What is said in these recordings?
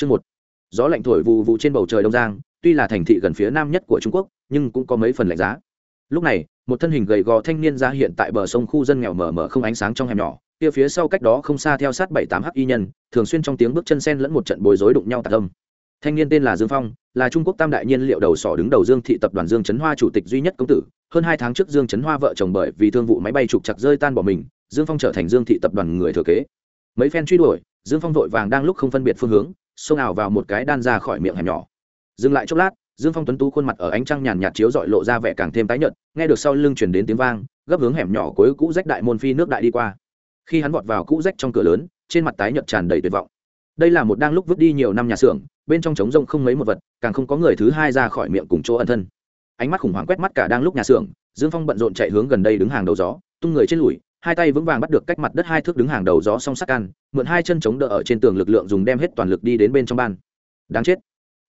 chương một. Gió lạnh thổi vụ vụ trên bầu trời đông giang, tuy là thành thị gần phía nam nhất của trung quốc, nhưng cũng có mấy phần lạnh giá. Lúc này, một thân hình gầy gò thanh niên ra hiện tại bờ sông khu dân nghèo mờ mờ không ánh sáng trong hẻm nhỏ, kia phía sau cách đó không xa theo sát bảy tám hắc y nhân, thường xuyên trong tiếng bước chân sen lẫn một trận bối rối đụng nhau tạc âm. Thanh niên tên là dương phong, là trung quốc tam đại nhiên liệu đầu sỏ đứng đầu dương thị tập đoàn dương chấn hoa chủ tịch duy nhất công tử. Hơn hai tháng trước dương chấn hoa vợ chồng bởi vì thương vụ máy bay trục chặt rơi tan bỏ mình, dương phong trở thành dương thị tập đoàn người thừa kế. Mấy phen truy đuổi, dương phong vội vàng đang lúc không phân biệt phương hướng xông ảo vào một cái đan ra khỏi miệng hẻm nhỏ. Dừng lại chốc lát, dương phong tuấn tú khuôn mặt ở ánh trăng nhàn nhạt chiếu dọi lộ ra vẻ càng thêm tái nhợt, nghe được sau lưng chuyển đến tiếng vang, gấp hướng hẻm nhỏ cuối cũ rách đại môn phi nước đại đi qua. Khi hắn vọt vào cũ rách trong cửa lớn, trên mặt tái nhợt tràn đầy tuyệt vọng. Đây là một đang lúc vứt đi nhiều năm nhà xưởng, bên trong trống rông không mấy một vật, càng không có người thứ hai ra khỏi miệng cùng chỗ ẩn thân. Ánh mắt khủng hoảng quét mắt cả đang lúc nhà xưởng, dương phong bận rộn chạy hướng gần đây đứng hàng đầu gió, tung người trên lùi hai tay vững vàng bắt được cách mặt đất hai thước đứng hàng đầu gió song sắc can, mượn hai chân chống đỡ ở trên tường lực lượng dùng đem hết toàn lực đi đến bên trong ban. Đáng chết.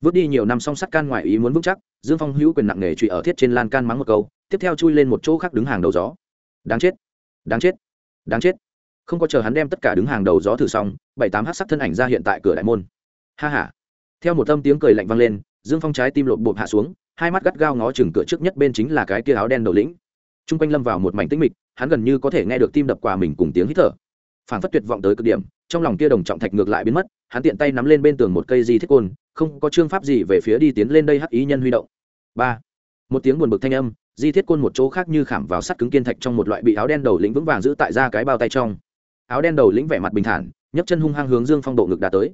Vứt đi nhiều năm song sắt can ngoài ý muốn vững chắc, dương phong hữu quyền nặng nề trụy ở thiết trên lan can mắng một câu, tiếp theo chui lên một chỗ khác đứng hàng đầu gió. Đáng chết. Đáng chết. Đáng chết. Không có chờ hắn đem tất cả đứng hàng đầu gió thử xong, bảy tám hát sắc thân ảnh ra hiện tại cửa đại môn. Ha h a theo một âm tiếng cười lạnh vang lên, dương phong trái tim lộp bộp hạ xuống, hai mắt gắt gao ngó chừng cửa trước nhất bên chính là cái tia áo đen đầu lĩnh t r u n g quanh lâm vào một mảnh tĩnh mịch, hắn gần như có thể nghe được tim đập quà mình cùng tiếng hít thở. Phản phất tuyệt vọng tới cực điểm, trong lòng kia đồng trọng thạch ngược lại biến mất, hắn tiện tay nắm lên bên tường một cây di thiết côn, không có chương pháp gì về phía đi tiến lên đây hắc ý nhân huy động. Ba. Một tiếng buồn bực thanh âm, di thiết côn một chỗ khác như khảm vào sắt cứng kiên thạch trong một loại bị áo đen đầu lĩnh vững vàng giữ tại ra cái bao tay trong. Áo đen đầu lĩnh vẻ mặt bình thản, nhấc chân hung hăng hướng dương phong độ ngực đã tới.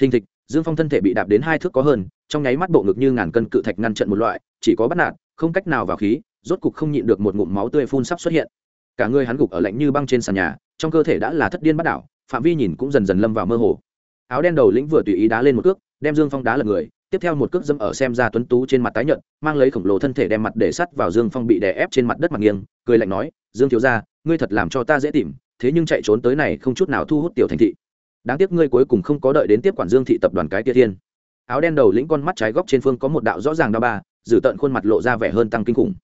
Thình thịch, dương phong thân thể bị đạp đến hai thước có hơn, trong nháy mắt bộ ngực như ngàn cân cự thạch ngăn trận một loại, chỉ có bắt nạt, không cách nào vào khí rốt cục không nhịn được một ngụm máu tươi phun sắp xuất hiện. Cả người hắn gục ở lạnh như băng trên sàn nhà, trong cơ thể đã là thất điên bắt đảo, phạm vi nhìn cũng dần dần lâm vào mơ hồ. Áo đen đầu lĩnh vừa tùy ý đá lên một cước, đem dương phong đá lật người, tiếp theo một cước dâm ở xem ra tuấn tú trên mặt tái nhợt, mang lấy khổng lồ thân thể đem mặt để sắt vào dương phong bị đè ép trên mặt đất mặt nghiêng, cười lạnh nói, dương thiếu gia, ngươi thật làm cho ta dễ tìm, thế nhưng chạy trốn tới này không chút nào thu hút tiểu thành thị. Đáng tiếc ngươi cuối cùng không có đợi đến tiếp quản dương thị tập đoàn cái tia thiên. Áo đen đầu lĩnh con mắt trái góc trên phương có một đạo rõ ràng đao ba giữ tận khuôn mặt lộ ra vẻ hơn tăng kinh khủng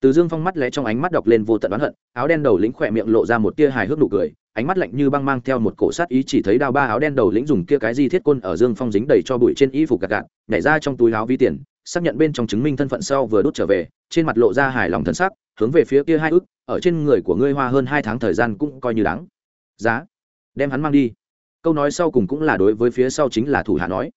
từ dương phong mắt lẽ trong ánh mắt đọc lên vô tận oán hận, áo đen đầu lĩnh khỏe miệng lộ ra một tia hài hước nụ cười, ánh mắt lạnh như băng mang theo một cổ sát ý chỉ thấy đao ba áo đen đầu lĩnh dùng kia cái di thiết côn ở dương phong dính đầy cho bụi trên y phục gạt gạt, nhảy ra trong túi áo vi tiền, xác nhận bên trong chứng minh thân phận sau vừa đốt trở về, trên mặt lộ ra hài lòng thân sắc, hướng về phía kia hai ức ở trên người của ngươi hoa hơn hai tháng thời gian cũng coi như đáng. Giá. Đem hắn mang đi. Câu nói sau cùng cũng là đối với phía sau chính là thủ hạ nói.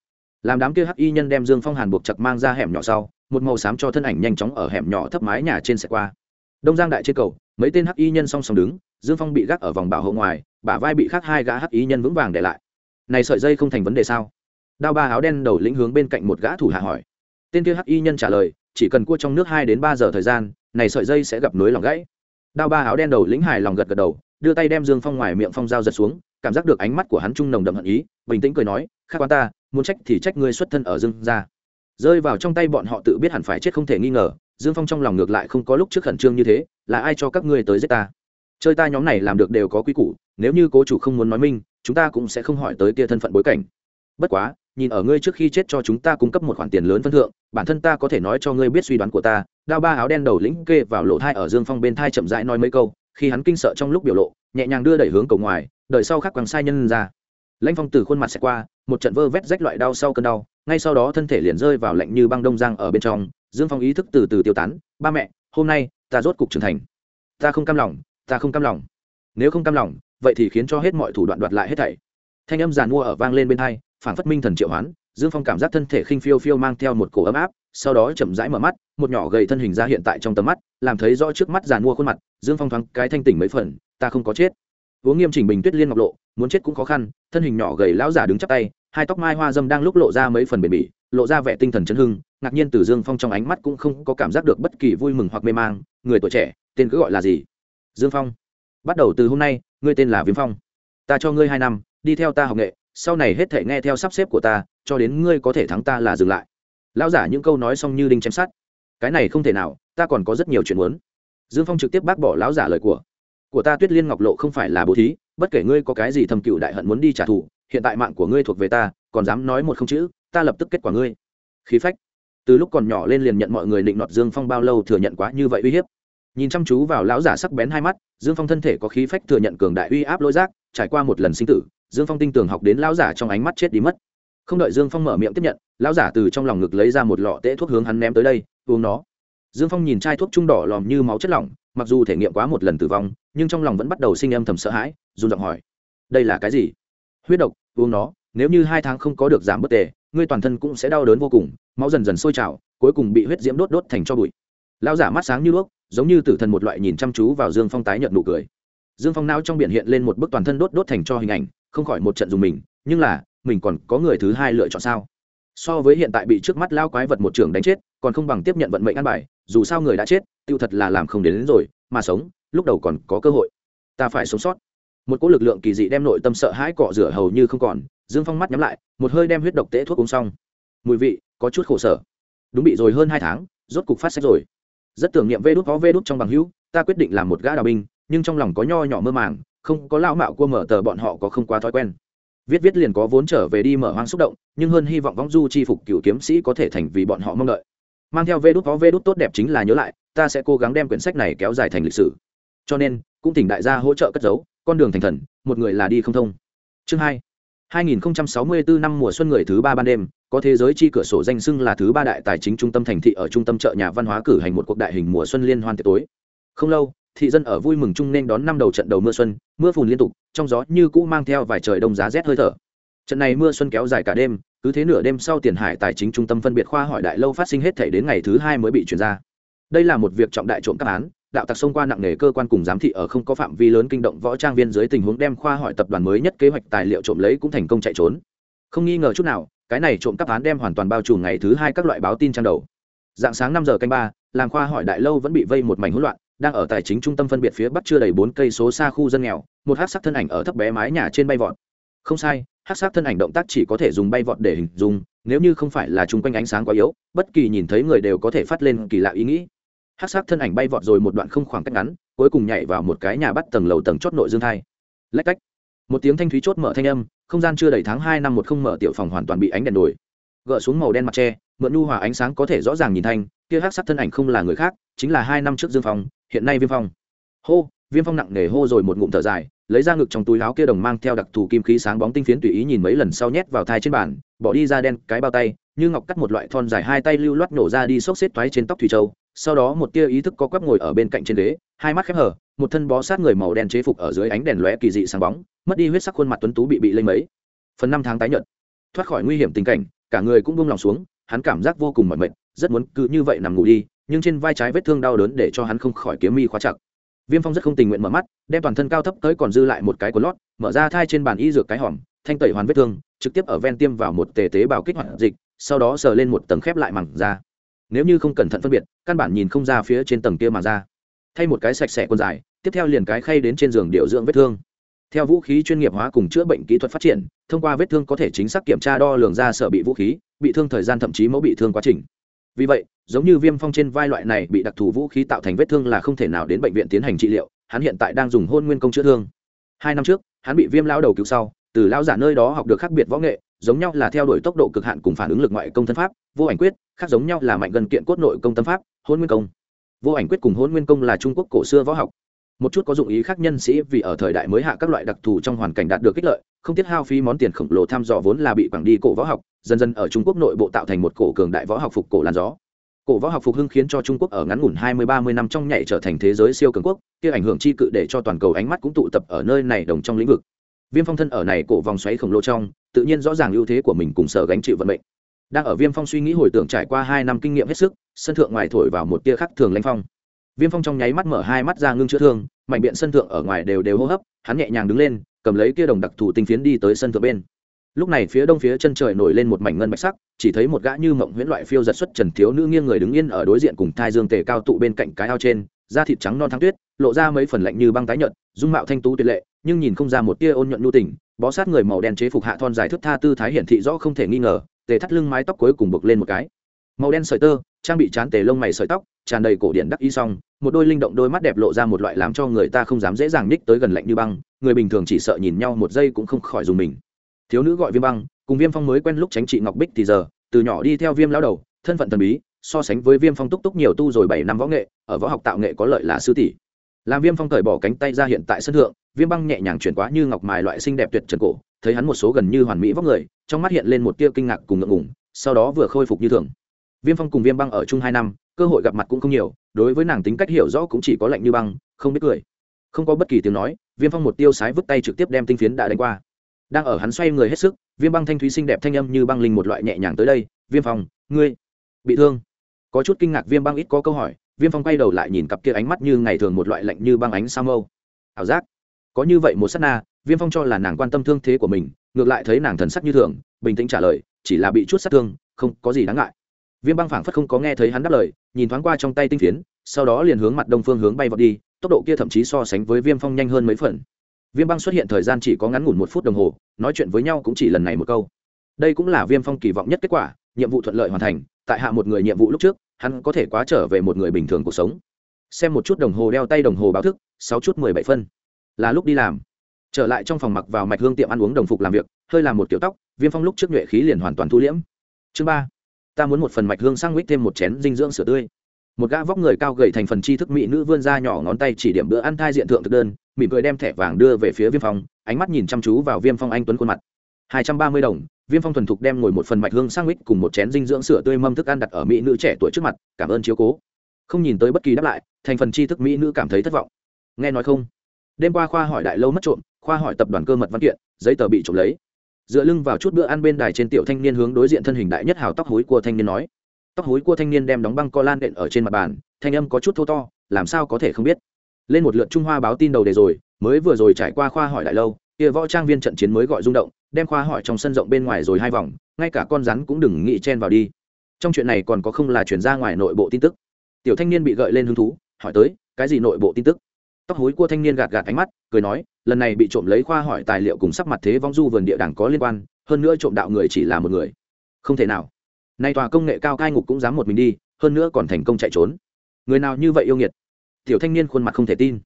Làm đám kia hắc y nhân đem dương phong hàn buộc chặt mang ra hẻm nhỏ sau một màu xám cho thân ảnh nhanh chóng ở hẻm nhỏ thấp mái nhà trên xe qua. Đông giang đại trên cầu, mấy tên hắc y nhân song song đứng, dương phong bị gác ở vòng bảo hộ ngoài, bả vai bị khắc hai gã hắc y nhân vững vàng để lại. Này sợi dây không thành vấn đề sao? Đao ba áo đen đầu lĩnh hướng bên cạnh một gã thủ hạ hỏi. Tên kia hắc y nhân trả lời, chỉ cần cua trong nước hai đến ba giờ thời gian, này sợi dây sẽ gặp nối lòng gãy. Đao ba áo đen đầu lĩnh hài lòng gật gật đầu, đưa tay đem dương phong ngoài miệng phong dao giật xuống, cảm giác được ánh mắt của hắn trung nồng đậm hận ý, bình tĩnh cười nói, khác quan ta, muốn trách thì trách ngươi xuất thân ở dương ra rơi vào trong tay bọn họ tự biết hẳn phải chết không thể nghi ngờ, dương phong trong lòng ngược lại không có lúc trước khẩn trương như thế, là ai cho các ngươi tới giết ta? Chơi ta nhóm này làm được đều có quy củ, nếu như cố chủ không muốn nói minh, chúng ta cũng sẽ không hỏi tới kia thân phận bối cảnh. Bất quá, nhìn ở ngươi trước khi chết cho chúng ta cung cấp một khoản tiền lớn phân thượng, bản thân ta có thể nói cho ngươi biết suy đoán của ta. Đao ba áo đen đầu lĩnh kê vào lỗ thai ở dương phong bên thai chậm rãi nói mấy câu, khi hắn kinh sợ trong lúc biểu lộ, nhẹ nhàng đưa đẩy hướng cầu ngoài, đợi sau khắc quàng sai nhân ra. Lãnh phong từ khuôn mặt xẹt qua, một trận vơ vét rách loại đau sau cơn đau ngay sau đó thân thể liền rơi vào lạnh như băng đông giang ở bên trong, dương phong ý thức từ từ tiêu tán, ba mẹ, hôm nay ta rốt cục trưởng thành. Ta không cam lòng, ta không cam lòng. Nếu không cam lòng, vậy thì khiến cho hết mọi thủ đoạn đoạt lại hết thảy. Thanh âm giàn mua ở vang lên bên hai phản phất minh thần triệu hoán, dương phong cảm giác thân thể khinh phiêu phiêu mang theo một cổ ấm áp, sau đó chậm rãi mở mắt, một nhỏ gầy thân hình ra hiện tại trong tầm mắt, làm thấy rõ trước mắt giàn mua khuôn mặt, dương phong thoáng cái thanh tỉnh mấy phần, ta không có chết. Uống nghiêm chỉnh bình tuyết liên ngọc lộ, muốn chết cũng khó khăn, thân hình nhỏ gầy lão giả đứng chắp tay hai tóc mai hoa dâm đang lúc lộ ra mấy phần bền bỉ, lộ ra vẻ tinh thần chấn hưng, ngạc nhiên từ dương phong trong ánh mắt cũng không có cảm giác được bất kỳ vui mừng hoặc mê mang, người tuổi trẻ, tên cứ gọi là gì? Dương phong. Bắt đầu từ hôm nay, ngươi tên là viêm phong. Ta cho ngươi hai năm, đi theo ta học nghệ, sau này hết thể nghe theo sắp xếp của ta, cho đến ngươi có thể thắng ta là dừng lại. Lão giả những câu nói xong như đinh chém sát cái này không thể nào, ta còn có rất nhiều chuyện muốn. Dương phong trực tiếp bác bỏ lão giả lời của. Của ta tuyết liên ngọc lộ không phải là bố thí, bất kể ngươi có cái gì thầm cựu đại hận muốn đi trả thù hiện tại mạng của ngươi thuộc về ta còn dám nói một không chữ ta lập tức kết quả ngươi. Khí phách. Từ lúc còn nhỏ lên liền nhận mọi người định nọt dương phong bao lâu thừa nhận quá như vậy uy hiếp. Nhìn chăm chú vào lão giả sắc bén hai mắt dương phong thân thể có khí phách thừa nhận cường đại uy áp lỗi rác, trải qua một lần sinh tử dương phong tinh tường học đến lão giả trong ánh mắt chết đi mất. Không đợi dương phong mở miệng tiếp nhận lão giả từ trong lòng ngực lấy ra một lọ tễ thuốc hướng hắn ném tới đây uống nó. Dương phong nhìn chai thuốc trung đỏ lòm như máu chất lỏng mặc dù thể nghiệm quá một lần tử vong nhưng trong lòng vẫn bắt đầu sinh âm thầm sợ hãi run giọng hỏi đây là cái gì? Huyết độc uống nó nếu như hai tháng không có được giảm bất tề ngươi toàn thân cũng sẽ đau đớn vô cùng máu dần dần sôi trào cuối cùng bị huyết diễm đốt đốt thành cho bụi. Lão giả mắt sáng như đuốc giống như tử thần một loại nhìn chăm chú vào dương phong tái nhợt nụ cười. Dương phong nao trong biển hiện lên một bức toàn thân đốt đốt thành cho hình ảnh không khỏi một trận dùng mình nhưng là mình còn có người thứ hai lựa chọn sao? So với hiện tại bị trước mắt lao quái vật một trường đánh chết còn không bằng tiếp nhận vận mệnh ăn bài dù sao người đã chết tiêu thật là làm không đến, đến rồi mà sống lúc đầu còn có cơ hội. Ta phải sống sót một cỗ lực lượng kỳ dị đem nội tâm sợ hãi cọ rửa hầu như không còn, dương phong mắt nhắm lại, một hơi đem huyết độc tễ thuốc uống xong. Mùi vị, có chút khổ sở. Đúng bị rồi hơn hai tháng, rốt cục phát sách rồi. Rất tưởng niệm vê đút có vê đút trong bằng hữu, ta quyết định làm một gã đào binh, nhưng trong lòng có nho nhỏ mơ màng, không có lao mạo cua mở tờ bọn họ có không quá thói quen. Viết viết liền có vốn trở về đi mở hoang xúc động, nhưng hơn hy vọng võng du chi phục cựu kiếm sĩ có thể thành vì bọn họ mong đợi. Mang theo vê đút có vê đút tốt đẹp chính là nhớ lại, ta sẽ cố gắng đem quyển sách này kéo dài thành lịch sử. Cho nên, cũng tỉnh đại gia hỗ trợ cất giấu con đường thành thần, một người là đi không thông. Chương hai. 2064 năm mùa xuân người thứ ba ban đêm, có thế giới chi cửa sổ danh xưng là thứ ba đại tài chính trung tâm thành thị ở trung tâm chợ nhà văn hóa cử hành một cuộc đại hình mùa xuân liên hoan tiệc tối. Không lâu, thị dân ở vui mừng chung nên đón năm đầu trận đầu mưa xuân, mưa phùn liên tục, trong gió như cũ mang theo vài trời đông giá rét hơi thở. Trận này mưa xuân kéo dài cả đêm, cứ thế nửa đêm sau tiền hải tài chính trung tâm phân biệt khoa hỏi đại lâu phát sinh hết thể đến ngày thứ hai mới bị chuyển ra. Đây là một việc trọng đại trộm cắp án đạo tặc xông qua nặng nề cơ quan cùng giám thị ở không có phạm vi lớn kinh động võ trang viên dưới tình huống đem khoa hỏi tập đoàn mới nhất kế hoạch tài liệu trộm lấy cũng thành công chạy trốn. Không nghi ngờ chút nào, cái này trộm cắp án đem hoàn toàn bao trùm ngày thứ hai các loại báo tin trang đầu. Dạng sáng năm giờ canh ba làm khoa hỏi đại lâu vẫn bị vây một mảnh hỗn loạn, đang ở tài chính trung tâm phân biệt phía bắc chưa đầy bốn cây số xa khu dân nghèo, một hát sắc thân ảnh ở thấp bé mái nhà trên bay vọt. Không sai, hát sắc thân ảnh động tác chỉ có thể dùng bay vọt để hình dung, nếu như không phải là chung quanh ánh sáng quá yếu, bất kỳ nhìn thấy người đều có thể phát lên kỳ lạ ý nghĩ hát sắc thân ảnh bay vọt rồi một đoạn không khoảng cách ngắn, cuối cùng nhảy vào một cái nhà bắt tầng lầu tầng chót nội dương thai. Lách cách. Một tiếng thanh thúy chốt mở thanh âm, không gian chưa đầy tháng hai năm một không mở tiểu phòng hoàn toàn bị ánh đèn đổi. gỡ xuống màu đen mặt tre, mượn nhu hòa ánh sáng có thể rõ ràng nhìn thanh, kia hát sắc thân ảnh không là người khác, chính là hai năm trước dương phong, hiện nay viêm phong. Hô, viêm phong nặng nề hô rồi một ngụm thở dài, lấy ra ngực trong túi áo kia đồng mang theo đặc thù kim khí sáng bóng tinh phiến tùy ý nhìn mấy lần sau nhét vào thai trên bàn, bỏ đi ra đen, cái bao tay, như ngọc cắt một loại thon dài hai tay lưu loát nổ ra đi xốc xếp thoái trên tóc thủy châu sau đó một tia ý thức có quắp ngồi ở bên cạnh trên ghế, hai mắt khép hở một thân bó sát người màu đen chế phục ở dưới ánh đèn lóe kỳ dị sáng bóng, mất đi huyết sắc khuôn mặt tuấn tú bị bị lây mấy. Phần năm tháng tái nhợt. Thoát khỏi nguy hiểm tình cảnh, cả người cũng buông lòng xuống, hắn cảm giác vô cùng mỏi mệt, rất muốn cứ như vậy nằm ngủ đi, nhưng trên vai trái vết thương đau đớn để cho hắn không khỏi kiếm mi khóa chặt. Viêm phong rất không tình nguyện mở mắt, đem toàn thân cao thấp tới còn dư lại một cái của lót, mở ra thai trên bàn y dược cái hòm, thanh tẩy hoàn vết thương, trực tiếp ở ven tiêm vào một tề tế bào kích hoạt dịch, sau đó sờ lên một tầng khép lại mẳng ra nếu như không cẩn thận phân biệt, căn bản nhìn không ra phía trên tầng kia mà ra. Thay một cái sạch sẽ quần dài, tiếp theo liền cái khay đến trên giường điều dưỡng vết thương. Theo vũ khí chuyên nghiệp hóa cùng chữa bệnh kỹ thuật phát triển, thông qua vết thương có thể chính xác kiểm tra đo lường ra sở bị vũ khí, bị thương thời gian thậm chí mẫu bị thương quá trình. Vì vậy, giống như viêm phong trên vai loại này bị đặc thù vũ khí tạo thành vết thương là không thể nào đến bệnh viện tiến hành trị liệu, hắn hiện tại đang dùng hôn nguyên công chữa thương. Hai năm trước, hắn bị viêm lao đầu cứu sau, từ lao giả nơi đó học được khác biệt võ nghệ giống nhau là theo đuổi tốc độ cực hạn cùng phản ứng lực ngoại công thân pháp, vô ảnh quyết, khác giống nhau là mạnh gần kiện cốt nội công tâm pháp, hôn nguyên công. Vô ảnh quyết cùng hôn nguyên công là trung quốc cổ xưa võ học. Một chút có dụng ý khác nhân sĩ vì ở thời đại mới hạ các loại đặc thù trong hoàn cảnh đạt được kích lợi, không tiết hao phí món tiền khổng lồ tham dò vốn là bị quảng đi cổ võ học, dần dần ở trung quốc nội bộ tạo thành một cổ cường đại võ học phục cổ làn gió. Cổ võ học phục hưng khiến cho trung quốc ở ngắn ngủn hai mươi, ba mươi năm trong nhảy trở thành thế giới siêu cường quốc, kia ảnh hưởng chi cự để cho toàn cầu ánh mắt cũng tụ tập ở nơi này đồng trong lĩnh vực viêm phong thân ở này cổ vòng xoáy khổng lồ trong, tự nhiên rõ ràng ưu thế của mình cùng sở gánh chịu vận mệnh. Đang ở viêm phong suy nghĩ hồi tưởng trải qua hai năm kinh nghiệm hết sức, sân thượng ngoài thổi vào một tia khắc thường lanh phong. Viêm phong trong nháy mắt mở hai mắt ra ngưng chữa thương mạnh biện sân thượng ở ngoài đều đều hô hấp, hắn nhẹ nhàng đứng lên, cầm lấy kia đồng đặc thù tinh phiến đi tới sân thượng bên. Lúc này phía đông phía chân trời nổi lên một mảnh ngân bạch sắc, chỉ thấy một gã như mộng huyễn loại phiêu giật xuất trần thiếu nữ nghiêng người đứng yên ở đối diện cùng thai dương tề cao tụ bên cạnh cái ao trên, da thịt trắng non thắng tuyết, lộ ra mấy phần lạnh như băng tái nhợt, dung mạo thanh tú tuyệt lệ nhưng nhìn không ra một tia ôn nhuận nhu tình, bó sát người màu đen chế phục hạ thon dài thức tha tư thái hiển thị rõ không thể nghi ngờ, tề thắt lưng mái tóc cuối cùng buộc lên một cái. Màu đen sợi tơ, trang bị chán tề lông mày sợi tóc, tràn đầy cổ điện đắc y song, một đôi linh động đôi mắt đẹp lộ ra một loại làm cho người ta không dám dễ dàng ních tới gần lạnh như băng, người bình thường chỉ sợ nhìn nhau một giây cũng không khỏi dùng mình. Thiếu nữ gọi viêm băng, cùng viêm phong mới quen lúc tránh trị ngọc bích thì giờ, từ nhỏ đi theo viêm lao đầu, thân phận thần bí, so sánh với viêm phong túc túc nhiều tu rồi bảy năm võ nghệ, ở võ học tạo nghệ có lợi là sư tỷ làm viêm phong cởi bỏ cánh tay ra hiện tại sân thượng, viêm băng nhẹ nhàng chuyển quá như ngọc mài loại xinh đẹp tuyệt trần cổ, thấy hắn một số gần như hoàn mỹ vóc người, trong mắt hiện lên một tia kinh ngạc cùng ngượng ngủng sau đó vừa khôi phục như thường. Viêm phong cùng viêm băng ở chung hai năm, cơ hội gặp mặt cũng không nhiều, đối với nàng tính cách hiểu rõ cũng chỉ có lạnh như băng, không biết cười. Không có bất kỳ tiếng nói, viêm phong một tiêu sái vứt tay trực tiếp đem tinh phiến đã đánh qua. Đang ở hắn xoay người hết sức, viêm băng thanh thúy xinh đẹp thanh âm như băng linh một loại nhẹ nhàng tới đây, viêm phong, ngươi bị thương. Có chút kinh ngạc, viêm băng ít có câu hỏi viêm phong quay đầu lại nhìn cặp kia ánh mắt như ngày thường một loại lạnh như băng ánh sao mâu. Ảo giác. Có như vậy một s á t na, viêm phong cho là nàng quan tâm thương thế của mình, ngược lại thấy nàng thần sắc như thường, bình tĩnh trả lời, chỉ là bị chút sát thương, không có gì đáng ngại. Viêm băng phảng phất không có nghe thấy hắn đáp lời, nhìn thoáng qua trong tay tinh phiến, sau đó liền hướng mặt đông phương hướng bay vọt đi, tốc độ kia thậm chí so sánh với viêm phong nhanh hơn mấy phần. Viêm băng xuất hiện thời gian chỉ có ngắn ngủn một phút đồng hồ, nói chuyện với nhau cũng chỉ lần này một câu. Đây cũng là viêm phong kỳ vọng nhất kết quả, nhiệm vụ thuận lợi hoàn thành, tại hạ một người nhiệm vụ lúc trước hắn có thể quá trở về một người bình thường cuộc sống. Xem một chút đồng hồ đeo tay đồng hồ báo thức, sáu chút mười bảy phân. Là lúc đi làm. Trở lại trong phòng mặc vào mạch hương tiệm ăn uống đồng phục làm việc, hơi làm một kiểu tóc, viêm phong lúc trước nhuệ khí liền hoàn toàn thu liễm. Chương ba, ta muốn một phần mạch hương sang mít thêm một chén dinh dưỡng sữa tươi. Một gã vóc người cao gầy thành phần tri thức mỹ nữ vươn ra nhỏ ngón tay chỉ điểm bữa ăn thai diện thượng thực đơn, mỉm cười đem thẻ vàng đưa về phía viêm phong, ánh mắt nhìn chăm chú vào viêm phong anh tuấn khuôn mặt. Hai trăm ba mươi đồng viêm phong thuần thục đem ngồi một phần mạch hương sang mít cùng một chén dinh dưỡng sữa tươi mâm thức ăn đặt ở mỹ nữ trẻ tuổi trước mặt, cảm ơn chiếu cố. Không nhìn tới bất kỳ đáp lại, thành phần tri thức mỹ nữ cảm thấy thất vọng. Nghe nói không? Đêm qua khoa hỏi đại lâu mất trộm, khoa hỏi tập đoàn cơ mật văn kiện, giấy tờ bị trộm lấy. Dựa lưng vào chút bữa ăn bên đài trên tiểu thanh niên hướng đối diện thân hình đại nhất hào tóc hối của thanh niên nói. Tóc hối của thanh niên đem đóng băng co lan đệm ở trên mặt bàn, thanh âm có chút thô to, làm sao có thể không biết? Lên một lượt trung hoa báo tin đầu đề rồi, mới vừa rồi trải qua khoa hỏi đại lâu, kia võ trang viên trận chiến mới gọi rung động đem khoa hỏi trong sân rộng bên ngoài rồi hai vòng, ngay cả con rắn cũng đừng nghĩ chen vào đi. Trong chuyện này còn có không là chuyển ra ngoài nội bộ tin tức. Tiểu thanh niên bị gợi lên hứng thú, hỏi tới, cái gì nội bộ tin tức? Tóc hối của thanh niên gạt gạt ánh mắt, cười nói, lần này bị trộm lấy khoa hỏi tài liệu cùng sắc mặt thế vong du vườn địa đảng có liên quan, hơn nữa trộm đạo người chỉ là một người. Không thể nào. Nay tòa công nghệ cao cai ngục cũng dám một mình đi, hơn nữa còn thành công chạy trốn. Người nào như vậy yêu nghiệt? Tiểu thanh niên khuôn mặt không thể tin.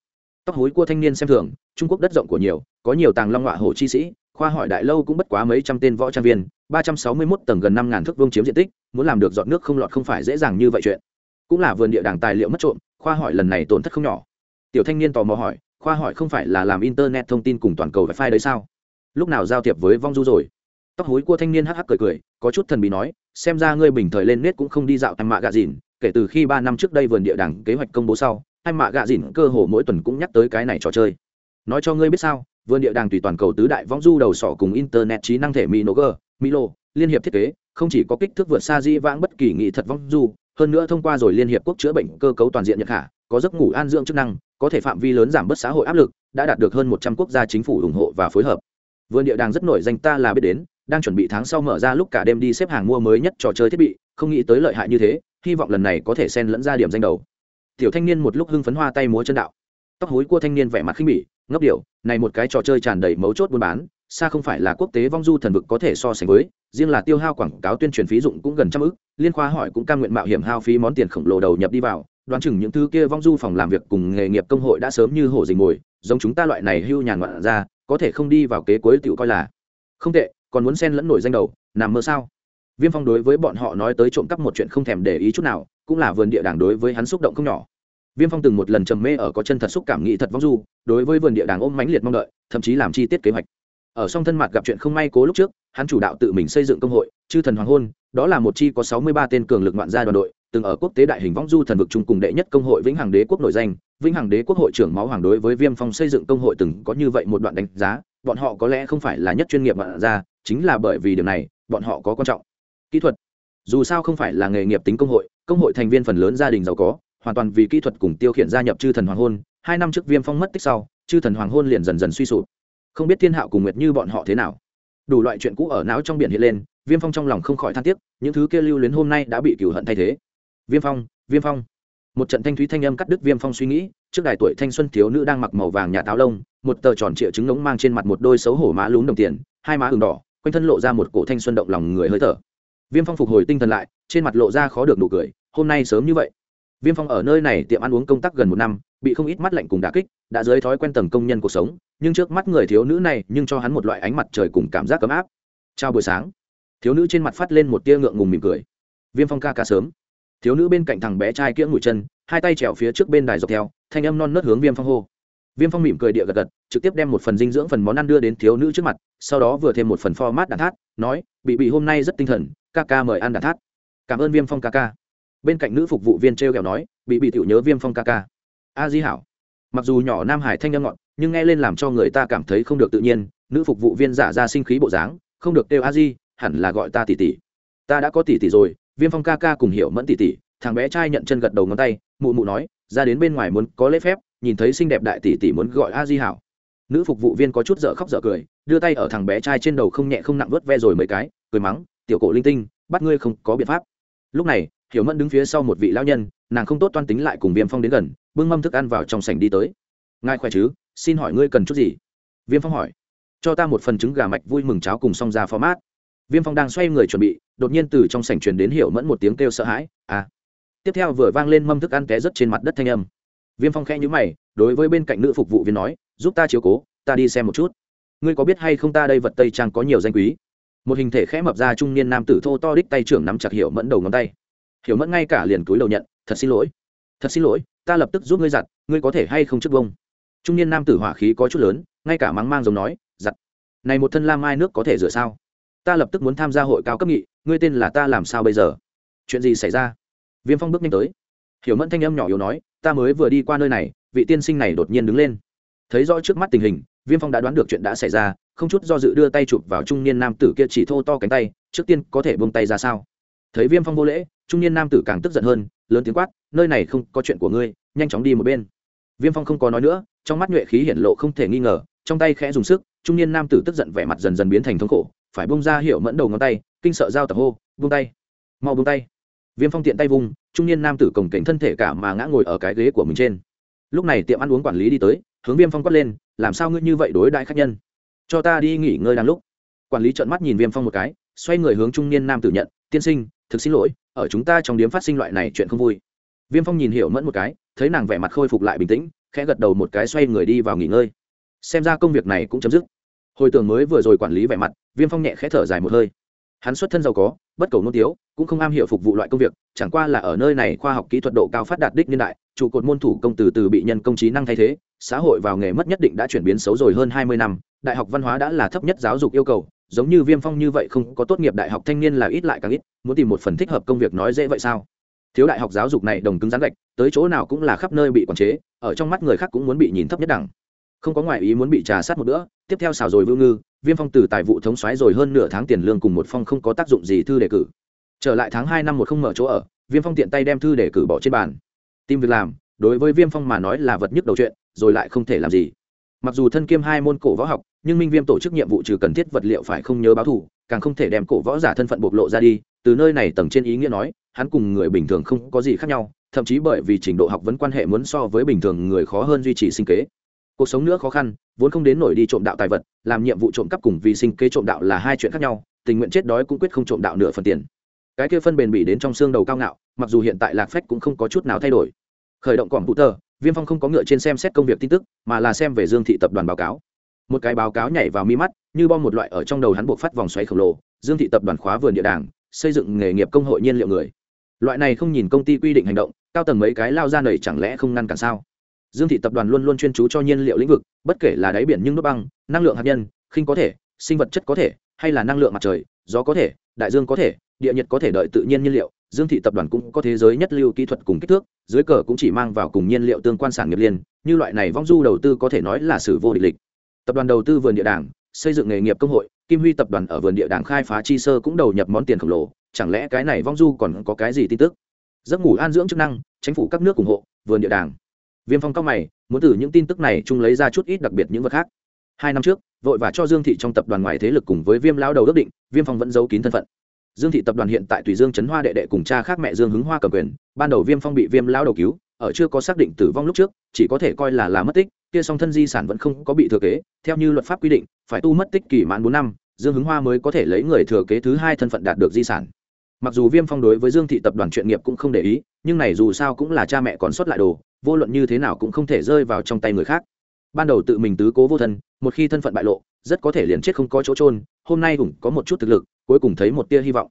Tóc hối của thanh niên xem thường, trung quốc đất rộng của nhiều, có nhiều tàng long họa hồ chi sĩ khoa hỏi đại lâu cũng bất quá mấy trăm tên võ trang viên, ba trăm sáu mươi mốt tầng gần năm ngàn thước vương chiếm diện tích, muốn làm được dọn nước không lọt không phải dễ dàng như vậy chuyện. Cũng là vườn địa đàng tài liệu mất trộm, khoa hỏi lần này tổn thất không nhỏ. Tiểu thanh niên tò mò hỏi, khoa hỏi không phải là làm internet thông tin cùng toàn cầu wifi đấy sao? Lúc nào giao thiệp với vong du rồi? Tóc hối của thanh niên hắc hắc cười cười, có chút thần bí nói, xem ra ngươi bình thời lên nét cũng không đi dạo tăng mạ gạ dìn kể từ khi ba năm trước đây vườn địa đàng kế hoạch công bố sau hai mạ gạ dìn cơ hồ mỗi tuần cũng nhắc tới cái này trò chơi. Nói cho ngươi biết sao vườn địa đàng tùy toàn cầu tứ đại vong du đầu sỏ cùng internet trí năng thể minoger milo, liên hiệp thiết kế, không chỉ có kích thước vượt xa di vãng bất kỳ nghị thật vong du, hơn nữa thông qua rồi liên hiệp quốc chữa bệnh cơ cấu toàn diện nhật hạ có giấc ngủ an dưỡng chức năng, có thể phạm vi lớn giảm bớt xã hội áp lực, đã đạt được hơn một trăm quốc gia chính phủ ủng hộ và phối hợp. Vườn địa đàng rất nổi danh ta là biết đến, đang chuẩn bị tháng sau mở ra lúc cả đêm đi xếp hàng mua mới nhất trò chơi thiết bị, không nghĩ tới lợi hại như thế, hy vọng lần này có thể xen lẫn ra điểm danh đầu. Tiểu thanh niên một lúc hưng phấn hoa tay múa chân đạo. Tóc hối của thanh niên vẻ mặt khinh bỉ ngốc điệu này một cái trò chơi tràn đầy mấu chốt buôn bán, xa không phải là quốc tế vong du thần vực có thể so sánh với, riêng là tiêu hao quảng cáo tuyên truyền phí dụng cũng gần trăm ức, liên khoa hỏi cũng cam nguyện mạo hiểm hao phí món tiền khổng lồ đầu nhập đi vào, đoán chừng những thứ kia vong du phòng làm việc cùng nghề nghiệp công hội đã sớm như hổ dình mồi, giống chúng ta loại này hưu nhàn ngoạn ra, có thể không đi vào kế cuối tự coi là. Không tệ, còn muốn xen lẫn nổi danh đầu, nằm mơ sao? Viêm phong đối với bọn họ nói tới trộm cắp một chuyện không thèm để ý chút nào, cũng là vườn địa đảng đối với hắn xúc động không nhỏ viêm phong từng một lần trầm mê ở có chân thật xúc cảm nghĩ thật vong du, đối với vườn địa đàng ôm mãnh liệt mong đợi, thậm chí làm chi tiết kế hoạch. Ở song thân mặt gặp chuyện không may cố lúc trước, hắn chủ đạo tự mình xây dựng công hội, chư thần hoàng hôn, đó là một chi có sáu mươi ba tên cường lực ngoạn gia đoàn đội, từng ở quốc tế đại hình vong du thần vực chung cùng đệ nhất công hội vĩnh hằng đế quốc nội danh. Vĩnh hằng đế quốc hội trưởng máu hoàng đối với viêm phong xây dựng công hội từng có như vậy một đoạn đánh giá, bọn họ có lẽ không phải là nhất chuyên nghiệp ngoạn gia, chính là bởi vì điều này, bọn họ có quan trọng. Kỹ thuật. Dù sao không phải là nghề nghiệp tính công hội công hội thành viên phần lớn gia đình giàu có hoàn toàn vì kỹ thuật cùng tiêu khiển gia nhập chư thần hoàng hôn, hai năm trước viêm phong mất tích sau, chư thần hoàng hôn liền dần dần suy sụp. Không biết thiên hạo cùng nguyệt như bọn họ thế nào. Đủ loại chuyện cũ ở não trong biển hiện lên, viêm phong trong lòng không khỏi than tiếc, những thứ kia lưu luyến hôm nay đã bị cửu hận thay thế. Viêm phong viêm phong. Một trận thanh thúy thanh âm cắt đứt viêm phong suy nghĩ, trước đài tuổi thanh xuân thiếu nữ đang mặc màu vàng nhà táo lông, một tờ tròn trịa trứng ngống mang trên mặt một đôi xấu hổ má lún đồng tiền, hai má ửng đỏ, quanh thân lộ ra một cổ thanh xuân động lòng người hơi thở. Viêm phong phục hồi tinh thần lại, trên mặt lộ ra khó được nụ cười, hôm nay sớm như vậy viêm phong ở nơi này tiệm ăn uống công tác gần một năm, bị không ít mắt lạnh cùng đà kích, đã dưới thói quen tầng công nhân cuộc sống, nhưng trước mắt người thiếu nữ này nhưng cho hắn một loại ánh mặt trời cùng cảm giác ấm áp. Chào buổi sáng. Thiếu nữ trên mặt phát lên một tia ngượng ngùng mỉm cười. Viêm phong ca ca sớm. Thiếu nữ bên cạnh thằng bé trai kiễng mũi chân, hai tay trèo phía trước bên đài dọc theo, thanh âm non nớt hướng viêm phong hô. Viêm phong mỉm cười địa gật gật, trực tiếp đem một phần dinh dưỡng phần món ăn đưa đến thiếu nữ trước mặt, sau đó vừa thêm một phần pho mát đạn thát, nói, bị bị hôm nay rất tinh thần, ca ca mời ăn đạn thát. Cảm ơn viêm phong ca ca bên cạnh nữ phục vụ viên t r e o kẹo nói, bị bị tiểu nhớ viêm phong ca ca. A di hảo. Mặc dù nhỏ nam hải thanh â ngọn nhưng nghe lên làm cho người ta cảm thấy không được tự nhiên, nữ phục vụ viên giả ra sinh khí bộ dáng, không được kêu a di, hẳn là gọi ta tỷ tỷ. Ta đã có tỷ tỷ rồi, viêm phong ca ca cùng hiểu mẫn tỷ tỷ. Thằng bé trai nhận chân gật đầu ngón tay, mụ mụ nói, ra đến bên ngoài muốn có lễ phép, nhìn thấy xinh đẹp đại tỷ tỷ muốn gọi a di hảo. Nữ phục vụ viên có chút dở khóc dở cười, đưa tay ở thằng bé trai trên đầu không nhẹ không nặng vớt ve rồi mấy cái, cười mắng, tiểu cổ linh tinh, bắt ngươi không có biện pháp. Lúc này hiểu mẫn đứng phía sau một vị lão nhân, nàng không tốt toan tính lại cùng viêm phong đến gần, bưng mâm thức ăn vào trong sảnh đi tới. Ngài khỏe chứ? Xin hỏi ngươi cần chút gì? Viêm phong hỏi. Cho ta một phần trứng gà mạch vui mừng cháo cùng xong ra phó mát viêm phong đang xoay người chuẩn bị, đột nhiên từ trong sảnh truyền đến hiểu mẫn một tiếng kêu sợ hãi à! Tiếp theo vừa vang lên mâm thức ăn té rất trên mặt đất thanh âm. Viêm phong khẽ nhữ mày, đối với bên cạnh nữ phục vụ viên nói, giúp ta chiếu cố, ta đi xem một chút. Ngươi có biết hay không ta đây vật tây trang có nhiều danh quý? Một hình thể khẽ mập ra trung niên nam tử thô to đích tay trưởng nắm chặt hiểu mẫn đầu ngón tay hiểu mẫn ngay cả liền túi đầu nhận, thật xin lỗi, thật xin lỗi, ta lập tức giúp ngươi giặt, ngươi có thể hay không chức bông trung niên nam tử hỏa khí có chút lớn, ngay cả mắng mang giống nói, giặt, này một thân lam mai nước có thể rửa sao? Ta lập tức muốn tham gia hội cao cấp nghị, ngươi tên là ta làm sao bây giờ? Chuyện gì xảy ra? Viêm phong bước nhanh tới. Hiểu mẫn thanh âm nhỏ yếu nói, ta mới vừa đi qua nơi này, vị tiên sinh này đột nhiên đứng lên. Thấy rõ trước mắt tình hình, viêm phong đã đoán được chuyện đã xảy ra, không chút do dự đưa tay chụp vào trung niên nam tử kia chỉ thô to cánh tay, trước tiên có thể bông tay ra sao? Thấy viêm phong vô lễ trung niên nam tử càng tức giận hơn, lớn tiếng quát, nơi này không có chuyện của ngươi, nhanh chóng đi một bên. Viêm phong không có nói nữa, trong mắt nhuệ khí hiện lộ không thể nghi ngờ, trong tay khẽ dùng sức, trung niên nam tử tức giận vẻ mặt dần dần biến thành thống khổ, phải bông ra hiệu mẫn đầu ngón tay, kinh sợ giao tập hô bông tay, mau bông tay. Viêm phong tiện tay vung trung niên nam tử cổng cảnh thân thể cả mà ngã ngồi ở cái ghế của mình trên. Lúc này tiệm ăn uống quản lý đi tới, hướng viêm phong quát lên, làm sao ngươi như vậy đối đại khách nhân? Cho ta đi nghỉ ngơi đang lúc. Quản lý trợn mắt nhìn viêm phong một cái, xoay người hướng trung niên nam tử nhận, tiên sinh, thực xin lỗi ở chúng ta trong điếm phát sinh loại này chuyện không vui. Viêm phong nhìn hiểu mẫn một cái, thấy nàng vẻ mặt khôi phục lại bình tĩnh, khẽ gật đầu một cái xoay người đi vào nghỉ ngơi. Xem ra công việc này cũng chấm dứt. Hồi tưởng mới vừa rồi quản lý vẻ mặt, viêm phong nhẹ khẽ thở dài một hơi. Hắn xuất thân giàu có, bất cầu nôn tiếu, cũng không am hiểu phục vụ loại công việc, chẳng qua là ở nơi này khoa học kỹ thuật độ cao phát đạt đích niên đại, trụ cột môn thủ công từ từ bị nhân công trí năng thay thế, xã hội vào nghề mất nhất định đã chuyển biến xấu rồi hơn hai mươi năm, đại học văn hóa đã là thấp nhất giáo dục yêu cầu giống như viêm phong như vậy không có tốt nghiệp đại học thanh niên là ít lại càng ít, muốn tìm một phần thích hợp công việc nói dễ vậy sao? Thiếu đại học giáo dục này đồng cứng rắn gạch, tới chỗ nào cũng là khắp nơi bị quản chế, ở trong mắt người khác cũng muốn bị nhìn thấp nhất đẳng. Không có ngoại ý muốn bị trà sát một bữa, tiếp theo xào rồi vưu ngư, viêm phong từ tài vụ thống xoáy rồi hơn nửa tháng tiền lương cùng một phong không có tác dụng gì thư đề cử. Trở lại tháng hai năm một không mở chỗ ở, viêm phong tiện tay đem thư đề cử bỏ trên bàn. Tìm việc làm, đối với viêm phong mà nói là vật nhức đầu chuyện, rồi lại không thể làm gì mặc dù thân kiêm hai môn cổ võ học, nhưng minh viêm tổ chức nhiệm vụ trừ cần thiết vật liệu phải không nhớ báo thủ càng không thể đem cổ võ giả thân phận bộc lộ ra đi. Từ nơi này tầng trên ý nghĩa nói, hắn cùng người bình thường không có gì khác nhau, thậm chí bởi vì trình độ học vấn quan hệ muốn so với bình thường người khó hơn duy trì sinh kế. Cuộc sống nữa khó khăn, vốn không đến nổi đi trộm đạo tài vật, làm nhiệm vụ trộm cắp cùng vì sinh kế trộm đạo là hai chuyện khác nhau, tình nguyện chết đói cũng quyết không trộm đạo nửa phần tiền. Cái kia phân bền bỉ đến trong xương đầu cao ngạo, mặc dù hiện tại lạc phách cũng không có chút nào thay đổi. Khởi động cỏm hữu tờ viêm phong không có ngựa trên xem xét công việc tin tức, mà là xem về dương thị tập đoàn báo cáo. Một cái báo cáo nhảy vào mi mắt, như bom một loại ở trong đầu hắn buộc phát vòng xoáy khổng lồ, dương thị tập đoàn khóa vườn địa đàng, xây dựng nghề nghiệp công hội nhiên liệu người. Loại này không nhìn công ty quy định hành động, cao tầng mấy cái lao ra nầy chẳng lẽ không ngăn cản sao? Dương thị tập đoàn luôn luôn chuyên chú cho nhiên liệu lĩnh vực, bất kể là đáy biển nhưng nước băng, năng lượng hạt nhân, khinh có thể, sinh vật chất có thể, hay là năng lượng mặt trời, gió có thể, đại dương có thể, địa nhiệt có thể đợi tự nhiên nhiên liệu dương thị tập đoàn cũng có thế giới nhất lưu kỹ thuật cùng kích thước, dưới cờ cũng chỉ mang vào cùng nhiên liệu tương quan sản nghiệp liên như loại này vong du đầu tư có thể nói là sử vô địch lịch. Tập đoàn đầu tư vườn địa đảng, xây dựng nghề nghiệp công hội, kim huy tập đoàn ở vườn địa đảng khai phá chi sơ cũng đầu nhập món tiền khổng lồ, chẳng lẽ cái này vong du còn có cái gì tin tức? Giấc ngủ an dưỡng chức năng, chính phủ các nước ủng hộ, vườn địa đàng. viêm phong cao mày, muốn từ những tin tức này chung lấy ra chút ít đặc biệt những vật khác. Hai năm trước, vội và cho dương thị trong tập đoàn ngoài thế lực cùng với viêm lao đầu ước định, viêm phong vẫn giấu kín thân phận dương thị tập đoàn hiện tại tùy dương trấn hoa đệ đệ cùng cha khác mẹ dương hứng hoa cầm quyền, ban đầu viêm phong bị viêm lao đầu cứu, ở chưa có xác định tử vong lúc trước, chỉ có thể coi là là mất tích, kia song thân di sản vẫn không có bị thừa kế, theo như luật pháp quy định, phải tu mất tích kỳ mãn bốn năm, dương hứng hoa mới có thể lấy người thừa kế thứ hai thân phận đạt được di sản. Mặc dù viêm phong đối với dương thị tập đoàn chuyện nghiệp cũng không để ý, nhưng này dù sao cũng là cha mẹ còn sót lại đồ, vô luận như thế nào cũng không thể rơi vào trong tay người khác. Ban đầu tự mình tứ cố vô thân, một khi thân phận bại lộ, rất có thể liền chết không có chỗ trôn hôm nay cũng có một chút thực lực cuối cùng thấy một tia hy vọng.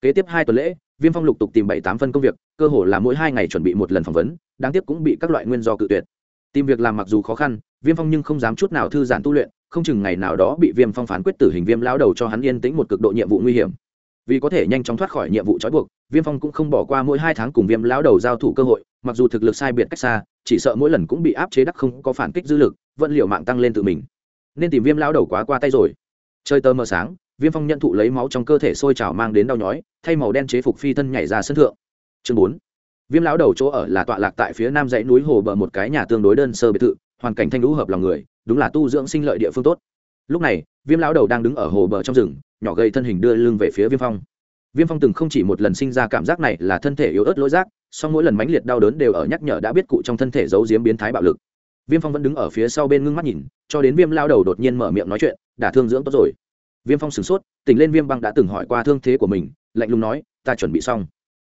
Kế tiếp hai tuần lễ, viêm phong lục tục tìm bảy tám phân công việc, cơ hồ là mỗi hai ngày chuẩn bị một lần phỏng vấn, đáng tiếc cũng bị các loại nguyên do cự tuyệt. Tìm việc làm mặc dù khó khăn, viêm phong nhưng không dám chút nào thư giãn tu luyện, không chừng ngày nào đó bị viêm phong phán quyết tử hình viêm lao đầu cho hắn yên tĩnh một cực độ nhiệm vụ nguy hiểm. Vì có thể nhanh chóng thoát khỏi nhiệm vụ trói buộc, viêm phong cũng không bỏ qua mỗi hai tháng cùng viêm lão đầu giao thủ cơ hội, mặc dù thực lực sai biệt cách xa, chỉ sợ mỗi lần cũng bị áp chế đắc không có phản kích dư lực vẫn liệu mạng tăng lên tự mình. Nên tìm viêm lão đầu quá qua tay rồi. Chơi tơ mờ sáng viêm phong nhận thụ lấy máu trong cơ thể sôi trào mang đến đau nhói, thay màu đen chế phục phi thân nhảy ra sân thượng. Chương bốn. Viêm lão đầu chỗ ở là tọa lạc tại phía nam dãy núi hồ bờ một cái nhà tương đối đơn sơ biệt thự, hoàn cảnh thanh lũ hợp lòng người, đúng là tu dưỡng sinh lợi địa phương tốt. Lúc này, viêm lão đầu đang đứng ở hồ bờ trong rừng, nhỏ gầy thân hình đưa lưng về phía viêm phong. Viêm phong từng không chỉ một lần sinh ra cảm giác này là thân thể yếu ớt lỗi rác song mỗi lần mãnh liệt đau đớn đều ở nhắc nhở đã biết cụ trong thân thể giấu giếm biến thái bạo lực. Viêm phong vẫn đứng ở phía sau bên ngưng mắt nhìn, cho đến viêm lao đầu đột nhiên mở miệng nói chuyện, đả thương dưỡng tốt rồi viêm phong sửng sốt, tỉnh lên viêm băng đã từng hỏi qua thương thế của mình, lạnh lùng nói, ta chuẩn bị xong.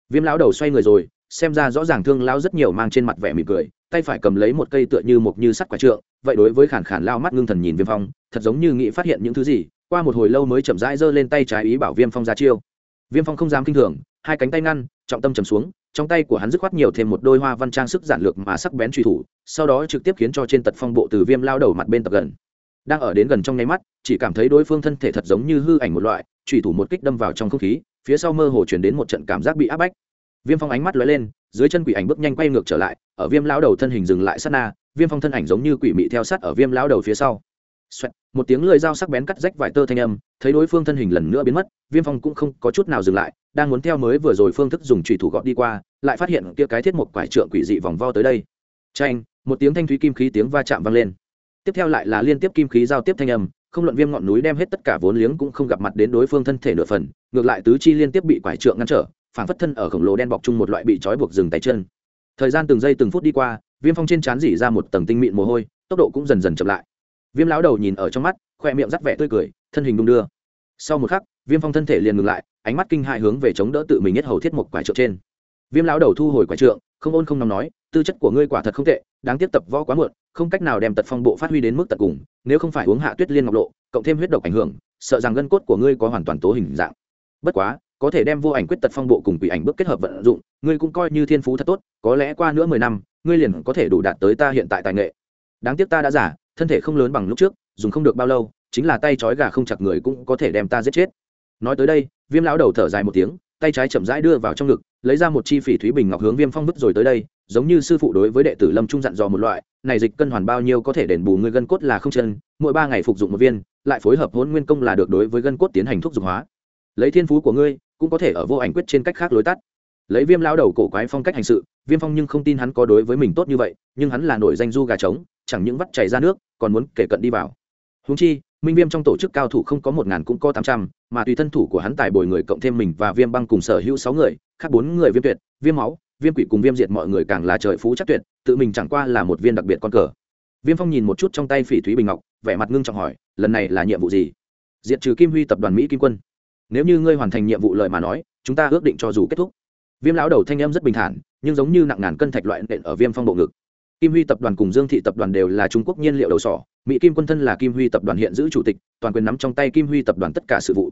Viêm lão đầu xoay người rồi, xem ra rõ ràng thương Lão rất nhiều mang trên mặt vẻ mỉm cười, tay phải cầm lấy một cây tựa như mộc như sắt quả trượng, vậy đối với khản khản lao mắt ngưng thần nhìn viêm phong, thật giống như nghĩ phát hiện những thứ gì, qua một hồi lâu mới chậm rãi giơ lên tay trái ý bảo viêm phong ra chiêu. Viêm phong không dám kinh thường, hai cánh tay ngăn, trọng tâm chầm xuống, trong tay của hắn dứt khoát nhiều thêm một đôi hoa văn trang sức giản lược mà sắc bén truy thủ, sau đó trực tiếp khiến cho trên tật phong bộ từ viêm lao đầu mặt bên tập gần đang ở đến gần trong nháy mắt chỉ cảm thấy đối phương thân thể thật giống như hư ảnh một loại truy thủ một kích đâm vào trong không khí phía sau mơ hồ chuyển đến một trận cảm giác bị áp bách viêm phong ánh mắt lóe lên dưới chân quỷ ảnh bước nhanh quay ngược trở lại ở viêm lao đầu thân hình dừng lại sát na viêm phong thân ảnh giống như quỷ mị theo sát ở viêm lao đầu phía sau Xoẹt, một tiếng lưỡi dao sắc bén cắt rách vải tơ thanh âm, thấy đối phương thân hình lần nữa biến mất, Viêm Phong cũng không có chút nào dừng lại, đang muốn theo mới vừa rồi phương thức dùng chủy thủ gọt đi qua, lại phát hiện kia cái thiết một quải trượng quỷ dị vòng vo tới đây. Chanh, một tiếng thanh thúy kim khí tiếng va chạm vang lên. Tiếp theo lại là liên tiếp kim khí giao tiếp thanh âm, không luận Viêm ngọn núi đem hết tất cả vốn liếng cũng không gặp mặt đến đối phương thân thể nửa phần, ngược lại tứ chi liên tiếp bị quải trượng ngăn trở, phản phất thân ở khổng lồ đen bọc chung một loại bị trói buộc dừng tay chân. Thời gian từng giây từng phút đi qua, Viêm Phong trên trán dỉ ra một tầng tinh mịn mồ hôi, tốc độ cũng dần dần chậm lại. Viêm lão đầu nhìn ở trong mắt khoe miệng rắt vẻ tươi cười thân hình đung đưa. Sau một khắc viêm phong thân thể liền ngừng lại ánh mắt kinh hại hướng về chống đỡ tự mình nhất hầu thiết một quải trượng trên. Viêm lão đầu thu hồi quải trượng không ôn không nóng nói, tư chất của ngươi quả thật không tệ, đáng tiếp tập võ quá muộn, không cách nào đem tật phong bộ phát huy đến mức tận cùng, nếu không phải uống hạ tuyết liên ngọc lộ, cộng thêm huyết độc ảnh hưởng, sợ rằng gân cốt của ngươi có hoàn toàn tố hình dạng. Bất quá, có thể đem vô ảnh quyết tật phong bộ cùng quỷ ảnh bước kết hợp vận dụng, ngươi cũng coi như thiên phú thật tốt, có lẽ qua nữa mười năm, ngươi liền có thể đủ đạt tới ta hiện tại tài nghệ. Đáng tiếc ta đã giả thân thể không lớn bằng lúc trước, dùng không được bao lâu, chính là tay trói gà không chặt người cũng có thể đem ta giết chết. Nói tới đây, viêm lão đầu thở dài một tiếng tay trái chậm rãi đưa vào trong ngực, lấy ra một chi phỉ thúy bình ngọc hướng viêm phong vứt rồi tới đây, giống như sư phụ đối với đệ tử lâm trung dặn dò một loại, này dịch cân hoàn bao nhiêu có thể đền bù người gân cốt là không chân, mỗi ba ngày phục dụng một viên, lại phối hợp hôn nguyên công là được đối với gân cốt tiến hành thuốc dục hóa. Lấy thiên phú của ngươi, cũng có thể ở vô ảnh quyết trên cách khác lối tắt. Lấy viêm lao đầu cổ quái phong cách hành sự, viêm phong nhưng không tin hắn có đối với mình tốt như vậy, nhưng hắn là nổi danh du gà trống, chẳng những vắt chảy ra nước, còn muốn kể cận đi vào. Húng chi minh viêm trong tổ chức cao thủ không có một ngàn cũng có tám trăm, mà tùy thân thủ của hắn tài bồi người cộng thêm mình và viêm băng cùng sở hữu sáu người, khác bốn người viêm tuyệt, viêm máu, viêm quỷ cùng viêm diệt mọi người càng là trời phú chắc tuyệt, tự mình chẳng qua là một viên đặc biệt con cờ. Viêm phong nhìn một chút trong tay phỉ thúy bình ngọc, vẻ mặt ngưng trọng hỏi, lần này là nhiệm vụ gì? Diệt trừ kim huy tập đoàn mỹ kim quân. Nếu như ngươi hoàn thành nhiệm vụ lời mà nói, chúng ta ước định cho dù kết thúc. Viêm lão đầu thanh em rất bình thản, nhưng giống như nặng ngàn cân thạch loại nện ở viêm phong bộ ngực kim huy tập đoàn cùng dương thị tập đoàn đều là trung quốc nhiên liệu đầu sỏ. Mỹ kim quân thân là kim huy tập đoàn hiện giữ chủ tịch, toàn quyền nắm trong tay kim huy tập đoàn tất cả sự vụ.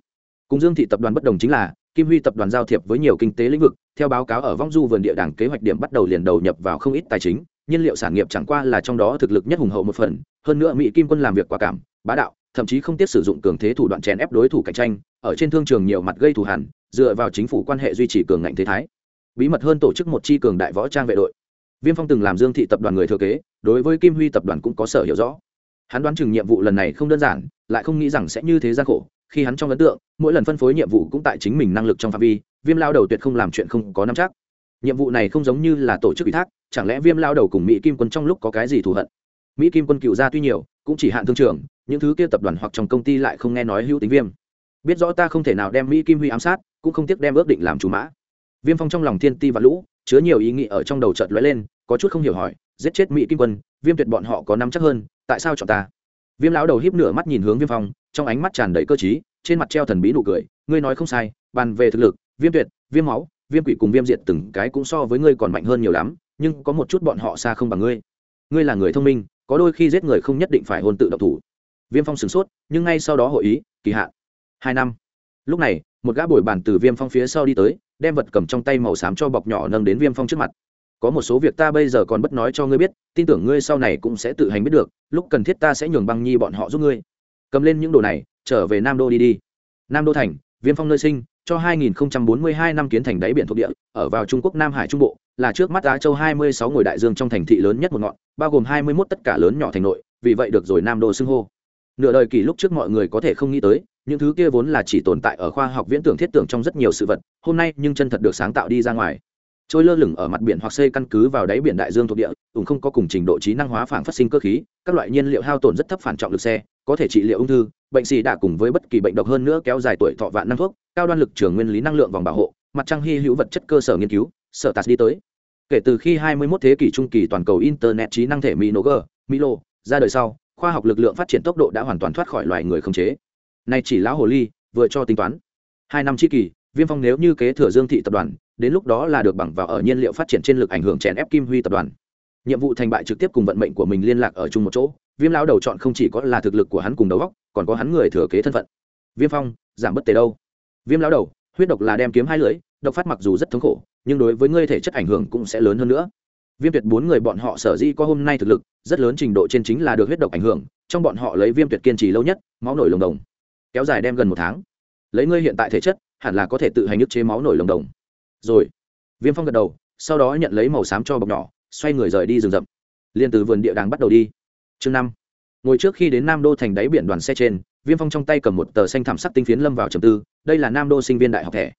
Cùng dương thị tập đoàn bất đồng chính là, kim huy tập đoàn giao thiệp với nhiều kinh tế lĩnh vực, theo báo cáo ở vong du vườn địa đảng kế hoạch điểm bắt đầu liền đầu nhập vào không ít tài chính, nhiên liệu sản nghiệp chẳng qua là trong đó thực lực nhất hùng hậu một phần, hơn nữa mỹ kim quân làm việc quả cảm, bá đạo, thậm chí không tiếc sử dụng cường thế thủ đoạn chèn ép đối thủ cạnh tranh, ở trên thương trường nhiều mặt gây thù hẳn dựa vào chính phủ quan hệ duy trì cường ngạnh thế thái. Bí mật hơn tổ chức một chi cường đại võ trang vệ đội viêm phong từng làm dương thị tập đoàn người thừa kế, đối với kim huy tập đoàn cũng có sở hiểu rõ. Hắn đoán chừng nhiệm vụ lần này không đơn giản, lại không nghĩ rằng sẽ như thế gian khổ. Khi hắn trong ấn tượng, mỗi lần phân phối nhiệm vụ cũng tại chính mình năng lực trong phạm vi, viêm lao đầu tuyệt không làm chuyện không có nắm chắc. Nhiệm vụ này không giống như là tổ chức ủy thác, chẳng lẽ viêm lao đầu cùng mỹ kim quân trong lúc có cái gì thù hận? Mỹ kim quân cựu ra tuy nhiều, cũng chỉ hạn thương trường, những thứ kia tập đoàn hoặc trong công ty lại không nghe nói hữu tính viêm. Biết rõ ta không thể nào đem mỹ kim huy ám sát, cũng không tiếc đem ước định làm chủ mã. Viêm phong trong lòng thiên ti và lũ chứa nhiều ý nghĩ ở trong đầu chợt lóe lên, có chút không hiểu hỏi, giết chết mỹ kim quân, viêm tuyệt bọn họ có nắm chắc hơn, tại sao chọn ta? Viêm lão đầu híp nửa mắt nhìn hướng viêm phong, trong ánh mắt tràn đầy cơ t trên mặt treo thần bí nụ cười, ngươi nói không sai, bàn về thực lực, viêm tuyệt, viêm máu, viêm quỷ cùng viêm diệt từng cái cũng so với ngươi còn mạnh hơn nhiều lắm, nhưng có một chút bọn họ xa không bằng ngươi. Ngươi là người thông minh, có đôi khi giết người không nhất định phải hôn tự độc thủ. Viêm phong sửng sốt, nhưng ngay sau đó hội ý, kỳ hạn hai năm. Lúc này một gã bồi bàn từ viêm phong phía sau đi tới, đem vật cầm trong tay màu xám cho bọc nhỏ nâng đến viêm phong trước mặt. Có một số việc ta bây giờ còn bất nói cho ngươi biết, tin tưởng ngươi sau này cũng sẽ tự hành biết được, lúc cần thiết ta sẽ nhường băng nhi bọn họ giúp ngươi. Cầm lên những đồ này, trở về nam đô đi đi. Nam đô thành, viêm phong nơi sinh, cho 2042 năm kiến thành đáy biển thuộc địa, ở vào trung quốc nam hải trung bộ, là trước mắt á châu 26 ngồi đại dương trong thành thị lớn nhất một ngọn, bao gồm 21 tất cả lớn nhỏ thành nội, vì vậy được rồi nam đô xưng hô. Nửa đời kỷ lúc trước mọi người có thể không nghĩ tới những thứ kia vốn là chỉ tồn tại ở khoa học viễn tưởng thiết tưởng trong rất nhiều sự vật, hôm nay nhưng chân thật được sáng tạo đi ra ngoài. Trôi lơ lửng ở mặt biển hoặc xây căn cứ vào đáy biển đại dương thuộc địa, cũng không có cùng trình độ trí năng hóa phản phát sinh cơ khí, các loại nhiên liệu hao tổn rất thấp phản trọng lực xe, có thể trị liệu ung thư, bệnh xì đã cùng với bất kỳ bệnh độc hơn nữa kéo dài tuổi thọ vạn năng thuốc, cao đoan lực trường nguyên lý năng lượng vòng bảo hộ, mặt trăng hy hữu vật chất cơ sở nghiên cứu, sở tạt đi tới. Kể từ khi 21 thế kỷ trung kỳ toàn cầu internet trí năng thể mino g milo, ra đời sau, khoa học lực lượng phát triển tốc độ đã hoàn toàn thoát khỏi loài người khống chế nay chỉ lão hồ ly, vừa cho tính toán. Hai năm tri kỳ, viêm phong nếu như kế thừa dương thị tập đoàn, đến lúc đó là được bằng vào ở nhiên liệu phát triển trên lực ảnh hưởng chèn ép kim huy tập đoàn. Nhiệm vụ thành bại trực tiếp cùng vận mệnh của mình liên lạc ở chung một chỗ, viêm lão đầu chọn không chỉ có là thực lực của hắn cùng đầu góc còn có hắn người thừa kế thân phận. Viêm phong, giảm bất tề đâu? Viêm lão đầu, huyết độc là đem kiếm hai lưỡi, độc phát mặc dù rất thống khổ, nhưng đối với ngươi thể chất ảnh hưởng cũng sẽ lớn hơn nữa. Viêm tuyệt bốn người bọn họ sở di có hôm nay thực lực, rất lớn trình độ trên chính là được huyết độc ảnh hưởng, trong bọn họ lấy viêm tuyệt kiên trì lâu nhất, máu nổi lồng đồng kéo dài đem gần một tháng. Lấy ngươi hiện tại thể chất, hẳn là có thể tự hành ức chế máu nổi lồng đồng. Rồi, viêm phong gật đầu, sau đó nhận lấy màu xám cho bọc nhỏ, xoay người rời đi rừng rậm. Liên từ vườn địa đàng bắt đầu đi. Chương năm. Ngồi trước khi đến nam đô thành đáy biển đoàn xe trên, viêm phong trong tay cầm một tờ xanh thảm sắc tinh phiến lâm vào trầm tư, đây là nam đô sinh viên đại học thẻ.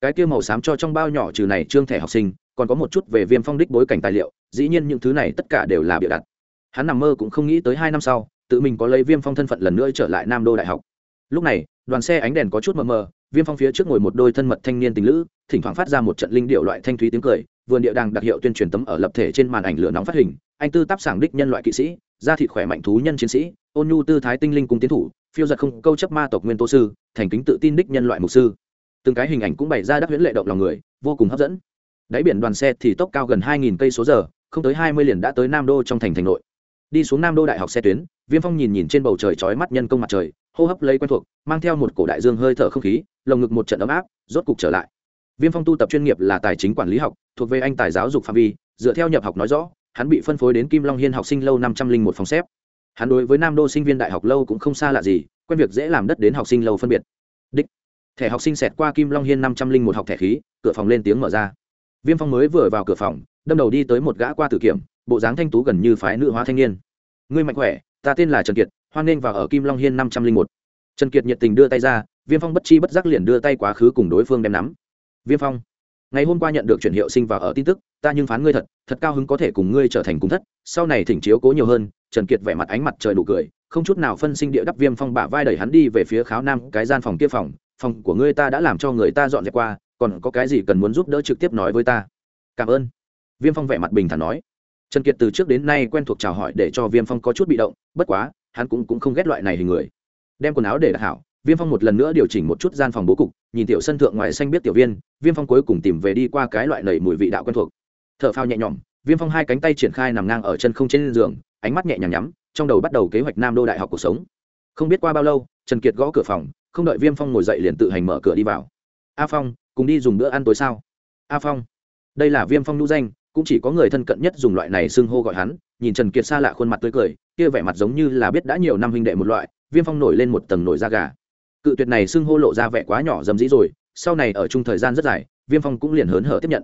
Cái kia màu xám cho trong bao nhỏ trừ này trương thẻ học sinh, còn có một chút về viêm phong đích bối cảnh tài liệu, dĩ nhiên những thứ này tất cả đều là bịa đặt. Hắn nằm mơ cũng không nghĩ tới hai năm sau, tự mình có lấy viêm phong thân phận lần nữa trở lại nam đô đại học lúc này, đoàn xe ánh đèn có chút mờ mờ, viêm phong phía trước ngồi một đôi thân mật thanh niên tình lữ, thỉnh thoảng phát ra một trận linh điệu loại thanh thúy tiếng cười, vườn địa đàng đặc hiệu tuyên truyền tấm ở lập thể trên màn ảnh lửa nóng phát hình, anh tư táp sảng đích nhân loại kỵ sĩ, da thịt khỏe mạnh thú nhân chiến sĩ, ôn nhu tư thái tinh linh cung tiến thủ, phiêu giật không câu chấp ma tộc nguyên tô sư, thành kính tự tin đích nhân loại mục sư. Từng cái hình ảnh cũng bày ra đắc huyễn lệ động lòng người, vô cùng hấp dẫn. Đáy biển đoàn xe thì tốc cao gần hai nghìn cây số giờ, không tới hai mươi liền đã tới nam đô trong thành thành nội. Đi xuống nam đô đại học xe tuyến, viêm phong nhìn nhìn trên bầu trời chói mắt nhân công mặt trời hô hấp lấy quen thuộc, mang theo một cổ đại dương hơi thở không khí, lồng ngực một trận ấm áp, rốt cục trở lại. Viêm phong tu tập chuyên nghiệp là tài chính quản lý học, thuộc về anh tài giáo dục phạm vi, dựa theo nhập học nói rõ, hắn bị phân phối đến kim long hiên học sinh lâu năm trăm linh một phòng xếp. Hắn đối với nam đô sinh viên đại học lâu cũng không xa lạ gì, quen việc dễ làm đất đến học sinh lâu phân biệt. Đích. Thẻ học sinh xẹt qua kim long hiên năm trăm linh một học thẻ khí, cửa phòng lên tiếng mở ra. Viêm phong mới vừa vào cửa phòng, đâm đầu đi tới một gã qua tử kiểm, bộ dáng thanh tú gần như phái nữ hóa thanh niên. Ngươi mạnh khỏe, ta tên là trần kiệt hoan nghênh vào ở kim long hiên năm trăm linh một. Trần kiệt nhiệt tình đưa tay ra, viêm phong bất chi bất giác liền đưa tay quá khứ cùng đối phương đem nắm. Viêm phong, ngày hôm qua nhận được chuyển hiệu sinh vào ở tin tức, ta nhưng phán ngươi thật thật cao hứng có thể cùng ngươi trở thành cung thất, sau này thỉnh chiếu cố nhiều hơn, trần kiệt vẻ mặt ánh mặt trời đủ cười, không chút nào phân sinh địa đắp viêm phong bả vai đẩy hắn đi về phía kháo nam, cái gian phòng kia phòng phòng của ngươi ta đã làm cho người ta dọn dẹp qua, còn có cái gì cần muốn giúp đỡ trực tiếp nói với ta? Cảm ơn. Viêm phong vẻ mặt bình thản nói. Trần kiệt từ trước đến nay quen thuộc chào hỏi để cho viêm phong có chút bị động, bất quá hắn cũng, cũng không ghét loại này hình người. Đem quần áo để đặt hảo viêm phong một lần nữa điều chỉnh một chút gian phòng bố cục nhìn tiểu sân thượng ngoài xanh biết tiểu viên viêm phong cuối cùng tìm về đi qua cái loại nầy mùi vị đạo quen thuộc. T h ở phao nhẹ nhõm viêm phong hai cánh tay triển khai nằm ngang ở chân không trên giường ánh mắt nhẹ nhàng nhắm trong đầu bắt đầu kế hoạch nam đô đại học cuộc sống. Không biết qua bao lâu trần kiệt gõ cửa phòng không đợi viêm phong ngồi dậy liền tự hành mở cửa đi vào. A phong cùng đi dùng bữa ăn tối sao? A phong. Đây là viêm phong nữ danh cũng chỉ có người thân cận nhất dùng loại này xưng hô gọi hắn nhìn trần kiệt xa lạ khuôn mặt tươi cười kia vẻ mặt giống như là biết đã nhiều năm huynh đệ một loại, viêm phong nổi lên một tầng nổi da gà. Cự tuyệt này xưng hô lộ ra vẻ quá nhỏ dầm dĩ rồi, sau này ở chung thời gian rất dài, viêm phong cũng liền hớn hở tiếp nhận.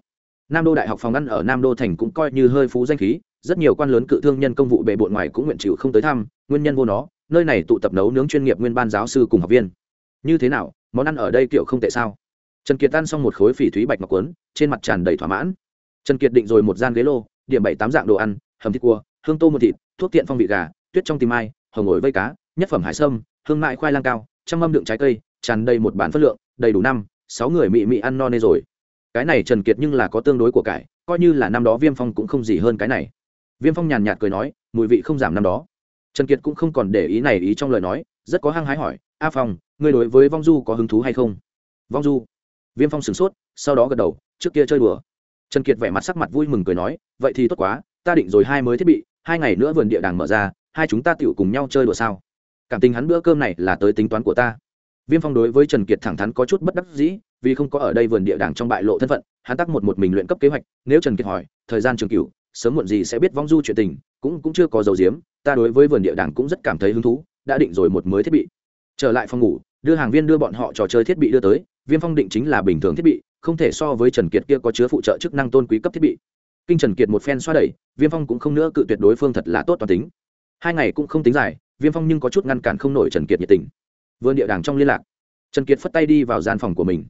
Nam đô đại học phòng ăn ở nam đô thành cũng coi như hơi phú danh khí, rất nhiều quan lớn cự thương nhân công vụ bề bộn ngoài cũng nguyện chịu không tới thăm, nguyên nhân vô nó, nơi này tụ tập nấu nướng chuyên nghiệp nguyên ban giáo sư cùng học viên. Như thế nào, món ăn ở đây kiểu không tệ sao? Trần kiệt ăn xong một khối phỉ thúy bạch ngọc quấn trên mặt tràn đầy thỏa mãn. Trần kiệt định rồi một gian ghế lô, điểm bảy tám dạng đồ ăn, hầm thịt cua hương tô một thịt, thuốc tiện phong vị gà, tuyết trong tìm mai, hồng ổi vây cá, nhất phẩm hải sâm, hương mại khoai lang cao, trăm mâm đựng trái cây, tràn đầy một bản phất lượng, đầy đủ năm, sáu người mị mị ăn no nê rồi. Cái này trần kiệt nhưng là có tương đối của cải, coi như là năm đó viêm phong cũng không gì hơn cái này. Viêm phong nhàn nhạt cười nói, mùi vị không giảm năm đó. Trần kiệt cũng không còn để ý này ý trong lời nói, rất có hăng hái hỏi, a phong, ngươi đối với vong du có hứng thú hay không? Vong du? Viêm phong sửng sốt, sau đó gật đầu, trước kia chơi đùa. Trần kiệt vẻ mặt sắc mặt vui mừng cười nói, vậy thì tốt quá, ta định rồi hai mới thiết bị hai ngày nữa vườn địa đàng mở ra, hai chúng ta tựu cùng nhau chơi đùa sao? Cảm tình hắn bữa cơm này là tới tính toán của ta. Viêm phong đối với trần kiệt thẳng thắn có chút bất đắc dĩ, vì không có ở đây vườn địa đàng trong bại lộ thân phận, hắn tắc một một mình luyện cấp kế hoạch, nếu trần kiệt hỏi, thời gian trường cửu, sớm muộn gì sẽ biết vong du chuyện tình? Cũng cũng chưa có dầu diếm, ta đối với vườn địa đàng cũng rất cảm thấy hứng thú, đã định rồi một mới thiết bị. Trở lại phòng ngủ, đưa hàng viên đưa bọn họ trò chơi thiết bị đưa tới, viêm phong định chính là bình thường thiết bị, không thể so với trần kiệt kia có chứa phụ trợ chức năng tôn quý cấp thiết bị kinh trần kiệt một phen xoa đẩy, viêm phong cũng không nữa cự tuyệt đối phương thật là tốt toàn tính. Hai ngày cũng không tính dài, viêm phong nhưng có chút ngăn cản không nổi trần kiệt nhiệt tình. Vườn địa đàng trong liên lạc, trần kiệt phất tay đi vào gian phòng của mình.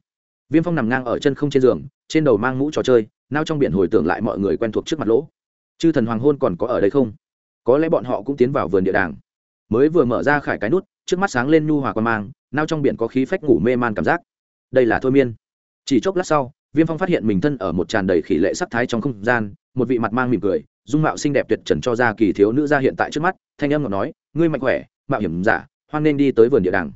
Viêm phong nằm ngang ở chân không trên giường, trên đầu mang mũ trò chơi, nao trong biển hồi tưởng lại mọi người quen thuộc trước mặt lỗ. Chư thần hoàng hôn còn có ở đây không? Có lẽ bọn họ cũng tiến vào vườn địa đàng. Mới vừa mở ra khải cái nút, trước mắt sáng lên nhu hòa quan mang, nao trong biển có khí phách ngủ mê man cảm giác. Đây là thôi miên. Chỉ chốc lát sau viêm phong phát hiện mình thân ở một tràn đầy khỉ lệ sắc thái trong không gian, một vị mặt mang mỉm cười, dung mạo xinh đẹp tuyệt trần cho ra kỳ thiếu nữ ra hiện tại trước mắt, thanh âm ngọc nói, ngươi mạnh khỏe, mạo hiểm giả, hoan nên đi tới vườn địa đàng.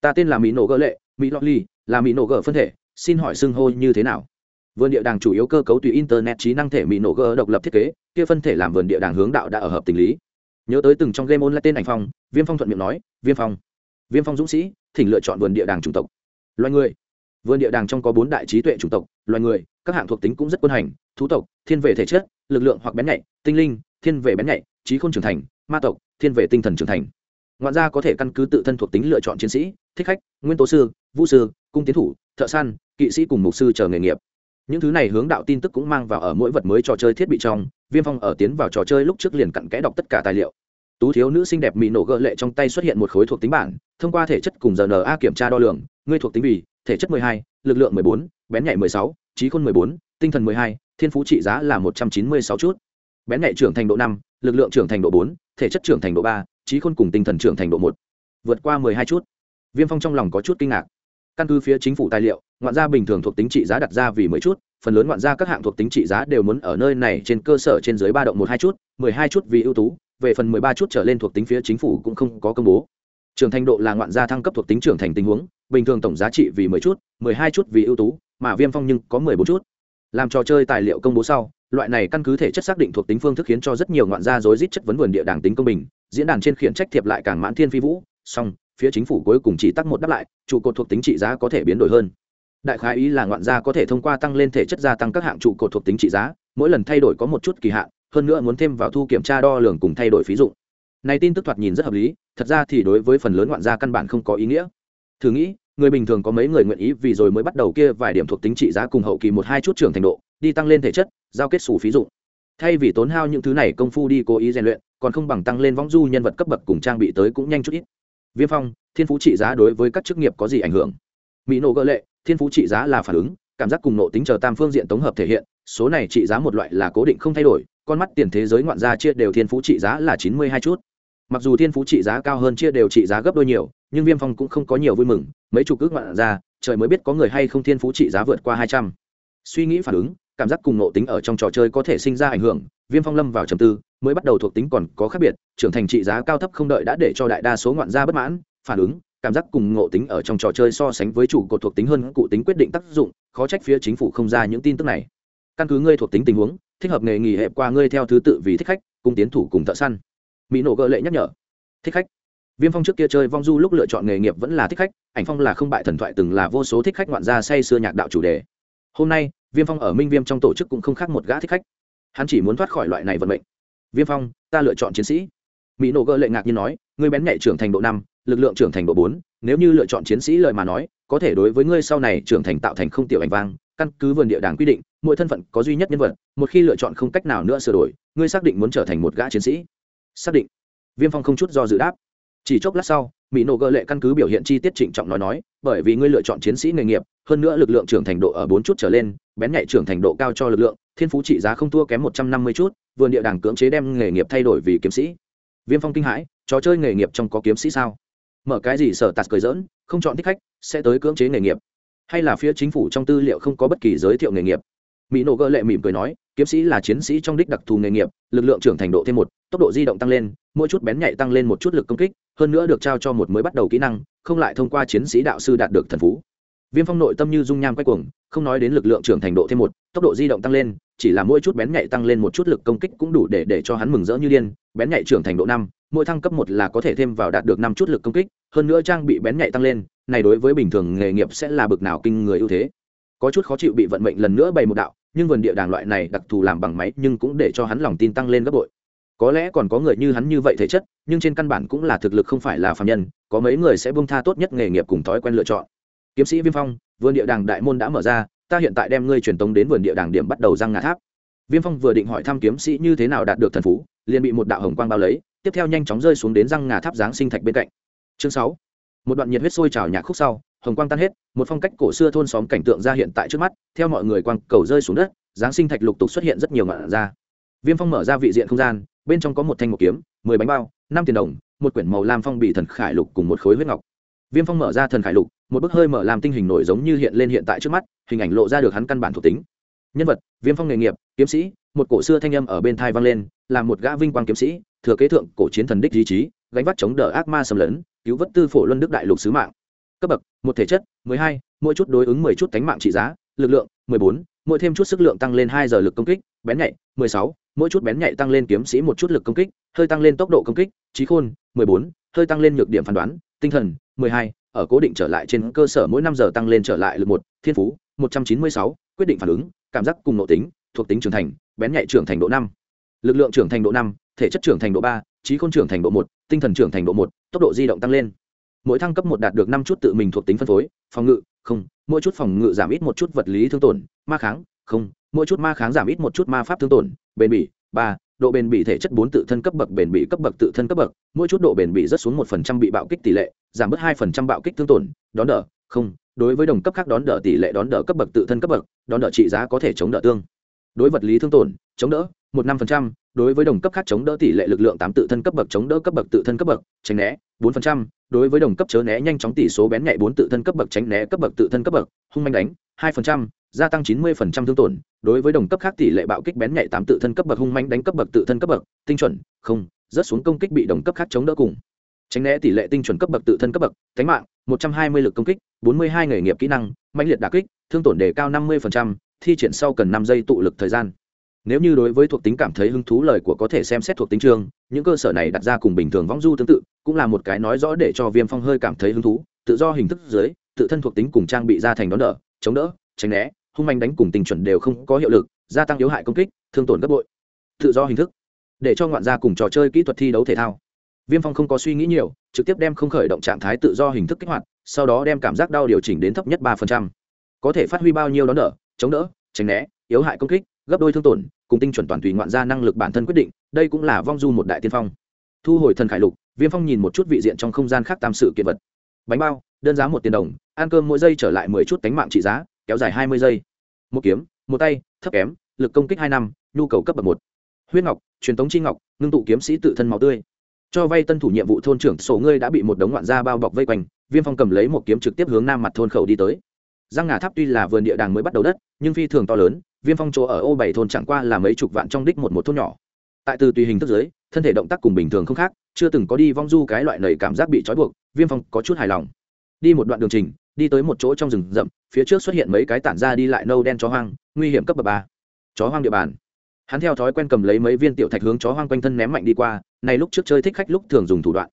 Ta tên là mỹ nổ gỡ lệ, mỹ lọ ly là mỹ nổ gỡ phân thể, xin hỏi xưng hô như thế nào? Vườn địa đàng chủ yếu cơ cấu tùy internet trí năng thể mỹ nổ gỡ độc lập thiết kế, kia phân thể làm vườn địa đàng hướng đạo đã ở hợp tình lý. Nhớ tới từng trong game online tên ảnh phong, viêm phong thuận miệng nói, viêm phong viêm phong dũng sĩ, thỉnh lựa chọn vườn địa đàng chủng tộc. Loài người vườn địa đàng trong có bốn đại trí tuệ chủng tộc, loài người, các hạng thuộc tính cũng rất quân hành, thú tộc, thiên về thể chất, lực lượng hoặc bén nhạy, tinh linh, thiên về bén nhạy, trí khôn trưởng thành, ma tộc, thiên về tinh thần trưởng thành. Ngoạn gia có thể căn cứ tự thân thuộc tính lựa chọn chiến sĩ, thích khách, nguyên tố sư, vũ sư, cung tiến thủ, thợ săn, kỵ sĩ cùng mục sư chờ nghề nghiệp. Những thứ này hướng đạo tin tức cũng mang vào ở mỗi vật mới trò chơi thiết bị trong, viêm phong ở tiến vào trò chơi lúc trước liền cặn kẽ đọc tất cả tài liệu tú thiếu nữ xinh đẹp mỹ nổ gợ lệ trong tay xuất hiện một khối thuộc tính bản thông qua thể chất cùng rna kiểm tra đo lường ngươi thuộc tính vì thể chất 12, lực lượng 14, bén nhạy 16, trí khôn 14, tinh thần 12, thiên phú trị giá là 196 chút. Bén nhạy trưởng thành độ năm, lực lượng trưởng thành độ bốn, thể chất trưởng thành độ ba, trí khôn cùng tinh thần trưởng thành độ một. vượt qua 12 chút. Viêm phong trong lòng có chút kinh ngạc. Căn cứ phía chính phủ tài liệu ngoạn gia bình thường thuộc tính trị giá đặt ra vì 10 chút phần lớn ngoạn gia các hạng thuộc tính trị giá đều muốn ở nơi này trên cơ sở trên dưới ba động một hai chút mười hai chút vì ưu tú về phần mười ba chút trở lên thuộc tính phía chính phủ cũng không có công bố. Trưởng thành độ là ngoạn gia thăng cấp thuộc tính trưởng thành tình huống, bình thường tổng giá trị vì mười chút, mười hai chút vì ưu tú, mà viêm phong nhưng có mười bốn chút. Làm trò chơi tài liệu công bố sau, loại này căn cứ thể chất xác định thuộc tính phương thức khiến cho rất nhiều ngoạn gia rối rít chất vấn vườn địa đảng tính công bình, diễn đàn trên khiển trách thiệp lại càng mãn thiên phi vũ, song, phía chính phủ cuối cùng chỉ tắc một đáp lại, trụ cột thuộc tính trị giá có thể biến đổi hơn. Đại khái ý là ngoạn gia có thể thông qua tăng lên thể chất gia tăng các hạng trụ cột thuộc tính trị giá, mỗi lần thay đổi có một chút kỳ hạn hơn nữa muốn thêm vào thu kiểm tra đo lường cùng thay đổi phí dụng. Này tin tức thoạt nhìn rất hợp lý, thật ra thì đối với phần lớn ngoạn gia căn bản không có ý nghĩa. Thử nghĩ, người bình thường có mấy người nguyện ý vì rồi mới bắt đầu kia vài điểm thuộc tính trị giá cùng hậu kỳ một hai chút trưởng thành độ, đi tăng lên thể chất, giao kết xù phí dụng. Thay vì tốn hao những thứ này công phu đi cố ý rèn luyện, còn không bằng tăng lên võng du nhân vật cấp bậc cùng trang bị tới cũng nhanh chút ít. Viêm phong, thiên phú trị giá đối với các chức nghiệp có gì ảnh hưởng? Mỹ nộ gợ lệ, thiên phú trị giá là phản ứng, cảm giác cùng nộ tính chờ tam phương diện tổng hợp thể hiện, số này trị giá một loại là cố định không thay đổi con mắt tiền thế giới ngoạn gia chia đều thiên phú trị giá là chín mươi hai chút. Mặc dù thiên phú trị giá cao hơn chia đều trị giá gấp đôi nhiều, nhưng viêm phong cũng không có nhiều vui mừng, mấy chục ước ngoạn gia, trời mới biết có người hay không thiên phú trị giá vượt qua hai trăm. Suy nghĩ phản ứng, cảm giác cùng nộ tính ở trong trò chơi có thể sinh ra ảnh hưởng, viêm phong lâm vào trầm tư, mới bắt đầu thuộc tính còn có khác biệt, trưởng thành trị giá cao thấp không đợi đã để cho đại đa số ngoạn gia bất mãn, phản ứng, cảm giác cùng ngộ tính ở trong trò chơi so sánh với chủ cột thuộc tính hơn cụ tính quyết định tác dụng, khó trách phía chính phủ không ra những tin tức này. Căn cứ ngươi thuộc tính tình huống thích hợp nghề nghỉ hẹp qua ngươi theo thứ tự vì thích khách cung tiến thủ cùng thợ săn. Mỹ nổ gợ lệ nhắc nhở. Thích khách. Viêm phong trước kia chơi vong du lúc lựa chọn nghề nghiệp vẫn là thích khách, ảnh phong là không bại thần thoại từng là vô số thích khách ngoạn gia say xưa nhạc đạo chủ đề. Hôm nay, viêm phong ở minh viêm trong tổ chức cũng không khác một gã thích khách. Hắn chỉ muốn thoát khỏi loại này vận mệnh. Viêm phong, ta lựa chọn chiến sĩ. Mỹ nổ gợ lệ ngạc như nói, ngươi bén nhạy trưởng thành độ năm, lực lượng trưởng thành độ bốn, nếu như lựa chọn chiến sĩ lời mà nói, có thể đối với ngươi sau này trưởng thành tạo thành không tiểu ảnh vang căn cứ vườn địa đàng quy định, mỗi thân phận có duy nhất nhân vật, một khi lựa chọn không cách nào nữa sửa đổi, ngươi xác định muốn trở thành một gã chiến sĩ. Xác định. Viêm phong không chút do dự đáp. Chỉ chốc lát sau, mỹ nổ gợ lệ căn cứ biểu hiện chi tiết trịnh trọng nói nói, bởi vì ngươi lựa chọn chiến sĩ nghề nghiệp, hơn nữa lực lượng trưởng thành độ ở bốn chút trở lên, bén nhạy trưởng thành độ cao cho lực lượng, thiên phú trị giá không thua kém một trăm năm mươi chút, vườn địa đàng cưỡng chế đem nghề nghiệp thay đổi vì kiếm sĩ. Viêm phong kinh hãi, trò chơi nghề nghiệp trong có kiếm sĩ sao? Mở cái gì sở tạt cười dỡn không chọn thích khách, sẽ tới cưỡng chế nghề nghiệp hay là phía chính phủ trong tư liệu không có bất kỳ giới thiệu nghề nghiệp? Mỹ nổ gợ lệ mỉm cười nói, kiếm sĩ là chiến sĩ trong đích đặc thù nghề nghiệp, lực lượng trưởng thành độ thêm một, tốc độ di động tăng lên, mỗi chút bén nhạy tăng lên một chút lực công kích, hơn nữa được trao cho một mới bắt đầu kỹ năng, không lại thông qua chiến sĩ đạo sư đạt được thần phú. Viêm phong nội tâm như dung nham quay cuồng, không nói đến lực lượng trưởng thành độ thêm một, tốc độ di động tăng lên chỉ là mỗi chút bén nhạy tăng lên một chút lực công kích cũng đủ để để cho hắn mừng rỡ như điên, bén nhạy trưởng thành độ năm, mỗi thăng cấp một là có thể thêm vào đạt được năm chút lực công kích, hơn nữa trang bị bén nhạy tăng lên, này đối với bình thường nghề nghiệp sẽ là bực nào kinh người ưu thế. Có chút khó chịu bị vận mệnh lần nữa bày một đạo, nhưng vườn địa đàng loại này đặc thù làm bằng máy nhưng cũng để cho hắn lòng tin tăng lên gấp bội. Có lẽ còn có người như hắn như vậy thể chất, nhưng trên căn bản cũng là thực lực không phải là phạm nhân, có mấy người sẽ buông tha tốt nhất nghề nghiệp cùng thói quen lựa chọn. Kiếm sĩ viêm phong, vườn địa đàng đại môn đã mở ra ta hiện tại đem ngươi truyền tống đến vườn địa đàng điểm bắt đầu răng ngã tháp. Viêm phong vừa định hỏi thăm kiếm sĩ như thế nào đạt được thần phú, liền bị một đạo hồng quang bao lấy, tiếp theo nhanh chóng rơi xuống đến răng ngà tháp giáng sinh thạch bên cạnh. Chương sáu. Một đoạn nhiệt huyết sôi trào nhạc khúc sau, hồng quang tan hết, một phong cách cổ xưa thôn xóm cảnh tượng ra hiện tại trước mắt, theo mọi người quang cầu rơi xuống đất, giáng sinh thạch lục tục xuất hiện rất nhiều ngọn ra. Viêm phong mở ra vị diện không gian, bên trong có một thanh một kiếm, mười bánh bao, năm tiền đồng, một quyển màu lam phong bị thần khải lục cùng một khối huyết ngọc. Viêm phong mở ra thần khải lục một bức hơi mở làm tinh hình nổi giống như hiện lên hiện tại trước mắt, hình ảnh lộ ra được hắn căn bản thuộc tính. Nhân vật, viêm phong nghề nghiệp, kiếm sĩ, một cổ xưa thanh âm ở bên thai vang lên, là một gã vinh quang kiếm sĩ, thừa kế thượng cổ chiến thần đích ý chí, gánh vác chống đỡ ác ma xâm lấn, cứu vớt tư phổ luân đức đại lục sứ mạng. Cấp bậc, một thể chất, mười hai, mỗi chút đối ứng mười chút cánh mạng trị giá, lực lượng, mười bốn, mỗi thêm chút sức lượng tăng lên hai giờ lực công kích, bén nhạy, mười sáu, mỗi chút bén nhạy tăng lên kiếm sĩ một chút lực công kích, hơi tăng lên tốc độ công kích, trí khôn, mười bốn, hơi tăng lên nhược điểm phán đoán, tinh thần, mười hai ở cố định trở lại trên cơ sở mỗi năm giờ tăng lên trở lại lực một, thiên phú, một trăm chín mươi sáu, quyết định phản ứng, cảm giác cùng nội tính, thuộc tính trưởng thành, bén nhạy trưởng thành độ năm. Lực lượng trưởng thành độ năm, thể chất trưởng thành độ ba, trí khôn trưởng thành độ một, tinh thần trưởng thành độ một, tốc độ di động tăng lên. Mỗi thăng cấp một đạt được năm chút tự mình thuộc tính phân phối, phòng ngự, không, mỗi chút phòng ngự giảm ít một chút vật lý thương tổn, ma kháng, không, mỗi chút ma kháng giảm ít một chút ma pháp thương tổn, bền bỉ, ba, độ bền bỉ thể chất bốn tự thân cấp bậc, bền bỉ cấp bậc tự thân cấp bậc, mỗi chút độ bền bỉ rất xuống một phần trăm bị bạo kích tỷ lệ giảm bớt hai phần trăm bạo kích thương tổn, đón đỡ, không, đối với đồng cấp khác đón đỡ tỷ lệ đón đỡ cấp bậc tự thân cấp bậc, đón đỡ trị giá có thể chống đỡ tương. Đối vật lý thương tổn, chống đỡ, một năm phần trăm, đối với đồng cấp khác chống đỡ tỷ lệ lực lượng tám tự thân cấp bậc chống đỡ cấp bậc tự thân cấp bậc, tránh né, bốn phần trăm, đối với đồng cấp chớ né nhanh chóng tỷ số bén nhạy bốn tự thân cấp bậc tránh né cấp bậc tự thân cấp bậc, hung manh đánh, hai phần trăm, gia tăng chín mươi phần trăm thương tổn, đối với đồng cấp khác tỷ lệ bạo kích bén nhạy tám tự thân cấp bậc hung manh đánh cấp bậc tự thân cấp bậc, tinh chuẩn, không, rớt xuống công kích bị đồng cấp khác chống đỡ cùng tránh né tỷ lệ tinh chuẩn cấp bậc tự thân cấp bậc, thánh mạng, một trăm hai mươi lực công kích, bốn mươi hai nghề nghiệp kỹ năng mạnh liệt đà kích, thương tổn đề cao năm mươi thi triển sau cần năm giây tụ lực thời gian. Nếu như đối với thuộc tính cảm thấy hứng thú lời của có thể xem xét thuộc tính chương những cơ sở này đặt ra cùng bình thường vong du tương tự, cũng là một cái nói rõ để cho viêm phong hơi cảm thấy hứng thú, tự do hình thức dưới, tự thân thuộc tính cùng trang bị ra thành đón đỡ, chống đỡ, tránh né, hung manh đánh cùng tình chuẩn đều không có hiệu lực, gia tăng yếu hại công kích, thương tổn gấp bội. Tự do hình thức. Để cho ngoạn gia cùng trò chơi kỹ thuật thi đấu thể thao viêm phong không có suy nghĩ nhiều, trực tiếp đem không khởi động trạng thái tự do hình thức kích hoạt, sau đó đem cảm giác đau điều chỉnh đến thấp nhất ba có thể phát huy bao nhiêu đón đỡ chống đỡ, tránh né, yếu hại công kích, gấp đôi thương tổn, cùng tinh chuẩn toàn tùy ngoạn ra năng lực bản thân quyết định, đây cũng là vong du một đại tiên phong. Thu hồi thần khải lục, viêm phong nhìn một chút vị diện trong không gian khác tam sự kiện vật. Bánh bao, đơn giá một tiền đồng, ăn cơm mỗi giây trở lại mười chút cánh mạng trị giá, kéo dài hai mươi giây. Một kiếm, một tay, thấp kém, lực công kích hai năm, nhu cầu cấp bậc một. Huyết ngọc, truyền thống chi ngọc, ngưng tụ kiếm sĩ tự thân máu tươi cho vay tân thủ nhiệm vụ thôn trưởng, sổ ngươi đã bị một đống ngoạn gia bao bọc vây quanh, viêm phong cầm lấy một kiếm trực tiếp hướng nam mặt thôn khẩu đi tới. Giang ngà tháp tuy là vườn địa đàng mới bắt đầu đất, nhưng phi thường to lớn, viêm phong chỗ ở ô bảy thôn chẳng qua là mấy chục vạn trong đích một một thôn nhỏ. Tại từ tùy hình thức giới, thân thể động tác cùng bình thường không khác, chưa từng có đi vong du cái loại nầy cảm giác bị trói buộc, viêm phong có chút hài lòng. Đi một đoạn đường trình, đi tới một chỗ trong rừng rậm, phía trước xuất hiện mấy cái tản ra đi lại nâu đen chó hoang, nguy hiểm cấp bậc ba. Chó hoang địa bàn hắn theo thói quen cầm lấy mấy viên tiểu thạch hướng chó hoang quanh thân ném mạnh đi qua, này lúc trước chơi thích khách lúc thường dùng thủ đoạn.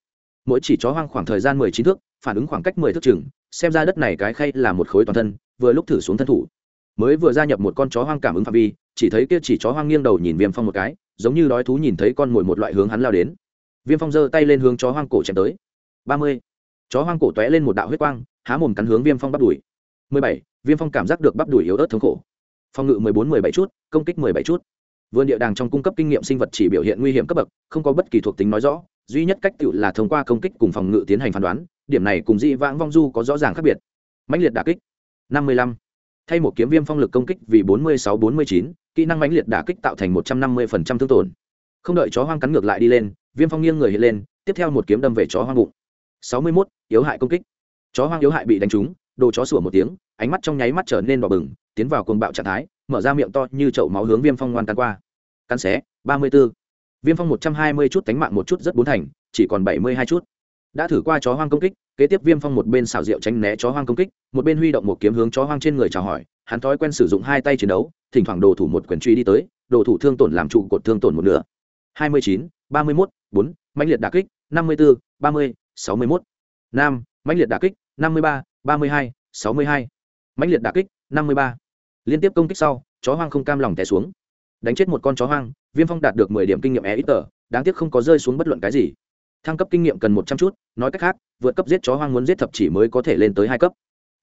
Mỗi chỉ chó hoang khoảng thời gian mười chín thước, phản ứng khoảng cách mười thước chừng, xem ra đất này cái khay là một khối toàn thân, vừa lúc thử xuống thân thủ. Mới vừa gia nhập một con chó hoang cảm ứng phạm vi, chỉ thấy kia chỉ chó hoang nghiêng đầu nhìn viêm phong một cái, giống như đói thú nhìn thấy con mồi một loại hướng hắn lao đến. Viêm phong giơ tay lên hướng chó hoang cổ chém tới. Ba mươi. Chó hoang cổ tóe lên một đạo huyết quang, há mồm cắn hướng viêm phong bắp đùi. Mười bảy, viêm phong cảm giác được bắp đùi yếu ớt thống khổ. Phong ngự mười bốn, mười bảy chút, công kích mười bảy chút vườn địa đàng trong cung cấp kinh nghiệm sinh vật chỉ biểu hiện nguy hiểm cấp bậc, không có bất kỳ thuộc tính nói rõ, duy nhất cách tự là thông qua công kích cùng phòng ngự tiến hành phán đoán, điểm này cùng dị vãng vong du có rõ ràng khác biệt. Mãnh liệt đà kích, năm mươi lăm. Thay một kiếm viêm phong lực công kích vì bốn mươi sáu bốn mươi chín, kỹ năng mãnh liệt đả kích tạo thành một trăm năm mươi phần trăm thương tổn. Không đợi chó hoang cắn ngược lại đi lên, viêm phong nghiêng người hiện lên, tiếp theo một kiếm đâm về chó hoang bụng. sáu mươi mốt, yếu hại công kích. Chó hoang yếu hại bị đánh trúng, đồ chó sủa một tiếng, ánh mắt trong nháy mắt trở nên đỏ bừng, tiến vào cuồng bạo trạng thái mở ra miệng to như chậu máu hướng viêm phong ngoan tan qua. Cắn xé, ba mươi b ố viêm phong một trăm hai mươi chút đánh mạng một chút rất bốn thành, chỉ còn bảy mươi hai chút. Đã thử qua chó hoang công kích, kế tiếp viêm phong một bên xảo diệu tránh né chó hoang công kích, một bên huy động một kiếm hướng chó hoang trên người chào hỏi, hắn thói quen sử dụng hai tay chiến đấu, thỉnh thoảng đồ thủ một quyền truy đi tới, đồ thủ thương tổn làm trụ cột thương tổn một nửa. hai mươi chín, ba mươi mốt, bốn mạnh liệt đà kích, năm mươi bốn ba mươi, sáu mươi mốt. Năm mạnh liệt đà kích, năm mươi ba ba mươi hai, sáu mươi hai. Mạnh liệt đà kích, năm mươi ba liên tiếp công kích sau, chó hoang không cam lòng té xuống. Đánh chết một con chó hoang, viêm phong đạt được mười điểm kinh nghiệm e ít tờ, đáng tiếc không có rơi xuống bất luận cái gì. Thăng cấp kinh nghiệm cần một trăm chút, nói cách khác, vượt cấp giết chó hoang muốn giết thập chỉ mới có thể lên tới hai cấp.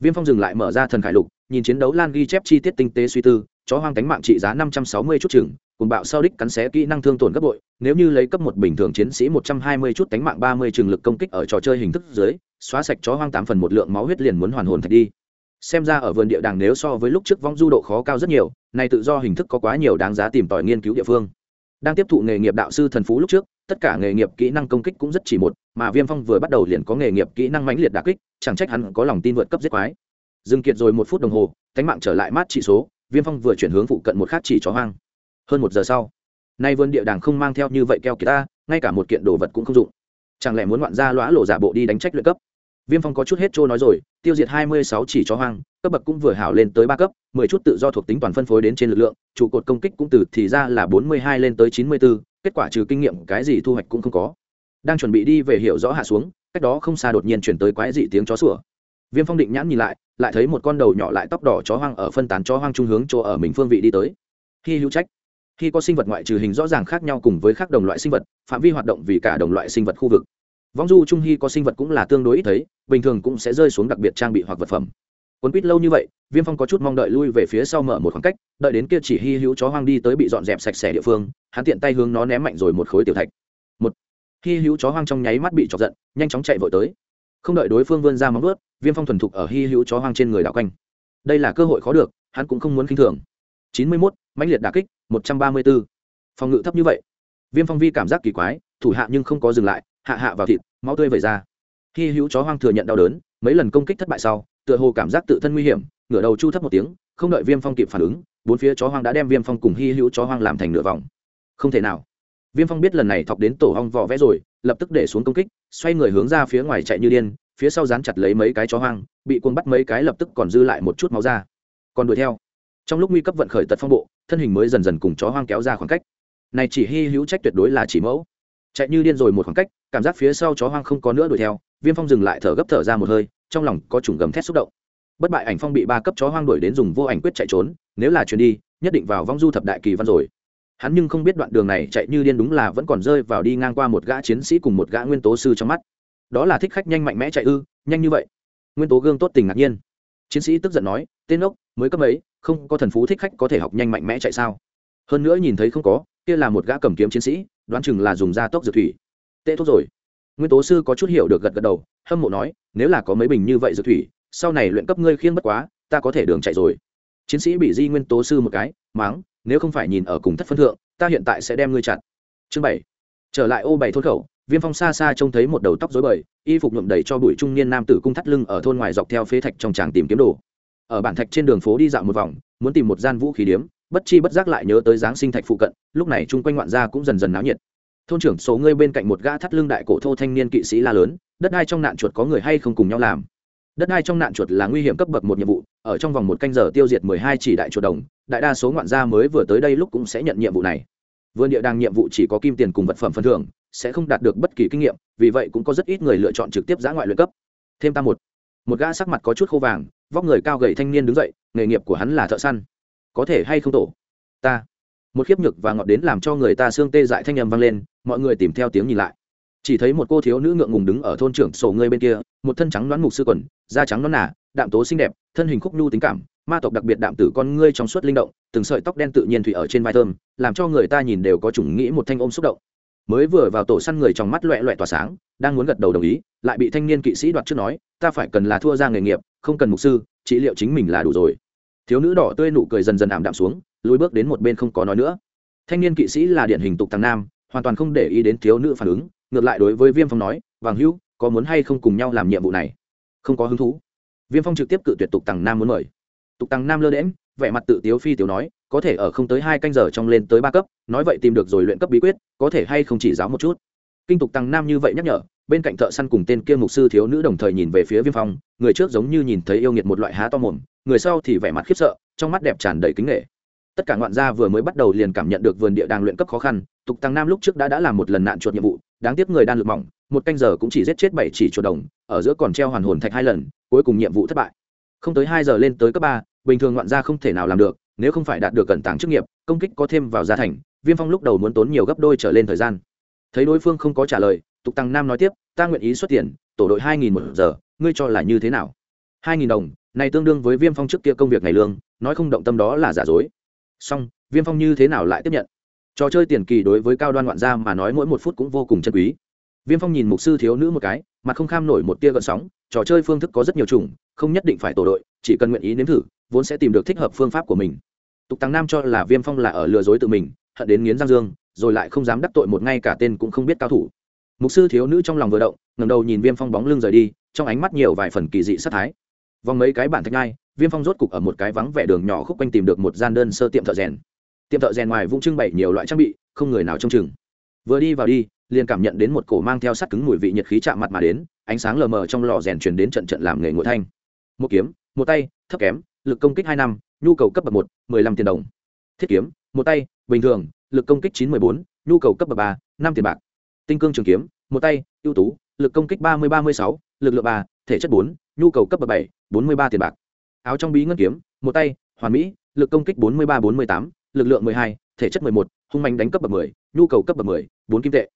Viêm phong dừng lại mở ra thần khải lục, nhìn chiến đấu lan ghi chép chi tiết tinh tế suy tư, chó hoang cánh mạng trị giá năm trăm sáu mươi chút chừng, cùng bạo sau đích cắn xé kỹ năng thương tổn gấp bội, nếu như lấy cấp một bình thường chiến sĩ một trăm hai mươi chút cánh mạng ba mươi trường lực công kích ở trò chơi hình thức dưới, xóa sạch chó hoang tám phần một lượng máu huyết liền muốn hoàn hồn thạch đi xem ra ở vườn địa đàng nếu so với lúc trước vong du độ khó cao rất nhiều này tự do hình thức có quá nhiều đáng giá tìm tòi nghiên cứu địa phương. Đang tiếp thụ nghề nghiệp đạo sư thần phú lúc trước, tất cả nghề nghiệp kỹ năng công kích cũng rất chỉ một, mà viêm phong vừa bắt đầu liền có nghề nghiệp kỹ năng mãnh liệt đà kích, chẳng trách hắn có lòng tin vượt cấp giết quái. Dừng kiệt rồi một phút đồng hồ cánh mạng trở lại mát trị số, viêm phong vừa chuyển hướng phụ cận một khác chỉ chó hoang. Hơn một giờ sau, nay vườn địa đàng không mang theo như vậy keo kỳ ta, ngay cả một kiện đồ vật cũng không dụng. Chẳng lẽ muốn ngoạn ra lõa lộ giả bộ đi đánh trách luyện cấp? Viêm phong có chút hết trôi nói rồi, tiêu diệt hai mươi sáu chỉ chó hoang, cấp bậc cũng vừa hảo lên tới ba cấp, mười chút tự do thuộc tính toàn phân phối đến trên lực lượng, trụ cột công kích cũng từ thì ra là bốn mươi hai lên tới chín mươi bốn kết quả trừ kinh nghiệm, cái gì thu hoạch cũng không có. Đang chuẩn bị đi về hiểu rõ hạ xuống, cách đó không xa đột nhiên chuyển tới quái dị tiếng chó sủa. Viêm phong định nhãn nhìn lại lại thấy một con đầu nhỏ lại tóc đỏ chó hoang ở phân tán chó hoang trung hướng chỗ ở mình phương vị đi tới. Khi hữu trách. Khi có sinh vật ngoại trừ hình rõ ràng khác nhau cùng với các đồng loại sinh vật, phạm vi hoạt động vì cả đồng loại sinh vật khu vực vong du trung hy có sinh vật cũng là tương đối ít thấy, bình thường cũng sẽ rơi xuống đặc biệt trang bị hoặc vật phẩm. Quấn quýt lâu như vậy, viêm phong có chút mong đợi lui về phía sau mở một khoảng cách, đợi đến kia chỉ hy hữu chó hoang đi tới bị dọn dẹp sạch sẽ địa phương, hắn tiện tay hướng nó ném mạnh rồi một khối tiểu thạch. Một, hy hữu chó hoang trong nháy mắt bị chọc giận, nhanh chóng chạy vội tới. Không đợi đối phương vươn ra móng ướt viêm phong thuần thục ở hy hữu chó hoang trên người đảo quanh. Đây là cơ hội khó được, hắn cũng không muốn khinh thường. Chín mươi mốt, mãnh liệt đà kích, một trăm ba mươi b ố phòng ngự thấp như vậy. Viêm phong vi cảm giác kỳ quái, thủ hạ nhưng không có dừng lại hạ hạ vào thịt, máu tươi vẩy ra. Hy hữu chó hoang thừa nhận đau đớn, mấy lần công kích thất bại sau, tựa hồ cảm giác tự thân nguy hiểm, ngửa đầu chu thấp một tiếng, không đợi viêm phong kịp phản ứng, bốn phía chó hoang đã đem viêm phong cùng hy hữu chó hoang làm thành nửa vòng. Không thể nào. Viêm phong biết lần này thọc đến tổ hong vỏ vẽ rồi, lập tức để xuống công kích, xoay người hướng ra phía ngoài chạy như điên, phía sau dán chặt lấy mấy cái chó hoang, bị cuồng bắt mấy cái lập tức còn dư lại một chút máu ra. Còn đuổi theo. Trong lúc nguy cấp vận khởi tật phong bộ, thân hình mới dần dần cùng chó hoang kéo ra khoảng cách. Này chỉ hy hữu trách tuyệt đối là chỉ mẫu. Chạy như điên rồi một khoảng cách cảm giác phía sau chó hoang không có nữa đuổi theo, viêm phong dừng lại thở gấp thở ra một hơi, trong lòng có chủng gầm thét xúc động. Bất bại ảnh phong bị ba cấp chó hoang đuổi đến dùng vô ảnh quyết chạy trốn, nếu là chuyến đi, nhất định vào vong du thập đại kỳ văn rồi. Hắn nhưng không biết đoạn đường này chạy như điên đúng là vẫn còn rơi vào đi ngang qua một gã chiến sĩ cùng một gã nguyên tố sư trong mắt. Đó là thích khách nhanh mạnh mẽ chạy ư, nhanh như vậy. Nguyên tố gương tốt tình ngạc nhiên. Chiến sĩ tức giận nói, tên ốc, mới cấp ấy không có thần phú thích khách có thể học nhanh mạnh mẽ chạy sao? Hơn nữa nhìn thấy không có, kia là một gã cầm kiếm chiến sĩ, đoán chừng là dùng da tốc dược thủy tệ thuốc rồi. Nguyên tố sư có chút hiểu được gật gật đầu, hâm mộ nói, nếu là có mấy bình như vậy dược thủy, sau này luyện cấp ngươi khiêng bất quá, ta có thể đường chạy rồi. Chiến sĩ bị di nguyên tố sư một cái máng nếu không phải nhìn ở cùng thất phân thượng, ta hiện tại sẽ đem ngươi chặt. Chương bảy. Trở lại ô bảy thôn khẩu, viêm phong xa xa trông thấy một đầu tóc dối bời, y phục nhuộm đầy cho bụi trung niên nam tử cung thắt lưng ở thôn ngoài dọc theo phế thạch trong tràng tìm kiếm đồ. Ở bản thạch trên đường phố đi dạo một vòng, muốn tìm một gian vũ khí điếm, bất chi bất giác lại nhớ tới giáng sinh thạch phụ cận, lúc này chung quanh ngoạn gia cũng dần dần náo nhiệt thôn trưởng số ngươi bên cạnh một gã thắt lưng đại cổ thô thanh niên kỵ sĩ la lớn, đất đai trong nạn chuột có người hay không cùng nhau làm? Đất đai trong nạn chuột là nguy hiểm cấp bậc một nhiệm vụ, ở trong vòng một canh giờ tiêu diệt mười hai chỉ đại chuột đồng, đại đa số ngoạn gia mới vừa tới đây lúc cũng sẽ nhận nhiệm vụ này. Vườn địa đàng nhiệm vụ chỉ có kim tiền cùng vật phẩm phân thưởng, sẽ không đạt được bất kỳ kinh nghiệm, vì vậy cũng có rất ít người lựa chọn trực tiếp giã ngoại luyện cấp. Thêm ta một một gã sắc mặt có chút khô vàng, vóc người cao gầy thanh niên đứng dậy, nghề nghiệp của hắn là thợ săn. Có thể hay không tổ? Ta một khiếp nhược và ngọt đến làm cho người ta xương tê dại thanh âm vang lên mọi người tìm theo tiếng nhìn lại. Chỉ thấy một cô thiếu nữ ngượng ngùng đứng ở thôn trưởng sổ ngươi bên kia một thân trắng đoán mục sư quần da trắng non nà, đạm tố xinh đẹp thân hình khúc nhu tính cảm ma tộc đặc biệt đạm tử con ngươi trong suốt linh động từng sợi tóc đen tự nhiên thủy ở trên vai thơm làm cho người ta nhìn đều có chủng nghĩ một thanh ôm xúc động. Mới vừa vào tổ săn người trong mắt loẹ loẹ tỏa sáng đang muốn gật đầu đồng ý lại bị thanh niên kỵ sĩ đoạt trước nói ta phải cần là thua ra nghề nghiệp không cần mục sư trị liệu chính mình là đủ rồi thiếu nữ đỏ tươi nụ cười dần dần ảm đạm xuống, lùi bước đến một bên không có nói nữa. Thanh niên kỵ sĩ là điển hình tục thằng nam, hoàn toàn không để ý đến thiếu nữ phản ứng, ngược lại đối với viêm phong nói, vàng hữu, có muốn hay không cùng nhau làm nhiệm vụ này? Không có hứng thú. Viêm phong trực tiếp cự tuyệt tục tằng nam muốn mời. Tục tằng nam lơ đễm vẻ mặt tự tiếu phi tiếu nói, có thể ở không tới hai canh giờ trong lên tới ba cấp, nói vậy tìm được rồi luyện cấp bí quyết, có thể hay không chỉ giáo một chút? Kinh tục tăng nam như vậy nhắc nhở, bên cạnh thợ săn cùng tên kia mục sư thiếu nữ đồng thời nhìn về phía viêm phong, người trước giống như nhìn thấy yêu nghiệt một loại há to mồm người sau thì vẻ mặt khiếp sợ, trong mắt đẹp tràn đầy kính nghệ tất cả ngoạn gia vừa mới bắt đầu liền cảm nhận được vườn địa đàng luyện cấp khó khăn, tục tăng nam lúc trước đã đã làm một lần nạn chuột nhiệm vụ, đáng tiếc người đan lực mỏng, một canh giờ cũng chỉ giết chết bảy chỉ chuột đồng, ở giữa còn treo hoàn hồn thạch hai lần, cuối cùng nhiệm vụ thất bại. Không tới hai giờ lên tới cấp ba, bình thường ngoạn gia không thể nào làm được, nếu không phải đạt được cẩn tàng chức nghiệp, công kích có thêm vào gia thành, viêm phong lúc đầu muốn tốn nhiều gấp đôi trở lên thời gian. Thấy đối phương không có trả lời, tục tăng nam nói tiếp, ta nguyện ý xuất tiền, tổ đội hai nghìn một giờ, ngươi cho là như thế nào? Hai nghìn đồng này tương đương với viêm phong trước kia công việc ngày lương, nói không động tâm đó là giả dối. Song, viêm phong như thế nào lại tiếp nhận? Trò chơi tiền kỳ đối với cao đoan ngoạn gia mà nói mỗi một phút cũng vô cùng chân quý. Viêm phong nhìn mục sư thiếu nữ một cái, mặt không kham nổi một tia gợn sóng, trò chơi phương thức có rất nhiều chủng, không nhất định phải tổ đội, chỉ cần nguyện ý nếm thử, vốn sẽ tìm được thích hợp phương pháp của mình. Tục tăng nam cho là viêm phong là ở lừa dối tự mình, hận đến nghiến giang dương, rồi lại không dám đắc tội một ngay cả tên cũng không biết cao thủ. Mục sư thiếu nữ trong lòng vừa động ngầm đầu nhìn viêm phong bóng lưng rời đi, trong ánh mắt nhiều vài phần kỳ dị sát thái vòng mấy cái bản thạch ngai, viêm phong rốt cục ở một cái vắng vẻ đường nhỏ khúc quanh tìm được một gian đơn sơ tiệm thợ rèn. Tiệm thợ rèn ngoài vung trưng bày nhiều loại trang bị, không người nào trông chừng. Vừa đi vào đi, liền cảm nhận đến một cổ mang theo sắt cứng mùi vị nhiệt khí chạm mặt mà đến, ánh sáng lờ mờ trong lò rèn truyền đến trận trận làm nghề ngội thanh. Một kiếm, một tay, thấp kém, lực công kích hai năm, nhu cầu cấp bậc một, mười lăm tiền đồng. Thiết kiếm, một tay, bình thường, lực công kích chín mười bốn, nhu cầu cấp bậc ba, năm tiền bạc. Tinh cương trường kiếm, một tay, ưu tú, lực công kích ba mươi ba mươi sáu, lực lượng ba, thể chất bốn nhu cầu cấp bậc bảy, bốn mươi ba tiền bạc. Áo trong bí ngân kiếm, một tay, hoàn mỹ, lực công kích bốn mươi ba, bốn mươi tám, lực lượng mười hai, thể chất mười một, hung mạnh đánh cấp bậc mười, nhu cầu cấp bậc mười, bốn kim tệ.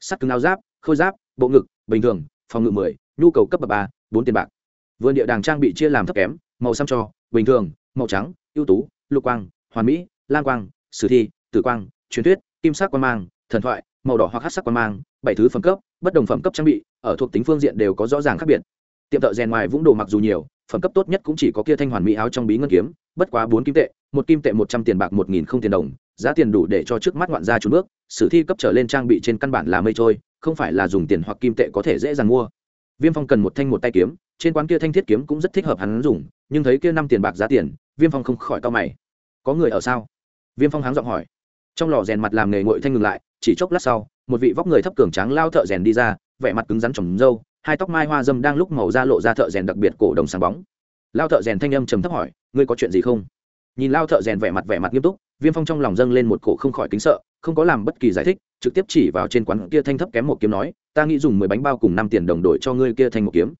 Sắt cứng áo giáp, khôi giáp, bộ ngực, bình thường, phòng ngự mười, nhu cầu cấp bậc ba, bốn tiền bạc. Vườn địa đàng trang bị chia làm thấp kém, màu xăm cho, bình thường, màu trắng, ưu tú, lục quang, hoàn mỹ lam quang, sử thi, tử quang, truyền thuyết, kim sắc quang mang, thần thoại, màu đỏ hoặc hát sắc quang mang, bảy thứ phẩm cấp, bất đồng phẩm cấp trang bị, ở thuộc tính phương diện đều có rõ ràng khác biệt tiệm thợ rèn ngoài vũng đồ mặc dù nhiều, phẩm cấp tốt nhất cũng chỉ có kia thanh hoàn mỹ áo trong bí ngân kiếm, bất quá bốn kim tệ, một kim tệ một trăm tiền bạc một nghìn không tiền đồng, giá tiền đủ để cho trước mắt ngoạn gia trốn bước, sử thi cấp trở lên trang bị trên căn bản là mây trôi, không phải là dùng tiền hoặc kim tệ có thể dễ dàng mua. Viêm phong cần một thanh một tay kiếm, trên quán kia thanh thiết kiếm cũng rất thích hợp hắn dùng, nhưng thấy kia năm tiền bạc giá tiền, viêm phong không khỏi to mày. Có người ở sao? Viêm phong háng giọng hỏi. Trong lò rèn mặt làm nghề ngội thanh ngừng lại, chỉ chốc lát sau, một vị vóc người thấp cường tráng lao thợ rèn đi ra, vẻ mặt cứng rắn trồng râu hai tóc mai hoa dâm đang lúc màu da lộ ra thợ rèn đặc biệt cổ đồng sáng bóng. Lao thợ rèn thanh âm trầm thấp hỏi, ngươi có chuyện gì không? Nhìn lao thợ rèn vẻ mặt vẻ mặt nghiêm túc, viêm phong trong lòng dâng lên một cổ không khỏi kính sợ, không có làm bất kỳ giải thích, trực tiếp chỉ vào trên quán kia thanh thấp kém một kiếm nói, ta nghĩ dùng mười bánh bao cùng năm tiền đồng đổi cho ngươi kia thanh một kiếm.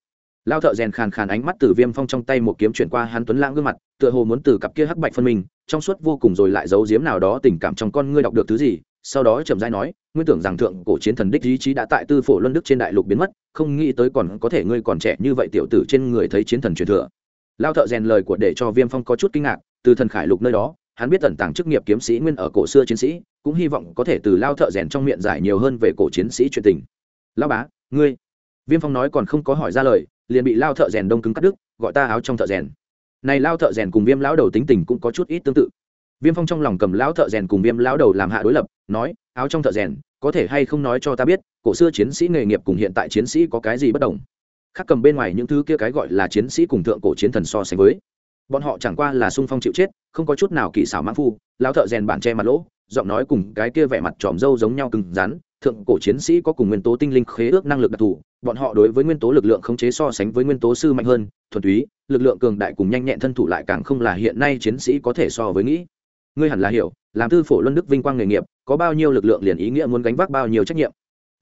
Lao thợ rèn khàn khàn ánh mắt từ viêm phong trong tay một kiếm chuyển qua hắn tuấn lãng gương mặt, tựa hồ muốn từ cặp kia hắc bạch phân minh, trong suốt vô cùng rồi lại giấu giếm nào đó tình cảm trong con ngươi đọc được thứ gì sau đó chậm rãi nói nguyên tưởng rằng thượng cổ chiến thần đích ý chí đã tại tư phổ luân đức trên đại lục biến mất, không nghĩ tới còn có thể ngươi còn trẻ như vậy tiểu tử trên người thấy chiến thần truyền thừa. Lao thợ rèn lời của để cho viêm phong có chút kinh ngạc, từ thần khải lục nơi đó, hắn biết tẩn tàng chức nghiệp kiếm sĩ nguyên ở cổ xưa chiến sĩ, cũng hy vọng có thể từ lao thợ rèn trong miệng giải nhiều hơn về cổ chiến sĩ truyền tình. Lao bá, ngươi? Viêm phong nói còn không có hỏi ra lời, liền bị lao thợ rèn đông cứng cắt đứt, gọi ta áo trong thợ rèn. Này lao thợ rèn cùng viêm lão đầu tính tình cũng có chút ít tương tự viêm phong trong lòng cầm lão thợ rèn cùng viêm lão đầu làm hạ đối lập, nói, áo trong thợ rèn, có thể hay không nói cho ta biết, cổ xưa chiến sĩ nghề nghiệp cùng hiện tại chiến sĩ có cái gì bất đồng? Khác cầm bên ngoài những thứ kia cái gọi là chiến sĩ cùng thượng cổ chiến thần so sánh với, bọn họ chẳng qua là sung phong chịu chết, không có chút nào kỳ xảo mãn phu, lão thợ rèn bản che mặt lỗ, giọng nói cùng cái kia vẻ mặt tròm râu giống nhau cứng rắn, thượng cổ chiến sĩ có cùng nguyên tố tinh linh khế ước năng lực đặc thù, bọn họ đối với nguyên tố lực lượng khống chế so sánh với nguyên tố sư mạnh hơn, thuần túy, lực lượng cường đại cùng nhanh nhẹn thân thủ lại càng không là hiện nay chiến sĩ có thể so với nghĩ ngươi hẳn là hiểu, làm tư phổ luân đức vinh quang nghề nghiệp, có bao nhiêu lực lượng liền ý nghĩa muốn gánh vác bao nhiêu trách nhiệm.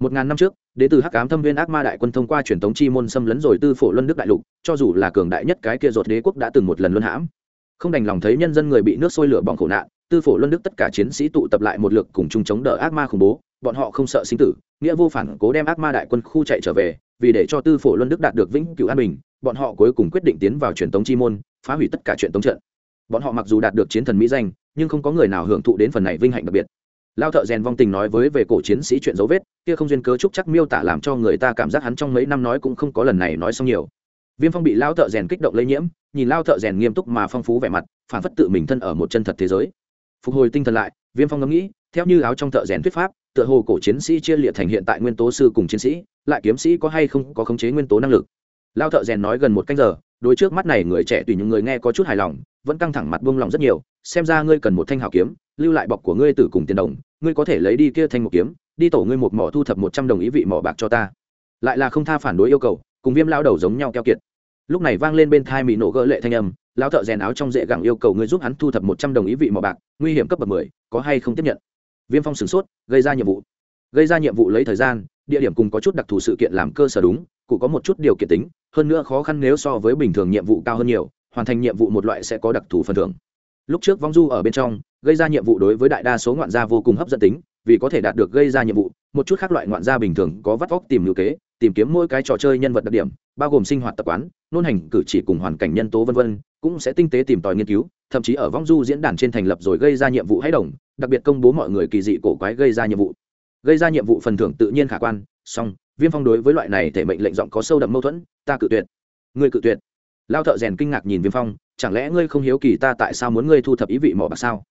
Một ngàn năm trước, đế từ hắc cám thâm viên ác ma đại quân thông qua truyền thống chi môn xâm lấn rồi tư phổ luân đức đại lục, cho dù là cường đại nhất cái kia ruột đế quốc đã từng một lần luân hãm. Không đành lòng thấy nhân dân người bị nước sôi lửa bỏng khổ nạn, tư phổ luân đức tất cả chiến sĩ tụ tập lại một lực cùng chung chống đỡ ác ma khủng bố, bọn họ không sợ sinh tử, nghĩa vô phản cố đem ác ma đại quân khu chạy trở về, vì để cho tư phổ luân đức đạt được vĩnh cửu an bình, bọn họ cuối cùng quyết định tiến vào truyền tống chi môn, phá hủy tất cả truyền tống trận. Bọn họ mặc dù đạt được chiến thần mỹ danh nhưng không có người nào hưởng thụ đến phần này vinh hạnh đặc biệt. Lao thợ rèn vong tình nói với về cổ chiến sĩ chuyện dấu vết, kia không duyên cớ trúc chắc miêu tả làm cho người ta cảm giác hắn trong mấy năm nói cũng không có lần này nói xong nhiều. Viêm phong bị lao thợ rèn kích động lây nhiễm, nhìn lao thợ rèn nghiêm túc mà phong phú vẻ mặt, phản phất tự mình thân ở một chân thật thế giới. Phục hồi tinh thần lại, viêm phong ngẫm nghĩ, theo như áo trong thợ rèn thuyết pháp, tựa hồ cổ chiến sĩ chia liệt thành hiện tại nguyên tố sư cùng chiến sĩ, lại kiếm sĩ có hay không có khống chế nguyên tố năng lực. Lao thợ rèn nói gần một canh giờ đối trước mắt này người trẻ tùy những người nghe có chút hài lòng, vẫn căng thẳng mặt buông lòng rất nhiều, xem ra ngươi cần một thanh hào kiếm, lưu lại bọc của ngươi từ cùng tiền đồng, ngươi có thể lấy đi kia thanh một kiếm, đi tổ ngươi một mỏ thu thập một trăm đồng ý vị mỏ bạc cho ta. Lại là không tha phản đối yêu cầu, cùng viêm lao đầu giống nhau keo kiệt. Lúc này vang lên bên thai mỹ nổ gỡ lệ thanh âm lao thợ rèn áo trong dễ gẳng yêu cầu ngươi giúp hắn thu thập một trăm đồng ý vị mỏ bạc, nguy hiểm cấp bậc mười, có hay không tiếp nhận? Viêm phong sửng sốt, gây ra nhiệm vụ. Gây ra nhiệm vụ lấy thời gian, địa điểm cùng có chút đặc thù sự kiện làm cơ sở đúng cụ có một chút điều kiện tính, hơn nữa khó khăn nếu so với bình thường nhiệm vụ cao hơn nhiều, hoàn thành nhiệm vụ một loại sẽ có đặc thù phần thưởng. Lúc trước vong du ở bên trong, gây ra nhiệm vụ đối với đại đa số ngoạn gia vô cùng hấp dẫn tính, vì có thể đạt được gây ra nhiệm vụ, một chút khác loại ngoạn gia bình thường có vắt vóc tìm ngữ kế, tìm kiếm mỗi cái trò chơi nhân vật đặc điểm, bao gồm sinh hoạt tập quán, nôn hành cử chỉ cùng hoàn cảnh nhân tố v v cũng sẽ tinh tế tìm tòi nghiên cứu, thậm chí ở vong du diễn đàn trên thành lập rồi gây ra nhiệm vụ hãy đồng, đặc biệt công bố mọi người kỳ dị cổ quái gây ra nhiệm vụ. Gây ra nhiệm vụ phần thưởng tự nhiên khả quan, song viêm phong đối với loại này thể mệnh lệnh giọng có sâu đậm mâu thuẫn, ta cự tuyệt. Ngươi cự tuyệt? Lao thợ rèn kinh ngạc nhìn viêm phong, chẳng lẽ ngươi không hiếu kỳ ta tại sao muốn ngươi thu thập ý vị mỏ bạc sao?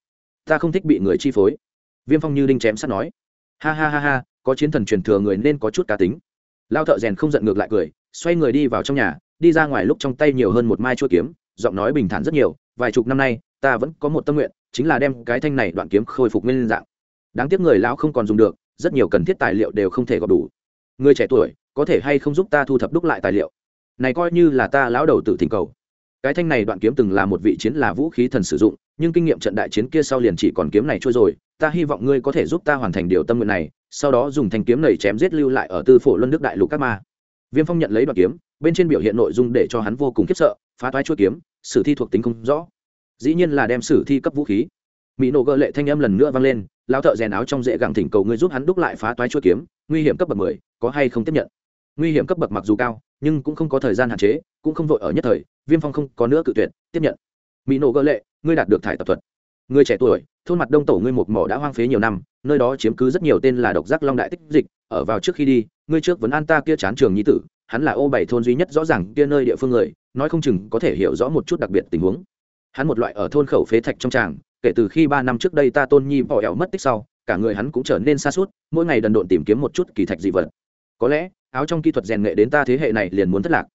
Ta không thích bị người chi phối. Viêm phong như đinh chém sắt nói, ha ha ha ha, có chiến thần truyền thừa người nên có chút cá tính. Lao thợ rèn không giận ngược lại cười, xoay người đi vào trong nhà, đi ra ngoài lúc trong tay nhiều hơn một mai chuỗi kiếm, giọng nói bình thản rất nhiều, vài chục năm nay, ta vẫn có một tâm nguyện, chính là đem cái thanh này đoạn kiếm khôi phục nguyên dạng. Đáng tiếc người lão không còn dùng được, rất nhiều cần thiết tài liệu đều không thể gọp đủ người trẻ tuổi có thể hay không giúp ta thu thập đúc lại tài liệu? Này coi như là ta lão đầu tử thỉnh cầu. Cái thanh này đoạn kiếm từng là một vị chiến là vũ khí thần sử dụng, nhưng kinh nghiệm trận đại chiến kia sau liền chỉ còn kiếm này trôi rồi. Ta hy vọng ngươi có thể giúp ta hoàn thành điều tâm nguyện này, sau đó dùng thanh kiếm này chém giết lưu lại ở tư phổ luân đức đại lục các ma. Viêm phong nhận lấy đoạn kiếm, bên trên biểu hiện nội dung để cho hắn vô cùng khiếp sợ, phá toái chuỗi kiếm, sử thi thuộc tính không rõ. Dĩ nhiên là đem sử thi cấp vũ khí. Mỹ nổ gợ lệ thanh âm lần nữa vang lên lao thợ rèn áo trong dễ gẳng thỉnh cầu ngươi giúp hắn đúc lại phá toái chuỗi kiếm, nguy hiểm cấp bậc mười, có hay không tiếp nhận? Nguy hiểm cấp bậc mặc dù cao, nhưng cũng không có thời gian hạn chế, cũng không vội ở nhất thời, viêm phong không có nữa cự tuyệt, tiếp nhận. Mỹ nổ gỡ lệ, ngươi đạt được thải tập thuật. Người trẻ tuổi, thôn mặt đông tổ ngươi một mỏ đã hoang phế nhiều năm, nơi đó chiếm cứ rất nhiều tên là độc giác long đại tích dịch, ở vào trước khi đi, ngươi trước vấn an ta kia chán trường nhi tử, hắn là ô bảy thôn duy nhất rõ ràng kia nơi địa phương người, nói không chừng có thể hiểu rõ một chút đặc biệt tình huống. Hắn một loại ở thôn khẩu phế thạch trong tràng kể từ khi ba năm trước đây ta tôn nhi bỏ ẻo mất tích sau, cả người hắn cũng trở nên xa suốt mỗi ngày đần độn tìm kiếm một chút kỳ thạch dị vật. Có lẽ, áo trong kỹ thuật rèn nghệ đến ta thế hệ này liền muốn thất lạc.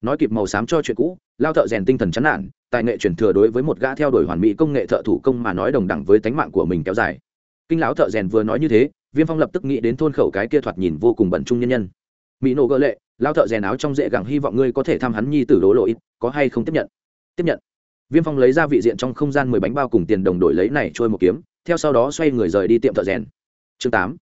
Nói kịp màu xám cho chuyện cũ, lao thợ rèn tinh thần chán nản, tài nghệ truyền thừa đối với một gã theo đuổi hoàn mỹ công nghệ thợ thủ công mà nói đồng đẳng với tánh mạng của mình kéo dài. Kinh lão thợ rèn vừa nói như thế, viêm phong lập tức nghĩ đến thôn khẩu cái kia thoạt nhìn vô cùng bẩn trung nhân nhân. Mỹ nổ gỡ lệ, lao thợ rèn áo trong dễ gẳng hy vọng ngươi có thể thăm hắn nhi tử đố lỗi có hay không tiếp nhận? Tiếp nhận viêm phong lấy ra vị diện trong không gian mười bánh bao cùng tiền đồng đổi lấy này trôi một kiếm, theo sau đó xoay người rời đi tiệm thợ rèn. Chương tám.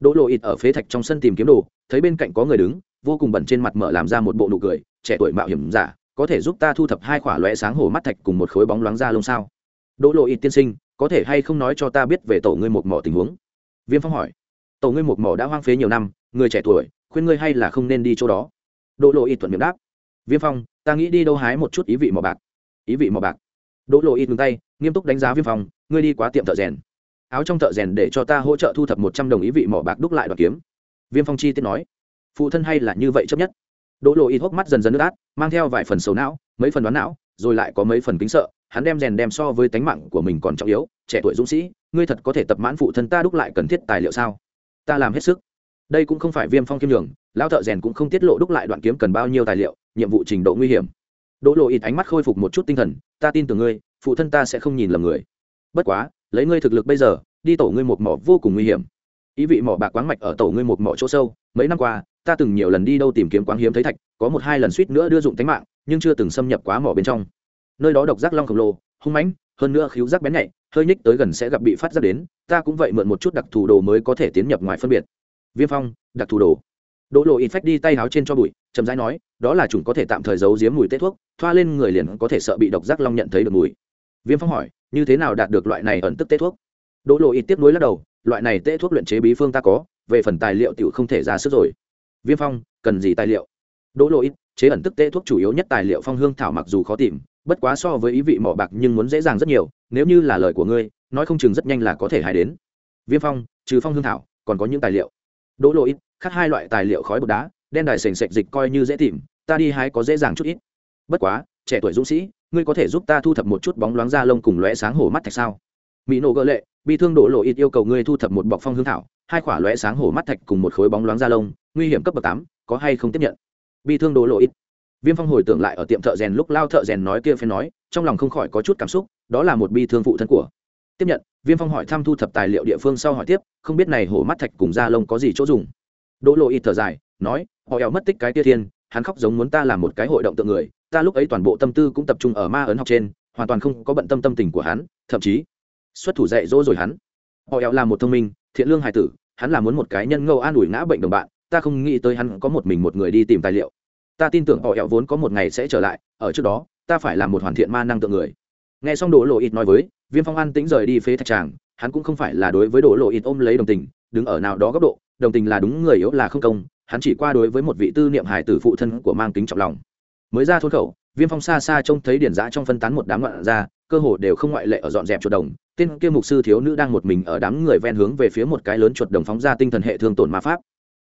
Đỗ lộ ít ở phế thạch trong sân tìm kiếm đồ, thấy bên cạnh có người đứng, vô cùng bẩn trên mặt mở làm ra một bộ nụ cười, trẻ tuổi mạo hiểm giả, có thể giúp ta thu thập hai khỏa lóe sáng hồ mắt thạch cùng một khối bóng loáng ra lông sao? Đỗ lộ ít tiên sinh, có thể hay không nói cho ta biết về tổ ngươi một mỏ tình huống? Viêm phong hỏi. Tổ ngươi một mỏ đã hoang phế nhiều năm, người trẻ tuổi, khuyên ngươi hay là không nên đi chỗ đó? Đỗ lộ ít thuận miệng đáp. Viêm phong, ta nghĩ đi đâu hái một chút ý vị mỏ bạc ý vị mỏ bạc. Đỗ lộ ít ngừng tay, nghiêm túc đánh giá viêm phong, ngươi đi quá tiệm thợ rèn. Áo trong thợ rèn để cho ta hỗ trợ thu thập một trăm đồng ý vị mỏ bạc đúc lại đoạt kiếm. Viêm phong chi tiết nói. Phụ thân hay là như vậy chấp nhất? Đỗ lộ ít hốc mắt dần dần nước át, mang theo vài phần xấu não, mấy phần đoán não, rồi lại có mấy phần kính sợ, hắn đem rèn đem so với tánh mạng của mình còn trọng yếu, trẻ tuổi dũng sĩ, ngươi thật có thể tập mãn phụ thân ta đúc lại cần thiết tài liệu sao? Ta làm hết sức. Đây cũng không phải viêm phong kiêm đường lão thợ rèn cũng không tiết lộ đúc lại đoạn kiếm cần bao nhiêu tài liệu, nhiệm vụ trình độ nguy hiểm đỗ lộ ít ánh mắt khôi phục một chút tinh thần, ta tin tưởng ngươi, phụ thân ta sẽ không nhìn lầm người. Bất quá, lấy ngươi thực lực bây giờ, đi tổ ngươi một mỏ vô cùng nguy hiểm. Ý vị mỏ bạc quáng mạch ở tổ ngươi một mỏ chỗ sâu, mấy năm qua, ta từng nhiều lần đi đâu tìm kiếm quáng hiếm thấy thạch, có một hai lần suýt nữa đưa dụng tính mạng, nhưng chưa từng xâm nhập quá mỏ bên trong. Nơi đó độc giác long khổng lồ, hung mãnh, hơn nữa khiếu giác bén nhạy, hơi nhích tới gần sẽ gặp bị phát ra đến, ta cũng vậy mượn một chút đặc thù đồ mới có thể tiến nhập ngoài phân biệt. Viêm phong, đặc thù đồ đỗ lộ ít phách đi tay háo trên cho bụi, chậm rãi nói, đó là chủng có thể tạm thời giấu giếm mùi tết thuốc, thoa lên người liền có thể sợ bị độc giác long nhận thấy được mùi. Viêm phong hỏi, như thế nào đạt được loại này ẩn tức tết thuốc? Đỗ lộ ít tiếp nối lắc đầu, loại này tê thuốc luyện chế bí phương ta có, về phần tài liệu tiểu không thể ra sức rồi. Viêm phong, cần gì tài liệu? Đỗ lộ ít chế ẩn tức tê thuốc chủ yếu nhất tài liệu phong hương thảo mặc dù khó tìm, bất quá so với ý vị mỏ bạc nhưng muốn dễ dàng rất nhiều, nếu như là lời của ngươi, nói không chừng rất nhanh là có thể hài đến. Viêm phong, trừ phong hương thảo, còn có những tài liệu. Đỗ lộ ít khác hai loại tài liệu khói bột đá, đen đài sền sệt dịch coi như dễ tìm, ta đi hái có dễ dàng chút ít. Bất quá, trẻ tuổi dũng sĩ, ngươi có thể giúp ta thu thập một chút bóng loáng da lông cùng lóe sáng hổ mắt thạch sao? Mỹ nổ gợ lệ bị thương đỗ lộ ít yêu cầu ngươi thu thập một bọc phong hương thảo, hai khỏa lóe sáng hổ mắt thạch cùng một khối bóng loáng da lông, nguy hiểm cấp bậc tám, có hay không tiếp nhận? Bị thương đỗ lộ ít. Viêm phong hồi tưởng lại ở tiệm thợ rèn lúc lao thợ rèn nói kia phải nói, trong lòng không khỏi có chút cảm xúc, đó là một bi thương phụ thân của. Tiếp nhận, viêm phong hỏi thăm thu thập tài liệu địa phương sau hỏi tiếp, không biết này hổ mắt thạch cùng da lông có gì chỗ dùng đỗ lộ ít thở dài, nói, họ eo mất tích cái tia thiên, hắn khóc giống muốn ta làm một cái hội động tượng người, ta lúc ấy toàn bộ tâm tư cũng tập trung ở ma ấn học trên, hoàn toàn không có bận tâm tâm tình của hắn, thậm chí xuất thủ dạy dỗ rồi hắn. Họ eo là một thông minh, thiện lương hài tử, hắn là muốn một cái nhân ngâu an ủi ngã bệnh đồng bạn, ta không nghĩ tới hắn có một mình một người đi tìm tài liệu. Ta tin tưởng họ eo vốn có một ngày sẽ trở lại, ở trước đó, ta phải làm một hoàn thiện ma năng tượng người. Nghe xong đỗ lộ ít nói với, viêm phong an tĩnh rời đi phế thạch tràng, hắn cũng không phải là đối với đỗ lộ ít ôm lấy đồng tình, đứng ở nào đó góc độ đồng tình là đúng, người yếu là không công, hắn chỉ qua đối với một vị tư niệm hải tử phụ thân của mang kính trọng lòng. Mới ra thôn khẩu, viêm phong xa xa trông thấy điển giã trong phân tán một đám loạn ra cơ hồ đều không ngoại lệ ở dọn dẹp chuột đồng. Tên kia mục sư thiếu nữ đang một mình ở đám người ven hướng về phía một cái lớn chuột đồng phóng ra tinh thần hệ thương tổn ma pháp.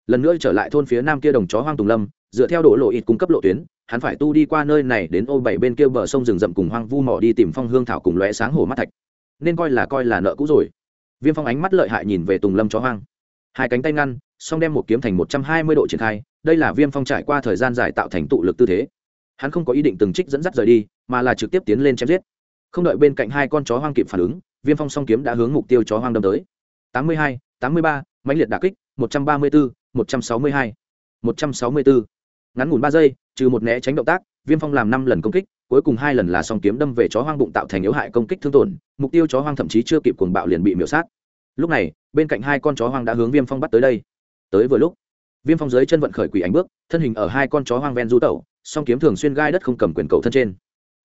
Lần nữa trở lại thôn phía nam kia đồng chó hoang tùng lâm, dựa theo đổ lộ ít cung cấp lộ tuyến, hắn phải tu đi qua nơi này đến ô bảy bên kia bờ sông rừng rậm cùng hoang vu mỏ đi tìm phong hương thảo cùng lóe sáng hồ mắt thạch. Nên coi là coi là nợ cũ rồi. Viêm phong ánh mắt lợi hại nhìn về tùng lâm chó hoang hai cánh tay ngăn, song đem một kiếm thành một trăm hai mươi độ triển khai, đây là viêm phong trải qua thời gian dài tạo thành tụ lực tư thế. Hắn không có ý định từng trích dẫn dắt rời đi, mà là trực tiếp tiến lên chém giết. Không đợi bên cạnh hai con chó hoang kịp phản ứng, viêm phong song kiếm đã hướng mục tiêu chó hoang đâm tới. tám mươi hai, tám mươi ba, mãnh liệt đà kích, một trăm ba mươi bốn một trăm sáu mươi hai, một trăm sáu mươi bốn ngắn ngủn ba giây, trừ một né tránh động tác, viêm phong làm năm lần công kích, cuối cùng hai lần là song kiếm đâm về chó hoang bụng tạo thành yếu hại công kích thương tổn, mục tiêu chó hoang thậm chí chưa kịp cuồng bạo liền bị miễu sát. Lúc này bên cạnh hai con chó hoang đã hướng viêm phong bắt tới đây. Tới vừa lúc, viêm phong dưới chân vận khởi quỷ ánh bước, thân hình ở hai con chó hoang ven du tẩu, song kiếm thường xuyên gai đất không cầm quyền cầu thân trên.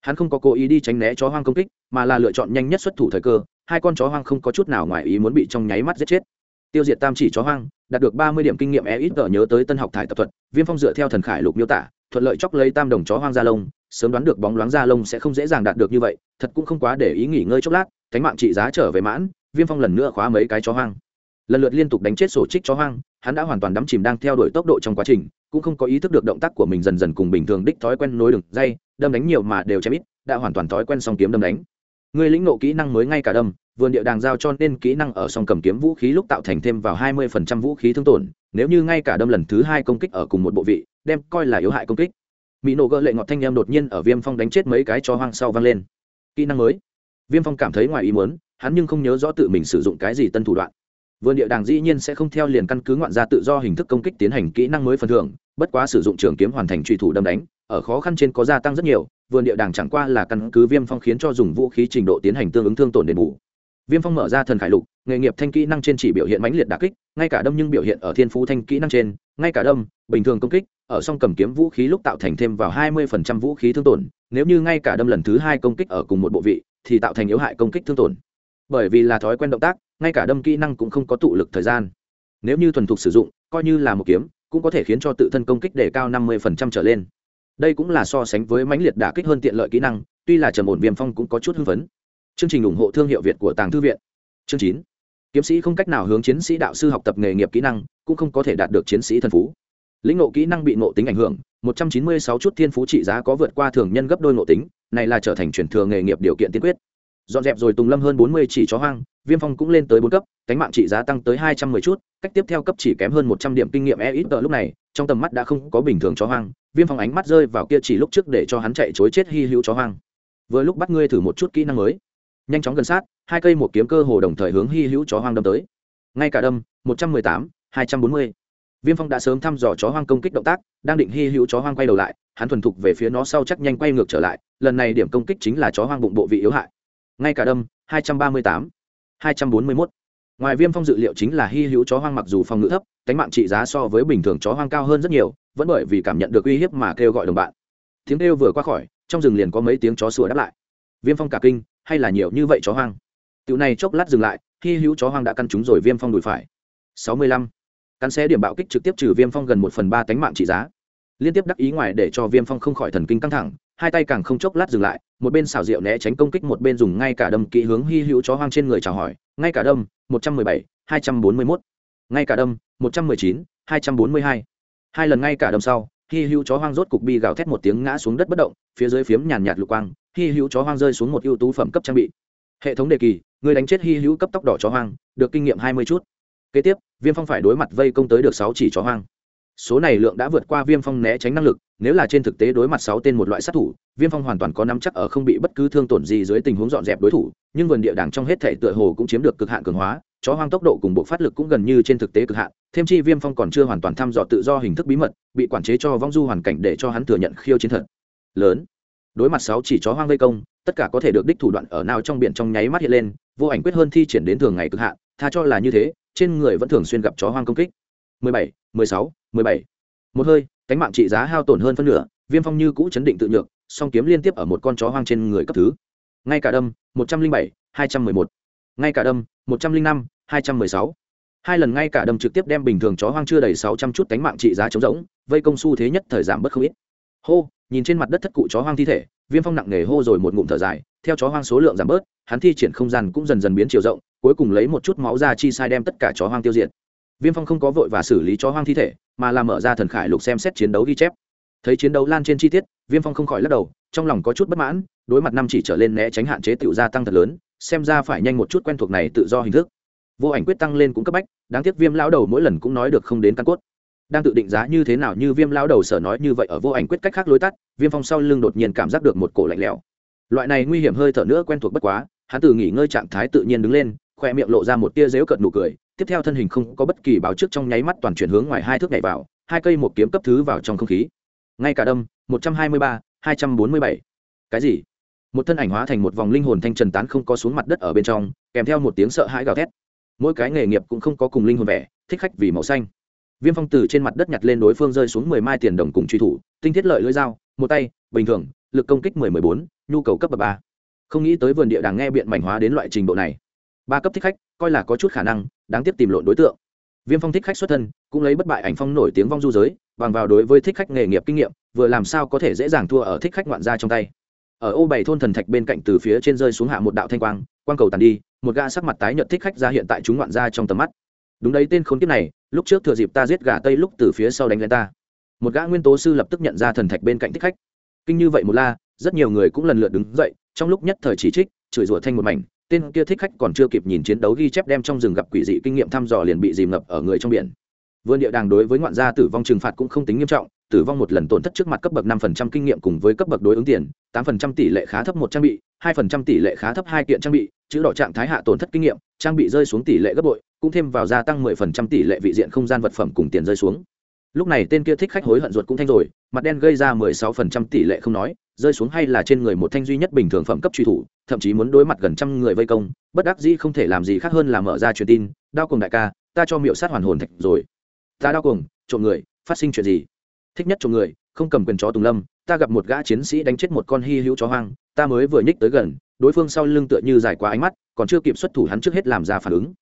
Hắn không có cố ý đi tránh né chó hoang công kích, mà là lựa chọn nhanh nhất xuất thủ thời cơ, hai con chó hoang không có chút nào ngoài ý muốn bị trong nháy mắt giết chết. Tiêu diệt tam chỉ chó hoang, đạt được ba mươi điểm kinh nghiệm e ít tờ nhớ tới tân học thải tập thuật, viêm phong dựa theo thần khải lục miêu tả, thuận lợi chóc lấy tam đồng chó hoang da lông, sớm đoán được bóng loáng da lông sẽ không dễ dàng đạt được như vậy, thật cũng không quá để ý nghỉ ngơi chốc lát cánh mạng trị giá trở về mãn viêm phong lần nữa khóa mấy cái chó hoang. Lần lượt liên tục đánh chết sổ trích chó hoang, hắn đã hoàn toàn đắm chìm đang theo đuổi tốc độ trong quá trình, cũng không có ý thức được động tác của mình dần dần cùng bình thường đích thói quen nối đường dây, đâm đánh nhiều mà đều chém ít, đã hoàn toàn thói quen song kiếm đâm đánh. Người lĩnh nộ kỹ năng mới ngay cả đâm, vườn địa đàng giao cho nên kỹ năng ở song cầm kiếm vũ khí lúc tạo thành thêm vào hai mươi phần trăm vũ khí thương tổn, nếu như ngay cả đâm lần thứ hai công kích ở cùng một bộ vị, đem coi là yếu hại công kích. Mỹ nổ gỡ lệ ngọt thanh em đột nhiên ở viêm phong đánh chết mấy cái cho hoang sau vang lên. Kỹ năng mới. Viêm phong cảm thấy ngoài ý muốn hắn nhưng không nhớ rõ tự mình sử dụng cái gì tân thủ đoạn. Vườn địa đàng dĩ nhiên sẽ không theo liền căn cứ ngoạn gia tự do hình thức công kích tiến hành kỹ năng mới phần thưởng, bất quá sử dụng trường kiếm hoàn thành truy thủ đâm đánh, ở khó khăn trên có gia tăng rất nhiều, vườn địa đàng chẳng qua là căn cứ viêm phong khiến cho dùng vũ khí trình độ tiến hành tương ứng thương tổn đền bù. Viêm phong mở ra thần khải lục, nghề nghiệp thanh kỹ năng trên chỉ biểu hiện mãnh liệt đà kích, ngay cả đâm nhưng biểu hiện ở thiên phú thanh kỹ năng trên, ngay cả đâm, bình thường công kích, ở song cầm kiếm vũ khí lúc tạo thành thêm vào hai mươi phần trăm vũ khí thương tổn, nếu như ngay cả đâm lần thứ hai công kích ở cùng một bộ vị, thì tạo thành yếu hại công kích thương tổn bởi vì là thói quen động tác, ngay cả đâm kỹ năng cũng không có tụ lực thời gian. Nếu như thuần thục sử dụng, coi như là một kiếm, cũng có thể khiến cho tự thân công kích đề cao năm mươi phần trăm trở lên. Đây cũng là so sánh với mãnh liệt đả kích hơn tiện lợi kỹ năng, tuy là trầm ổn viêm phong cũng có chút hưng phấn. Chương trình ủng hộ thương hiệu việt của tàng thư viện. Chương chín. Kiếm sĩ không cách nào hướng chiến sĩ đạo sư học tập nghề nghiệp kỹ năng, cũng không có thể đạt được chiến sĩ thần phú. Lĩnh ngộ kỹ năng bị ngộ tính ảnh hưởng, một trăm chín mươi sáu chút thiên phú trị giá có vượt qua thường nhân gấp đôi ngộ tính, này là trở thành truyền thừa nghề nghiệp điều kiện tiên quyết dọn dẹp rồi tùng lâm hơn bốn mươi chỉ chó hoang, viêm phong cũng lên tới bốn cấp, cánh mạng trị giá tăng tới hai trăm mười chút, cách tiếp theo cấp chỉ kém hơn một trăm điểm kinh nghiệm e ít tờ lúc này, trong tầm mắt đã không có bình thường chó hoang, viêm phong ánh mắt rơi vào kia chỉ lúc trước để cho hắn chạy chối chết hy hữu chó hoang. Vừa lúc bắt ngươi thử một chút kỹ năng mới. Nhanh chóng gần sát, hai cây một kiếm cơ hồ đồng thời hướng hy hữu chó hoang đâm tới. Ngay cả đâm, một trăm mười tám, hai trăm bốn mươi. Viêm phong đã sớm thăm dò chó hoang công kích động tác, đang định hy hữu chó hoang quay đầu lại, hắn thuần thục về phía nó sau chắc nhanh quay ngược trở lại, lần này điểm công kích chính là chó hoang bụng bộ vị yếu hại ngay cả đâm, hai trăm ba mươi tám, hai trăm bốn mươi mốt. Ngoài viêm phong dự liệu chính là hy hữu chó hoang mặc dù phòng ngự thấp, cánh mạng trị giá so với bình thường chó hoang cao hơn rất nhiều, vẫn bởi vì cảm nhận được uy hiếp mà kêu gọi đồng bạn. Tiếng kêu vừa qua khỏi, trong rừng liền có mấy tiếng chó sủa đáp lại. Viêm phong cả kinh, hay là nhiều như vậy chó hoang? Tiểu này chốc lát dừng lại, hy hữu chó hoang đã căn trúng rồi viêm phong đùi phải. Sáu mươi lăm. Cắn xé điểm bạo kích trực tiếp trừ viêm phong gần một phần ba tánh mạng trị giá. Liên tiếp đắc ý ngoài để cho viêm phong không khỏi thần kinh căng thẳng hai tay càng không chốc lát dừng lại, một bên xào rượu né tránh công kích, một bên dùng ngay cả đâm kỹ hướng hy hữu chó hoang trên người chào hỏi, ngay cả đâm, một trăm mười bảy, hai trăm bốn mươi mốt. Ngay cả đâm, một trăm mười chín, hai trăm bốn mươi hai. Hai lần ngay cả đâm sau, hy hữu chó hoang rốt cục bi gào thét một tiếng ngã xuống đất bất động, phía dưới phiếm nhàn nhạt lục quang, hy hữu chó hoang rơi xuống một ưu tú phẩm cấp trang bị. Hệ thống đề kỳ, người đánh chết hy hữu cấp tốc đỏ chó hoang, được kinh nghiệm hai mươi chút. Kế tiếp, viêm phong phải đối mặt vây công tới được sáu chỉ chó hoang số này lượng đã vượt qua viêm phong né tránh năng lực nếu là trên thực tế đối mặt sáu tên một loại sát thủ viêm phong hoàn toàn có nắm chắc ở không bị bất cứ thương tổn gì dưới tình huống dọn dẹp đối thủ nhưng vườn địa đàng trong hết thể tựa hồ cũng chiếm được cực hạn cường hóa chó hoang tốc độ cùng bộ phát lực cũng gần như trên thực tế cực hạn thêm chi viêm phong còn chưa hoàn toàn thăm dò tự do hình thức bí mật bị quản chế cho vong du hoàn cảnh để cho hắn thừa nhận khiêu chiến thật lớn. Đối mặt sáu chỉ chó hoang vây công tất cả có thể được đích thủ đoạn ở nào trong biển trong nháy mắt hiện lên vô ảnh quyết hơn thi triển đến thường ngày cực hạn tha cho là như thế trên người vẫn thường xuyên gặp chó hoang công kích. 17, 16, 17. một hơi cánh mạng trị giá hao tổn hơn phân nửa viêm phong như cũ chấn định tự nhược song kiếm liên tiếp ở một con chó hoang trên người cấp thứ. Ngay cả đâm một trăm linh bảy hai trăm mười một. Ngay cả đâm một trăm linh năm hai trăm mười sáu. Hai lần ngay cả đâm trực tiếp đem bình thường chó hoang chưa đầy sáu trăm chút cánh mạng trị giá chống rỗng vây công su thế nhất thời giảm bất không ít. Hô nhìn trên mặt đất thất cụ chó hoang thi thể viêm phong nặng nề hô rồi một ngụm thở dài theo chó hoang số lượng giảm bớt hắn thi triển không gian cũng dần dần biến chiều rộng cuối cùng lấy một chút máu ra chi sai đem tất cả chó hoang tiêu diệt viêm phong không có vội và xử lý chó hoang thi thể, mà làm mở ra thần khải lục xem xét chiến đấu ghi chép. Thấy chiến đấu lan trên chi tiết, viêm phong không khỏi lắc đầu, trong lòng có chút bất mãn, đối mặt năm chỉ trở lên né tránh hạn chế tự gia tăng thật lớn, xem ra phải nhanh một chút quen thuộc này tự do hình thức. Vô ảnh quyết tăng lên cũng cấp bách, đáng tiếc viêm lão đầu mỗi lần cũng nói được không đến căn cốt. Đang tự định giá như thế nào như viêm lão đầu sở nói như vậy ở vô ảnh quyết cách khác lối tắt, viêm phong sau lưng đột nhiên cảm giác được một cổ lạnh lẽo. Loại này nguy hiểm hơi thở nữa quen thuộc bất quá, hắn từ nghỉ ngơi trạng thái tự nhiên đứng lên, khoe miệng lộ ra một tia dếu cợt nụ cười tiếp theo thân hình không có bất kỳ báo trước trong nháy mắt toàn chuyển hướng ngoài hai thước nhảy vào, hai cây một kiếm cấp thứ vào trong không khí. Ngay cả đâm, một trăm hai mươi ba, hai trăm bốn mươi bảy. Cái gì? Một thân ảnh hóa thành một vòng linh hồn thanh trần tán không có xuống mặt đất ở bên trong, kèm theo một tiếng sợ hãi gào thét. Mỗi cái nghề nghiệp cũng không có cùng linh hồn vẻ, thích khách vì màu xanh. Viêm phong từ trên mặt đất nhặt lên đối phương rơi xuống mười mai tiền đồng cùng truy thủ, tinh thiết lợi lưỡi dao, một tay, bình thường, lực công kích mười mười bốn, nhu cầu cấp bậc ba. Không nghĩ tới vườn địa đàng nghe biện mảnh hóa đến loại trình độ này ba cấp thích khách, coi là có chút khả năng, đáng tiếc tìm lộn đối tượng. Viêm phong thích khách xuất thân, cũng lấy bất bại ảnh phong nổi tiếng vong du giới, bằng vào đối với thích khách nghề nghiệp kinh nghiệm, vừa làm sao có thể dễ dàng thua ở thích khách ngoạn gia trong tay. Ở ô bảy thôn thần thạch bên cạnh từ phía trên rơi xuống hạ một đạo thanh quang quang cầu tàn đi, một gã sắc mặt tái nhợt thích khách ra hiện tại chúng ngoạn gia trong tầm mắt. Đúng đấy, tên khốn kiếp này, lúc trước thừa dịp ta giết gà tây lúc từ phía sau đánh lên ta. Một gã nguyên tố sư lập tức nhận ra thần thạch bên cạnh thích khách. Kinh như vậy một la, rất nhiều người cũng lần lượt đứng dậy, trong lúc nhất thời chỉ trích, chửi rủa thanh một mảnh tên kia thích khách còn chưa kịp nhìn chiến đấu ghi chép đem trong rừng gặp quỷ dị kinh nghiệm thăm dò liền bị dìm ngập ở người trong biển. Vườn địa đàng đối với ngoạn gia tử vong trừng phạt cũng không tính nghiêm trọng, tử vong một lần tổn thất trước mặt cấp bậc năm phần trăm kinh nghiệm cùng với cấp bậc đối ứng tiền, tám phần trăm tỷ lệ khá thấp một trang bị, hai phần trăm tỷ lệ khá thấp hai kiện trang bị, chữ đỏ trạng thái hạ tổn thất kinh nghiệm, trang bị rơi xuống tỷ lệ gấp bội, cũng thêm vào gia tăng mười phần trăm tỷ lệ vị diện không gian vật phẩm cùng tiền rơi xuống. Lúc này tên kia thích khách hối hận ruột cũng thanh rồi, mặt đen gây ra mười sáu phần trăm tỷ lệ không nói rơi xuống hay là trên người một thanh duy nhất bình thường phẩm cấp truy thủ, thậm chí muốn đối mặt gần trăm người vây công, bất đắc dĩ không thể làm gì khác hơn là mở ra truyền tin, đao cùng đại ca, ta cho miệu sát hoàn hồn thạch rồi. Ta đao cùng trộm người, phát sinh chuyện gì? Thích nhất trộm người, không cầm quyền chó tùng lâm, ta gặp một gã chiến sĩ đánh chết một con hy hữu chó hoang, ta mới vừa nhích tới gần, đối phương sau lưng tựa như dài quá ánh mắt, còn chưa kịp xuất thủ hắn trước hết làm ra phản ứng.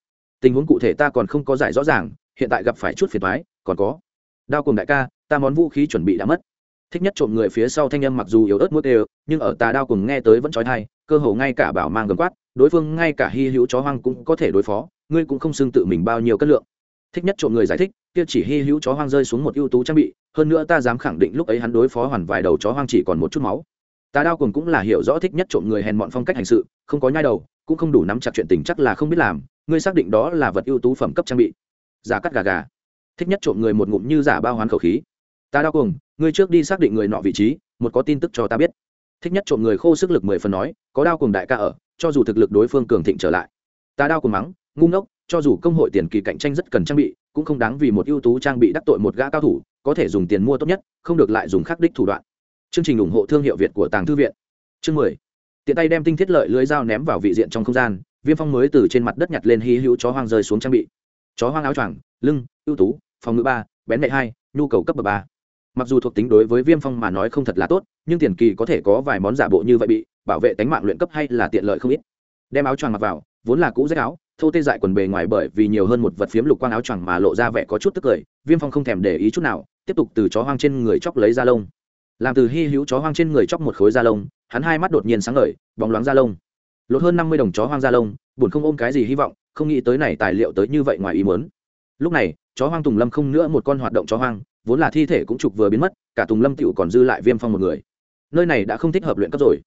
Tình huống cụ thể ta còn không có giải rõ ràng, hiện tại gặp phải chút phiền thoái còn có. Đao cùng đại ca, ta món vũ khí chuẩn bị đã mất thích nhất trộm người phía sau thanh âm mặc dù yếu ớt mũi đều, nhưng ở tà đao cùng nghe tới vẫn trói thai, cơ hồ ngay cả bảo mang gầm quát, đối phương ngay cả hy hữu chó hoang cũng có thể đối phó, ngươi cũng không xưng tự mình bao nhiêu cân lượng. Thích nhất trộm người giải thích, kia chỉ hy hữu chó hoang rơi xuống một ưu tú trang bị, hơn nữa ta dám khẳng định lúc ấy hắn đối phó hoàn vài đầu chó hoang chỉ còn một chút máu. Tà đao cùng cũng là hiểu rõ thích nhất trộm người hèn mọn phong cách hành sự, không có nhai đầu, cũng không đủ nắm chặt chuyện tình chắc là không biết làm, ngươi xác định đó là vật ưu tú phẩm cấp trang bị. Giả cắt gà gà. Thích nhất trộm người một ngụm như giả bao hoán khẩu khí ta đau cùng ngươi trước đi xác định người nọ vị trí, một có tin tức cho ta biết. Thích nhất trộm người khô sức lực mười phần nói, có đau cùng đại ca ở, cho dù thực lực đối phương cường thịnh trở lại. Ta đau cùng mắng, ngu ngốc, cho dù công hội tiền kỳ cạnh tranh rất cần trang bị, cũng không đáng vì một ưu tú trang bị đắc tội một gã cao thủ, có thể dùng tiền mua tốt nhất, không được lại dùng khắc đích thủ đoạn. Chương trình ủng hộ thương hiệu việt của tàng thư viện. Chương mười. Tiện tay đem tinh thiết lợi lưới dao ném vào vị diện trong không gian, viêm phong mới từ trên mặt đất nhặt lên hy hữu chó hoang rơi xuống trang bị. Chó hoang áo choàng, lưng, ưu tú, phòng ngự ba, bén mẹ hai, nhu cầu cấp bậc ba mặc dù thuộc tính đối với viêm phong mà nói không thật là tốt, nhưng tiền kỳ có thể có vài món giả bộ như vậy bị bảo vệ tánh mạng luyện cấp hay là tiện lợi không ít. Đem áo choàng mặc vào, vốn là cũ rách áo, thô tê dại quần bề ngoài bởi vì nhiều hơn một vật phiếm lục quang áo choàng mà lộ ra vẻ có chút tức cười, viêm phong không thèm để ý chút nào, tiếp tục từ chó hoang trên người chóc lấy da lông. Làm từ hy hữu chó hoang trên người chóc một khối da lông, hắn hai mắt đột nhiên sáng ngời, bóng loáng da lông. Lột hơn năm mươi đồng chó hoang da lông, buồn không ôm cái gì hy vọng, không nghĩ tới này tài liệu tới như vậy ngoài ý muốn. Lúc này, chó hoang tùng lâm không nữa một con hoạt động chó hoang vốn là thi thể cũng trục vừa biến mất, cả tùng lâm tựu còn dư lại viêm phong một người. Nơi này đã không thích hợp luyện cấp rồi.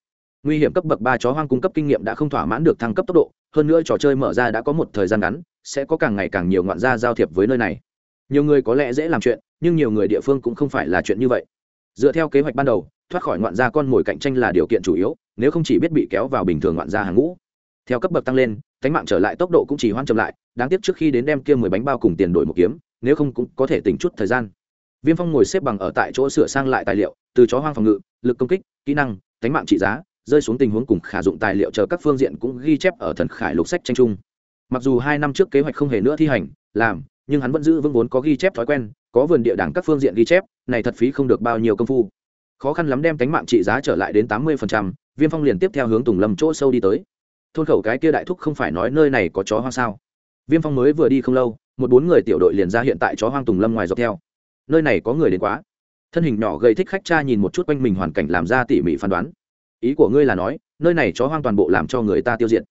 Nguy hiểm cấp bậc ba chó hoang cung cấp kinh nghiệm đã không thỏa mãn được thăng cấp tốc độ, hơn nữa trò chơi mở ra đã có một thời gian ngắn, sẽ có càng ngày càng nhiều ngoạn gia giao thiệp với nơi này. Nhiều người có lẽ dễ làm chuyện, nhưng nhiều người địa phương cũng không phải là chuyện như vậy. Dựa theo kế hoạch ban đầu, thoát khỏi ngoạn gia con mồi cạnh tranh là điều kiện chủ yếu, nếu không chỉ biết bị kéo vào bình thường ngoạn gia hàng ngũ. Theo cấp bậc tăng lên, cánh mạng trở lại tốc độ cũng chỉ hoan chậm lại, đáng tiếc trước khi đến đem kia mười bánh bao cùng tiền đổi một kiếm, nếu không cũng có thể tỉnh chút thời gian viêm phong ngồi xếp bằng ở tại chỗ sửa sang lại tài liệu, từ chó hoang phòng ngự, lực công kích, kỹ năng cánh mạng trị giá, rơi xuống tình huống cùng khả dụng tài liệu chờ các phương diện cũng ghi chép ở thần khải lục sách tranh chung mặc dù hai năm trước kế hoạch không hề nữa thi hành, làm, nhưng hắn vẫn giữ vững vốn có ghi chép thói quen, có vườn địa đảng các phương diện ghi chép, này thật phí không được bao nhiêu công phu. Khó khăn lắm đem cánh mạng trị giá trở lại đến tám mươi viêm phong liền tiếp theo hướng tùng lâm chỗ sâu đi tới. Thôn khẩu cái kia đại thúc không phải nói nơi này có chó hoang sao? Viêm phong mới vừa đi không lâu, một bốn người tiểu đội liền ra hiện tại chó hoang tùng lâm ngoài dọc theo nơi này có người đến quá. Thân hình nhỏ gây thích khách cha nhìn một chút quanh mình hoàn cảnh làm ra tỉ mỉ phán đoán. Ý của ngươi là nói, nơi này chó hoang toàn bộ làm cho người ta tiêu diệt.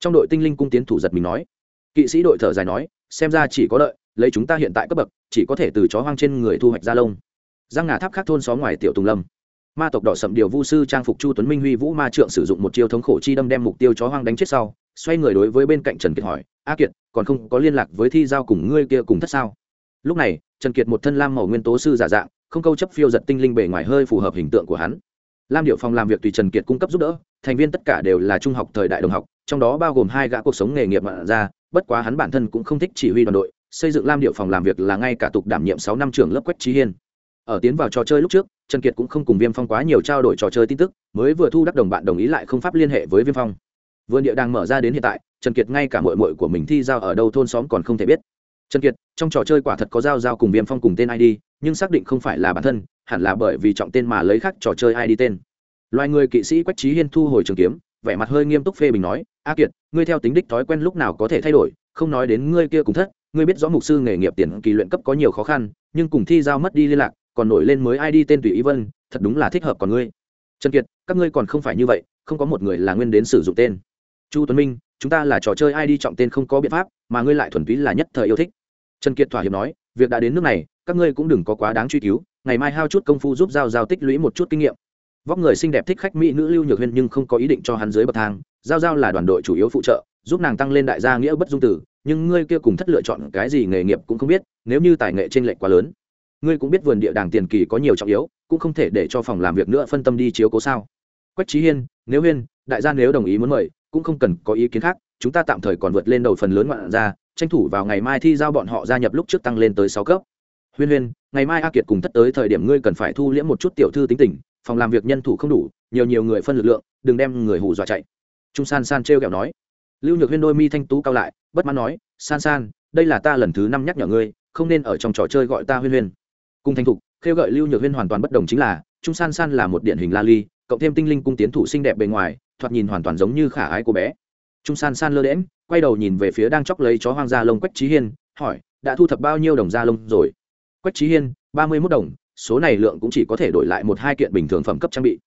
Trong đội tinh linh cung tiến thủ giật mình nói. Kỵ sĩ đội thở dài nói, xem ra chỉ có đợi, lấy chúng ta hiện tại cấp bậc, chỉ có thể từ chó hoang trên người thu hoạch ra lông. Giang ngà tháp khác thôn xó ngoài tiểu tùng lâm. Ma tộc đỏ sậm điều vu sư trang phục chu tuấn minh huy vũ ma trượng sử dụng một chiêu thống khổ chi đâm đem mục tiêu chó hoang đánh chết sau, xoay người đối với bên cạnh trần kiệt hỏi, a kiệt, còn không có liên lạc với thi giao cùng ngươi kia cùng thất sao? Lúc này, trần kiệt một thân lam màu nguyên tố sư giả dạng, không câu chấp phiêu giật tinh linh bề ngoài hơi phù hợp hình tượng của hắn. Lam điệu phòng làm việc tùy trần kiệt cung cấp giúp đỡ, thành viên tất cả đều là trung học thời đại đồng học, trong đó bao gồm hai gã cuộc sống nghề nghiệp mạn ra, bất quá hắn bản thân cũng không thích chỉ huy đoàn đội, xây dựng lam điệu phòng làm việc là ngay cả tục đảm nhiệm sáu năm trường lớp quách trí hiên. Ở tiến vào trò chơi lúc trước, trần kiệt cũng không cùng viêm phong quá nhiều trao đổi trò chơi tin tức, mới vừa thu đắc đồng bạn đồng ý lại không pháp liên hệ với viêm phong. Vườn địa đang mở ra đến hiện tại, trần kiệt ngay cả mội mội của mình thi giao ở đâu thôn xóm còn không thể biết trần kiệt, trong trò chơi quả thật có giao giao cùng viêm phong cùng tên id nhưng xác định không phải là bản thân, hẳn là bởi vì trọng tên mà lấy khác trò chơi id tên. Loài người kỵ sĩ quách trí hiên thu hồi trường kiếm, vẻ mặt hơi nghiêm túc phê bình nói, a kiệt, ngươi theo tính đích thói quen lúc nào có thể thay đổi, không nói đến ngươi kia cùng thất, ngươi biết rõ mục sư nghề nghiệp tiền kỳ luyện cấp có nhiều khó khăn, nhưng cùng thi giao mất đi liên lạc, còn nổi lên mới id tên tùy ý vân, thật đúng là thích hợp còn ngươi. Trần kiệt, các ngươi còn không phải như vậy, không có một người là nguyên đến sử dụng tên. Chu tuấn minh chúng ta là trò chơi ai đi trọng tên không có biện pháp, mà ngươi lại thuần túy là nhất thời yêu thích. Trần kiệt thỏa hiệp nói, việc đã đến nước này, các ngươi cũng đừng có quá đáng truy cứu, ngày mai hao chút công phu giúp giao giao tích lũy một chút kinh nghiệm. Vóc người xinh đẹp thích khách mỹ nữ lưu nhược huyên nhưng không có ý định cho hắn dưới bậc thang, giao giao là đoàn đội chủ yếu phụ trợ, giúp nàng tăng lên đại gia nghĩa bất dung tử, nhưng ngươi kia cùng thất lựa chọn cái gì nghề nghiệp cũng không biết, nếu như tài nghệ t r ê n lệch quá lớn, ngươi cũng biết vườn địa đàng tiền kỳ có nhiều trọng yếu, cũng không thể để cho phòng làm việc nữa phân tâm đi chiếu cố sao. Quách trí hiên, nếu huyên, đại gia nếu đồng ý muốn mời cũng không cần có ý kiến khác, chúng ta tạm thời còn vượt lên đầu phần lớn ngoạn ra tranh thủ vào ngày mai thi giao bọn họ gia nhập lúc trước tăng lên tới sáu cấp. Huyên huyên, ngày mai a kiệt cùng thất tới thời điểm ngươi cần phải thu liễm một chút tiểu thư tính tình, phòng làm việc nhân thủ không đủ, nhiều nhiều người phân lực lượng, đừng đem người hù dọa chạy. Trung san san t r kẹo nói. Lưu nhược huyên đôi mi thanh tú cao lại, bất mãn nói, san san, đây là ta lần thứ năm nhắc nhở ngươi, không nên ở trong trò chơi gọi ta huyên huyên. Cùng thanh thục, khêu gợi lưu nhược huyên hoàn toàn bất đồng chính là, trung san san là một điển hình la ly, cộng thêm tinh linh cung tiến thủ xinh đẹp bề ngoài thoạt nhìn hoàn toàn giống như khả ái cô bé. Trung san san lơ đễm quay đầu nhìn về phía đang chóc lấy chó hoang da lông quách trí hiên, hỏi, đã thu thập bao nhiêu đồng da lông rồi? Quách trí hiên, ba mươi mốt đồng, số này lượng cũng chỉ có thể đổi lại một hai kiện bình thường phẩm cấp trang bị.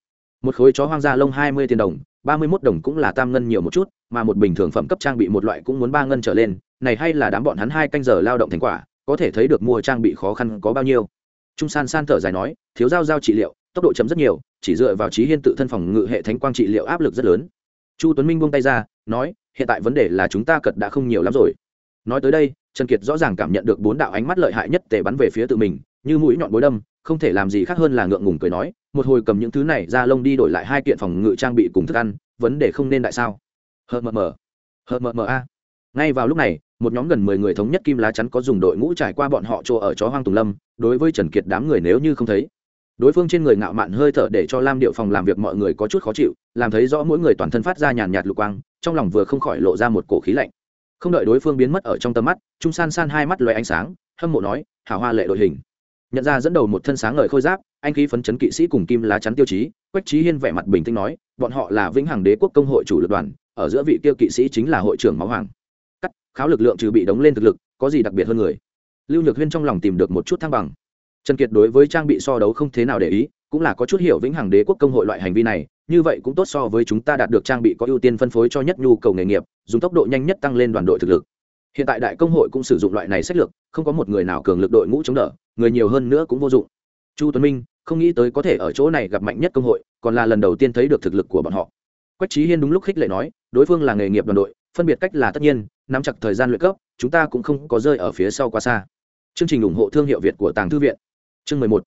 Một khối chó hoang da lông hai mươi tiền đồng, ba mươi mốt đồng cũng là tam ngân nhiều một chút, mà một bình thường phẩm cấp trang bị một loại cũng muốn ba ngân trở lên, này hay là đám bọn hắn hai canh giờ lao động thành quả, có thể thấy được mua trang bị khó khăn có bao nhiêu. Trung san san thở dài nói, thiếu giao giao trị liệu, tốc độ chấm rất nhiều chỉ dựa vào trí hiên tự thân phòng ngự hệ thánh quang trị liệu áp lực rất lớn. Chu tuấn minh buông tay ra, nói, hiện tại vấn đề là chúng ta cật đã không nhiều lắm rồi. Nói tới đây, trần kiệt rõ ràng cảm nhận được bốn đạo ánh mắt lợi hại nhất tề bắn về phía tự mình, như mũi nhọn bối đâm, không thể làm gì khác hơn là ngượng ngùng cười nói, một hồi cầm những thứ này ra lông đi đổi lại hai kiện phòng ngự trang bị cùng thức ăn, vấn đề không nên đại sao? Hờ mờ mờ. Hờ mờ mờ a. Ngay vào lúc này, một nhóm gần mười người thống nhất kim lá chắn có dùng đội ngũ trải qua bọn họ chỗ ở chó hoang tùng lâm, đối với trần kiệt đám người nếu như không thấy đối phương trên người ngạo mạn hơi thở để cho lam điệu phòng làm việc mọi người có chút khó chịu, làm thấy rõ mỗi người toàn thân phát ra nhàn nhạt lục quang, trong lòng vừa không khỏi lộ ra một cổ khí lạnh. Không đợi đối phương biến mất ở trong tầm mắt, trung san san hai mắt loay ánh sáng, hâm mộ nói, hảo hoa lệ đội hình. Nhận ra dẫn đầu một thân sáng ngời khôi giáp, anh khí phấn chấn kỵ sĩ cùng kim lá chắn tiêu chí, quách trí hiên vẻ mặt bình tĩnh nói, bọn họ là vĩnh hằng đế quốc công hội chủ lực đoàn, ở giữa vị tiêu kỵ sĩ chính là hội trưởng máu hoàng. Cắt, kháo lực lượng trừ bị đóng lên thực lực, có gì đặc biệt hơn người? Lưu nhược huyên trong lòng tìm được một chút thăng bằng trần kiệt đối với trang bị so đấu không thế nào để ý, cũng là có chút hiểu vĩnh hằng đế quốc công hội loại hành vi này, như vậy cũng tốt so với chúng ta đạt được trang bị có ưu tiên phân phối cho nhất nhu cầu nghề nghiệp, dùng tốc độ nhanh nhất tăng lên đoàn đội thực lực. Hiện tại đại công hội cũng sử dụng loại này sách lược, không có một người nào cường lực đội ngũ chống đỡ, người nhiều hơn nữa cũng vô dụng. Chu tuấn minh, không nghĩ tới có thể ở chỗ này gặp mạnh nhất công hội, còn là lần đầu tiên thấy được thực lực của bọn họ. Quách trí hiên đúng lúc khích lệ nói, đối phương là nghề nghiệp đoàn đội, phân biệt cách là tất nhiên, nắm chặt thời gian luyện cấp, chúng ta cũng không có rơi ở phía sau quá xa. Chương trình ủng hộ thương hiệu việt của tàng thư viện chương mười một.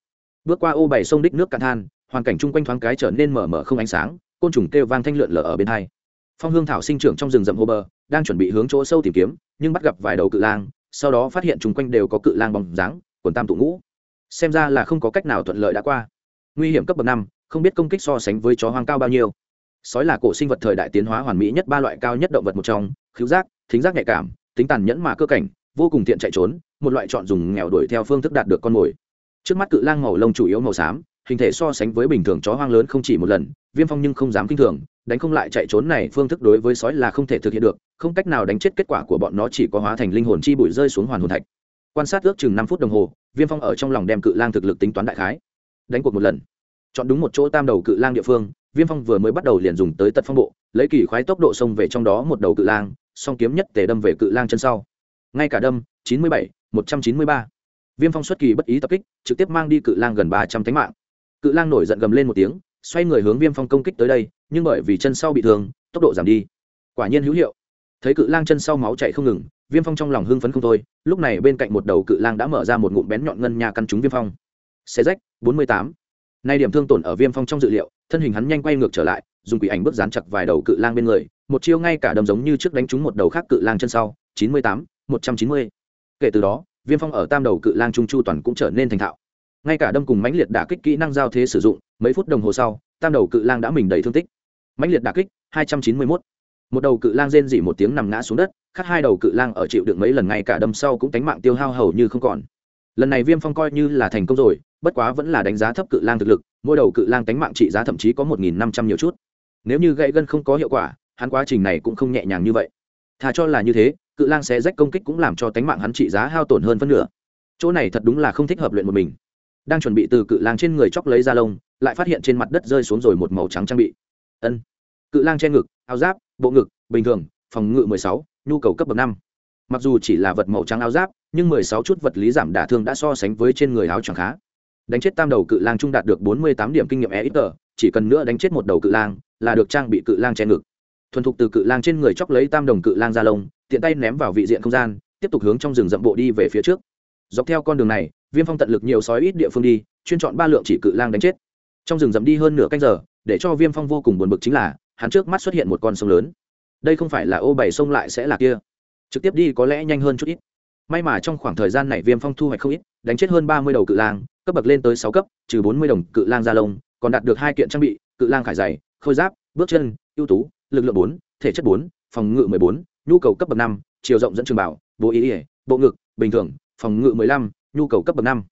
Bước qua ô bảy sông đích nước cạn than, hoàn cảnh chung quanh thoáng cái trở nên mở mở không ánh sáng, côn trùng kêu vang thanh lượn lở ở bên hai. Phong hương thảo sinh trưởng trong rừng rậm hồ bờ, đang chuẩn bị hướng chỗ sâu tìm kiếm, nhưng bắt gặp vài đầu cự lang, sau đó phát hiện chung quanh đều có cự lang bóng dáng, quần tam tụ ngũ. Xem ra là không có cách nào thuận lợi đã qua. Nguy hiểm cấp bậc năm, không biết công kích so sánh với chó hoang cao bao nhiêu. Sói là cổ sinh vật thời đại tiến hóa hoàn mỹ nhất ba loại cao nhất động vật một trong, khứu giác, thính giác nhạy cảm, tính tàn nhẫn mà cơ cảnh, vô cùng tiện chạy trốn, một loại chọn dùng nghèo đuổi theo phương thức đạt được con mồi trước mắt cự lang màu lông chủ yếu màu xám, hình thể so sánh với bình thường chó hoang lớn không chỉ một lần, viêm phong nhưng không dám kinh thường, đánh không lại chạy trốn này phương thức đối với sói là không thể thực hiện được, không cách nào đánh chết kết quả của bọn nó chỉ có hóa thành linh hồn chi bụi rơi xuống hoàn hồn thạch. Quan sát ước chừng năm phút đồng hồ, viêm phong ở trong lòng đem cự lang thực lực tính toán đại khái. Đánh cuộc một lần. Chọn đúng một chỗ tam đầu cự lang địa phương, viêm phong vừa mới bắt đầu liền dùng tới tật phong bộ, lấy kỳ khoái tốc độ xông về trong đó một đầu cự lang, song kiếm nhất tề đâm về cự lang chân sau. Ngay cả đâm, chín mươi bảy, một trăm chín mươi ba viêm phong xuất kỳ bất ý tập kích, trực tiếp mang đi cự lang gần ba trăm tánh mạng. Cự lang nổi giận gầm lên một tiếng, xoay người hướng viêm phong công kích tới đây, nhưng bởi vì chân sau bị thương, tốc độ giảm đi. Quả nhiên hữu hiệu. Thấy cự lang chân sau máu chạy không ngừng, viêm phong trong lòng hưng phấn không thôi, lúc này bên cạnh một đầu cự lang đã mở ra một ngụm bén nhọn ngân nhà căn trúng viêm phong. Xe rách, bốn mươi tám. Nay điểm thương tổn ở viêm phong trong dự liệu, thân hình hắn nhanh quay ngược trở lại, dùng quỷ ảnh bước dán chặt vài đầu cự lang bên người, một chiêu ngay cả đầm giống như trước đánh trúng một đầu khác cự lang chân sau, chín mươi tám, một trăm chín mươi. Kể từ đó viêm phong ở tam đầu cự lang trung chu toàn cũng trở nên thành thạo. Ngay cả đâm cùng mãnh liệt đả kích kỹ năng giao thế sử dụng, mấy phút đồng hồ sau, tam đầu cự lang đã mình đầy thương tích. Mãnh liệt đả kích, hai trăm chín mươi mốt. Một đầu cự lang rên dỉ một tiếng nằm ngã xuống đất, khác hai đầu cự lang ở chịu được mấy lần ngay cả đâm sau cũng tánh mạng tiêu hao hầu như không còn. Lần này viêm phong coi như là thành công rồi, bất quá vẫn là đánh giá thấp cự lang thực lực, mỗi đầu cự lang tánh mạng trị giá thậm chí có một nghìn năm trăm nhiều chút. Nếu như gãy gân không có hiệu quả, hắn quá trình này cũng không nhẹ nhàng như vậy. Thà cho là như thế cự lang xé rách công kích cũng làm cho tánh mạng hắn trị giá hao tổn hơn phân nửa. Chỗ này thật đúng là không thích hợp luyện một mình. Đang chuẩn bị từ cự lang trên người chóc lấy ra lông, lại phát hiện trên mặt đất rơi xuống rồi một màu trắng trang bị. Ân. Cự lang che ngực, áo giáp, bộ ngực, bình thường, phòng ngự mười sáu, nhu cầu cấp bậc năm. Mặc dù chỉ là vật màu trắng áo giáp, nhưng mười sáu chút vật lý giảm đả thương đã so sánh với trên người áo chẳng khá. Đánh chết tam đầu cự lang trung đạt được bốn mươi tám điểm kinh nghiệm e ít chỉ cần nữa đánh chết một đầu cự lang là được trang bị cự lang che ngực. Thuần thục từ cự lang trên người chóc lấy tam đồng cự lang ra lông tiện tay ném vào vị diện không gian, tiếp tục hướng trong rừng rậm bộ đi về phía trước. Dọc theo con đường này, viêm phong tận lực nhiều sói ít địa phương đi, chuyên chọn ba lượng chỉ cự lang đánh chết. Trong rừng rậm đi hơn nửa canh giờ, để cho viêm phong vô cùng buồn bực chính là, hắn trước mắt xuất hiện một con sông lớn. Đây không phải là ô bảy sông lại sẽ là kia. Trực tiếp đi có lẽ nhanh hơn chút ít. May mà trong khoảng thời gian này viêm phong thu hoạch không ít, đánh chết hơn ba mươi đầu cự lang, cấp bậc lên tới sáu cấp, trừ bốn mươi đồng cự lang da lông, còn đạt được hai kiện trang bị, cự lang khải dày khôi giáp, bước chân, ưu tú, lực lượng bốn, thể chất bốn, phòng ngự mười bốn nhu cầu cấp bậc năm, chiều rộng dẫn trường bảo, bộ ý ỉa bộ ngực, bình thường, phòng ngự mười lăm, nhu cầu cấp bậc năm.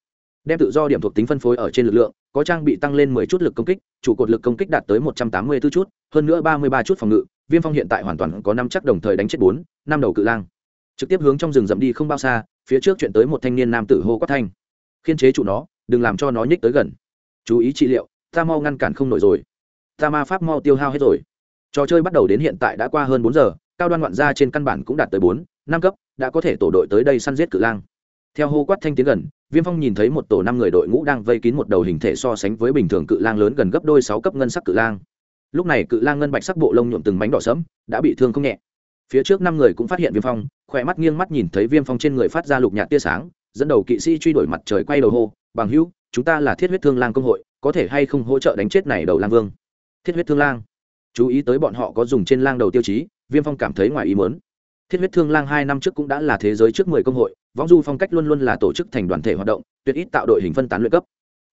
Đem tự do điểm thuộc tính phân phối ở trên lực lượng, có trang bị tăng lên mười chút lực công kích, trụ cột lực công kích đạt tới một trăm tám mươi 184 chút, hơn nữa ba mươi ba chút phòng ngự, viêm phong hiện tại hoàn toàn có năm chắc đồng thời đánh chết bốn, năm đầu cự lang. Trực tiếp hướng trong rừng rậm đi không bao xa, phía trước chuyển tới một thanh niên nam tử hô quát thanh. Khiên chế trụ nó, đừng làm cho nó nhích tới gần. Chú ý trị liệu, ta mau ngăn cản không nổi rồi. Ta ma pháp mau tiêu hao hết rồi. Trò chơi bắt đầu đến hiện tại đã qua hơn bốn giờ cao đoan ngoạn gia trên căn bản cũng đạt tới bốn, năm cấp, đã có thể tổ đội tới đây săn giết cự lang. Theo hô quát thanh tiến gần, viêm phong nhìn thấy một tổ năm người đội ngũ đang vây kín một đầu hình thể so sánh với bình thường cự lang lớn gần gấp đôi sáu cấp ngân sắc cự lang. Lúc này cự lang ngân bạch sắc bộ lông nhuộm từng mảnh đỏ sẫm, đã bị thương không nhẹ. Phía trước năm người cũng phát hiện viêm phong, khỏe mắt nghiêng mắt nhìn thấy viêm phong trên người phát ra lục nhạt tia sáng, dẫn đầu kỵ sĩ truy đuổi mặt trời quay đầu hô, bằng hữu, chúng ta là thiết huyết thương lang công hội, có thể hay không hỗ trợ đánh chết này đầu lang vương? Thiết huyết thương lang. Chú ý tới bọn họ có dùng trên lang đầu tiêu chí viêm phong cảm thấy ngoài ý mớn thiết huyết thương lang hai năm trước cũng đã là thế giới trước mười công hội, võng du phong cách luôn luôn là tổ chức thành đoàn thể hoạt động, tuyệt ít tạo đội hình phân tán luyện cấp.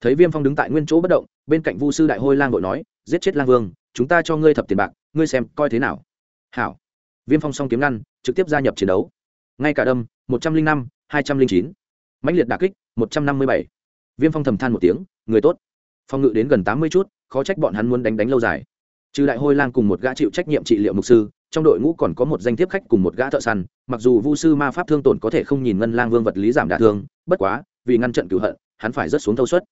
Thấy viêm phong đứng tại nguyên chỗ bất động, bên cạnh vu sư đại hôi lang đội nói, giết chết lang vương, chúng ta cho ngươi thập tiền bạc, ngươi xem, coi thế nào. Hảo. Viêm phong song kiếm ngăn, trực tiếp gia nhập chiến đấu. Ngay cả đâm, một trăm linh năm, hai trăm linh chín. Mãnh liệt đà kích, một trăm năm mươi bảy. Viêm phong thầm than một tiếng, người tốt. Phong ngự đến gần tám mươi chút, khó trách bọn hắn muốn đánh đánh lâu dài. Trừ đại hôi lang cùng một gã chịu trách nhiệm trị liệu mục sư trong đội ngũ còn có một danh thiếp khách cùng một gã thợ săn, mặc dù vu sư ma pháp thương tổn có thể không nhìn ngân lang vương vật lý giảm đả thương, bất quá, vì ngăn trận cựu hận, hắn phải rất xuống thâu suất.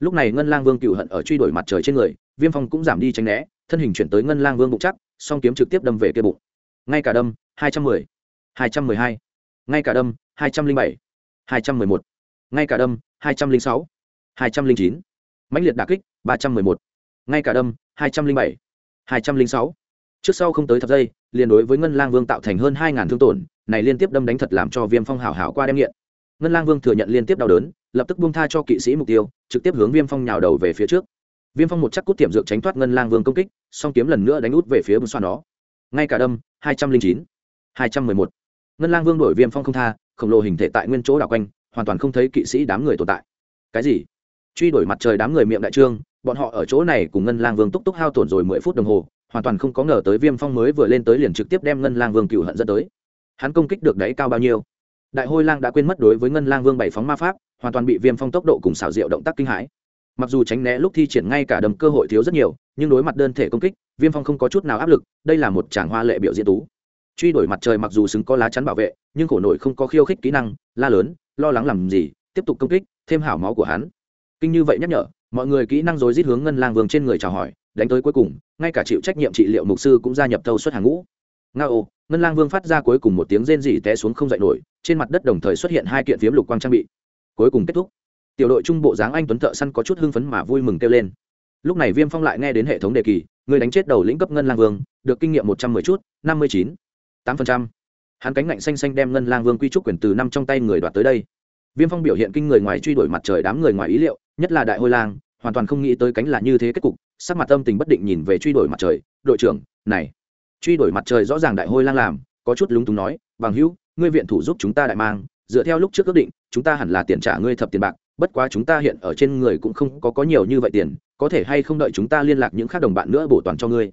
Lúc này ngân lang vương cựu hận ở truy đuổi mặt trời trên người, viêm phong cũng giảm đi tránh né, thân hình chuyển tới ngân lang vương bụng chắc, song kiếm trực tiếp đâm về kia bụng. Ngay cả đâm, hai trăm mười, hai trăm mười hai, ngay cả đâm, hai trăm linh bảy, hai trăm mười một, ngay cả đâm, hai trăm linh sáu, hai trăm linh chín, mãnh liệt đà kích, ba trăm mười một, ngay cả đâm, hai trăm linh bảy, hai trăm linh sáu trước sau không tới thập giây, liền đối với ngân lang vương tạo thành hơn hai ngàn thương tổn, này liên tiếp đâm đánh thật làm cho viêm phong hảo hảo qua đem nghiện. Ngân lang vương thừa nhận liên tiếp đau đớn, lập tức buông tha cho kỵ sĩ mục tiêu, trực tiếp hướng viêm phong nhào đầu về phía trước. Viêm phong một chắc cút tiệm dược tránh thoát ngân lang vương công kích, song kiếm lần nữa đánh út về phía bùn xoan đó ngay cả đâm, hai trăm linh chín, hai trăm mười một. Ngân lang vương đổi viêm phong không tha, khổng lồ hình thể tại nguyên chỗ đảo quanh, hoàn toàn không thấy kỵ sĩ đám người tồn tại. Cái gì? Truy đuổi mặt trời đám người miệng đại trương, bọn họ ở chỗ này cùng ngân lang vương túc túc hao tổn rồi mười phút đồng hồ hoàn toàn không có ngờ tới viêm phong mới vừa lên tới liền trực tiếp đem ngân lang vương cựu hận dẫn tới. Hắn công kích được đáy cao bao nhiêu? Đại hôi lang đã quên mất đối với ngân lang vương bảy phóng ma pháp, hoàn toàn bị viêm phong tốc độ cùng xảo diệu động tác kinh hãi. Mặc dù tránh né lúc thi triển ngay cả đầm cơ hội thiếu rất nhiều, nhưng đối mặt đơn thể công kích, viêm phong không có chút nào áp lực, đây là một tràng hoa lệ biểu diễn tú. Truy đuổi mặt trời mặc dù xứng có lá chắn bảo vệ, nhưng khổ nổi không có khiêu khích kỹ năng, la lớn, lo lắng làm gì, tiếp tục công kích, thêm hảo máu của hắn. Kinh như vậy nhắc nhở, mọi người kỹ năng rồi rít hướng ngân lang vương trên người chào hỏi đánh tới cuối cùng, ngay cả chịu trách nhiệm trị liệu mục sư cũng gia nhập thâu suất hàng ngũ. Nga ô, ngân lang vương phát ra cuối cùng một tiếng rên rỉ té xuống không dậy nổi, trên mặt đất đồng thời xuất hiện hai kiện phiếm lục quang trang bị. Cuối cùng kết thúc. Tiểu đội trung bộ dáng anh tuấn thợ săn có chút hưng phấn mà vui mừng kêu lên. Lúc này viêm phong lại nghe đến hệ thống đề kỳ, người đánh chết đầu lĩnh cấp ngân lang vương, được kinh nghiệm một trăm mười chút, năm mươi chín, tám phần trăm. Hắn cánh ngạnh xanh xanh đem ngân lang vương quy trúc quyền từ năm trong tay người đoạt tới đây. Viêm phong biểu hiện kinh người ngoài truy đuổi mặt trời đám người ngoài ý liệu, nhất là đại hôi lang hoàn toàn không nghĩ tới cánh là như thế, kết cục, sắc mặt tâm tình bất định nhìn về truy đuổi mặt trời. Đội trưởng, này. Truy đuổi mặt trời rõ ràng đại hôi lang làm, có chút lúng túng nói, bằng hữu, ngươi viện thủ giúp chúng ta đại mang, dựa theo lúc trước ước định, chúng ta hẳn là tiền trả ngươi thập tiền bạc, bất quá chúng ta hiện ở trên người cũng không có có nhiều như vậy tiền, có thể hay không đợi chúng ta liên lạc những khác đồng bạn nữa bổ toàn cho ngươi?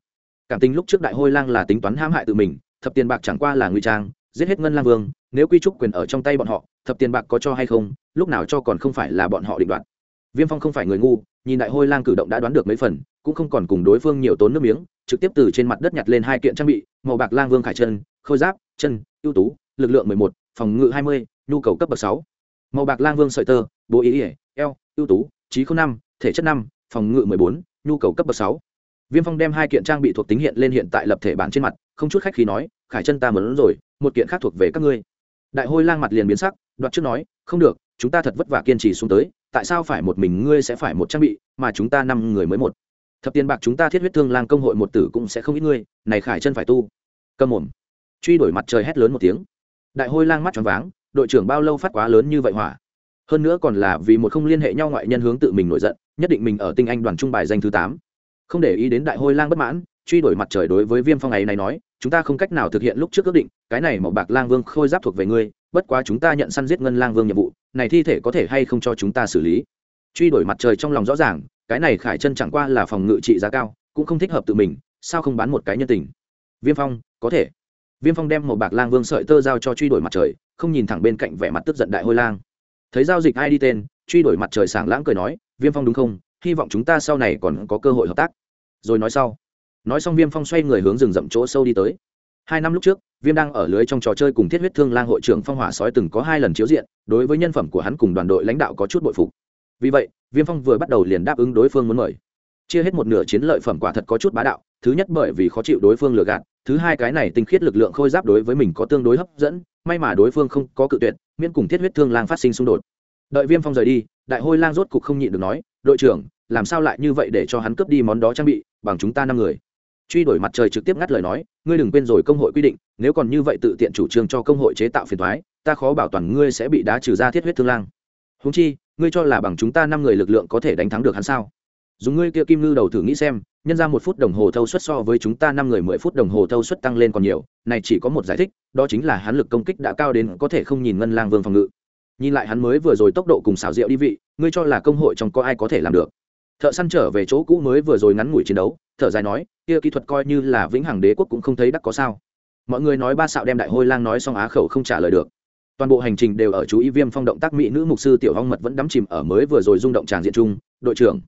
Cảm tình lúc trước đại hôi lang là tính toán hãm hại tự mình, thập tiền bạc chẳng qua là nguy trang, giết hết ngân lang vương, nếu quy trúc quyền ở trong tay bọn họ, thập tiền bạc có cho hay không, lúc nào cho còn không phải là bọn họ định đoạt. Viêm phong không phải người ngu nhìn đại hôi lang cử động đã đoán được mấy phần, cũng không còn cùng đối phương nhiều tốn nước miếng, trực tiếp từ trên mặt đất nhặt lên hai kiện trang bị, màu bạc lang vương khải chân, khôi giáp, chân, ưu tú, lực lượng mười một, phòng ngự hai mươi, nhu cầu cấp bậc sáu. Màu bạc lang vương sợi tơ bố ý ỉa eo, ưu tú, trí không năm, thể chất năm, phòng ngự mười bốn, nhu cầu cấp bậc sáu. Viêm phong đem hai kiện trang bị thuộc tính hiện lên hiện tại lập thể bản trên mặt, không chút khách khí nói, khải chân ta mớn rồi, một kiện khác thuộc về các ngươi. Đại hôi lang mặt liền biến sắc đoạt trước nói, không được, chúng ta thật vất vả kiên trì xuống tới, tại sao phải một mình ngươi sẽ phải một trang bị, mà chúng ta năm người mới một? Thập tiền bạc chúng ta thiết huyết thương lang công hội một tử cũng sẽ không ít ngươi, này khải chân phải tu. Cầm mồm. Truy đuổi mặt trời hét lớn một tiếng. Đại hôi lang mắt tròn váng, đội trưởng bao lâu phát quá lớn như vậy hỏa? Hơn nữa còn là vì một không liên hệ nhau ngoại nhân hướng tự mình nổi giận, nhất định mình ở tinh anh đoàn trung bài danh thứ tám. Không để ý đến đại hôi lang bất mãn truy đuổi mặt trời đối với viêm phong ấy này nói, chúng ta không cách nào thực hiện lúc trước ước định, cái này màu bạc lang vương khôi giáp thuộc về ngươi, bất quá chúng ta nhận săn giết ngân lang vương nhiệm vụ, này thi thể có thể hay không cho chúng ta xử lý? Truy đuổi mặt trời trong lòng rõ ràng, cái này khải chân chẳng qua là phòng ngự trị giá cao, cũng không thích hợp tự mình, sao không bán một cái nhân tình? Viêm phong, có thể. Viêm phong đem một bạc lang vương sợi tơ giao cho truy đuổi mặt trời, không nhìn thẳng bên cạnh vẻ mặt tức giận đại hôi lang. Thấy giao dịch ai đi tên, truy đuổi mặt trời sảng lãng cười nói, viêm phong đúng không? Hy vọng chúng ta sau này còn có cơ hội hợp tác. Rồi nói sau nói xong viêm phong xoay người hướng rừng rậm chỗ sâu đi tới. Hai năm lúc trước, viêm đang ở lưới trong trò chơi cùng thiết huyết thương lang hội trưởng phong hỏa sói từng có hai lần chiếu diện, đối với nhân phẩm của hắn cùng đoàn đội lãnh đạo có chút bội phục. Vì vậy, viêm phong vừa bắt đầu liền đáp ứng đối phương muốn mời. Chia hết một nửa chiến lợi phẩm quả thật có chút bá đạo, thứ nhất bởi vì khó chịu đối phương lừa gạt, thứ hai cái này tinh khiết lực lượng khôi giáp đối với mình có tương đối hấp dẫn, may mà đối phương không có cự tuyệt, miễn cùng thiết huyết thương lang phát sinh xung đột. Đợi viêm phong rời đi, đại hôi lang rốt cục không nhịn được nói, đội trưởng, làm sao lại như vậy để cho hắn cướp đi món đó trang bị, bằng chúng ta năm người? Truy đổi mặt trời trực tiếp ngắt lời nói, ngươi đừng quên rồi công hội quy định, nếu còn như vậy tự tiện chủ trương cho công hội chế tạo phiền thoái ta khó bảo toàn ngươi sẽ bị đá trừ ra thiết huyết thương lang. Húng chi, ngươi cho là bằng chúng ta năm người lực lượng có thể đánh thắng được hắn sao? Dùng ngươi kia kim ngư đầu thử nghĩ xem, nhân ra một phút đồng hồ thâu suất so với chúng ta năm người mười phút đồng hồ thâu suất tăng lên còn nhiều, này chỉ có một giải thích, đó chính là hắn lực công kích đã cao đến có thể không nhìn ngân lang vương phòng ngự. Nhìn lại hắn mới vừa rồi tốc độ cùng xào rượu đi vị, ngươi cho là công hội trong có ai có thể làm được? Thợ săn trở về chỗ cũ mới vừa rồi ngắn ngủi chiến đấu, thở dài nói, kia kỹ thuật coi như là vĩnh hằng đế quốc cũng không thấy đắc có sao. Mọi người nói ba xạo đem đại hôi lang nói xong á khẩu không trả lời được. Toàn bộ hành trình đều ở chú ý viêm phong động tác mỹ nữ mục sư tiểu hong mật vẫn đắm chìm ở mới vừa rồi rung động tràng diện chung, đội trưởng.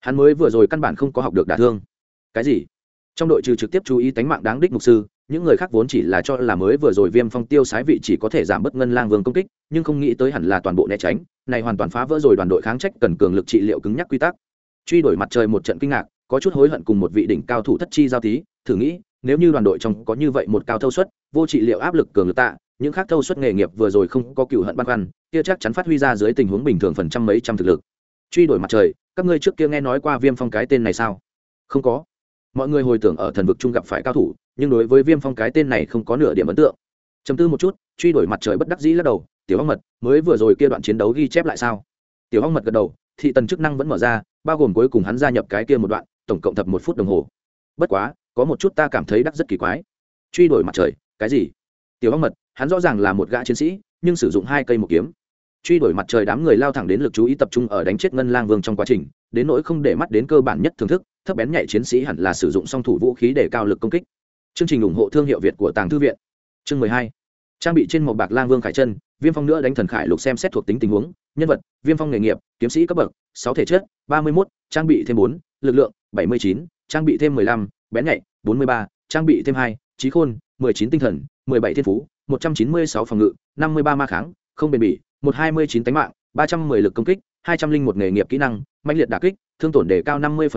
Hắn mới vừa rồi căn bản không có học được đả thương. Cái gì? Trong đội trừ trực tiếp chú ý tánh mạng đáng đích mục sư, những người khác vốn chỉ là cho là mới vừa rồi viêm phong tiêu sái vị chỉ có thể giảm bớt ngân lang vương công kích, nhưng không nghĩ tới hẳn là toàn bộ né tránh, này hoàn toàn phá vỡ rồi đoàn đội kháng trách cần cường lực trị liệu cứng nhắc quy tắc truy đuổi mặt trời một trận kinh ngạc, có chút hối hận cùng một vị đỉnh cao thủ thất chi giao tí thử nghĩ, nếu như đoàn đội trong có như vậy một cao thâu suất, vô trị liệu áp lực cường lực tạ, những khác thâu suất nghề nghiệp vừa rồi không có cựu hận băn khoăn, kia chắc chắn phát huy ra dưới tình huống bình thường phần trăm mấy trăm thực lực. Truy đuổi mặt trời, các ngươi trước kia nghe nói qua viêm phong cái tên này sao? Không có. Mọi người hồi tưởng ở thần vực chung gặp phải cao thủ, nhưng đối với viêm phong cái tên này không có nửa điểm ấn tượng. Chấm tư một chút, truy đuổi mặt trời bất đắc dĩ lắc đầu, tiểu hong mật, mới vừa rồi kia đoạn chiến đấu ghi chép lại sao? Tiểu hong mật gật đầu thị tần chức năng vẫn mở ra, bao gồm cuối cùng hắn gia nhập cái kia một đoạn, tổng cộng thập một phút đồng hồ. Bất quá, có một chút ta cảm thấy đắc rất kỳ quái. Truy đuổi mặt trời, cái gì? Tiểu băng mật, hắn rõ ràng là một gã chiến sĩ, nhưng sử dụng hai cây một kiếm. Truy đuổi mặt trời đám người lao thẳng đến lực chú ý tập trung ở đánh chết ngân lang vương trong quá trình, đến nỗi không để mắt đến cơ bản nhất thưởng thức, thấp bén nhạy chiến sĩ hẳn là sử dụng song thủ vũ khí để cao lực công kích. Chương trình ủng hộ thương hiệu việt của tàng thư viện. Chương mười hai. Trang bị trên một bạc lang vương khải chân viêm phong nữa đánh thần khải lục xem xét thuộc tính tình huống, nhân vật, viêm phong nghề nghiệp, kiếm sĩ cấp bậc, sáu thể chất, ba mươi mốt, trang bị thêm bốn, lực lượng, bảy mươi chín, trang bị thêm mười lăm, bén nhạy, bốn mươi ba, trang bị thêm hai, trí khôn, mười chín tinh thần, mười bảy thiên phú, một trăm chín mươi sáu phòng ngự, năm mươi ba ma kháng, không bền bỉ, một hai mươi chín tánh mạng, ba trăm mười lực công kích, hai trăm linh một nghề nghiệp kỹ năng mạnh liệt đà kích, thương tổn đề cao năm mươi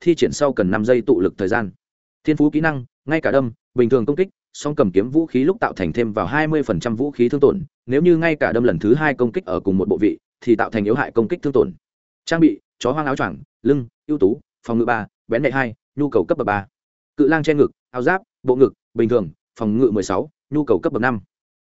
thi triển sau cần năm giây tụ lực thời gian. Thiên phú kỹ năng, ngay cả đâm, bình thường công kích song cầm kiếm vũ khí lúc tạo thành thêm vào hai mươi vũ khí thương tổn nếu như ngay cả đâm lần thứ hai công kích ở cùng một bộ vị thì tạo thành yếu hại công kích thương tổn. Trang bị chó hoang áo choàng lưng ưu tú phòng ngự 3, bén nhạy hai nhu cầu cấp bậc ba. Cự lang che ngực áo giáp bộ ngực bình thường phòng ngự mười sáu nhu cầu cấp bậc năm.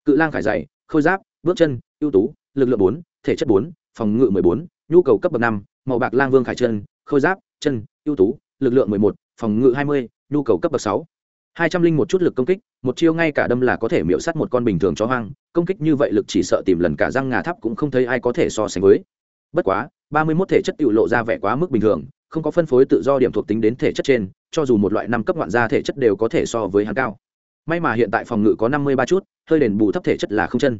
Cự lang khải dày khôi giáp bước chân ưu tú lực lượng bốn thể chất bốn phòng ngự mười bốn nhu cầu cấp bậc năm màu bạc lang vương khải chân khôi giáp chân ưu tú lực lượng mười một phòng ngự hai mươi nhu cầu cấp bậc sáu hai trăm linh một chút lực công kích, một chiêu ngay cả đâm là có thể miễu s á t một con bình thường chó hoang, công kích như vậy lực chỉ sợ tìm lần cả răng ngà thắp cũng không thấy ai có thể so sánh với. Bất quá, ba mươi mốt thể chất tự lộ ra vẻ quá mức bình thường, không có phân phối tự do điểm thuộc tính đến thể chất trên, cho dù một loại năm cấp ngoạn gia thể chất đều có thể so với hắn cao. May mà hiện tại phòng ngự có năm mươi ba chút, hơi đền bù thấp thể chất là không chân.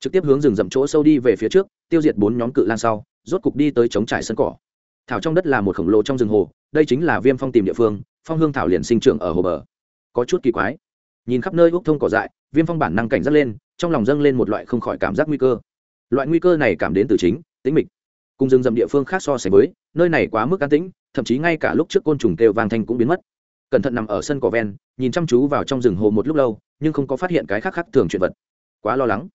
Trực tiếp hướng rừng rậm chỗ sâu đi về phía trước, tiêu diệt bốn nhóm cự lan sau, rốt cục đi tới chống trải sân cỏ. Thảo trong đất là một khổng lồ trong rừng hồ, đây chính là viêm phong tìm địa phương, phong hương thảo liền sinh trưởng ở hồ bờ có chút kỳ quái. Nhìn khắp nơi úc thông cỏ dại, viêm phong bản năng cảnh giác lên, trong lòng dâng lên một loại không khỏi cảm giác nguy cơ. Loại nguy cơ này cảm đến từ chính tính mịch. Cùng rừng rậm địa phương khác so sánh với, nơi này quá mức an tĩnh, thậm chí ngay cả lúc trước côn trùng kêu vang thanh cũng biến mất. Cẩn thận nằm ở sân cỏ ven, nhìn chăm chú vào trong rừng hồ một lúc lâu, nhưng không có phát hiện cái khác khác thường chuyện vật. Quá lo lắng.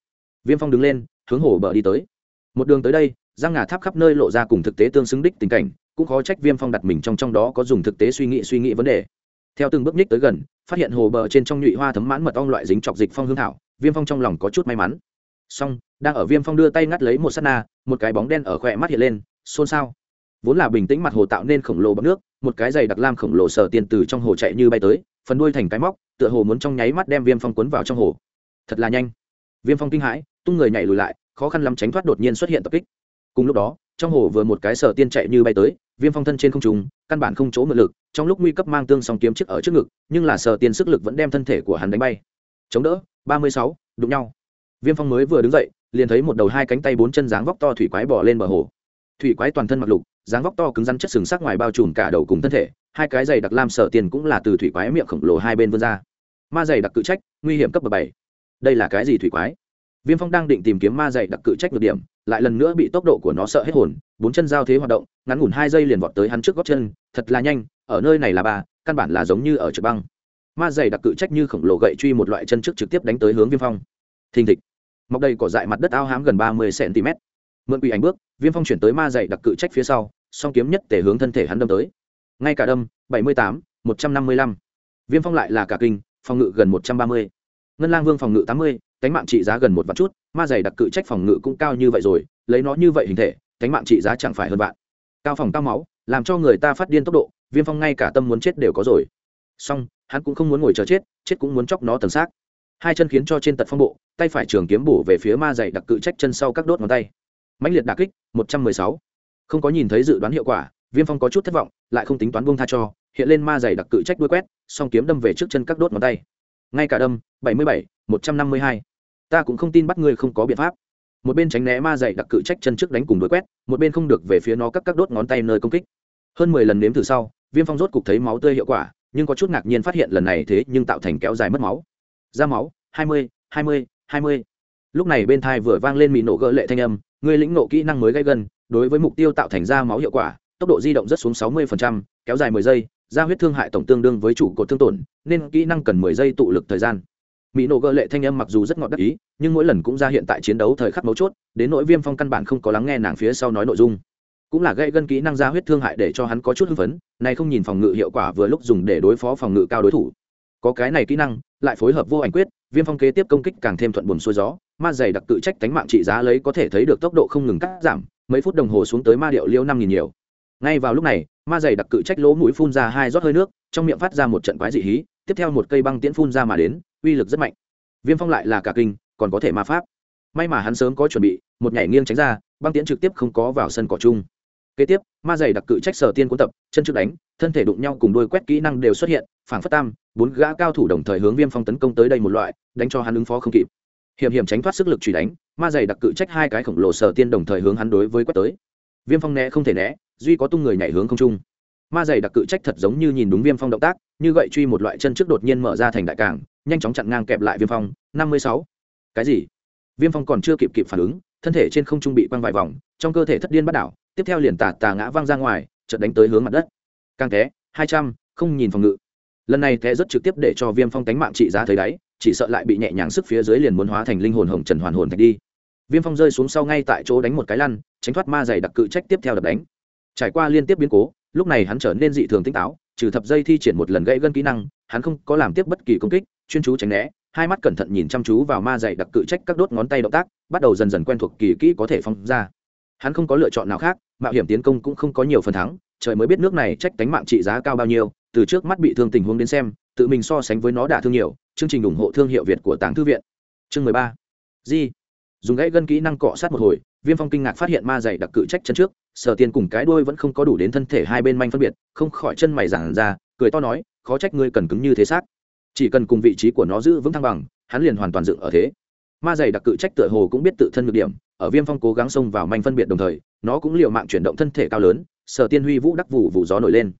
Viêm phong đứng lên, hướng hồ bờ đi tới. Một đường tới đây giang ngà tháp khắp nơi lộ ra cùng thực tế tương xứng đích tình cảnh, cũng khó trách viêm phong đặt mình trong trong đó có dùng thực tế suy nghĩ suy nghĩ vấn đề theo từng bước nhích tới gần, phát hiện hồ bờ trên trong nhụy hoa thấm mãn mật ong loại dính chọc dịch phong hương thảo, viêm phong trong lòng có chút may mắn. Song đang ở viêm phong đưa tay ngắt lấy một s á t na, một cái bóng đen ở khỏe mắt hiện lên, xôn xao. Vốn là bình tĩnh mặt hồ tạo nên khổng lồ bọc nước, một cái giày đặc lam khổng lồ sờ tiền từ trong hồ chạy như bay tới, phần đuôi thành cái móc, tựa hồ muốn trong nháy mắt đem viêm phong quấn vào trong hồ. Thật là nhanh. Viêm phong kinh hãi, tung người nhảy lùi lại, khó khăn lắm tránh thoát đột nhiên xuất hiện tập kích. Cùng lúc đó, trong hồ vừa một cái sở tiên chạy như bay tới viêm phong thân trên không trùng căn bản không chỗ mượn lực, trong lúc nguy cấp mang tương song kiếm chiếc ở trước ngực, nhưng là sờ tiền sức lực vẫn đem thân thể của hắn đánh bay. Chống đỡ, ba mươi sáu, đụng nhau. Viêm phong mới vừa đứng dậy, liền thấy một đầu hai cánh tay bốn chân dáng vóc to thủy quái bỏ lên bờ hồ. Thủy quái toàn thân mặc lục, dáng vóc to cứng rắn chất sừng sắc ngoài bao trùm cả đầu cùng thân thể, hai cái giày đặc lam sở tiền cũng là từ thủy quái miệng khổng lồ hai bên vươn ra. Ma giày đặc cự trách, nguy hiểm cấp bậc bảy. Đây là cái gì thủy quái? Viêm phong đang định tìm kiếm ma dạy đặc cự trách được điểm, lại lần nữa bị tốc độ của nó sợ hết hồn, bốn chân giao thế hoạt động, ngắn ngủn hai giây liền vọt tới hắn trước gót chân, thật là nhanh, ở nơi này là ba, căn bản là giống như ở trực băng. Ma giày đặc cự trách như khổng lồ gậy truy một loại chân trước trực tiếp đánh tới hướng viêm phong. Thình thịch. Mọc đầy cỏ dại mặt đất ao hám gần ba mươi cm mượn quỷ ảnh bước, viêm phong chuyển tới ma dày đặc cự trách phía sau, song kiếm nhất để hướng thân thể hắn đâm tới. Ngay cả đâm, bảy mươi tám, một trăm năm mươi lăm. Viêm phong lại là cả kinh, phòng ngự gần một trăm ba mươi. Ngân lang vương phòng ngự tám mươi cánh mạng trị giá gần một vạn chút, ma giày đặc cự trách phòng ngự cũng cao như vậy rồi, lấy nó như vậy hình thể cánh mạng trị giá chẳng phải hơn vạn. Cao phòng cao máu, làm cho người ta phát điên tốc độ, viêm phong ngay cả tâm muốn chết đều có rồi. Song hắn cũng không muốn ngồi chờ chết chết cũng muốn chóc nó tần xác. Hai chân khiến cho trên tật phong bộ, tay phải trường kiếm bổ về phía ma dày đặc cự trách chân sau các đốt ngón tay. Mãnh liệt đà kích, một trăm mười sáu. Không có nhìn thấy dự đoán hiệu quả, viêm phong có chút thất vọng, lại không tính toán buông tha cho, hiện lên ma dày đặc cự trách đuôi quét, song kiếm đâm về trước chân các đốt ngón tay. Ngay cả đâm, bảy mươi bảy, một trăm năm mươi hai ta cũng không tin bắt ngươi không có biện pháp. Một bên tránh né ma dày đặc cự trách chân trước đánh cùng đuôi quét, một bên không được về phía nó các các đốt ngón tay nơi công kích. Hơn mười lần nếm từ sau, viêm phong rốt cục thấy máu tươi hiệu quả, nhưng có chút ngạc nhiên phát hiện lần này thế nhưng tạo thành kéo dài mất máu. Ra máu, hai mươi hai mươi hai mươi. Lúc này bên thai vừa vang lên mị nổ gỡ lệ thanh âm, người lĩnh nộ kỹ năng mới gây gần đối với mục tiêu tạo thành ra máu hiệu quả, tốc độ di động rất xuống sáu mươi kéo dài mười giây, ra huyết thương hại tổng tương đương với chủ cột thương tổn, nên kỹ năng cần mười giây tụ lực thời gian mỹ nổ gợ lệ thanh âm mặc dù rất ngọt đắc ý, nhưng mỗi lần cũng ra hiện tại chiến đấu thời khắc mấu chốt, đến nỗi viêm phong căn bản không có lắng nghe nàng phía sau nói nội dung. Cũng là gây gân kỹ năng ra huyết thương hại để cho hắn có chút hưng phấn này không nhìn phòng ngự hiệu quả vừa lúc dùng để đối phó phòng ngự cao đối thủ. Có cái này kỹ năng, lại phối hợp vô ảnh quyết, viêm phong kế tiếp công kích càng thêm thuận buồm xuôi gió, ma dày đặc tự trách tánh mạng trị giá lấy có thể thấy được tốc độ không ngừng cắt giảm, mấy phút đồng hồ xuống tới ma điệu liêu năm nghìn nhiều. Ngay vào lúc này, ma dày đặc cự trách lỗ mũi phun ra hai rót hơi nước, trong miệng phát ra một trận quái dị hí, tiếp theo một cây băng tiễn phun ra mà đến uy lực rất mạnh. Viêm phong lại là cả kinh, còn có thể ma pháp. May mà hắn sớm có chuẩn bị, một nhảy nghiêng tránh ra, băng tiễn trực tiếp không có vào sân cỏ chung. Kế tiếp, ma giày đặc cự trách sở tiên cuốn tập, chân trước đánh, thân thể đụng nhau cùng đôi quét kỹ năng đều xuất hiện, phảng phất tam, bốn gã cao thủ đồng thời hướng viêm phong tấn công tới đây một loại, đánh cho hắn ứng phó không kịp. Hiểm hiểm tránh thoát sức lực truy đánh, ma giày đặc cự trách hai cái khổng lồ sở tiên đồng thời hướng hắn đối với quét tới. Viêm phong né không thể né, duy có tung người nhảy hướng không trung. Ma giày đặc cự trách thật giống như nhìn đúng viêm phong động tác, như gậy truy một loại chân trước đột nhiên mở ra thành đại cảng nhanh chóng chặn ngang kẹp lại viêm phong, năm mươi sáu. Cái gì? Viêm phong còn chưa kịp kịp phản ứng, thân thể trên không trung bị quăng vài vòng, trong cơ thể thất điên bắt đảo, tiếp theo liền tà tà ngã văng ra ngoài, chợt đánh tới hướng mặt đất. Càng té, hai trăm, không nhìn phòng ngự. Lần này té rất trực tiếp để cho viêm phong tánh mạng trị giá thấy đáy, chỉ sợ lại bị nhẹ nhàng sức phía dưới liền muốn hóa thành linh hồn hồng trần hoàn hồn thạch đi. Viêm phong rơi xuống sau ngay tại chỗ đánh một cái lăn, tránh thoát ma dày đặc cự trách tiếp theo đập đánh. Trải qua liên tiếp biến cố, lúc này hắn trở nên dị thường tinh táo, trừ thập dây thi triển một lần gãy gân kỹ năng, hắn không có làm tiếp bất kỳ công kích chuyên chú tránh né, hai mắt cẩn thận nhìn chăm chú vào ma dày đặc cự trách các đốt ngón tay động tác, bắt đầu dần dần quen thuộc kỳ kỹ có thể phong ra. Hắn không có lựa chọn nào khác, mạo hiểm tiến công cũng không có nhiều phần thắng, trời mới biết nước này trách tánh mạng trị giá cao bao nhiêu, từ trước mắt bị thương tình huống đến xem, tự mình so sánh với nó đả thương nhiều, chương trình ủng hộ thương hiệu việt của tàng thư viện. Chương mười ba. Di. Dùng gãy gân kỹ năng cọ sát một hồi, viêm phong kinh ngạc phát hiện ma dày đặc cự trách chân trước, sở tiền cùng cái đuôi vẫn không có đủ đến thân thể hai bên manh phân biệt, không khỏi chân mày giản ra, cười to nói, khó trách ngươi cần cứng như thế xác chỉ cần cùng vị trí của nó giữ vững thăng bằng, hắn liền hoàn toàn dựng ở thế. Ma dày đặc cự trách tựa hồ cũng biết tự thân ngược điểm, ở viêm phong cố gắng xông vào manh phân biệt đồng thời, nó cũng liệu mạng chuyển động thân thể cao lớn, sở tiên huy vũ đắc vụ vụ gió nổi lên.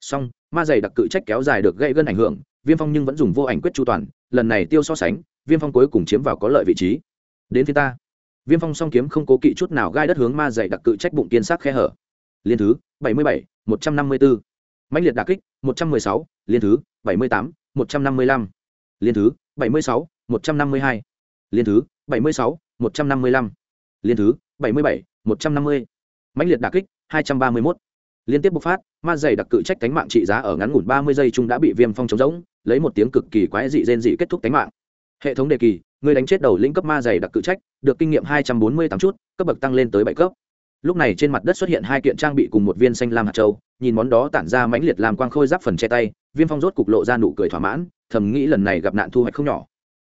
Song ma dày đặc cự trách kéo dài được gây gân ảnh hưởng, viêm phong nhưng vẫn dùng vô ảnh quyết chu toàn, lần này tiêu so sánh, viêm phong cuối cùng chiếm vào có lợi vị trí. Đến phía ta. Viêm phong song kiếm không cố kỵ chút nào gai đất hướng ma dày đặc cự trách bụng tiên sắc khe hở. Liên thứ, bảy mươi bảy, một trăm năm mươi bốn mãnh liệt đà kích, một trăm mười sáu, liên thứ, bảy mươi tám một trăm năm mươi lăm. Liên thứ, bảy mươi sáu, một trăm năm mươi hai. Liên thứ, bảy mươi sáu, một trăm năm mươi lăm. Liên thứ, bảy mươi bảy, một trăm năm mươi. Mãnh liệt đà kích, hai trăm ba mươi mốt. Liên tiếp bộc phát, ma dày đặc cự trách cánh mạng trị giá ở ngắn ngủn ba mươi giây chung đã bị viêm phong chống rỗng, lấy một tiếng cực kỳ quái dị rên dị kết thúc cánh mạng. Hệ thống đề kỳ, người đánh chết đầu lĩnh cấp ma dày đặc cự trách, được kinh nghiệm hai trăm bốn mươi tám chút, cấp bậc tăng lên tới bảy cấp lúc này trên mặt đất xuất hiện hai kiện trang bị cùng một viên xanh lam hạt châu, nhìn món đó tản ra mãnh liệt làm quang khôi giáp phần che tay, viêm phong rốt cục lộ ra nụ cười thỏa mãn, thầm nghĩ lần này gặp nạn thu hoạch không nhỏ.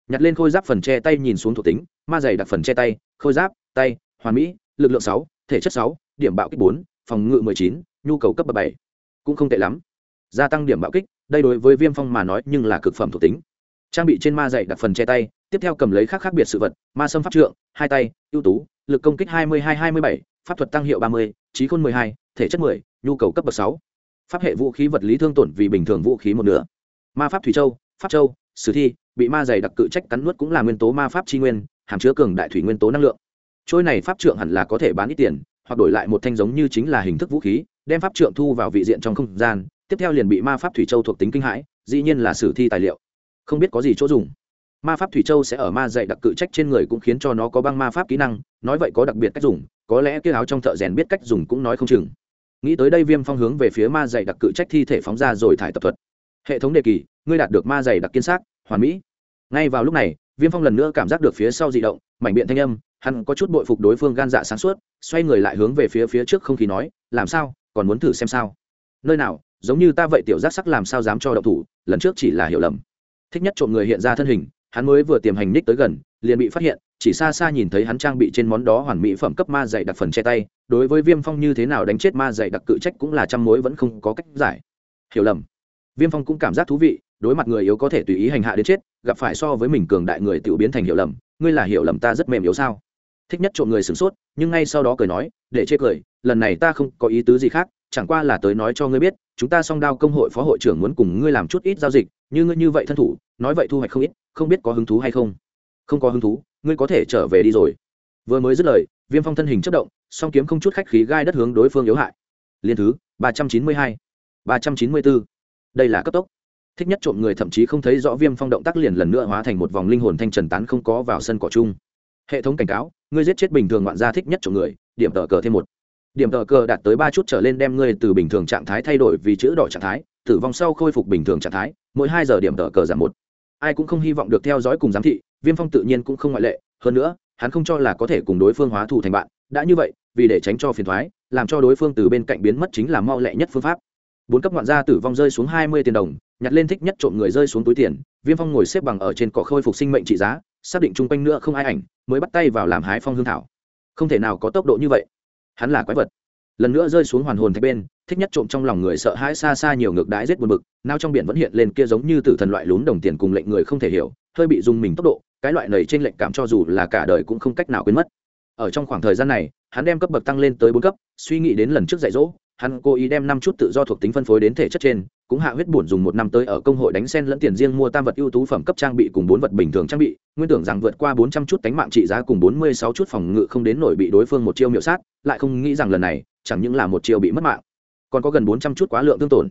Nhặt lên khôi giáp phần che tay nhìn xuống thuộc tính, ma dày đặc phần che tay, khôi giáp, tay, hoàn mỹ, lực lượng sáu, thể chất sáu, điểm bạo kích bốn, phòng ngự mười chín, nhu cầu cấp bậc bảy. Cũng không tệ lắm. Gia tăng điểm bạo kích, đây đối với viêm phong mà nói nhưng là cực phẩm thuộc tính. Trang bị trên ma dày đặc phần che tay, tiếp theo cầm lấy khác khác biệt sự vật, ma sâm pháp trượng, hai tay, ưu tú, lực công kích hai mươi hai hai mươi bảy pháp thuật tăng hiệu ba mươi, trí khôn mười hai, thể chất mười, nhu cầu cấp bậc sáu. Pháp hệ vũ khí vật lý thương tổn vì bình thường vũ khí một nửa. Ma pháp thủy châu, pháp châu, sử thi, bị ma dày đặc cự trách cắn nuốt cũng là nguyên tố ma pháp tri nguyên, hàm chứa cường đại thủy nguyên tố năng lượng. Trôi này pháp trượng hẳn là có thể bán ít tiền, hoặc đổi lại một thanh giống như chính là hình thức vũ khí, đem pháp trượng thu vào vị diện trong không gian, tiếp theo liền bị ma pháp thủy châu thuộc tính kinh hãi, dĩ nhiên là sử thi tài liệu. Không biết có gì chỗ dùng ma pháp thủy châu sẽ ở ma dạy đặc cự trách trên người cũng khiến cho nó có băng ma pháp kỹ năng, nói vậy có đặc biệt cách dùng, có lẽ kia áo trong thợ rèn biết cách dùng cũng nói không chừng. Nghĩ tới đây viêm phong hướng về phía ma dạy đặc cự trách thi thể phóng ra rồi thải tập thuật. Hệ thống đề kỳ, ngươi đạt được ma dày đặc kiên xác hoàn mỹ. Ngay vào lúc này, viêm phong lần nữa cảm giác được phía sau di động, mảnh biện thanh âm, hắn có chút bội phục đối phương gan dạ sáng suốt, xoay người lại hướng về phía phía trước không khí nói, làm sao? Còn muốn thử xem sao? Nơi nào? Giống như ta vậy tiểu giác sắc làm sao dám cho động thủ, lần trước chỉ là hiểu lầm. Thích nhất trộm người hiện ra thân hình hắn mới vừa tiềm hành ních tới gần, liền bị phát hiện, chỉ xa xa nhìn thấy hắn trang bị trên món đó hoàn mỹ phẩm cấp ma dạy đặc phần che tay, đối với viêm phong như thế nào đánh chết ma dạy đặc cự trách cũng là trăm mối vẫn không có cách giải. Hiểu lầm. Viêm phong cũng cảm giác thú vị, đối mặt người yếu có thể tùy ý hành hạ đến chết, gặp phải so với mình cường đại người tự biến thành hiểu lầm, ngươi là hiểu lầm ta rất mềm yếu sao? Thích nhất trộm người sửng sốt, nhưng ngay sau đó cười nói, để chê cười, lần này ta không có ý tứ gì khác chẳng qua là tới nói cho ngươi biết, chúng ta song đao công hội phó hội trưởng muốn cùng ngươi làm chút ít giao dịch, như ngươi như vậy thân thủ, nói vậy thu hoạch không ít, không biết có hứng thú hay không? Không có hứng thú, ngươi có thể trở về đi rồi. Vừa mới dứt lời, viêm phong thân hình chất động, song kiếm không chút khách khí gai đất hướng đối phương yếu hại. Liên thứ, ba trăm chín mươi hai, ba trăm chín mươi bốn đây là cấp tốc. Thích nhất trộm người thậm chí không thấy rõ viêm phong động tác liền lần nữa hóa thành một vòng linh hồn thanh trần tán không có vào sân cỏ chung. Hệ thống cảnh cáo, ngươi giết chết bình thường ngoạn gia thích nhất trộm người, điểm tờ cờ thêm một điểm tờ cờ đạt tới ba chút trở lên đem ngươi từ bình thường trạng thái thay đổi vì chữ đỏ trạng thái, tử vong sau khôi phục bình thường trạng thái, mỗi hai giờ điểm tờ cờ giảm một. Ai cũng không hy vọng được theo dõi cùng giám thị, viêm phong tự nhiên cũng không ngoại lệ, hơn nữa, hắn không cho là có thể cùng đối phương hóa thù thành bạn, đã như vậy, vì để tránh cho phiền thoái làm cho đối phương từ bên cạnh biến mất chính là mau lẹ nhất phương pháp. Bốn cấp ngoạn gia tử vong rơi xuống hai mươi tiền đồng, nhặt lên thích nhất trộm người rơi xuống túi tiền, viêm phong ngồi xếp bằng ở trên cỏ khôi phục sinh mệnh trị giá, xác định chung quanh nữa không ai ảnh, mới bắt tay vào làm hái phong hương thảo. Không thể nào có tốc độ như vậy hắn là quái vật. Lần nữa rơi xuống hoàn hồn thạch bên, thích nhất trộm trong lòng người sợ hãi xa xa nhiều ngược đãi rét buồn bực nao trong biển vẫn hiện lên kia giống như tử thần loại lún đồng tiền cùng lệnh người không thể hiểu, hơi bị dùng mình tốc độ, cái loại này trên lệnh cảm cho dù là cả đời cũng không cách nào quên mất. Ở trong khoảng thời gian này, hắn đem cấp bậc tăng lên tới bốn cấp, suy nghĩ đến lần trước dạy dỗ, hắn cố ý đem năm chút tự do thuộc tính phân phối đến thể chất trên cũng hạ huyết bổn dùng một năm tới ở công hội đánh sen lẫn tiền riêng mua tam vật ưu tú phẩm cấp trang bị cùng bốn vật bình thường trang bị, nguyên tưởng rằng vượt qua bốn trăm chút tánh mạng trị giá cùng bốn mươi sáu chút phòng ngự không đến nổi bị đối phương một chiêu miệu sát, lại không nghĩ rằng lần này, chẳng những là một chiêu bị mất mạng, còn có gần bốn trăm chút quá lượng tương tổn.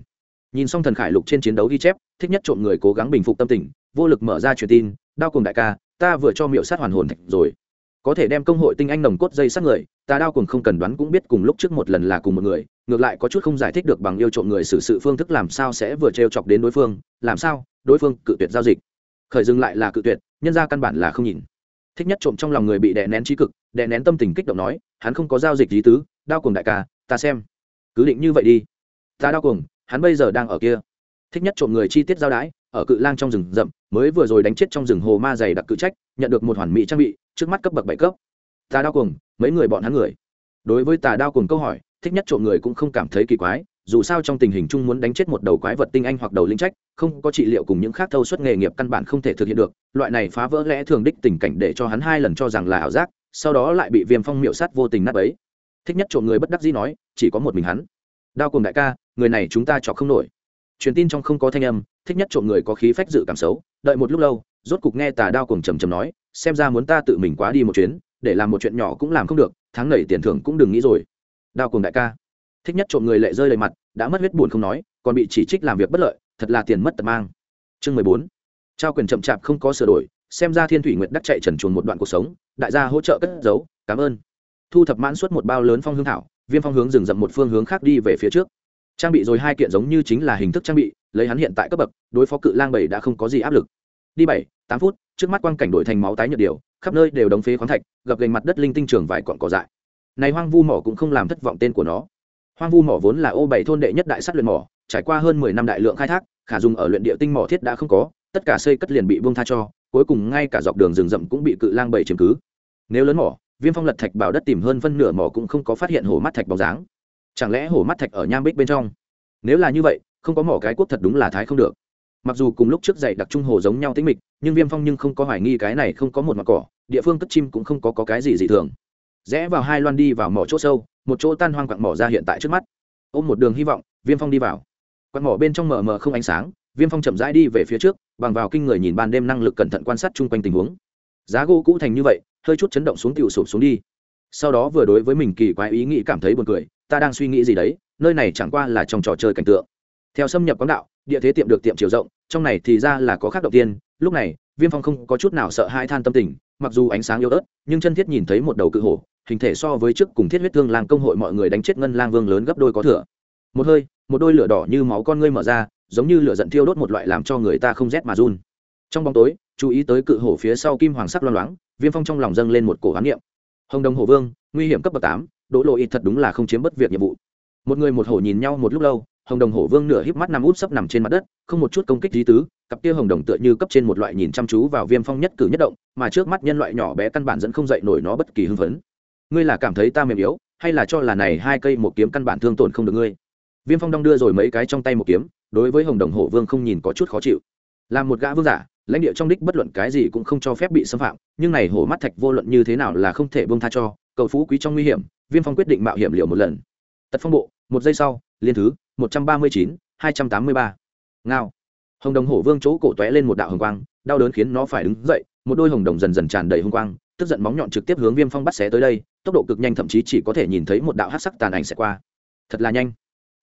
Nhìn xong thần khải lục trên chiến đấu ghi chép, thích nhất trộm người cố gắng bình phục tâm tình, vô lực mở ra truyền tin, đao cùng đại ca, ta vừa cho miệu sát hoàn hồn thạch rồi có thể đem công hội tinh anh nồng cốt dây sát người ta đao cùng không cần đoán cũng biết cùng lúc trước một lần là cùng một người, ngược lại có chút không giải thích được bằng yêu trộm người xử sự phương thức làm sao sẽ vừa trêu chọc đến đối phương, làm sao, đối phương cự tuyệt giao dịch. Khởi dừng lại là cự tuyệt, nhân ra căn bản là không nhìn. Thích nhất trộm trong lòng người bị đè nén trí cực, đè nén tâm tình kích động nói, hắn không có giao dịch lý tứ, đao cùng đại ca, ta xem. Cứ định như vậy đi. Ta đao cùng hắn bây giờ đang ở kia. Thích nhất trộm người chi tiết giao đái, ở cự lang trong rừng rậm mới vừa rồi đánh chết trong rừng hồ ma dày đặc cự trách, nhận được một hoàn mỹ trang bị, trước mắt cấp bậc bảy cấp. Tà đao cùng mấy người bọn hắn người? Đối với tà đao cùng câu hỏi, thích nhất trộm người cũng không cảm thấy kỳ quái, dù sao trong tình hình chung muốn đánh chết một đầu quái vật tinh anh hoặc đầu linh trách, không có trị liệu cùng những khác thâu suất nghề nghiệp căn bản không thể thực hiện được, loại này phá vỡ lẽ thường đích tình cảnh để cho hắn hai lần cho rằng là ảo giác, sau đó lại bị viêm phong miệu sát vô tình nát ấy thích nhất trộm người bất đắc dĩ nói, chỉ có một mình hắn. Đao cùng đại ca, người này chúng ta chọc không nổi truyền tin trong không có thanh âm, thích nhất trộm người có khí phách dự cảm xấu, đợi một lúc lâu, rốt cục nghe tà đao cùng trầm trầm nói, xem ra muốn ta tự mình quá đi một chuyến, để làm một chuyện nhỏ cũng làm không được, tháng nảy tiền thưởng cũng đừng nghĩ rồi. Đao cùng đại ca. Thích nhất trộm người lệ rơi đầy mặt, đã mất huyết buồn không nói, còn bị chỉ trích làm việc bất lợi, thật là tiền mất tật mang. Chương mười bốn. Trao quyền chậm chạp không có sửa đổi, xem ra thiên thủy nguyệt đắc chạy trần chuồn một đoạn cuộc sống, đại gia hỗ trợ cất giấu, cảm ơn. Thu thập mãn suốt một bao lớn phong hương thảo, viêm phong hướng rừng rậm một phương hướng khác đi về phía trước trang bị rồi hai kiện giống như chính là hình thức trang bị, lấy hắn hiện tại cấp bậc, đối phó cự lang bảy đã không có gì áp lực. Đi bảy, tám phút, trước mắt quang cảnh đổi thành máu tái nhợt điều, khắp nơi đều đóng phế khoáng thạch, gập gành mặt đất linh tinh trường vài cọn cỏ dại. Này hoang vu mỏ cũng không làm thất vọng tên của nó. Hoang vu mỏ vốn là ô bảy thôn đệ nhất đại sắt luyện mỏ, trải qua hơn mười năm đại lượng khai thác, khả dùng ở luyện địa tinh mỏ thiết đã không có, tất cả xây cất liền bị buông tha cho, cuối cùng ngay cả dọc đường rừng rậm cũng bị cự lang bảy chiếm cứ. Nếu lớn mỏ, viêm phong lật thạch bảo đất tìm hơn phân nửa mỏ cũng không có phát hiện hổ mắt thạch bóng dáng chẳng lẽ hổ mắt thạch ở nham bích bên trong? Nếu là như vậy không có mỏ cái quốc thật đúng là thái không được. Mặc dù cùng lúc trước dạy đặc trung hồ giống nhau tính mịch nhưng viêm phong nhưng không có hoài nghi cái này không có một mặt cỏ địa phương cất chim cũng không có, có cái gì dị thường. Rẽ vào hai loan đi vào mỏ chỗ sâu một chỗ tan hoang quặng mỏ ra hiện tại trước mắt. Ôm một đường hy vọng viêm phong đi vào. Quặng mỏ bên trong mờ mờ không ánh sáng viêm phong chậm rãi đi về phía trước bằng vào kinh người nhìn ban đêm năng lực cẩn thận quan sát chung quanh tình huống. Giá gỗ cũ thành như vậy hơi chút chấn động xuống tựu sụp xuống đi. Sau đó vừa đối với mình kỳ quái ý nghĩ cảm thấy buồn cười ta đang suy nghĩ gì đấy, nơi này chẳng qua là trong trò chơi cảnh tượng. Theo xâm nhập quán đạo, địa thế tiệm được tiệm chiều rộng, trong này thì ra là có khác đầu tiên, lúc này, viêm phong không có chút nào sợ hai than tâm tình, mặc dù ánh sáng yếu ớt, nhưng chân thiết nhìn thấy một đầu cự hổ, hình thể so với trước cùng thiết huyết thương lang công hội mọi người đánh chết ngân lang vương lớn gấp đôi có thừa. Một hơi, một đôi lửa đỏ như máu con ngươi mở ra, giống như lửa giận thiêu đốt một loại làm cho người ta không rét mà run. Trong bóng tối, chú ý tới cự hổ phía sau kim hoàng sắc loang loáng, viêm phong trong lòng dâng lên một cổ hán niệm. Hồng đồng hổ vương, nguy hiểm cấp bậc tám đỗ lộ ít thật đúng là không chiếm bất việc nhiệm vụ. Một người một hổ nhìn nhau một lúc lâu, hồng đồng hổ vương nửa híp mắt nằm út sấp nằm trên mặt đất, không một chút công kích lý tứ, cặp kia hồng đồng tựa như cấp trên một loại nhìn chăm chú vào viêm phong nhất cử nhất động, mà trước mắt nhân loại nhỏ bé căn bản dẫn không dậy nổi nó bất kỳ hưng phấn. Ngươi là cảm thấy ta mềm yếu, hay là cho là này hai cây một kiếm căn bản thương tổn không được ngươi? Viêm phong đong đưa rồi mấy cái trong tay một kiếm, đối với hồng đồng hổ vương không nhìn có chút khó chịu. Làm một gã vương giả, lãnh địa trong đích bất luận cái gì cũng không cho phép bị xâm phạm, nhưng này hổ mắt thạch vô luận như thế nào là không thể bông tha cho cầu phú quý trong nguy hiểm, viêm phong quyết định mạo hiểm liều một lần. Tật phong bộ, một giây sau, liên thứ, một trăm ba mươi chín, hai trăm tám mươi ba. Ngao. Hồng đồng hổ vương chỗ cổ tóe lên một đạo hồng quang, đau đớn khiến nó phải đứng dậy, một đôi hồng đồng dần dần tràn đầy hồng quang, tức giận móng nhọn trực tiếp hướng viêm phong bắt xé tới đây, tốc độ cực nhanh thậm chí chỉ có thể nhìn thấy một đạo hát sắc tàn ảnh sẽ qua. Thật là nhanh.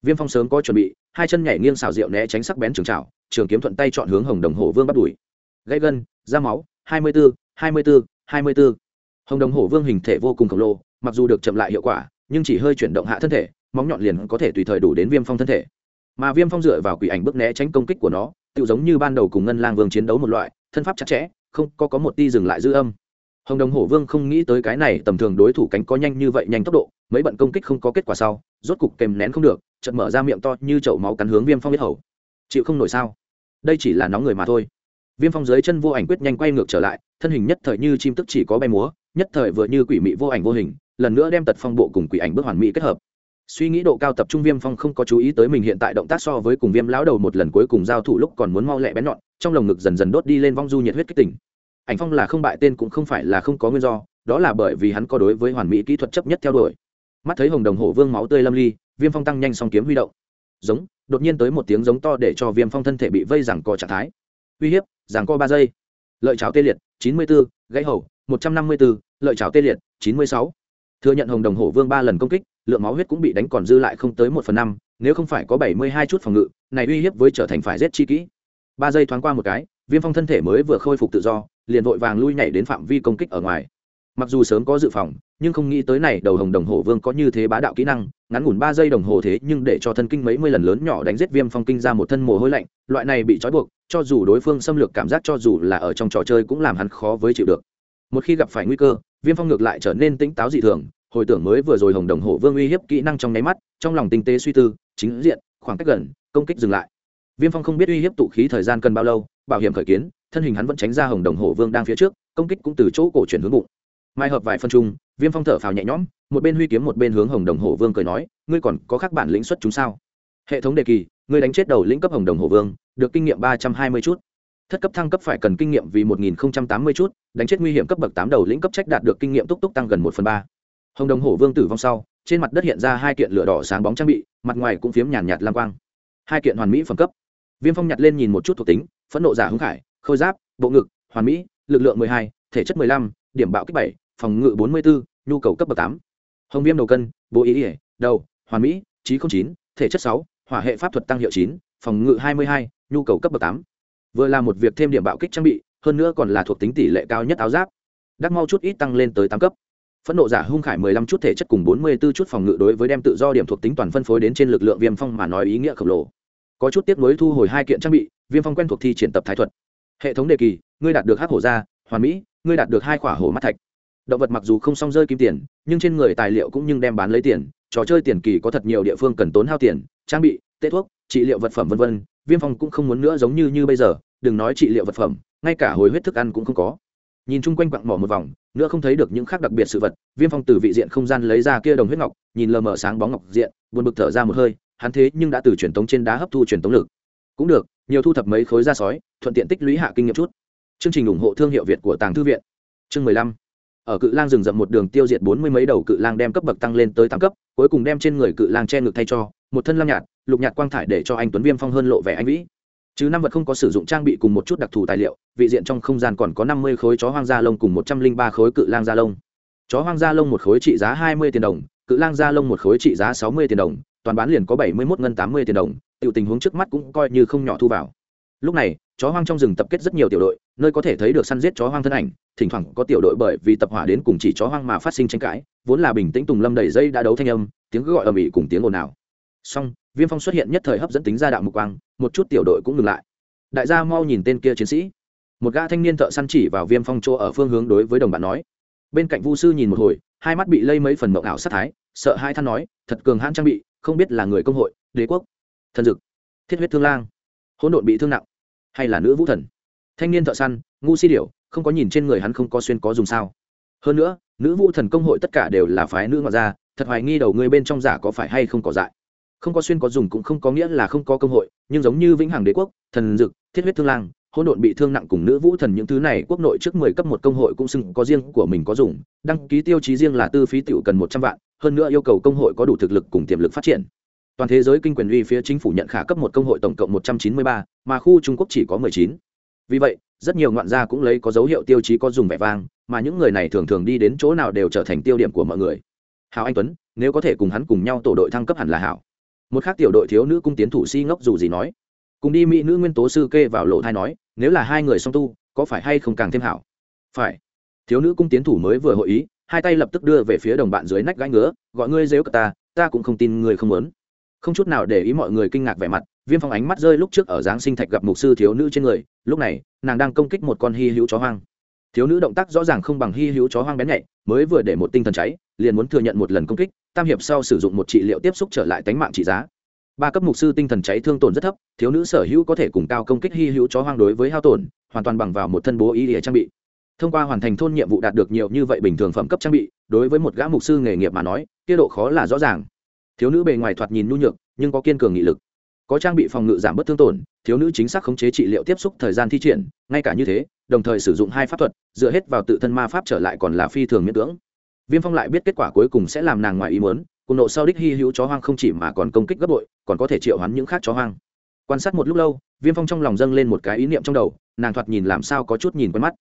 Viêm phong sớm có chuẩn bị, hai chân nhảy nghiêng xào rượu né tránh sắc bén trường trào trường kiếm thuận tay chọn hướng hồng đồng hổ vương bắt đuổi. Gãy gân, da máu, hai mươi bốn hai mươi bốn hai mươi bốn hồng đồng hổ vương hình thể vô cùng khổng lồ, mặc dù được chậm lại hiệu quả, nhưng chỉ hơi chuyển động hạ thân thể, móng nhọn liền có thể tùy thời đủ đến viêm phong thân thể. Mà viêm phong dựa vào quỷ ảnh bước né tránh công kích của nó tự giống như ban đầu cùng ngân lang vương chiến đấu một loại, thân pháp chặt chẽ, không có có một ti dừng lại dư âm. Hồng đồng hổ vương không nghĩ tới cái này tầm thường đối thủ cánh có nhanh như vậy nhanh tốc độ, mấy bận công kích không có kết quả sau, rốt cục kèm nén không được, chợt mở ra miệng to như chậu máu cắn hướng viêm phong biết hầu. Chịu không nổi sao? Đây chỉ là nóng người mà thôi. Viêm phong dưới chân vô ảnh quyết nhanh quay ngược trở lại, thân hình nhất thời như chim tức chỉ có bay múa nhất thời vừa như quỷ mị vô ảnh vô hình, lần nữa đem tật phong bộ cùng quỷ ảnh bước hoàn mỹ kết hợp. Suy nghĩ độ cao tập trung viêm phong không có chú ý tới mình hiện tại động tác so với cùng viêm lão đầu một lần cuối cùng giao thủ lúc còn muốn mau lẹ bén nhọn, trong lồng ngực dần dần đốt đi lên vong du nhiệt huyết kích tỉnh. Ảnh phong là không bại tên cũng không phải là không có nguyên do, đó là bởi vì hắn có đối với hoàn mỹ kỹ thuật chấp nhất theo đuổi. Mắt thấy hồng đồng hổ vương máu tươi lâm ly, viêm phong tăng nhanh song kiếm huy động. Giống, đột nhiên tới một tiếng giống to để cho viêm phong thân thể bị vây rằng co trạng thái. Uy hiếp rằng co ba giây. Lợi cháo tê liệt, chín mươi bốn gãy hầu, một trăm năm mươi bốn lợi cháo tê liệt, chín mươi sáu. Thừa nhận hồng đồng hổ vương ba lần công kích, lượng máu huyết cũng bị đánh còn dư lại không tới một phần năm, nếu không phải có bảy mươi hai chút phòng ngự, này uy hiếp với trở thành phải rét chi kỹ. Ba giây thoáng qua một cái, viêm phong thân thể mới vừa khôi phục tự do, liền vội vàng lui nhảy đến phạm vi công kích ở ngoài. Mặc dù sớm có dự phòng, nhưng không nghĩ tới này đầu hồng đồng hồ vương có như thế bá đạo kỹ năng, ngắn ngủn ba giây đồng hồ thế nhưng để cho thân kinh mấy mươi lần lớn nhỏ đánh giết viêm phong kinh ra một thân mồ hôi lạnh, loại này bị trói buộc, cho dù đối phương xâm lược cảm giác cho dù là ở trong trò chơi cũng làm hắn khó với chịu được. Một khi gặp phải nguy cơ viêm phong ngược lại trở nên tỉnh táo dị thường, hồi tưởng mới vừa rồi hồng đồng Hổ vương uy hiếp kỹ năng trong nháy mắt, trong lòng tinh tế suy tư, chính diện, khoảng cách gần, công kích dừng lại. Viêm phong không biết uy hiếp tụ khí thời gian cần bao lâu, bảo hiểm khởi kiến, thân hình hắn vẫn tránh ra hồng đồng Hổ vương đang phía trước, công kích cũng từ chỗ cổ chuyển hướng bụng. Mai hợp vài phân chung, viêm phong thở phào nhẹ nhõm, một bên huy kiếm một bên hướng hồng đồng Hổ vương cười nói, ngươi còn có khác bản lĩnh xuất chúng sao? Hệ thống đề kỳ, ngươi đánh chết đầu lĩnh cấp hồng đồng Hổ vương, được kinh nghiệm ba trăm hai mươi chút thất cấp thăng cấp phải cần kinh nghiệm vì một nghìn tám mươi chút, đánh chết nguy hiểm cấp bậc tám đầu lĩnh cấp trách đạt được kinh nghiệm túc túc tăng gần một phần ba. Hồng đồng hổ vương tử vong sau, trên mặt đất hiện ra hai kiện lửa đỏ sáng bóng trang bị, mặt ngoài cũng phiếm nhàn nhạt lam quang. Hai kiện hoàn mỹ phẩm cấp. Viêm phong nhặt lên nhìn một chút thuộc tính, phẫn nộ giả hưng khải, khôi giáp, bộ ngực, hoàn mỹ, lực lượng mười hai, thể chất mười lăm, điểm bạo kích bảy, phòng ngự bốn mươi bốn nhu cầu cấp bậc tám. Hồng viêm đầu cân bố ý ỉa đầu, hoàn mỹ, trí không chín, thể chất sáu, hỏa hệ pháp thuật tăng hiệu chín, phòng ngự hai mươi hai, nhu cầu cấp bậc tám vừa là một việc thêm điểm bạo kích trang bị, hơn nữa còn là thuộc tính tỷ lệ cao nhất áo giáp. Đắc mau chút ít tăng lên tới tám cấp. Phẫn nộ giả hung khải mười lăm chút thể chất cùng bốn mươi 44 chút phòng ngự đối với đem tự do điểm thuộc tính toàn phân phối đến trên lực lượng viêm phong mà nói ý nghĩa khổng lồ. Có chút tiếp nối thu hồi hai kiện trang bị, viêm phong quen thuộc thi triển tập thái thuật. Hệ thống đề kỳ, ngươi đạt được hắc hổ gia hoàn mỹ, ngươi đạt được hai khỏa hổ mắt thạch. Động vật mặc dù không xong rơi kim tiền, nhưng trên người tài liệu cũng nhưng đem bán lấy tiền, trò chơi tiền kỳ có thật nhiều địa phương cần tốn hao tiền, trang bị tê thuốc, trị liệu vật phẩm v v viêm phong cũng không muốn nữa giống như như bây giờ đừng nói trị liệu vật phẩm, ngay cả hồi huyết thức ăn cũng không có. Nhìn chung quanh quặng mỏ một vòng, nữa không thấy được những khác đặc biệt sự vật, viêm phong từ vị diện không gian lấy ra kia đồng huyết ngọc, nhìn lờ mờ sáng bóng ngọc diện, buồn bực thở ra một hơi, hắn thế nhưng đã từ truyền tống trên đá hấp thu truyền tống lực. Cũng được, nhiều thu thập mấy khối da sói, thuận tiện tích lũy hạ kinh nghiệm chút. Chương trình ủng hộ thương hiệu việt của tàng thư viện. Chương mười lăm. Ở cự lang rừng rậm một đường tiêu diệt bốn mươi mấy đầu cự lang đem cấp bậc tăng lên tới tám cấp, cuối cùng đem trên người cự lang che ngực thay cho, một thân lam nhạt, lục nhạt quang thải để cho anh tuấn viêm phong hơn lộ vẻ anh vĩ chứ năm vật không có sử dụng trang bị cùng một chút đặc thù tài liệu, vị diện trong không gian còn có năm mươi khối chó hoang da lông cùng một trăm linh ba khối cự lang da lông. Chó hoang da lông một khối trị giá hai mươi tiền đồng, cự lang da lông một khối trị giá sáu mươi tiền đồng, toàn bán liền có bảy mươi mốt ngân tám mươi tiền đồng, tiểu tình huống trước mắt cũng coi như không nhỏ thu vào. Lúc này, chó hoang trong rừng tập kết rất nhiều tiểu đội, nơi có thể thấy được săn giết chó hoang thân ảnh, thỉnh thoảng có tiểu đội bởi vì tập hỏa đến cùng chỉ chó hoang mà phát sinh tranh cãi, vốn là bình tĩnh tùng lâm đầy dây đã đấu thanh âm, tiếng gọi ầm ĩ cùng tiếng ồn ào song viêm phong xuất hiện nhất thời hấp dẫn tính ra đạo mục quang, một chút tiểu đội cũng ngừng lại. Đại gia mau nhìn tên kia chiến sĩ. Một gã thanh niên thợ săn chỉ vào viêm phong chỗ ở phương hướng đối với đồng bạn nói. Bên cạnh vu sư nhìn một hồi, hai mắt bị lây mấy phần mộng ảo sát thái, sợ hai than nói, thật cường hãn trang bị, không biết là người công hội, đế quốc, thần dực, thiết huyết thương lang, hỗn độn bị thương nặng, hay là nữ vũ thần. Thanh niên thợ săn, ngu si điểu, không có nhìn trên người hắn không có xuyên có dùng sao. Hơn nữa, nữ vũ thần công hội tất cả đều là phái nữ ngoại gia, thật hoài nghi đầu ngươi bên trong giả có phải hay không có dại không có xuyên có dùng cũng không có nghĩa là không có công hội, nhưng giống như vĩnh hằng đế quốc, thần dực, thiết huyết thương lang, hỗn độn bị thương nặng cùng nữ vũ thần những thứ này, quốc nội trước mười cấp một công hội cũng xưng có riêng của mình có dùng, đăng ký tiêu chí riêng là tư phí tiểu cần một trăm vạn, hơn nữa yêu cầu công hội có đủ thực lực cùng tiềm lực phát triển. Toàn thế giới kinh quyền uy phía chính phủ nhận khả cấp một công hội tổng cộng một trăm chín mươi ba, mà khu trung quốc chỉ có mười chín. Vì vậy, rất nhiều ngoạn gia cũng lấy có dấu hiệu tiêu chí có dùng vẻ vang, mà những người này thường thường đi đến chỗ nào đều trở thành tiêu điểm của mọi người. Hào anh tuấn, nếu có thể cùng hắn cùng nhau tổ đội thăng cấp hẳn là hảo một khác tiểu đội thiếu nữ cung tiến thủ si ngốc dù gì nói. Cùng đi mỹ nữ nguyên tố sư kê vào lộ thai nói, nếu là hai người song tu, có phải hay không càng thêm hảo? Phải. Thiếu nữ cung tiến thủ mới vừa hội ý, hai tay lập tức đưa về phía đồng bạn dưới nách gãi ngứa, gọi ngươi dếu cả ta ta cũng không tin người không muốn. Không chút nào để ý mọi người kinh ngạc vẻ mặt, viêm phong ánh mắt rơi lúc trước ở giáng sinh thạch gặp mục sư thiếu nữ trên người, lúc này, nàng đang công kích một con hy hữu chó hoang. Thiếu nữ động tác rõ ràng không bằng hy hữu chó hoang bén nhạy, mới vừa để một tinh thần cháy, liền muốn thừa nhận một lần công kích tam hiệp sau sử dụng một trị liệu tiếp xúc trở lại tánh mạng trị giá. Ba cấp mục sư tinh thần cháy thương tổn rất thấp, thiếu nữ sở hữu có thể cùng cao công kích hy hữu chó hoang đối với hao tổn, hoàn toàn bằng vào một thân bố ý địa trang bị. Thông qua hoàn thành thôn nhiệm vụ đạt được nhiều như vậy bình thường phẩm cấp trang bị, đối với một gã mục sư nghề nghiệp mà nói tiết độ khó là rõ ràng. Thiếu nữ bề ngoài thoạt nhìn nhu nhược, nhưng có kiên cường nghị lực. Có trang bị phòng ngự giảm bớt thương tổn, thiếu nữ chính xác khống chế trị liệu tiếp xúc thời gian thi triển, ngay cả như thế, đồng thời sử dụng hai pháp thuật, dựa hết vào tự thân ma pháp trở lại còn là phi thường miễn cưỡng viêm phong lại biết kết quả cuối cùng sẽ làm nàng ngoài ý muốn, cùng nộ sau đích hy hữu chó hoang không chỉ mà còn công kích gấp bội, còn có thể triệu hoán những khác chó hoang. Quan sát một lúc lâu, viêm phong trong lòng dâng lên một cái ý niệm trong đầu, nàng thoạt nhìn làm sao có chút nhìn quen mắt.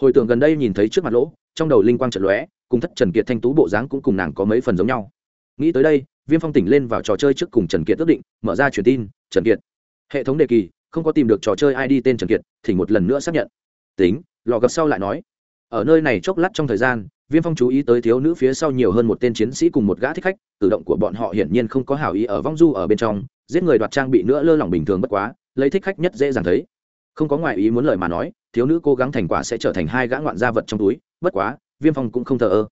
Hồi tưởng gần đây nhìn thấy trước mặt lỗ, trong đầu linh quang trận lóe, cùng thất trần kiệt thanh tú bộ dáng cũng cùng nàng có mấy phần giống nhau. Nghĩ tới đây, viêm phong tỉnh lên vào trò chơi trước cùng trần kiệt ước định, mở ra truyền tin, trần kiệt. Hệ thống đề kỳ, không có tìm được trò chơi id tên trần kiệt thì một lần nữa xác nhận. Tính lò gập sau lại nói, ở nơi này chốc lát trong thời gian viêm phong chú ý tới thiếu nữ phía sau nhiều hơn một tên chiến sĩ cùng một gã thích khách tự động của bọn họ hiển nhiên không có hảo ý ở vong du ở bên trong, giết người đoạt trang bị nữa lơ lỏng bình thường bất quá, lấy thích khách nhất dễ dàng thấy. Không có ngoại ý muốn lời mà nói, thiếu nữ cố gắng thành quả sẽ trở thành hai gã ngoạn gia vật trong túi, bất quá, viêm phong cũng không thờ ơ.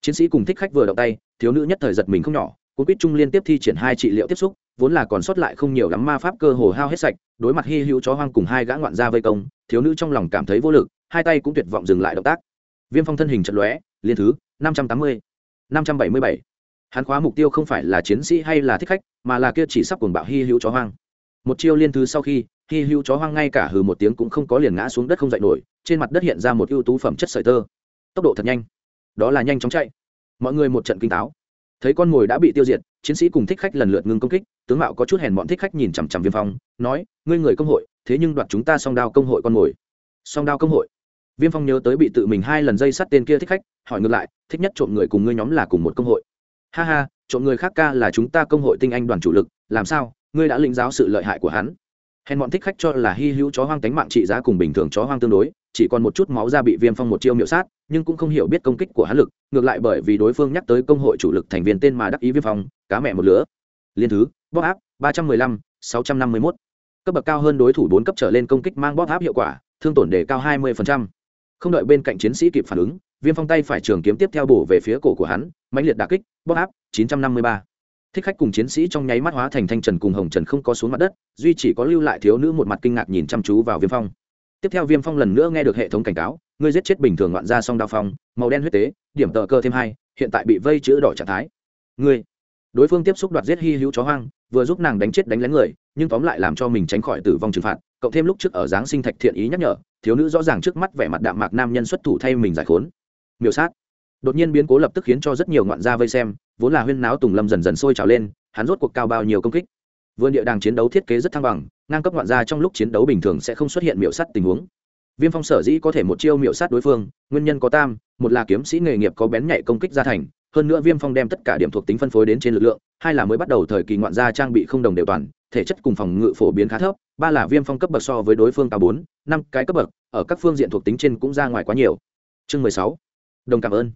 Chiến sĩ cùng thích khách vừa động tay, thiếu nữ nhất thời giật mình không nhỏ, cuốn quyết trung liên tiếp thi triển hai trị liệu tiếp xúc, vốn là còn sót lại không nhiều lắm ma pháp cơ hồ hao hết sạch, đối mặt hy hữu chó hoang cùng hai gã ngoạn gia vây công, thiếu nữ trong lòng cảm thấy vô lực, hai tay cũng tuyệt vọng dừng lại động tác. Viêm phong thân hình chật lóe liên thứ, năm trăm tám mươi, năm trăm bảy mươi bảy. Hắn khóa mục tiêu không phải là chiến sĩ hay là thích khách, mà là kia chỉ sắp cuồng bạo hy hữu chó hoang. Một chiêu liên thứ sau khi, hy hữu chó hoang ngay cả hừ một tiếng cũng không có liền ngã xuống đất không dậy nổi, trên mặt đất hiện ra một ưu tú phẩm chất sợi tơ. Tốc độ thật nhanh. Đó là nhanh chóng chạy. Mọi người một trận kinh táo thấy con mồi đã bị tiêu diệt, chiến sĩ cùng thích khách lần lượt ngưng công kích, tướng mạo có chút hèn bọn thích khách nhìn chằm chằm viêm phong, nói, ngươi người công hội, thế nhưng đoạt chúng ta song đao công hội con mồi. Song đao công hội? Viêm phong nhớ tới bị tự mình hai lần dây sắt tên kia thích khách, hỏi ngược lại, thích nhất trộm người cùng ngươi nhóm là cùng một công hội? Ha ha, trộm người khác ca là chúng ta công hội tinh anh đoàn chủ lực, làm sao? Ngươi đã lĩnh giáo sự lợi hại của hắn. Hèn bọn thích khách cho là hy hữu chó hoang tánh mạng trị giá cùng bình thường chó hoang tương đối, chỉ còn một chút máu ra bị viêm phong một chiêu miệu sát, nhưng cũng không hiểu biết công kích của hắn lực, ngược lại bởi vì đối phương nhắc tới công hội chủ lực thành viên tên mà đắc ý viêm phong, cá mẹ một lứa. Liên thứ, bóp áp, ba trăm mười lăm, sáu trăm năm mươi mốt. Cấp bậc cao hơn đối thủ bốn cấp trở lên công kích mang bóp áp hiệu quả, thương tổn đề cao hai mươi không đợi bên cạnh chiến sĩ kịp phản ứng, viêm phong tay phải trường kiếm tiếp theo bổ về phía cổ của hắn, mãnh liệt đà kích bóc áp, chín trăm năm mươi ba. Thích khách cùng chiến sĩ trong nháy mắt hóa thành thanh trần cùng hồng trần không có xuống mặt đất, duy chỉ có lưu lại thiếu nữ một mặt kinh ngạc nhìn chăm chú vào viêm phong. Tiếp theo viêm phong lần nữa nghe được hệ thống cảnh cáo, ngươi giết chết bình thường loạn ra song đao phong, màu đen huyết tế, điểm tờ cơ thêm hai, hiện tại bị vây chữ đỏ trạng thái. Ngươi. Đối phương tiếp xúc đoạt giết hy hữu chó hoang, vừa giúp nàng đánh chết đánh lén người, nhưng tóm lại làm cho mình tránh khỏi tử vong trừng phạt cộng thêm lúc trước ở giáng sinh thạch thiện ý nhắc nhở, thiếu nữ rõ ràng trước mắt vẻ mặt đạm mạc nam nhân xuất thủ thay mình giải khốn. Miêu sát. Đột nhiên biến cố lập tức khiến cho rất nhiều ngoạn gia vây xem, vốn là huyên náo tùng lâm dần dần sôi trào lên, hắn rốt cuộc cao bao nhiêu công kích. Vườn địa đàng chiến đấu thiết kế rất thăng bằng, ngang cấp ngoạn gia trong lúc chiến đấu bình thường sẽ không xuất hiện miệu sắt tình huống. Viêm phong sở dĩ có thể một chiêu miệu sát đối phương, nguyên nhân có tam, một là kiếm sĩ nghề nghiệp có bén nhạy công kích gia thành, hơn nữa viêm phong đem tất cả điểm thuộc tính phân phối đến trên lực lượng, hai là mới bắt đầu thời kỳ ngoạn gia trang bị không đồng đều toàn thể chất cùng phòng ngự phổ biến khá thấp, ba là viêm phong cấp bậc so với đối phương cao bốn, năm cái cấp bậc, ở các phương diện thuộc tính trên cũng ra ngoài quá nhiều. Chương mười sáu. Đồng cảm ơn.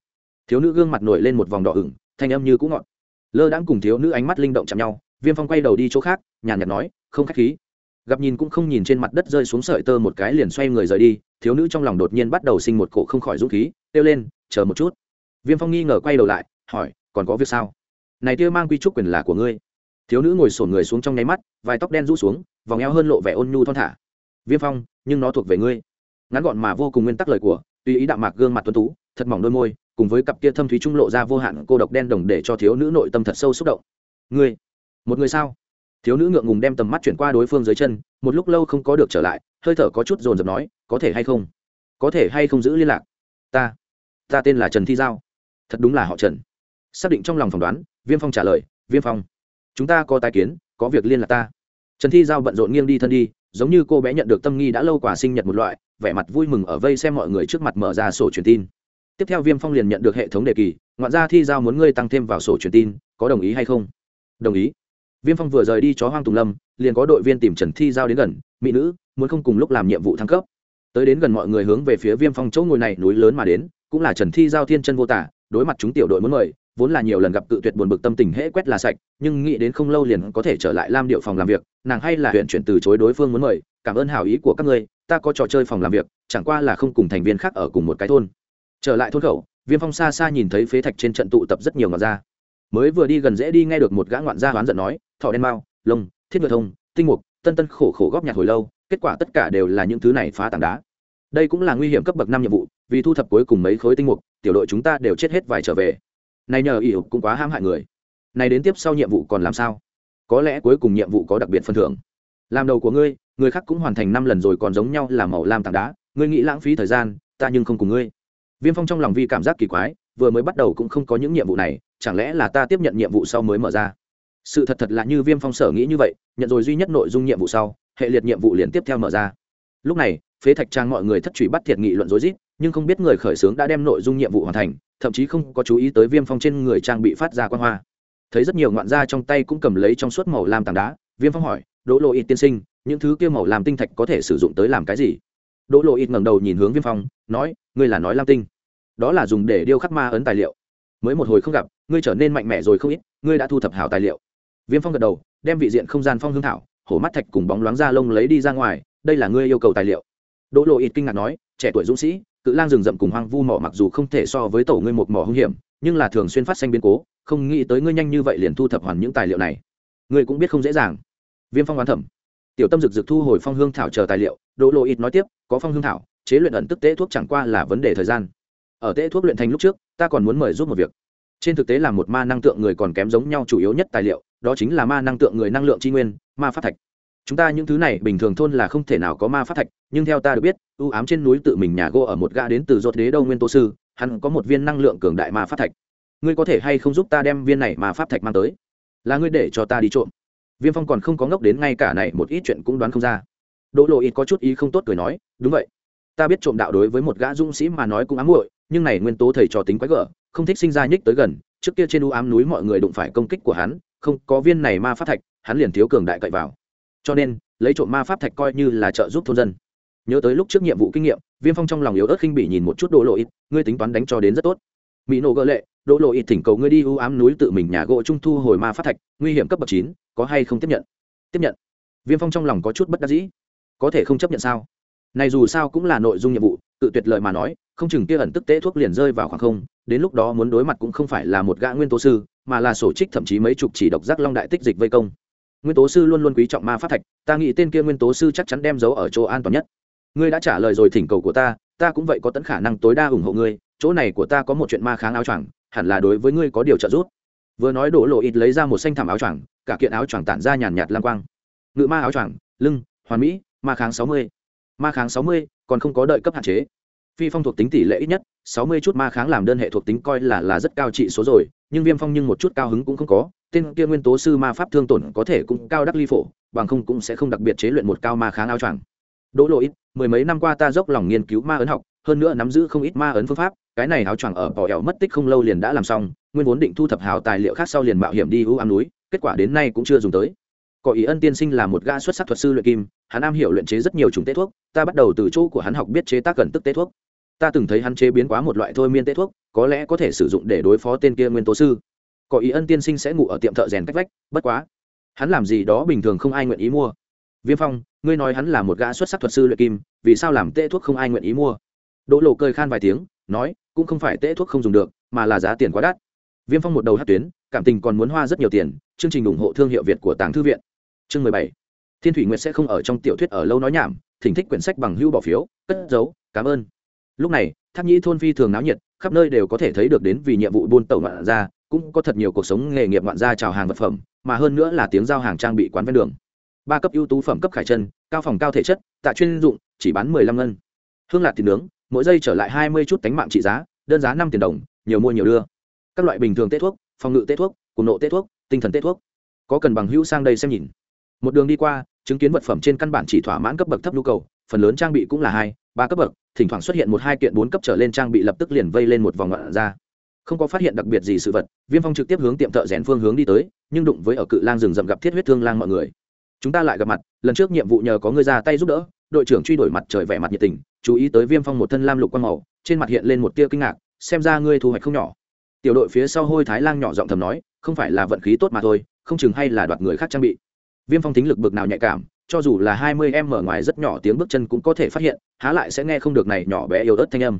Thiếu nữ gương mặt nổi lên một vòng đỏ ửng, thanh âm như cũng ngọn lơ đãng cùng thiếu nữ ánh mắt linh động chạm nhau, viêm phong quay đầu đi chỗ khác, nhàn nhạt nói, không k h á c h khí. Gặp nhìn cũng không nhìn trên mặt đất rơi xuống sợi tơ một cái liền xoay người rời đi, thiếu nữ trong lòng đột nhiên bắt đầu sinh một cổ không khỏi dũng khí, kêu lên, chờ một chút. Viêm phong nghi ngờ quay đầu lại, hỏi, còn có việc sao? Này tia mang quy trúc quyền là của ngươi thiếu nữ ngồi sổn người xuống trong nháy mắt, vài tóc đen rũ xuống, vòng eo hơn lộ vẻ ôn nhu thon thả. Viêm phong, nhưng nó thuộc về ngươi. Ngắn gọn mà vô cùng nguyên tắc lời của, tùy ý đạo mạc gương mặt tuấn tú, thật mỏng đôi môi, cùng với cặp kia thâm thúy trung lộ ra vô hạn cô độc đen đồng để cho thiếu nữ nội tâm thật sâu xúc động. Ngươi, một người sao? Thiếu nữ ngượng ngùng đem tầm mắt chuyển qua đối phương dưới chân, một lúc lâu không có được trở lại, hơi thở có chút dồn dập nói, có thể hay không? Có thể hay không giữ liên lạc? Ta ta tên là trần thi giao. Thật đúng là họ trần. Xác định trong lòng phỏng đoán, viêm phong trả lời, viêm phong chúng ta có tài kiến, có việc liên lạc ta. Trần thi giao bận rộn nghiêng đi thân đi, giống như cô bé nhận được tâm nghi đã lâu quả sinh nhật một loại, vẻ mặt vui mừng ở vây xem mọi người trước mặt mở ra sổ truyền tin. Tiếp theo viêm phong liền nhận được hệ thống đề kỳ, ngoạn ra thi giao muốn ngươi tăng thêm vào sổ truyền tin, có đồng ý hay không? Đồng ý. Viêm phong vừa rời đi chó hoang tùng lâm, liền có đội viên tìm trần thi giao đến gần, mỹ nữ, muốn không cùng lúc làm nhiệm vụ thăng cấp? Tới đến gần mọi người hướng về phía viêm phong chỗ ngồi này núi lớn mà đến, cũng là trần thi giao thiên chân vô tả, đối mặt chúng tiểu đội muốn mời vốn là nhiều lần gặp cự tuyệt buồn bực tâm tình hễ quét là sạch, nhưng nghĩ đến không lâu liền có thể trở lại lam điệu phòng làm việc, nàng hay là huyện chuyển từ chối đối phương muốn mời, cảm ơn hảo ý của các ngươi, ta có trò chơi phòng làm việc, chẳng qua là không cùng thành viên khác ở cùng một cái thôn. Trở lại thôn khẩu, viêm phong xa xa nhìn thấy phế thạch trên trận tụ tập rất nhiều ngọn da. Mới vừa đi gần dễ đi nghe được một gã ngoạn gia hoán giận nói, thọ đen mao lông, thiết ngựa thông, tinh mục, tân tân khổ khổ góp nhặt hồi lâu, kết quả tất cả đều là những thứ này phá tảng đá. Đây cũng là nguy hiểm cấp bậc năm nhiệm vụ, vì thu thập cuối cùng mấy khối tinh mục, tiểu đội chúng ta đều chết hết vài trở về này nhờ ỉ cũng quá hãm hại người. Này đến tiếp sau nhiệm vụ còn làm sao? Có lẽ cuối cùng nhiệm vụ có đặc biệt phần thưởng. Làm đầu của ngươi, người khác cũng hoàn thành năm lần rồi còn giống nhau là màu lam tảng đá. Ngươi nghĩ lãng phí thời gian, ta nhưng không cùng ngươi. Viêm phong trong lòng vi cảm giác kỳ quái, vừa mới bắt đầu cũng không có những nhiệm vụ này, chẳng lẽ là ta tiếp nhận nhiệm vụ sau mới mở ra? Sự thật thật là như viêm phong sở nghĩ như vậy, nhận rồi duy nhất nội dung nhiệm vụ sau, hệ liệt nhiệm vụ liền tiếp theo mở ra. Lúc này, phế thạch trang mọi người thất truy bắt thiệt nghị luận rối rít, nhưng không biết người khởi xướng đã đem nội dung nhiệm vụ hoàn thành thậm chí không có chú ý tới viêm phong trên người trang bị phát ra quan hoa. Thấy rất nhiều ngoạn gia trong tay cũng cầm lấy trong suốt màu làm tảng đá, viêm phong hỏi, đỗ lộ ít tiên sinh, những thứ kia màu làm tinh thạch có thể sử dụng tới làm cái gì? Đỗ lộ ít ngẩng đầu nhìn hướng viêm phong, nói, ngươi là nói lam tinh. Đó là dùng để điêu khắc ma ấn tài liệu. Mới một hồi không gặp, ngươi trở nên mạnh mẽ rồi không ít, ngươi đã thu thập hảo tài liệu. Viêm phong gật đầu, đem vị diện không gian phong hương thảo, hổ mắt thạch cùng bóng loáng da lông lấy đi ra ngoài, đây là ngươi yêu cầu tài liệu. Đỗ lộ ít kinh ngạc nói, trẻ tuổi dũng sĩ cự lang rừng rậm cùng hoang vu mỏ mặc dù không thể so với tổ ngươi một mỏ hung hiểm, nhưng là thường xuyên phát sinh biến cố, không nghĩ tới ngươi nhanh như vậy liền thu thập hoàn những tài liệu này. Ngươi cũng biết không dễ dàng. Viêm phong oán thẩm tiểu tâm rực rực thu hồi phong hương thảo chờ tài liệu, đỗ lộ ít nói tiếp, có phong hương thảo, chế luyện ẩn tức tế thuốc chẳng qua là vấn đề thời gian. Ở tế thuốc luyện thành lúc trước, ta còn muốn mời giúp một việc. Trên thực tế là một ma năng tượng người còn kém giống nhau chủ yếu nhất tài liệu, đó chính là ma năng tượng người năng lượng tri nguyên, ma phát thạch chúng ta những thứ này bình thường thôn là không thể nào có ma phát thạch, nhưng theo ta được biết ưu ám trên núi tự mình nhà gỗ ở một gã đến từ dột đế đâu nguyên tô sư, hắn có một viên năng lượng cường đại ma phát thạch. Ngươi có thể hay không giúp ta đem viên này ma pháp thạch mang tới? Là ngươi để cho ta đi trộm. Viêm phong còn không có ngốc đến ngay cả này, một ít chuyện cũng đoán không ra. Đỗ lộ ít có chút ý không tốt cười nói, đúng vậy. Ta biết trộm đạo đối với một gã dũng sĩ mà nói cũng ám muội, nhưng này nguyên tố thầy trò tính quái gở, không thích sinh ra nhích tới gần, trước kia trên u ám núi mọi người đụng phải công kích của hắn, không có viên này ma pháp thạch, hắn liền thiếu cường đại cậy vào cho nên, lấy trộm ma pháp thạch coi như là trợ giúp thôn dân. Nhớ tới lúc trước nhiệm vụ kinh nghiệm, viêm phong trong lòng yếu ớt khinh bỉ nhìn một chút đỗ lộ ít, ngươi tính toán đánh cho đến rất tốt. Mỹ nổ gợ lệ, đỗ lộ ít thỉnh cầu ngươi đi u ám núi tự mình nhà gỗ trung thu hồi ma pháp thạch, nguy hiểm cấp bậc chín, có hay không tiếp nhận? Tiếp nhận. Viêm phong trong lòng có chút bất đắc dĩ. Có thể không chấp nhận sao? Này dù sao cũng là nội dung nhiệm vụ, tự tuyệt lợi mà nói, không chừng kia ẩn tức tế thuốc liền rơi vào khoảng không, đến lúc đó muốn đối mặt cũng không phải là một gã nguyên tố sư, mà là sổ trích thậm chí mấy chục chỉ độc giác long đại tích dịch vây công nguyên tố sư luôn luôn quý trọng ma pháp thạch, ta nghĩ tên kia nguyên tố sư chắc chắn đem giấu ở chỗ an toàn nhất. Ngươi đã trả lời rồi thỉnh cầu của ta ta cũng vậy có tận khả năng tối đa ủng hộ ngươi, chỗ này của ta có một chuyện ma kháng áo choàng, hẳn là đối với ngươi có điều trợ giúp. Vừa nói đổ lộ ít lấy ra một xanh thảm áo choàng, cả kiện áo choàng tản ra nhàn nhạt lang quang. Ngự ma áo choàng, lưng, hoàn mỹ, ma kháng sáu mươi. Ma kháng sáu mươi, còn không có đợi cấp hạn chế. Phi phong thuộc tính tỷ lệ ít nhất, sáu mươi chút ma kháng làm đơn hệ thuộc tính coi là là rất cao trị số rồi nhưng viêm phong nhưng một chút cao hứng cũng không có, tên kia nguyên tố sư ma pháp thương tổn có thể cũng cao đắc ly phổ, bằng không cũng sẽ không đặc biệt chế luyện một cao ma kháng áo choàng. Đỗ lỗi mười mấy năm qua ta dốc lòng nghiên cứu ma ấn học, hơn nữa nắm giữ không ít ma ấn phương pháp, cái này áo choàng ở bỏ ẻo mất tích không lâu liền đã làm xong, nguyên vốn định thu thập hào tài liệu khác sau liền mạo hiểm đi ưu ám núi, kết quả đến nay cũng chưa dùng tới. Có ý ân tiên sinh là một gã xuất sắc thuật sư luyện kim, hắn am hiểu luyện chế rất nhiều chủng tế thuốc, ta bắt đầu từ chỗ của hắn học biết chế tác gần tức tế thuốc ta từng thấy hắn chế biến quá một loại thôi miên tê thuốc, có lẽ có thể sử dụng để đối phó tên kia nguyên tố sư. Có ý ân tiên sinh sẽ ngủ ở tiệm thợ rèn cách vách, bất quá. Hắn làm gì đó bình thường không ai nguyện ý mua. Viêm phong, ngươi nói hắn là một gã xuất sắc thuật sư luyện kim, vì sao làm tê thuốc không ai nguyện ý mua? Đỗ lộ cười khan vài tiếng, nói, cũng không phải tê thuốc không dùng được, mà là giá tiền quá đắt. Viêm phong một đầu hát tuyến, cảm tình còn muốn hoa rất nhiều tiền, chương trình ủng hộ thương hiệu việt của tàng thư viện. Chương mười bảy. Thiên thủy nguyệt sẽ không ở trong tiểu thuyết ở lâu nói nhảm, thỉnh thích quyển sách bằng hưu bỏ phiếu, cất giấu, cảm ơn lúc này tháp nhĩ thôn phi thường náo nhiệt, khắp nơi đều có thể thấy được đến vì nhiệm vụ buôn tẩu ngoạn ra cũng có thật nhiều cuộc sống nghề nghiệp ngoạn gia chào hàng vật phẩm, mà hơn nữa là tiếng giao hàng trang bị quán ven đường. Ba cấp ưu tú phẩm cấp khải chân, cao phòng cao thể chất, tạ chuyên dụng, chỉ bán mười lăm ngân. Hương lạc thịt nướng, mỗi giây trở lại hai mươi chút tánh mạng trị giá, đơn giá năm tiền đồng, nhiều mua nhiều đưa. Các loại bình thường tết thuốc, phòng ngự tết thuốc cùng nộ tết thuốc, tinh thần tết thuốc. Có cần bằng hữu sang đây xem nhìn. Một đường đi qua, chứng kiến vật phẩm trên căn bản chỉ thỏa mãn cấp bậc thấp nhu cầu phần lớn trang bị cũng là hai, ba cấp bậc, thỉnh thoảng xuất hiện một hai kiện bốn cấp trở lên trang bị lập tức liền vây lên một vòng ngọn ra. Không có phát hiện đặc biệt gì sự vật, viêm phong trực tiếp hướng tiệm thợ rèn phương hướng đi tới, nhưng đụng với ở cự lang rừng rậm gặp thiết huyết thương lang mọi người. Chúng ta lại gặp mặt, lần trước nhiệm vụ nhờ có người ra tay giúp đỡ, đội trưởng truy đuổi mặt trời vẻ mặt nhiệt tình, chú ý tới viêm phong một thân lam lục quang màu, trên mặt hiện lên một tia kinh ngạc, xem ra ngươi thu hoạch không nhỏ. Tiểu đội phía sau hôi thái lang nhỏ giọng thầm nói, không phải là vận khí tốt mà thôi, không chừng hay là đoạt người khác trang bị. Viêm phong tính lực bực nào nhạy cảm cho dù là hai mươi em mở ngoài rất nhỏ tiếng bước chân cũng có thể phát hiện, há lại sẽ nghe không được này nhỏ bé yếu ớt thanh âm.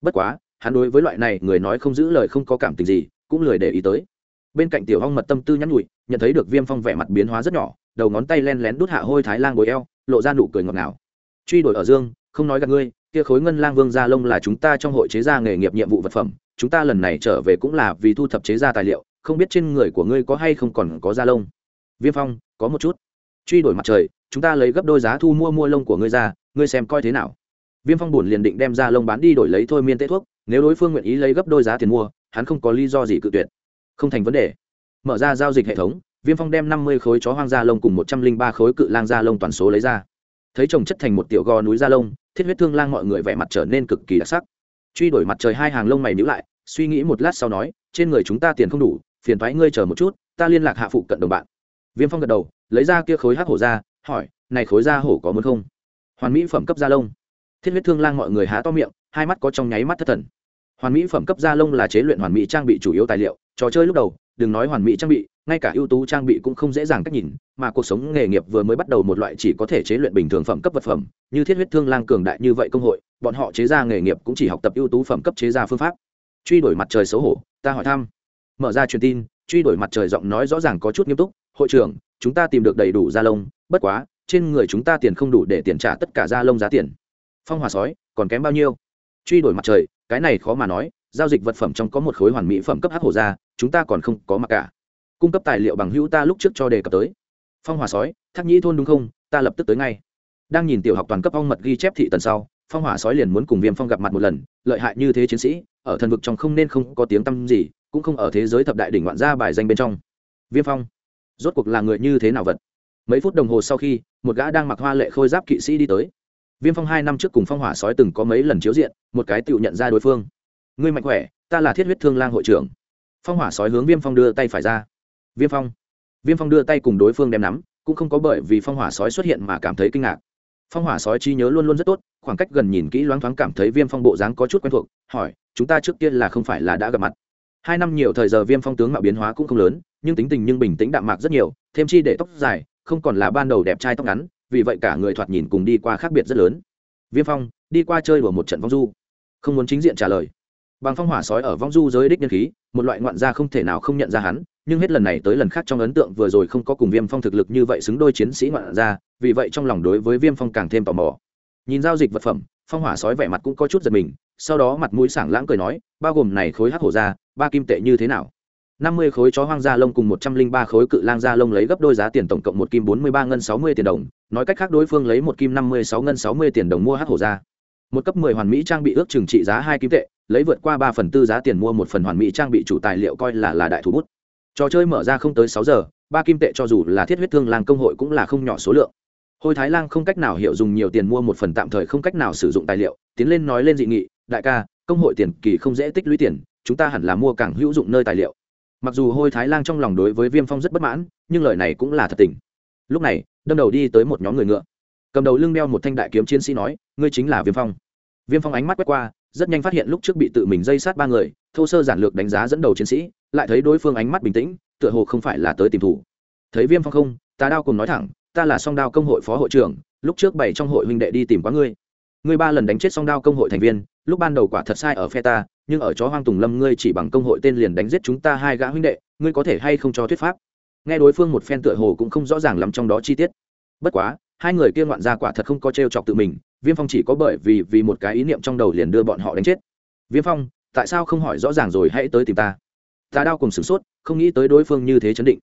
Bất quá, hắn đối với loại này, người nói không giữ lời không có cảm tình gì, cũng lười để ý tới. Bên cạnh tiểu hong mật tâm tư nhắn nhụi nhận thấy được viêm phong vẻ mặt biến hóa rất nhỏ, đầu ngón tay len lén đút hạ hôi thái lang bồi eo, lộ ra nụ cười ngọt ngào. Truy đuổi ở dương, không nói gặp ngươi, kia khối ngân lang vương gia lông là chúng ta trong hội chế ra nghề nghiệp nhiệm vụ vật phẩm, chúng ta lần này trở về cũng là vì thu thập chế ra tài liệu, không biết trên người của ngươi có hay không còn có da lông. Viêm phong, có một chút. Truy đuổi mặt trời chúng ta lấy gấp đôi giá thu mua mua lông của ngươi ra, ngươi xem coi thế nào. Viêm phong buồn liền định đem ra lông bán đi đổi lấy thôi miên tế thuốc, nếu đối phương nguyện ý lấy gấp đôi giá tiền mua, hắn không có lý do gì cự tuyệt. Không thành vấn đề. Mở ra giao dịch hệ thống, viêm phong đem năm mươi khối chó hoang da lông cùng một trăm linh ba khối cự lang da lông toàn số lấy ra. Thấy trồng chất thành một tiểu gò núi da lông, thiết huyết thương lang mọi người vẻ mặt trở nên cực kỳ đặc sắc. Truy đuổi mặt trời hai hàng lông mày nhữ lại, suy nghĩ một lát sau nói, trên người chúng ta tiền không đủ, phiền thoái ngươi chờ một chút, ta liên lạc hạ phụ cận đồng bạn. Viêm phong gật đầu, lấy ra kia khối hắc hổ ra hỏi, này khối da hổ có muốn không? Hoàn mỹ phẩm cấp da lông. Thiết huyết thương lang mọi người há to miệng, hai mắt có trong nháy mắt thất thần. Hoàn mỹ phẩm cấp da lông là chế luyện hoàn mỹ trang bị chủ yếu tài liệu, trò chơi lúc đầu, đừng nói hoàn mỹ trang bị, ngay cả ưu tú trang bị cũng không dễ dàng cách nhìn, mà cuộc sống nghề nghiệp vừa mới bắt đầu một loại chỉ có thể chế luyện bình thường phẩm cấp vật phẩm, như thiết huyết thương lang cường đại như vậy công hội, bọn họ chế ra nghề nghiệp cũng chỉ học tập ưu tú phẩm cấp chế ra phương pháp. Truy đuổi mặt trời xấu hổ, ta hỏi thăm. Mở ra truyền tin, truy đuổi mặt trời giọng nói rõ ràng có chút nghiêm túc, hội trưởng chúng ta tìm được đầy đủ da lông, bất quá, trên người chúng ta tiền không đủ để tiền trả tất cả da lông giá tiền. Phong hòa sói, còn kém bao nhiêu? Truy đuổi mặt trời, cái này khó mà nói, giao dịch vật phẩm trong có một khối hoàn mỹ phẩm cấp hắc hổ ra, chúng ta còn không có mặc cả. Cung cấp tài liệu bằng hữu ta lúc trước cho đề cập tới. Phong hòa sói, thác nhĩ thôn đúng không? Ta lập tức tới ngay. Đang nhìn tiểu học toàn cấp ong mật ghi chép thị tần sau, phong hỏa sói liền muốn cùng viêm phong gặp mặt một lần, lợi hại như thế chiến sĩ, ở thần vực trong không nên không có tiếng tăm gì, cũng không ở thế giới thập đại đỉnh ngoạn gia bài danh bên trong. Viêm phong rốt cuộc là người như thế nào vật? Mấy phút đồng hồ sau khi, một gã đang mặc hoa lệ khôi giáp kỵ sĩ đi tới. Viêm phong hai năm trước cùng phong hỏa sói từng có mấy lần chiếu diện, một cái tự nhận ra đối phương. Ngươi mạnh khỏe, ta là thiết huyết thương lang hội trưởng. Phong hỏa sói hướng viêm phong đưa tay phải ra. Viêm phong. Viêm phong đưa tay cùng đối phương đem nắm, cũng không có bởi vì phong hỏa sói xuất hiện mà cảm thấy kinh ngạc. Phong hỏa sói trí nhớ luôn luôn rất tốt, khoảng cách gần nhìn kỹ loáng thoáng cảm thấy viêm phong bộ dáng có chút quen thuộc, hỏi, chúng ta trước kia là không phải là đã gặp mặt? Hai năm nhiều thời giờ viêm phong tướng mạo biến hóa cũng không lớn nhưng tính tình nhưng bình tĩnh đạm mạc rất nhiều, thêm chi để tóc dài, không còn là ban đầu đẹp trai tóc ngắn, vì vậy cả người thoạt nhìn cùng đi qua khác biệt rất lớn. Viêm phong, đi qua chơi của một trận vong du. Không muốn chính diện trả lời. Bằng phong hỏa sói ở vong du giới đích nhân khí, một loại ngoạn gia không thể nào không nhận ra hắn, nhưng hết lần này tới lần khác trong ấn tượng vừa rồi không có cùng viêm phong thực lực như vậy xứng đôi chiến sĩ ngoạn gia, vì vậy trong lòng đối với viêm phong càng thêm tò mò. Nhìn giao dịch vật phẩm, phong hỏa sói vẻ mặt cũng có chút giật mình, sau đó mặt mũi sảng lãng cười nói, bao gồm này khối hắc hổ ra, ba kim tệ như thế nào? Năm mươi khối chó hoang da lông cùng một trăm linh ba khối cự lang da lông lấy gấp đôi giá tiền tổng cộng một kim bốn mươi ba ngân sáu mươi tiền đồng. Nói cách khác đối phương lấy một kim năm mươi sáu ngân sáu mươi tiền đồng mua hắc hổ ra. Một cấp mười hoàn mỹ trang bị ước chừng trị giá hai kim tệ, lấy vượt qua ba phần tư giá tiền mua một phần hoàn mỹ trang bị chủ tài liệu coi là là đại thủ bút. Trò chơi mở ra không tới sáu giờ, ba kim tệ cho dù là thiết huyết thương lang công hội cũng là không nhỏ số lượng. Hôi thái lang không cách nào hiểu dùng nhiều tiền mua một phần tạm thời không cách nào sử dụng tài liệu, tiến lên nói lên dị nghị, đại ca, công hội tiền kỳ không dễ tích lũy tiền, chúng ta hẳn là mua càng hữu dụng nơi tài liệu mặc dù hôi thái lang trong lòng đối với viêm phong rất bất mãn, nhưng lời này cũng là thật tình. Lúc này, đâm đầu đi tới một nhóm người ngựa. Cầm đầu lưng đeo một thanh đại kiếm chiến sĩ nói, ngươi chính là viêm phong. Viêm phong ánh mắt quét qua, rất nhanh phát hiện lúc trước bị tự mình dây sát ba người, thô sơ giản lược đánh giá dẫn đầu chiến sĩ, lại thấy đối phương ánh mắt bình tĩnh, tựa hồ không phải là tới tìm thủ. Thấy viêm phong không? Ta đao cùng nói thẳng, ta là song đao công hội phó hội trưởng, lúc trước bảy trong hội huynh đệ đi tìm quá ngươi. Ngươi ba lần đánh chết song đao công hội thành viên, lúc ban đầu quả thật sai ở phe ta nhưng ở chó hoang tùng lâm ngươi chỉ bằng công hội tên liền đánh giết chúng ta hai gã huynh đệ, ngươi có thể hay không cho thuyết pháp? Nghe đối phương một phen tựa hồ cũng không rõ ràng lắm trong đó chi tiết. Bất quá, hai người kia ngoạn ra quả thật không có t r e o chọc tự mình, viêm phong chỉ có bởi vì vì một cái ý niệm trong đầu liền đưa bọn họ đánh chết. Viêm phong, tại sao không hỏi rõ ràng rồi hãy tới tìm ta. Ta đau cùng sửng sốt, không nghĩ tới đối phương như thế chấn định.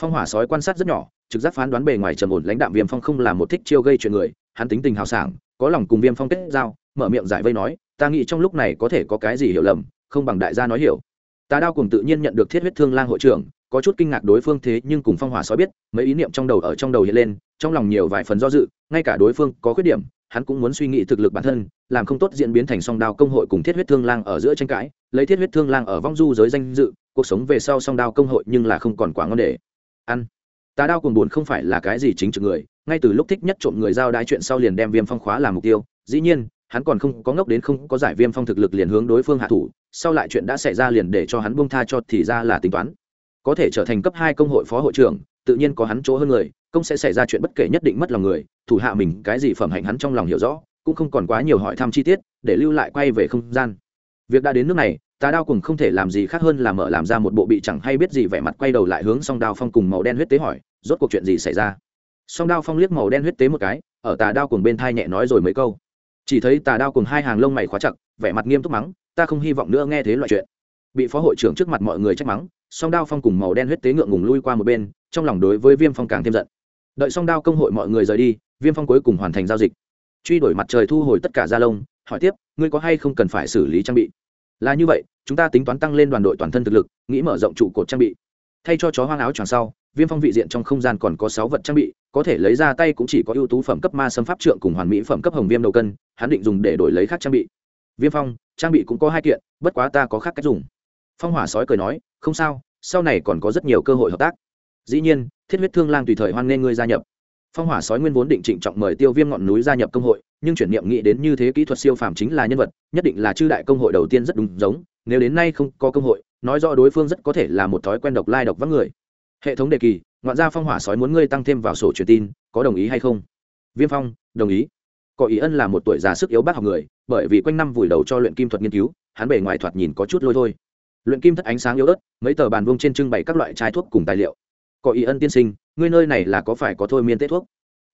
Phong hỏa sói quan sát rất nhỏ, trực giác phán đoán bề ngoài trầm ổn lãnh đạm viêm phong không là một thích chiêu gây chuyện người, hắn tính tình hào sảng, có lòng cùng viêm phong kết giao mở miệng giải vây nói, ta nghĩ trong lúc này có thể có cái gì hiểu lầm, không bằng đại gia nói hiểu. Ta đao cùng tự nhiên nhận được thiết huyết thương lang hội trưởng, có chút kinh ngạc đối phương thế nhưng cùng phong hỏa sói biết, mấy ý niệm trong đầu ở trong đầu hiện lên, trong lòng nhiều vài phần do dự, ngay cả đối phương có khuyết điểm, hắn cũng muốn suy nghĩ thực lực bản thân, làm không tốt diễn biến thành song đao công hội cùng thiết huyết thương lang ở giữa tranh cãi, lấy thiết huyết thương lang ở vong du giới danh dự, cuộc sống về sau song đao công hội nhưng là không còn quá ngon để ăn. Tà đao cùng buồn không phải là cái gì chính trực người, ngay từ lúc thích nhất trộm người giao đái chuyện sau liền đem viêm phong khóa làm mục tiêu, dĩ nhiên hắn còn không có ngốc đến không có giải viêm phong thực lực liền hướng đối phương hạ thủ, sau lại chuyện đã xảy ra liền để cho hắn buông tha cho thì ra là tính toán. Có thể trở thành cấp hai công hội phó hội trưởng, tự nhiên có hắn chỗ hơn người, công sẽ xảy ra chuyện bất kể nhất định mất lòng người, thủ hạ mình cái gì phẩm hạnh hắn trong lòng hiểu rõ, cũng không còn quá nhiều hỏi thăm chi tiết, để lưu lại quay về không gian. Việc đã đến nước này tà đao cùng không thể làm gì khác hơn là mở làm ra một bộ bị chẳng hay biết gì vẻ mặt quay đầu lại hướng song đao phong cùng màu đen huyết tế hỏi, rốt cuộc chuyện gì xảy ra? Song đao phong liếc màu đen huyết tế một cái, ở tà đao cùng bên thai nhẹ nói rồi mấy câu chỉ thấy tà đao cùng hai hàng lông mày khóa chặt, vẻ mặt nghiêm túc mắng, ta không hy vọng nữa nghe thế loại chuyện. Bị phó hội trưởng trước mặt mọi người trách mắng, song đao phong cùng màu đen huyết tế ngượng ngùng lui qua một bên, trong lòng đối với viêm phong càng thêm giận. Đợi song đao công hội mọi người rời đi, viêm phong cuối cùng hoàn thành giao dịch. Truy đuổi mặt trời thu hồi tất cả da lông, hỏi tiếp, ngươi có hay không cần phải xử lý trang bị? Là như vậy, chúng ta tính toán tăng lên đoàn đội toàn thân thực lực, nghĩ mở rộng trụ cột trang bị thay cho chó hoang áo choàng sau, viêm phong vị diện trong không gian còn có sáu vật trang bị, có thể lấy ra tay cũng chỉ có ưu tú phẩm cấp ma sâm pháp trượng cùng hoàn mỹ phẩm cấp hồng viêm đầu cân, hắn định dùng để đổi lấy khác trang bị. Viêm phong, trang bị cũng có hai kiện, bất quá ta có khác cách dùng. Phong hỏa sói cười nói, không sao, sau này còn có rất nhiều cơ hội hợp tác. Dĩ nhiên, thiết huyết thương lang tùy thời hoan nghê ngươi gia nhập. Phong hỏa sói nguyên vốn định trịnh trọng mời tiêu viêm ngọn núi gia nhập công hội, nhưng chuyển niệm nghĩ đến như thế kỹ thuật siêu phàm chính là nhân vật, nhất định là chư đại công hội đầu tiên rất đúng giống, nếu đến nay không có công hội nói rõ đối phương rất có thể là một thói quen độc lai độc vắng người. Hệ thống đề kỳ, ngoạn gia phong hỏa sói muốn ngươi tăng thêm vào sổ truyền tin, có đồng ý hay không? Viêm phong, đồng ý. Có ý ân là một tuổi già sức yếu bác học người, bởi vì quanh năm vùi đầu cho luyện kim thuật nghiên cứu, hắn bề ngoài thoạt nhìn có chút lôi thôi. Luyện kim thất ánh sáng yếu ớt, mấy tờ bàn vuông trên trưng bày các loại chai thuốc cùng tài liệu. Có ý ân tiên sinh, ngươi nơi này là có phải có thôi miên tết thuốc?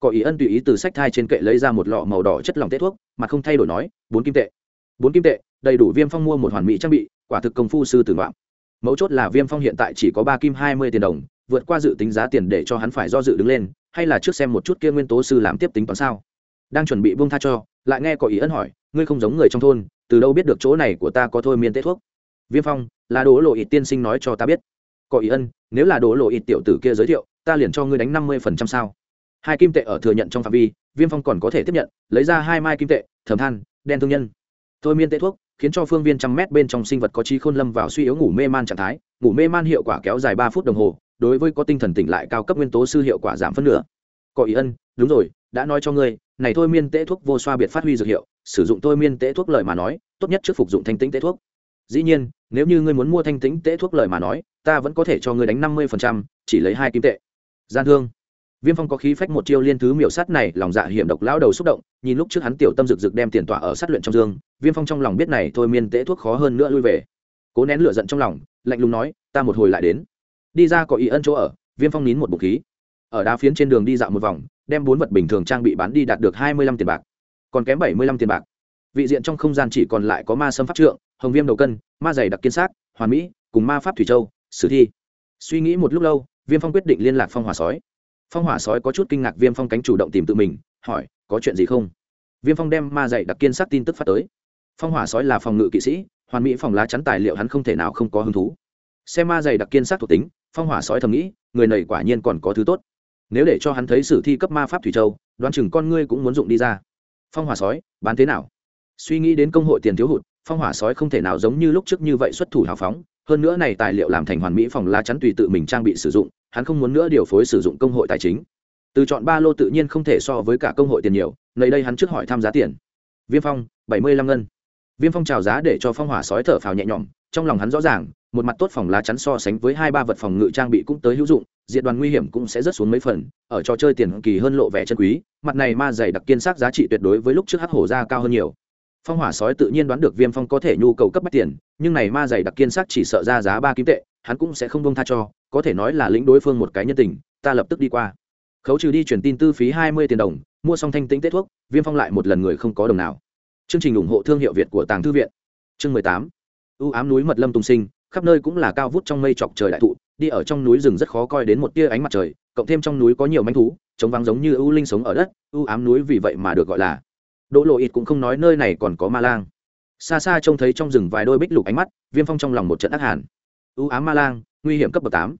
Có ý ân tùy ý từ sách thai trên kệ lấy ra một lọ màu đỏ chất lỏng tết thuốc, mà không thay đổi nói, bốn kim tệ. Bốn kim tệ đầy đủ viêm phong mua một hoàn mỹ trang bị, quả thực công phu sư tử ngoạm. Mấu chốt là viêm phong hiện tại chỉ có ba kim hai mươi tiền đồng, vượt qua dự tính giá tiền để cho hắn phải do dự đứng lên, hay là trước xem một chút kia nguyên tố sư làm tiếp tính toán sao? Đang chuẩn bị buông tha cho, lại nghe có ý ân hỏi, ngươi không giống người trong thôn, từ đâu biết được chỗ này của ta có thôi miên tết thuốc? Viêm phong, là đố lộ ít tiên sinh nói cho ta biết. Có ý ân, nếu là đố lộ ít tiểu tử kia giới thiệu, ta liền cho ngươi đánh năm mươi phần trăm sao. Hai kim tệ ở thừa nhận trong phạm vi, viêm phong còn có thể tiếp nhận, lấy ra hai mai kim tệ thầm than, đen thương nhân thôi miên tệ thuốc, khiến cho phương viên trăm mét bên trong sinh vật có trí khôn lâm vào suy yếu ngủ mê man trạng thái. Ngủ mê man hiệu quả kéo dài ba phút đồng hồ, đối với có tinh thần tỉnh lại cao cấp nguyên tố sư hiệu quả giảm phân nửa. Có ý ân, đúng rồi, đã nói cho ngươi, này thôi miên tễ thuốc vô xoa biệt phát huy dược hiệu, sử dụng thôi miên tễ thuốc lời mà nói, tốt nhất trước phục dụng thanh tĩnh tễ thuốc. Dĩ nhiên, nếu như ngươi muốn mua thanh tĩnh tễ thuốc lời mà nói, ta vẫn có thể cho ngươi đánh năm mươi chỉ lấy hai kim tệ. Gian thương viêm phong có khí phách một chiêu liên thứ miểu sát này, lòng dạ hiểm độc lão đầu xúc động, nhìn lúc trước hắn tiểu tâm rực rực đem tiền tỏa ở sát luyện trong dương, viêm phong trong lòng biết này thôi miên tễ thuốc khó hơn nữa lui về. Cố nén lửa giận trong lòng, lạnh lùng nói, ta một hồi lại đến. Đi ra có ý ân chỗ ở, viêm phong nín một bụng khí. Ở đá phiến trên đường đi dạo một vòng, đem bốn vật bình thường trang bị bán đi đạt được hai mươi lăm tiền bạc, còn kém bảy mươi lăm tiền bạc. Vị diện trong không gian chỉ còn lại có ma sâm pháp trượng, hồng viêm đầu cân, ma dày đặc kiên xác, hoàn mỹ, cùng ma pháp thủy châu, sử thi. Suy nghĩ một lúc lâu, viêm phong quyết định liên lạc phong hỏa sói phong hỏa sói có chút kinh ngạc viêm phong cánh chủ động tìm tự mình hỏi có chuyện gì không viêm phong đem ma dạy đặc kiên sắc tin tức phát tới phong hỏa sói là phòng ngự kỵ sĩ hoàn mỹ phòng lá chắn tài liệu hắn không thể nào không có hứng thú xem ma dày đặc kiên sắc thuộc tính phong hỏa sói thầm nghĩ người này quả nhiên còn có thứ tốt nếu để cho hắn thấy sử thi cấp ma pháp thủy châu đoán chừng con ngươi cũng muốn dụng đi ra phong hỏa sói bán thế nào suy nghĩ đến công hội tiền thiếu hụt phong hỏa sói không thể nào giống như lúc trước như vậy xuất thủ hào phóng hơn nữa này tài liệu làm thành hoàn mỹ phòng lá chắn tùy tự mình trang bị sử dụng, hắn không muốn nữa điều phối sử dụng công hội tài chính. Từ chọn ba lô tự nhiên không thể so với cả công hội tiền nhiều, nơi đây hắn trước hỏi tham giá tiền. Viêm phong, bảy mươi lăm ngân. Viêm phong trào giá để cho phong hỏa sói thở phào nhẹ nhõm, trong lòng hắn rõ ràng, một mặt tốt phòng lá chắn so sánh với hai ba vật phòng ngự trang bị cũng tới hữu dụng diện đoàn nguy hiểm cũng sẽ rất xuống mấy phần, ở trò chơi tiền kỳ hơn lộ vẻ chân quý, mặt này ma dày đặc kiên sắc giá trị tuyệt đối với lúc trước hắc hổ ra cao hơn nhiều phong hỏa sói tự nhiên đoán được viêm phong có thể nhu cầu cấp bách tiền, nhưng này ma dày đặc kiên sắc chỉ sợ ra giá ba kim tệ, hắn cũng sẽ không bông tha cho, có thể nói là lĩnh đối phương một cái nhân tình, ta lập tức đi qua. Khấu trừ đi truyền tin tư phí hai mươi tiền đồng, mua xong thanh tính tết thuốc, viêm phong lại một lần người không có đồng nào. Chương trình ủng hộ thương hiệu việt của tàng thư viện. Chương mười tám. Ưu ám núi mật lâm tung sinh, khắp nơi cũng là cao vút trong mây chọc trời đại thụ, đi ở trong núi rừng rất khó coi đến một tia ánh mặt trời, cộng thêm trong núi có nhiều manh thú chống vắng giống như ưu linh sống ở đất ưu ám núi vì vậy mà được gọi là đỗ lộ ít cũng không nói nơi này còn có ma lang. Xa xa trông thấy trong rừng vài đôi bích lục ánh mắt, viêm phong trong lòng một trận ác hàn. Ưu ám ma lang, nguy hiểm cấp bậc tám.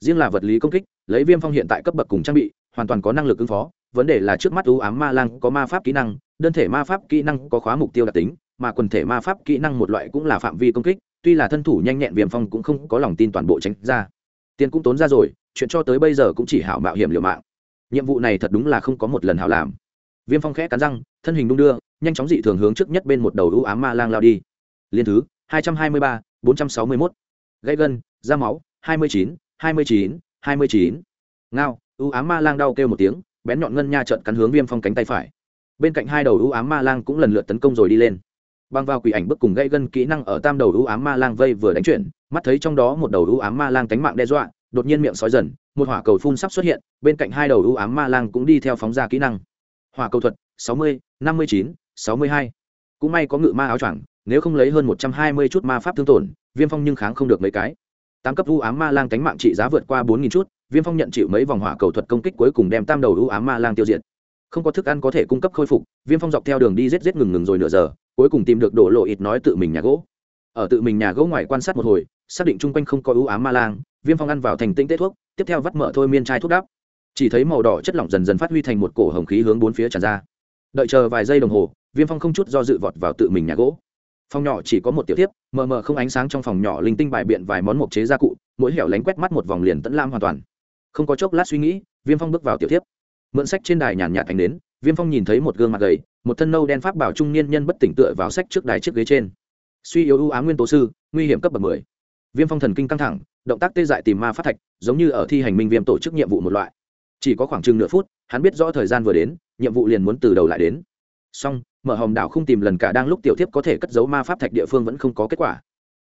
Riêng là vật lý công kích, lấy viêm phong hiện tại cấp bậc cùng trang bị, hoàn toàn có năng lực ứng phó. Vấn đề là trước mắt ưu ám ma lang có ma pháp kỹ năng, đơn thể ma pháp kỹ năng có khóa mục tiêu đặc tính, mà quần thể ma pháp kỹ năng một loại cũng là phạm vi công kích, tuy là thân thủ nhanh nhẹn viêm phong cũng không có lòng tin toàn bộ tránh ra. Tiền cũng tốn ra rồi, chuyện cho tới bây giờ cũng chỉ hảo mạo hiểm liều mạng. Nhiệm vụ này thật đúng là không có một lần hảo làm viêm phong khẽ cắn răng, thân hình đung đưa, nhanh chóng dị thường hướng trước nhất bên một đầu ưu ám ma lang lao đi. Liên thứ, hai trăm hai mươi ba, bốn trăm sáu mươi mốt. Gãy gân, da máu, hai mươi chín, hai mươi chín, hai mươi chín. Ngao ưu ám ma lang đau kêu một tiếng, bén nhọn ngân nha trợn cắn hướng viêm phong cánh tay phải. Bên cạnh hai đầu ưu ám ma lang cũng lần lượt tấn công rồi đi lên. Băng vào quỷ ảnh bức cùng gây gân kỹ năng ở tam đầu ưu ám ma lang vây vừa đánh chuyển, mắt thấy trong đó một đầu ưu ám ma lang cánh mạng đe dọa, đột nhiên miệng sói dần, một hỏa cầu phun sắp xuất hiện, bên cạnh hai đầu ưu ám ma lang cũng đi theo phóng ra kỹ năng hỏa cầu thuật, sáu mươi, năm mươi chín, sáu mươi hai. Cũng may có ngự ma áo choàng, nếu không lấy hơn một trăm hai mươi chút ma pháp thương tổn, viêm phong nhưng kháng không được mấy cái. Tám cấp ưu ám ma lang cánh mạng trị giá vượt qua bốn nghìn chút, viêm phong nhận chịu mấy vòng hỏa cầu thuật công kích cuối cùng đem tam đầu ưu ám ma lang tiêu diệt. Không có thức ăn có thể cung cấp khôi phục, viêm phong dọc theo đường đi rết rết ngừng ngừng rồi nửa giờ, cuối cùng tìm được đổ lộ ít nói tự mình nhà gỗ. Ở tự mình nhà gỗ ngoài quan sát một hồi, xác định chung quanh không có ưu ám ma lang, viêm phong ăn vào thành tinh tế thuốc, tiếp theo vắt mở thôi miên chai thuốc đắp chỉ thấy màu đỏ chất lỏng dần dần phát huy thành một cổ hồng khí hướng bốn phía tràn ra. Đợi chờ vài giây đồng hồ, viêm phong không chút do dự vọt vào tự mình nhà gỗ. Phòng nhỏ chỉ có một tiểu tiếp mờ mờ không ánh sáng trong phòng nhỏ linh tinh bài biện vài món mộc chế gia cụ, mỗi hẻo lánh quét mắt một vòng liền tẫn lam hoàn toàn. Không có chốc lát suy nghĩ, viêm phong bước vào tiểu tiếp mượn sách trên đài nhàn nhạt thành đến, viêm phong nhìn thấy một gương mặt gầy, một thân nâu đen pháp bảo trung niên nhân bất tỉnh tựa vào sách trước đài chiếc ghế trên. Suy yếu ưu á nguyên tố sư, nguy hiểm cấp bậc mười. Viêm phong thần kinh căng thẳng, động tác tê dại tìm ma phát thạch, giống như ở thi hành minh viêm tổ chức nhiệm vụ một loại chỉ có khoảng chừng nửa phút, hắn biết rõ thời gian vừa đến, nhiệm vụ liền muốn từ đầu lại đến. Song mở hòm đảo không tìm lần cả đang lúc tiểu tiếp có thể cất giấu ma pháp thạch địa phương vẫn không có kết quả.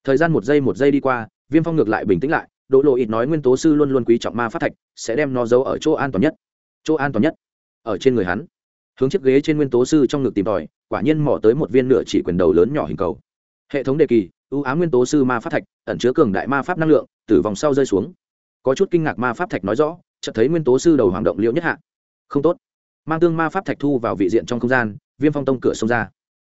Thời gian một giây một giây đi qua, viêm phong ngược lại bình tĩnh lại, đỗ lộ ít nói nguyên tố sư luôn luôn quý trọng ma pháp thạch, sẽ đem nó giấu ở chỗ an toàn nhất. Chỗ an toàn nhất. Ở trên người hắn. Hướng chiếc ghế trên nguyên tố sư trong ngực tìm tòi, quả nhiên mỏ tới một viên nửa chỉ quyền đầu lớn nhỏ hình cầu. Hệ thống đề kỳ, ưu á nguyên tố sư ma pháp thạch, ẩn chứa cường đại ma pháp năng lượng từ vòng sau rơi xuống. Có chút kinh ngạc ma pháp thạch nói rõ chợt thấy nguyên tố sư đầu hoàng động liễu nhất hạ. Không tốt. Mang tương ma pháp thạch thu vào vị diện trong không gian, viêm phong tông cửa xông ra.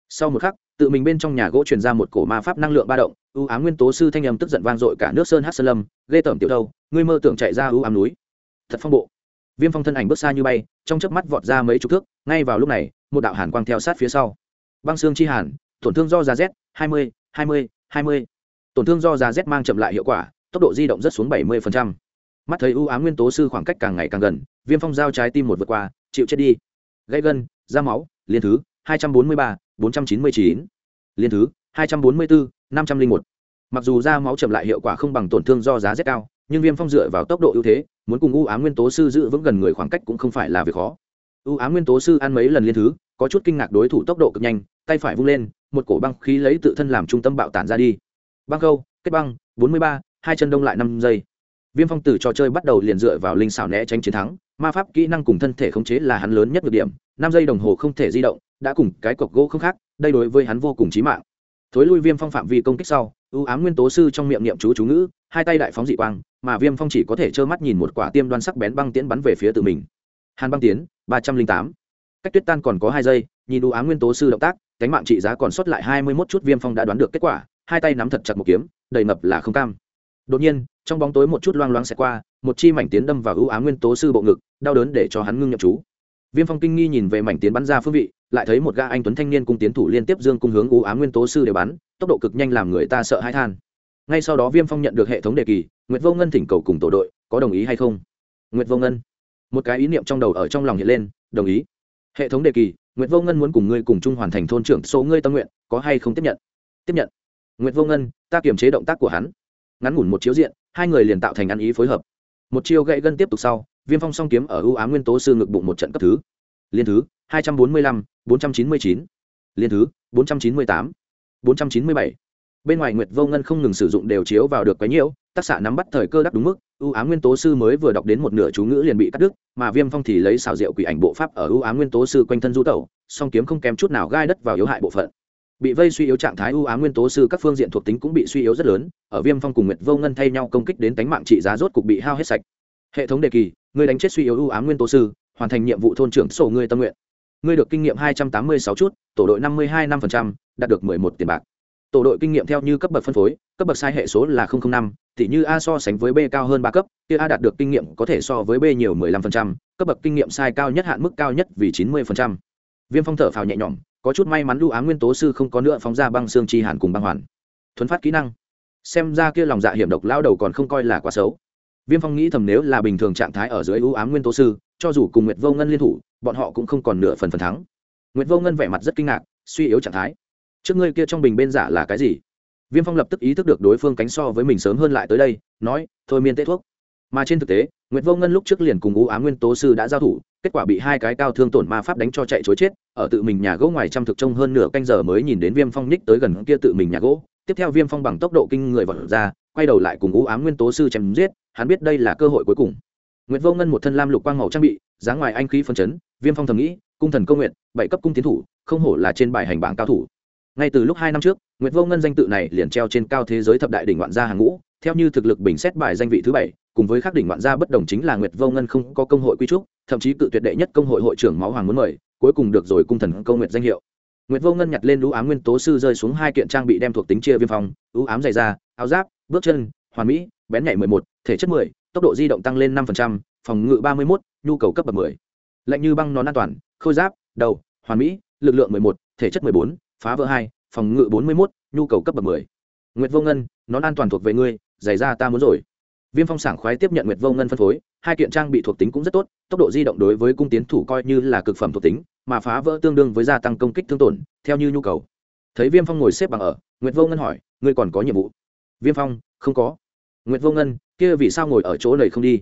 Sau một khắc, tự mình bên trong nhà gỗ truyền ra một cổ ma pháp năng lượng ba động ưu ám nguyên tố sư thanh âm tức giận vang dội cả nước sơn hát sơn lâm, ghê tởm tiểu đâu, ngươi mơ tưởng chạy ra ưu ám núi. Thật phong bộ. Viêm phong thân ảnh bước xa như bay, trong chớp mắt vọt ra mấy chục thước, ngay vào lúc này, một đạo hàn quang theo sát phía sau. Băng xương chi hàn, tổn thương do giá z, hai mươi hai mươi hai mươi. Tổn thương do giá z mang chậm lại hiệu quả, tốc độ di động rất xuống bảy mươi mắt thấy ưu ám nguyên tố sư khoảng cách càng ngày càng gần, viêm phong giao trái tim một vượt qua, chịu chết đi. Gãy gân, da máu, liên thứ, hai trăm bốn mươi ba, bốn trăm chín mươi chín. Liên thứ, hai trăm bốn mươi bốn năm trăm linh một. Mặc dù da máu chậm lại hiệu quả không bằng tổn thương do giá rất cao, nhưng viêm phong dựa vào tốc độ ưu thế, muốn cùng ưu ám nguyên tố sư giữ vững gần người khoảng cách cũng không phải là việc khó. Ưu ám nguyên tố sư ăn mấy lần liên thứ, có chút kinh ngạc đối thủ tốc độ cực nhanh, tay phải vung lên, một cổ băng khí lấy tự thân làm trung tâm bạo tản ra đi. Băng câu, kết băng, bốn mươi ba, hai chân đông lại năm giây viêm phong từ trò chơi bắt đầu liền dựa vào linh xảo né tránh chiến thắng, ma pháp kỹ năng cùng thân thể khống chế là hắn lớn nhất được điểm, năm giây đồng hồ không thể di động, đã cùng cái cọc gỗ không khác, đây đối với hắn vô cùng chí mạng. Thối lui viêm phong phạm vi công kích sau, ưu ám nguyên tố sư trong miệng niệm chú chú ngữ, hai tay đại phóng dị quang, mà viêm phong chỉ có thể trơ mắt nhìn một quả tiêm đoan sắc bén băng tiễn bắn về phía tự mình. Hàn băng tiến ba trăm linh tám. Cách tuyết tan còn có hai giây, nhìn ưu ám nguyên tố sư động tác, cánh mạng trị giá còn sót lại hai mươi mốt chút viêm phong đã đoán được kết quả, hai tay nắm thật chặt một kiếm, đầy ngập là không cam. Đột nhiên trong bóng tối một chút loang loáng xẹt qua, một chi mảnh tiến đâm vào ưu ám nguyên tố sư bộ ngực, đau đớn để cho hắn ngưng nhậm chú. Viêm phong kinh nghi nhìn về mảnh tiến bắn ra phương vị, lại thấy một ga anh tuấn thanh niên cung tiến thủ liên tiếp dương cung hướng ưu ám nguyên tố sư để bắn, tốc độ cực nhanh làm người ta sợ hãi than. Ngay sau đó viêm phong nhận được hệ thống đề kỳ, nguyệt vô ngân thỉnh cầu cùng tổ đội, có đồng ý hay không? Nguyệt vô ngân. Một cái ý niệm trong đầu ở trong lòng hiện lên, đồng ý. Hệ thống đề kỳ, nguyệt vô ngân muốn cùng ngươi cùng chung hoàn thành thôn trưởng số ngươi tâm nguyện, có hay không tiếp nhận? Tiếp nhận. Nguyệt vô ngân, ta kiềm chế động tác của hắn. Ngắn ngủn một chiếu diện hai người liền tạo thành ăn ý phối hợp. Một chiêu gậy gân tiếp tục sau, viêm phong song kiếm ở ưu ám nguyên tố sư ngực bụng một trận cấp thứ. Liên thứ, hai trăm bốn mươi lăm, bốn trăm chín mươi chín. Liên thứ, bốn trăm chín mươi tám, bốn trăm chín mươi bảy. Bên ngoài nguyệt vô ngân không ngừng sử dụng đều chiếu vào được quấy nhiễu, tác xạ nắm bắt thời cơ đắc đúng mức, ưu ám nguyên tố sư mới vừa đọc đến một nửa chú ngữ liền bị cắt đứt, mà viêm phong thì lấy xào rượu quỷ ảnh bộ pháp ở ưu ám nguyên tố sư quanh thân du tẩu, song kiếm không kém chút nào gai đất vào yếu hại bộ phận bị vây suy yếu trạng thái ưu ám nguyên tố sư các phương diện thuộc tính cũng bị suy yếu rất lớn ở viêm phong cùng nguyệt vô ngân thay nhau công kích đến tánh mạng trị giá rốt cục bị hao hết sạch. Hệ thống đề kỳ người đánh chết suy yếu ưu ám nguyên tố sư hoàn thành nhiệm vụ thôn trưởng sổ ngươi tâm nguyện. Ngươi được kinh nghiệm hai trăm tám mươi sáu chút tổ đội năm mươi hai năm đạt được mười một tiền bạc. Tổ đội kinh nghiệm theo như cấp bậc phân phối cấp bậc sai hệ số là năm thì như a so sánh với b cao hơn ba cấp kia a đạt được kinh nghiệm có thể so với b nhiều 15%, cấp bậc kinh nghiệm sai cao nhất hạn mức cao nhất vì 90%. viêm phong thở phào nhẹ nhõm có chút may mắn lưu ám nguyên tố sư không có nữa phóng ra băng xương chi hàn cùng băng hoàn. Thuấn phát kỹ năng. Xem ra kia lòng dạ hiểm độc lao đầu còn không coi là quá xấu. Viêm phong nghĩ thầm nếu là bình thường trạng thái ở dưới ưu ám nguyên tố sư, cho dù cùng nguyệt vô ngân liên thủ, bọn họ cũng không còn nửa phần phần thắng. Nguyệt vô ngân vẻ mặt rất kinh ngạc, suy yếu trạng thái. Trước ngươi kia trong bình bên giả là cái gì? Viêm phong lập tức ý thức được đối phương cánh so với mình sớm hơn lại tới đây, nói, thôi miên tê thuốc. Mà trên thực tế, nguyệt vô ngân lúc trước liền cùng ưu ám nguyên tố sư đã giao thủ kết quả bị hai cái cao thương tổn ma pháp đánh cho chạy chối chết, ở tự mình nhà gỗ ngoài trăm thực trông hơn nửa canh giờ mới nhìn đến viêm phong ních tới gần kia tự mình nhà gỗ. Tiếp theo viêm phong bằng tốc độ kinh người vật ra, quay đầu lại cùng ú ám nguyên tố sư chém giết, hắn biết đây là cơ hội cuối cùng. Nguyệt vô ngân một thân lam lục quang màu trang bị, dáng ngoài anh khí phân chấn, viêm phong thầm nghĩ, cung thần công nguyện, bảy cấp cung tiến thủ, không hổ là trên bài hành bảng cao thủ. Ngay từ lúc hai năm trước, nguyệt vô ngân danh tự này liền treo trên cao thế giới thập đại đỉnh ngoạn gia hàng ngũ, theo như thực lực bình xét bài danh vị thứ bảy cùng với khắc đỉnh ngoạn gia bất đồng chính là nguyệt vô ngân không có công hội quy trúc, thậm chí cự tuyệt đệ nhất công hội hội trưởng máu hoàng muốn mời, cuối cùng được rồi cung thần công nguyệt danh hiệu. Nguyệt vô ngân nhặt lên lũ ám nguyên tố sư rơi xuống hai kiện trang bị đem thuộc tính chia viêm phong ưu ám dày da, áo giáp, bước chân, hoàn mỹ, bén nhảy mười một, thể chất mười, tốc độ di động tăng lên năm phần trăm, phòng ngự ba mươi một nhu cầu cấp bậc mười. Lạnh như băng nón an toàn, khôi giáp, đầu, hoàn mỹ, lực lượng mười một, thể chất mười bốn, phá vỡ hai, phòng ngự bốn mươi một nhu cầu cấp bậc mười. Nguyệt vô ngân, nón an toàn thuộc về ngươi, giày da ta muốn rồi viêm phong sảng khoái tiếp nhận nguyệt vô ngân phân phối, hai kiện trang bị thuộc tính cũng rất tốt, tốc độ di động đối với cung tiến thủ coi như là cực phẩm thuộc tính, mà phá vỡ tương đương với gia tăng công kích thương tổn, theo như nhu cầu. Thấy viêm phong ngồi xếp bằng ở, nguyệt vô ngân hỏi, ngươi còn có nhiệm vụ? Viêm phong, không có. Nguyệt vô ngân, kia vì sao ngồi ở chỗ này không đi?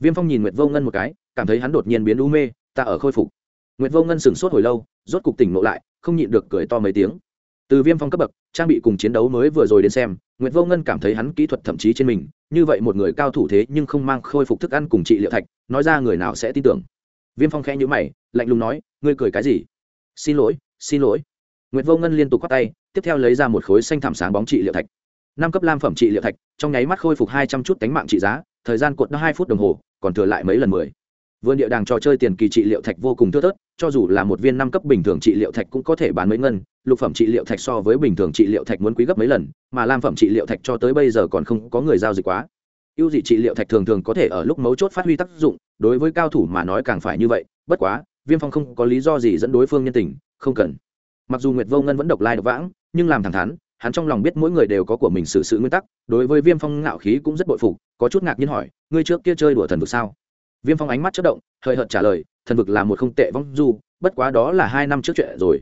Viêm phong nhìn nguyệt vô ngân một cái, cảm thấy hắn đột nhiên biến u mê, ta ở khôi phục. Nguyệt vô ngân sửng sốt hồi lâu, rốt cục tỉnh ngộ lại, không nhịn được cười to mấy tiếng từ viêm phong cấp bậc, trang bị cùng chiến đấu mới vừa rồi đến xem, nguyệt vô ngân cảm thấy hắn kỹ thuật thậm chí trên mình, như vậy một người cao thủ thế nhưng không mang khôi phục thức ăn cùng trị liệu thạch, nói ra người nào sẽ tin tưởng. Viêm phong khẽ nhữ mày, lạnh lùng nói, ngươi cười cái gì? Xin lỗi xin lỗi. Nguyệt vô ngân liên tục k tay, tiếp theo lấy ra một khối xanh thảm sáng bóng trị liệu thạch. Năm cấp lam phẩm trị liệu thạch, trong nháy mắt khôi phục hai trăm chút cánh mạng trị giá, thời gian cuộn nó hai phút đồng hồ, còn thừa lại mấy lần mười vườn địa đàng trò chơi tiền kỳ trị liệu thạch vô cùng thưa thớt, cho dù là một viên năm cấp bình thường trị liệu thạch cũng có thể bán mấy ngân, lục phẩm trị liệu thạch so với bình thường trị liệu thạch muốn quý gấp mấy lần, mà lam phẩm trị liệu thạch cho tới bây giờ còn không có người giao dịch quá. Ưu dị trị liệu thạch thường thường có thể ở lúc mấu chốt phát huy tác dụng, đối với cao thủ mà nói càng phải như vậy, bất quá, viêm phong không có lý do gì dẫn đối phương nhân tình, không cần. Mặc dù nguyệt vô ngân vẫn độc lai độc vãng, nhưng làm thẳng thắn, hắn trong lòng biết mỗi người đều có của mình xử sự nguyên tắc, đối với viêm phong ngạo khí cũng rất bội phục, có chút ngạc nhiên hỏi, ngươi trước kia chơi đùa thần vực sao? Viêm phong ánh mắt chất động, hơi hợt trả lời, thần vực là một không tệ vong du, bất quá đó là hai năm trước chuyện rồi.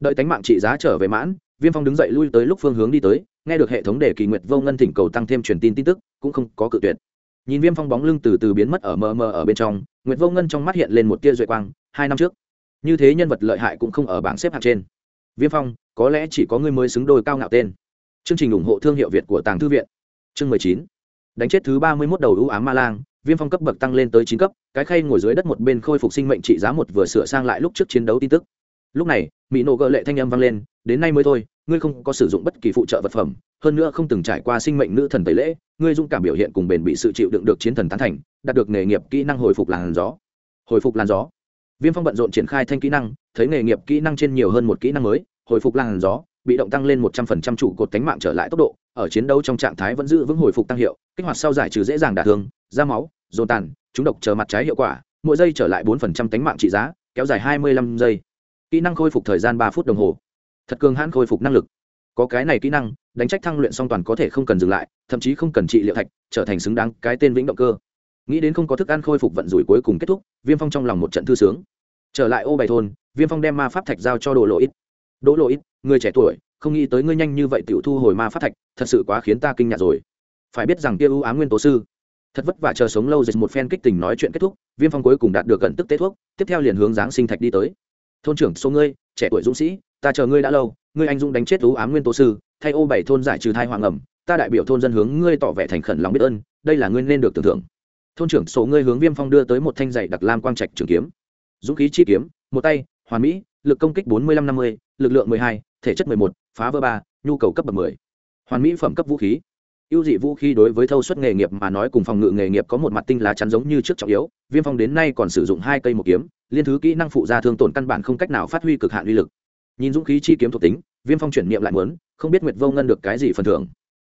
Đợi tánh mạng trị giá trở về mãn, viêm phong đứng dậy lui tới lúc phương hướng đi tới, nghe được hệ thống đề kỳ nguyệt vô ngân thỉnh cầu tăng thêm truyền tin tin tức, cũng không có cự tuyệt. Nhìn viêm phong bóng lưng từ từ biến mất ở mờ mờ ở bên trong, nguyệt vô ngân trong mắt hiện lên một tia duệ quang, hai năm trước, như thế nhân vật lợi hại cũng không ở bảng xếp hạng trên. Viêm phong, có lẽ chỉ có người mới xứng đôi cao ngạo tên. Chương trình ủng hộ thương hiệu việt của tàng thư viện. Chương mười chín. Đánh chết thứ ba mươi mốt đầu ưu ám ma lang viêm phong cấp bậc tăng lên tới chín cấp, cái khay ngồi dưới đất một bên khôi phục sinh mệnh trị giá một vừa sửa sang lại lúc trước chiến đấu tin tức. Lúc này, mỹ nộ gợ lệ thanh âm vang lên, đến nay mới thôi, ngươi không có sử dụng bất kỳ phụ trợ vật phẩm, hơn nữa không từng trải qua sinh mệnh nữ thần tẩy lễ, ngươi dũng cảm biểu hiện cùng bền bị sự chịu đựng được chiến thần tán thành, đạt được nghề nghiệp kỹ năng hồi phục làn gió. Hồi phục làn gió. Viêm phong bận rộn triển khai thanh kỹ năng, thấy nghề nghiệp kỹ năng trên nhiều hơn một kỹ năng mới, hồi phục làn gió, bị động tăng lên một trăm phần trăm trụ cột cánh mạng trở lại tốc độ, ở chiến đấu trong trạng thái vẫn giữ vững hồi phục tăng hiệu, kích hoạt sau giải trừ dễ dàng đả thương da máu, dồn tàn, chúng độc chờ mặt trái hiệu quả, mỗi giây trở lại bốn phần trăm tánh mạng trị giá, kéo dài hai mươi lăm giây. Kỹ năng khôi phục thời gian ba phút đồng hồ. Thật cường hãn khôi phục năng lực. Có cái này kỹ năng, đánh trách thăng luyện song toàn có thể không cần dừng lại, thậm chí không cần trị liệu thạch, trở thành xứng đáng cái tên vĩnh động cơ. Nghĩ đến không có thức ăn khôi phục vận rủi cuối cùng kết thúc, viêm phong trong lòng một trận thư sướng. Trở lại ô bày thôn, viêm phong đem ma pháp thạch giao cho đồ lộ ít. Đỗ lộ ít, người trẻ tuổi, không nghĩ tới ngươi nhanh như vậy tiểu thu hồi ma pháp thạch, thật sự quá khiến ta kinh ngạc rồi. Phải biết rằng kia ưu ám nguyên tố sư thật vất vả chờ sống lâu dịch một phen kích tình nói chuyện kết thúc, viêm phong cuối cùng đạt được gần tức tế thuốc, tiếp theo liền hướng giáng sinh thạch đi tới. Thôn trưởng, số ngươi, trẻ tuổi dũng sĩ, ta chờ ngươi đã lâu, ngươi anh dũng đánh chết tú ám nguyên tố sư, thay ô bảy thôn giải trừ thai hoàng ẩm, ta đại biểu thôn dân hướng ngươi tỏ vẻ thành khẩn lòng biết ơn, đây là ngươi nên được tưởng thưởng. Thôn trưởng, số ngươi hướng viêm phong đưa tới một thanh dạy đặc lam quang trạch trường kiếm. Dũng khí chi kiếm, một tay, hoàn mỹ, lực công kích bốn mươi lăm năm mươi, lực lượng mười hai, thể chất mười một, phá vỡ ba, nhu cầu cấp bậc mười. Hoàn mỹ phẩm cấp vũ khí ưu dị vũ khí đối với thâu suất nghề nghiệp mà nói cùng phòng ngự nghề nghiệp có một mặt tinh lá chắn giống như trước trọng yếu, viêm phong đến nay còn sử dụng hai cây một kiếm, liên thứ kỹ năng phụ gia thương tổn căn bản không cách nào phát huy cực hạn uy lực. Nhìn dũng khí chi kiếm thuộc tính, viêm phong chuyển niệm lại muốn, không biết nguyệt vô ngân được cái gì phần thưởng.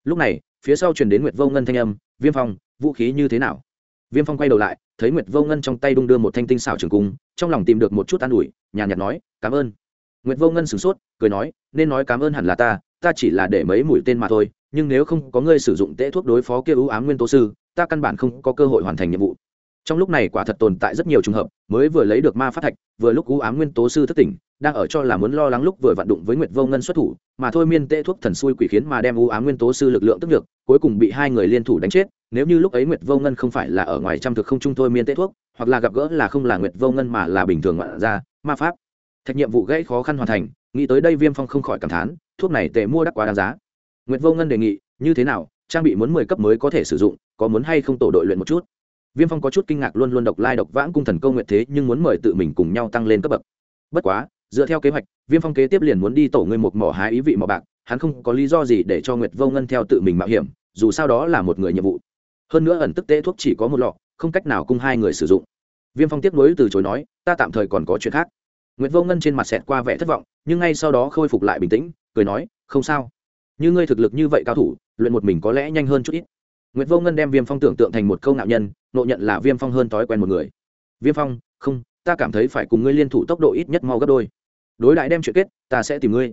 Lúc này, phía sau chuyển đến nguyệt vô ngân thanh âm, viêm phong, vũ khí như thế nào? Viêm phong quay đầu lại, thấy nguyệt vô ngân trong tay đung đưa một thanh tinh xảo trường cung, trong lòng tìm được một chút an ủi, nhàn nhạt nói, cảm ơn. Nguyệt vô ngân sửng sốt, cười nói, nên nói cảm ơn hẳn là ta ta chỉ là để mấy mũi tên mà thôi nhưng nếu không có ngươi sử dụng tễ thuốc đối phó kia ưu ám nguyên tố sư, ta căn bản không có cơ hội hoàn thành nhiệm vụ. Trong lúc này quả thật tồn tại rất nhiều trường hợp, mới vừa lấy được ma phát thạch, vừa lúc ưu ám nguyên tố sư thất tỉnh, đang ở cho là muốn lo lắng lúc vừa vận đụng với nguyệt vô ngân xuất thủ, mà thôi miên tễ thuốc thần xui quỷ khiến mà đem ưu ám nguyên tố sư lực lượng tức được cuối cùng bị hai người liên thủ đánh chết, nếu như lúc ấy nguyệt vô ngân không phải là ở ngoài trăm thực không trung thôi miên tễ thuốc, hoặc là gặp gỡ là không là nguyệt vô ngân mà là bình thường ngoạn ra ma pháp. Thạch nhiệm vụ gãy khó khăn hoàn thành, nghĩ tới đây viêm phong không khỏi cảm thán, thuốc này tệ mua đắt quá đáng giá nguyệt vô ngân đề nghị, như thế nào, trang bị muốn mười cấp mới có thể sử dụng, có muốn hay không tổ đội luyện một chút? Viêm phong có chút kinh ngạc luôn luôn độc lai độc vãng cung thần công nguyện thế, nhưng muốn mời tự mình cùng nhau tăng lên cấp bậc. Bất quá, dựa theo kế hoạch, viêm phong kế tiếp liền muốn đi tổ người một mỏ hái ý vị mỏ bạc, hắn không có lý do gì để cho nguyệt vô ngân theo tự mình mạo hiểm, dù sao đó là một người nhiệm vụ. Hơn nữa ẩn tức tê thuốc chỉ có một lọ, không cách nào cung hai người sử dụng. Viêm phong tiếp nối từ chối nói, ta tạm thời còn có chuyện khác. Nguyệt vô ngân trên mặt xẹt qua vẻ thất vọng, nhưng ngay sau đó khôi phục lại bình tĩnh, cười nói, không sao như ngươi thực lực như vậy cao thủ, luyện một mình có lẽ nhanh hơn chút ít. Nguyễn vô ngân đem viêm phong tưởng tượng thành một câu nạo nhân nộ nhận là viêm phong hơn thói quen một người. Viêm phong, không, ta cảm thấy phải cùng ngươi liên thủ tốc độ ít nhất mau gấp đôi. Đối đại đem chuyện kết, ta sẽ tìm ngươi.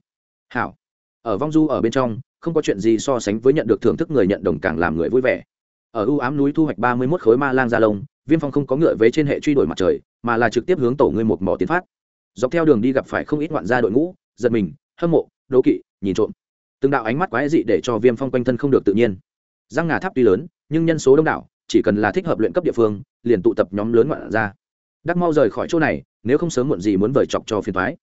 Hảo. Ở vong du ở bên trong, không có chuyện gì so sánh với nhận được thưởng thức người nhận đồng càng làm người vui vẻ. Ở ưu ám núi thu hoạch ba mươi mốt khối ma lang gia lông, viêm phong không có ngựa vế trên hệ truy đuổi mặt trời, mà là trực tiếp hướng tổ ngươi một mỏ tiến phát. Dọc theo đường đi gặp phải không ít ngoạn gia đội ngũ, giật mình, hâm mộ, đố kỵ, nhìn trộm từng đạo ánh mắt quái dị để cho viêm phong quanh thân không được tự nhiên. Giang ngà tháp tuy lớn, nhưng nhân số đông đảo, chỉ cần là thích hợp luyện cấp địa phương, liền tụ tập nhóm lớn ngoạn ra. đắc mau rời khỏi chỗ này, nếu không sớm muộn gì muốn vời chọc cho phiền thoái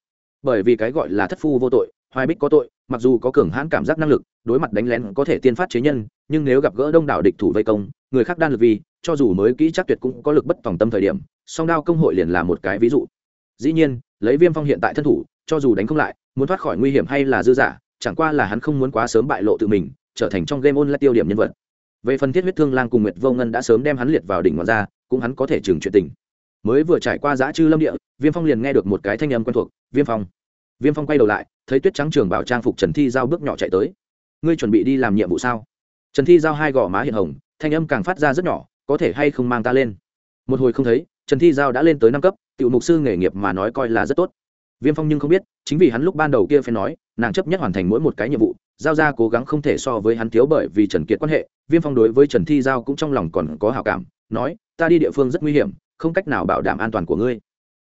bởi vì cái gọi là thất phu vô tội, hoài bích có tội, mặc dù có cường hãn cảm giác năng lực, đối mặt đánh lén có thể tiên phát chế nhân, nhưng nếu gặp gỡ đông đảo địch thủ vây công, người khác đan lực vì, cho dù mới kỹ chắc tuyệt cũng có lực bất tòng tâm thời điểm, song đao công hội liền là một cái ví dụ. Dĩ nhiên, lấy viêm phong hiện tại thân thủ, cho dù đánh không lại, muốn thoát khỏi nguy hiểm hay là dư giả chẳng qua là hắn không muốn quá sớm bại lộ tự mình, trở thành trong game online tiêu điểm nhân vật. Về phần thiết huyết thương lang cùng nguyệt vô ngân đã sớm đem hắn liệt vào đỉnh ngoại ra, cũng hắn có thể chừng chuyện tình. Mới vừa trải qua giã chư lâm địa, viêm phong liền nghe được một cái thanh âm quen thuộc, viêm phong. Viêm phong quay đầu lại, thấy tuyết trắng trường bảo trang phục trần thi giao bước nhỏ chạy tới. Ngươi chuẩn bị đi làm nhiệm vụ sao? Trần thi giao hai gò má hiện hồng, thanh âm càng phát ra rất nhỏ, có thể hay không mang ta lên? Một hồi không thấy, trần thi giao đã lên tới năm cấp, tiểu mục sư nghề nghiệp mà nói coi là rất tốt. Viêm phong nhưng không biết chính vì hắn lúc ban đầu kia phải nói, nàng chấp nhất hoàn thành mỗi một cái nhiệm vụ, giao ra cố gắng không thể so với hắn thiếu bởi vì trần kiệt quan hệ, viêm phong đối với trần thi giao cũng trong lòng còn có hào cảm, nói, ta đi địa phương rất nguy hiểm, không cách nào bảo đảm an toàn của ngươi.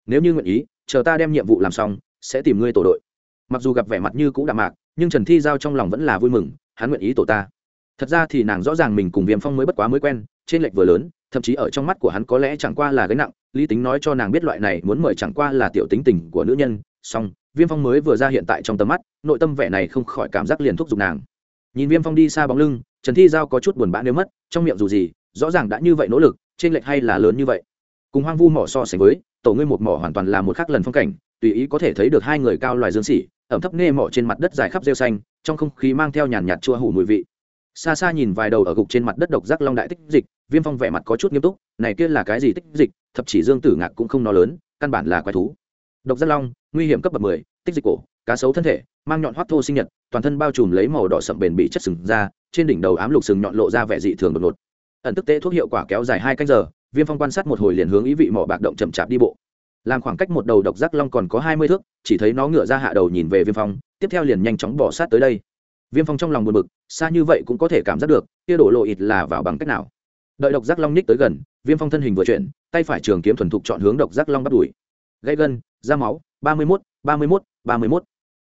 Nếu như nguyện ý, chờ ta đem nhiệm vụ làm xong, sẽ tìm ngươi tổ đội. Mặc dù gặp vẻ mặt như cũ đạm mạc, nhưng trần thi giao trong lòng vẫn là vui mừng, hắn nguyện ý tổ ta. Thật ra thì nàng rõ ràng mình cùng viêm phong mới bất quá mới quen, trên lệch vừa lớn, thậm chí ở trong mắt của hắn có lẽ chẳng qua là gánh nặng, lý tính nói cho nàng biết loại này muốn mời chẳng qua là tiểu tính tình của nữ nhân xong, viêm phong mới vừa ra hiện tại trong tầm mắt nội tâm vẻ này không khỏi cảm giác liền thúc giục nàng. Nhìn viêm phong đi xa bóng lưng trần thi giao có chút buồn bã nếu mất trong miệng dù gì rõ ràng đã như vậy nỗ lực trên lệch hay là lớn như vậy. Cùng hoang vu mỏ so sánh với tổ ngươi một mỏ hoàn toàn là một khác lần phong cảnh tùy ý có thể thấy được hai người cao loài dương xỉ ẩm thấp nê mỏ trên mặt đất dài khắp rêu xanh trong không khí mang theo nhàn nhạt chua hủ mùi vị. Xa xa nhìn vài đầu ở gục trên mặt đất độc giác long đại tích dịch viêm phong vẻ mặt có chút nghiêm túc này kia là cái gì tích dịch thậm chỉ dương tử ngạc cũng không nó lớn căn bản là quái thú độc giác long, nguy hiểm cấp bậc mười, tích dịch cổ, cá sấu thân thể, mang nhọn hoắt thô sinh nhật, toàn thân bao trùm lấy màu đỏ sậm bền bị chất sừng ra trên đỉnh đầu ám lục sừng nhọn lộ ra vẻ dị thường đột ngột. Ẩn tức tế thuốc hiệu quả kéo dài hai canh giờ, viêm phong quan sát một hồi liền hướng ý vị mỏ bạc động chậm chạp đi bộ. Làm khoảng cách một đầu độc giác long còn có hai mươi thước, chỉ thấy nó ngựa ra hạ đầu nhìn về viêm phong, tiếp theo liền nhanh chóng bỏ sát tới đây. Viêm phong trong lòng buồn bực, xa như vậy cũng có thể cảm giác được, kia đổ lộ ít là vào bằng cách nào. Đợi độc giác long ních tới gần, viêm phong thân hình vừa chuyển, tay phải trường kiếm thuần thục chọn hướng độc giác long bắt đuổi. Gây gân ra máu, ba mươi mốt, ba mươi mốt, ba mươi mốt.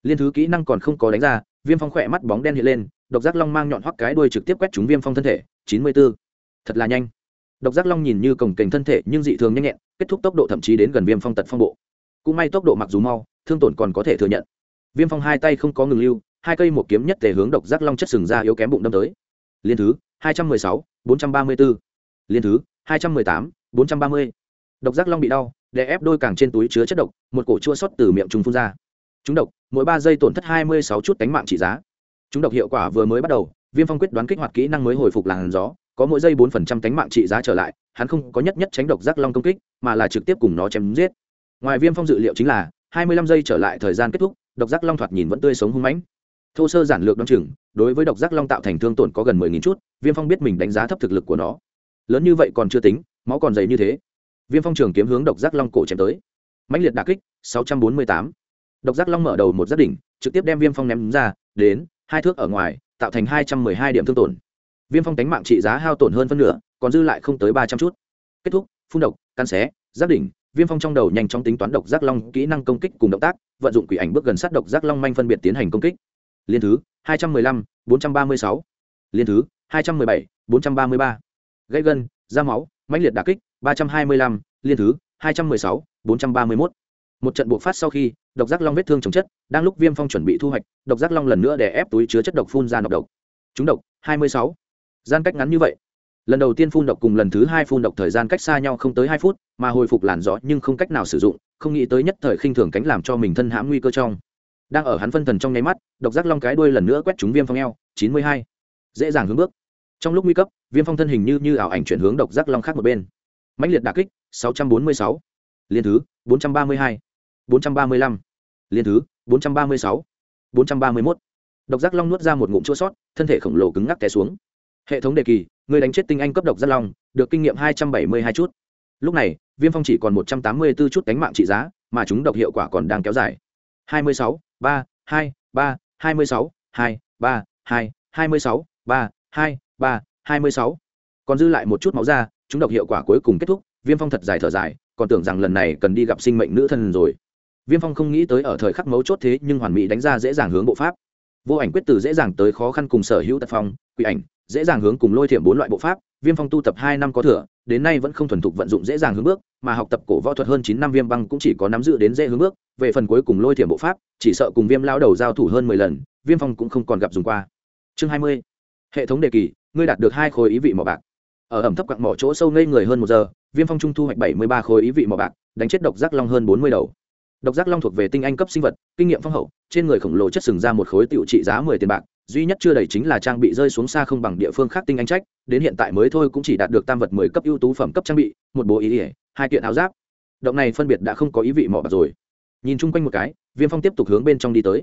Liên thứ kỹ năng còn không có đánh ra, viêm phong khỏe mắt bóng đen hiện lên, độc giác long mang nhọn hoắc cái đuôi trực tiếp quét trúng viêm phong thân thể, chín mươi b ố thật là nhanh. Độc giác long nhìn như cổng kềnh thân thể, nhưng dị thường nhanh nhẹn, kết thúc tốc độ thậm chí đến gần viêm phong tật phong bộ. Cũng may tốc độ mặc dù mau, thương tổn còn có thể thừa nhận. Viêm phong hai tay không có ngừng lưu, hai cây một kiếm nhất tề hướng độc giác long chất sừng ra yếu kém bụng đâm tới. Liên thứ, hai trăm mười sáu, bốn trăm ba mươi bốn liên thứ, hai trăm mười tám, bốn trăm ba mươi. Độc giác long bị đau đè ép đôi càng trên túi chứa chất độc, một cổ chua sót từ miệng chúng phun ra. Chúng độc, mỗi ba giây tổn thất hai mươi sáu chút cánh mạng trị giá. Chúng độc hiệu quả vừa mới bắt đầu, viêm phong quyết đoán kích hoạt kỹ năng mới hồi phục làn gió, có mỗi giây bốn phần trăm cánh mạng trị giá trở lại, hắn không có nhất nhất tránh độc giác long công kích, mà là trực tiếp cùng nó chém giết. Ngoài viêm phong dự liệu chính là, hai mươi lăm giây trở lại thời gian kết thúc, độc giác long thoạt nhìn vẫn tươi sống hung mãnh. Thô sơ giản lược đ o chừng, đối với độc giác long tạo thành thương tổn có gần mười nghìn chút, viêm phong biết mình đánh giá thấp thực lực của nó. Lớn như vậy còn chưa tính, máu còn dày như thế viêm phong trường kiếm hướng độc giác long cổ chém tới. Mãnh liệt đà kích, sáu trăm bốn mươi tám. Độc giác long mở đầu một giác đỉnh, trực tiếp đem viêm phong ném ra, đến, hai thước ở ngoài, tạo thành hai trăm mười hai điểm thương tổn. Viêm phong tính mạng trị giá hao tổn hơn phân nửa, còn dư lại không tới ba trăm chút. Kết thúc, phun độc căn xé giác đỉnh, viêm phong trong đầu nhanh chóng tính toán độc giác long kỹ năng công kích cùng động tác, vận dụng quỷ ảnh bước gần sát độc giác long manh phân biệt tiến hành công kích. Liên thứ, hai trăm mười lăm, bốn trăm ba mươi sáu. Liên thứ, hai trăm mười bảy, bốn trăm ba mươi ba. Gãy gân, da máu, mãnh liệt đà kích ba trăm hai mươi lăm, liên thứ, hai trăm mười sáu, bốn trăm ba mươi mốt. Một trận buộc phát sau khi, độc giác long vết thương chồng chất, đang lúc viêm phong chuẩn bị thu hoạch, độc giác long lần nữa để ép túi chứa chất độc phun ra nọc độc. Chúng độc, hai mươi sáu. Gian cách ngắn như vậy. Lần đầu tiên phun độc cùng lần thứ hai phun độc thời gian cách xa nhau không tới hai phút, mà hồi phục làn gió nhưng không cách nào sử dụng, không nghĩ tới nhất thời khinh thường cánh làm cho mình thân hãm nguy cơ trong. Đang ở hắn phân thần trong nháy mắt, độc giác long cái đuôi lần nữa quét trúng viêm phong eo, chín mươi hai. Dễ dàng hướng bước. Trong lúc nguy cấp, viêm phong thân hình như như ảo ảnh chuyển hướng độc giác long khác một bên mãnh liệt đà kích 646. liên thứ 432. 435. liên thứ 436. 431. độc giác long nuốt ra một ngụm chua sót thân thể khổng lồ cứng ngắc té xuống hệ thống đề kỳ người đánh chết tinh anh cấp độc giác long được kinh nghiệm 272 chút lúc này viêm phong chỉ còn 184 chút đánh mạng trị giá mà chúng độc hiệu quả còn đang kéo dài 26, 3, 2, 3, 26, 2, 3, 2, 26, 3, 2, 3, 26. còn dư lại một chút máu ra chúng độc hiệu quả cuối cùng kết thúc, viêm phong thật dài thở dài, còn tưởng rằng lần này cần đi gặp sinh mệnh nữ thân rồi. Viêm phong không nghĩ tới ở thời khắc mấu chốt thế nhưng hoàn mỹ đánh ra dễ dàng hướng bộ pháp. Vô ảnh quyết từ dễ dàng tới khó khăn cùng sở hữu tật phong, quỷ ảnh, dễ dàng hướng cùng lôi thiểm bốn loại bộ pháp, viêm phong tu tập hai năm có thừa, đến nay vẫn không thuần thục vận dụng dễ dàng hướng bước, mà học tập cổ võ thuật hơn chín năm viêm băng cũng chỉ có nắm giữ đến dễ hướng bước, về phần cuối cùng lôi thiểm bộ pháp, chỉ sợ cùng viêm lao đầu giao thủ hơn mười lần, viêm phong cũng không còn gặp dùng qua. Chương hai mươi, hệ thống đề kỳ, ngươi đạt được hai khối ý vị mỏ bạc ở ẩm thấp quặng mỏ chỗ sâu ngây người hơn một giờ, viêm phong trung thu hoạch bảy mươi ba khối ý vị mỏ bạc, đánh chết độc giác long hơn bốn mươi đầu. Độc giác long thuộc về tinh anh cấp sinh vật, kinh nghiệm phong hậu, trên người khổng lồ chất sừng ra một khối tiểu trị giá mười tiền bạc, duy nhất chưa đầy chính là trang bị rơi xuống xa không bằng địa phương khác tinh anh trách, đến hiện tại mới thôi cũng chỉ đạt được tam vật mười cấp ưu tú phẩm cấp trang bị, một bộ ý ỉa hai kiện áo giáp. Động này phân biệt đã không có ý vị mỏ bạc rồi. Nhìn chung quanh một cái, viêm phong tiếp tục hướng bên trong đi tới.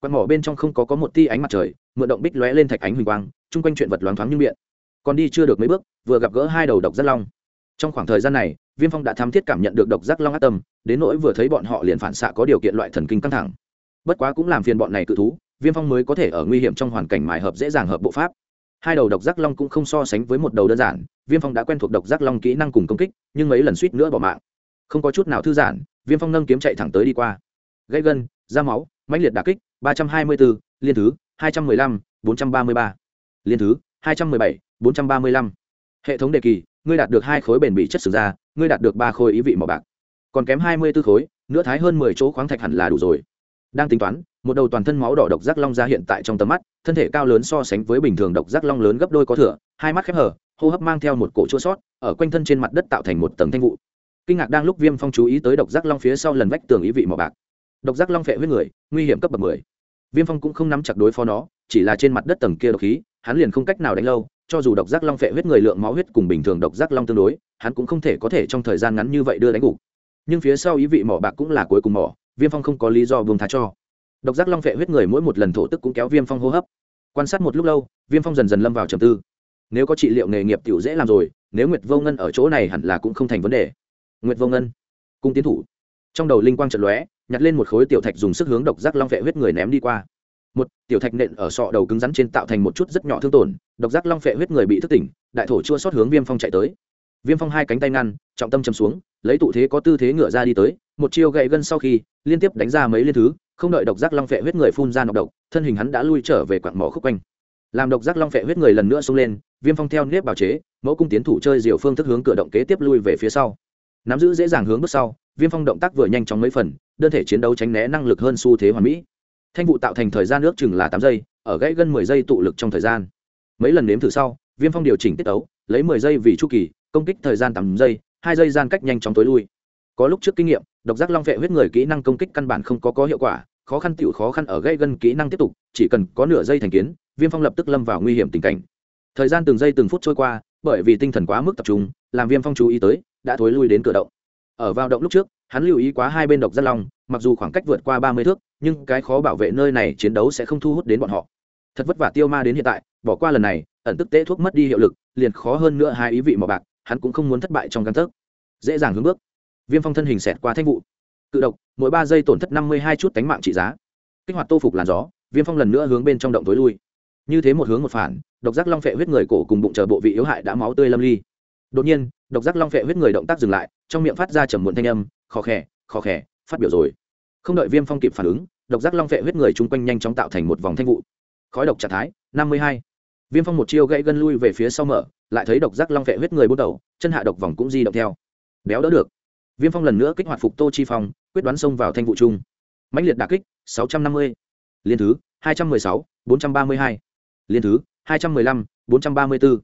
Quạt mỏ bên trong không có có một tia ánh mặt trời, mượn động bích lóe lên thạch ánh huỳnh quang, chung quanh chuyện vật loáng thoáng như miệng còn đi chưa được mấy bước, vừa gặp gỡ hai đầu độc giác long. Trong khoảng thời gian này, viêm phong đã thám thiết cảm nhận được độc giác long ác tâm, đến nỗi vừa thấy bọn họ liền phản xạ có điều kiện loại thần kinh căng thẳng. Bất quá cũng làm phiền bọn này cự thú, viêm phong mới có thể ở nguy hiểm trong hoàn cảnh mài hợp dễ dàng hợp bộ pháp. Hai đầu độc giác long cũng không so sánh với một đầu đơn giản, viêm phong đã quen thuộc độc giác long kỹ năng cùng công kích, nhưng mấy lần suýt nữa bỏ mạng. Không có chút nào thư giãn, viêm phong nâng kiếm chạy thẳng tới đi qua. Gãy gân, da máu, mãnh liệt đà kích, ba trăm hai mươi bốn liên thứ, hai trăm mười lăm, bốn trăm ba mươi ba. Liên thứ hai trăm mười bảy, bốn trăm ba mươi lăm. Hệ thống đề kỳ, ngươi đạt được hai khối bền bị chất sử ra ngươi đạt được ba khối ý vị màu bạc. Còn kém hai mươi b ố khối, nữa thái hơn mười chỗ khoáng thạch hẳn là đủ rồi. Đang tính toán, một đầu toàn thân máu đỏ độc giác long ra hiện tại trong tầm mắt, thân thể cao lớn so sánh với bình thường độc giác long lớn gấp đôi có thửa hai mắt khép hở hô hấp mang theo một cổ chua sót, ở quanh thân trên mặt đất tạo thành một tầng thanh vụ. Kinh ngạc đang lúc viêm phong chú ý tới độc giác long phía sau lần vách tường ý vị màu bạc. Độc giác long phệ huyết người, nguy hiểm cấp bậc mười. Viêm phong cũng không nắm chặt đối phó nó, chỉ là trên mặt đất tầng kia độc khí hắn liền không cách nào đánh lâu, cho dù độc giác long phệ huyết người lượng máu huyết cùng bình thường độc giác long tương đối, hắn cũng không thể có thể trong thời gian ngắn như vậy đưa đánh gục nhưng phía sau ý vị mỏ bạc cũng là cuối cùng mỏ, viêm phong không có lý do vương thá cho. Độc giác long phệ huyết người mỗi một lần thổ tức cũng kéo viêm phong hô hấp. Quan sát một lúc lâu, viêm phong dần dần lâm vào trầm tư. Nếu có trị liệu nghề nghiệp tiểu dễ làm rồi, nếu nguyệt vô ngân ở chỗ này hẳn là cũng không thành vấn đề. Nguyệt vô ngân, cung tiến thủ. Trong đầu linh quang trận lóe, nhặt lên một khối tiểu thạch dùng sức hướng độc giác long phệ huyết người ném đi qua một, tiểu thạch nện ở sọ đầu cứng rắn trên tạo thành một chút rất nhỏ thương tổn, độc giác long phệ huyết người bị thức tỉnh, đại thổ chua sót hướng viêm phong chạy tới. Viêm phong hai cánh tay ngăn, trọng tâm chầm xuống, lấy tụ thế có tư thế ngựa ra đi tới, một chiêu gậy gân sau khi, liên tiếp đánh ra mấy liên thứ, không đợi độc giác long phệ huyết người phun ra nọc độc, thân hình hắn đã lui trở về quặng mỏ khúc quanh. Làm độc giác long phệ huyết người lần nữa xông lên, viêm phong theo nếp bào chế, mẫu cung tiến thủ chơi diều phương thức hướng cửa động kế tiếp lui về phía sau. Nắm giữ dễ dàng hướng bước sau, viêm phong động tác vừa nhanh chóng mấy phần, đơn thể chiến đấu tránh né năng lực hơn xu thế hoàn mỹ thanh vụ tạo thành thời gian ước chừng là tám giây, ở gãy gần mười giây tụ lực trong thời gian. Mấy lần nếm thử sau, viêm phong điều chỉnh tiết tấu, lấy mười giây vì chu kỳ, công kích thời gian tám giây, hai giây gian cách nhanh chóng tối lui. Có lúc trước kinh nghiệm, độc giác long vệ huyết người kỹ năng công kích căn bản không có có hiệu quả, khó khăn tựu khó khăn ở gây gân kỹ năng tiếp tục, chỉ cần có nửa giây thành kiến, viêm phong lập tức lâm vào nguy hiểm tình cảnh. Thời gian từng giây từng phút trôi qua, bởi vì tinh thần quá mức tập trung, làm viêm phong chú ý tới, đã thối lui đến cửa động. Ở vào động lúc trước, hắn lưu ý quá hai bên độc giác long, mặc dù khoảng cách vượt qua ba mươi thước nhưng cái khó bảo vệ nơi này chiến đấu sẽ không thu hút đến bọn họ. Thật vất vả tiêu ma đến hiện tại, bỏ qua lần này, ẩn tức tế thuốc mất đi hiệu lực, liền khó hơn nữa hai ý vị màu bạc, hắn cũng không muốn thất bại trong căn thức dễ dàng hướng bước. Viêm phong thân hình xẹt qua thanh vụ. Cự độc, mỗi ba giây tổn thất năm mươi hai chút cánh mạng trị giá. Kích hoạt tô phục làn gió, viêm phong lần nữa hướng bên trong động tối lui. Như thế một hướng một phản, độc giác long phệ huyết người cổ cùng bụng chờ bộ vị yếu hại đã máu tươi lâm ly. Đột nhiên, độc giác long phệ huyết người động tác dừng lại, trong miệng phát ra trầm muộn thanh âm khó khẽ khó khẽ phát biểu rồi không đợi viêm phong kịp phản ứng, độc giác long Vệ huyết người chung quanh nhanh chóng tạo thành một vòng thanh vụ. Khói độc trạng thái, năm mươi hai. Viêm phong một chiêu gãy gân lui về phía sau mở, lại thấy độc giác long Vệ huyết người bút đầu, chân hạ độc vòng cũng di động theo. Béo đỡ được. Viêm phong lần nữa kích hoạt phục tô chi phong, quyết đoán xông vào thanh vụ chung. Mãnh liệt đà kích, sáu trăm năm mươi. Liên thứ, hai trăm m ư ơ i sáu, bốn trăm ba mươi hai. Liên thứ, hai trăm m ư ơ i năm bốn trăm ba mươi bốn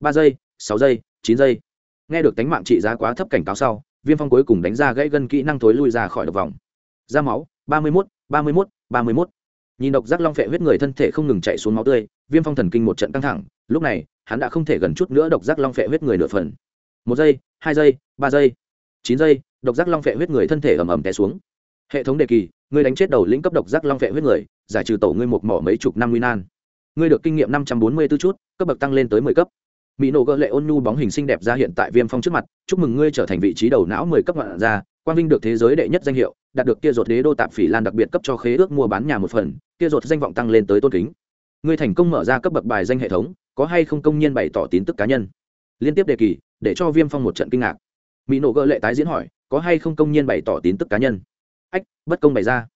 ba giây, sáu giây, chín giây. Nghe được tánh mạng trị giá quá thấp cảnh cáo sau, viêm phong cuối cùng đánh ra gãy gân kỹ năng thối lui ra khỏi độc vòng da máu, ba mươi mốt, ba mươi mốt, ba mươi mốt. Nhìn độc giác long phệ huyết người thân thể không ngừng chạy xuống máu tươi, viêm phong thần kinh một trận căng thẳng, lúc này, hắn đã không thể gần chút nữa độc giác long phệ huyết người nửa phần. Một giây, hai giây, ba giây, chín giây, độc giác long phệ huyết người thân thể ầm ầm té xuống. Hệ thống đề kỳ, ngươi đánh chết đầu lĩnh cấp độc giác long phệ huyết người, giải trừ tổ ngươi một mỏ mấy chục năm nguy nan. Ngươi được kinh nghiệm năm trăm bốn mươi 544 chút, cấp bậc tăng lên tới mười cấp. Mỹ nổ gợ lệ ôn nhu bóng hình xinh đẹp ra hiện tại viêm phong trước mặt, chúc mừng ngươi trở thành vị trí đầu não mười cấp ngoạn ra quang vinh được thế giới đệ nhất danh hiệu đạt được kia ruột đế đô tạp phỉ lan đặc biệt cấp cho khế ước mua bán nhà một phần, kia ruột danh vọng tăng lên tới tôn kính. Ngươi thành công mở ra cấp bậc bài danh hệ thống, có hay không công nhiên bày tỏ tín tức cá nhân? Liên tiếp đề kỳ, để cho viêm phong một trận kinh ngạc. Mỹ nổ gỡ lệ tái diễn hỏi, có hay không công nhiên bày tỏ tín tức cá nhân? Ách, bất công bày ra.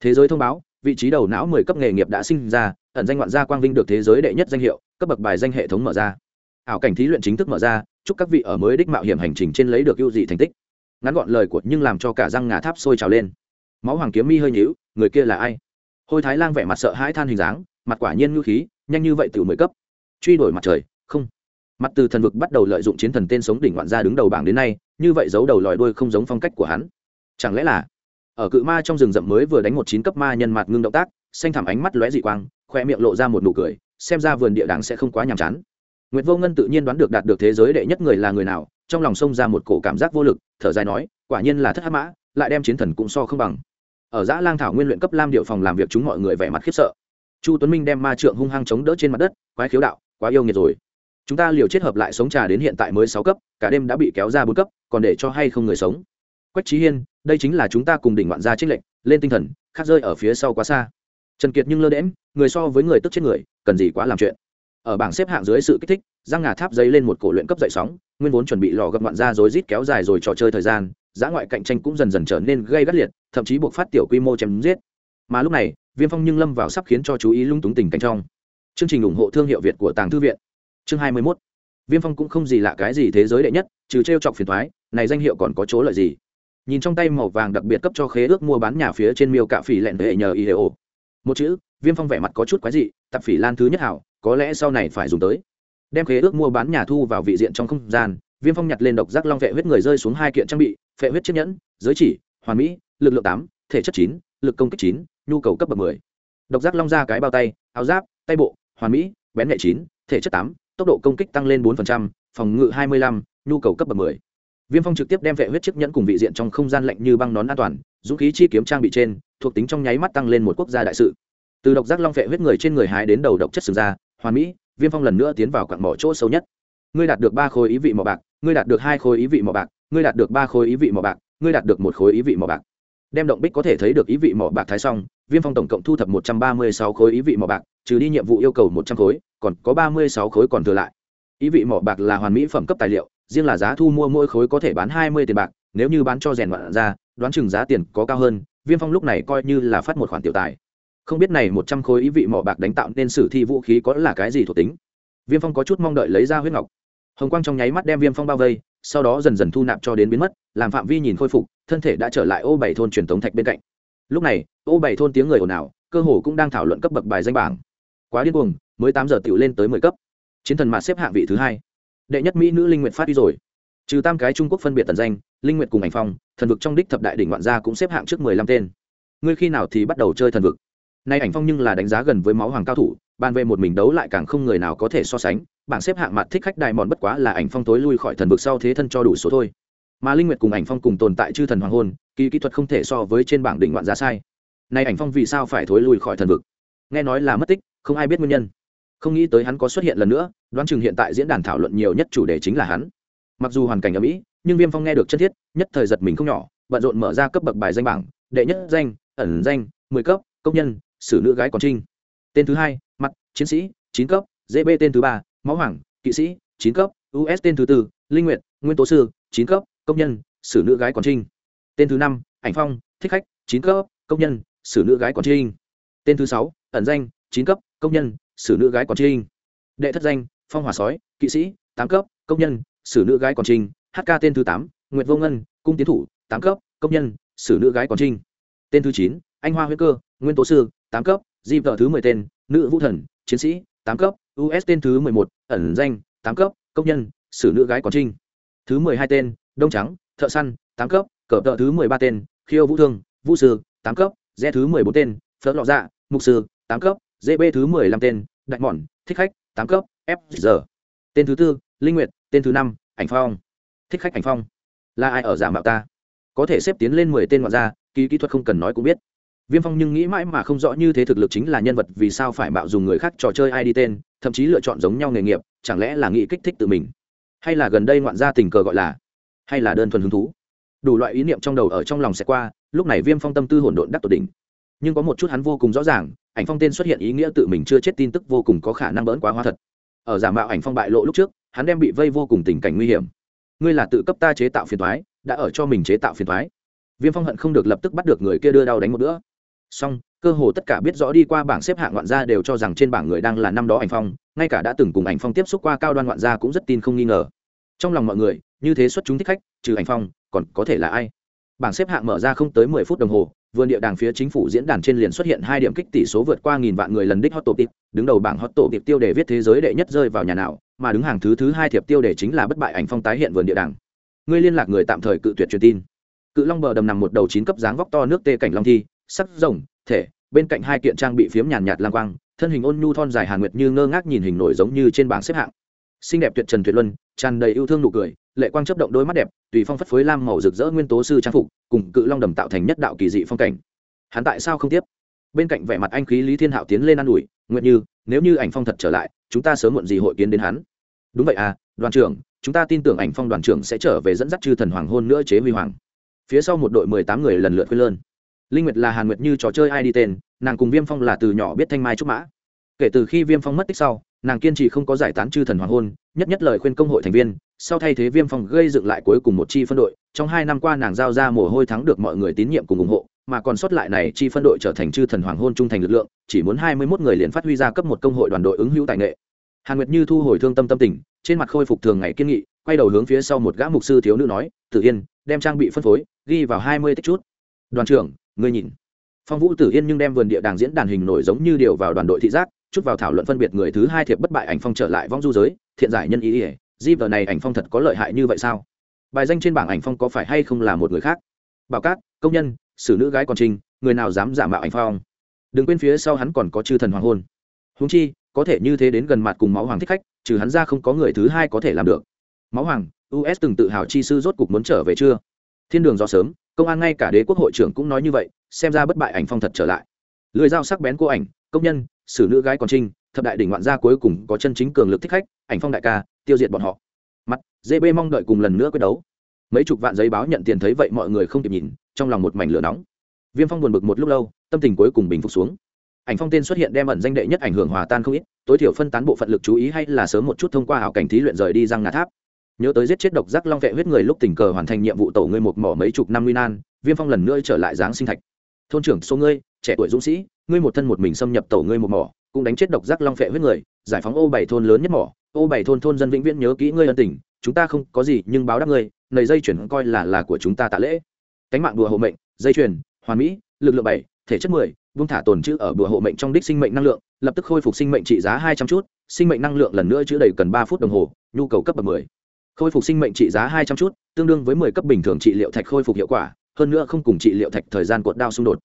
Thế giới thông báo, vị trí đầu não mười cấp nghề nghiệp đã sinh ra, ẩn danh ngoạn gia quang vinh được thế giới đệ nhất danh hiệu, cấp bậc bài danh hệ thống mở ra. Ảo cảnh thí luyện chính thức mở ra, chúc các vị ở mới đích mạo hiểm hành trình trên lấy được ưu dị thành tích ngắn gọn lời của nhưng làm cho cả răng ngà tháp sôi trào lên. Máu hoàng kiếm mi hơi nhíu người kia là ai? Hôi thái lang vẻ mặt sợ hãi than hình dáng mặt quả nhiên ngư khí nhanh như vậy từ mười cấp. Truy đuổi mặt trời không. Mặt từ thần vực bắt đầu lợi dụng chiến thần tên sống đỉnh ngoạn gia đứng đầu bảng đến nay như vậy giấu đầu lòi đuôi không giống phong cách của hắn. Chẳng lẽ là ở cự ma trong rừng rậm mới vừa đánh một chín cấp ma nhân mặt ngưng động tác xanh thẳm ánh mắt lóe dị quang khoe miệng lộ ra một nụ cười xem ra vườn địa đàng sẽ không quá nhàm chán. Nguyệt Vô Ngân tự nhiên đoán được đạt được thế giới đệ nhất người là người nào, trong lòng xông ra một cổ cảm giác vô lực, thở dài nói, quả nhiên là thất hắc mã, lại đem chiến thần cũng so không bằng. Ở Dã Lang thảo nguyên luyện cấp lam điệu phòng làm việc chúng mọi người vẻ mặt khiếp sợ. Chu Tuấn Minh đem ma trượng hung hăng chống đỡ trên mặt đất, quái khiếu đạo, quá yêu nghiệt rồi. Chúng ta liều chết hợp lại sống trà đến hiện tại mới sáu cấp, cả đêm đã bị kéo ra bốn cấp, còn để cho hay không người sống. Quách Chí Hiên, đây chính là chúng ta cùng đỉnh ngoạn gia trích lệnh, lên tinh thần, khác rơi ở phía sau quá xa. Trần Kiệt nhưng lơ đễnh, người so với người tức chết người, cần gì quá làm chuyện ở bảng xếp hạng dưới sự kích thích, giang ngà tháp dấy lên một cổ luyện cấp dậy sóng, nguyên vốn chuẩn bị lò gập ngoạn ra rối rít kéo dài rồi trò chơi thời gian, giá ngoại cạnh tranh cũng dần dần trở nên gây gắt liệt, thậm chí buộc phát tiểu quy mô chém giết. Mà lúc này, viêm phong nhưng lâm vào sắp khiến cho chú ý lung túng tình cạnh trong. Chương trình ủng hộ thương hiệu việt của tàng thư viện. Chương hai mươi 21. viêm phong cũng không gì lạ cái gì thế giới đệ nhất, trừ t r e o chọc phiền thoái này danh hiệu còn có chỗ lợi gì? Nhìn trong tay màu vàng đặc biệt cấp cho khế ước mua bán nhà phía trên miêu cạ phỉ lẹn vệ nhờ ý ổ một chữ, viêm phong vẻ mặt có chút quái dị, tạp phỉ lan thứ nhất hảo có lẽ sau này phải dùng tới. Đem khế ước mua bán nhà thu vào vị diện trong không gian, viêm phong nhặt lên độc giác long vệ huyết người rơi xuống hai kiện trang bị, phệ huyết chiếc nhẫn, giới chỉ, hoàn mỹ, lực lượng tám, thể chất chín, lực công kích chín, nhu cầu cấp bậc mười. Độc giác long ra cái bao tay, áo giáp, tay bộ, hoàn mỹ, bén nhẹ chín, thể chất tám, tốc độ công kích tăng lên bốn phòng ngự hai mươi lăm, nhu cầu cấp bậc mười. Viêm phong trực tiếp đem vệ huyết chiếc nhẫn cùng vị diện trong không gian lạnh như băng nón an toàn, dũng khí chi kiếm trang bị trên, thuộc tính trong nháy mắt tăng lên một quốc gia đại sự. Từ độc giác long vệ huyết người trên người hái đến đầu độc chất sừng ra hoàn mỹ, viêm phong lần nữa tiến vào quặng mỏ chỗ sâu nhất. Ngươi đạt được ba khối ý vị mỏ bạc, ngươi đạt được hai khối ý vị mỏ bạc, ngươi đạt được ba khối ý vị mỏ bạc, ngươi đạt được một khối ý vị mỏ bạc. Đem động bích có thể thấy được ý vị mỏ bạc thái xong, viêm phong tổng cộng thu thập một trăm ba mươi sáu khối ý vị mỏ bạc, trừ đi nhiệm vụ yêu cầu một trăm khối, còn có ba mươi sáu khối còn thừa lại. Ý vị mỏ bạc là hoàn mỹ phẩm cấp tài liệu, riêng là giá thu mua mỗi khối có thể bán hai mươi tiền bạc, nếu như bán cho rèn vạn ra, đoán chừng giá tiền có cao hơn, viêm phong lúc này coi như là phát một khoản tiểu tài không biết này một trăm khối ý vị mỏ bạc đánh tạo nên sử thi vũ khí có là cái gì thuộc tính. Viêm phong có chút mong đợi lấy ra huyết ngọc. Hồng quang trong nháy mắt đem viêm phong bao vây, sau đó dần dần thu nạp cho đến biến mất, làm phạm vi nhìn khôi phục, thân thể đã trở lại ô bảy thôn truyền thống thạch bên cạnh. Lúc này, ô bảy thôn tiếng người ồn ào, cơ hồ cũng đang thảo luận cấp bậc bài danh bảng. Quá điên cuồng, mới tám giờ tiểu lên tới mười cấp. Chiến thần mạt xếp hạng vị thứ hai. Đệ nhất mỹ nữ linh nguyện phát đi rồi. Trừ tam cái trung quốc phân biệt tần danh, linh nguyện cùng ảnh phong, thần vực trong đích thập đại đỉnh ngoạn gia cũng xếp hạng trước mười lăm tên. Ngươi khi nào thì bắt đầu chơi thần vực? Nay ảnh phong nhưng là đánh giá gần với máu hoàng cao thủ bàn về một mình đấu lại càng không người nào có thể so sánh, bảng xếp hạng mặt thích khách đại mòn bất quá là ảnh phong tối lui khỏi thần vực sau thế thân cho đủ số thôi. Mà linh nguyệt cùng ảnh phong cùng tồn tại chư thần hoàng hôn, kỳ kỹ thuật không thể so với trên bảng đỉnh ngoạn giá sai. Nay ảnh phong vì sao phải thối lui khỏi thần vực? Nghe nói là mất tích, không ai biết nguyên nhân. Không nghĩ tới hắn có xuất hiện lần nữa, đoán chừng hiện tại diễn đàn thảo luận nhiều nhất chủ đề chính là hắn. Mặc dù hoàn cảnh ở mỹ nhưng viêm phong nghe được chân thiết, nhất thời giật mình không nhỏ, bận rộn mở ra cấp bậc bài danh bảng, đệ nhất danh, ẩn danh, mười cấp, công nhân sử nữ gái còn trinh. Tên thứ hai, mặt, chiến sĩ, chín cấp db tên thứ ba, máu hoàng kỵ sĩ, chín cấp us tên thứ tư, linh nguyện nguyên tố sư, chín cấp, công nhân sử nữ gái còn trinh. Tên thứ năm, ảnh phong, thích khách, chín cấp, công nhân sử nữ gái còn trinh. Tên thứ sáu, ẩn danh, chín cấp, công nhân sử nữ gái còn trinh. Đệ thất danh, phong hỏa sói, kỵ sĩ, tám cấp, công nhân sử nữ gái còn trinh. Hk tên thứ tám, nguyệt vô ngân, cung tiến thủ, tám cấp, công nhân sử nữ gái còn trinh. Tên thứ chín, anh hoa huyết cơ, nguyên tố sư tám cấp di vợ thứ mười tên, nữ vũ thần, chiến sĩ, tám cấp us tên thứ mười một, ẩn danh, tám cấp, công nhân, xử nữ gái còn trinh. Thứ mười hai tên, đông trắng, thợ săn, tám cấp, cờ tợ thứ mười ba tên, khiêu vũ thương, vũ sư, tám cấp re thứ mười bốn tên, phớt lọ dạ mục sư, tám cấp gb thứ mười lăm tên, đại mòn, thích khách, tám cấp, f giờ tên thứ tư, linh nguyệt, tên thứ năm, ảnh phong. Thích khách, ảnh phong. Là ai ở giả mạo ta? Có thể xếp tiến lên mười tên ngoại gia kỹ kỹ thuật không cần nói cũng biết viêm phong nhưng nghĩ mãi mà không rõ như thế thực lực chính là nhân vật vì sao phải mạo dùng người khác trò chơi ai đi tên, thậm chí lựa chọn giống nhau nghề nghiệp, chẳng lẽ là nghĩ kích thích tự mình? Hay là gần đây ngoạn gia tình cờ gọi là, hay là đơn thuần hứng thú? Đủ loại ý niệm trong đầu ở trong lòng sẽ qua, lúc này viêm phong tâm tư hỗn độn đắc tột đỉnh. Nhưng có một chút hắn vô cùng rõ ràng, ảnh phong tên xuất hiện ý nghĩa tự mình chưa chết tin tức vô cùng có khả năng bỡn quá hóa thật. Ở giả mạo ảnh phong bại lộ lúc trước, hắn đem bị vây vô cùng tình cảnh nguy hiểm. Ngươi là tự cấp ta chế tạo phiền thoái đã ở cho mình chế tạo phiền thoái viêm phong hận không được lập tức bắt được người kia đưa đau đánh một bữa song cơ hồ tất cả biết rõ đi qua bảng xếp hạng ngoạn gia đều cho rằng trên bảng người đang là năm đó ảnh phong, ngay cả đã từng cùng ảnh phong tiếp xúc qua cao đoan ngoạn gia cũng rất tin không nghi ngờ. Trong lòng mọi người, như thế xuất chúng thích khách, trừ ảnh phong, còn có thể là ai? Bảng xếp hạng mở ra không tới mười phút đồng hồ, vườn địa đàng phía chính phủ diễn đàn trên liền xuất hiện hai điểm kích tỷ số vượt qua nghìn vạn người lần đích hot tổ tịp đứng đầu bảng hot tổ tiệp tiêu đề viết thế giới đệ nhất rơi vào nhà nào, mà đứng hàng thứ thứ hai thiệp tiêu đề chính là bất bại ảnh phong tái hiện vườn địa đàng. Ngươi liên lạc người tạm thời cự tuyệt truyền tin. Cự long bờ đầm nằm một đầu chín cấp dáng vóc to nước tê cảnh long thi sắc rồng, thể, bên cạnh hai kiện trang bị phiếm nhàn nhạt lang quang, thân hình ôn nhu thon dài hàn nguyệt như ngơ ngác nhìn hình nổi giống như trên bảng xếp hạng. Xinh đẹp tuyệt trần tuyệt luân, tràn đầy yêu thương nụ cười, lệ quang chấp động đôi mắt đẹp, tùy phong phất phới lam màu rực rỡ nguyên tố sư trang phục, cùng cự long đầm tạo thành nhất đạo kỳ dị phong cảnh. Hắn tại sao không tiếp? Bên cạnh vẻ mặt anh khí lý thiên hạo tiến lên an ủi nguyện như, nếu như ảnh phong thật trở lại, chúng ta sớm muộn gì hội kiến đến hắn? Đúng vậy à đoàn trưởng, chúng ta tin tưởng ảnh phong đoàn trưởng sẽ trở về dẫn dắt chư thần hoàng hôn nữa chế huy hoàng. Phía sau một đội mười tám người lần lượt quên lơn linh nguyệt là hàn nguyệt như trò chơi ai đi tên, nàng cùng viêm phong là từ nhỏ biết thanh mai trúc mã. Kể từ khi viêm phong mất tích sau, nàng kiên trì không có giải tán chư thần hoàng hôn, nhất nhất lời khuyên công hội thành viên, sau thay thế viêm phong gây dựng lại cuối cùng một chi phân đội, trong hai năm qua nàng giao ra mồ hôi thắng được mọi người tín nhiệm cùng ủng hộ, mà còn sót lại này chi phân đội trở thành chư thần hoàng hôn trung thành lực lượng, chỉ muốn hai mươi 21 người liền phát huy ra cấp một công hội đoàn đội ứng hữu tài nghệ. Hàn nguyệt như thu hồi thương tâm tâm tình, trên mặt khôi phục thường ngày kiên nghị, quay đầu hướng phía sau một gã mục sư thiếu nữ nói, tử yên, đem trang bị phân phối, ghi vào hai mươi tích chút đoàn trưởng, ngươi nhìn. Phong vũ tử yên nhưng đem vườn địa đàng diễn đàn hình nổi giống như điều vào đoàn đội thị giác, chút vào thảo luận phân biệt người thứ hai thiệp bất bại ảnh phong trở lại vong du giới, thiện giải nhân ý ỉa di vợ này ảnh phong thật có lợi hại như vậy sao? Bài danh trên bảng ảnh phong có phải hay không là một người khác? Bảo cát, công nhân, xử nữ gái còn trinh người nào dám giả mạo ảnh phong? Đừng quên phía sau hắn còn có chư thần hoàng hôn. Húng chi, có thể như thế đến gần mặt cùng máu hoàng thích khách, trừ hắn ra không có người thứ hai có thể làm được. Máu hoàng us từng tự hào chi sư rốt cục muốn trở về chưa? Thiên đường do sớm công an ngay cả đế quốc hội trưởng cũng nói như vậy, xem ra bất bại ảnh phong thật trở lại. Lưới dao sắc bén cô ảnh, công nhân, xử nữ gái còn trinh, thập đại đỉnh ngoạn gia cuối cùng có chân chính cường lực thích khách, ảnh phong đại ca, tiêu diệt bọn họ. Mặt db mong đợi cùng lần nữa quyết đấu. Mấy chục vạn giấy báo nhận tiền thấy vậy mọi người không kịp nhìn, trong lòng một mảnh lửa nóng. Viêm phong buồn bực một lúc lâu, tâm tình cuối cùng bình phục xuống. Ảnh phong tên xuất hiện đem ẩn danh đệ nhất ảnh hưởng hòa tan không ít, tối thiểu phân tán bộ phận lực chú ý hay là sớm một chút thông qua hảo cảnh thí luyện rời đi răng ngã tháp nhớ tới giết chết độc giác long vệ huyết người lúc tình cờ hoàn thành nhiệm vụ tổ ngươi một mỏ mấy chục năm nguy nan, viêm phong lần nữa trở lại dáng sinh thạch. Thôn trưởng số ngươi, trẻ tuổi dũng sĩ, ngươi một thân một mình xâm nhập tổ ngươi một mỏ, cũng đánh chết độc giác long vệ huyết người, giải phóng ô bảy thôn lớn nhất mỏ. Ô bảy thôn thôn dân vĩnh viễn nhớ kỹ ngươi ân tình, chúng ta không có gì nhưng báo đáp ngươi nầy dây chuyển coi là là của chúng ta tạ lễ. Cánh mạng đùa hộ mệnh, dây chuyền, hoàn mỹ, lực lượng bảy, thể chất mười vung thả tồn chữ ở bùa hộ mệnh trong đích sinh mệnh năng lượng, lập tức khôi phục sinh mệnh trị giá hai trăm chút, sinh mệnh năng lượng lần nữa chữa đầy cần ba phút đồng hồ, nhu cầu cấp bậc mười khôi phục sinh mệnh trị giá hai trăm chút, tương đương với mười cấp bình thường trị liệu thạch khôi phục hiệu quả, hơn nữa không cùng trị liệu thạch thời gian cuộn đao xung đột.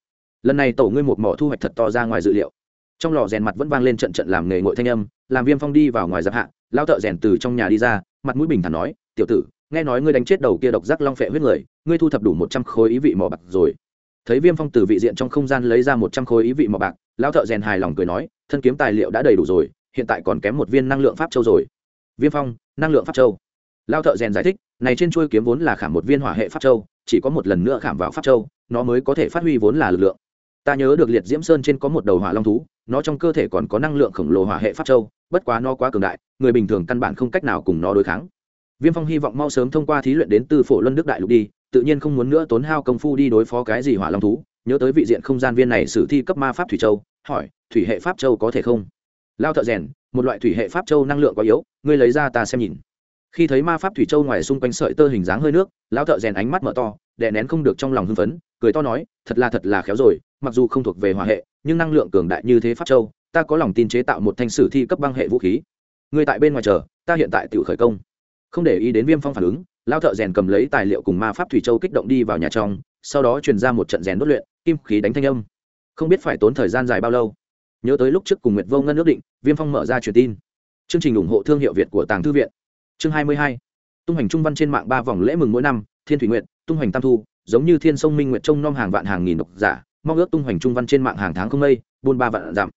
Lần này tổ ngươi một mỏ thu hoạch thật to ra ngoài dự liệu. Trong lò rèn mặt vẫn vang lên trận trận làm nghề ngội thanh âm, làm viêm phong đi vào ngoài giáp hạ, lao thợ rèn từ trong nhà đi ra, mặt mũi bình thản nói, tiểu tử, nghe nói ngươi đánh chết đầu kia độc giác long phệ huyết người, ngươi thu thập đủ một trăm khối ý vị mỏ bạc rồi. Thấy viêm phong từ vị diện trong không gian lấy ra một trăm khối ý vị mỏ bạc lão thợ rèn hài lòng cười nói, thân kiếm tài liệu đã đầy đủ rồi, hiện tại còn kém một viên năng lượng pháp châu rồi. Viêm phong, năng lượng pháp châu lao thợ rèn giải thích, này trên chuôi kiếm vốn là khảm một viên hỏa hệ pháp châu, chỉ có một lần nữa khảm vào pháp châu, nó mới có thể phát huy vốn là lực lượng. Ta nhớ được liệt diễm sơn trên có một đầu hỏa long thú, nó trong cơ thể còn có năng lượng khổng lồ hỏa hệ pháp châu, bất quá nó quá cường đại, người bình thường căn bản không cách nào cùng nó đối kháng. Viêm phong hy vọng mau sớm thông qua thí luyện đến từ phổ luân đức đại lục đi, tự nhiên không muốn nữa tốn hao công phu đi đối phó cái gì hỏa long thú, nhớ tới vị diện không gian viên này sử thi cấp ma pháp thủy châu, hỏi, thủy hệ pháp châu có thể không? Lao thợ rèn, một loại thủy hệ pháp châu năng lượng quá yếu, ngươi lấy ra ta xem nhìn khi thấy ma pháp thủy châu ngoài xung quanh sợi tơ hình dáng hơi nước, lão thợ rèn ánh mắt mở to, đè nén không được trong lòng hưng phấn, cười to nói, thật là thật là khéo rồi, mặc dù không thuộc về hỏa hệ, nhưng năng lượng cường đại như thế pháp châu, ta có lòng tin chế tạo một thanh sử thi cấp băng hệ vũ khí. Người tại bên ngoài chờ, ta hiện tại tự khởi công. Không để ý đến viêm phong phản ứng lao thợ rèn cầm lấy tài liệu cùng ma pháp thủy châu kích động đi vào nhà trong, sau đó truyền ra một trận rèn đốt luyện, kim khí đánh thanh âm. Không biết phải tốn thời gian dài bao lâu. Nhớ tới lúc trước cùng nguyệt vô ngân ước định, viêm phong mở ra truyền tin. Chương trình ủng hộ thương hiệu việt của tàng thư viện chương 22. tung hành trung văn trên mạng ba vòng lễ mừng mỗi năm, thiên thủy nguyện tung hành tam thu, giống như thiên sông minh nguyện trông nom hàng vạn hàng nghìn độc giả, mong ước tung hoành trung văn trên mạng hàng tháng không mây, buôn ba vạn giảm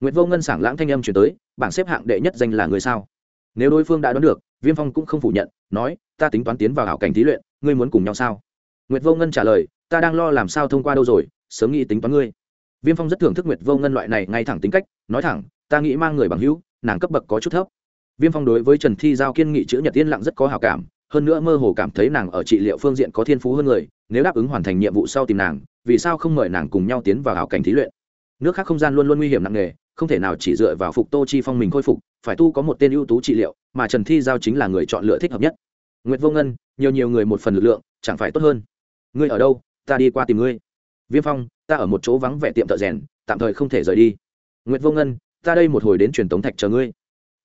nguyện vô ngân sảng lãng thanh âm chuyển tới, bảng xếp hạng đệ nhất danh là người sao? Nếu đối phương đã đoán được, viêm phong cũng không phủ nhận, nói, ta tính toán tiến vào hảo cảnh thí luyện, ngươi muốn cùng nhau sao? Nguyệt vô ngân trả lời, ta đang lo làm sao thông qua đâu rồi, sớm nghĩ tính toán ngươi. Viêm phong rất thưởng thức nguyệt vô ngân loại này ngay thẳng tính cách, nói thẳng, ta nghĩ mang người bằng hữu, nàng cấp bậc có chút thấp viêm phong đối với trần thi giao kiên nghị chữ nhật tiên lặng rất có hảo cảm, hơn nữa mơ hồ cảm thấy nàng ở trị liệu phương diện có thiên phú hơn người, nếu đáp ứng hoàn thành nhiệm vụ sau tìm nàng, vì sao không mời nàng cùng nhau tiến vào hảo cảnh thí luyện? Nước khác không gian luôn luôn nguy hiểm nặng nề, không thể nào chỉ dựa vào phục tô chi phong mình khôi phục, phải tu có một tên ưu tú trị liệu, mà trần thi giao chính là người chọn lựa thích hợp nhất. Nguyệt vô ngân, nhiều nhiều người một phần lực lượng, chẳng phải tốt hơn. Ngươi ở đâu? Ta đi qua tìm ngươi. Viêm phong, ta ở một chỗ vắng vẻ tiệm thợ rèn, tạm thời không thể rời đi. Nguyệt vô ngân, ta đây một hồi đến truyền tống thạch chờ ngươi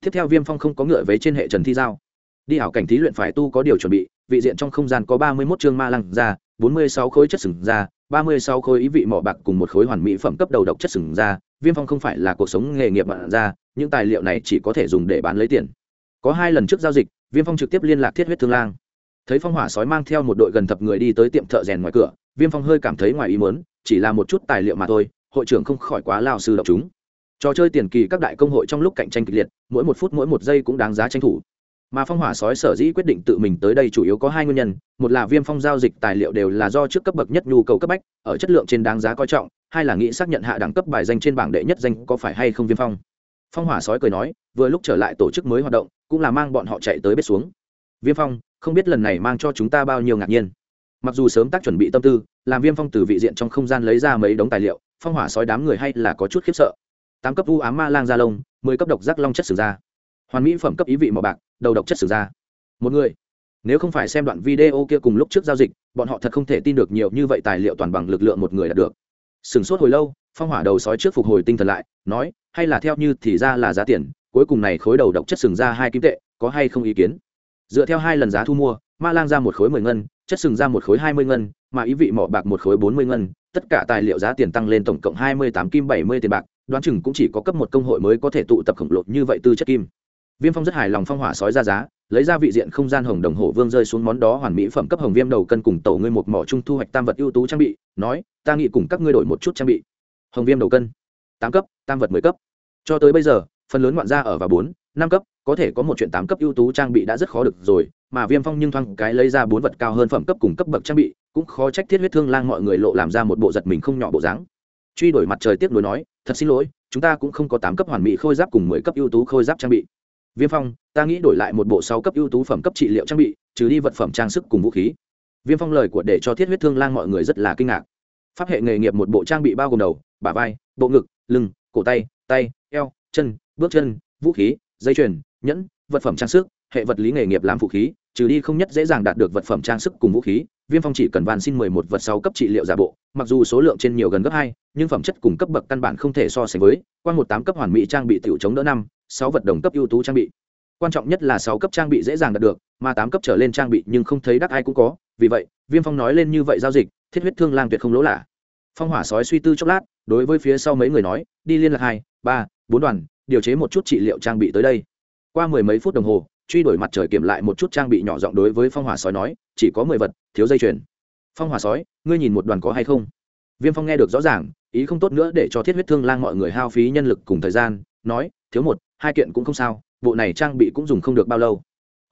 tiếp theo viêm phong không có ngựa với trên hệ trần thi giao. Đi hảo cảnh thí luyện phải tu có điều chuẩn bị, vị diện trong không gian có ba mươi mốt chương ma lăng ra, bốn mươi sáu khối chất sừng ra, ba mươi sáu khối ý vị mỏ bạc cùng một khối hoàn mỹ phẩm cấp đầu độc chất sừng ra. Viêm phong không phải là cuộc sống nghề nghiệp bạn ra, những tài liệu này chỉ có thể dùng để bán lấy tiền. Có hai lần trước giao dịch, viêm phong trực tiếp liên lạc thiết huyết thương lang. Thấy phong hỏa sói mang theo một đội gần thập người đi tới tiệm thợ rèn ngoài cửa, viêm phong hơi cảm thấy ngoài ý mớn chỉ là một chút tài liệu mà thôi, hội trưởng không khỏi quá lao sư đọc chúng trò chơi tiền kỳ các đại công hội trong lúc cạnh tranh kịch liệt, mỗi một phút mỗi một giây cũng đáng giá tranh thủ. Mà phong hỏa sói sở dĩ quyết định tự mình tới đây chủ yếu có hai nguyên nhân. Một là viêm phong giao dịch tài liệu đều là do trước cấp bậc nhất nhu cầu cấp bách, ở chất lượng trên đáng giá coi trọng. Hai là nghĩ xác nhận hạ đẳng cấp bài danh trên bảng đệ nhất danh có phải hay không viêm phong. Phong hỏa sói cười nói, vừa lúc trở lại tổ chức mới hoạt động, cũng là mang bọn họ chạy tới bếp xuống. Viêm phong, không biết lần này mang cho chúng ta bao nhiêu ngạc nhiên. Mặc dù sớm tác chuẩn bị tâm tư, làm viêm phong từ vị diện trong không gian lấy ra mấy đống tài liệu, phong hỏa sói đám người hay là có chút khiếp sợ tám cấp u ám ma lang da lông, mười cấp độc giác long chất sử da. Hoàn mỹ phẩm cấp ý vị màu bạc, đầu độc chất sử da. Một người, nếu không phải xem đoạn video kia cùng lúc trước giao dịch, bọn họ thật không thể tin được nhiều như vậy tài liệu toàn bằng lực lượng một người đạt được. Sửng sốt hồi lâu, phong hỏa đầu sói trước phục hồi tinh thần lại, nói, hay là theo như thì ra là giá tiền, cuối cùng này khối đầu độc chất sừng ra hai kim tệ, có hay không ý kiến? Dựa theo hai lần giá thu mua, ma lang ra một khối mười ngân, chất sừng ra một khối hai mươi ngân, mà ý vị mỏ bạc một khối bốn mươi ngân, tất cả tài liệu giá tiền tăng lên tổng cộng hai mươi tám kim bảy mươi tiền bạc đoán chừng cũng chỉ có cấp một công hội mới có thể tụ tập khổng lồ như vậy tư chất kim. Viêm phong rất hài lòng phong hỏa sói ra giá, lấy ra vị diện không gian hồng đồng hồ vương rơi xuống món đó hoàn mỹ phẩm cấp hồng viêm đầu cân cùng tàu ngươi một mỏ trung thu hoạch tam vật ưu tú trang bị, nói, ta nghĩ cùng các ngươi đổi một chút trang bị. Hồng viêm đầu cân, tám cấp, tam vật mười cấp. Cho tới bây giờ, phần lớn ngoạn gia ở và bốn, năm cấp, có thể có một chuyện tám cấp ưu tú trang bị đã rất khó được rồi, mà viêm phong nhưng thoáng cái lấy ra bốn vật cao hơn phẩm cấp cùng cấp bậc trang bị, cũng khó trách thiết huyết thương lang mọi người lộ làm ra một bộ giật mình không nhỏ bộ dáng. Truy đổi mặt trời tiếp nối nói thật xin lỗi, chúng ta cũng không có tám cấp hoàn mỹ khôi giáp cùng mười cấp ưu tú khôi giáp trang bị. Viêm phong, ta nghĩ đổi lại một bộ sáu cấp ưu tú phẩm cấp trị liệu trang bị, trừ đi vật phẩm trang sức cùng vũ khí. Viêm phong lời của để cho thiết huyết thương lang mọi người rất là kinh ngạc. Pháp hệ nghề nghiệp một bộ trang bị bao gồm đầu, bả vai, bộ ngực, lưng, cổ tay tay, eo, chân, bước chân, vũ khí, dây chuyền, nhẫn, vật phẩm trang sức, hệ vật lý nghề nghiệp làm vũ khí trừ đi không nhất dễ dàng đạt được vật phẩm trang sức cùng vũ khí, viêm phong chỉ cần van xin mười một vật sáu cấp trị liệu giả bộ, mặc dù số lượng trên nhiều gần gấp hai, nhưng phẩm chất cùng cấp bậc căn bản không thể so sánh với qua một tám cấp hoàn mỹ trang bị tiểu chống đỡ năm, sáu vật đồng cấp ưu tú trang bị. Quan trọng nhất là sáu cấp trang bị dễ dàng đạt được, mà tám cấp trở lên trang bị nhưng không thấy đắc ai cũng có, vì vậy, viêm phong nói lên như vậy giao dịch, thiết huyết thương lang tuyệt không lỗ lạ. Phong hỏa sói suy tư chốc lát, đối với phía sau mấy người nói, đi liên lạc hai, ba, bốn đoàn, điều chế một chút trị liệu trang bị tới đây. Qua mười mấy phút đồng hồ truy đuổi mặt trời kiểm lại một chút trang bị nhỏ giọng đối với phong hỏa sói nói, chỉ có mười vật, thiếu dây chuyền. Phong hỏa sói, ngươi nhìn một đoàn có hay không? Viêm phong nghe được rõ ràng, ý không tốt nữa để cho thiết huyết thương lang mọi người hao phí nhân lực cùng thời gian, nói, thiếu một, hai kiện cũng không sao, bộ này trang bị cũng dùng không được bao lâu.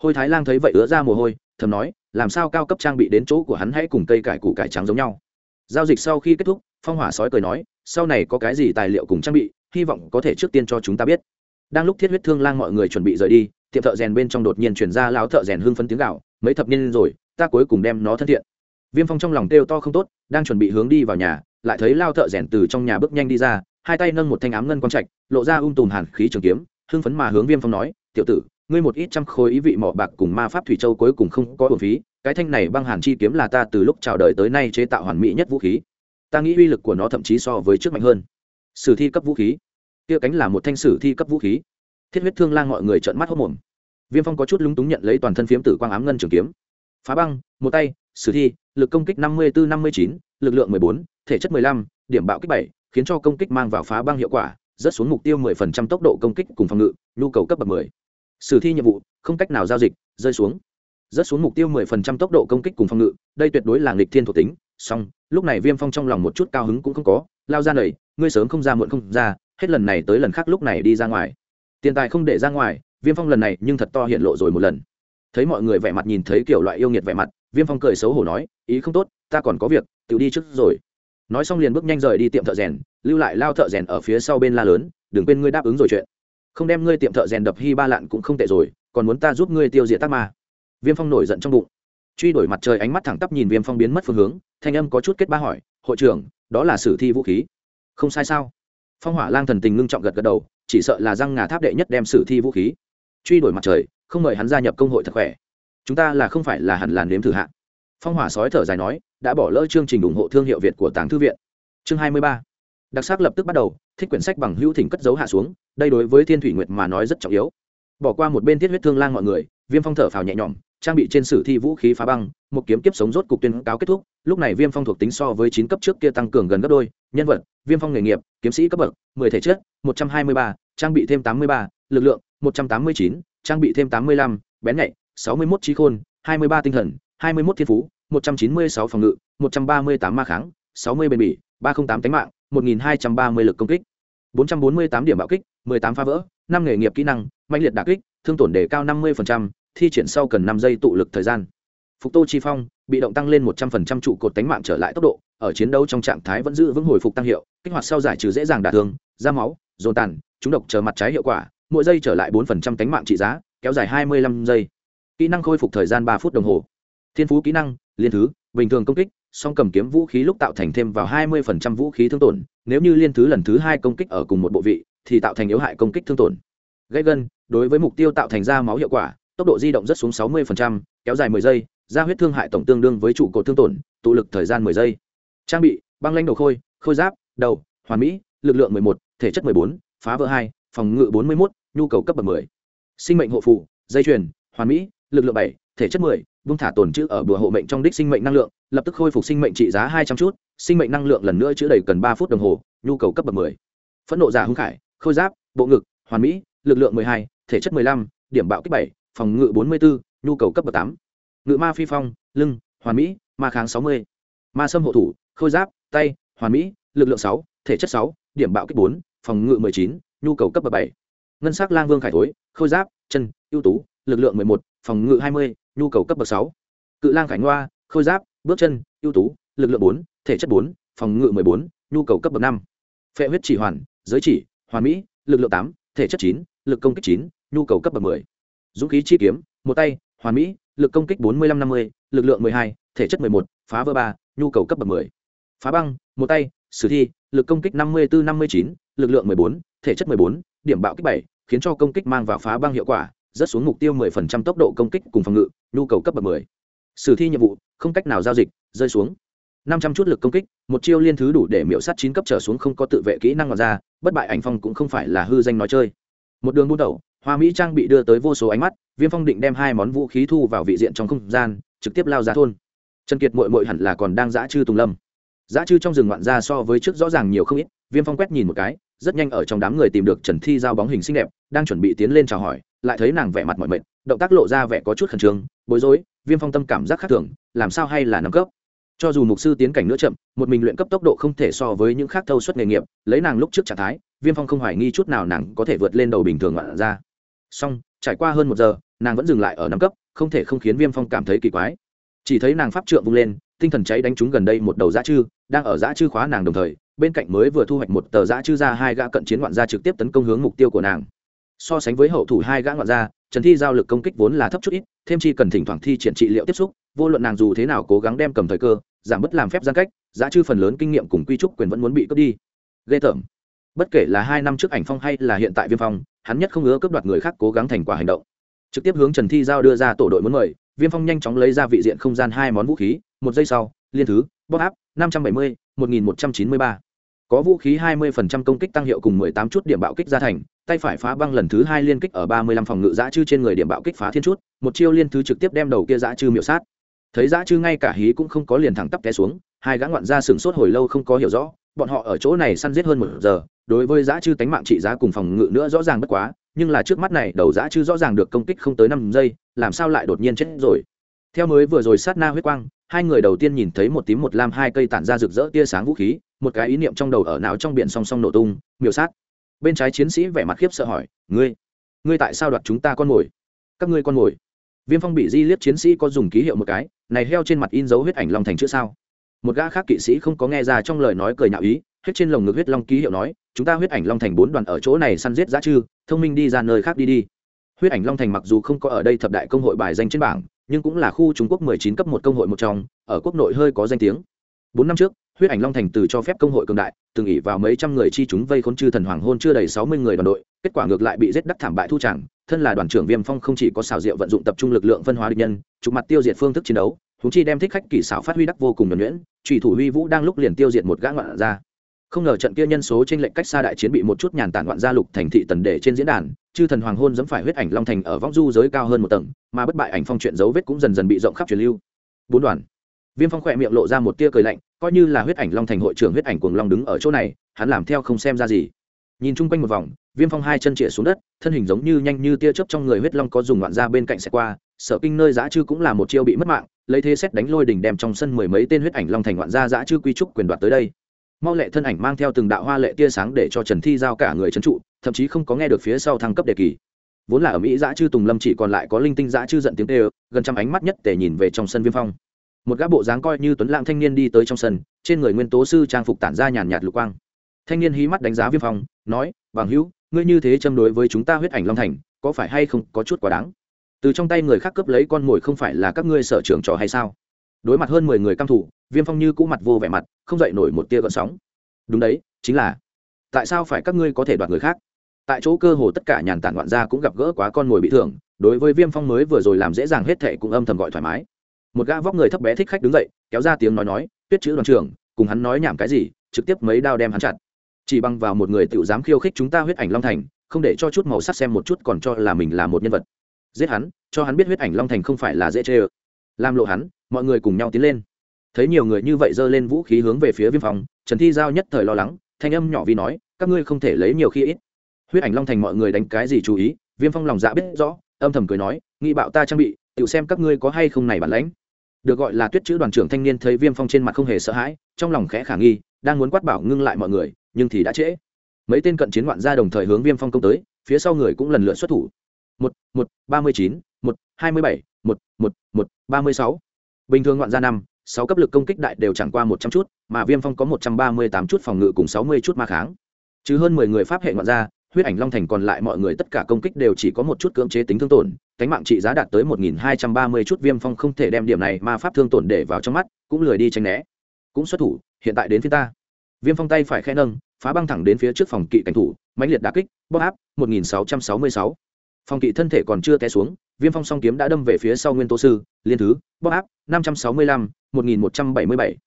Hôi thái lang thấy vậy ứa ra mồ hôi, thầm nói, làm sao cao cấp trang bị đến chỗ của hắn hãy cùng cây cải củ cải trắng giống nhau. Giao dịch sau khi kết thúc, phong hỏa sói cười nói, sau này có cái gì tài liệu cùng trang bị, hy vọng có thể trước tiên cho chúng ta biết. Đang lúc thiết huyết thương lang mọi người chuẩn bị rời đi tiệm thợ rèn bên trong đột nhiên chuyển ra lão thợ rèn hưng phấn tiếng gạo, mấy thập niên rồi, ta cuối cùng đem nó thân thiện. Viêm phong trong lòng kêu to không tốt, đang chuẩn bị hướng đi vào nhà, lại thấy lao thợ rèn từ trong nhà bước nhanh đi ra, hai tay nâng một thanh ám ngân quang trạch, lộ ra ung um tùm hàn khí trường kiếm, hưng phấn mà hướng viêm phong nói, tiểu tử, ngươi một ít trăm khối ý vị mỏ bạc cùng ma pháp thủy châu cuối cùng không có bổn phí, cái thanh này băng hàn chi kiếm là ta từ lúc chào đời tới nay chế tạo hoàn mỹ nhất vũ khí. Ta nghĩ uy lực của nó thậm chí so với trước mạnh hơn. Sử thi cấp vũ khí. Kia cánh là một thanh sử thi cấp vũ khí thiết huyết thương lang mọi người trợn mắt hốc mồm. Viêm phong có chút lúng túng nhận lấy toàn thân phiếm tử quang ám ngân trường kiếm. Phá băng, một tay, sử thi, lực công kích năm mươi bốn năm mươi chín, lực lượng mười bốn, thể chất mười lăm, điểm bạo kích bảy, khiến cho công kích mang vào phá băng hiệu quả, rớt xuống mục tiêu mười phần trăm tốc độ công kích cùng phòng ngự, nhu cầu cấp bậc mười. Sử thi nhiệm vụ, không cách nào giao dịch, rơi xuống. Rớt xuống mục tiêu mười phần trăm tốc độ công kích cùng phòng ngự, đây tuyệt đối là nghịch thiên thuộc tính. Song lúc này viêm phong trong lòng một chút cao hứng cũng không có, lao ra nầy, ngươi sớm không ra muộn không ra, hết lần này tới lần khác lúc này đi ra ngoài tiền tài không để ra ngoài, viêm phong lần này nhưng thật to hiện lộ rồi một lần. Thấy mọi người vẻ mặt nhìn thấy kiểu loại yêu nghiệt vẻ mặt, viêm phong cười xấu hổ nói, ý không tốt, ta còn có việc, tự đi trước rồi. Nói xong liền bước nhanh rời đi tiệm thợ rèn, lưu lại lao thợ rèn ở phía sau bên la lớn, đừng quên ngươi đáp ứng rồi chuyện. Không đem ngươi tiệm thợ rèn đập hy ba lạn cũng không tệ rồi, còn muốn ta giúp ngươi tiêu diệt tác ma. Viêm phong nổi giận trong bụng. Truy đổi mặt trời ánh mắt thẳng tắp nhìn viêm phong biến mất phương hướng, thanh âm có chút kết ba hỏi, hội trưởng, đó là sử thi vũ khí. Không sai sao? Phong hỏa lang thần tình ngưng trọng gật gật đầu chỉ sợ là răng ngà tháp đệ nhất đem sử thi vũ khí. Truy đuổi mặt trời, không mời hắn gia nhập công hội thật khỏe. Chúng ta là không phải là hẳn làn nếm thử hạn. phong hỏa sói thở dài nói, đã bỏ lỡ chương trình ủng hộ thương hiệu việt của tàng thư viện. Chương hai mươi ba. Đặc sắc lập tức bắt đầu, thích quyển sách bằng hữu thỉnh cất dấu hạ xuống, đây đối với thiên thủy nguyệt mà nói rất trọng yếu. Bỏ qua một bên thiết huyết thương lang mọi người, viêm phong thở phào nhẹ nhõm trang bị trên sử thi vũ khí phá băng, một kiếm kiếp sống rốt cục tuyên cáo kết thúc. Lúc này viêm phong thuộc tính so với chín cấp trước kia tăng cường gần gấp đôi. Nhân vật, viêm phong nghề nghiệp, kiếm sĩ cấp bậc, mười thể chất, một trăm hai mươi ba, trang bị thêm tám mươi ba, lực lượng, một trăm tám mươi chín, trang bị thêm tám mươi lăm, bén nhạy, sáu mươi mốt trí khôn, hai mươi ba tinh thần, hai mươi mốt thiên phú, một trăm chín mươi sáu phòng ngự, một trăm ba mươi tám ma kháng, sáu mươi bền bỉ, ba trăm tám tánh mạng, một nghìn hai trăm ba mươi lực công kích, bốn trăm bốn mươi tám điểm bạo kích, mười tám phá vỡ, năm nghề nghiệp kỹ năng mạnh liệt đà kích, thương tổn đề cao năm mươi thi triển sau cần năm giây tụ lực thời gian. Phục tô chi phong bị động tăng lên một trăm phần trăm trụ cột tánh mạng trở lại tốc độ, ở chiến đấu trong trạng thái vẫn giữ vững hồi phục tăng hiệu, kích hoạt sau giải trừ dễ dàng đả thương, da máu, dồn tàn chúng độc chờ mặt trái hiệu quả, mỗi giây trở lại bốn phần trăm tánh mạng trị giá, kéo dài hai mươi lăm giây. Kỹ năng khôi phục thời gian ba phút đồng hồ. Thiên phú kỹ năng, liên thứ, bình thường công kích, song cầm kiếm vũ khí lúc tạo thành thêm vào hai mươi phần trăm vũ khí thương tổn, nếu như liên thứ lần thứ hai công kích ở cùng một bộ vị, thì tạo thành yếu hại công kích thương tổn. Gây gân, đối với mục tiêu tạo thành ra máu hiệu quả tốc độ di động rất xuống 60%, kéo dài 10 giây, ra huyết thương hại tổng tương đương với trụ cột thương tổn, tụ lực thời gian 10 giây. Trang bị: băng lãnh đầu khôi, khôi giáp, đầu, hoàn mỹ, lực lượng 11, thể chất 14, phá vỡ 2, phòng ngự 41, nhu cầu cấp bậc 10. Sinh mệnh hộ phù, dây chuyền, hoàn mỹ, lực lượng 7, thể chất 10, buông thả tổn trữ ở bùa hộ mệnh trong đích sinh mệnh năng lượng, lập tức khôi phục sinh mệnh trị giá 200 chút, sinh mệnh năng lượng lần nữa chữa đầy cần 3 phút đồng hồ, nhu cầu cấp bậc 10. Phẫn nộ giả hung khải, khôi giáp, bộ ngực, hoàn mỹ, lực lượng 12, thể chất 15, điểm bạo kích 7, phòng ngự bốn mươi bốn nhu cầu cấp bậc tám. Ngự ma phi phong, lưng, hoàn mỹ, ma kháng sáu mươi. Ma sâm hộ thủ, khôi giáp, tay, hoàn mỹ, lực lượng sáu, thể chất sáu, điểm bạo kích bốn, phòng ngự mười chín, nhu cầu cấp bậc bảy. Ngân sắc lang vương khải thối, khôi giáp, chân, ưu tú, lực lượng mười một, phòng ngự hai mươi, nhu cầu cấp bậc sáu. Cự lang khải ngoa, khôi giáp, bước chân, ưu tú, lực lượng bốn, thể chất bốn, phòng ngự mười bốn, nhu cầu cấp bậc năm. Phệ huyết chỉ hoàn, giới chỉ, hoàn mỹ, lực lượng tám, thể chất chín, lực công kích chín, nhu cầu cấp bậc mười dũng khí chi kiếm, một tay, hoàn mỹ, lực công kích bốn mươi năm năm mươi, lực lượng mười hai, thể chất mười một, phá vỡ ba, nhu cầu cấp bậc mười. Phá băng, một tay, sử thi, lực công kích năm mươi bốn năm mươi chín, lực lượng mười bốn, thể chất mười bốn, điểm bạo kích bảy, khiến cho công kích mang vào phá băng hiệu quả rất xuống mục tiêu mười phần trăm tốc độ công kích cùng phòng ngự, nhu cầu cấp bậc mười. Sử thi nhiệm vụ, không cách nào giao dịch, rơi xuống. năm trăm chút lực công kích, một chiêu liên thứ đủ để miễu sát chín cấp trở xuống không có tự vệ kỹ năng ngoài ra, bất bại ảnh phong cũng không phải là hư danh nói chơi. Một đường buôn đầu hoa mỹ trang bị đưa tới vô số ánh mắt, viêm phong định đem hai món vũ khí thu vào vị diện trong không gian, trực tiếp lao ra thôn. Trần kiệt mội mội hẳn là còn đang giã chư tùng lâm. Giã chư trong rừng ngoạn ra so với trước rõ ràng nhiều không ít, viêm phong quét nhìn một cái, rất nhanh ở trong đám người tìm được trần thi giao bóng hình xinh đẹp, đang chuẩn bị tiến lên chào hỏi, lại thấy nàng vẻ mặt mọi mệt, động tác lộ ra vẻ có chút khẩn trương, bối rối, viêm phong tâm cảm giác khác thường, làm sao hay là nâng cấp. Cho dù mục sư tiến cảnh nữa chậm, một mình luyện cấp tốc độ không thể so với những khác thâu suất nghề nghiệp, lấy nàng lúc trước trạng thái, viêm phong không hoài nghi chút nào nàng có thể vượt lên đầu bình thường ngoạn ra song trải qua hơn một giờ, nàng vẫn dừng lại ở năm cấp, không thể không khiến viêm phong cảm thấy kỳ quái. Chỉ thấy nàng pháp trượng vung lên, tinh thần cháy đánh trúng gần đây một đầu giã chư, đang ở giã chư khóa nàng đồng thời, bên cạnh mới vừa thu hoạch một tờ giã chư ra hai gã cận chiến ngoạn gia trực tiếp tấn công hướng mục tiêu của nàng. So sánh với hậu thủ hai gã ngoạn gia, trần thi giao lực công kích vốn là thấp chút ít, thêm chi cần thỉnh thoảng thi triển trị liệu tiếp xúc, vô luận nàng dù thế nào cố gắng đem cầm thời cơ, giảm bớt làm phép gian cách, giã chư phần lớn kinh nghiệm cùng quy trúc quyền vẫn muốn bị cướp đi. Ghê tởm bất kể là hai năm trước ảnh phong hay là hiện tại viêm phong, hắn nhất không ngứa cướp đoạt người khác cố gắng thành quả hành động. Trực tiếp hướng trần thi giao đưa ra tổ đội muốn mời, viêm phong nhanh chóng lấy ra vị diện không gian hai món vũ khí, một giây sau, liên thứ, bóp áp, năm trăm bảy mươi, một nghìn một trăm chín mươi ba. Có vũ khí hai mươi phần trăm công kích tăng hiệu cùng mười tám chút điểm bạo kích ra thành, tay phải phá băng lần thứ hai liên kích ở ba mươi lăm phòng ngự giã chư trên người điểm bạo kích phá thiên chút, một chiêu liên thứ trực tiếp đem đầu kia giã chư miệu sát. Thấy giã chư ngay cả hí cũng không có liền thẳng tắp té xuống, hai gã ngoạn ra sửng sốt hồi lâu không có hiểu rõ bọn họ ở chỗ này săn giết hơn một giờ, đối với giá chư tánh mạng trị giá cùng phòng ngự nữa rõ ràng bất quá, nhưng là trước mắt này đầu dã chư rõ ràng được công kích không tới năm giây, làm sao lại đột nhiên chết rồi? Theo mới vừa rồi sát na huyết quang, hai người đầu tiên nhìn thấy một tím một lam hai cây tản ra rực rỡ tia sáng vũ khí, một cái ý niệm trong đầu ở não trong biển song song nổ tung miểu sát. Bên trái chiến sĩ vẻ mặt khiếp sợ hỏi, ngươi ngươi tại sao đoạt chúng ta con mồi? Các ngươi con mồi? Viêm phong bị di liếc chiến sĩ có dùng ký hiệu một cái, này heo trên mặt in dấu huyết ảnh long thành chữ sao? Một gã khác kỵ sĩ không có nghe ra trong lời nói cười nhạo ý hết trên lồng ngực huyết long ký hiệu nói, chúng ta huyết ảnh long thành bốn đoàn ở chỗ này săn giết giá chư, thông minh đi ra nơi khác đi đi. Huyết ảnh long thành mặc dù không có ở đây thập đại công hội bài danh trên bảng, nhưng cũng là khu trung quốc mười chín cấp một công hội một trong, ở quốc nội hơi có danh tiếng. Bốn năm trước, huyết ảnh long thành từ cho phép công hội cường đại, từng ỉ vào mấy trăm người chi chúng vây khốn chư thần hoàng hôn chưa đầy sáu mươi người đoàn đội, kết quả ngược lại bị giết đắc thảm bại thu chẳng, thân là đoàn trưởng viêm phong không chỉ có xào rượu vận dụng tập trung lực lượng phân hóa địch nhân, trục mặt tiêu diệt phương thức chiến đấu húng chi đem thích khách kỳ xảo phát huy đắc vô cùng nhuẩn nhuyễn, trùy thủ huy vũ đang lúc liền tiêu diệt một gã ngoạn gia. không ngờ trận kia nhân số trên lệnh cách xa đại chiến bị một chút nhàn tản ngoạn gia lục thành thị tần để trên diễn đàn, chư thần hoàng hôn dẫm phải huyết ảnh long thành ở vóc du giới cao hơn một tầng, mà bất bại ảnh phong chuyện dấu vết cũng dần dần bị rộng khắp truyền lưu. Bốn đoàn. Viêm phong khỏe miệng lộ ra một tia cười lạnh, coi như là huyết ảnh long thành hội trưởng huyết ảnh cuồng long đứng ở chỗ này, hắn làm theo không xem ra gì nhìn chung quanh một vòng, viêm phong hai chân chĩa xuống đất, thân hình giống như nhanh như tia chớp trong người huyết long có dùng ngoạn ra bên cạnh xe qua sở kinh nơi giã chư cũng là một chiêu bị mất mạng, lấy thế xét đánh lôi đỉnh đem trong sân mười mấy tên huyết ảnh long thành ngoạn gia giã chư quy trúc quyền đoạt tới đây. Mau lệ thân ảnh mang theo từng đạo hoa lệ tia sáng để cho trần thi giao cả người trấn trụ, thậm chí không có nghe được phía sau thăng cấp đề kỳ. Vốn là ở mỹ giã chư tùng lâm chỉ còn lại có linh tinh giã chư giận tiếng tê gần trăm ánh mắt nhất để nhìn về trong sân viêm phong. Một gã bộ dáng coi như tuấn lãng thanh niên đi tới trong sân, trên người nguyên tố sư trang phục tản ra nhàn nhạt lục quang thanh niên hí mắt đánh giá viêm phong, nói bằng hữu, ngươi như thế châm đối với chúng ta huyết ảnh long thành, có phải hay không có chút quá đáng? Từ trong tay người khác cướp lấy con mồi không phải là các ngươi sở trường trò hay sao? Đối mặt hơn mười người căm thủ viêm phong như cũ mặt vô vẻ mặt, không dậy nổi một tia gợn sóng. Đúng đấy, chính là. Tại sao phải các ngươi có thể đoạt người khác? Tại chỗ cơ hồ tất cả nhàn tản ngoạn gia cũng gặp gỡ quá con mồi bị thương đối với viêm phong mới vừa rồi làm dễ dàng hết thệ cũng âm thầm gọi thoải mái. Một gã vóc người thấp bé thích khách đứng dậy, kéo ra tiếng nói nói, tuyết chữ đoàn trưởng, cùng hắn nói nhảm cái gì, trực tiếp mấy đao đem hắn chặt chỉ bằng vào một người tự dám khiêu khích chúng ta huyết ảnh long thành, không để cho chút màu sắc xem một chút còn cho là mình là một nhân vật. Giết hắn, cho hắn biết huyết ảnh long thành không phải là dễ chê ơ. Làm lộ hắn, mọi người cùng nhau tiến lên. Thấy nhiều người như vậy giơ lên vũ khí hướng về phía viêm phòng, trần thi giao nhất thời lo lắng, thanh âm nhỏ vì nói, các ngươi không thể lấy nhiều khi ít. Huyết ảnh long thành mọi người đánh cái gì chú ý, viêm phong lòng dạ biết rõ, âm thầm cười nói nghị bạo ta trang bị tự xem các ngươi có hay không này bản lãnh. Được gọi là tuyết chữ đoàn trưởng thanh niên thấy viêm phong trên mặt không hề sợ hãi, trong lòng khẽ khả nghi, đang muốn quát bảo ngưng lại mọi người nhưng thì đã trễ. Mấy tên cận chiến ngoạn gia đồng thời hướng viêm phong công tới, phía sau người cũng lần lượt xuất thủ. Một một, ba mươi chín, một, hai mươi bảy, một một một, ba mươi sáu. Bình thường ngoạn gia năm, sáu cấp lực công kích đại đều chẳng qua một trăm chút, mà viêm phong có một trăm ba mươi tám chút phòng ngự cùng sáu mươi chút ma kháng. Chứ hơn mười người pháp hệ ngoạn gia, huyết ảnh long thành còn lại mọi người tất cả công kích đều chỉ có một chút cưỡng chế tính thương tổn, cánh mạng trị giá đạt tới một nghìn hai trăm ba mươi chút, viêm phong không thể đem điểm này mà pháp thương tổn để vào trong mắt, cũng lười đi tránh né. Cũng xuất thủ, hiện tại đến phía ta. Viêm phong tay phải khẽ nâng phá băng thẳng đến phía trước phòng kỵ cảnh thủ, mãnh liệt đà kích bóc áp, một nghìn sáu trăm sáu mươi sáu. Phòng kỵ thân thể còn chưa té xuống, viêm phong song kiếm đã đâm về phía sau nguyên tố sư, liên thứ bóc áp, năm trăm sáu mươi lăm, một nghìn một trăm bảy mươi bảy.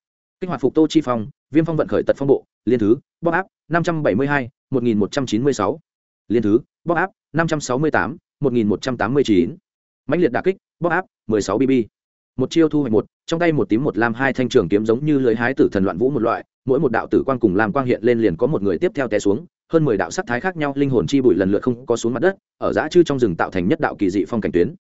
Kích hoạt phục tô chi phong, viêm phong vận khởi tật phong bộ, liên thứ bóc áp, năm trăm bảy mươi hai, một nghìn một trăm chín mươi sáu. Liên thứ bóc áp, năm trăm sáu mươi tám, một nghìn một trăm tám mươi chín. Mãnh liệt đà kích bóc áp, mười sáu bb một chiêu thu hoạch một, trong tay một tím một lam hai thanh trường kiếm giống như lưới hái tử thần loạn vũ một loại mỗi một đạo tử quang cùng làm quang hiện lên liền có một người tiếp theo té xuống, hơn mười đạo sắc thái khác nhau, linh hồn chi bụi lần lượt không có xuống mặt đất, ở giã chư trong rừng tạo thành nhất đạo kỳ dị phong cảnh tuyến.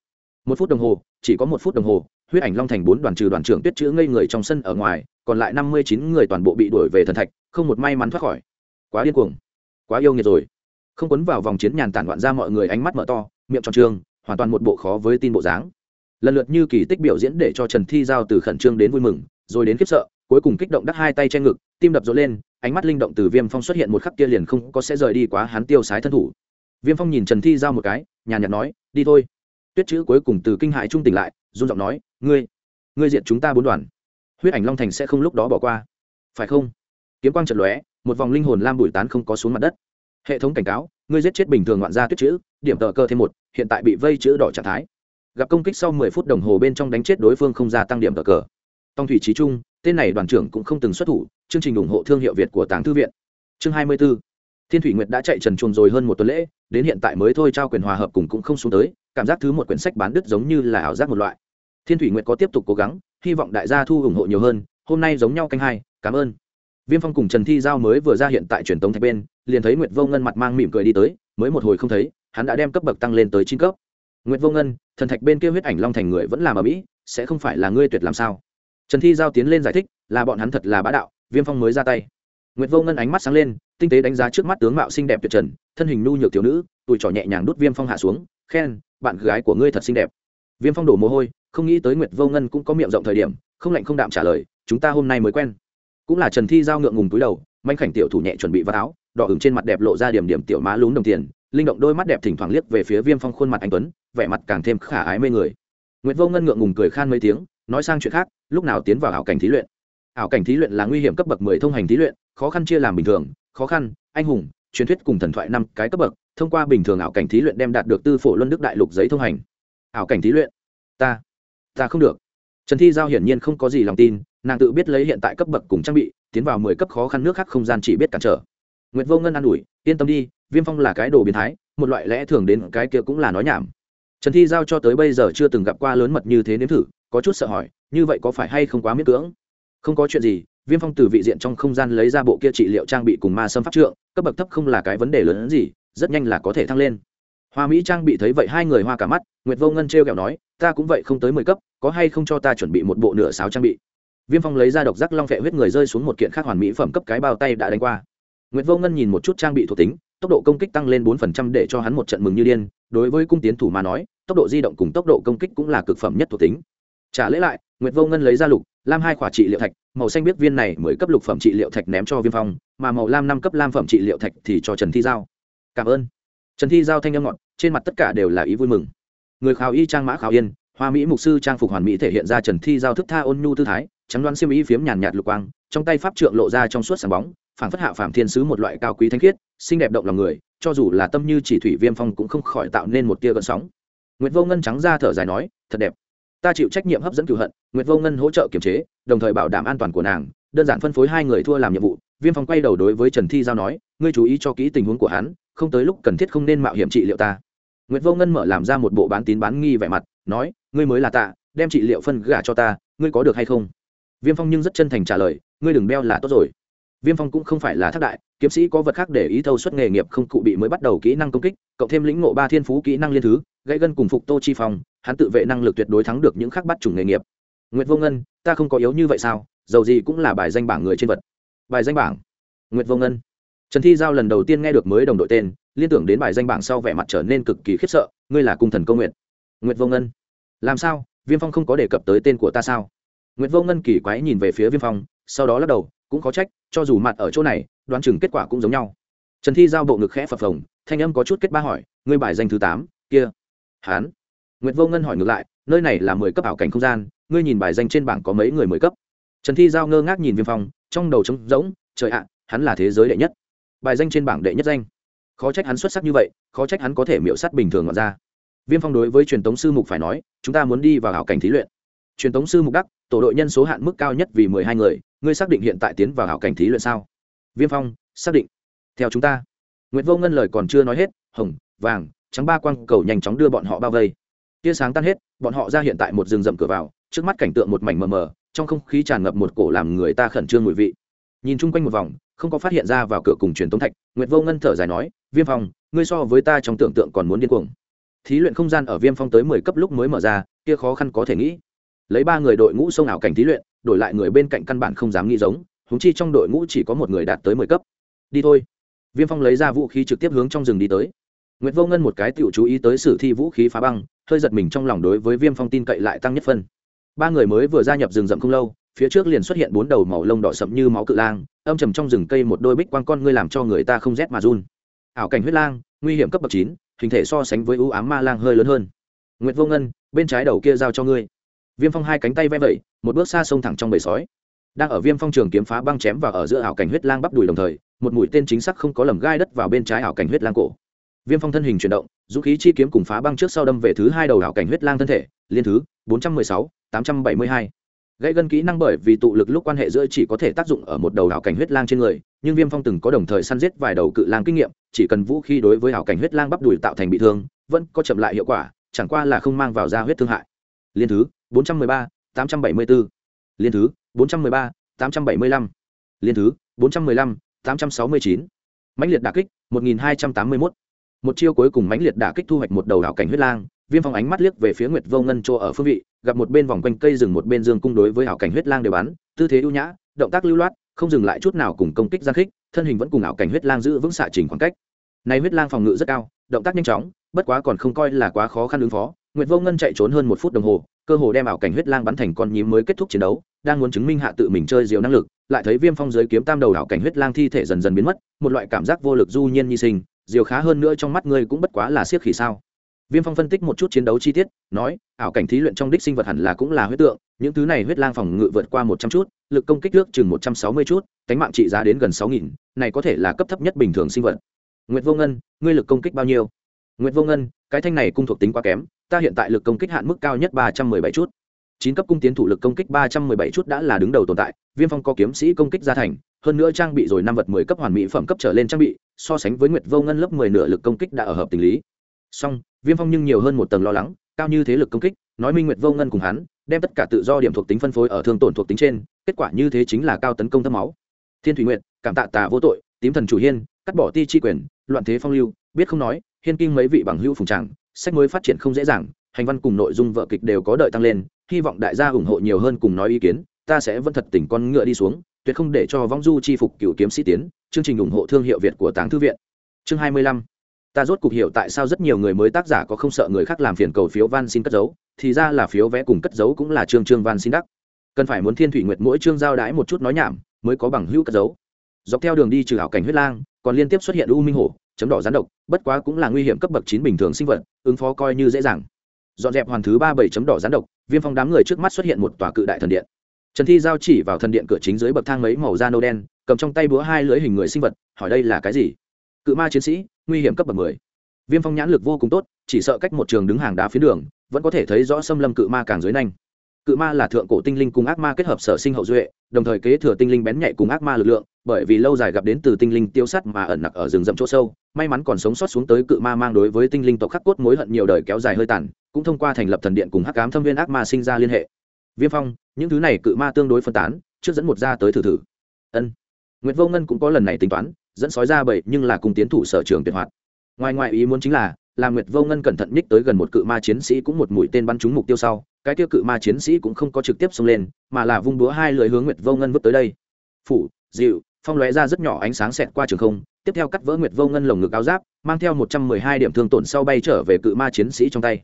Một phút đồng hồ, chỉ có một phút đồng hồ, huyết ảnh long thành bốn đoàn trừ đoàn trưởng tuyết chữ ngây người trong sân ở ngoài, còn lại năm mươi chín người toàn bộ bị đuổi về thần thạch, không một may mắn thoát khỏi. Quá điên cuồng, quá yêu nghiệt rồi. Không quấn vào vòng chiến nhàn tản đoạn ra mọi người ánh mắt mở to, miệng tròn trương, hoàn toàn một bộ khó với tin bộ dáng. Lần lượt như kỳ tích biểu diễn để cho trần thi giao từ khẩn trương đến vui mừng, rồi đến khiếp sợ cuối cùng kích động đắc hai tay che ngực, tim đập rộn lên, ánh mắt linh động từ viêm phong xuất hiện một khắc kia liền không có sẽ rời đi quá hắn tiêu sái thân thủ. Viêm phong nhìn trần thi giao một cái, nhàn nhạt nói, đi thôi. Tuyết chữ cuối cùng từ kinh hại trung tỉnh lại, run giọng nói, ngươi ngươi diện chúng ta bốn đoàn. Huyết ảnh long thành sẽ không lúc đó bỏ qua. Phải không? Kiếm quang trận lóe, một vòng linh hồn lam bụi tán không có xuống mặt đất. Hệ thống cảnh cáo, ngươi giết chết bình thường ngoạn gia tuyết chữ, điểm tờ cơ thêm một, hiện tại bị vây chữ đỏ trạng thái. Gặp công kích sau mười phút đồng hồ bên trong đánh chết đối phương không gia tăng điểm tờ cờ tòng thủy trí trung, tên này đoàn trưởng cũng không từng xuất thủ, chương trình ủng hộ thương hiệu việt của tàng thư viện. Chương hai mươi b ố thiên thủy nguyệt đã chạy trần truồng rồi hơn một tuần lễ, đến hiện tại mới thôi trao quyền hòa hợp cùng cũng không xuống tới, cảm giác thứ một quyển sách bán đứt giống như là ảo giác một loại. Thiên thủy nguyệt có tiếp tục cố gắng, hy vọng đại gia thu ủng hộ nhiều hơn, hôm nay giống nhau canh hai, cảm ơn. Viêm phong cùng trần thi giao mới vừa ra hiện tại truyền tống thạch bên, liền thấy nguyệt vô ngân mặt mang mỉm cười đi tới, mới một hồi không thấy, hắn đã đem cấp bậc tăng lên tới chín cấp. Nguyệt vô ngân, thần thạch bên kia huyết ảnh long thành người vẫn làm ở mỹ, sẽ không phải là ngươi tuyệt làm sao? Trần thi giao tiến lên giải thích, là bọn hắn thật là bá đạo, viêm phong mới ra tay. Nguyệt vô ngân ánh mắt sáng lên, tinh tế đánh giá trước mắt tướng mạo xinh đẹp tuyệt trần, thân hình nu nhược thiếu nữ, tuổi trỏ nhẹ nhàng đút viêm phong hạ xuống, khen, bạn gái của ngươi thật xinh đẹp. Viêm phong đổ mồ hôi, không nghĩ tới nguyệt vô ngân cũng có miệng rộng thời điểm, không lạnh không đạm trả lời, chúng ta hôm nay mới quen. Cũng là trần thi giao ngượng ngùng túi đầu, manh khảnh tiểu thủ nhẹ chuẩn bị vào áo, đỏ ửng trên mặt đẹp lộ ra điểm điểm tiểu má lún đồng tiền, linh động đôi mắt đẹp thỉnh thoảng liếc về phía viêm phong khuôn mặt anh tuấn, vẻ mặt càng thêm khả ái mê người. Nguyệt vô ngân ngượng ngùng cười khan mấy tiếng nói sang chuyện khác, lúc nào tiến vào ảo cảnh thí luyện? Ảo cảnh thí luyện là nguy hiểm cấp bậc mười thông hành thí luyện, khó khăn chia làm bình thường, khó khăn, anh hùng, truyền thuyết cùng thần thoại năm cái cấp bậc, thông qua bình thường ảo cảnh thí luyện đem đạt được tư phổ luân đức đại lục giấy thông hành. Ảo cảnh thí luyện? Ta ta không được. Trần thi giao hiển nhiên không có gì lòng tin, nàng tự biết lấy hiện tại cấp bậc cùng trang bị, tiến vào mười cấp khó khăn nước khác không gian chỉ biết cản trở. Nguyệt vô ngân an ủi, yên tâm đi, viêm phong là cái đồ biến thái, một loại lẽ thường đến cái kia cũng là nói nhảm. Trần thi giao cho tới bây giờ chưa từng gặp qua lớn mật như thế nếm thử có chút sợ hỏi, như vậy có phải hay không quá miễn cưỡng? Không có chuyện gì, viêm phong từ vị diện trong không gian lấy ra bộ kia trị liệu trang bị cùng ma sâm pháp trượng, cấp bậc thấp không là cái vấn đề lớn hơn gì, rất nhanh là có thể thăng lên. Hoa mỹ trang bị thấy vậy hai người hoa cả mắt, nguyệt vô ngân t r e o kẹo nói, ta cũng vậy không tới mười cấp, có hay không cho ta chuẩn bị một bộ nửa sáo trang bị? Viêm phong lấy ra độc giác long vệ huyết người rơi xuống một kiện khác hoàn mỹ phẩm cấp cái bao tay đã đánh qua. Nguyệt vô ngân nhìn một chút trang bị thuộc tính, tốc độ công kích tăng lên bốn phần trăm để cho hắn một trận mừng như điên, đối với cung tiến thủ mà nói, tốc độ di động cùng tốc độ công kích cũng là cực phẩm nhất thuộc tính trả lễ lại, nguyệt vô ngân lấy ra lục, lam hai khỏa trị liệu thạch, màu xanh biết viên này mới cấp lục phẩm trị liệu thạch ném cho viêm phong, mà màu lam năm cấp lam phẩm trị liệu thạch thì cho trần thi giao. Cảm ơn. Trần thi giao thanh âm ngọt, trên mặt tất cả đều là ý vui mừng. Người khảo y trang mã khảo yên, hoa mỹ mục sư trang phục hoàn mỹ thể hiện ra trần thi giao thức tha ôn nhu tư thái, trắng đoán siêu ý phiếm nhàn nhạt lục quang, trong tay pháp trượng lộ ra trong suốt sáng bóng, phảng phất hạ phạm thiên sứ một loại cao quý thanh khiết, xinh đẹp động lòng người, cho dù là tâm như chỉ thủy viêm phong cũng không khỏi tạo nên một tia gợn sóng. Nguyệt vô ngân trắng ra thở dài nói, thật đẹp ta chịu trách nhiệm hấp dẫn cửu hận, nguyệt vô ngân hỗ trợ kiểm chế, đồng thời bảo đảm an toàn của nàng, đơn giản phân phối hai người thua làm nhiệm vụ. Viêm phong quay đầu đối với trần thi giao nói, ngươi chú ý cho kỹ tình huống của hắn, không tới lúc cần thiết không nên mạo hiểm trị liệu ta. Nguyệt vô ngân mở làm ra một bộ bán tín bán nghi vẻ mặt, nói, ngươi mới là tạ, đem trị liệu phân gả cho ta, ngươi có được hay không? Viêm phong nhưng rất chân thành trả lời, ngươi đừng beo là tốt rồi. Viêm phong cũng không phải là thác đại, kiếm sĩ có vật khác để ý thâu suất nghề nghiệp không cụ bị mới bắt đầu kỹ năng công kích, cộng thêm lĩnh ngộ ba thiên phú kỹ năng liên thứ gãy gân cùng phục tô chi phong, hắn tự vệ năng lực tuyệt đối thắng được những khác bắt chủng nghề nghiệp. Nguyệt vô ngân, ta không có yếu như vậy sao? Dầu gì cũng là bài danh bảng người trên vật. Bài danh bảng? Nguyệt vô ngân. Trần thi giao lần đầu tiên nghe được mới đồng đội tên, liên tưởng đến bài danh bảng sau vẻ mặt trở nên cực kỳ khiếp sợ, ngươi là cung thần công nguyện. Nguyệt vô ngân. Làm sao? Viêm phong không có đề cập tới tên của ta sao? Nguyệt vô ngân kỳ quái nhìn về phía viêm phong, sau đó lắc đầu, cũng khó trách, cho dù mặt ở chỗ này, đoán chừng kết quả cũng giống nhau. Trần thi giao bộ ngực khẽ phập phồng, thanh âm có chút kết ba hỏi, ngươi bài danh thứ tám, kia hán. Nguyệt vô ngân hỏi ngược lại, nơi này là mười cấp ảo cảnh không gian, ngươi nhìn bài danh trên bảng có mấy người mười cấp? Trần thi giao ngơ ngác nhìn viêm phong, trong đầu trống rỗng, trời ạ, hắn là thế giới đệ nhất. Bài danh trên bảng đệ nhất danh. Khó trách hắn xuất sắc như vậy, khó trách hắn có thể miễu sắt bình thường ngọn ra. Viêm phong đối với truyền tống sư mục phải nói, chúng ta muốn đi vào ảo cảnh thí luyện. Truyền tống sư mục đắc, tổ đội nhân số hạn mức cao nhất vì mười hai người, ngươi xác định hiện tại tiến vào ảo cảnh thí luyện sao? Viêm phong, xác định. Theo chúng ta. Nguyễn vô ngân lời còn chưa nói hết, hồng, vàng trắng ba quang cầu nhanh chóng đưa bọn họ bao vây. Tia sáng tan hết, bọn họ ra hiện tại một rừng rậm cửa vào, trước mắt cảnh tượng một mảnh mờ mờ, trong không khí tràn ngập một cổ làm người ta khẩn trương mùi vị. Nhìn chung quanh một vòng, không có phát hiện ra vào cửa cùng truyền tống thạch, nguyệt vô ngân thở dài nói, viêm phong, ngươi so với ta trong tưởng tượng còn muốn điên cuồng. Thí luyện không gian ở viêm phong tới mười cấp lúc mới mở ra, kia khó khăn có thể nghĩ. Lấy ba người đội ngũ sông ảo cảnh thí luyện, đổi lại người bên cạnh căn bản không dám nghĩ giống húng chi trong đội ngũ chỉ có một người đạt tới mười cấp. Đi thôi. Viêm phong lấy ra vũ khí trực tiếp hướng trong rừng đi tới. Nguyệt Vô Ngân một cái tiểu chú ý tới sử thi vũ khí phá băng, hơi giật mình trong lòng đối với Viêm Phong tin cậy lại tăng nhất phân. Ba người mới vừa gia nhập rừng rậm không lâu, phía trước liền xuất hiện bốn đầu màu lông đỏ sậm như máu cự lang, âm trầm trong rừng cây một đôi bích quang con ngươi làm cho người ta không rét mà run. Ảo cảnh huyết lang, nguy hiểm cấp bậc chín, hình thể so sánh với ưu ám ma lang hơi lớn hơn. Nguyệt Vô Ngân, bên trái đầu kia giao cho ngươi. Viêm Phong hai cánh tay vẽ vẩy, một bước xa xông thẳng trong bầy sói. Đang ở Viêm Phong trường kiếm phá băng chém vào ở giữa ảo cảnh huyết lang bắp đùi đồng thời, một mũi tên chính xác không có lầm gai đất vào bên trái ảo cảnh huyết lang cổ viêm phong thân hình chuyển động dũng khí chi kiếm cùng phá băng trước sau đâm về thứ hai đầu đảo cảnh huyết lang thân thể liên thứ bốn trăm mười sáu tám trăm bảy mươi hai gãy gân kỹ năng bởi vì tụ lực lúc quan hệ giữa chỉ có thể tác dụng ở một đầu hảo cảnh huyết lang trên người nhưng viêm phong từng có đồng thời săn giết vài đầu cự lang kinh nghiệm chỉ cần vũ khí đối với hảo cảnh huyết lang bắp đùi tạo thành bị thương vẫn có chậm lại hiệu quả chẳng qua là không mang vào da huyết thương hại liên thứ 413, 874. liên thứ 413, 875. liên thứ 415, 869. mãnh liệt đà kích 1281 một chiêu cuối cùng mãnh liệt đả kích thu hoạch một đầu đảo cảnh huyết lang, viêm phong ánh mắt liếc về phía nguyệt vô ngân chỗ ở phương vị, gặp một bên vòng quanh cây rừng một bên dương cung đối với ảo cảnh huyết lang đều bắn, tư thế ưu nhã, động tác lưu loát, không dừng lại chút nào cùng công kích gian khích, thân hình vẫn cùng ảo cảnh huyết lang giữ vững xạ trình khoảng cách. Này huyết lang phòng ngự rất cao, động tác nhanh chóng, bất quá còn không coi là quá khó khăn ứng phó. Nguyệt vô ngân chạy trốn hơn một phút đồng hồ, cơ hồ đem ảo cảnh huyết lang bắn thành con nhím mới kết thúc chiến đấu, đang muốn chứng minh hạ tự mình chơi diều năng lực, lại thấy viêm phong dưới kiếm tam đầu ảo cảnh huyết lang thi thể dần dần biến mất, một loại cảm giác vô lực du nhiên nhi sinh diều khá hơn nữa trong mắt ngươi cũng bất quá là siết khỉ sao. Viêm phong phân tích một chút chiến đấu chi tiết, nói, ảo cảnh thí luyện trong đích sinh vật hẳn là cũng là huyết tượng, những thứ này huyết lang phòng ngự vượt qua một trăm chút, lực công kích nước chừng một trăm sáu mươi chút, cánh mạng trị giá đến gần sáu nghìn, này có thể là cấp thấp nhất bình thường sinh vật. Nguyệt vô ngân, ngươi lực công kích bao nhiêu? Nguyệt vô ngân, cái thanh này cung thuộc tính quá kém, ta hiện tại lực công kích hạn mức cao nhất ba trăm mười bảy chút. Chín cấp cung tiến thủ lực công kích ba trăm mười bảy chút đã là đứng đầu tồn tại, viêm phong có kiếm sĩ công kích gia thành hơn nữa trang bị rồi năm vật mười cấp hoàn mỹ phẩm cấp trở lên trang bị, so sánh với nguyệt vô ngân lớp mười nửa lực công kích đã ở hợp tình lý. Song, viêm phong nhưng nhiều hơn một tầng lo lắng, cao như thế lực công kích, nói minh nguyệt vô ngân cùng hắn, đem tất cả tự do điểm thuộc tính phân phối ở thương tổn thuộc tính trên, kết quả như thế chính là cao tấn công thấm máu. Thiên thủy nguyệt, cảm tạ tà vô tội, tím thần chủ hiên, cắt bỏ ti chi quyền, loạn thế phong lưu, biết không nói, hiên kinh mấy vị bằng hữu phùng tràng, sách mới phát triển không dễ dàng, hành văn cùng nội dung vợ kịch đều có đợi tăng lên, hy vọng đại gia ủng hộ nhiều hơn cùng nói ý kiến, ta sẽ vẫn thật tỉnh con ngựa đi xuống tuyệt không để cho vong du chi phục cựu kiếm sĩ tiến. Chương trình ủng hộ thương hiệu việt của táng thư viện. Chương hai mươi lăm. Ta rốt cục hiểu tại sao rất nhiều người mới tác giả có không sợ người khác làm phiền cầu phiếu van xin cất giấu. Thì ra là phiếu vẽ cùng cất giấu cũng là chương chương van xin đắc. Cần phải muốn thiên thủy nguyệt mỗi chương giao đái một chút nói nhảm, mới có bằng hữu cất giấu. Dọc theo đường đi trừ hảo cảnh huyết lang, còn liên tiếp xuất hiện u minh hổ, chấm đỏ rán độc, bất quá cũng là nguy hiểm cấp bậc chín bình thường sinh vật, ứng phó coi như dễ dàng. Dọn dẹp hoàn thứ ba bảy chấm đỏ rán độc, viêm phong đám người trước mắt xuất hiện một tòa cự đại thần điện trần thi giao chỉ vào thần điện cửa chính dưới bậc thang mấy màu da nâu đen, cầm trong tay búa hai lưỡi hình người sinh vật, hỏi đây là cái gì? Cự ma chiến sĩ, nguy hiểm cấp bậc mười. Viêm phong nhãn lực vô cùng tốt, chỉ sợ cách một trường đứng hàng đá phía đường, vẫn có thể thấy rõ xâm lâm cự ma càng dưới nanh cự ma là thượng cổ tinh linh cùng ác ma kết hợp sở sinh hậu duệ, đồng thời kế thừa tinh linh bén nhạy cùng ác ma lực lượng, bởi vì lâu dài gặp đến từ tinh linh tiêu sắt mà ẩn nặc ở rừng rậm chỗ sâu, may mắn còn sống sót xuống tới cự ma mang đối với tinh linh tộc khắc cốt mối hận nhiều đời kéo dài hơi tàn, cũng thông qua thành lập thần điện cùng hắc ám thâm viên ác ma sinh ra liên hệ. Viêm phong những thứ này cự ma tương đối phân tán, trước dẫn một ra tới thử thử. Ân. Nguyệt vô ngân cũng có lần này tính toán, dẫn sói ra bậy nhưng là cùng tiến thủ sở trường tuyệt hoạt. Ngoài ngoài ý muốn chính là là nguyệt vô ngân cẩn thận nhích tới gần một cự ma chiến sĩ cũng một mũi tên bắn trúng mục tiêu sau, cái tiêu cự ma chiến sĩ cũng không có trực tiếp xông lên, mà là vung búa hai lưỡi hướng nguyệt vô ngân vứt tới đây. Phủ, dịu, phong lóe ra rất nhỏ ánh sáng xẹt qua trường không, tiếp theo cắt vỡ nguyệt vô ngân lồng ngực áo giáp, mang theo một trăm mười hai điểm thương tổn sau bay trở về cự ma chiến sĩ trong tay.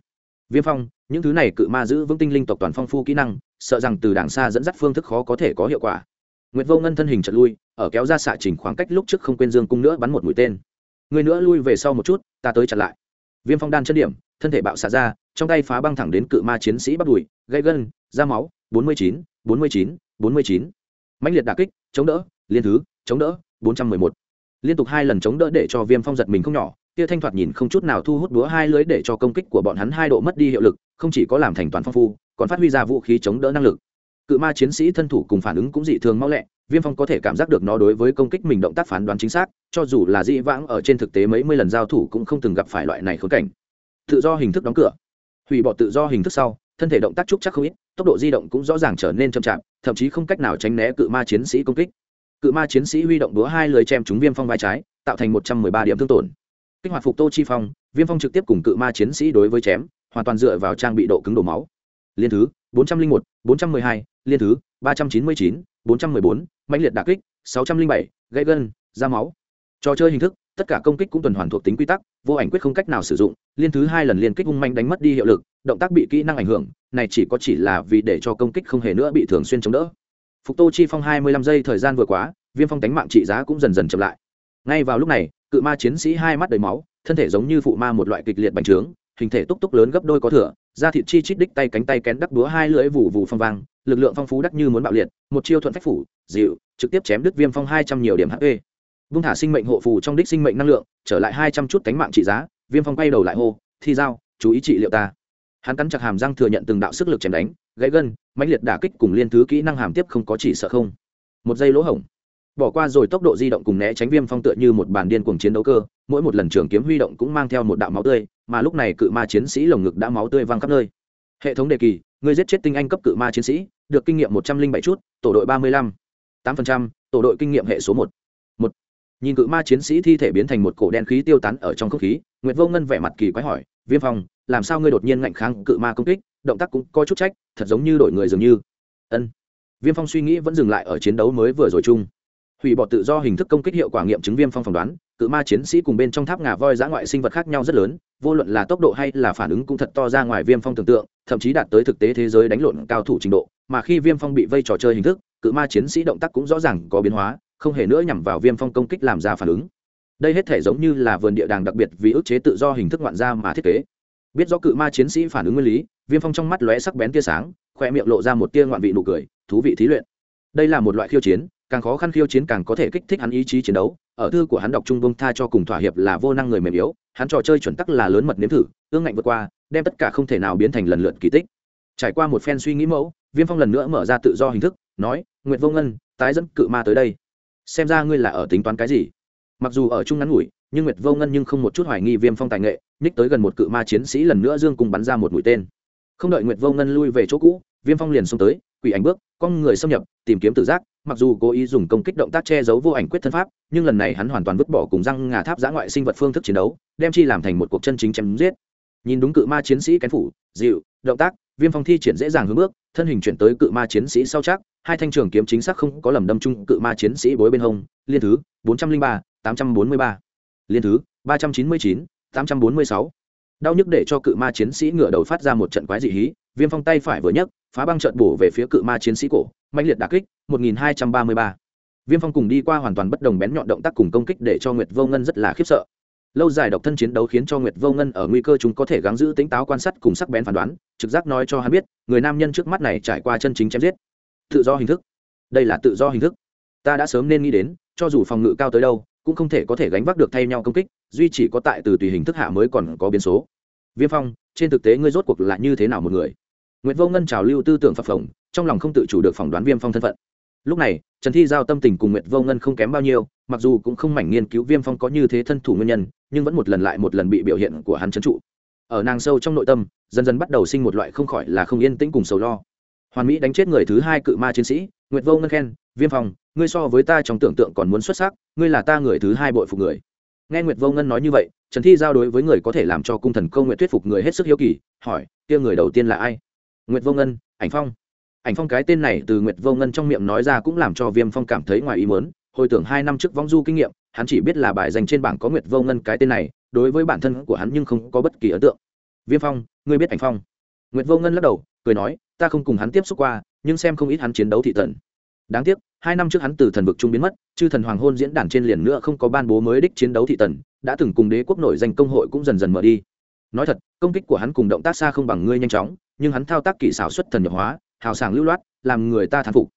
Viêm phong những thứ này cự ma giữ vững tinh linh tộc toàn phong phu kỹ năng, sợ rằng từ đàng xa dẫn dắt phương thức khó có thể có hiệu quả. Nguyệt vô ngân thân hình chật lui, ở kéo ra xạ trình khoảng cách lúc trước không quên dương cung nữa bắn một mũi tên. Người nữa lui về sau một chút, ta tới chặn lại. Viêm phong đan chân điểm, thân thể bạo xạ ra, trong tay phá băng thẳng đến cự ma chiến sĩ bắt đùi gây gân, da máu, bốn mươi chín, bốn mươi chín, bốn mươi chín. Mãnh liệt đà kích, chống đỡ, liên thứ, chống đỡ, bốn trăm mười một. Liên tục hai lần chống đỡ để cho viêm phong giật mình không nhỏ kia thanh thoạt nhìn không chút nào thu hút búa hai lưới để cho công kích của bọn hắn hai độ mất đi hiệu lực, không chỉ có làm thành toàn phong phu, còn phát huy ra vũ khí chống đỡ năng lực. Cự ma chiến sĩ thân thủ cùng phản ứng cũng dị thường mau lẹ, viêm phong có thể cảm giác được nó đối với công kích mình động tác phán đoán chính xác, cho dù là dĩ vãng ở trên thực tế mấy mươi lần giao thủ cũng không từng gặp phải loại này khốn cảnh. Tự do hình thức đóng cửa. Hủy bỏ tự do hình thức sau, thân thể động tác trúc chắc không ít, tốc độ di động cũng rõ ràng trở nên chậm chạp, thậm chí không cách nào tránh né cự ma chiến sĩ công kích. Cự ma chiến sĩ huy động đũa hai lưới chém trúng viêm phong vai trái, tạo thành một trăm mười ba điểm thương tổn kích hoạt phục tô chi phong, viêm phong trực tiếp cùng cự ma chiến sĩ đối với chém, hoàn toàn dựa vào trang bị độ cứng đổ máu. Liên thứ, bốn trăm linh một, bốn trăm mười hai, liên thứ, ba trăm chín mươi chín, bốn trăm bốn liệt đà kích, sáu trăm linh bảy, gãy gân, da máu. Trò chơi hình thức, tất cả công kích cũng tuần hoàn thuộc tính quy tắc, vô ảnh quyết không cách nào sử dụng, liên thứ hai lần liên kích hung manh đánh mất đi hiệu lực, động tác bị kỹ năng ảnh hưởng, này chỉ có chỉ là vì để cho công kích không hề nữa bị thường xuyên chống đỡ. Phục tô chi phong hai mươi lăm giây thời gian vừa quá, viêm phong đánh mạng trị giá cũng dần dần chậm lại. Ngay vào lúc này cự ma chiến sĩ hai mắt đầy máu thân thể giống như phụ ma một loại kịch liệt bành trướng hình thể túc túc lớn gấp đôi có thừa da thịt chi chít đích tay cánh tay kén đắc đúa hai lưỡi vù vù phong vang lực lượng phong phú đắc như muốn bạo liệt một chiêu thuận phách phủ dịu trực tiếp chém đứt viêm phong hai trăm nhiều điểm hp vung thả sinh mệnh hộ phù trong đích sinh mệnh năng lượng trở lại hai trăm chút cánh mạng trị giá viêm phong quay đầu lại hô thi dao, chú ý trị liệu ta. Hắn cắn chặt hàm răng thừa nhận từng đạo sức lực chém đánh gãy gân mãnh liệt đả kích cùng liên thứ kỹ năng hàm tiếp không có chỉ sợ không. Một giây lỗ hổng bỏ qua rồi tốc độ di động cùng né tránh viêm phong tựa như một bàn điên cuồng chiến đấu cơ, mỗi một lần trường kiếm huy động cũng mang theo một đạo máu tươi, mà lúc này cự ma chiến sĩ lồng ngực đã máu tươi văng khắp nơi. Hệ thống đề kỳ, người giết chết tinh anh cấp cự ma chiến sĩ, được kinh nghiệm một trăm linh bảy chút, tổ đội ba mươi lăm, tám phần trăm, tổ đội kinh nghiệm hệ số một một. Nhìn cự ma chiến sĩ thi thể biến thành một cổ đen khí tiêu tán ở trong không khí, nguyệt vô ngân vẻ mặt kỳ quái hỏi, viêm phong, làm sao ngươi đột nhiên ngạnh kháng cự ma công kích? Động tác cũng có chút trách, thật giống như đổi người dường như. Ân. Viêm phong suy nghĩ vẫn dừng lại ở chiến đấu mới vừa rồi chung hủy bỏ tự do hình thức công kích hiệu quả nghiệm chứng viêm phong phỏng đoán, cự ma chiến sĩ cùng bên trong tháp ngà voi giã ngoại sinh vật khác nhau rất lớn, vô luận là tốc độ hay là phản ứng cũng thật to ra ngoài viêm phong tưởng tượng, thậm chí đạt tới thực tế thế giới đánh lộn cao thủ trình độ, mà khi viêm phong bị vây trò chơi hình thức, cự ma chiến sĩ động tác cũng rõ ràng có biến hóa, không hề nữa nhằm vào viêm phong công kích làm ra phản ứng. Đây hết thể giống như là vườn địa đàng đặc biệt vì ức chế tự do hình thức ngoạn ra mà thiết kế. Biết rõ cự ma chiến sĩ phản ứng nguyên lý, viêm phong trong mắt lóe sắc bén tia sáng, khoe miệng lộ ra một tia ngoạn vị nụ cười, thú vị thí luyện. Đây là một loại khiêu chiến càng khó khăn khiêu chiến càng có thể kích thích hắn ý chí chiến đấu. Ở thư của hắn đọc trung bông tha cho cùng thỏa hiệp là vô năng người mềm yếu, hắn trò chơi chuẩn tắc là lớn mật nếm thử, ương ngạnh vượt qua, đem tất cả không thể nào biến thành lần lượt kỳ tích. Trải qua một phen suy nghĩ mẫu, viêm phong lần nữa mở ra tự do hình thức, nói, nguyệt vô ngân, tái dẫn cự ma tới đây. Xem ra ngươi là ở tính toán cái gì? Mặc dù ở chung ngắn ngủi, nhưng nguyệt vô ngân nhưng không một chút hoài nghi viêm phong tài nghệ, nhích tới gần một cự ma chiến sĩ lần nữa dương cùng bắn ra một mũi tên. Không đợi nguyệt vô ngân lui về chỗ cũ, viêm phong liền xông tới quỷ ảnh bước, con người xâm nhập, tìm kiếm tự giác, mặc dù cố ý dùng công kích động tác che giấu vô ảnh quyết thân pháp, nhưng lần này hắn hoàn toàn vứt bỏ cùng răng ngà tháp giã ngoại sinh vật phương thức chiến đấu, đem chi làm thành một cuộc chân chính chém giết. Nhìn đúng cự ma chiến sĩ kén phủ, dịu, động tác, viêm phong thi triển dễ dàng hướng bước, thân hình chuyển tới cự ma chiến sĩ sau chắc, hai thanh trường kiếm chính xác không có lầm đâm chung cự ma chiến sĩ bối bên hông, liên thứ, bốn trăm linh ba, tám trăm bốn mươi ba. Liên thứ, ba trăm chín mươi chín, tám trăm bốn mươi sáu. Đau nhức để cho cự ma chiến sĩ ngựa đầu phát ra một trận quái dị hí viêm phong tay phải vừa nhấc, phá băng trợn bổ về phía cự ma chiến sĩ cổ mạnh liệt đà kích 1233. viêm phong cùng đi qua hoàn toàn bất đồng bén nhọn động tác cùng công kích để cho nguyệt vô ngân rất là khiếp sợ. Lâu dài độc thân chiến đấu khiến cho nguyệt vô ngân ở nguy cơ chúng có thể gắng giữ tính táo quan sát cùng sắc bén phán đoán, trực giác nói cho hắn biết, người nam nhân trước mắt này trải qua chân chính chém giết. Tự do hình thức. Đây là tự do hình thức. Ta đã sớm nên nghĩ đến, cho dù phòng ngự cao tới đâu, cũng không thể có thể gánh vác được thay nhau công kích, duy chỉ có tại từ tùy hình thức hạ mới còn có biến số. Viêm phong, trên thực tế ngươi rốt cuộc là như thế nào một người? Nguyệt Vô Ngân trào lưu tư tưởng phập phồng, trong lòng không tự chủ được phỏng đoán Viêm Phong thân phận. Lúc này, Trần Thi giao tâm tình cùng Nguyệt Vô Ngân không kém bao nhiêu, mặc dù cũng không mảnh nghiên cứu Viêm Phong có như thế thân thủ nguyên nhân, nhưng vẫn một lần lại một lần bị biểu hiện của hắn trấn trụ. Ở nàng sâu trong nội tâm, dần dần bắt đầu sinh một loại không khỏi là không yên tĩnh cùng sầu lo. Hoàn Mỹ đánh chết người thứ hai cự ma chiến sĩ, Nguyệt Vô Ngân khen, Viêm Phong, ngươi so với ta trong tưởng tượng còn muốn xuất sắc, ngươi là ta người thứ hai bội phục người. Nghe Nguyệt Vô Ngân nói như vậy, Trần Thi giao đối với người có thể làm cho cung thần câu nguyện thuyết phục người hết sức hiếu kỳ, hỏi, kia người đầu tiên là ai? Nguyệt Vô Ngân, ảnh phong. Ảnh phong cái tên này từ nguyệt vô ngân trong miệng nói ra cũng làm cho viêm phong cảm thấy ngoài ý muốn. Hồi tưởng hai năm trước vong du kinh nghiệm hắn chỉ biết là bài dành trên bảng có nguyệt vô ngân cái tên này đối với bản thân của hắn nhưng không có bất kỳ ấn tượng. Viêm phong ngươi biết ảnh phong? Nguyệt vô ngân lắc đầu cười nói ta không cùng hắn tiếp xúc qua nhưng xem không ít hắn chiến đấu thị tần đáng tiếc hai năm trước hắn từ thần vực trung biến mất chư thần hoàng hôn diễn đàn trên liền nữa không có ban bố mới đích chiến đấu thị tần đã từng cùng đế quốc nổi danh công hội cũng dần dần mở đi. Nói thật công kích của hắn cùng động tác xa không bằng ngươi nhanh chóng nhưng hắn thao tác kỹ xảo xuất thần nhập hóa, hào sảng lưu loát, làm người ta thán phục.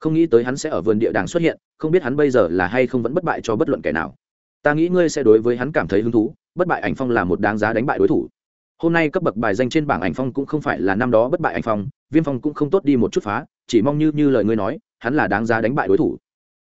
Không nghĩ tới hắn sẽ ở vườn địa đàng xuất hiện, không biết hắn bây giờ là hay không vẫn bất bại cho bất luận kẻ nào. Ta nghĩ ngươi sẽ đối với hắn cảm thấy hứng thú, bất bại ảnh phong là một đáng giá đánh bại đối thủ. Hôm nay cấp bậc bài danh trên bảng ảnh phong cũng không phải là năm đó bất bại ảnh phong, viêm phong cũng không tốt đi một chút phá, chỉ mong như như lời ngươi nói, hắn là đáng giá đánh bại đối thủ.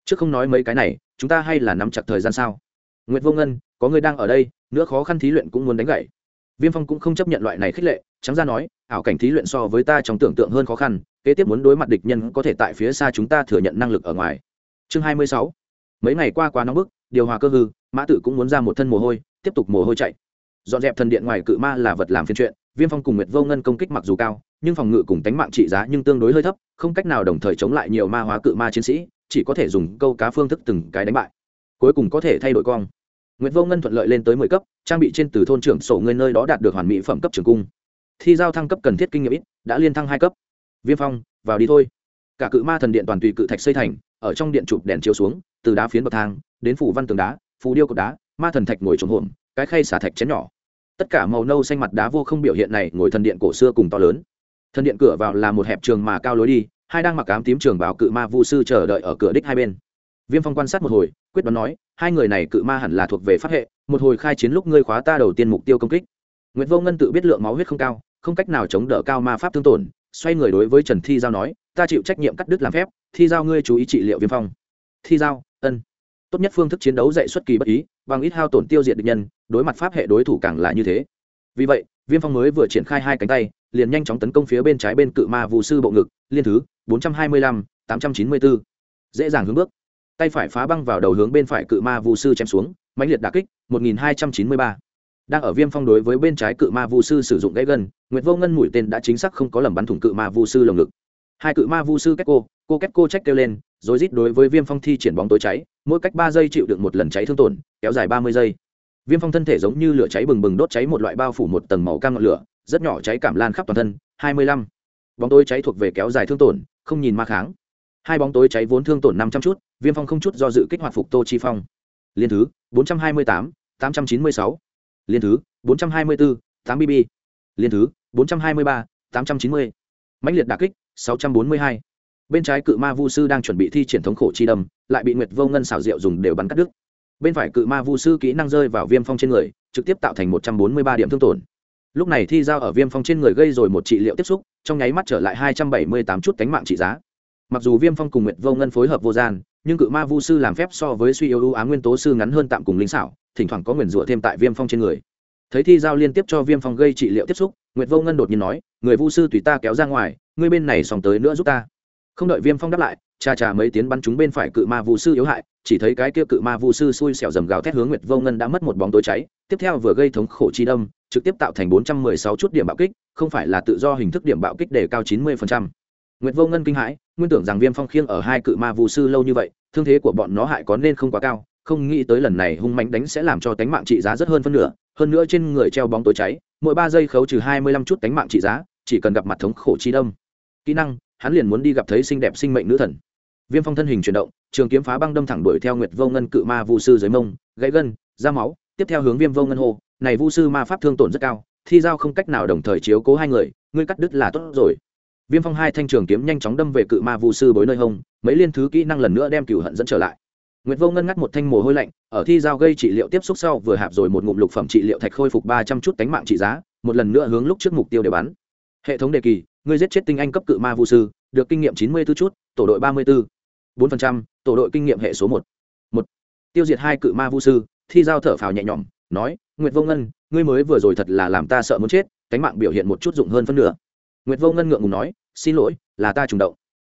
Chứ không nói mấy cái này, chúng ta hay là nắm chặt thời gian sao? Nguyệt vô ngân, có người đang ở đây, nữa khó khăn thí luyện cũng muốn đánh gậy viêm phong cũng không chấp nhận loại này khích lệ, trắng ra nói, ảo cảnh thí luyện so với ta trong tưởng tượng hơn khó khăn, kế tiếp muốn đối mặt địch nhân có thể tại phía xa chúng ta thừa nhận năng lực ở ngoài. Chương hai mươi sáu. Mấy ngày qua quá nóng bức, điều hòa cơ hư, mã Tử cũng muốn ra một thân mồ hôi, tiếp tục mồ hôi chạy. Dọn dẹp thần điện ngoài cự ma là vật làm phiên chuyện, viêm phong cùng nguyệt vô ngân công kích mặc dù cao, nhưng phòng ngự cùng tánh mạng trị giá nhưng tương đối hơi thấp, không cách nào đồng thời chống lại nhiều ma hóa cự ma chiến sĩ, chỉ có thể dùng câu cá phương thức từng cái đánh bại. Cuối cùng có thể thay đổi cong. Nguyệt Vô Ngân thuận lợi lên tới mười cấp, trang bị trên từ thôn trưởng sổ người nơi đó đạt được hoàn mỹ phẩm cấp trường cung. Thi giao thăng cấp cần thiết kinh nghiệm ít, đã liên thăng hai cấp. Viêm Phong, vào đi thôi. Cả cự ma thần điện toàn tùy cự thạch xây thành, ở trong điện chụp đèn chiếu xuống, từ đá phiến bậc thang, đến phủ văn tường đá, phù điêu cột đá, ma thần thạch ngồi trồng hổm, cái khay xả thạch chén nhỏ. Tất cả màu nâu xanh mặt đá vô không biểu hiện này, ngồi thần điện cổ xưa cùng to lớn. Thần điện cửa vào là một hẹp trường mà cao lối đi, hai đang mặc ám tím trường bảo cự ma vu sư chờ đợi ở cửa đích hai bên viêm phong quan sát một hồi, quyết đoán nói, hai người này cự ma hẳn là thuộc về pháp hệ, một hồi khai chiến lúc ngươi khóa ta đầu tiên mục tiêu công kích. Nguyễn vô ngân tự biết lượng máu huyết không cao, không cách nào chống đỡ cao ma pháp thương tổn, xoay người đối với trần thi giao nói, ta chịu trách nhiệm cắt đứt làm phép, thi giao ngươi chú ý trị liệu viêm phong. Thi giao, ân. Tốt nhất phương thức chiến đấu dạy xuất kỳ bất ý, bằng ít hao tổn tiêu diệt địch nhân, đối mặt pháp hệ đối thủ càng là như thế. Vì vậy, viêm phong mới vừa triển khai hai cánh tay, liền nhanh chóng tấn công phía bên trái bên cự ma vụ sư bộ ngực, liên thứ, bốn trăm hai mươi lăm, tám trăm chín mươi bốn dễ dàng hướng bước tay phải phá băng vào đầu hướng bên phải cự ma vu sư chém xuống, mãnh liệt đà kích 1293. đang ở viêm phong đối với bên trái cự ma vu sư sử dụng gãy gân, nguyệt vô ngân mũi tên đã chính xác không có lầm bắn thủng cự ma vu sư lồng ngực. Hai cự ma vu sư cách cô cô cách cô trách kêu lên, rồi rít đối với viêm phong thi triển bóng tối cháy, mỗi cách ba giây chịu được một lần cháy thương tổn, kéo dài ba mươi giây. Viêm phong thân thể giống như lửa cháy bừng bừng đốt cháy một loại bao phủ một tầng màu cam ngọn lửa, rất nhỏ cháy cảm lan khắp toàn thân, hai mươi lăm. Bóng tối cháy thuộc về kéo dài thương tổn, không nhìn ma kháng hai bóng tối cháy vốn thương tổn năm trăm chút, viêm phong không chút do dự kích hoạt phục tô chi phong. Liên thứ, bốn trăm hai mươi tám tám trăm chín mươi sáu. Liên thứ, bốn trăm hai mươi bốn tám bb liên thứ, bốn trăm hai mươi ba, tám trăm chín mươi. Mãnh liệt đà kích, sáu trăm bốn mươi hai. Bên trái cự ma vu sư đang chuẩn bị thi triển thống khổ chi đâm, lại bị nguyệt vô ngân xảo diệu dùng đều bắn cắt đứt. Bên phải cự ma vu sư kỹ năng rơi vào viêm phong trên người, trực tiếp tạo thành một trăm bốn mươi ba điểm thương tổn. Lúc này thi giao ở viêm phong trên người gây rồi một trị liệu tiếp xúc, trong nháy mắt trở lại hai trăm bảy mươi tám chút cánh mạng trị giá mặc dù viêm phong cùng nguyệt vô ngân phối hợp vô gian, nhưng cự ma vu sư làm phép so với suy yếu ưu á nguyên tố sư ngắn hơn tạm cùng linh xảo, thỉnh thoảng có nguyền rủa thêm tại viêm phong trên người. Thấy thi giao liên tiếp cho viêm phong gây trị liệu tiếp xúc, nguyệt vô ngân đột nhiên nói, người vu sư tùy ta kéo ra ngoài, ngươi bên này xong tới nữa giúp ta. Không đợi viêm phong đáp lại, cha cha mấy tiến bắn chúng bên phải cự ma vu sư yếu hại, chỉ thấy cái kia cự ma vu sư xui xẻo dầm gào thét hướng nguyệt vô ngân đã mất một bóng tối cháy, tiếp theo vừa gây thống khổ chi đâm, trực tiếp tạo thành bốn trăm mười sáu chút điểm bạo kích, không phải là tự do hình thức điểm bạo kích để cao chín mươi phần trăm nguyệt vô ngân kinh hãi, nguyên tưởng rằng viêm phong khiêng ở hai cự ma vu sư lâu như vậy, thương thế của bọn nó hại có nên không quá cao, không nghĩ tới lần này hung mạnh đánh sẽ làm cho tánh mạng trị giá rất hơn phân nửa, hơn nữa trên người treo bóng tối cháy, mỗi ba giây khấu trừ hai mươi lăm chút tánh mạng trị giá, chỉ cần gặp mặt thống khổ chi đâm. Kỹ năng, hắn liền muốn đi gặp thấy xinh đẹp sinh mệnh nữ thần. Viêm phong thân hình chuyển động, trường kiếm phá băng đâm thẳng đuổi theo nguyệt vô ngân cự ma vu sư dưới mông, gãy gân, ra máu, tiếp theo hướng viêm vô ngân hô, này vu sư ma pháp thương tổn rất cao, thi giao không cách nào đồng thời chiếu cố hai người, ngươi cắt đứt là tốt rồi viêm phong hai thanh trường kiếm nhanh chóng đâm về cự ma vu sư bối nơi hông mấy liên thứ kỹ năng lần nữa đem cửu hận dẫn trở lại Nguyệt Vô Ngân ngắt một thanh mồ hôi lạnh, ở thi giao gây trị liệu tiếp xúc sau vừa hạp rồi một ngụm lục phẩm trị liệu thạch khôi phục ba trăm chút cánh mạng trị giá, một lần nữa hướng lúc trước mục tiêu để bắn. Hệ thống đề kỳ, ngươi giết chết tinh anh cấp cự ma vu sư, được kinh nghiệm chín mươi 94 chút, tổ đội ba mươi 34. 4%, tổ đội kinh nghiệm hệ số một một Tiêu diệt hai cự ma vu sư, thi giao thở phào nhẹ nhõm, nói, Nguyệt Vô Ngân, ngươi mới vừa rồi thật là làm ta sợ muốn chết, cánh mạng biểu hiện một chút dụng hơn phân nửa. Nguyệt Vô Ngân ngượng ngùng nói, xin lỗi, là ta trùng động.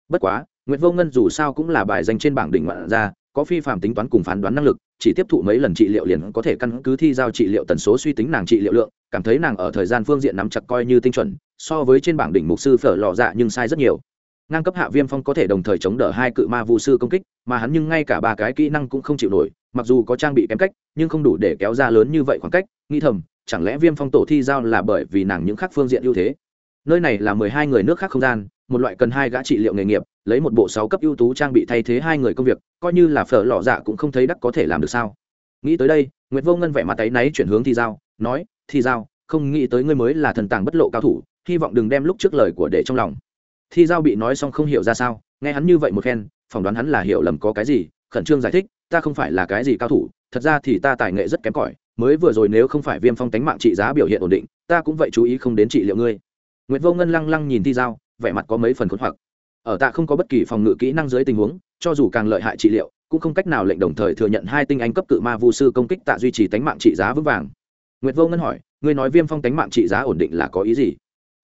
Bất quá, Nguyệt Vô Ngân dù sao cũng là bài danh trên bảng đỉnh ngoạn ra, có phi phạm tính toán cùng phán đoán năng lực chỉ tiếp thụ mấy lần trị liệu liền có thể căn cứ thi giao trị liệu tần số suy tính nàng trị liệu lượng cảm thấy nàng ở thời gian phương diện nắm chặt coi như tinh chuẩn so với trên bảng đỉnh mục sư phở lò dạ nhưng sai rất nhiều ngang cấp hạ viêm phong có thể đồng thời chống đỡ hai cự ma vu sư công kích mà hắn nhưng ngay cả ba cái kỹ năng cũng không chịu nổi mặc dù có trang bị kém cách nhưng không đủ để kéo ra lớn như vậy khoảng cách nghĩ thầm chẳng lẽ viêm phong tổ thi giao là bởi vì nàng những khác phương diện ưu thế nơi này là mười hai người nước khác không gian, một loại cần hai gã trị liệu nghề nghiệp, lấy một bộ sáu cấp ưu tú trang bị thay thế hai người công việc, coi như là phở lò dạ cũng không thấy đắc có thể làm được sao. Nghĩ tới đây, nguyệt vô ngân vẻ mặt tay náy chuyển hướng thi giao, nói, thi giao, không nghĩ tới ngươi mới là thần tàng bất lộ cao thủ, hy vọng đừng đem lúc trước lời của để trong lòng. Thi giao bị nói xong không hiểu ra sao, nghe hắn như vậy một khen phỏng đoán hắn là hiểu lầm có cái gì, khẩn trương giải thích, ta không phải là cái gì cao thủ, thật ra thì ta tài nghệ rất kém cỏi, mới vừa rồi nếu không phải viêm phong tánh mạng trị giá biểu hiện ổn định, ta cũng vậy chú ý không đến trị liệu ngươi nguyệt vô ngân lăng lăng nhìn thi giao, vẻ mặt có mấy phần khốn hoặc. Ở tạ không có bất kỳ phòng ngự kỹ năng dưới tình huống, cho dù càng lợi hại trị liệu, cũng không cách nào lệnh đồng thời thừa nhận hai tinh anh cấp cự ma vu sư công kích tạ duy trì tánh mạng trị giá vững vàng. Nguyệt vô ngân hỏi, ngươi nói viêm phong tánh mạng trị giá ổn định là có ý gì?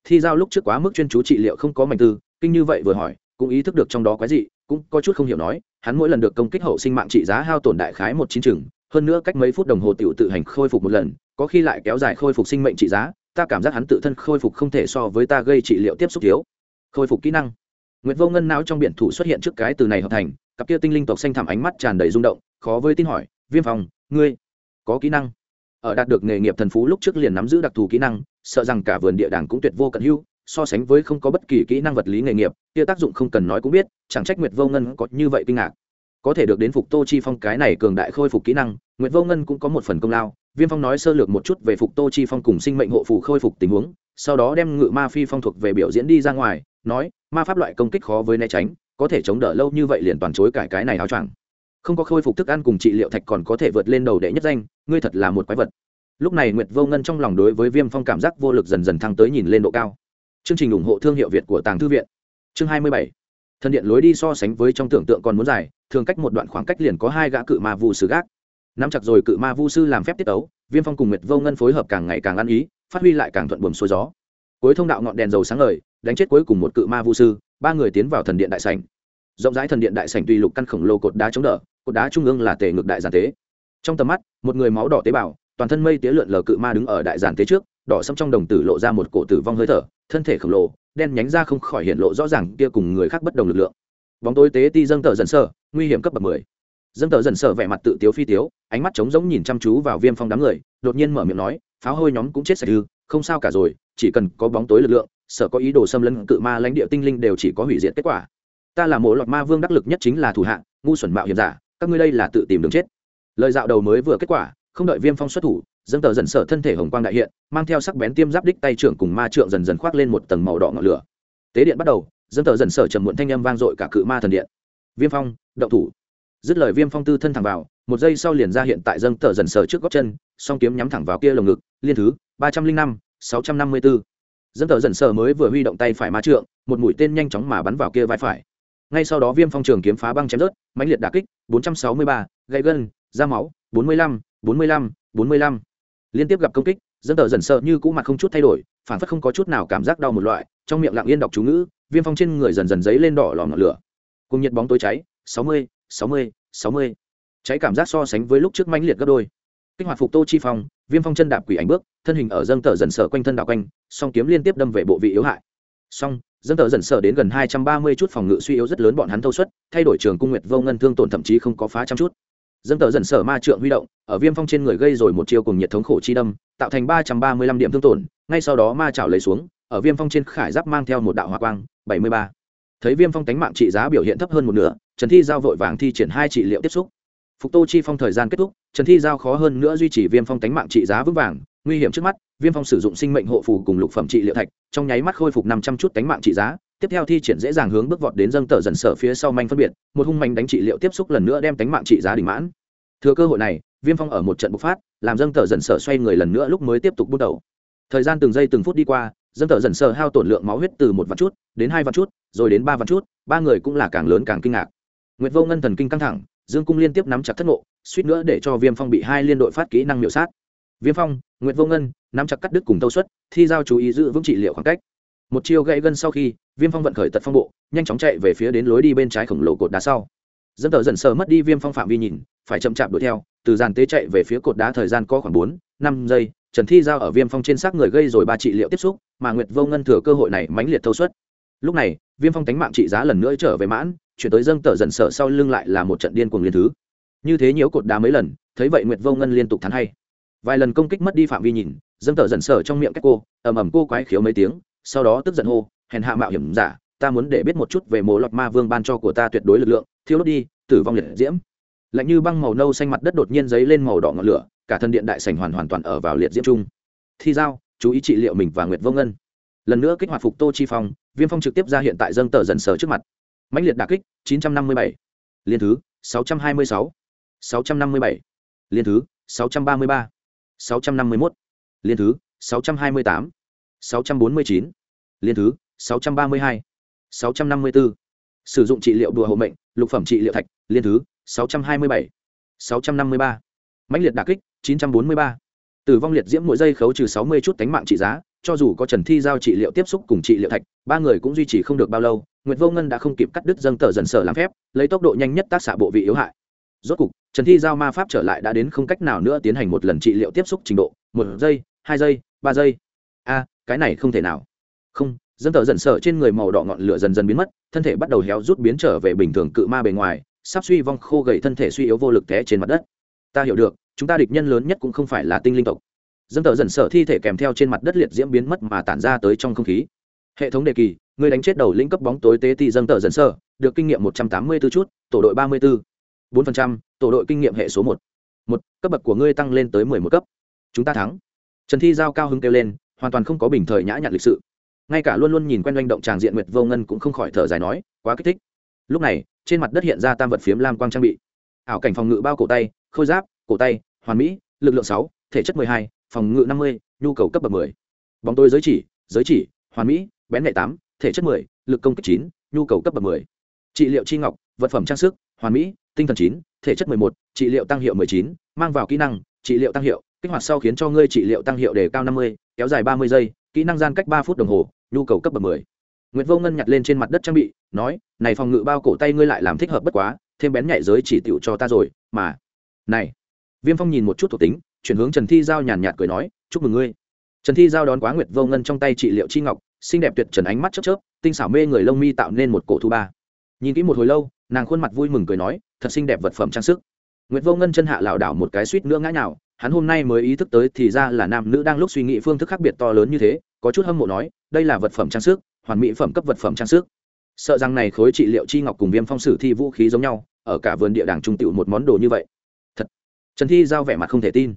Thi giao lúc trước quá mức chuyên chú trị liệu không có mảnh tư, kinh như vậy vừa hỏi, cũng ý thức được trong đó quái gì cũng có chút không hiểu nói, hắn mỗi lần được công kích hậu sinh mạng trị giá hao tổn đại khái một chín chừng, hơn nữa cách mấy phút đồng hồ tiểu tự hành khôi phục một lần, có khi lại kéo dài khôi phục sinh mệnh trị giá ta cảm giác hắn tự thân khôi phục không thể so với ta gây trị liệu tiếp xúc thiếu khôi phục kỹ năng Nguyệt Vô Ngân não trong biển thủ xuất hiện trước cái từ này hợp thành, cặp kia tinh linh tộc xanh thẳm ánh mắt tràn đầy rung động, khó với tin hỏi, "Viêm phòng ngươi có kỹ năng?" Ở đạt được nghề nghiệp thần phú lúc trước liền nắm giữ đặc thù kỹ năng, sợ rằng cả vườn địa đàng cũng tuyệt vô cận hữu, so sánh với không có bất kỳ kỹ năng vật lý nghề nghiệp, kia tác dụng không cần nói cũng biết, chẳng trách Nguyệt Vô Ngân có như vậy kinh ngạc. Có thể được đến phục Tô Chi Phong cái này cường đại khôi phục kỹ năng, Nguyệt Vô Ngân cũng có một phần công lao. Viêm Phong nói sơ lược một chút về phục Tô Chi Phong cùng sinh mệnh hộ phù khôi phục tình huống, sau đó đem ngự ma phi phong thuộc về biểu diễn đi ra ngoài, nói ma pháp loại công kích khó với né tránh có thể chống đỡ lâu như vậy liền toàn chối cải cái này áo choàng. Không có khôi phục thức ăn cùng trị liệu thạch còn có thể vượt lên đầu đệ nhất danh ngươi thật là một quái vật. Lúc này nguyệt vô ngân trong lòng đối với viêm phong cảm giác vô lực dần dần thăng tới nhìn lên độ cao. Chương trình ủng hộ thương hiệu việt của tàng thư viện. Chương hai mươi bảy. Thân điện lối đi so sánh với trong tưởng tượng còn muốn dài thường cách một đoạn khoảng cách liền có hai gã cự ma vụ sư gác nắm chặt rồi cự ma vu sư làm phép tiết ấu viêm phong cùng nguyệt vô ngân phối hợp càng ngày càng ăn ý, phát huy lại càng thuận buồm xuôi gió. Cuối thông đạo ngọn đèn dầu sáng lời đánh chết cuối cùng một cự ma vu sư, ba người tiến vào thần điện đại sảnh. Rộng rãi thần điện đại sảnh tùy lục căn khổng lồ cột đá chống đỡ, cột đá trung ương là tề ngực đại giản tế. Trong tầm mắt, một người máu đỏ tế bào, toàn thân mây tía lượn lờ cự ma đứng ở đại giàn tế trước, đỏ xâm trong đồng tử lộ ra một cổ tử vong hơi thở, thân thể khổng lồ, đen nhánh ra không khỏi hiện lộ rõ ràng kia cùng người khác bất đồng lực lượng. Bóng tối tế ti dâng tờ dần sơ, nguy hiểm cấp bậc mười dân tờ dần sợ vẻ mặt tự tiếu phi tiếu ánh mắt trống rỗng nhìn chăm chú vào viêm phong đám người đột nhiên mở miệng nói pháo hôi nhóm cũng chết sạch ư không sao cả rồi chỉ cần có bóng tối lực lượng sợ có ý đồ xâm lấn cự ma lãnh địa tinh linh đều chỉ có hủy diệt kết quả. Ta là mộ lọt ma vương đắc lực nhất chính là thủ hạng, ngu xuẩn mạo hiểm giả các ngươi đây là tự tìm đường chết. Lời dạo đầu mới vừa kết quả không đợi viêm phong xuất thủ dân tờ dần sợ thân thể hồng quang đại hiện mang theo sắc bén tiêm giáp đích tay trưởng cùng ma trượng dần dần khoác lên một tầng màu đỏ ngọn lửa. Tế điện bắt đầu dân tờ dần sợ trầm muộn thanh âm vang dội cả cự ma thần điện. Viêm phong động thủ dứt lời viêm phong tư thân thẳng vào, một giây sau liền ra hiện tại dâng tờ dần sợ trước góc chân, song kiếm nhắm thẳng vào kia lồng ngực, liên thứ, ba trăm linh năm, sáu trăm năm mươi bốn dâng tờ dần sợ mới vừa huy động tay phải ma trượng, một mũi tên nhanh chóng mà bắn vào kia vai phải. Ngay sau đó viêm phong trường kiếm phá băng chém rớt, mãnh liệt đà kích, bốn trăm sáu mươi ba, gãy gân, da máu, bốn mươi lăm, bốn mươi lăm, bốn mươi lăm. Liên tiếp gặp công kích dân tờ dần sợ như cũ mặt không chút thay đổi, phản phất không có chút nào cảm giác đau một loại, trong miệng lặng yên đọc chú ngữ, viêm phong trên người dần dần dấy lên đỏ lò ngọn lửa. Cùng nhiệt bóng tối cháy, sáu mươi sáu mươi sáu mươi. Cháy cảm giác so sánh với lúc trước mãnh liệt gấp đôi. Kích hoạt phục tô chi phong, viêm phong chân đạp quỷ ảnh bước, thân hình ở dâng tờ dần sợ quanh thân đạo quanh, song kiếm liên tiếp đâm về bộ vị yếu hại. Song, dâng tờ dần sợ đến gần hai trăm ba mươi chút phòng ngự suy yếu rất lớn bọn hắn thâu suất, thay đổi trường cung nguyệt vô ngân thương tổn thậm chí không có phá trăm chút. Dâng tờ dần sở ma trượng huy động, ở viêm phong trên người gây rồi một chiêu cùng nhiệt thống khổ chi đâm, tạo thành ba trăm ba mươi lăm điểm thương tổn, ngay sau đó ma chảo lấy xuống, ở viêm phong trên khải giáp mang theo một đạo hỏa quang, bảy mươi ba thấy viêm phong tánh mạng trị giá biểu hiện thấp hơn một nửa, trần thi giao vội vàng thi triển hai trị liệu tiếp xúc. Phục tô chi phong thời gian kết thúc, trần thi giao khó hơn nữa duy trì viêm phong tánh mạng trị giá vững vàng. Nguy hiểm trước mắt, viêm phong sử dụng sinh mệnh hộ phù cùng lục phẩm trị liệu thạch, trong nháy mắt khôi phục năm trăm chút tánh mạng trị giá. Tiếp theo thi triển dễ dàng hướng bước vọt đến dâng tờ dần sở phía sau manh phân biệt, một hung manh đánh trị liệu tiếp xúc lần nữa đem tánh mạng trị giá đỉnh mãn. Thừa cơ hội này, viêm phong ở một trận bộc phát, làm dâng tờ dần sở xoay người lần nữa lúc mới tiếp tục bước đầu. Thời gian từng giây từng phút đi qua dân tờ dần sờ hao tổn lượng máu huyết từ một vạn chút đến hai vạn chút, rồi đến ba vạn chút, ba người cũng là càng lớn càng kinh ngạc. Nguyệt vô ngân thần kinh căng thẳng, dương cung liên tiếp nắm chặt thất ngộ, suýt nữa để cho viêm phong bị hai liên đội phát kỹ năng miểu sát. Viêm phong, nguyệt vô ngân, nắm chặt cắt đứt cùng tâu suất, thi giao chú ý giữ vững trị liệu khoảng cách. Một chiêu gãy gân sau khi, viêm phong vận khởi tật phong bộ, nhanh chóng chạy về phía đến lối đi bên trái khổng lồ cột đá sau dân tờ dần sờ mất đi viêm phong phạm vi nhìn, phải chậm chạp đuổi theo, từ dàn tế chạy về phía cột đá thời gian có khoảng bốn, năm giây, trần thi giao ở viêm phong trên xác người gây rồi ba trị liệu tiếp xúc, mà nguyệt vô ngân thừa cơ hội này mãnh liệt thâu suất. Lúc này, viêm phong tánh mạng trị giá lần nữa trở về mãn, chuyển tới dâng tờ dần sở sau lưng lại là một trận điên cuồng liên thứ. Như thế nhiễu cột đá mấy lần, thấy vậy nguyệt vô ngân liên tục thắng hay. Vài lần công kích mất đi phạm vi nhìn dâng tờ dần sở trong miệng các cô, ầm ầm cô quái khiếu mấy tiếng, sau đó tức giận hô, hèn hạ mạo hiểm giả ta muốn để biết một chút về mồ lọt ma vương ban cho của ta tuyệt đối lực lượng thiếu đốt đi, tử vong liệt diễm lạnh như băng màu nâu xanh mặt đất đột nhiên dấy lên màu đỏ ngọn lửa, cả thân điện đại sành hoàn hoàn toàn ở vào liệt diễm chung thi giao, chú ý trị liệu mình và nguyệt vô ngân lần nữa kích hoạt phục tô chi phong, viêm phong trực tiếp ra hiện tại dâng tờ dần sở trước mặt mãnh liệt đà kích 957. liên thứ 626. 657. liên thứ 633. 651. liên thứ 628. 649. liên thứ 632. 654. sử dụng trị liệu đùa hộ mệnh, lục phẩm trị liệu thạch, liên thứ 627. 653. mãnh liệt đà kích 943. tử vong liệt diễm mỗi giây khấu trừ 60 chút tánh mạng trị giá, cho dù có trần thi giao trị liệu tiếp xúc cùng trị liệu thạch, ba người cũng duy trì không được bao lâu, nguyệt vô ngân đã không kịp cắt đứt dâng tờ dần sở làm phép, lấy tốc độ nhanh nhất tác xạ bộ vị yếu hại rốt cục, trần thi giao ma pháp trở lại đã đến không cách nào nữa tiến hành một lần trị liệu tiếp xúc trình độ, một giây, hai giây, ba giây a, cái này không thể nào không Dân tờ dần sở trên người màu đỏ ngọn lửa dần dần biến mất, thân thể bắt đầu héo rút biến trở về bình thường cự ma bề ngoài, sắp suy vong khô gầy thân thể suy yếu vô lực té trên mặt đất. Ta hiểu được, chúng ta địch nhân lớn nhất cũng không phải là tinh linh tộc. Dân tờ dần sở thi thể kèm theo trên mặt đất liệt diễm biến mất mà tản ra tới trong không khí. Hệ thống đề kỳ, người đánh chết đầu lĩnh cấp bóng tối tế thì dân tờ dần sở được kinh nghiệm một trăm tám mươi 184 chút, tổ đội ba mươi bốn bốn phần trăm, tổ đội kinh nghiệm hệ số một. Một, cấp bậc của ngươi tăng lên tới mười một cấp. Chúng ta thắng. Trần thi giao cao hứng kêu lên, hoàn toàn không có bình thời nhã nhặn lịch sự ngay cả luôn luôn nhìn quen doanh động tràng diện nguyệt vô ngân cũng không khỏi thở dài nói, quá kích thích. Lúc này, trên mặt đất hiện ra tam vật phiếm lam quang trang bị. Ảo cảnh phòng ngự bao cổ tay, khôi giáp, cổ tay, hoàn mỹ, lực lượng sáu, thể chất mười hai, phòng ngự năm mươi, nhu cầu cấp bậc mười. Bóng tôi giới chỉ giới chỉ, hoàn mỹ, bén nhạy tám, thể chất mười, lực công kích chín, nhu cầu cấp bậc mười. Trị liệu chi ngọc, vật phẩm trang sức, hoàn mỹ, tinh thần chín, thể chất mười một, trị liệu tăng hiệu mười chín, mang vào kỹ năng, trị liệu tăng hiệu, kích hoạt sau khiến cho ngươi trị liệu tăng hiệu đề cao năm mươi, kéo dài ba mươi giây kỹ năng gian cách ba phút đồng hồ nhu cầu cấp bậc mười Nguyệt Vô Ngân nhặt lên trên mặt đất trang bị, nói, "Này phòng ngự bao cổ tay ngươi lại làm thích hợp bất quá, thêm bén nhạy giới chỉ tiểu cho ta rồi, mà." Này. Viêm Phong nhìn một chút thuộc tính, chuyển hướng trần thi giao nhàn nhạt cười nói chúc mừng ngươi trần thi giao đón quá nguyệt vô ngân trong tay trị liệu chi ngọc xinh đẹp tuyệt trần ánh mắt chớp chớp tinh xảo mê người lông mi tạo nên một cổ thu ba nhìn kỹ một hồi lâu nàng khuôn mặt vui mừng cười nói thật xinh đẹp vật phẩm trang sức nguyệt vô ngân chân hạ lảo đảo một cái suýt nữa ngã nào hắn hôm nay mới ý thức tới thì ra là nam nữ đang lúc suy nghĩ phương thức khác biệt to lớn như thế, có chút hâm mộ nói, đây là vật phẩm trang sức, hoàn mỹ phẩm cấp vật phẩm trang sức. Sợ rằng này khối trị liệu chi ngọc cùng viêm phong sử thi vũ khí giống nhau, ở cả vườn địa đàng trung tựu một món đồ như vậy. Thật. Trần thi giao vẻ mặt không thể tin.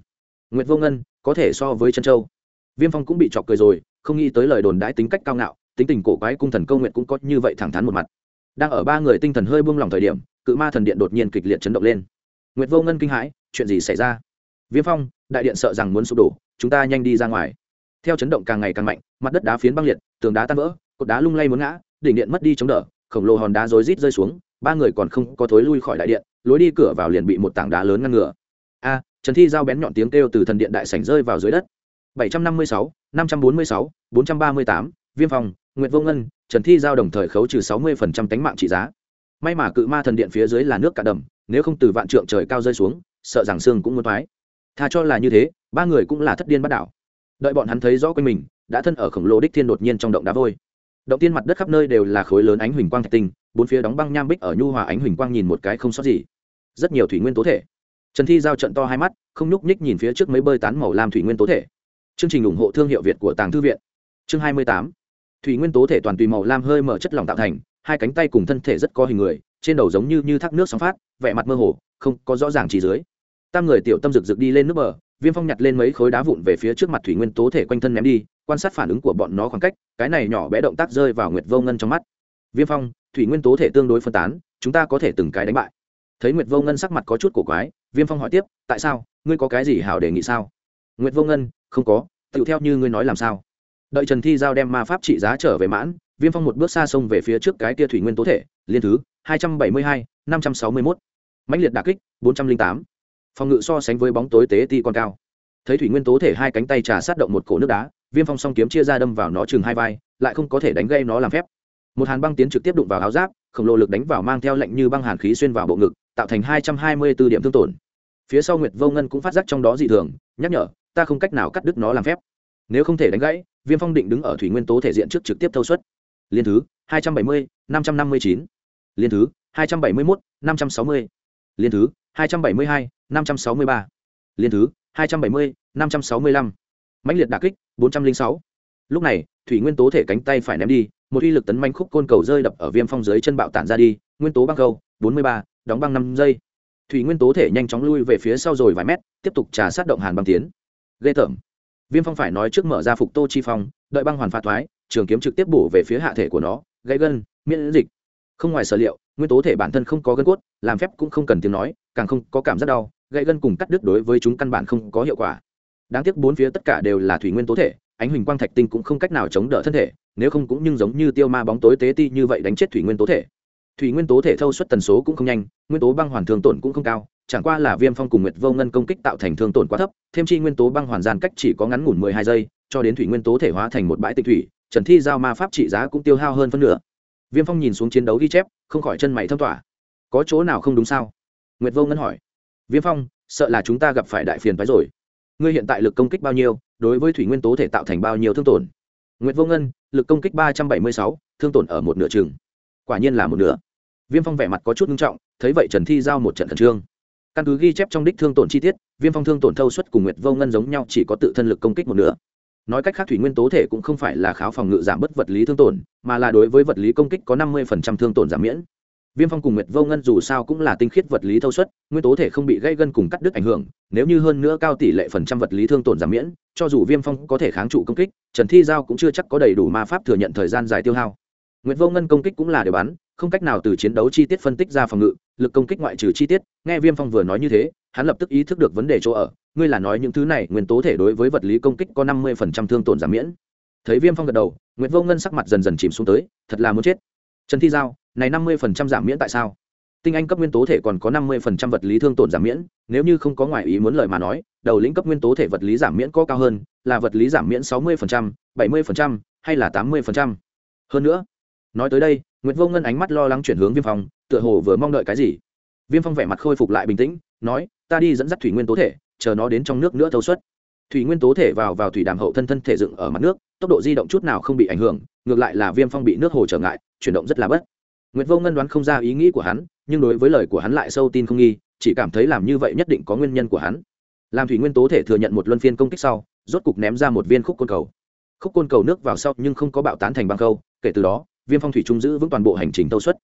Nguyệt vô ngân, có thể so với trân châu. Viêm phong cũng bị chọc cười rồi, không nghĩ tới lời đồn đãi tính cách cao ngạo, tính tình cổ quái cung thần câu nguyện cũng có như vậy thẳng thắn một mặt. Đang ở ba người tinh thần hơi buông lỏng thời điểm, cự ma thần điện đột nhiên kịch liệt chấn động lên. Nguyệt vô ngân kinh hãi, chuyện gì xảy ra? Viêm phong đại điện sợ rằng muốn sụp đổ chúng ta nhanh đi ra ngoài. Theo chấn động càng ngày càng mạnh mặt đất đá phiến băng liệt tường đá tan vỡ cột đá lung lay muốn ngã đỉnh điện mất đi chống đỡ khổng lồ hòn đá rối rít rơi xuống ba người còn không có thối lui khỏi đại điện lối đi cửa vào liền bị một tảng đá lớn ngăn ngừa. A trần thi giao bén nhọn tiếng kêu từ thần điện đại sảnh rơi vào dưới đất. 756, 546, 438, viêm phòng nguyệt vô ngân trần thi giao đồng thời khấu trừ 60% tánh mạng trị giá. May mà cự ma thần điện phía dưới là nước cả đầm nếu không từ vạn trượng trời cao rơi xuống sợ rằng xương cũng muốn thoái tha cho là như thế, ba người cũng là thất điên bắt đảo. Đợi bọn hắn thấy rõ quanh mình, đã thân ở khổng lồ đích thiên đột nhiên trong động đá vôi. Động tiên mặt đất khắp nơi đều là khối lớn ánh huỳnh quang thạch tinh, bốn phía đóng băng nham bích ở nhu hòa ánh huỳnh quang nhìn một cái không sót gì. Rất nhiều thủy nguyên tố thể. Trần thi giao trận to hai mắt, không nhúc nhích nhìn phía trước mấy bơi tán màu lam thủy nguyên tố thể. Chương trình ủng hộ thương hiệu việt của tàng thư viện. Chương hai mươi tám. Thủy nguyên tố thể toàn tùy màu lam hơi mở chất lỏng tạo thành, hai cánh tay cùng thân thể rất có hình người, trên đầu giống như như thác nước sóng phát, vẻ mặt mơ hồ, không có rõ ràng chỉ dưới tam người tiểu tâm rực rực đi lên nước bờ, viêm phong nhặt lên mấy khối đá vụn về phía trước mặt thủy nguyên tố thể quanh thân ném đi, quan sát phản ứng của bọn nó khoảng cách, cái này nhỏ bé động tác rơi vào nguyệt vô ngân trong mắt. Viêm phong, thủy nguyên tố thể tương đối phân tán, chúng ta có thể từng cái đánh bại. Thấy nguyệt vô ngân sắc mặt có chút cổ quái, viêm phong hỏi tiếp, tại sao? Ngươi có cái gì hảo đề nghị sao? Nguyệt vô ngân, không có, tựu theo như ngươi nói làm sao? Đợi trần thi giao đem ma pháp trị giá trở về mãn, viêm phong một bước xa sông về phía trước cái tia thủy nguyên tố thể, liên thứ hai trăm bảy mươi hai, năm trăm sáu mươi mốt. Mãnh liệt đà kích, bốn trăm linh tám phòng ngự so sánh với bóng tối tế ti còn cao. Thấy thủy nguyên tố thể hai cánh tay trà sát động một cổ nước đá, viêm phong song kiếm chia ra đâm vào nó chừng hai vai, lại không có thể đánh gây nó làm phép. Một hàn băng tiến trực tiếp đụng vào áo giáp, khổng lồ lực đánh vào mang theo lệnh như băng hàn khí xuyên vào bộ ngực, tạo thành hai trăm hai mươi b ố điểm thương tổn. Phía sau nguyệt vô ngân cũng phát giác trong đó dị thường, nhắc nhở, ta không cách nào cắt đứt nó làm phép. Nếu không thể đánh gãy, viêm phong định đứng ở thủy nguyên tố thể diện trước trực tiếp thâu suất. Liên thứ, hai trăm bảy mươi, năm trăm năm mươi chín. Liên thứ, hai trăm bảy mươi một năm trăm sáu mươi liên thứ, hai trăm bảy mươi hai, năm trăm sáu mươi ba. Liên thứ, hai trăm bảy mươi, năm trăm sáu mươi lăm. Mãnh liệt đà kích, bốn trăm linh sáu. Lúc này, thủy nguyên tố thể cánh tay phải ném đi, một uy lực tấn manh khúc côn cầu rơi đập ở viêm phong dưới chân bạo tản ra đi, nguyên tố băng cầu bốn mươi ba, đóng băng năm giây. Thủy nguyên tố thể nhanh chóng lui về phía sau rồi vài mét, tiếp tục trà sát động hàn băng tiến. Ghê tởm. Viêm phong phải nói trước mở ra phục tô chi phong, đợi băng hoàn phá thoái, trường kiếm trực tiếp bổ về phía hạ thể của nó gây gân, miễn dịch. Không ngoài sở liệu nguyên tố thể bản thân không có gân cốt, làm phép cũng không cần tiếng nói, càng không có cảm giác đau, gãy gân cùng cắt đứt đối với chúng căn bản không có hiệu quả. Đáng tiếc bốn phía tất cả đều là thủy nguyên tố thể, ánh huỳnh quang thạch tinh cũng không cách nào chống đỡ thân thể, nếu không cũng nhưng giống như tiêu ma bóng tối tế ti như vậy đánh chết thủy nguyên tố thể. Thủy nguyên tố thể thâu suất tần số cũng không nhanh, nguyên tố băng hoàn thường tổn cũng không cao, chẳng qua là viêm phong cùng nguyệt vô ngân công kích tạo thành thương tổn quá thấp, thêm chi nguyên tố băng hoàn gian cách chỉ có ngắn ngủn mười hai giây, cho đến thủy nguyên tố thể hóa thành một bãi tịch thủy, trần thi giao ma pháp trị giá cũng tiêu hao hơn phân nửa viêm phong nhìn xuống chiến đấu ghi chép, không khỏi chân mày thâm tỏa có chỗ nào không đúng sao? Nguyệt vô ngân hỏi. Viêm phong, sợ là chúng ta gặp phải đại phiền phái rồi. Ngươi hiện tại lực công kích bao nhiêu, đối với thủy nguyên tố thể tạo thành bao nhiêu thương tổn? Nguyệt vô ngân, lực công kích ba trăm bảy mươi sáu, thương tổn ở một nửa chừng. Quả nhiên là một nửa. Viêm phong vẻ mặt có chút nghiêm trọng, thấy vậy trần thi giao một trận khẩn trương. Căn cứ ghi chép trong đích thương tổn chi tiết, viêm phong thương tổn thâu suất cùng nguyệt vô ngân giống nhau chỉ có tự thân lực công kích một nửa nói cách khác thủy nguyên tố thể cũng không phải là kháo phòng ngự giảm bất vật lý thương tổn, mà là đối với vật lý công kích có năm mươi thương tổn giảm miễn. Viêm phong cùng nguyệt vô ngân dù sao cũng là tinh khiết vật lý thâu suất, nguyên tố thể không bị gây gân cùng cắt đứt ảnh hưởng, nếu như hơn nữa cao tỷ lệ phần trăm vật lý thương tổn giảm miễn, cho dù viêm phong có thể kháng trụ công kích, trần thi giao cũng chưa chắc có đầy đủ ma pháp thừa nhận thời gian dài tiêu hao. Nguyệt vô ngân công kích cũng là đều bắn không cách nào từ chiến đấu chi tiết phân tích ra phòng ngự, lực công kích ngoại trừ chi tiết, nghe viêm phong vừa nói như thế, hắn lập tức ý thức được vấn đề chỗ ở, ngươi là nói những thứ này nguyên tố thể đối với vật lý công kích có năm mươi phần trăm thương tổn giảm miễn. Thấy viêm phong gật đầu nguyễn vô ngân sắc mặt dần dần chìm xuống tới, thật là muốn chết. Trần thi giao, này năm mươi phần trăm giảm miễn tại sao? Tinh anh cấp nguyên tố thể còn có năm mươi phần trăm vật lý thương tổn giảm miễn, nếu như không có ngoại ý muốn lời mà nói, đầu lĩnh cấp nguyên tố thể vật lý giảm miễn có cao hơn, là vật lý giảm miễn sáu mươi phần trăm, bảy mươi phần trăm hay là tám mươi phần trăm? Hơn nữa, nói tới đây Nguyệt vô ngân ánh mắt lo lắng chuyển hướng viêm phong tựa hồ vừa mong đợi cái gì. Viêm phong vẻ mặt khôi phục lại bình tĩnh nói ta đi dẫn dắt thủy nguyên tố thể chờ nó đến trong nước nữa thâu suất. Thủy nguyên tố thể vào vào thủy đàm hậu thân thân thể dựng ở mặt nước tốc độ di động chút nào không bị ảnh hưởng ngược lại là viêm phong bị nước hồ trở ngại chuyển động rất là bất. Nguyệt vô ngân đoán không ra ý nghĩ của hắn nhưng đối với lời của hắn lại sâu tin không nghi chỉ cảm thấy làm như vậy nhất định có nguyên nhân của hắn. Làm thủy nguyên tố thể thừa nhận một luân phiên công kích sau rốt cục ném ra một viên khúc côn cầu. Khúc côn cầu nước vào sau nhưng không có bạo tán thành băng câu, kể từ đó viêm phong thủy trung giữ vững toàn bộ hành trình tâu suất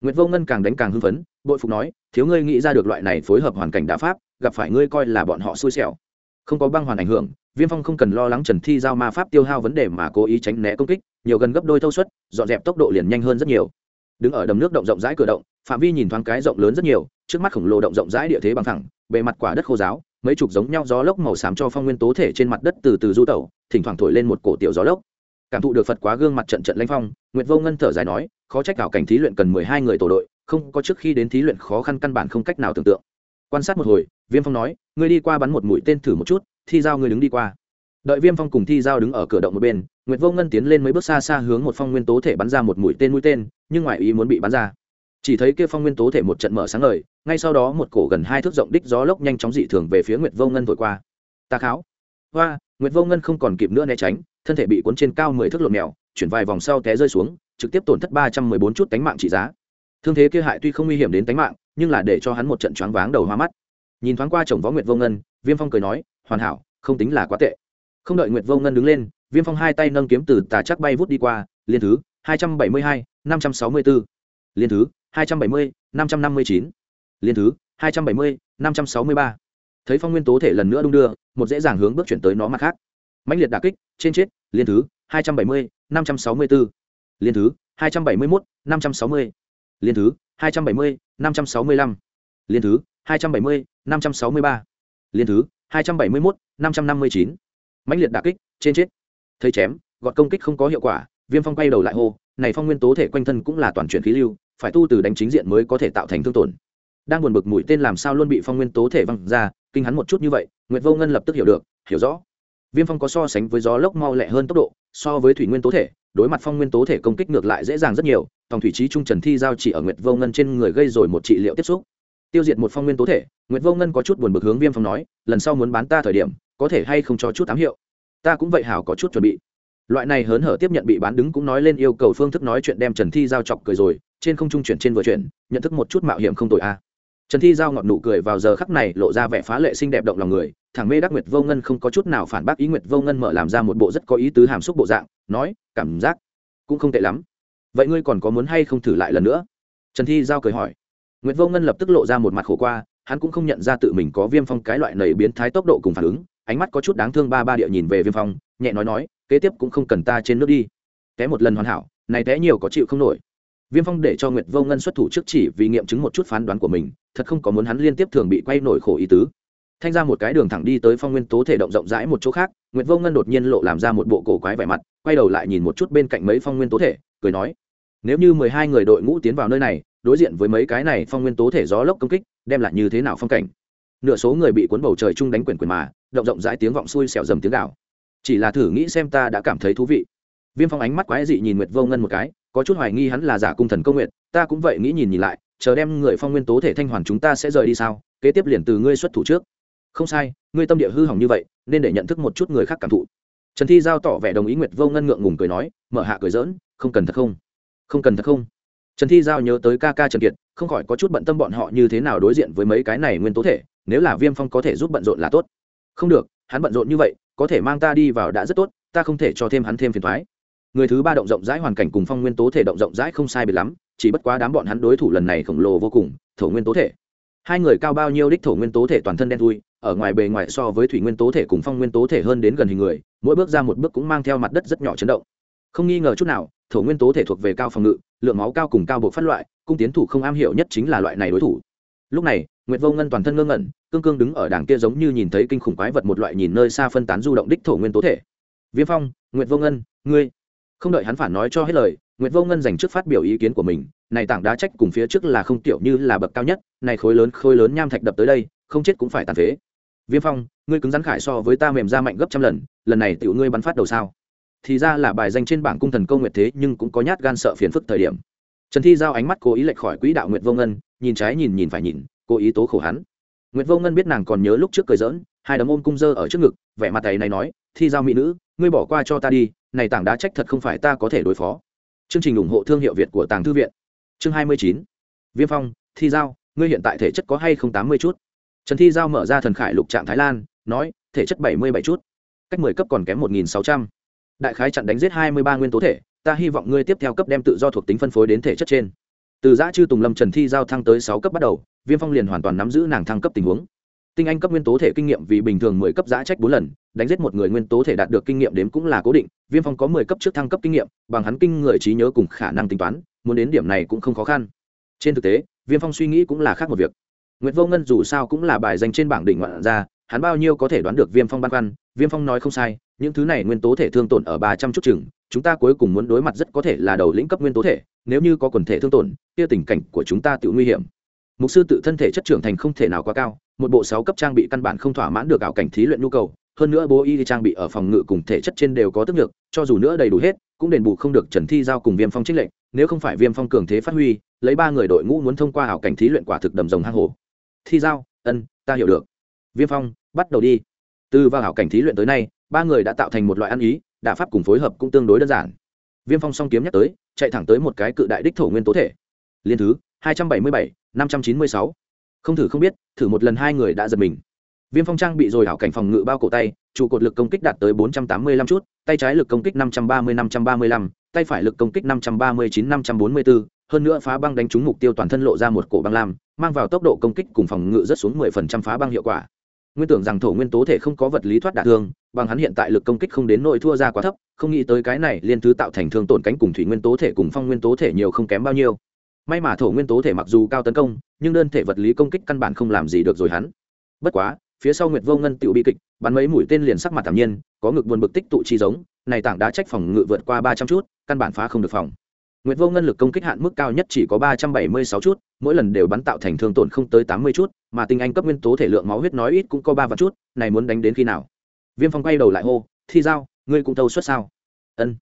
Nguyệt Vô Ngân càng đánh càng hưng phấn, bội phục nói, thiếu ngươi nghĩ ra được loại này phối hợp hoàn cảnh đã pháp, gặp phải ngươi coi là bọn họ xui xẻo. Không có băng hoàn ảnh hưởng, Viêm Phong không cần lo lắng Trần Thi giao ma pháp tiêu hao vấn đề mà cố ý tránh né công kích, nhiều gần gấp đôi thâu suất, dọn dẹp tốc độ liền nhanh hơn rất nhiều. Đứng ở đầm nước động rộng rãi cửa động, phạm vi nhìn thoáng cái rộng lớn rất nhiều, trước mắt khổng lồ động rộng rãi địa thế bằng thẳng, bề mặt quả đất khô giáo, mấy chục giống nhau gió lốc màu xám cho phong nguyên tố thể trên mặt đất từ từ du tẩu, thỉnh thoảng thổi lên một cổ tiểu gió lốc. Cảm thụ được Phật quá gương mặt trận trận lãnh phong, Nguyệt Vô Ngân thở dài nói, khó trách ảo cảnh thí luyện cần mười hai người tổ đội, không có trước khi đến thí luyện khó khăn căn bản không cách nào tưởng tượng. Quan sát một hồi viêm phong nói ngươi đi qua bắn một mũi tên thử một chút thi giao ngươi đứng đi qua. Đợi viêm phong cùng thi giao đứng ở cửa động một bên nguyệt vô ngân tiến lên mấy bước xa xa hướng một phong nguyên tố thể bắn ra một mũi tên mũi tên nhưng ngoài ý muốn bị bắn ra. Chỉ thấy kia phong nguyên tố thể một trận mở sáng ngời ngay sau đó một cổ gần hai thước rộng đích gió lốc nhanh chóng dị thường về phía nguyệt vô ngân thổi qua. Ta kháo. Hoa nguyệt vô ngân không còn kịp nữa né tránh thân thể bị cuốn trên cao mười thước lộn mèo, chuyển vài vòng sau té rơi xuống, trực tiếp tổn thất ba trăm mười bốn chút tánh mạng trị giá. Thương thế kia hại tuy không nguy hiểm đến tính mạng, nhưng là để cho hắn một trận choáng váng đầu hoa mắt. Nhìn thoáng qua chồng võ nguyệt vô ngân, viêm phong cười nói, hoàn hảo, không tính là quá tệ. Không đợi nguyệt vô ngân đứng lên, viêm phong hai tay nâng kiếm từ tà chắc bay vút đi qua, liên thứ, hai trăm bảy mươi hai, năm trăm sáu mươi bốn liên thứ, hai trăm bảy mươi, năm trăm năm mươi chín. Liên thứ, hai trăm bảy mươi, năm trăm sáu mươi ba. Thấy phong nguyên tố thể lần nữa đung đưa, một dễ dàng hướng bước chuyển tới nó mặt khác mãnh liệt đà kích, trên chết, liên thứ, hai trăm bảy mươi, năm trăm sáu mươi bốn liên thứ, hai trăm bảy mươi mốt, năm trăm sáu mươi. Liên thứ, hai trăm bảy mươi, năm trăm sáu mươi lăm. Liên thứ, hai trăm bảy mươi, năm trăm sáu mươi ba. Liên thứ, hai trăm bảy mươi mốt, năm trăm năm mươi chín. Mãnh liệt đà kích, trên chết. Thấy chém, gọt công kích không có hiệu quả, viêm phong quay đầu lại hô, này phong nguyên tố thể quanh thân cũng là toàn chuyển khí lưu, phải tu từ đánh chính diện mới có thể tạo thành thương tổn. Đang buồn bực mũi tên làm sao luôn bị phong nguyên tố thể văng ra, kinh hắn một chút như vậy, nguyệt vô ngân lập tức hiểu được, hiểu rõ viêm phong có so sánh với gió lốc mau lẹ hơn tốc độ, so với thủy nguyên tố thể, đối mặt phong nguyên tố thể công kích ngược lại dễ dàng rất nhiều, tòng thủy trí trung trần thi giao chỉ ở nguyệt vô ngân trên người gây rồi một trị liệu tiếp xúc. Tiêu diệt một phong nguyên tố thể, nguyệt vô ngân có chút buồn bực hướng viêm phong nói, lần sau muốn bán ta thời điểm, có thể hay không cho chút ám hiệu? Ta cũng vậy hảo có chút chuẩn bị. Loại này hớn hở tiếp nhận bị bán đứng cũng nói lên yêu cầu phương thức nói chuyện đem trần thi giao chọc cười rồi, trên không trung chuyển trên vừa chuyển, nhận thức một chút mạo hiểm không tội a trần thi giao ngọt nụ cười vào giờ khắc này lộ ra vẻ phá lệ xinh đẹp động lòng người, thằng mê đắc nguyệt vô ngân không có chút nào phản bác ý nguyệt vô ngân mở làm ra một bộ rất có ý tứ hàm xúc bộ dạng, nói, cảm giác cũng không tệ lắm. Vậy ngươi còn có muốn hay không thử lại lần nữa? Trần thi giao cười hỏi. Nguyệt vô ngân lập tức lộ ra một mặt khổ qua, hắn cũng không nhận ra tự mình có viêm phong cái loại nầy biến thái tốc độ cùng phản ứng, ánh mắt có chút đáng thương ba ba địa nhìn về viêm phong, nhẹ nói nói, kế tiếp cũng không cần ta trên nước đi. Té một lần hoàn hảo, này té nhiều có chịu không nổi viêm phong để cho nguyệt vô ngân xuất thủ trước chỉ vì nghiệm chứng một chút phán đoán của mình, thật không có muốn hắn liên tiếp thường bị quay nổi khổ ý tứ. Thanh ra một cái đường thẳng đi tới phong nguyên tố thể động rộng rãi một chỗ khác, nguyệt vô ngân đột nhiên lộ làm ra một bộ cổ quái vẻ mặt, quay đầu lại nhìn một chút bên cạnh mấy phong nguyên tố thể, cười nói, nếu như mười hai người đội ngũ tiến vào nơi này, đối diện với mấy cái này phong nguyên tố thể gió lốc công kích, đem lại như thế nào phong cảnh? Nửa số người bị cuốn bầu trời chung đánh quyền quyền mà, động rộng rãi tiếng vọng xui xẻo dầm tiếng gạo chỉ là thử nghĩ xem ta đã cảm thấy thú vị. Viêm phong ánh mắt quái dị nhìn nguyệt vô ngân một cái có chút hoài nghi hắn là giả cung thần công nguyện, ta cũng vậy nghĩ nhìn nhìn lại, chờ đem người phong nguyên tố thể thanh hoàn chúng ta sẽ rời đi sao? Kế tiếp liền từ ngươi xuất thủ trước. Không sai, ngươi tâm địa hư hỏng như vậy, nên để nhận thức một chút người khác cảm thụ. Trần thi giao tỏ vẻ đồng ý nguyệt vô ngân ngượng ngùng cười nói, mở hạ cười dỡn không cần thật không? Không cần thật không? Trần thi giao nhớ tới ca ca trần kiệt, không khỏi có chút bận tâm bọn họ như thế nào đối diện với mấy cái này nguyên tố thể, nếu là viêm phong có thể giúp bận rộn là tốt. Không được, hắn bận rộn như vậy, có thể mang ta đi vào đã rất tốt, ta không thể cho thêm hắn thêm phiền thoái người thứ ba động rộng rãi hoàn cảnh cùng phong nguyên tố thể động rộng rãi không sai biệt lắm, chỉ bất quá đám bọn hắn đối thủ lần này khổng lồ vô cùng, thổ nguyên tố thể. Hai người cao bao nhiêu đích thổ nguyên tố thể toàn thân đen thui, ở ngoài bề ngoài so với thủy nguyên tố thể cùng phong nguyên tố thể hơn đến gần hình người, mỗi bước ra một bước cũng mang theo mặt đất rất nhỏ chấn động. Không nghi ngờ chút nào, thổ nguyên tố thể thuộc về cao phòng ngự, lượng máu cao cùng cao bộ phát loại, cung tiến thủ không am hiểu nhất chính là loại này đối thủ. Lúc này, nguyệt vô ngân toàn thân ngơ ngẩn, cương cương đứng ở đảng kia giống như nhìn thấy kinh khủng quái vật một loại nhìn nơi xa phân tán du động đích thổ nguyên tố thể. Viêm phong, nguyệt vô ngân, ngươi không đợi hắn phản nói cho hết lời nguyệt vô ngân dành trước phát biểu ý kiến của mình này tảng đá trách cùng phía trước là không tiểu như là bậc cao nhất này khối lớn khối lớn nham thạch đập tới đây không chết cũng phải tàn phế. Viêm phong ngươi cứng rắn khải so với ta mềm ra mạnh gấp trăm lần lần này tiểu ngươi bắn phát đầu sao? Thì ra là bài danh trên bảng cung thần công nguyệt thế nhưng cũng có nhát gan sợ phiền phức thời điểm. Trần thi giao ánh mắt cố ý lệch khỏi quỹ đạo nguyệt vô ngân nhìn trái nhìn nhìn phải nhìn cố ý tố khổ hắn. Nguyệt vô ngân biết nàng còn nhớ lúc trước cười giỡn, hai đấm ôm cung dơ ở trước ngực vẻ mặt tay này nói thi giao mỹ nữ ngươi bỏ qua cho ta đi này tảng đá trách thật không phải ta có thể đối phó. Chương trình ủng hộ thương hiệu việt của tàng thư viện. Chương hai mươi chín. Viêm phong, thi giao, ngươi hiện tại thể chất có hay không tám mươi chút? Trần thi giao mở ra thần khải lục trạng thái lan, nói, thể chất bảy mươi bảy chút. Cách mười cấp còn kém một nghìn sáu trăm. Đại khái chặn đánh giết hai mươi ba nguyên tố thể, ta hy vọng ngươi tiếp theo cấp đem tự do thuộc tính phân phối đến thể chất trên. Từ giã chư tùng lâm trần thi giao thăng tới sáu cấp bắt đầu, viêm phong liền hoàn toàn nắm giữ nàng thăng cấp tình huống tinh anh cấp nguyên tố thể kinh nghiệm vì bình thường mười cấp giá trách bốn lần, đánh giết một người nguyên tố thể đạt được kinh nghiệm đếm cũng là cố định, viêm phong có mười cấp trước thăng cấp kinh nghiệm, bằng hắn kinh người trí nhớ cùng khả năng tính toán, muốn đến điểm này cũng không khó khăn. Trên thực tế, viêm phong suy nghĩ cũng là khác một việc. Nguyễn vô ngân dù sao cũng là bài danh trên bảng đỉnh ngoạn ra hắn bao nhiêu có thể đoán được viêm phong băn khoăn, viêm phong nói không sai, những thứ này nguyên tố thể thương tổn ở ba trăm chút chừng, chúng ta cuối cùng muốn đối mặt rất có thể là đầu lĩnh cấp nguyên tố thể, nếu như có quần thể thương tổn, kia tình cảnh của chúng ta tự nguy hiểm. Mục sư tự thân thể chất trưởng thành không thể nào quá cao một bộ sáu cấp trang bị căn bản không thỏa mãn được ảo cảnh thí luyện nhu cầu, hơn nữa bố y trang bị ở phòng ngự cùng thể chất trên đều có tức nhược, cho dù nữa đầy đủ hết, cũng đền bù không được trần thi giao cùng viêm phong trích lệnh nếu không phải viêm phong cường thế phát huy, lấy ba người đội ngũ muốn thông qua ảo cảnh thí luyện quả thực đầm rồng hang hổ. Thi giao, ân, ta hiểu được. Viêm phong, bắt đầu đi. Từ vào ảo cảnh thí luyện tới nay, ba người đã tạo thành một loại ăn ý, đả pháp cùng phối hợp cũng tương đối đơn giản. Viêm phong song kiếm nhắc tới, chạy thẳng tới một cái cự đại đích thổ nguyên tố thể. Liên thứ, hai trăm bảy mươi bảy, năm trăm chín mươi sáu không thử không biết, thử một lần hai người đã giật mình. Viêm phong trang bị rồi hảo cảnh phòng ngự bao cổ tay, trụ cột lực công kích đạt tới bốn trăm tám mươi lăm chút, tay trái lực công kích năm trăm ba mươi năm trăm ba mươi lăm tay phải lực công kích năm trăm ba mươi chín, năm trăm bốn mươi bốn hơn nữa phá băng đánh trúng mục tiêu toàn thân lộ ra một cổ băng lam, mang vào tốc độ công kích cùng phòng ngự rất xuống mười phần trăm phá băng hiệu quả. Nguyên tưởng rằng thổ nguyên tố thể không có vật lý thoát đạn thương, bằng hắn hiện tại lực công kích không đến nội thua ra quá thấp, không nghĩ tới cái này liên thứ tạo thành thương tổn cánh cùng thủy nguyên tố thể cùng phong nguyên tố thể nhiều không kém bao nhiêu may mà thổ nguyên tố thể mặc dù cao tấn công, nhưng đơn thể vật lý công kích căn bản không làm gì được rồi hắn. Bất quá, phía sau nguyệt vô ngân tự bị kịch, bắn mấy mũi tên liền sắc mặt thảm nhiên, có ngực buồn bực tích tụ chi giống, này tảng đá trách phòng ngự vượt qua ba trăm chút, căn bản phá không được phòng. Nguyệt vô ngân lực công kích hạn mức cao nhất chỉ có ba trăm bảy mươi sáu chút, mỗi lần đều bắn tạo thành thương tổn không tới tám mươi chút, mà tinh anh cấp nguyên tố thể lượng máu huyết nói ít cũng có ba vạn chút, này muốn đánh đến khi nào? Viêm phong quay đầu lại hô, thi giao, ngươi cũng thâu xuất sao? Ân.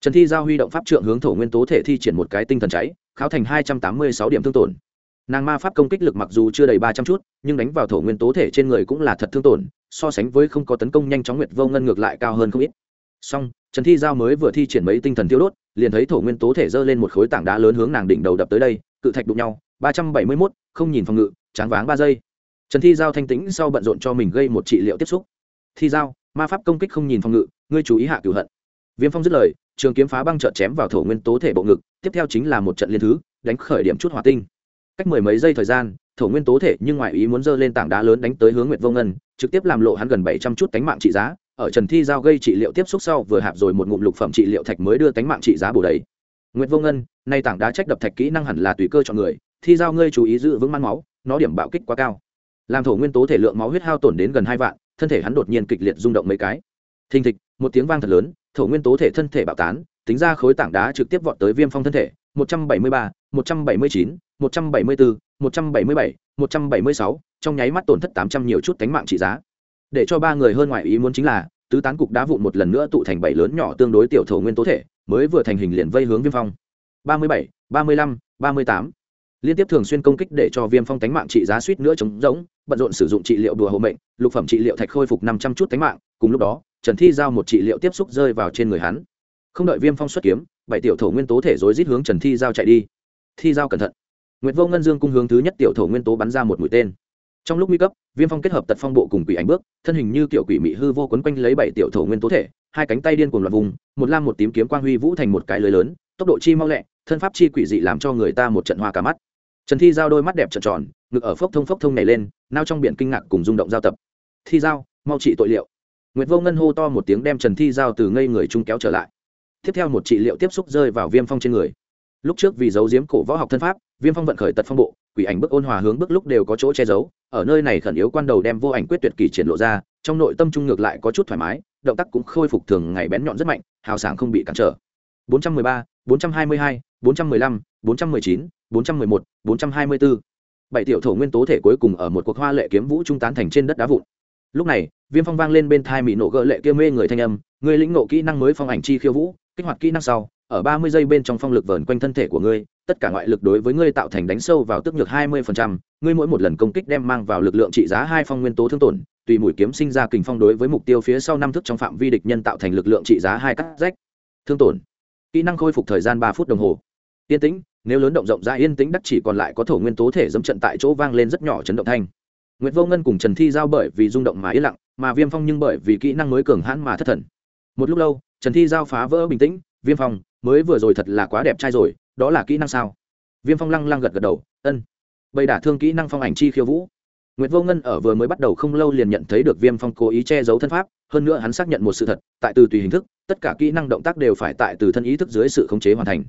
Trần thi giao huy động pháp trượng hướng thổ nguyên tố thể thi triển một cái tinh thần cháy kháo thành hai trăm tám mươi sáu điểm thương tổn. Nàng ma pháp công kích lực mặc dù chưa đầy ba trăm chút, nhưng đánh vào thổ nguyên tố thể trên người cũng là thật thương tổn, so sánh với không có tấn công nhanh chóng nguyệt vô ngân ngược lại cao hơn không ít. Song trần thi giao mới vừa thi triển mấy tinh thần tiêu đốt, liền thấy thổ nguyên tố thể giơ lên một khối tảng đá lớn hướng nàng đỉnh đầu đập tới đây, cự thạch đụng nhau, ba trăm bảy mươi mốt, không nhìn phòng ngự, tráng váng ba giây. Trần thi giao thanh tĩnh sau bận rộn cho mình gây một trị liệu tiếp xúc. Thi giao, ma pháp công kích không nhìn phòng ngự, ngươi chú ý hạ cửu hận. Viêm phong dứt lời trường kiếm phá băng trợt chém vào thổ nguyên tố thể bộ ngực, tiếp theo chính là một trận liên thứ, đánh khởi điểm chút hỏa tinh. Cách mười mấy giây thời gian, thổ nguyên tố thể nhưng ngoại ý muốn dơ lên tảng đá lớn đánh tới hướng nguyệt vô ngân, trực tiếp làm lộ hắn gần bảy trăm chút tánh mạng trị giá, ở trần thi giao gây trị liệu tiếp xúc sau vừa hạp rồi một ngụm lục phẩm trị liệu thạch mới đưa tánh mạng trị giá bổ đầy. Nguyệt vô ngân, nay tảng đá trách đập thạch kỹ năng hẳn là tùy cơ chọn người, thi giao ngươi chú ý giữ vững man máu, nó điểm bạo kích quá cao. Làm thổ nguyên tố thể lượng máu huyết hao tổn đến gần hai vạn, thân thể hắn đột nhiên kịch liệt rung động mấy cái. Thình thịch, một tiếng vang thật lớn thổ nguyên tố thể thân thể bạo tán, tính ra khối tảng đá trực tiếp vọt tới viêm phong thân thể, một trăm bảy mươi ba, một trăm bảy mươi chín, một trăm bảy mươi bốn một trăm bảy mươi bảy, một trăm bảy mươi sáu, trong nháy mắt tổn thất tám trăm nhiều chút cánh mạng trị giá. Để cho ba người hơn ngoài ý muốn chính là, tứ tán cục đá vụn một lần nữa tụ thành bảy lớn nhỏ tương đối tiểu thổ nguyên tố thể, mới vừa thành hình liền vây hướng viêm phong. ba mươi bảy, ba mươi lăm, ba mươi tám. Liên tiếp thường xuyên công kích để cho viêm phong tánh mạng trị giá suýt nữa chống rỗng, bận rộn sử dụng trị liệu đùa hộ mệnh, lục phẩm trị liệu thạch khôi phục năm trăm chút tánh mạng, cùng lúc đó trần thi giao một trị liệu tiếp xúc rơi vào trên người hắn. Không đợi viêm phong xuất kiếm, bảy tiểu thổ nguyên tố thể rối rít hướng trần thi giao chạy đi. Thi giao cẩn thận. Nguyệt vô ngân dương cung hướng thứ nhất tiểu thổ nguyên tố bắn ra một mũi tên. Trong lúc nguy cấp, viêm phong kết hợp tật phong bộ cùng quỷ ảnh bước, thân hình như kiểu quỷ mị hư vô quấn quanh lấy bảy tiểu thổ nguyên tố thể, hai cánh tay điên cuồng loạt vùng, một lam một tím kiếm quang huy vũ thành một cái lưới lớn, tốc độ chi mau lẹ, thân pháp chi quỷ dị làm cho người ta một trận hoa cả mắt. Trần thi giao đôi mắt đẹp trợn tròn, ngực ở phốc thông phốc thông này lên, nao trong biển kinh ngạc cùng rung động giao tập. Thi giao, mau trị tội liệu nguyệt vô ngân hô to một tiếng đem trần thi giao từ ngây người trung kéo trở lại. Tiếp theo một trị liệu tiếp xúc rơi vào viêm phong trên người. Lúc trước vì giấu giếm cổ võ học thân pháp viêm phong vận khởi tật phong bộ quỷ ảnh bước ôn hòa hướng bước lúc đều có chỗ che giấu ở nơi này khẩn yếu quan đầu đem vô ảnh quyết tuyệt kỳ triển lộ ra trong nội tâm trung ngược lại có chút thoải mái động tác cũng khôi phục thường ngày bén nhọn rất mạnh hào sảng không bị cản trở. 413, 422, 415, 419, 411, 424. bảy tiểu thổ nguyên tố thể cuối cùng ở một cuộc hoa lệ kiếm vũ trung tán thành trên đất đá vụn lúc này, viêm phong vang lên bên thai mỹ nổ gỡ lệ kia mê người thanh âm người lĩnh nộ kỹ năng mới phong ảnh chi khiêu vũ, kích hoạt kỹ năng sau, ở ba mươi giây bên trong phong lực vờn quanh thân thể của ngươi, tất cả ngoại lực đối với ngươi tạo thành đánh sâu vào tức nhược hai mươi phần trăm, ngươi mỗi một lần công kích đem mang vào lực lượng trị giá hai phong nguyên tố thương tổn, tùy mũi kiếm sinh ra kình phong đối với mục tiêu phía sau năm thức trong phạm vi địch nhân tạo thành lực lượng trị giá hai cắt rách, thương tổn. Kỹ năng khôi phục thời gian ba phút đồng hồ. Yên tĩnh, nếu lớn động rộng ra yên tĩnh, đắc chỉ còn lại có thổ nguyên tố thể dẫm trận tại chỗ vang lên rất nhỏ chấn động thanh. Nguyệt Vô Ngân cùng Trần Thi giao bởi vì rung động mà yên lặng, mà Viêm Phong nhưng bởi vì kỹ năng mới cường hãn mà thất thần. Một lúc lâu, Trần Thi giao phá vỡ bình tĩnh, Viêm Phong, mới vừa rồi thật là quá đẹp trai rồi, đó là kỹ năng sao? Viêm Phong lăng lăng gật gật đầu, ân. Bầy đả thương kỹ năng phong ảnh chi khiêu vũ. Nguyệt Vô Ngân ở vừa mới bắt đầu không lâu liền nhận thấy được Viêm Phong cố ý che giấu thân pháp, hơn nữa hắn xác nhận một sự thật, tại từ tùy hình thức, tất cả kỹ năng động tác đều phải tại từ thân ý thức dưới sự khống chế hoàn thành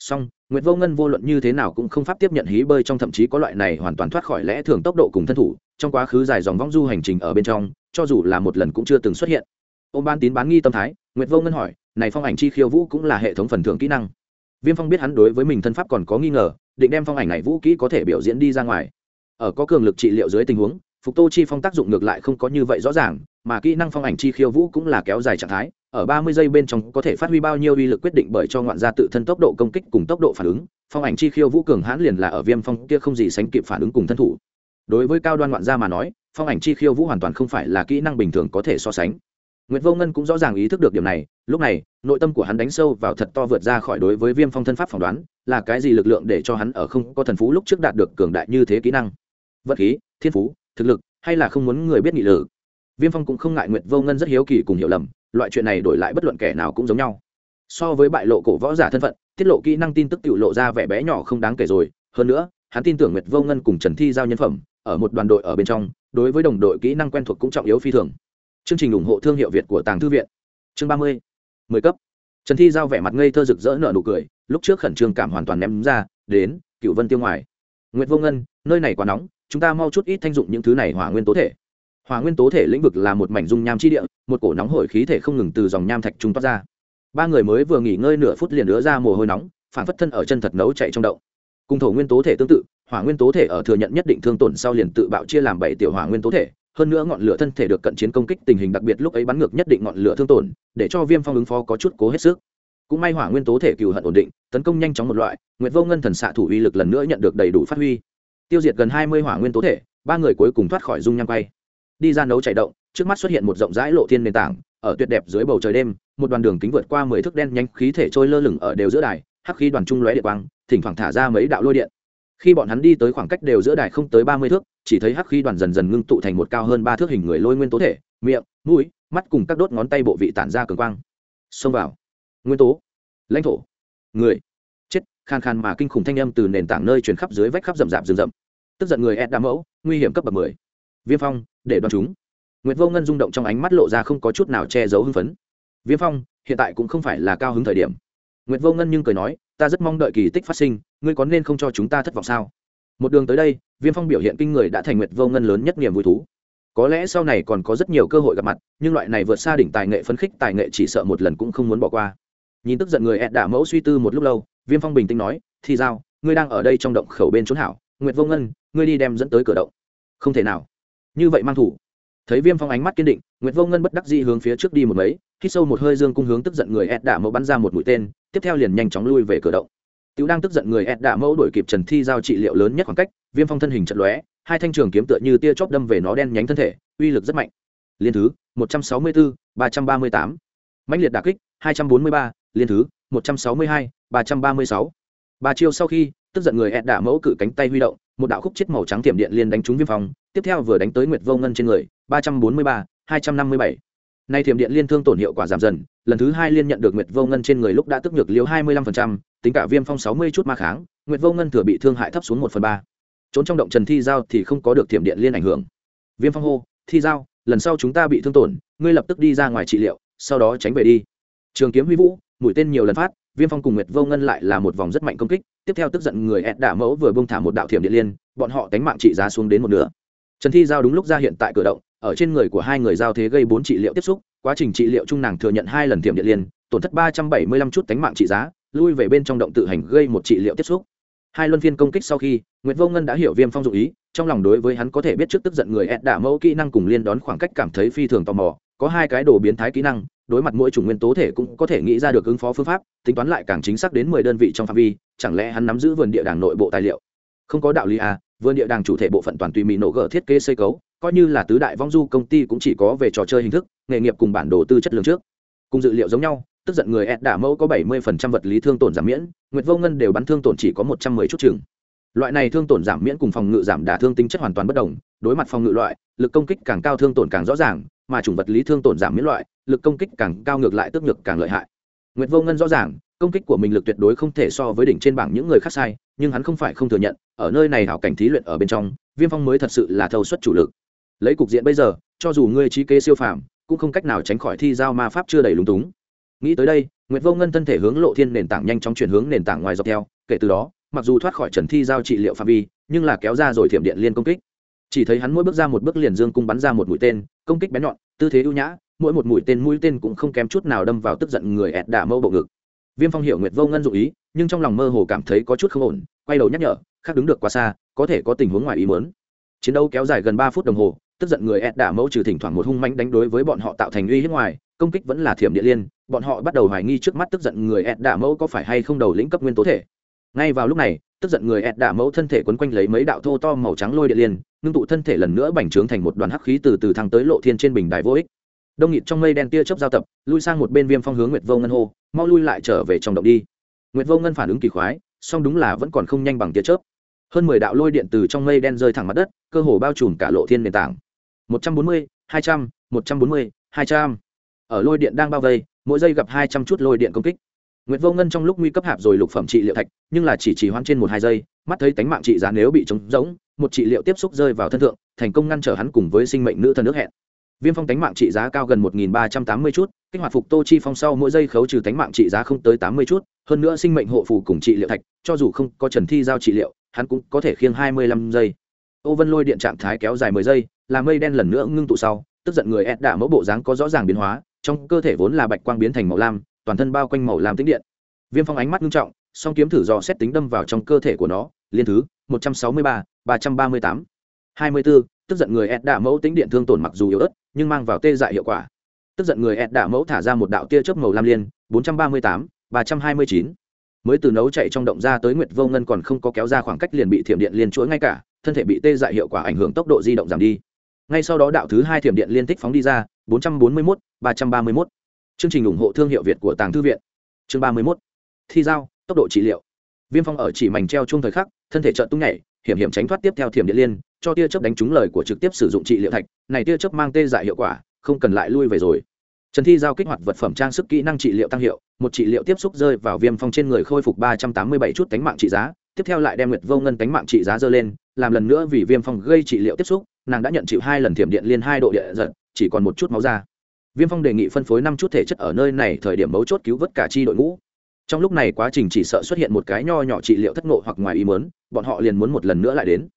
song nguyệt vô ngân vô luận như thế nào cũng không pháp tiếp nhận hí bơi trong thậm chí có loại này hoàn toàn thoát khỏi lẽ thường tốc độ cùng thân thủ trong quá khứ dài dòng vong du hành trình ở bên trong, cho dù là một lần cũng chưa từng xuất hiện. Ô ban tín bán nghi tâm thái, nguyệt vô ngân hỏi, này phong ảnh chi khiêu vũ cũng là hệ thống phần thưởng kỹ năng. Viêm phong biết hắn đối với mình thân pháp còn có nghi ngờ, định đem phong ảnh này vũ kỹ có thể biểu diễn đi ra ngoài. Ở có cường lực trị liệu dưới tình huống, phục tô chi phong tác dụng ngược lại không có như vậy rõ ràng, mà kỹ năng phong ảnh chi khiêu vũ cũng là kéo dài trạng thái, ở ba mươi giây bên trong có thể phát huy bao nhiêu uy lực quyết định bởi cho ngoạn gia tự thân tốc độ công kích cùng tốc độ phản ứng. Phong ảnh chi khiêu vũ cường hãn liền là ở viêm phong kia không gì sánh kịp phản ứng cùng thân thủ đối với cao đoan ngoạn gia mà nói phong ảnh chi khiêu vũ hoàn toàn không phải là kỹ năng bình thường có thể so sánh. Nguyệt Vô Ngân cũng rõ ràng ý thức được điểm này, lúc này, nội tâm của hắn đánh sâu vào thật to vượt ra khỏi đối với Viêm Phong thân pháp phỏng đoán, là cái gì lực lượng để cho hắn ở không có thần phú lúc trước đạt được cường đại như thế kỹ năng? Vật khí, thiên phú, thực lực, hay là không muốn người biết nghị lử, Viêm Phong cũng không ngại Nguyệt Vô Ngân rất hiếu kỳ cùng hiểu lầm, loại chuyện này đổi lại bất luận kẻ nào cũng giống nhau. So với bại lộ cổ võ giả thân phận tiết lộ kỹ năng tin tức tự lộ ra vẻ bé nhỏ không đáng kể rồi. Hơn nữa hắn tin tưởng nguyệt vô ngân cùng trần thi giao nhân phẩm ở một đoàn đội ở bên trong, đối với đồng đội kỹ năng quen thuộc cũng trọng yếu phi thường. Chương trình ủng hộ thương hiệu việt của tàng thư viện. Chương ba mươi. Mười cấp. Trần thi giao vẻ mặt ngây thơ rực rỡ nở nụ cười, lúc trước khẩn trương cảm hoàn toàn ném ra, đến cựu vân tiêu ngoài. Nguyệt vô ngân, nơi này quá nóng, chúng ta mau chút ít thanh dụng những thứ này hỏa nguyên tố thể. Hỏa nguyên tố thể lĩnh vực là một mảnh dung nham chi địa, một cổ nóng hổi khí thể không ngừng từ dòng nham thạch trung toát ra. Ba người mới vừa nghỉ ngơi nửa phút liền nữa ra mồ hôi nóng phản phất thân ở chân thật nấu chạy trong đậu cùng thổ nguyên tố thể tương tự hỏa nguyên tố thể ở thừa nhận nhất định thương tổn sau liền tự bạo chia làm bảy tiểu hỏa nguyên tố thể, hơn nữa ngọn lửa thân thể được cận chiến công kích tình hình đặc biệt lúc ấy bắn ngược nhất định ngọn lửa thương tổn, để cho viêm phong ứng phó có chút cố hết sức. Cũng may hỏa nguyên tố thể cừu hận ổn định, tấn công nhanh chóng một loại, nguyệt vô ngân thần xạ thủ uy lực lần nữa nhận được đầy đủ phát huy. Tiêu diệt gần hai mươi hỏa nguyên tố thể, ba người cuối cùng thoát khỏi dung nham quay. Đi ra nấu chạy động, trước mắt xuất hiện một rộng rãi lộ thiên nền tảng, ở tuyệt đẹp dưới bầu trời đêm, một đoàn đường kính vượt qua mười thước đen nhanh khí thể trôi lơ lửng ở đều giữa đài, hắc khí đoàn trung lóe điện quang, thỉnh thoảng thả ra mấy đạo lôi điện khi bọn hắn đi tới khoảng cách đều giữa đài không tới ba mươi thước, chỉ thấy hắc khí đoàn dần dần ngưng tụ thành một cao hơn ba thước hình người lôi nguyên tố thể, miệng, mũi, mắt cùng các đốt ngón tay bộ vị tản ra cường quang. Xông vào. Nguyên tố. Lãnh thổ. Người. Chết, khan khan mà kinh khủng thanh âm từ nền tảng nơi chuyển khắp dưới vách khắp rậm rạp rừng rậm. Tức giận người ed đa mẫu, nguy hiểm cấp bậc mười. Viêm phong, để đoán chúng. Nguyệt vô ngân rung động trong ánh mắt lộ ra không có chút nào che giấu hưng phấn. Viêm phong, hiện tại cũng không phải là cao hứng thời điểm. Nguyệt vô ngân nhưng cười nói ta rất mong đợi kỳ tích phát sinh, ngươi có nên không cho chúng ta thất vọng sao? Một đường tới đây, viêm phong biểu hiện kinh người đã thành nguyệt vô ngân lớn nhất niềm vui thú. Có lẽ sau này còn có rất nhiều cơ hội gặp mặt, nhưng loại này vượt xa đỉnh tài nghệ phấn khích, tài nghệ chỉ sợ một lần cũng không muốn bỏ qua. Nhìn tức giận người ẹt đả mẫu suy tư một lúc lâu, viêm phong bình tĩnh nói, thì giao, ngươi đang ở đây trong động khẩu bên trốn hảo, nguyệt vô ngân, ngươi đi đem dẫn tới cửa động. Không thể nào. Như vậy mang thủ. Thấy viêm phong ánh mắt kiên định, nguyệt vô ngân bất đắc dĩ hướng phía trước đi một mấy hít sâu một hơi dương cung hướng tức giận người ed đạ mẫu bắn ra một mũi tên, tiếp theo liền nhanh chóng lui về cửa động. Tiểu đang tức giận người ed đạ mẫu đuổi kịp trần thi giao trị liệu lớn nhất khoảng cách, viêm phong thân hình trận lóe, hai thanh trường kiếm tựa như tia chóp đâm về nó đen nhánh thân thể, uy lực rất mạnh. Liên thứ, một trăm sáu mươi bốn ba trăm ba mươi tám. Mãnh liệt đà kích, hai trăm bốn mươi ba. Liên thứ, một trăm sáu mươi hai, ba trăm ba mươi sáu. Ba chiêu sau khi, tức giận người ed đạ mẫu cử cánh tay huy động, một đạo khúc chết màu trắng tiệm điện liên đánh trúng viêm phong, tiếp theo vừa đánh tới nguyệt vô ngân trên người, ba trăm bốn mươi ba, hai trăm năm mươi bảy nay thiểm điện liên thương tổn hiệu quả giảm dần, lần thứ hai liên nhận được nguyệt vô ngân trên người lúc đã tức nhược liếu hai mươi lăm phần trăm, tính cả viêm phong sáu mươi chút ma kháng, nguyệt vô ngân thừa bị thương hại thấp xuống một phần ba. Trốn trong động trần thi giao thì không có được thiểm điện liên ảnh hưởng. Viêm phong hô, thi giao, lần sau chúng ta bị thương tổn, ngươi lập tức đi ra ngoài trị liệu, sau đó tránh về đi. Trường kiếm huy vũ, mũi tên nhiều lần phát, viêm phong cùng nguyệt vô ngân lại là một vòng rất mạnh công kích, tiếp theo tức giận người ẹt đả mẫu vừa bông thả một đạo thiểm điện liên, bọn họ đánh mạng trị giá xuống đến một nửa. Trần thi giao đúng lúc ra hiện tại cửa động ở trên người của hai người giao thế gây bốn trị liệu tiếp xúc, quá trình trị liệu chung nàng thừa nhận hai lần thiểm điện liên tổn thất ba trăm bảy mươi lăm chút tánh mạng trị giá, lui về bên trong động tự hành gây một trị liệu tiếp xúc. Hai luân phiên công kích sau khi nguyễn vô ngân đã hiểu viêm phong dụ ý, trong lòng đối với hắn có thể biết trước tức giận người ed đả mẫu kỹ năng cùng liên đón khoảng cách cảm thấy phi thường tò mò, có hai cái đồ biến thái kỹ năng, đối mặt mỗi chủng nguyên tố thể cũng có thể nghĩ ra được ứng phó phương pháp, tính toán lại càng chính xác đến mười đơn vị trong phạm vi, chẳng lẽ hắn nắm giữ vườn địa đàng nội bộ tài liệu? Không có đạo lý à vườn địa đàng chủ thể bộ phận toàn tùy mì nổ gỡ thiết kế xây cấu coi như là tứ đại vong du công ty cũng chỉ có về trò chơi hình thức, nghề nghiệp cùng bản đồ tư chất lượng trước. Cùng dự liệu giống nhau, tức giận người ed đả mẫu có 70% vật lý thương tổn giảm miễn, nguyệt vô ngân đều bắn thương tổn chỉ có 110 chút chừng. Loại này thương tổn giảm miễn cùng phòng ngự giảm đả thương tính chất hoàn toàn bất đồng, đối mặt phòng ngự loại, lực công kích càng cao thương tổn càng rõ ràng, mà chủng vật lý thương tổn giảm miễn loại, lực công kích càng cao ngược lại tức nhược càng lợi hại. Nguyệt vô ngân rõ ràng, công kích của mình lực tuyệt đối không thể so với đỉnh trên bảng những người khác sai, nhưng hắn không phải không thừa nhận, ở nơi này hảo cảnh thí luyện ở bên trong, viêm phong mới thật sự là thâu suất chủ lực lấy cục diện bây giờ, cho dù ngươi trí kế siêu phàm, cũng không cách nào tránh khỏi thi giao ma pháp chưa đầy lúng túng. Nghĩ tới đây, nguyệt vô ngân thân thể hướng lộ thiên nền tảng nhanh chóng chuyển hướng nền tảng ngoài dọc theo. Kể từ đó, mặc dù thoát khỏi trần thi giao trị liệu phạm vi, nhưng là kéo ra rồi thiểm điện liên công kích. Chỉ thấy hắn mỗi bước ra một bước liền dương cung bắn ra một mũi tên, công kích bén nhọn, tư thế ưu nhã, mỗi một mũi tên mũi tên cũng không kém chút nào đâm vào tức giận người ẹt đả mâu bộ ngực. Viêm phong hiểu nguyệt vô ngân dụ ý, nhưng trong lòng mơ hồ cảm thấy có chút không ổn, quay đầu nhắc nhở, khác đứng được quá xa, có thể có tình huống ngoài ý mớn chiến đấu kéo dài gần ba phút đồng hồ tức giận người ẹt đả mẫu trừ thỉnh thoảng một hung mãnh đánh đối với bọn họ tạo thành uy hiếp ngoài, công kích vẫn là thiểm địa liên, bọn họ bắt đầu hoài nghi trước mắt tức giận người ẹt đả mẫu có phải hay không đầu lĩnh cấp nguyên tố thể. Ngay vào lúc này, tức giận người ẹt đả mẫu thân thể quấn quanh lấy mấy đạo thô to màu trắng lôi địa liên, ngưng tụ thân thể lần nữa bành trướng thành một đoàn hắc khí từ từ thăng tới lộ thiên trên bình đài vô ích. Đông nghịt trong mây đen tia chớp giao tập, lui sang một bên viêm phong hướng nguyệt vô ngân hô, mau lui lại trở về trong động đi. Nguyệt vô ngân phản ứng kỳ khoái, song đúng là vẫn còn không nhanh bằng tia chớp. Hơn mười đạo lôi điện từ trong mây đen rơi thẳng mặt đất, cơ hồ bao trùm cả lộ thiên nền tảng một trăm bốn mươi hai trăm một trăm bốn mươi hai trăm ở lôi điện đang bao vây mỗi giây gặp hai trăm chút lôi điện công kích Nguyệt Vô Ngân trong lúc nguy cấp hạp rồi lục phẩm trị liệu thạch, nhưng là chỉ chỉ hoãn trên một hai giây, mắt thấy tánh mạng trị giá nếu bị trống rỗng, một trị liệu tiếp xúc rơi vào thân thượng, thành công ngăn trở hắn cùng với sinh mệnh nữ thần nước hẹn. Viêm Phong tánh mạng trị giá cao gần 1380 chút, kích hoạt phục Tô Chi Phong sau mỗi giây khấu trừ tánh mạng trị giá không tới 80 chút, hơn nữa sinh mệnh hộ phù cùng trị liệu thạch, cho dù không có Trần Thi giao trị liệu, hắn cũng có thể khiêng 25 giây. Ô Vân Lôi điện trạng thái kéo dài 10 giây, làm mây đen lần nữa ngưng tụ sau, tức giận người Ed đã mẫu bộ dáng có rõ ràng biến hóa, trong cơ thể vốn là bạch quang biến thành màu lam, toàn thân bao quanh màu lam tĩnh điện. Viêm phong ánh mắt nghiêm trọng song kiếm thử dò xét tính đâm vào trong cơ thể của nó liên thứ một trăm sáu mươi ba ba trăm ba mươi tám hai mươi bốn tức giận người ed đạ mẫu tính điện thương tổn mặc dù yếu ớt nhưng mang vào tê dại hiệu quả. Tức giận người ed đạ mẫu thả ra một đạo tia chớp màu lam liên bốn trăm ba mươi tám ba trăm hai mươi chín. Mới từ nấu chạy trong động ra tới nguyệt vô ngân còn không có kéo ra khoảng cách liền bị thiểm điện liên chuỗi ngay cả thân thể bị tê dại hiệu quả ảnh hưởng tốc độ di động giảm đi ngay sau đó đạo thứ hai thiểm điện liên tích phóng đi ra, bốn trăm bốn mươi mốt, ba trăm ba mươi mốt. Chương trình ủng hộ thương hiệu việt của tàng thư viện. Chương ba mươi mốt. Thi giao, tốc độ trị liệu. Viêm phong ở chỉ mảnh treo chung thời khắc, thân thể trợn tung nhảy, hiểm hiểm tránh thoát tiếp theo thiểm điện liên, cho tia chớp đánh trúng lời của trực tiếp sử dụng trị liệu thạch. Này tia chớp mang tê dại hiệu quả, không cần lại lui về rồi. Trần thi giao kích hoạt vật phẩm trang sức kỹ năng trị liệu tăng hiệu, một trị liệu tiếp xúc rơi vào viêm phong trên người khôi phục ba trăm tám mươi bảy chút cánh mạng trị giá, tiếp theo lại đem nguyệt vô ngân cánh mạng trị giá dơ lên, làm lần nữa vì viêm phong gây trị liệu tiếp xúc nàng đã nhận chịu hai lần thiểm điện liên hai độ địa giật, chỉ còn một chút máu ra viêm phong đề nghị phân phối năm chút thể chất ở nơi này thời điểm mấu chốt cứu vớt cả chi đội ngũ. Trong lúc này quá trình chỉ sợ xuất hiện một cái nho nhỏ trị liệu thất ngộ hoặc ngoài ý mớn bọn họ liền muốn một lần nữa lại đến.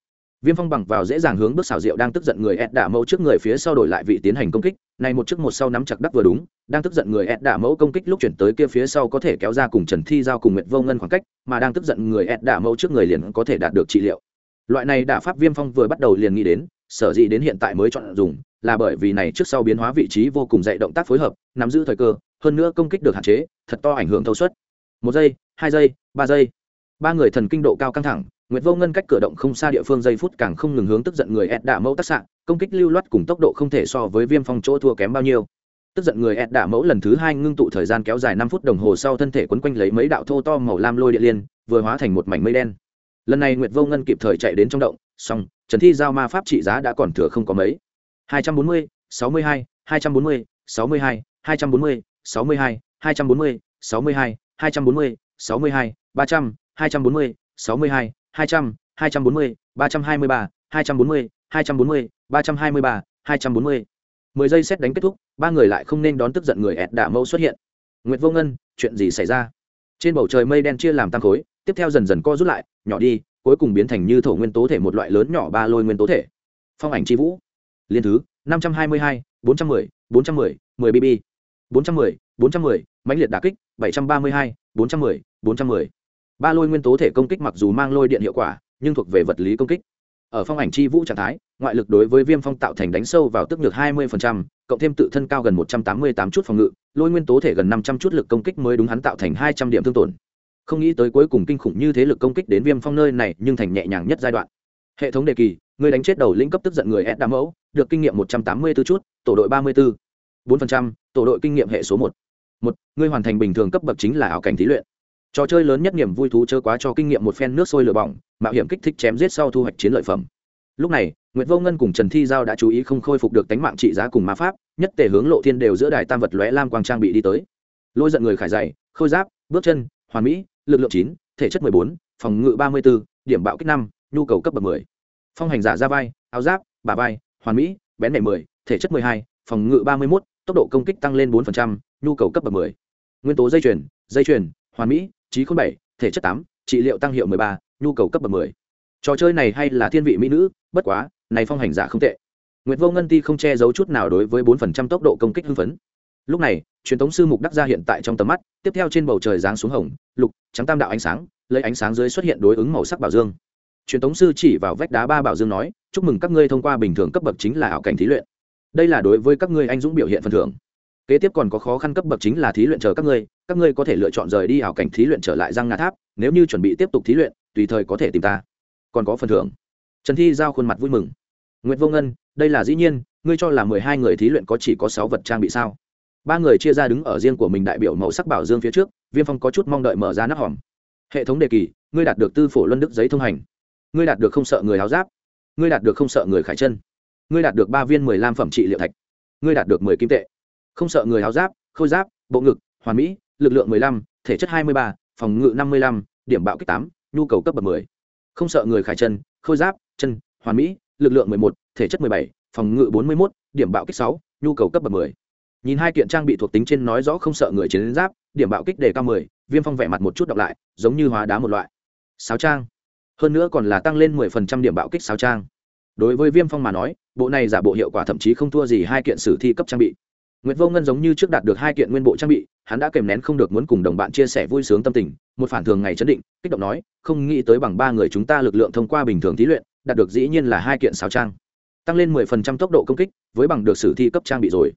Viêm phong bằng vào dễ dàng hướng bước xào rượu đang tức giận người ed đả mẫu trước người phía sau đổi lại vị tiến hành công kích, này một trước một sau nắm chặt đắc vừa đúng, đang tức giận người ed đả mẫu công kích lúc chuyển tới kia phía sau có thể kéo ra cùng trần thi giao cùng nguyệt vô ngân khoảng cách, mà đang tức giận người ed đả mẫu trước người liền có thể đạt được trị liệu. Loại này đả pháp viêm phong vừa bắt đầu liền nghĩ đến sở dĩ đến hiện tại mới chọn dùng, là bởi vì này trước sau biến hóa vị trí vô cùng dạy động tác phối hợp, nắm giữ thời cơ, hơn nữa công kích được hạn chế, thật to ảnh hưởng thâu suất. Một giây, hai giây, ba giây. Ba người thần kinh độ cao căng thẳng, nguyệt vô ngân cách cửa động không xa địa phương giây phút càng không ngừng hướng tức giận người ed đả mẫu tác xạ, công kích lưu loát cùng tốc độ không thể so với viêm phong chỗ thua kém bao nhiêu. Tức giận người ed đả mẫu lần thứ hai ngưng tụ thời gian kéo dài năm phút đồng hồ sau thân thể quấn quanh lấy mấy đạo thô to màu lam lôi địa liên, vừa hóa thành một mảnh mây đen. Lần này nguyệt vô ngân kịp thời chạy đến trong động, xong trần thi giao ma pháp trị giá đã còn thừa không có mấy hai trăm bốn mươi sáu mươi hai hai trăm bốn mươi sáu mươi hai hai trăm bốn mươi sáu mươi hai hai trăm bốn mươi sáu mươi hai hai trăm bốn mươi sáu mươi hai ba trăm hai trăm bốn mươi sáu mươi hai hai trăm hai trăm bốn mươi ba trăm hai mươi ba hai trăm bốn mươi hai trăm bốn mươi ba trăm hai mươi ba hai trăm bốn mươi mười giây xét đánh kết thúc ba người lại không nên đón tức giận người ẹt đạ mẫu xuất hiện nguyệt vô ngân chuyện gì xảy ra trên bầu trời mây đen chia làm tam khối tiếp theo dần dần co rút lại nhỏ đi cuối cùng biến thành như thổ nguyên tố thể một loại lớn nhỏ ba lôi nguyên tố thể. Phong ảnh c vũ. Liên thứ, năm trăm hai mươi hai, bốn trăm mười, bốn trăm mười mười bb bốn trăm mười, bốn trăm mười, mãnh liệt đà kích, bảy trăm ba mươi hai, bốn trăm mười, bốn trăm mười. Ba lôi nguyên tố thể công kích mặc dù mang lôi điện hiệu quả, nhưng thuộc về vật lý công kích. Ở phong ảnh chi vũ trạng thái, ngoại lực đối với viêm phong tạo thành đánh sâu vào tức nhược hai mươi cộng thêm tự thân cao gần một trăm tám mươi tám chút phòng ngự, lôi nguyên tố thể gần năm trăm chút lực công kích mới đúng hắn tạo thành hai trăm điểm thương tổn không nghĩ tới cuối cùng kinh khủng như thế lực công kích đến viêm phong nơi này nhưng thành nhẹ nhàng nhất giai đoạn. Hệ thống đề kỳ người đánh chết đầu lĩnh cấp tức giận người ed đá mẫu được kinh nghiệm một trăm tám mươi 184 chút tổ đội ba mươi 34. 4%, tổ đội kinh nghiệm hệ số một. Một người hoàn thành bình thường cấp bậc chính là ảo cảnh thí luyện. Trò chơi lớn nhất niềm vui thú chớ quá cho kinh nghiệm một phen nước sôi lửa bỏng mạo hiểm kích thích chém giết sau thu hoạch chiến lợi phẩm. Lúc này nguyễn vô ngân cùng trần thi giao đã chú ý không khôi phục được tánh mạng trị giá cùng ma pháp nhất tề hướng lộ thiên đều giữa đài tam vật lóe lam quang trang bị đi tới. Lôi giận người khải dày khôi giáp bước chân hoàn mỹ lực lượng chín, thể chất mười bốn, phòng ngự ba mươi b ố điểm bạo kích năm, nhu cầu cấp bậc mười. Phong hành giả ra vai, áo giáp bà vai, hoàn mỹ, bén mẻ mười, thể chất mười hai, phòng ngự ba mươi một tốc độ công kích tăng lên bốn nhu cầu cấp bậc mười. Nguyên tố dây chuyền dây chuyền, hoàn mỹ, trí khôn bảy, thể chất tám, trị liệu tăng hiệu mười ba, nhu cầu cấp bậc mười. Trò chơi này hay là thiên vị mỹ nữ, bất quá, này phong hành giả không tệ. Nguyệt vô ngân ti không che giấu chút nào đối với bốn phần trăm tốc độ công kích hưng phấn lúc này, truyền thống sư mục đắc ra hiện tại trong tầm mắt, tiếp theo trên bầu trời giáng xuống hồng, lục, trắng tam đạo ánh sáng, lấy ánh sáng dưới xuất hiện đối ứng màu sắc bảo dương. Truyền thống sư chỉ vào vách đá ba bảo dương nói, chúc mừng các ngươi thông qua bình thường cấp bậc chính là ảo cảnh thí luyện. Đây là đối với các ngươi anh dũng biểu hiện phần thưởng. Kế tiếp còn có khó khăn cấp bậc chính là thí luyện chờ các ngươi các ngươi có thể lựa chọn rời đi ảo cảnh thí luyện trở lại răng ngà tháp, nếu như chuẩn bị tiếp tục thí luyện, tùy thời có thể tìm ta. Còn có phần thưởng. Trần thi giao khuôn mặt vui mừng. Nguyễn vô ngân, đây là dĩ nhiên, ngươi cho là mười hai người thí luyện có chỉ có sáu vật trang bị sao? Ba người chia ra đứng ở riêng của mình đại biểu màu sắc bảo dương phía trước viêm phong có chút mong đợi mở ra nắp hòm hệ thống đề kỳ ngươi đạt được tư phổ luân đức giấy thông hành ngươi đạt được không sợ người háo giáp ngươi đạt được không sợ người khải chân ngươi đạt được ba viên mười lam phẩm trị liệu thạch ngươi đạt được mười kim tệ không sợ người háo giáp khôi giáp bộ ngực hoàn mỹ lực lượng mười lăm thể chất hai mươi ba phòng ngự năm mươi lăm điểm bạo kích tám nhu cầu cấp bậc mười không sợ người khải chân khôi giáp chân hoàn mỹ lực lượng mười một thể chất mười bảy phòng ngự bốn mươi một điểm bạo kích sáu nhu cầu cấp bậc mười nhìn hai kiện trang bị thuộc tính trên nói rõ không sợ người chiến giáp điểm bạo kích đề cao mười viêm phong vẻ mặt một chút đọc lại giống như hóa đá một loại. Sáo trang. Hơn nữa còn là tăng lên mười phần trăm điểm bạo kích sáo trang. Đối với viêm phong mà nói bộ này giả bộ hiệu quả thậm chí không thua gì hai kiện sử thi cấp trang bị. Nguyệt Vô Ngân giống như trước đạt được hai kiện nguyên bộ trang bị, hắn đã kèm nén không được muốn cùng đồng bạn chia sẻ vui sướng tâm tình, một phản thường ngày chấn định, kích động nói, không nghĩ tới bằng ba người chúng ta lực lượng thông qua bình thường thí luyện, đạt được dĩ nhiên là hai kiện sáo trang, tăng lên mười phần trăm tốc độ công kích, với bằng được sử thi cấp trang bị rồi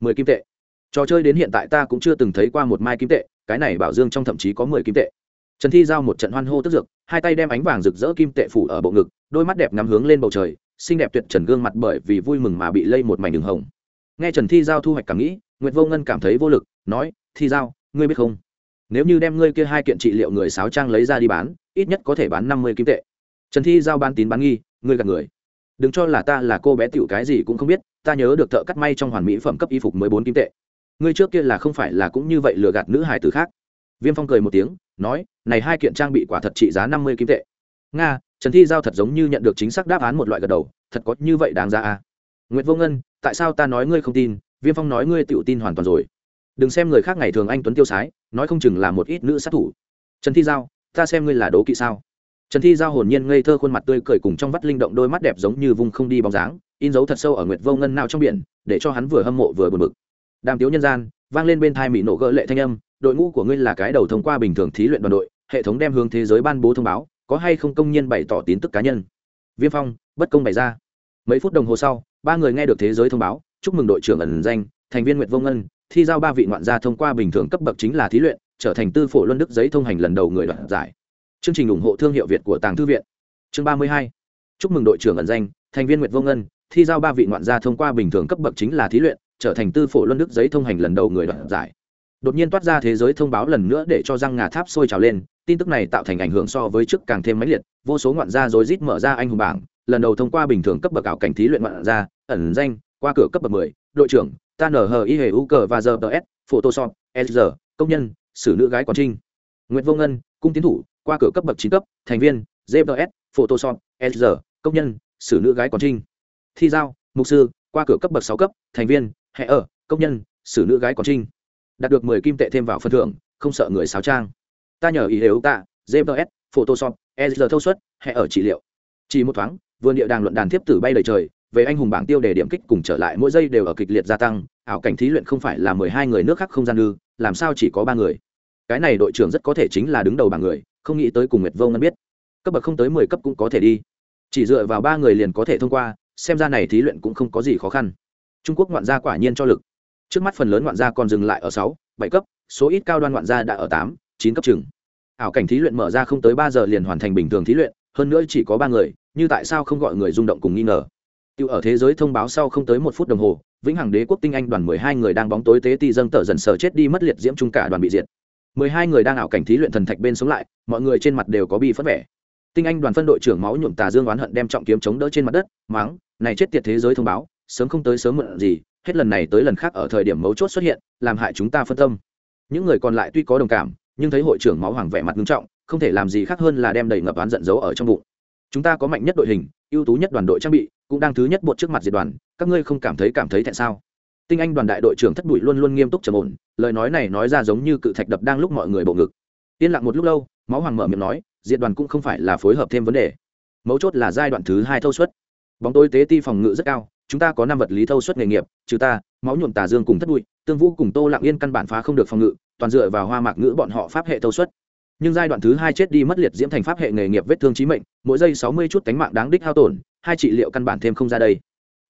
mười kim tệ. Trò chơi đến hiện tại ta cũng chưa từng thấy qua một mai kim tệ, cái này bảo dương trong thậm chí có mười kim tệ. Trần Thi giao một trận hoan hô tức dược, hai tay đem ánh vàng rực rỡ kim tệ phủ ở bộ ngực, đôi mắt đẹp ngắm hướng lên bầu trời, xinh đẹp tuyệt trần gương mặt bởi vì vui mừng mà bị lây một mảnh đường hồng nghe trần thi giao thu hoạch cảm nghĩ nguyệt vô ngân cảm thấy vô lực nói thi giao ngươi biết không nếu như đem ngươi kia hai kiện trị liệu người sáo trang lấy ra đi bán ít nhất có thể bán năm mươi kim tệ trần thi giao bán tín bán nghi ngươi gạt người đừng cho là ta là cô bé tiểu cái gì cũng không biết ta nhớ được thợ cắt may trong hoàn mỹ phẩm cấp y phục mới bốn kim tệ ngươi trước kia là không phải là cũng như vậy lừa gạt nữ hài tử khác viêm phong cười một tiếng nói này hai kiện trang bị quả thật trị giá năm mươi kim tệ nga trần thi giao thật giống như nhận được chính xác đáp án một loại gật đầu thật có như vậy đáng ra à Nguyệt Vô Ngân, tại sao ta nói ngươi không tin, Viêm Phong nói ngươi tự tin hoàn toàn rồi. Đừng xem người khác ngày thường anh tuấn tiêu sái, nói không chừng là một ít nữ sát thủ. Trần Thi Giao, ta xem ngươi là đố kỵ sao? Trần Thi Giao hồn nhiên ngây thơ khuôn mặt tươi cười cùng trong vắt linh động đôi mắt đẹp giống như vùng không đi bóng dáng, in dấu thật sâu ở Nguyệt Vô Ngân nào trong biển, để cho hắn vừa hâm mộ vừa buồn bực. Đàm tiếu nhân gian, vang lên bên tai mỹ nổ gỡ lệ thanh âm, đội ngũ của ngươi là cái đầu thông qua bình thường thí luyện đoàn đội, hệ thống đem hướng thế giới ban bố thông báo, có hay không công nhân bày tỏ tín tức cá nhân. Viêm Phong, bất công bày ra. Mấy phút đồng hồ sau, ba người nghe được thế giới thông báo chúc mừng đội trưởng ẩn danh thành viên nguyệt vô ngân thi giao ba vị ngoạn gia thông qua bình thường cấp bậc chính là thí luyện trở thành tư phổ luân đức giấy thông hành lần đầu người đoạt giải chương trình ủng hộ thương hiệu việt của tàng thư viện. Chương ba mươi hai. Chúc mừng đội trưởng ẩn danh thành viên nguyệt vô ngân thi giao ba vị ngoạn gia thông qua bình thường cấp bậc chính là thí luyện trở thành tư phổ luân đức giấy thông hành lần đầu người đoạt giải. Đột nhiên toát ra thế giới thông báo lần nữa để cho răng ngà tháp sôi trào lên tin tức này tạo thành ảnh hưởng so với trước càng thêm mãnh liệt vô số ngoạn gia rối rít mở ra anh hùng bảng lần đầu thông qua bình thường cấp bậc ảo cảnh thí luyện ngoạn gia ẩn danh qua cửa cấp bậc 10, đội trưởng ta nở hờ y hề u cờ và giờ ts photoshop sr công nhân xử nữ gái quán trinh. Nguyễn vô ngân cung tiến thủ qua cửa cấp bậc chín cấp, thành viên gps photoshop sr công nhân, xử nữ gái còn trinh. Thi giao, mục sư, qua cửa cấp bậc sáu cấp, thành viên, hệ ở, công nhân, xử nữ gái còn trinh. Đạt được mười kim tệ thêm vào phần thưởng, không sợ người sáo trang. Ta nhờ ý đều tạ gps photoshop sr thâu suất, hệ ở trị liệu. Chỉ một thoáng, vườn địa đàng luận đàn tiếp tử bay đầy trời, về anh hùng bảng tiêu đề điểm kích cùng trở lại mỗi giây đều ở kịch liệt gia tăng, ảo cảnh thí luyện không phải là mười hai người nước khác không gian ư, làm sao chỉ có ba người? Cái này đội trưởng rất có thể chính là đứng đầu bảng người không nghĩ tới cùng nguyệt vô ngân biết. Cấp bậc không tới mười cấp cũng có thể đi. Chỉ dựa vào ba người liền có thể thông qua xem ra này thí luyện cũng không có gì khó khăn. Trung quốc ngoạn gia quả nhiên cho lực. Trước mắt phần lớn ngoạn gia còn dừng lại ở sáu bảy cấp số ít cao đoan ngoạn gia đã ở tám chín cấp chừng. Ảo cảnh thí luyện mở ra không tới ba giờ liền hoàn thành bình thường thí luyện hơn nữa chỉ có ba người như tại sao không gọi người rung động cùng nghi ngờ. Tiêu ở thế giới thông báo sau không tới một phút đồng hồ, Vĩnh Hằng Đế quốc tinh anh đoàn mười hai người đang bóng tối tế ti dâng tở dần sờ chết đi mất liệt diễm trung cả đoàn bị diệt mười hai người đang ảo cảnh thí luyện thần thạch bên sống lại, mọi người trên mặt đều có bi phất vẻ. Tinh anh đoàn phân đội trưởng máu nhuộm tà dương oán hận đem trọng kiếm chống đỡ trên mặt đất, mắng, này chết tiệt thế giới thông báo, sớm không tới sớm muộn gì, hết lần này tới lần khác ở thời điểm mấu chốt xuất hiện, làm hại chúng ta phân tâm. Những người còn lại tuy có đồng cảm, nhưng thấy hội trưởng máu hoàng vẻ mặt nghiêm trọng, không thể làm gì khác hơn là đem đầy ngập oán giận dấu ở trong bụng. Chúng ta có mạnh nhất đội hình, ưu tú nhất đoàn đội trang bị, cũng đang thứ nhất bột trước mặt diệt đoàn các ngươi không cảm thấy cảm thấy tại sao tinh anh đoàn đại đội trưởng thất bụi luôn luôn nghiêm túc trầm ổn, lời nói này nói ra giống như cự thạch đập đang lúc mọi người bộ ngực. Yên lặng một lúc lâu, máu hoàng mở miệng nói diện đoàn cũng không phải là phối hợp thêm vấn đề. Mấu chốt là giai đoạn thứ hai thâu suất. Bóng tối tế ti phòng ngự rất cao, chúng ta có năm vật lý thâu suất nghề nghiệp, trừ ta, máu nhuộm tà dương cùng thất bụi tương vũ cùng tô lặng yên căn bản phá không được phòng ngự, toàn dựa vào hoa mạc ngữ bọn họ pháp hệ thâu suất. Nhưng giai đoạn thứ hai chết đi mất liệt diễm thành pháp hệ nghề nghiệp vết thương trí mệnh, mỗi giây sáu mươi chút cánh mạng đáng đích hao tổn, hai trị liệu căn bản thêm không ra đây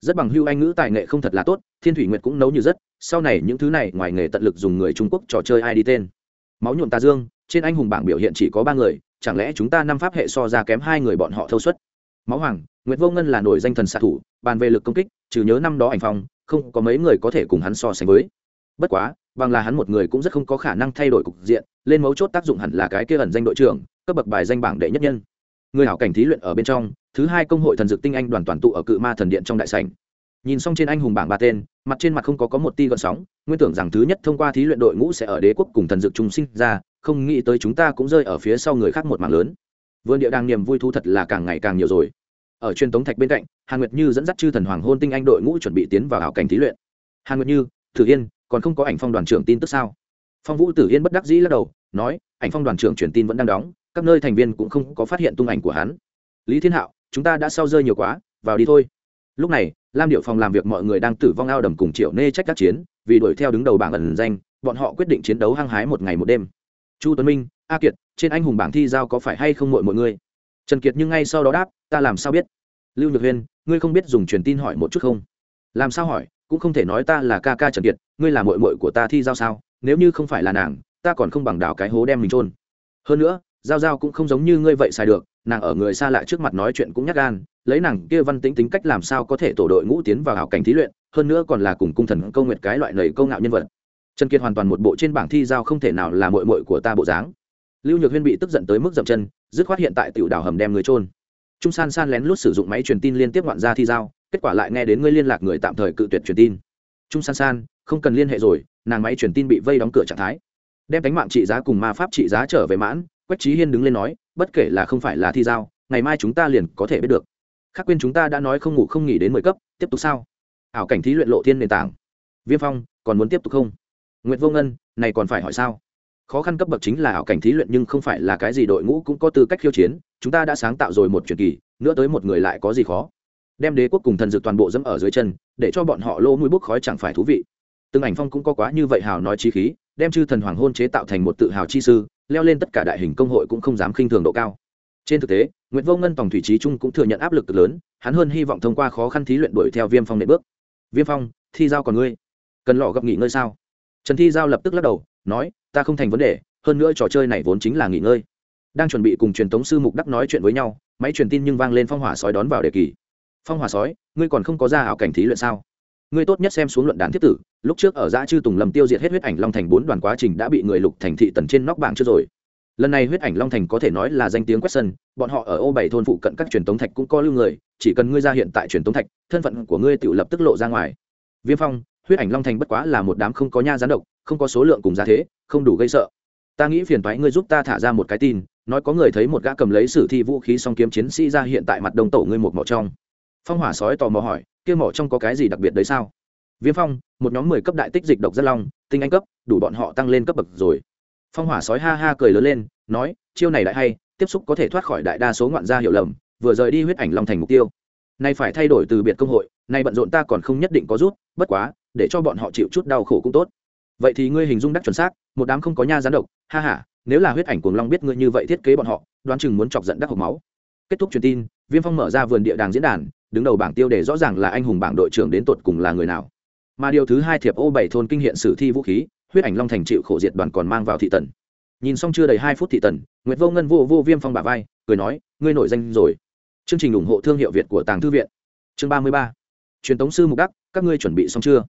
rất bằng hưu anh ngữ tài nghệ không thật là tốt, thiên thủy nguyệt cũng nấu như rất, sau này những thứ này ngoài nghề tận lực dùng người trung quốc trò chơi ai đi tên. Máu nhuộm tà dương, trên anh hùng bảng biểu hiện chỉ có ba người, chẳng lẽ chúng ta năm pháp hệ so ra kém hai người bọn họ thâu suất? Máu hoàng, nguyệt vô ngân là nổi danh thần xạ thủ, bàn về lực công kích, trừ nhớ năm đó ảnh phong, không có mấy người có thể cùng hắn so sánh với. Bất quá, bằng là hắn một người cũng rất không có khả năng thay đổi cục diện, lên mấu chốt tác dụng hẳn là cái kia ẩn danh đội trưởng, cấp bậc bài danh bảng đệ nhất nhân. Người hảo cảnh thí luyện ở bên trong thứ hai công hội thần dược tinh anh đoàn toàn tụ ở cự ma thần điện trong đại sảnh. Nhìn xong trên anh hùng bảng ba tên, mặt trên mặt không có có một ti gợn sóng, nguyên tưởng rằng thứ nhất thông qua thí luyện đội ngũ sẽ ở đế quốc cùng thần dược trung sinh ra, không nghĩ tới chúng ta cũng rơi ở phía sau người khác một mảng lớn. Vườn địa đang niềm vui thú thật là càng ngày càng nhiều rồi. Ở truyền tống thạch bên cạnh, hàn nguyệt như dẫn dắt chư thần hoàng hôn tinh anh đội ngũ chuẩn bị tiến vào hảo cảnh thí luyện. Hàn nguyệt như thử yên, còn không có ảnh phong đoàn trưởng tin tức sao? Phong vũ tử yên bất đắc dĩ lắc đầu, nói, ảnh phong đoàn trưởng truyền tin vẫn đang đóng, các nơi thành viên cũng không có phát hiện tung ảnh của hắn. Lý thiên hạo chúng ta đã sau rơi nhiều quá, vào đi thôi. Lúc này, lam điệu phòng làm việc mọi người đang tử vong ao đầm cùng triệu nê trách các chiến, vì đuổi theo đứng đầu bảng ẩn danh, bọn họ quyết định chiến đấu hăng hái một ngày một đêm. Chu tuấn minh, a kiệt, trên anh hùng bảng thi giao có phải hay không mội mọi người? Trần kiệt nhưng ngay sau đó đáp, ta làm sao biết? Lưu nhược huyên, ngươi không biết dùng truyền tin hỏi một chút không? Làm sao hỏi, cũng không thể nói ta là ca ca trần kiệt, ngươi là mội mội của ta thi giao sao? Nếu như không phải là nàng, ta còn không bằng đảo cái hố đem mình trôn hơn nữa, giao giao cũng không giống như ngươi vậy xài được nàng ở người xa lạ trước mặt nói chuyện cũng nhắc gan, lấy nàng kia văn tính tính cách làm sao có thể tổ đội ngũ tiến vào hảo cảnh thí luyện, hơn nữa còn là cùng cung thần câu nguyệt cái loại lầy câu ngạo nhân vật. Trần kiệt hoàn toàn một bộ trên bảng thi giao không thể nào là mội mội của ta bộ dáng. Lưu nhược huyên bị tức giận tới mức dậm chân, dứt khoát hiện tại tiểu đảo hầm đem người trôn trung san san lén lút sử dụng máy truyền tin liên tiếp ngoạn ra thi giao, kết quả lại nghe đến ngươi liên lạc người tạm thời cự tuyệt truyền tin. Trung san san, không cần liên hệ rồi, nàng máy truyền tin bị vây đóng cửa trạng thái. Đem cánh mạng trị giá cùng ma pháp trị giá trở về mãn, quách trí hiên đứng lên nói bất kể là không phải là thi giao, ngày mai chúng ta liền có thể biết được. Khác quên chúng ta đã nói không ngủ không nghỉ đến mười cấp, tiếp tục sao? Ảo cảnh thí luyện lộ thiên nền tảng. Viêm phong, còn muốn tiếp tục không? Nguyễn vô ngân, này còn phải hỏi sao? Khó khăn cấp bậc chính là ảo cảnh thí luyện nhưng không phải là cái gì đội ngũ cũng có tư cách khiêu chiến, chúng ta đã sáng tạo rồi một truyền kỳ, nữa tới một người lại có gì khó? Đem đế quốc cùng thần dược toàn bộ dẫm ở dưới chân, để cho bọn họ lô mũi bốc khói chẳng phải thú vị. Từng ảnh phong cũng có quá như vậy hào nói chi khí, đem chư thần hoàng hôn chế tạo thành một tự hào chi sư leo lên tất cả đại hình công hội cũng không dám khinh thường độ cao. Trên thực tế nguyễn vô ngân tổng thủy trí trung cũng thừa nhận áp lực cực lớn, hắn hơn hy vọng thông qua khó khăn thí luyện đuổi theo viêm phong nệ bước. Viêm phong, thi giao còn ngươi? Cần lọ gặp nghỉ ngơi sao? Trần thi giao lập tức lắc đầu, nói, ta không thành vấn đề, hơn nữa trò chơi này vốn chính là nghỉ ngơi. Đang chuẩn bị cùng truyền tống sư mục đắc nói chuyện với nhau, máy truyền tin nhưng vang lên phong hỏa sói đón vào đề kỳ. Phong hỏa sói, ngươi còn không có ra ảo cảnh thí luyện sao? Ngươi tốt nhất xem xuống luận đàn thiết tử, lúc trước ở giã chư tùng lầm tiêu diệt hết huyết ảnh long thành bốn đoàn quá trình đã bị người lục thành thị tần trên nóc bảng chưa rồi. Lần này huyết ảnh long thành có thể nói là danh tiếng quét sân, bọn họ ở ô bảy thôn phụ cận các truyền tống thạch cũng có lưu người, chỉ cần ngươi ra hiện tại truyền tống thạch, thân phận của ngươi tự lập tức lộ ra ngoài. Viêm phong, huyết ảnh long thành bất quá là một đám không có nha gián độc, không có số lượng cùng giá thế, không đủ gây sợ. Ta nghĩ phiền thoái ngươi giúp ta thả ra một cái tin, nói có người thấy một gã cầm lấy sử thi vũ khí song kiếm chiến sĩ ra hiện tại mặt đông tổ ngươi một mỏ trong. Phong hỏa sói tò mò hỏi kia mỏ trong có cái gì đặc biệt đấy sao? Viêm phong, một nhóm mười cấp đại tích dịch độc rất long, tinh anh cấp, đủ bọn họ tăng lên cấp bậc rồi. Phong hỏa sói ha ha cười lớn lên, nói, chiêu này đại hay, tiếp xúc có thể thoát khỏi đại đa số ngoạn gia hiểu lầm, vừa rời đi huyết ảnh long thành mục tiêu. Nay phải thay đổi từ biệt công hội, nay bận rộn ta còn không nhất định có rút, bất quá, để cho bọn họ chịu chút đau khổ cũng tốt. Vậy thì ngươi hình dung đắc chuẩn xác, một đám không có nha gián độc, ha ha, nếu là huyết ảnh cuồng long biết ngươi như vậy thiết kế bọn họ, đoán chừng muốn chọc giận đắc hộp máu kết thúc truyền tin, viêm phong mở ra vườn địa đàng diễn đàn, đứng đầu bảng tiêu đề rõ ràng là anh hùng bảng đội trưởng đến tột cùng là người nào. Mà điều thứ hai thiệp ô bảy thôn kinh hiện sử thi vũ khí, huyết ảnh long thành chịu khổ diệt đoàn còn mang vào thị tần. Nhìn xong chưa đầy hai phút thị tần, Nguyệt vô ngân vô vô viêm phong bà vai, cười nói, ngươi nổi danh rồi. Chương trình ủng hộ thương hiệu việt của tàng thư viện. Chương ba mươi ba. Truyền tống sư mục đắc, các ngươi chuẩn bị xong chưa?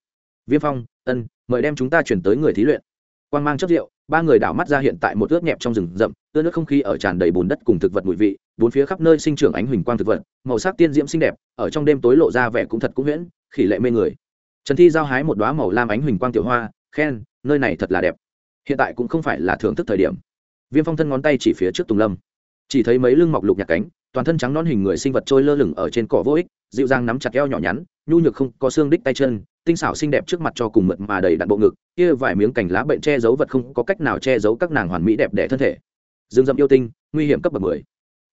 Viêm phong, ân, mời đem chúng ta chuyển tới người thí luyện. Quan mang chất rượu ba người đảo mắt ra hiện tại một ướt nhẹp trong rừng rậm, ướt nước không khí ở tràn đầy bùn đất cùng thực vật mùi vị, bốn phía khắp nơi sinh trưởng ánh huỳnh quang thực vật, màu sắc tiên diễm xinh đẹp, ở trong đêm tối lộ ra vẻ cũng thật cũng huyễn, khỉ lệ mê người. Trần thi giao hái một đoá màu lam ánh huỳnh quang tiểu hoa, khen, nơi này thật là đẹp. Hiện tại cũng không phải là thưởng thức thời điểm. Viêm phong thân ngón tay chỉ phía trước tùng lâm. Chỉ thấy mấy lưng mọc lục nhạc cánh, toàn thân trắng non hình người sinh vật trôi lơ lửng ở trên cỏ vô ích, dịu dàng nắm chặt eo nhỏ nhắn nhu nhược không có xương đích tay chân tinh xảo xinh đẹp trước mặt cho cùng mượt mà đầy đặn bộ ngực kia vài miếng cành lá bệnh che giấu vật không có cách nào che giấu các nàng hoàn mỹ đẹp đẽ thân thể dương dậm yêu tinh nguy hiểm cấp bậc mười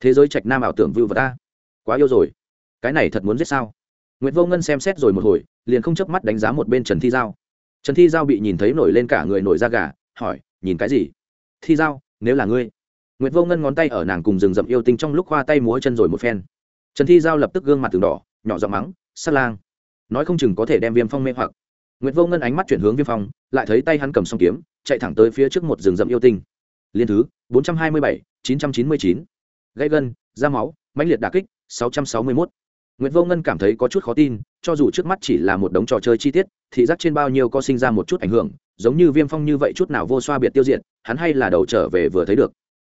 thế giới trạch nam ảo tưởng vưu vật ta quá yêu rồi cái này thật muốn giết sao Nguyệt Vô Ngân xem xét rồi một hồi, liền không chớp mắt đánh giá một bên Trần Thi Giao. Trần Thi Giao bị nhìn thấy nổi lên cả người nổi da gà, hỏi, nhìn cái gì? Thi Giao, nếu là ngươi. Nguyệt Vô Ngân ngón tay ở nàng cùng rừng rậm yêu tinh trong lúc khoa tay múa chân rồi một phen. Trần Thi Giao lập tức gương mặt từng đỏ, nhỏ giọng mắng, "Sát lang, nói không chừng có thể đem Viêm Phong mê hoặc." Nguyệt Vô Ngân ánh mắt chuyển hướng Viêm Phong, lại thấy tay hắn cầm song kiếm, chạy thẳng tới phía trước một rừng rậm yêu tinh. Liên thứ bốn trăm hai mươi bảy, chín trăm chín mươi chín. Gây gân, da máu, mãnh liệt đả kích, 661. Nguyệt Vô Ngân cảm thấy có chút khó tin, cho dù trước mắt chỉ là một đống trò chơi chi tiết, thị giác trên bao nhiêu có sinh ra một chút ảnh hưởng, giống như Viêm Phong như vậy chút nào vô xoa biệt tiêu diệt, hắn hay là đầu trở về vừa thấy được.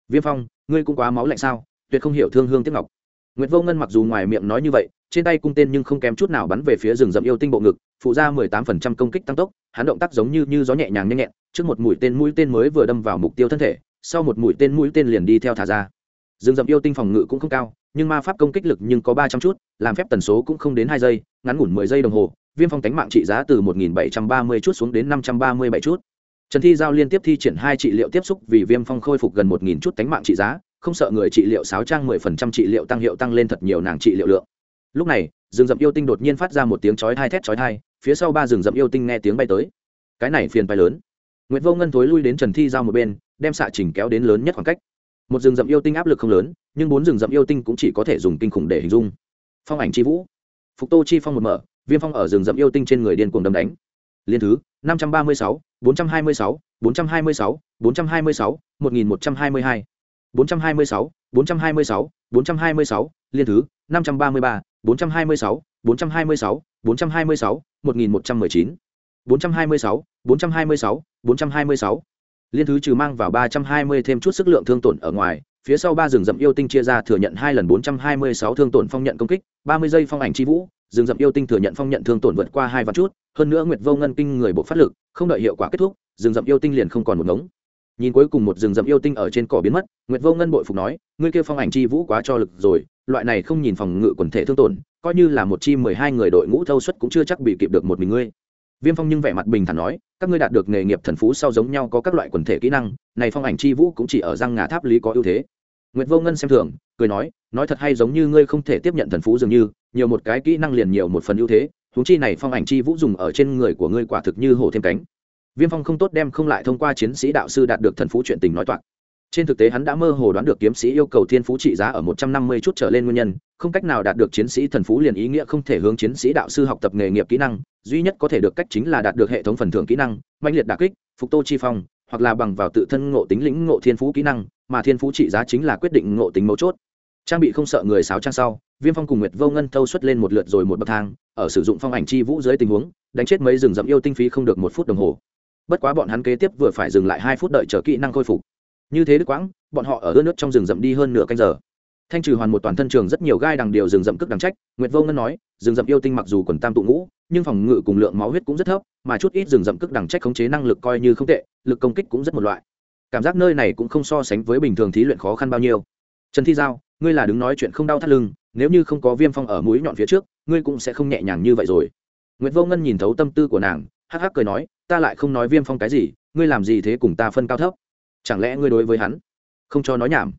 Viêm Phong, ngươi cũng quá máu lạnh sao? Tuyệt không hiểu thương hương tiếc ngọc. Nguyệt Vô Ngân mặc dù ngoài miệng nói như vậy, trên tay cung tên nhưng không kém chút nào bắn về phía rừng rậm yêu tinh bộ ngực, phụ ra 18% công kích tăng tốc, hắn động tác giống như như gió nhẹ nhàng nhanh nhẹn, trước một mũi tên mũi tên mới vừa đâm vào mục tiêu thân thể, sau một mũi tên mũi tên liền đi theo thả ra. Rừng rậm yêu tinh phòng ngự cũng không cao, nhưng ma pháp công kích lực nhưng có ba trăm chút làm phép tần số cũng không đến hai giây ngắn ngủn mười giây đồng hồ viêm phong tánh mạng trị giá từ một nghìn bảy trăm ba mươi chút xuống đến năm trăm ba mươi bảy chút trần thi giao liên tiếp thi triển hai trị liệu tiếp xúc vì viêm phong khôi phục gần một nghìn chút tánh mạng trị giá không sợ người trị liệu sáo trang mười phần trăm trị liệu tăng hiệu tăng lên thật nhiều nàng trị liệu lượng. Lúc này, rừng rậm yêu tinh đột nhiên phát ra một tiếng chói thai thét chói thai phía sau ba rừng rậm yêu tinh nghe tiếng bay tới. Cái này phiền bay lớn. Nguyễn vô ngân thối lui đến trần thi giao một bên, đem xạ chỉnh kéo đến lớn nhất khoảng cách. Một rừng rậm yêu tinh áp lực không lớn, nhưng bốn rừng rậm yêu tinh cũng chỉ có thể dùng kinh khủng để hình dung. Phong ảnh c h i vũ. Phục tô chi phong một mở, viêm phong ở rừng rậm yêu tinh trên người điên cuồng đấm đánh. Liên thứ, năm trăm ba mươi sáu, bốn trăm hai mươi sáu, bốn trăm hai mươi sáu, bốn trăm hai mươi sáu, một nghìn một trăm hai mươi hai. 426, 426, 426, liên thứ, 533, 426, 426, 426, 1119. 426, 426, 426. Liên thứ trừ mang vào 320 thêm chút sức lượng thương tổn ở ngoài, phía sau ba rừng rậm yêu tinh chia ra thừa nhận hai lần 426 thương tổn phong nhận công kích, 30 giây phong ảnh chi vũ, rừng rậm yêu tinh thừa nhận phong nhận thương tổn vượt qua hai vạn chút, hơn nữa Nguyệt Vô Ngân kinh người bộ phát lực, không đợi hiệu quả kết thúc, rừng rậm yêu tinh liền không còn một ngống nhìn cuối cùng một rừng rậm yêu tinh ở trên cỏ biến mất nguyệt vô ngân bội phục nói ngươi kêu phong ảnh chi vũ quá cho lực rồi loại này không nhìn phòng ngự quần thể thương tổn coi như là một chi mười hai người đội ngũ thâu suất cũng chưa chắc bị kịp được một mình ngươi viêm phong nhưng vẻ mặt bình thản nói các ngươi đạt được nghề nghiệp thần phú sau giống nhau có các loại quần thể kỹ năng này phong ảnh chi vũ cũng chỉ ở răng ngà tháp lý có ưu thế Nguyệt Vô Ngân xem thường, cười nói, nói thật hay giống như ngươi không thể tiếp nhận thần phú dường như, nhiều một cái kỹ năng liền nhiều một phần ưu thế, huống chi này phong ảnh chi vũ dùng ở trên người của ngươi quả thực như hổ thêm cánh. Viêm Phong không tốt đem không lại thông qua chiến sĩ đạo sư đạt được thần phú chuyện tình nói toạc. Trên thực tế hắn đã mơ hồ đoán được kiếm sĩ yêu cầu thiên phú trị giá ở một trăm năm mươi chút trở lên nguyên nhân, không cách nào đạt được chiến sĩ thần phú liền ý nghĩa không thể hướng chiến sĩ đạo sư học tập nghề nghiệp kỹ năng, duy nhất có thể được cách chính là đạt được hệ thống phần thưởng kỹ năng, mạnh liệt đả kích, phục tô chi phong, hoặc là bằng vào tự thân ngộ tính lĩnh ngộ thiên phú kỹ năng, mà thiên phú trị giá chính là quyết định ngộ tính mấu chốt trang bị không sợ người sáo trang sau viêm phong cùng nguyệt vô ngân thâu xuất lên một lượt rồi một bậc thang ở sử dụng phong ảnh chi vũ dưới tình huống đánh chết mấy rừng rậm yêu tinh phí không được một phút đồng hồ bất quá bọn hắn kế tiếp vừa phải dừng lại hai phút đợi chờ kỹ năng khôi phục. Như thế đức quãng, bọn họ ở ướt nước trong rừng rậm đi hơn nửa canh giờ. Thanh trừ hoàn một toàn thân trường rất nhiều gai đằng điều rừng rậm cước đằng trách, nguyệt vô ngân nói, rừng rậm yêu tinh mặc dù quần tam tụ ngũ, nhưng phòng ngự cùng lượng máu huyết cũng rất thấp, mà chút ít rừng rậm cước đằng trách khống chế năng lực coi như không tệ, lực công kích cũng rất một loại. Cảm giác nơi này cũng không so sánh với bình thường thí luyện khó khăn bao nhiêu. Trần thi giao, ngươi là đứng nói chuyện không đau thắt lưng, nếu như không có viêm phong ở mũi nhọn phía trước, ngươi cũng sẽ không nhẹ nhàng như vậy rồi. Nguyệt vô ngân nhìn thấu tâm tư của nàng, hắc hắc cười nói ta lại không nói viêm phong cái gì, ngươi làm gì thế cùng ta phân cao thấp? Chẳng lẽ ngươi đối với hắn không cho nói nhảm?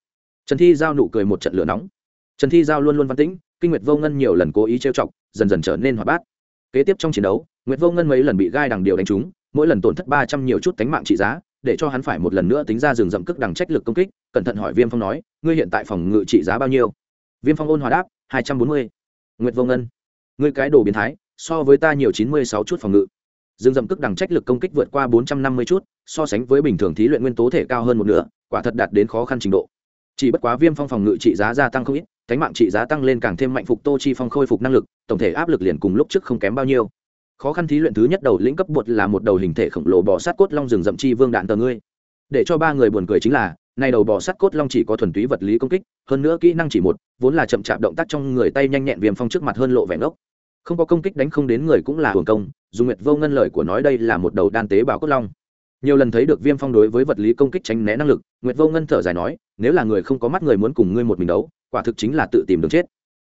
Trần thi giao nụ cười một trận lửa nóng. Trần thi giao luôn luôn văn tĩnh, kinh nguyệt vô ngân nhiều lần cố ý trêu chọc, dần dần trở nên hoạt bát. Kế tiếp trong chiến đấu, nguyệt vô ngân mấy lần bị gai đằng điều đánh trúng, mỗi lần tổn thất ba trăm nhiều chút tánh mạng trị giá, để cho hắn phải một lần nữa tính ra rừng rậm cước đằng trách lực công kích, cẩn thận hỏi viêm phong nói, ngươi hiện tại phòng ngự trị giá bao nhiêu? Viêm phong ôn hòa đáp, hai trăm bốn mươi. Nguyệt vô ngân, ngươi cái đồ biến thái, so với ta nhiều chín mươi sáu chút phòng ngự rừng rậm cước đằng trách lực công kích vượt qua bốn trăm năm mươi chút, so sánh với bình thường thí luyện nguyên tố thể cao hơn một nửa, quả thật đạt đến khó khăn trình độ. Chỉ bất quá viêm phong phòng ngự trị giá gia tăng không ít cánh mạng trị giá tăng lên càng thêm mạnh phục tô chi phong khôi phục năng lực, tổng thể áp lực liền cùng lúc trước không kém bao nhiêu. Khó khăn thí luyện thứ nhất đầu lĩnh cấp bột là một đầu hình thể khổng lồ bò sát cốt long rừng rậm chi vương đạn tờ ngươi. Để cho ba người buồn cười chính là, nay đầu bò sát cốt long chỉ có thuần túy vật lý công kích, hơn nữa kỹ năng chỉ một, vốn là chậm chạp động tác trong người tay nhanh nhẹn viêm phong trước mặt hơn lộ vẻ ngốc. Không có công kích đánh không đến người cũng là hưởng công dùng nguyệt vô ngân lời của nói đây là một đầu đan tế bào cốt long. Nhiều lần thấy được viêm phong đối với vật lý công kích tránh né năng lực, nguyệt vô ngân thở dài nói, nếu là người không có mắt người muốn cùng ngươi một mình đấu, quả thực chính là tự tìm đường chết.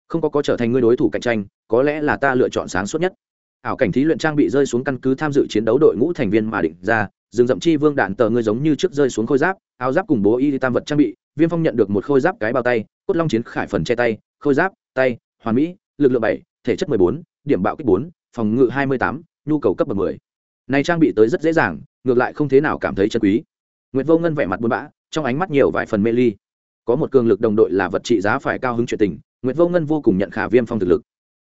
Không có có trở thành ngươi đối thủ cạnh tranh, có lẽ là ta lựa chọn sáng suốt nhất. Ảo cảnh thí luyện trang bị rơi xuống căn cứ tham dự chiến đấu đội ngũ thành viên mà định ra, rừng rậm chi vương đạn tờ ngươi giống như trước rơi xuống khôi giáp, áo giáp cùng bố y tam vật trang bị, viêm phong nhận được một khôi giáp cái bao tay, cốt long chiến khải phần che tay, khôi giáp, tay, hoàn mỹ, lực lượng bảy, thể chất mười bốn, điểm bạo kích bốn, phòng ngự hai mươi tám nhu cầu cấp bậc mười. Này trang bị tới rất dễ dàng, ngược lại không thế nào cảm thấy chân quý. Nguyệt vô ngân vẻ mặt buồn bã, trong ánh mắt nhiều vài phần mê ly. Có một cường lực đồng đội là vật trị giá phải cao hứng chuyện tình, Nguyệt vô ngân vô cùng nhận khả viêm phong thực lực.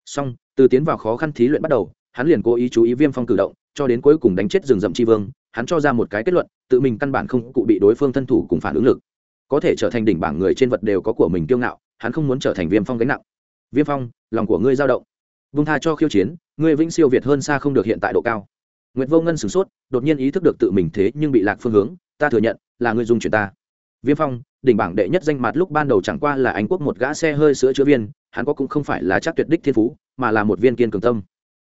Song từ tiến vào khó khăn thí luyện bắt đầu, hắn liền cố ý chú ý viêm phong cử động, cho đến cuối cùng đánh chết rừng rậm tri vương, hắn cho ra một cái kết luận, tự mình căn bản không cụ bị đối phương thân thủ cùng phản ứng lực. Có thể trở thành đỉnh bảng người trên vật đều có của mình kiêu ngạo, hắn không muốn trở thành viêm phong gánh nặng. Viêm phong, lòng của ngươi dao động. Vung tha cho khiêu chiến ngươi vĩnh siêu việt hơn xa không được hiện tại độ cao. Nguyệt vô ngân sửng sốt, đột nhiên ý thức được tự mình thế nhưng bị lạc phương hướng, ta thừa nhận, là ngươi dung chuyển ta. Viêm phong, đỉnh bảng đệ nhất danh mặt lúc ban đầu chẳng qua là anh quốc một gã xe hơi sữa chữa viên, hắn có cũng không phải là chắc tuyệt đích thiên phú, mà là một viên kiên cường tâm.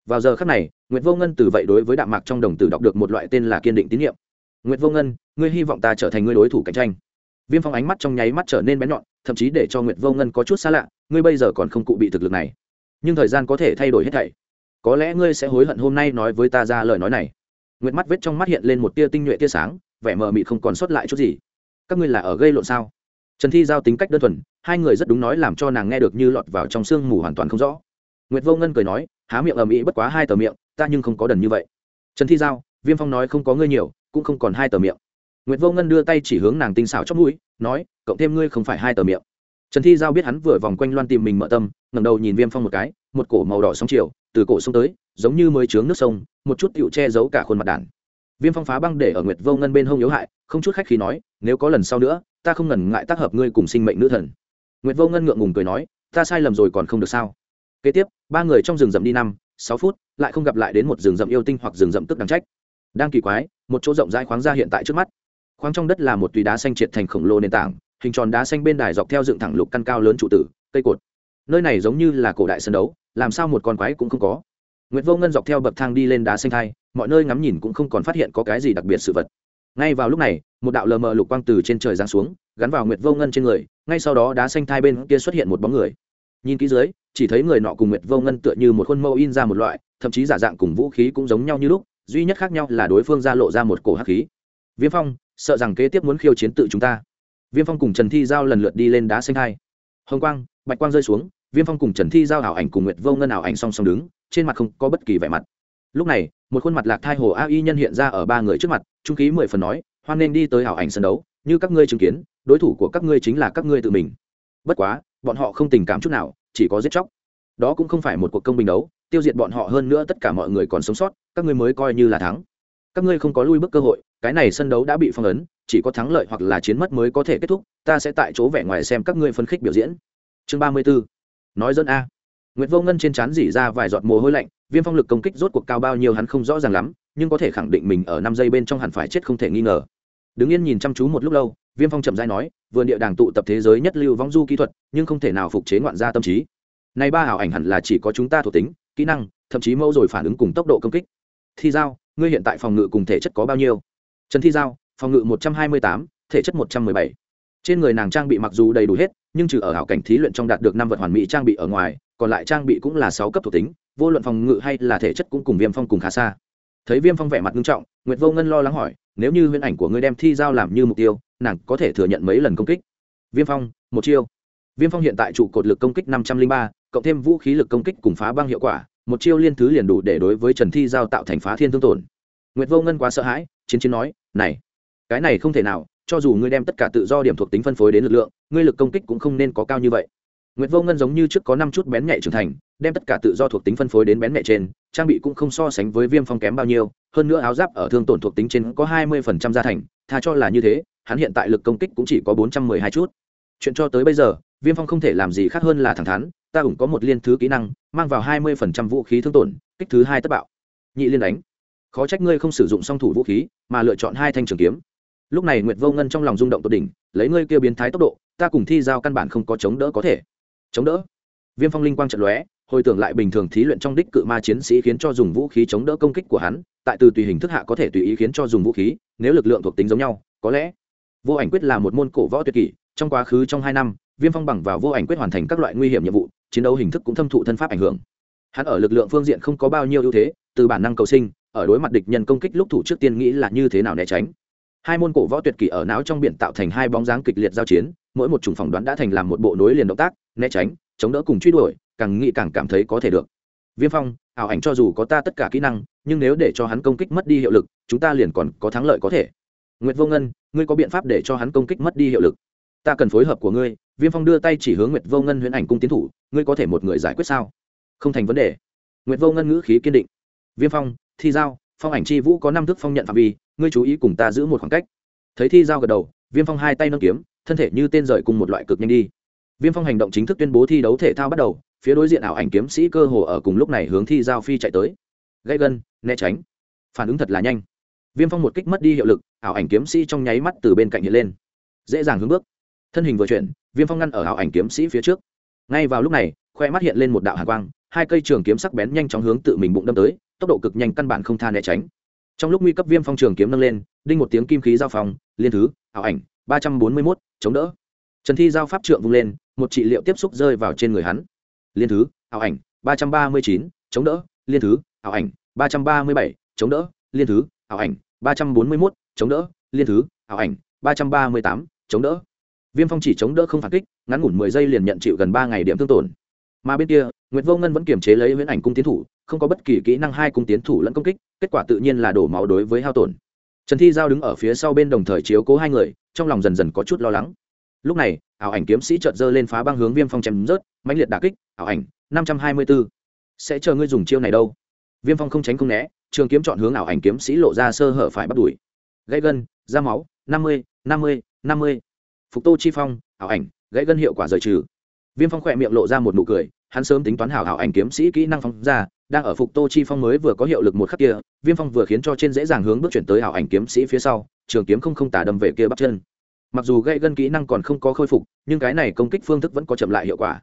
Vào giờ khắc này, nguyệt vô ngân từ vậy đối với đạm mạc trong đồng tử đọc được một loại tên là kiên định tín nhiệm. Nguyệt vô ngân, ngươi hy vọng ta trở thành ngươi đối thủ cạnh tranh. Viêm phong ánh mắt trong nháy mắt trở nên bén nhọn, thậm chí để cho nguyệt vô ngân có chút xa lạ, ngươi bây giờ còn không cụ bị thực lực này. Nhưng thời gian có thể thay đổi hết thảy có lẽ ngươi sẽ hối hận hôm nay nói với ta ra lời nói này. Nguyệt mắt vết trong mắt hiện lên một tia tinh nhuệ tia sáng, vẻ mờ mịt không còn sót lại chút gì. Các ngươi là ở gây lộn sao? Trần thi giao tính cách đơn thuần, hai người rất đúng nói làm cho nàng nghe được như lọt vào trong sương mù hoàn toàn không rõ. Nguyệt vô ngân cười nói, há miệng ầm ĩ bất quá hai tờ miệng, ta nhưng không có đần như vậy. Trần thi giao, viêm phong nói không có ngươi nhiều, cũng không còn hai tờ miệng. Nguyệt vô ngân đưa tay chỉ hướng nàng tinh xảo chót mũi, nói, cộng thêm ngươi không phải hai tờ miệng. Trần thi giao biết hắn vừa vòng quanh loan tìm mình mở tâm, ngẩng đầu nhìn viêm phong một cái, một cổ màu đỏ sóng chiều từ cổ sông tới, giống như mới trướng nước sông, một chút tựu che giấu cả khuôn mặt đàn. Viêm phong phá băng để ở nguyệt vô ngân bên hông yếu hại, không chút khách khí nói, nếu có lần sau nữa, ta không ngần ngại tác hợp ngươi cùng sinh mệnh nữ thần. Nguyệt vô ngân ngượng ngùng cười nói, ta sai lầm rồi còn không được sao? Kế tiếp, ba người trong rừng rậm đi năm, sáu phút, lại không gặp lại đến một rừng rậm yêu tinh hoặc rừng rậm tức đáng trách. Đang kỳ quái, một chỗ rộng rãi khoáng ra hiện tại trước mắt. Khoáng trong đất là một tùy đá xanh triệt thành khổng lồ nền tảng, hình tròn đá xanh bên đài dọc theo dựng thẳng lục căn cao lớn trụ tử, cây cột. Nơi này giống như là cổ đại sân đấu làm sao một con quái cũng không có Nguyệt Vô Ngân dọc theo bậc thang đi lên đá xanh thai, mọi nơi ngắm nhìn cũng không còn phát hiện có cái gì đặc biệt sự vật. Ngay vào lúc này, một đạo lờ mờ lục quang từ trên trời giáng xuống, gắn vào Nguyệt Vô Ngân trên người, ngay sau đó đá xanh thai bên kia xuất hiện một bóng người. Nhìn kỹ dưới, chỉ thấy người nọ cùng Nguyệt Vô Ngân tựa như một khuôn mẫu in ra một loại, thậm chí giả dạng cùng vũ khí cũng giống nhau như lúc, duy nhất khác nhau là đối phương ra lộ ra một cổ hắc khí. Viêm Phong, sợ rằng kế tiếp muốn khiêu chiến tự chúng ta. Viêm Phong cùng Trần Thi giao lần lượt đi lên đá xanh thai. Hồng quang, bạch quang rơi xuống, Viêm Phong cùng Trần Thi giao ảo ảnh cùng Nguyệt Vô Ngân ảo ảnh song song đứng, trên mặt không có bất kỳ vẻ mặt. Lúc này một khuôn mặt lạc thai hồ a y nhân hiện ra ở ba người trước mặt trung khí mười phần nói hoan nên đi tới hảo ảnh sân đấu như các ngươi chứng kiến đối thủ của các ngươi chính là các ngươi tự mình. Bất quá bọn họ không tình cảm chút nào chỉ có giết chóc. Đó cũng không phải một cuộc công bình đấu tiêu diệt bọn họ hơn nữa tất cả mọi người còn sống sót các ngươi mới coi như là thắng. Các ngươi không có lui bước cơ hội cái này sân đấu đã bị phong ấn chỉ có thắng lợi hoặc là chiến mất mới có thể kết thúc ta sẽ tại chỗ vẻ ngoài xem các ngươi phân khích biểu diễn. Chương ba mươi 34 nói dân a Nguyệt Vô Ngân trên trán rỉ ra vài giọt mồ hôi lạnh, viêm phong lực công kích rốt cuộc cao bao nhiêu hắn không rõ ràng lắm, nhưng có thể khẳng định mình ở năm giây bên trong hẳn phải chết không thể nghi ngờ. Đứng yên nhìn chăm chú một lúc lâu, Viêm Phong chậm rãi nói, vườn địa đàng tụ tập thế giới nhất lưu vong du kỹ thuật, nhưng không thể nào phục chế ngoạn gia tâm trí. Này ba ảo ảnh hẳn là chỉ có chúng ta thuộc tính, kỹ năng, thậm chí mẫu rồi phản ứng cùng tốc độ công kích. Thi giao, ngươi hiện tại phòng ngự cùng thể chất có bao nhiêu? Trần Thi giao, phòng ngự một trăm hai mươi tám, thể chất một trăm bảy. Trên người nàng trang bị mặc dù đầy đủ hết, nhưng trừ ở hảo cảnh thí luyện trong đạt được năm vật hoàn mỹ trang bị ở ngoài, còn lại trang bị cũng là sáu cấp thuộc tính vô luận phòng ngự hay là thể chất cũng cùng viêm phong cùng khá xa. Thấy viêm phong vẻ mặt nghiêm trọng nguyệt vô ngân lo lắng hỏi nếu như huyễn ảnh của ngươi đem thi giao làm như mục tiêu nàng có thể thừa nhận mấy lần công kích? Viêm phong một chiêu. Viêm phong hiện tại trụ cột lực công kích năm trăm linh ba cộng thêm vũ khí lực công kích cùng phá băng hiệu quả một chiêu liên thứ liền đủ để đối với trần thi giao tạo thành phá thiên thương tổn. Nguyệt vô ngân quá sợ hãi chiến chiến nói này cái này không thể nào cho dù ngươi đem tất cả tự do điểm thuộc tính phân phối đến lực lượng ngươi lực công kích cũng không nên có cao như vậy. Nguyệt Vô Ngân giống như trước có năm chút bén nhạy trưởng thành, đem tất cả tự do thuộc tính phân phối đến bén nhạy trên, trang bị cũng không so sánh với Viêm Phong kém bao nhiêu, hơn nữa áo giáp ở thương tổn thuộc tính trên có 20% gia thành, tha cho là như thế, hắn hiện tại lực công kích cũng chỉ có 412 chút. Chuyện cho tới bây giờ, viêm phong không thể làm gì khác hơn là thẳng thắn ta ủng có một liên thứ kỹ năng mang vào hai mươi phần trăm vũ khí thương tổn kích thứ hai tất bạo. Nhị liên đánh. Khó trách ngươi không sử dụng song thủ vũ khí mà lựa chọn hai thanh trường kiếm lúc này nguyệt vô ngân trong lòng rung động tột đỉnh, lấy ngươi kia biến thái tốc độ, ta cùng thi giao căn bản không có chống đỡ có thể. Chống đỡ? Viêm phong linh quang trận lóe, hồi tưởng lại bình thường thí luyện trong đích cự ma chiến sĩ khiến cho dùng vũ khí chống đỡ công kích của hắn, tại từ tùy hình thức hạ có thể tùy ý khiến cho dùng vũ khí, nếu lực lượng thuộc tính giống nhau, có lẽ vô ảnh quyết là một môn cổ võ tuyệt kỷ, trong quá khứ trong hai năm, viêm phong bằng vào vô ảnh quyết hoàn thành các loại nguy hiểm nhiệm vụ, chiến đấu hình thức cũng thâm thụ thân pháp ảnh hưởng. Hắn ở lực lượng phương diện không có bao nhiêu ưu thế, từ bản năng cầu sinh, ở đối mặt địch nhân công kích lúc thủ trước tiên nghĩ là như thế nào né tránh hai môn cổ võ tuyệt kỷ ở não trong biển tạo thành hai bóng dáng kịch liệt giao chiến, mỗi một chủng phỏng đoán đã thành làm một bộ nối liền động tác, né tránh, chống đỡ cùng truy đuổi, càng nghĩ càng cảm thấy có thể được. Viêm phong, ảo ảnh cho dù có ta tất cả kỹ năng, nhưng nếu để cho hắn công kích mất đi hiệu lực, chúng ta liền còn có thắng lợi có thể. Nguyệt vô ngân, ngươi có biện pháp để cho hắn công kích mất đi hiệu lực? Ta cần phối hợp của ngươi. Viêm phong đưa tay chỉ hướng nguyệt vô ngân huyễn ảnh cung tiến thủ, ngươi có thể một người giải quyết sao? Không thành vấn đề. Nguyệt vô ngân ngữ khí kiên định. Viêm phong, thi giao phong ảnh chi vũ có năm thức phong nhận phạm vi, ngươi chú ý cùng ta giữ một khoảng cách. Thấy thi giao gật đầu, viêm phong hai tay nâng kiếm, thân thể như tên rời cùng một loại cực nhanh đi. Viêm phong hành động chính thức tuyên bố thi đấu thể thao bắt đầu, phía đối diện ảo ảnh kiếm sĩ cơ hồ ở cùng lúc này hướng thi giao phi chạy tới. Gây gân, né tránh. Phản ứng thật là nhanh. Viêm phong một kích mất đi hiệu lực, ảo ảnh kiếm sĩ trong nháy mắt từ bên cạnh hiện lên. Dễ dàng hướng bước. Thân hình vừa chuyển, viêm phong ngăn ở ảo ảnh kiếm sĩ phía trước. Ngay vào lúc này, khoe mắt hiện lên một đạo hạ quang hai cây trường kiếm sắc bén nhanh chóng hướng tự mình bụng đâm tới, tốc độ cực nhanh căn bản không tha né tránh. Trong lúc nguy cấp viêm phong trường kiếm nâng lên, đinh một tiếng kim khí giao phong, liên thứ, ảo ảnh, ba trăm bốn mươi mốt, chống đỡ. Trần thi giao pháp trượng vung lên, một trị liệu tiếp xúc rơi vào trên người hắn. Liên thứ, ảo ảnh, ba trăm ba mươi chín, chống đỡ. Liên thứ, ảo ảnh, ba trăm ba mươi bảy, chống đỡ. Liên thứ, ảo ảnh, ba trăm bốn mươi mốt, chống đỡ. Liên thứ, ảo ảnh, ba trăm ba mươi tám, chống đỡ. Viêm phong chỉ chống đỡ không phản kích, ngắn ngủn mười giây liền nhận chịu gần ba ngày điểm thương tổn. Mà bên kia nguyễn vô ngân vẫn kiềm chế lấy huyễn ảnh cung tiến thủ, không có bất kỳ kỹ năng hai cung tiến thủ lẫn công kích, kết quả tự nhiên là đổ máu đối với hao tổn. Trần thi giao đứng ở phía sau bên đồng thời chiếu cố hai người, trong lòng dần dần có chút lo lắng. Lúc này, ảo ảnh kiếm sĩ chợt dơ lên phá băng hướng viêm phong chém rớt, mãnh liệt đả kích, ảo ảnh, năm trăm hai mươi b ố sẽ chờ ngươi dùng chiêu này đâu. Viêm phong không tránh không né, trường kiếm chọn hướng ảo ảnh kiếm sĩ lộ ra sơ hở phải bắt đuổi. Gãy gân, ra máu, năm mươi năm mươi năm mươi. Phục tô chi phong, ảo ảnh, gãy gân hiệu quả rời trừ viêm phong khỏe miệng lộ ra một nụ cười, hắn sớm tính toán hảo hảo ảnh kiếm sĩ kỹ năng phóng ra, đang ở phục tô chi phong mới vừa có hiệu lực một khắc kia, viêm phong vừa khiến cho trên dễ dàng hướng bước chuyển tới hảo ảnh kiếm sĩ phía sau, trường kiếm không không tả đâm về kia bắt chân. Mặc dù gây gân kỹ năng còn không có khôi phục, nhưng cái này công kích phương thức vẫn có chậm lại hiệu quả.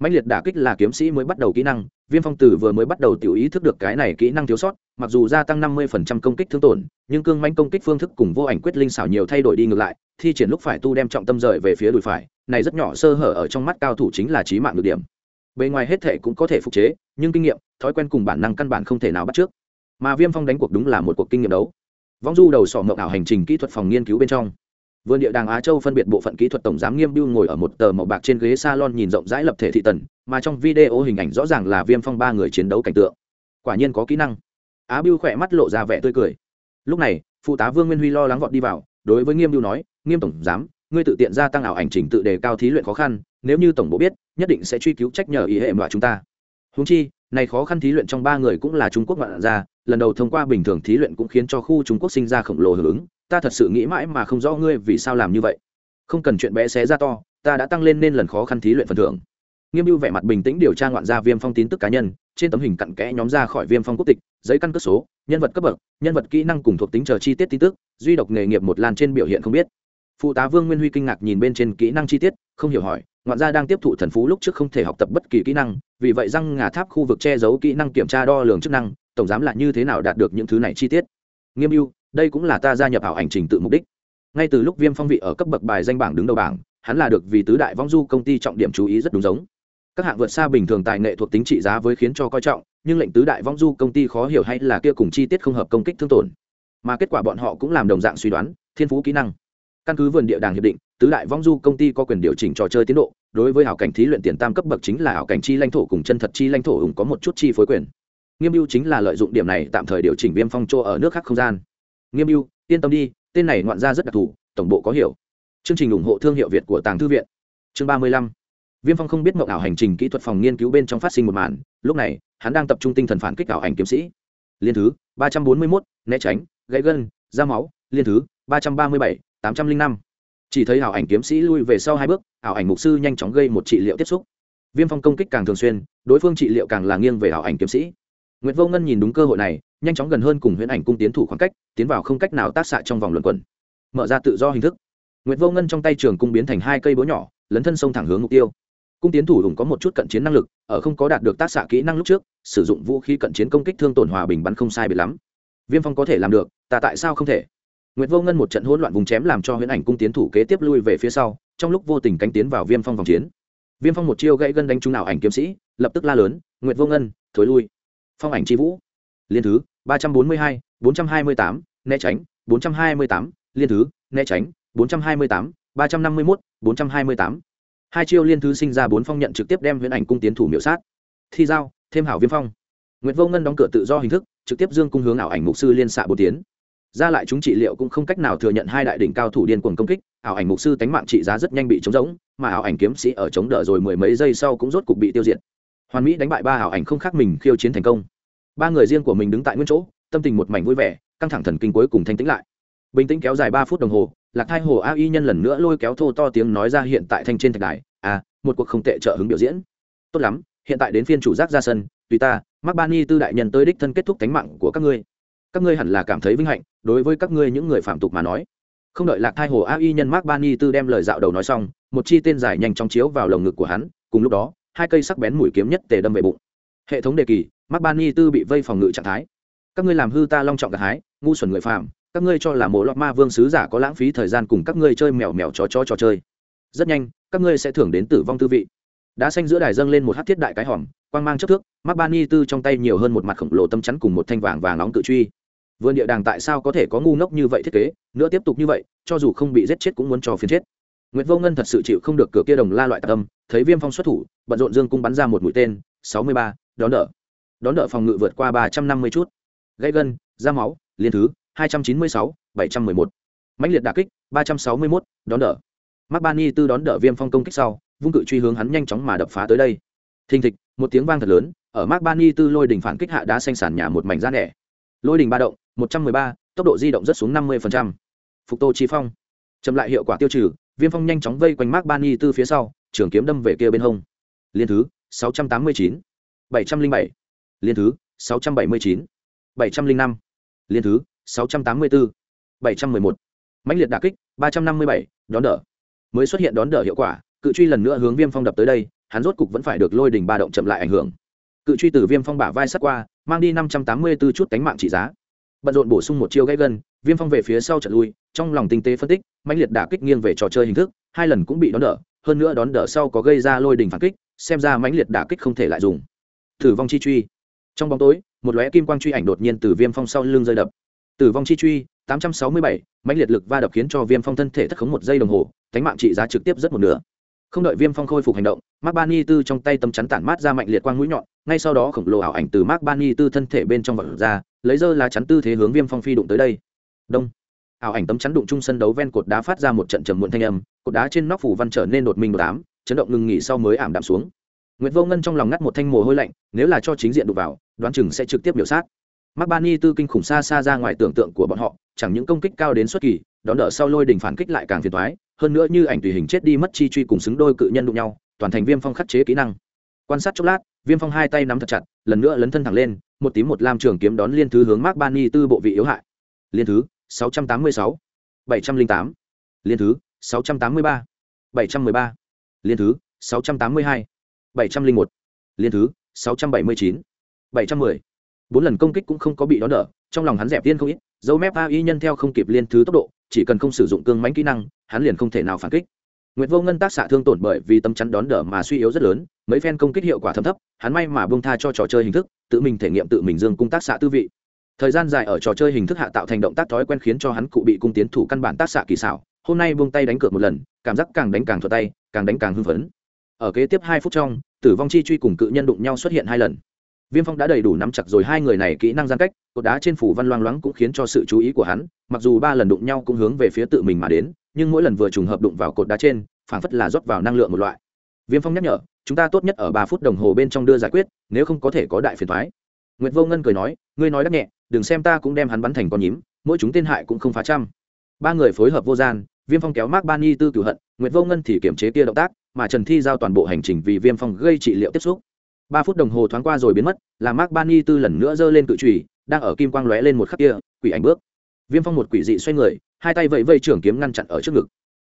Mạnh liệt đả kích là kiếm sĩ mới bắt đầu kỹ năng, viêm phong tử vừa mới bắt đầu tiểu ý thức được cái này kỹ năng thiếu sót, mặc dù gia tăng năm mươi phần trăm công kích thương tổn, nhưng cương manh công kích phương thức cùng vô ảnh quyết linh xảo nhiều thay đổi đi ngược lại, thi triển lúc phải tu đem trọng tâm rời về phía đùi phải này rất nhỏ sơ hở ở trong mắt cao thủ chính là trí mạng được điểm. Bề ngoài hết thể cũng có thể phục chế, nhưng kinh nghiệm, thói quen cùng bản năng căn bản không thể nào bắt trước. Mà viêm phong đánh cuộc đúng là một cuộc kinh nghiệm đấu. Vong du đầu sỏ mộng ảo hành trình kỹ thuật phòng nghiên cứu bên trong. Vườn địa đàng á châu phân biệt bộ phận kỹ thuật tổng giám nghiêm biêu ngồi ở một tờ màu bạc trên ghế salon nhìn rộng rãi lập thể thị tần, mà trong video hình ảnh rõ ràng là viêm phong ba người chiến đấu cảnh tượng. Quả nhiên có kỹ năng. Á biêu khỏe mắt lộ ra vẻ tươi cười. Lúc này, phụ tá vương nguyên huy lo lắng vọt đi vào, đối với nghiêm biêu nói, nghiêm tổng giám ngươi tự tiện gia tăng ảo ảnh trình tự đề cao thí luyện khó khăn, nếu như tổng bộ biết, nhất định sẽ truy cứu trách nhờ ý hệ loại chúng ta. Húng chi, này khó khăn thí luyện trong ba người cũng là trung quốc ngoạn ra lần đầu thông qua bình thường thí luyện cũng khiến cho khu trung quốc sinh ra khổng lồ hưởng ứng, ta thật sự nghĩ mãi mà không rõ ngươi vì sao làm như vậy. Không cần chuyện bé xé ra to, ta đã tăng lên nên lần khó khăn thí luyện phần thưởng. Nghiêm mưu vẻ mặt bình tĩnh điều tra ngoạn ra viêm phong tín tức cá nhân, trên tấm hình cặn kẽ nhóm ra khỏi viêm phong quốc tịch, giấy căn cước số, nhân vật cấp bậc, nhân vật kỹ năng cùng thuộc tính chờ chi tiết tin tức, duy độc nghề nghiệp một lan trên biểu hiện không biết phụ tá vương nguyên huy kinh ngạc nhìn bên trên kỹ năng chi tiết, không hiểu hỏi, ngoạn gia đang tiếp thụ thần phú lúc trước không thể học tập bất kỳ kỹ năng, vì vậy răng ngà tháp khu vực che giấu kỹ năng kiểm tra đo lường chức năng, tổng giám là như thế nào đạt được những thứ này chi tiết? Nghiêm mưu đây cũng là ta gia nhập ảo ảnh trình tự mục đích. Ngay từ lúc viêm phong vị ở cấp bậc bài danh bảng đứng đầu bảng, hắn là được vì tứ đại vong du công ty trọng điểm chú ý rất đúng giống. Các hạng vượt xa bình thường tài nghệ thuộc tính trị giá với khiến cho coi trọng, nhưng lệnh tứ đại vong du công ty khó hiểu hay là kia cùng chi tiết không hợp công kích thương tổn. Mà kết quả bọn họ cũng làm đồng dạng suy đoán, thiên phú kỹ năng căn cứ vườn địa đàng hiệp định, tứ đại vong du công ty có quyền điều chỉnh trò chơi tiến độ, đối với hảo cảnh thí luyện tiền tam cấp bậc chính là hảo cảnh chi lãnh thổ cùng chân thật chi lãnh thổ ủng có một chút chi phối quyền. Nghiêm mưu chính là lợi dụng điểm này tạm thời điều chỉnh viêm phong chỗ ở nước khác không gian. Nghiêm mưu yên tâm đi, tên này ngoạn ra rất đặc thù, tổng bộ có hiểu. Chương trình ủng hộ thương hiệu việt của tàng thư viện. Chương ba mươi lăm. Viêm phong không biết mậu ảo hành trình kỹ thuật phòng nghiên cứu bên trong phát sinh một màn, lúc này, hắn đang tập trung tinh thần phản kích ảo ảnh kiếm sĩ. Liên thứ ba trăm bốn mươi mốt, né tránh, gãy gân da máu, liên thứ ba trăm ba mươi bảy tám trăm linh năm. Chỉ thấy ảo ảnh kiếm sĩ lui về sau hai bước, ảo ảnh mục sư nhanh chóng gây một trị liệu tiếp xúc. Viêm phong công kích càng thường xuyên, đối phương trị liệu càng là nghiêng về ảo ảnh kiếm sĩ. Nguyễn vô ngân nhìn đúng cơ hội này, nhanh chóng gần hơn cùng huyễn ảnh cung tiến thủ khoảng cách, tiến vào không cách nào tác xạ trong vòng luận quẩn. Mở ra tự do hình thức. Nguyễn vô ngân trong tay trường cung biến thành hai cây búa nhỏ, lấn thân sông thẳng hướng mục tiêu. Cung tiến thủ hùng có một chút cận chiến năng lực, ở không có đạt được tác xạ kỹ năng lúc trước, sử dụng vũ khí cận chiến công kích thương tổn hòa bình bắn không sai biệt lắm. Viêm phong có thể làm được, ta tại sao không thể? Nguyệt Vô Ngân một trận hỗn loạn vùng chém làm cho Huyền Ảnh cung tiến thủ kế tiếp lui về phía sau, trong lúc vô tình cánh tiến vào Viêm Phong vòng chiến. Viêm Phong một chiêu gãy gân đánh trúng nào ảnh kiếm sĩ, lập tức la lớn, "Nguyệt Vô Ngân, thối lui." Phong ảnh chi vũ. Liên thứ 342, 428, né tránh, 428, liên thứ, né tránh, 428, 351, 428. Hai chiêu liên thứ sinh ra bốn phong nhận trực tiếp đem Huyền Ảnh cung tiến thủ miểu sát. Thi giao, thêm hảo Viêm Phong. Nguyệt Vô Ngân đóng cửa tự do hình thức, trực tiếp dương cung hướng ảo ảnh mục sư liên xạ bốn tiến ra lại chúng trị liệu cũng không cách nào thừa nhận hai đại đỉnh cao thủ điên cuồng công kích, ảo ảnh mục sư tánh mạng trị giá rất nhanh bị chống rỗng mà ảo ảnh kiếm sĩ ở chống đỡ rồi mười mấy giây sau cũng rốt cục bị tiêu diệt. Hoàn mỹ đánh bại ba ảo ảnh không khác mình khiêu chiến thành công. Ba người riêng của mình đứng tại nguyên chỗ, tâm tình một mảnh vui vẻ, căng thẳng thần kinh cuối cùng thanh tĩnh lại. Bình tĩnh kéo dài ba phút đồng hồ, lạc thai hồ a y nhân lần nữa lôi kéo thô to tiếng nói ra hiện tại thanh trên thạch đài à một cuộc không tệ trợ hứng biểu diễn. Tốt lắm, hiện tại đến phiên chủ giác ra sân, tùy ta mắc ba ni tư đại nhân tới đích thân kết thúc tánh mạng của các ngươi các ngươi hẳn là cảm thấy vinh hạnh, đối với các ngươi những người phạm tục mà nói. Không đợi lạc thai hồ a y nhân mark bani tư đem lời dạo đầu nói xong, một chi tên dài nhanh chóng chiếu vào lồng ngực của hắn, cùng lúc đó, hai cây sắc bén mũi kiếm nhất tề đâm về bụng. Hệ thống đề kỳ mark bani tư bị vây phòng ngự trạng thái. Các ngươi làm hư ta long trọng gạt hái, ngu xuẩn người phạm các ngươi cho là mộ lọt ma vương sứ giả có lãng phí thời gian cùng các ngươi chơi mèo mèo chó chó trò chơi. Rất nhanh, các ngươi sẽ thưởng đến tử vong tư vị. Đã xanh giữa đài dâng lên một hát thiết đại cái hòm, quang mang chất thước mark bani tư trong tay nhiều hơn một mặt khổng lồ tâm chắn cùng một thanh vàng vàng nóng cự truy vườn địa đàng tại sao có thể có ngu ngốc như vậy thiết kế nữa tiếp tục như vậy cho dù không bị giết chết cũng muốn cho phiến chết nguyễn Vô Ngân thật sự chịu không được cửa kia đồng la loại tâm, thấy Viêm Phong xuất thủ, bận rộn dương cung bắn ra một mũi tên, sáu mươi ba, đón đỡ. Đón đỡ phòng ngự vượt qua ba trăm năm mươi chút. Gãy gân, ra máu, liên thứ, hai trăm chín mươi sáu, bảy trăm mười một. Mãnh liệt đà kích, ba trăm sáu mươi một đón đỡ. ban Bani tư đón đỡ Viêm Phong công kích sau, vung cự truy hướng hắn nhanh chóng mà đập phá tới đây. Thình thịch, một tiếng vang thật lớn, ở Mark Bani tư lôi đỉnh phản kích hạ đá xanh sàn nhà một mảnh ra nẻ. Lôi đỉnh ba động, 113, tốc độ di động rất xuống 50%. Phục Tô Chi Phong. Chậm lại hiệu quả tiêu trừ, Viêm Phong nhanh chóng vây quanh Mark Bani từ phía sau, trường kiếm đâm về kia bên hông. Liên thứ 689, 707. Liên thứ 679, 705. Liên thứ 684, 711. Mãnh liệt đả kích 357, đón đỡ. Mới xuất hiện đón đỡ hiệu quả, cự truy lần nữa hướng Viêm Phong đập tới đây, hắn rốt cục vẫn phải được lôi đỉnh ba động chậm lại ảnh hưởng. Cự truy từ Viêm Phong bả vai sát qua, mang đi 584 chút cánh mạng trị giá bận rộn bổ sung một chiêu gãy gân, viêm phong về phía sau trận lui, trong lòng tinh tế phân tích mạnh liệt đả kích nghiêng về trò chơi hình thức, hai lần cũng bị đón đỡ, hơn nữa đón đỡ sau có gây ra lôi đình phản kích, xem ra mãnh liệt đả kích không thể lại dùng. Tử vong chi truy. Trong bóng tối, một lóe kim quang truy ảnh đột nhiên từ viêm phong sau lưng rơi đập. Tử vong chi truy, tám trăm sáu mươi bảy, mãnh liệt lực va đập khiến cho viêm phong thân thể thất khống một giây đồng hồ, cánh mạng trị giá trực tiếp rất một nửa. Không đợi viêm phong khôi phục hành động, mark bani tư trong tay tấm chắn tản mát ra mạnh liệt quang mũi nhọn ngay sau đó khổng lồ ảo ảnh từ mark bani tư thân thể bên trong vật ra lấy dơ lá chắn tư thế hướng viêm phong phi đụng tới đây đông ảo ảnh tấm chắn đụng chung sân đấu ven cột đá phát ra một trận trầm muộn thanh âm cột đá trên nóc phủ văn trở nên đột minh một tám chấn động ngừng nghỉ sau mới ảm đạm xuống Nguyệt Vô Ngân trong lòng ngắt một thanh mồ hôi lạnh, nếu là cho chính diện đụng vào, đoán chừng sẽ trực tiếp biểu sát. Mark Bani tư kinh khủng xa xa ra ngoài tưởng tượng của bọn họ, chẳng những công kích cao đến xuất kỳ, đón đỡ sau lôi đỉnh phản kích lại càng phiền toái, hơn nữa như ảnh tùy hình chết đi mất chi truy cùng xứng đôi cự nhân đụng nhau, toàn thành Viêm Phong khắc chế kỹ năng. Quan sát chốc lát, Viêm Phong hai tay nắm thật chặt, lần nữa lấn thân thẳng lên, một tím một lam trường kiếm đón liên thứ hướng Mark Bani tư bộ vị yếu hại. Liên thứ 686, 708. Liên thứ 683, 713. Liên thứ 682, 701. Liên thứ 679, 710. Bốn lần công kích cũng không có bị đón đỡ, trong lòng hắn dẹp tiên không ít, dấu mép A Y nhân theo không kịp liên thứ tốc độ, chỉ cần không sử dụng cương mãnh kỹ năng, hắn liền không thể nào phản kích. Nguyệt Vô Ngân tác xạ thương tổn bởi vì tâm chắn đón đỡ mà suy yếu rất lớn, mấy phen công kích hiệu quả thâm thấp, hắn may mà buông tha cho trò chơi hình thức, tự mình thể nghiệm tự mình dương cung tác xạ tư vị. Thời gian dài ở trò chơi hình thức hạ tạo thành động tác thói quen khiến cho hắn cụ bị cung tiến thủ căn bản tác xạ kỳ xảo, hôm nay buông tay đánh cược một lần, cảm giác càng đánh càng thuận tay, càng đánh càng hưng phấn. Ở kế tiếp hai phút trong, tử vong chi truy cùng cự nhân đụng nhau xuất hiện hai lần. Viêm Phong đã đầy đủ nắm chặt rồi hai người này kỹ năng gian cách, cột đá trên phủ văn loang loáng cũng khiến cho sự chú ý của hắn, mặc dù ba lần đụng nhau cũng hướng về phía tự mình mà đến, nhưng mỗi lần vừa trùng hợp đụng vào cột đá trên, phảng phất là rót vào năng lượng một loại. Viêm Phong nhắc nhở, chúng ta tốt nhất ở ba phút đồng hồ bên trong đưa giải quyết, nếu không có thể có đại phiền toái. Nguyệt Vô Ngân cười nói, ngươi nói đắc nhẹ, đừng xem ta cũng đem hắn bắn thành con nhím, mỗi chúng tên hại cũng không phá trăm. Ba người phối hợp vô gian, viêm phong kéo mark bani tư cửu hận Nguyệt vô ngân thì kiểm chế kia động tác mà trần thi giao toàn bộ hành trình vì viêm phong gây trị liệu tiếp xúc ba phút đồng hồ thoáng qua rồi biến mất là mark bani tư lần nữa giơ lên cự trùy đang ở kim quang lóe lên một khắc kia quỷ ảnh bước viêm phong một quỷ dị xoay người hai tay vẫy vây trường kiếm ngăn chặn ở trước ngực.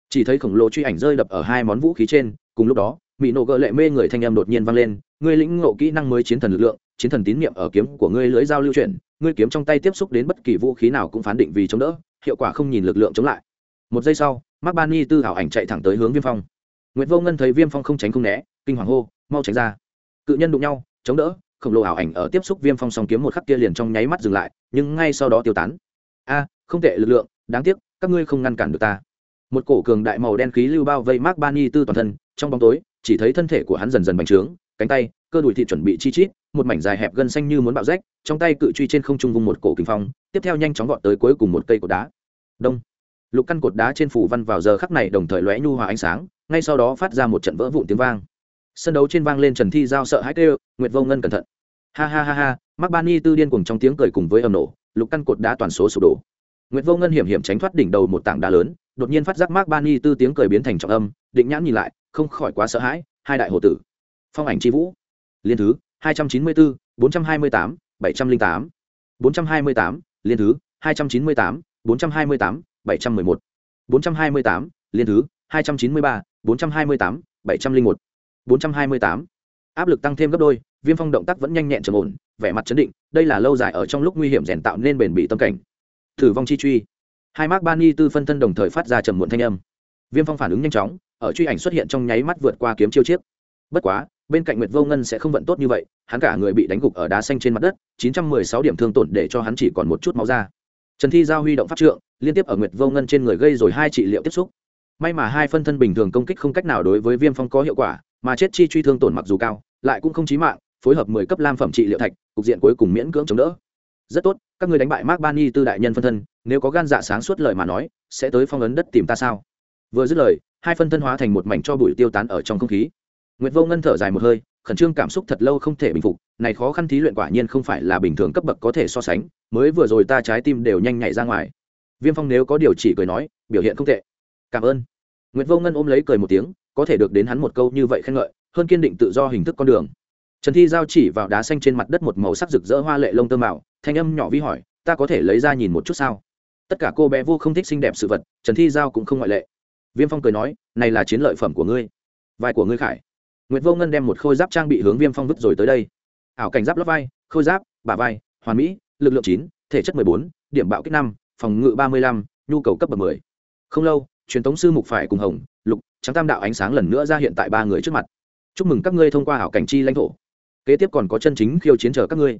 Chỉ thấy khổng lồ truy ảnh rơi đập ở hai món vũ khí trên, cùng lúc đó mỹ nộ gợ lệ mê người thanh em đột nhiên vang lên, ngươi lĩnh ngộ kỹ năng mới chiến thần lực lượng, chiến thần tín nhiệm ở kiếm của ngươi lưới giao lưu chuyển, ngươi kiếm trong tay tiếp xúc đến bất kỳ vũ khí nào cũng phán định vì chống đỡ, hiệu quả không nhìn lực lượng chống lại. Một giây sau, mark bani tư hảo ảnh chạy thẳng tới hướng viêm phong. Nguyễn vô ngân thấy viêm phong không tránh không né, kinh hoàng hô, mau tránh ra. Cự nhân đụng nhau, chống đỡ, khổng lồ ảo ảnh ở tiếp xúc viêm phong song kiếm một khắc kia liền trong nháy mắt dừng lại, nhưng ngay sau đó tiêu tán. A, không tệ, lực lượng đáng tiếc, các ngươi không ngăn cản được ta. Một cổ cường đại màu đen khí lưu bao vây mark bani tư toàn thân, trong bóng tối, chỉ thấy thân thể của hắn dần dần bành trướng, cánh tay, cơ đùi thị chuẩn bị chi chít, một mảnh dài hẹp gân xanh như muốn bạo rách, trong tay cự truy trên không trung vùng một cổ kinh phong, tiếp theo nhanh chóng gọn tới cuối cùng một cây cột đá. Đông. Lục căn cột đá trên phủ văn vào giờ khắc này đồng thời lóe nhu hòa ánh sáng, ngay sau đó phát ra một trận vỡ vụn tiếng vang. Sân đấu trên vang lên trần thi giao sợ hãi kêu, nguyệt vô ngân cẩn thận. Ha ha ha ha mắc bani tư điên cùng trong tiếng cười cùng với ầm nổ, lục căn cột đá toàn số sụp đổ nguyệt vô ngân hiểm hiểm tránh thoát đỉnh đầu một tảng đá lớn, đột nhiên phát giác mark bani tư tiếng cười biến thành trọng âm, định nhãn nhìn lại, không khỏi quá sợ hãi, hai đại hồ tử. Phong ảnh chi vũ. Liên thứ, hai trăm chín mươi bốn bốn trăm hai mươi tám, bảy trăm linh tám. bốn trăm hai mươi tám, liên thứ, hai trăm chín mươi tám, bốn trăm hai mươi tám, bảy trăm mười một. bốn trăm hai mươi tám, liên thứ, hai trăm chín mươi ba, bốn trăm hai mươi tám, bảy trăm linh một. bốn trăm hai mươi tám. Áp lực tăng thêm gấp đôi, viêm phong động tác vẫn nhanh nhẹn trầm ổn, vẻ mặt chấn định, đây là lâu dài ở trong lúc nguy hiểm rèn tạo nên bền bỉ tâm cảnh thử vong chi truy. Hai mark bani tư phân thân đồng thời phát ra trầm muộn thanh âm. Viêm phong phản ứng nhanh chóng, ở truy ảnh xuất hiện trong nháy mắt vượt qua kiếm chiêu chiếc. Bất quá, bên cạnh nguyệt vô ngân sẽ không vận tốt như vậy, hắn cả người bị đánh gục ở đá xanh trên mặt đất, chín trăm mười sáu điểm thương tổn để cho hắn chỉ còn một chút máu ra trần thi giao huy động pháp trượng, liên tiếp ở nguyệt vô ngân trên người gây rồi hai trị liệu tiếp xúc. May mà hai phân thân bình thường công kích không cách nào đối với viêm phong có hiệu quả, mà chết chi truy thương tổn mặc dù cao, lại cũng không chí mạng, phối hợp mười cấp lam phẩm trị liệu thạch, cục diện cuối cùng miễn cưỡng chống đỡ rất tốt các người đánh bại mark bani tư đại nhân phân thân nếu có gan dạ sáng suốt lời mà nói sẽ tới phong ấn đất tìm ta sao vừa dứt lời hai phân thân hóa thành một mảnh cho bụi tiêu tán ở trong không khí Nguyệt Vô Ngân thở dài một hơi, khẩn trương cảm xúc thật lâu không thể bình phục, này khó khăn thí luyện quả nhiên không phải là bình thường cấp bậc có thể so sánh, mới vừa rồi ta trái tim đều nhanh nhảy ra ngoài. Viêm Phong nếu có điều chỉ cười nói, biểu hiện không tệ. Cảm ơn. Nguyệt Vô Ngân ôm lấy cười một tiếng, có thể được đến hắn một câu như vậy khen ngợi, hơn kiên định tự do hình thức con đường. Trần Thi giao chỉ vào đá xanh trên mặt đất một màu sắc rực rỡ hoa lệ lông tơ mạo, thanh âm nhỏ vi hỏi, ta có thể lấy ra nhìn một chút sao? Tất cả cô bé vô không thích xinh đẹp sự vật, Trần Thi giao cũng không ngoại lệ. Viêm Phong cười nói, này là chiến lợi phẩm của ngươi, vai của ngươi khải Nguyệt Vô Ngân đem một khôi giáp trang bị hướng Viêm Phong vứt rồi tới đây. Ảo cảnh giáp lót vai, khôi giáp, bả vai, hoàn mỹ, lực lượng chín, thể chất mười bốn, điểm bạo kích năm, phòng ngự ba mươi lăm, nhu cầu cấp bậc mười. Không lâu, truyền tống sư mục phải cùng Hồng, Lục, Trắng Tam đạo ánh sáng lần nữa ra hiện tại ba người trước mặt. Chúc mừng các ngươi thông qua ảo cảnh chi lãnh thổ. Kế tiếp còn có chân chính khiêu chiến chờ các ngươi.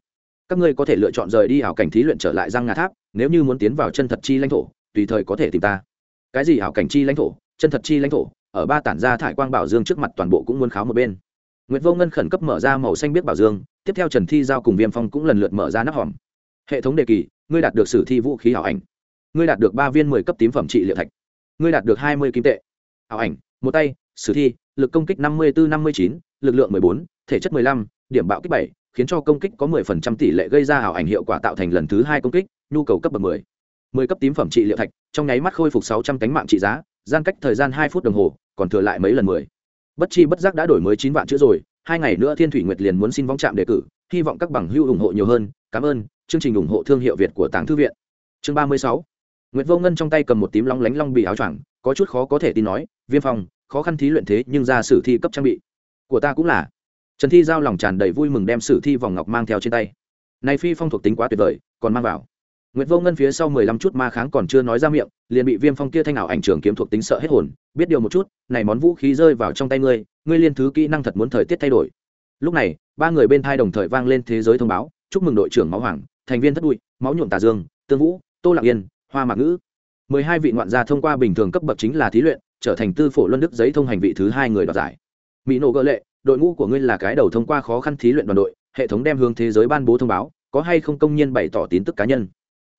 Các ngươi có thể lựa chọn rời đi ảo cảnh thí luyện trở lại Giang Ngà Tháp, nếu như muốn tiến vào chân thật chi lãnh thổ, tùy thời có thể tìm ta. Cái gì ảo cảnh chi lãnh thổ, chân thật chi lãnh thổ, ở ba tản ra thải quang bảo dương trước mặt toàn bộ cũng muốn kháo một bên Nguyệt Vô Ngân khẩn cấp mở ra màu xanh biết bảo dương, tiếp theo Trần Thi giao cùng Viêm Phong cũng lần lượt mở ra nắp hòm. Hệ thống đề kỳ, ngươi đạt được sử thi vũ khí ảo ảnh. Ngươi đạt được ba viên mười cấp tím phẩm trị liệu thạch. Ngươi đạt được hai mươi kim tệ. Ảo ảnh, một tay, sử thi, lực công kích năm mươi năm mươi chín, lực lượng mười bốn, thể chất mười lăm, điểm bạo kích bảy, khiến cho công kích có mười phần trăm tỷ lệ gây ra ảo ảnh hiệu quả tạo thành lần thứ hai công kích, nhu cầu cấp bậc mười, mười cấp tím phẩm trị liệu thạch, trong nháy mắt khôi phục sáu trăm cánh mạng trị giá, gian cách thời gian hai phút đồng hồ, còn thừa lại mấy lần mười. Bất chi bất giác đã đổi mới chín vạn chữ rồi hai ngày nữa thiên thủy nguyệt liền muốn xin vong trạm đề cử hy vọng các bằng hưu ủng hộ nhiều hơn cảm ơn chương trình ủng hộ thương hiệu việt của tàng thư viện. Chương ba mươi sáu. Nguyệt vô ngân trong tay cầm một tím long lánh long bị áo choàng có chút khó có thể tin nói viêm phong khó khăn thí luyện thế nhưng ra sử thi cấp trang bị. Của ta cũng là. Trần thi giao lòng tràn đầy vui mừng đem sử thi vòng ngọc mang theo trên tay. Này phi phong thuộc tính quá tuyệt vời còn mang vào. Nguyệt Vô Ngân phía sau mười lăm chút ma kháng còn chưa nói ra miệng, liền bị Viêm Phong kia thanh ảo ảnh trường kiếm thuộc tính sợ hết hồn, biết điều một chút, này món vũ khí rơi vào trong tay ngươi, ngươi liên thứ kỹ năng thật muốn thời tiết thay đổi. Lúc này, ba người bên thai đồng thời vang lên thế giới thông báo, chúc mừng đội trưởng máu hoàng, thành viên thất bụi, máu nhuộm tà dương, tương vũ, Tô Lạc Yên, Hoa Mạc Ngữ. mười hai vị ngoạn gia thông qua bình thường cấp bậc chính là thí luyện, trở thành tư phổ luân đức giấy thông hành vị thứ hai người đoạt giải. Mỹ nổ gỡ lệ, đội ngũ của ngươi là cái đầu thông qua khó khăn thí luyện đoàn đội, hệ thống đem hướng thế giới ban bố thông báo, có hay không công nhân bày tỏ tín tức cá nhân?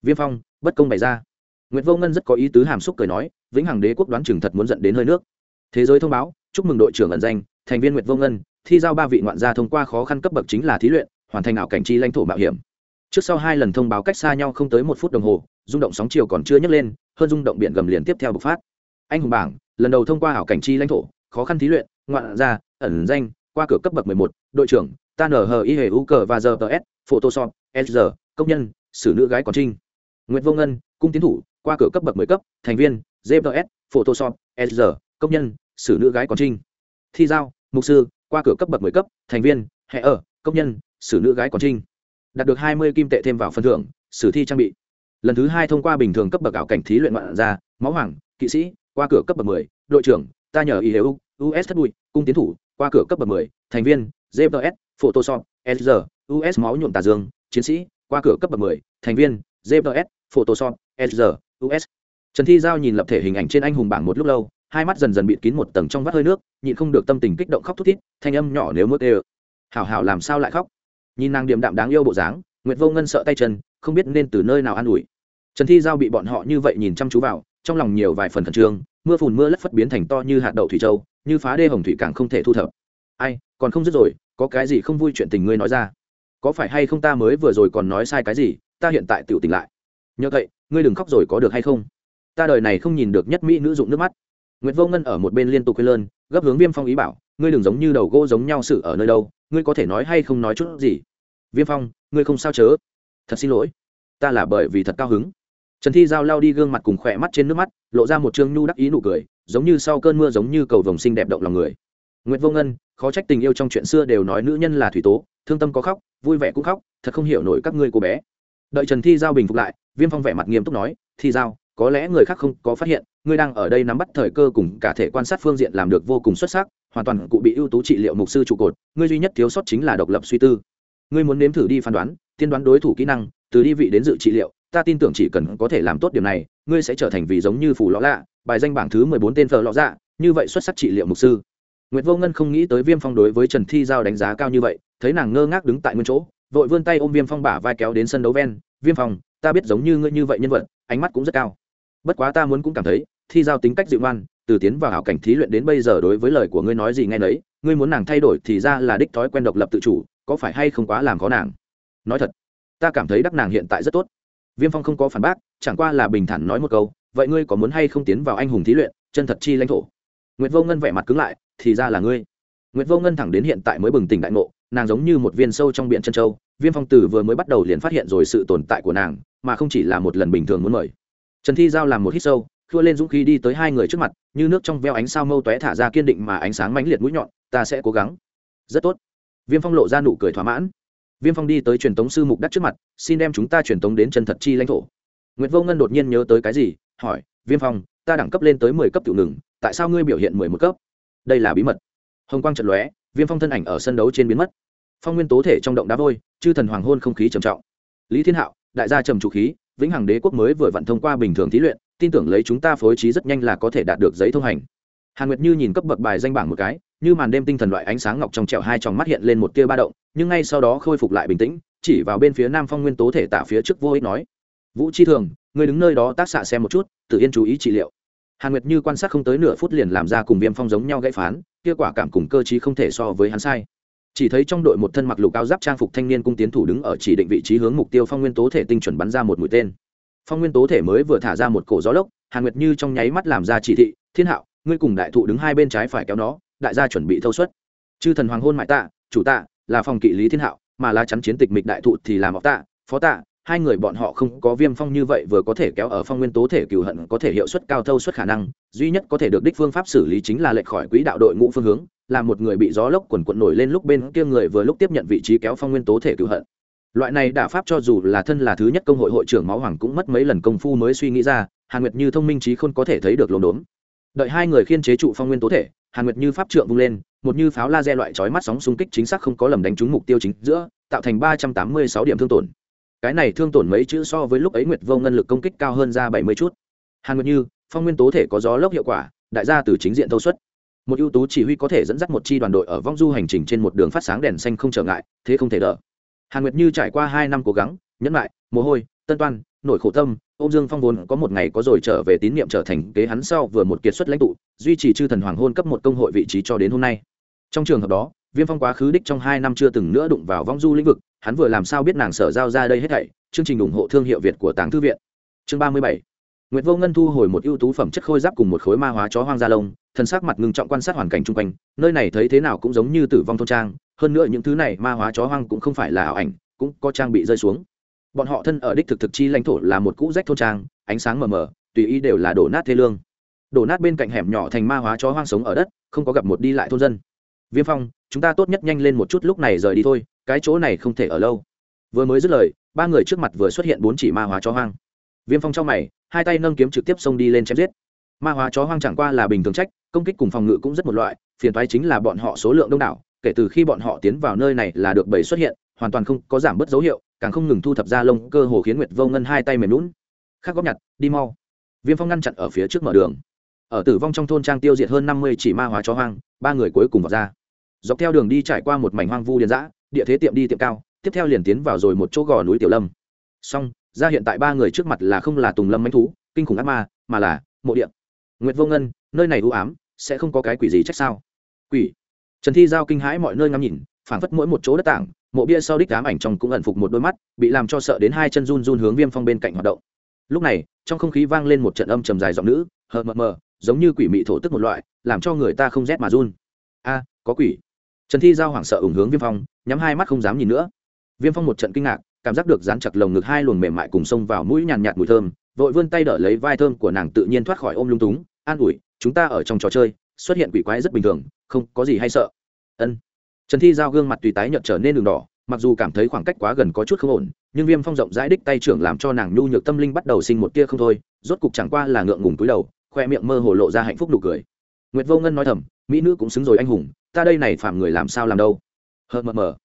Viêm phong bất công bày ra. Nguyễn vô ngân rất có ý tứ hàm xúc cười nói vĩnh hằng đế quốc đoán chừng thật muốn dẫn đến hơi nước. Thế giới thông báo chúc mừng đội trưởng ẩn danh thành viên nguyệt vô ngân thi giao ba vị ngoạn gia thông qua khó khăn cấp bậc chính là thí luyện hoàn thành ảo cảnh chi lãnh thổ mạo hiểm. Trước sau hai lần thông báo cách xa nhau không tới một phút đồng hồ rung động sóng chiều còn chưa nhấc lên hơn rung động biển gầm liền tiếp theo bộc phát. Anh hùng bảng lần đầu thông qua hảo cảnh chi lãnh thổ khó khăn thí luyện ngoạn ra ẩn danh qua cửa cấp bậc 11, đội trưởng ta nở hờ y hề u cờ và giờ ts photoshop sr công nhân xử nữ gái còn trinh. Nguyễn vô ngân cung tiến thủ qua cửa cấp bậc 10 cấp thành viên gps photoshop sr công nhân xử nữ gái còn trinh. Thi giao mục sư qua cửa cấp bậc 10 cấp thành viên hệ ở công nhân xử nữ gái còn trinh. Đạt được 20 kim tệ thêm vào phần thưởng sử thi trang bị. Lần thứ hai thông qua bình thường cấp bậc ảo cảnh thí luyện ngoạn ra máu hoàng kỵ sĩ qua cửa cấp bậc 10, đội trưởng ta nhờ ý hữu us thất bụi cung tiến thủ qua cửa cấp bậc 10, thành viên JPS, photoshop sr us máu nhuộm tà dương chiến sĩ qua cửa cấp bậc 10, thành viên JPS, photoshop sr us trần thi giao nhìn lập thể hình ảnh trên anh hùng bảng một lúc lâu hai mắt dần dần bịt kín một tầng trong vắt hơi nước nhịn không được tâm tình kích động khóc thút thít thanh âm nhỏ nếu mướt đều. hảo hảo làm sao lại khóc? Nhìn nàng điềm đạm đáng yêu bộ dáng nguyệt vô ngân sợ tay chân không biết nên từ nơi nào an ủi. Trần thi giao bị bọn họ như vậy nhìn chăm chú vào trong lòng nhiều vài phần khẩn trương mưa phùn mưa lất phất biến thành to như hạt đậu thủy châu như phá đê hồng thủy càng không thể thu thập ai còn không dứt rồi có cái gì không vui chuyện tình ngươi nói ra có phải hay không ta mới vừa rồi còn nói sai cái gì ta hiện tại tự tỉnh lại nhờ vậy ngươi đừng khóc rồi có được hay không ta đời này không nhìn được nhất mỹ nữ dụng nước mắt Nguyệt Vô Ngân ở một bên liên tục quên lơn, gấp hướng Viêm Phong ý bảo, ngươi đừng giống như đầu gỗ giống nhau xử ở nơi đâu, ngươi có thể nói hay không nói chút gì? Viêm Phong, ngươi không sao chớ? Thật xin lỗi, ta là bởi vì thật cao hứng. Trần Thi Giao lao đi gương mặt cùng khỏe mắt trên nước mắt, lộ ra một trương nhu đắc ý nụ cười, giống như sau cơn mưa giống như cầu vồng xinh đẹp động lòng người. Nguyệt Vô Ngân, khó trách tình yêu trong chuyện xưa đều nói nữ nhân là thủy tố, thương tâm có khóc, vui vẻ cũng khóc, thật không hiểu nổi các ngươi cô bé. Đợi Trần Thi Giao bình phục lại, Viêm Phong vẻ mặt nghiêm túc nói, "Thi Giao, có lẽ người khác không có phát hiện ngươi đang ở đây nắm bắt thời cơ cùng cả thể quan sát phương diện làm được vô cùng xuất sắc hoàn toàn cụ bị ưu tú trị liệu mục sư trụ cột ngươi duy nhất thiếu sót chính là độc lập suy tư ngươi muốn nếm thử đi phán đoán tiên đoán đối thủ kỹ năng từ đi vị đến dự trị liệu ta tin tưởng chỉ cần có thể làm tốt điều này ngươi sẽ trở thành vị giống như phủ lõ lạ bài danh bảng thứ mười bốn tên phở lọ dạ như vậy xuất sắc trị liệu mục sư. Nguyệt Vô Ngân không nghĩ tới Viêm Phong đối với Trần Thi Giao đánh giá cao như vậy, thấy nàng ngơ ngác đứng tại nguyên chỗ, vội vươn tay ôm Viêm Phong bả vai kéo đến sân đấu ven, "Viêm Phong, ta biết giống như ngươi như vậy nhân vật, ánh mắt cũng rất cao. Bất quá ta muốn cũng cảm thấy thi giao tính cách dịu ngoan từ tiến vào hảo cảnh thí luyện đến bây giờ đối với lời của ngươi nói gì nghe nấy ngươi muốn nàng thay đổi thì ra là đích thói quen độc lập tự chủ có phải hay không quá làm khó nàng? Nói thật ta cảm thấy đắc nàng hiện tại rất tốt viêm phong không có phản bác, chẳng qua là bình thản nói một câu, vậy ngươi có muốn hay không tiến vào anh hùng thí luyện, chân thật chi lãnh thổ? Nguyệt vô ngân vẻ mặt cứng lại, thì ra là ngươi. Nguyệt vô ngân thẳng đến hiện tại mới bừng tỉnh đại ngộ, nàng giống như một viên sâu trong biển chân châu, viêm phong tử vừa mới bắt đầu liền phát hiện rồi sự tồn tại của nàng, mà không chỉ là một lần bình thường muốn mời. Trần thi giao làm một hít sâu, khua lên dũng khí đi tới hai người trước mặt, như nước trong veo ánh sao mâu tóe thả ra kiên định mà ánh sáng mãnh liệt mũi nhọn, ta sẽ cố gắng. Rất tốt. Viêm phong lộ ra nụ cười thỏa mãn viêm phong đi tới truyền tống sư mục đắc trước mặt, xin đem chúng ta truyền tống đến chân thật chi lãnh thổ. Nguyễn vô ngân đột nhiên nhớ tới cái gì, hỏi, viêm phong, ta đẳng cấp lên tới mười cấp tiểu ngừng, tại sao ngươi biểu hiện mười một cấp? Đây là bí mật. Hồng quang trận lóe, viêm phong thân ảnh ở sân đấu trên biến mất. Phong nguyên tố thể trong động đá vôi, chư thần hoàng hôn không khí trầm trọng. Lý thiên hạo, đại gia trầm trụ khí, vĩnh hằng đế quốc mới vừa vặn thông qua bình thường thí luyện, tin tưởng lấy chúng ta phối trí rất nhanh là có thể đạt được giấy thông hành. Hàn nguyệt như nhìn cấp bậc bài danh bảng một cái, như màn đêm tinh thần loại ánh sáng ngọc trong trẹo hai tròng mắt hiện lên một tia ba động nhưng ngay sau đó khôi phục lại bình tĩnh, chỉ vào bên phía nam phong nguyên tố thể tạ phía trước vô ích nói, vũ chi thường người đứng nơi đó tác xạ xem một chút, tự yên chú ý trị liệu. Hàn nguyệt như quan sát không tới nửa phút liền làm ra cùng viêm phong giống nhau gãy phán kết quả cảm cùng cơ chí không thể so với hắn sai. Chỉ thấy trong đội một thân mặc lục áo giáp trang phục thanh niên cung tiến thủ đứng ở chỉ định vị trí hướng mục tiêu phong nguyên tố thể tinh chuẩn bắn ra một mũi tên. Phong nguyên tố thể mới vừa thả ra một cổ gió lốc, hàn nguyệt như trong nháy mắt làm ra chỉ thị, thiên hạo, ngươi cùng đại thụ đứng hai bên trái phải kéo nó, đại gia chuẩn bị thâu suất. Chư thần hoàng hôn mại tạ, chủ tạ là phòng kỵ lý thiên hạo, mà lá chắn chiến tịch mịch đại thụ thì làm học tạ, phó tạ, hai người bọn họ không có viêm phong như vậy vừa có thể kéo ở phong nguyên tố thể cửu hận có thể hiệu suất cao thâu suất khả năng, duy nhất có thể được đích phương pháp xử lý chính là lệch khỏi quỹ đạo đội ngũ phương hướng, là một người bị gió lốc quần quận nổi lên lúc bên kia người vừa lúc tiếp nhận vị trí kéo phong nguyên tố thể cửu hận. Loại này đả pháp cho dù là thân là thứ nhất công hội hội trưởng máu hoàng cũng mất mấy lần công phu mới suy nghĩ ra, hàn nguyệt như thông minh trí không có thể thấy được lồn đốn đợi hai người khiên chế trụ phong nguyên tố thể, hàn nguyệt như pháp trượng vung lên một như pháo laser loại chói mắt sóng xung kích chính xác không có lầm đánh trúng mục tiêu chính giữa, tạo thành ba trăm tám mươi sáu điểm thương tổn. Cái này thương tổn mấy chữ so với lúc ấy nguyệt vô ngân lực công kích cao hơn ra bảy mươi chút. Hàn nguyệt như, phong nguyên tố thể có gió lốc hiệu quả, đại gia từ chính diện thâu suất. Một ưu tú chỉ huy có thể dẫn dắt một chi đoàn đội ở vong du hành trình trên một đường phát sáng đèn xanh không trở ngại, thế không thể đỡ. Hàn nguyệt như trải qua hai năm cố gắng, nhẫn lại, mồ hôi, tân toan nổi khổ tâm ô dương phong vốn có một ngày có rồi trở về tín nhiệm trở thành kế hắn sau vừa một kiệt xuất lãnh tụ, duy trì chư thần hoàng hôn cấp một công hội vị trí cho đến hôm nay trong trường hợp đó viêm phong quá khứ đích trong hai năm chưa từng nữa đụng vào vong du lĩnh vực hắn vừa làm sao biết nàng sở giao ra đây hết thảy chương trình ủng hộ thương hiệu việt của tàng thư viện chương ba mươi bảy Nguyệt Vô Ngân thu hồi một ưu tú phẩm chất khôi giáp cùng một khối ma hóa chó hoang da lông, thân sắc mặt ngưng trọng quan sát hoàn cảnh xung quanh, nơi này thấy thế nào cũng giống như tử vong thôn trang, hơn nữa những thứ này ma hóa chó hoang cũng không phải là ảo ảnh, cũng có trang bị rơi xuống. Bọn họ thân ở đích thực thực chi lãnh thổ là một cũ rách thôn trang, ánh sáng mờ mờ, tùy ý đều là đổ nát thê lương. Đổ nát bên cạnh hẻm nhỏ thành ma hóa chó hoang sống ở đất, không có gặp một đi lại thôn dân. Viêm Phong, chúng ta tốt nhất nhanh lên một chút lúc này rời đi thôi, cái chỗ này không thể ở lâu. Vừa mới dứt lời, ba người trước mặt vừa xuất hiện bốn chỉ ma hóa chó hoang. Viêm Phong trong mày, hai tay nâng kiếm trực tiếp xông đi lên chém giết. Ma hóa chó hoang chẳng qua là bình thường trách công kích cùng phòng ngự cũng rất một loại phiền toái chính là bọn họ số lượng đông đảo kể từ khi bọn họ tiến vào nơi này là được bầy xuất hiện hoàn toàn không có giảm bớt dấu hiệu càng không ngừng thu thập ra lông cơ hồ khiến nguyệt vô ngân hai tay mềm lún khác góp nhặt đi mau. Viêm phong ngăn chặn ở phía trước mở đường. Ở tử vong trong thôn trang tiêu diệt hơn năm mươi chỉ ma hóa chó hoang ba người cuối cùng vào ra dọc theo đường đi trải qua một mảnh hoang vu điền dã, địa thế tiệm đi tiệm cao, tiếp theo liền tiến vào rồi một chỗ gò núi tiểu lâm. Xong ra hiện tại ba người trước mặt là không là tùng lâm manh thú, kinh khủng ác ma, mà là mộ điện nguyệt vô ngân, nơi này u ám, sẽ không có cái quỷ gì trách sao? Quỷ. Trần thi giao kinh hãi mọi nơi ngắm nhìn, phảng phất mỗi một chỗ đất tảng, mộ bia sau đích ám ảnh trong cũng ẩn phục một đôi mắt, bị làm cho sợ đến hai chân run run hướng viêm phong bên cạnh hoạt động. Lúc này, trong không khí vang lên một trận âm trầm dài giọng nữ, hờ mờ mờ, giống như quỷ mị thổ tức một loại, làm cho người ta không rét mà run. A, có quỷ trần thi giao hoảng sợ ủng hướng viêm phong, nhắm hai mắt không dám nhìn nữa. Viêm phong một trận kinh ngạc, cảm giác được dán chặt lồng ngực hai luồng mềm mại cùng xông vào mũi nhàn nhạt mùi thơm, vội vươn tay đỡ lấy vai thơm của nàng tự nhiên thoát khỏi ôm lung túng, an ủi, chúng ta ở trong trò chơi, xuất hiện quỷ quái rất bình thường, không có gì hay sợ. Ân. Trần thi giao gương mặt tùy tái nhợt trở nên đường đỏ, mặc dù cảm thấy khoảng cách quá gần có chút không ổn, nhưng viêm phong rộng rãi đích tay trưởng làm cho nàng nhu nhược tâm linh bắt đầu sinh một tia không thôi, rốt cục chẳng qua là ngượng ngùng túi đầu, khoe miệng mơ hồ lộ ra hạnh phúc nụ cười. Nguyệt vô ngân nói thầm, mỹ nữ cũng xứng rồi anh hùng ta đây này phạm người làm sao làm đâu? Hờ mờ mờ.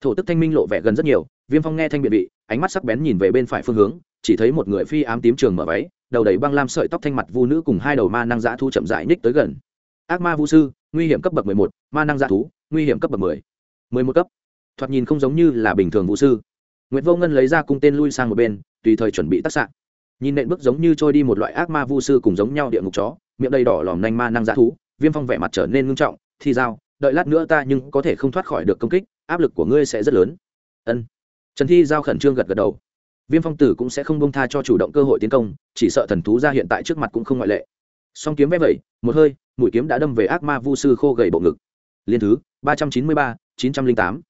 Thổ tức thanh minh lộ vẻ gần rất nhiều, viêm phong nghe thanh biện vị, ánh mắt sắc bén nhìn về bên phải phương hướng, chỉ thấy một người phi ám tím trường mở váy, đầu đầy băng lam sợi tóc thanh mặt vu nữ cùng hai đầu ma năng dã thu chậm dại ních tới gần. Ác ma vu sư, nguy hiểm cấp bậc mười một, ma năng dã thú, nguy hiểm cấp bậc mười. Mười một cấp. Thoạt nhìn không giống như là bình thường vũ sư. Nguyễn vô ngân lấy ra cung tên lui sang một bên, tùy thời chuẩn bị tác sạn nhìn nện bước giống như trôi đi một loại ác ma vu sư cùng giống nhau địa ngục chó, miệng đầy đỏ lòm nanh ma năng dã thú, viêm phong vẻ mặt trở nên ngưng trọng thì dao đợi lát nữa ta nhưng có thể không thoát khỏi được công kích, áp lực của ngươi sẽ rất lớn. Ân. Trần thi giao khẩn trương gật gật đầu. Viêm phong tử cũng sẽ không bông tha cho chủ động cơ hội tiến công, chỉ sợ thần thú ra hiện tại trước mặt cũng không ngoại lệ. Song kiếm vẽ vẩy, một hơi, mũi kiếm đã đâm về ác ma vu sư khô gầy bộ ngực. Liên thứ, ba trăm chín mươi ba, chín trăm linh tám.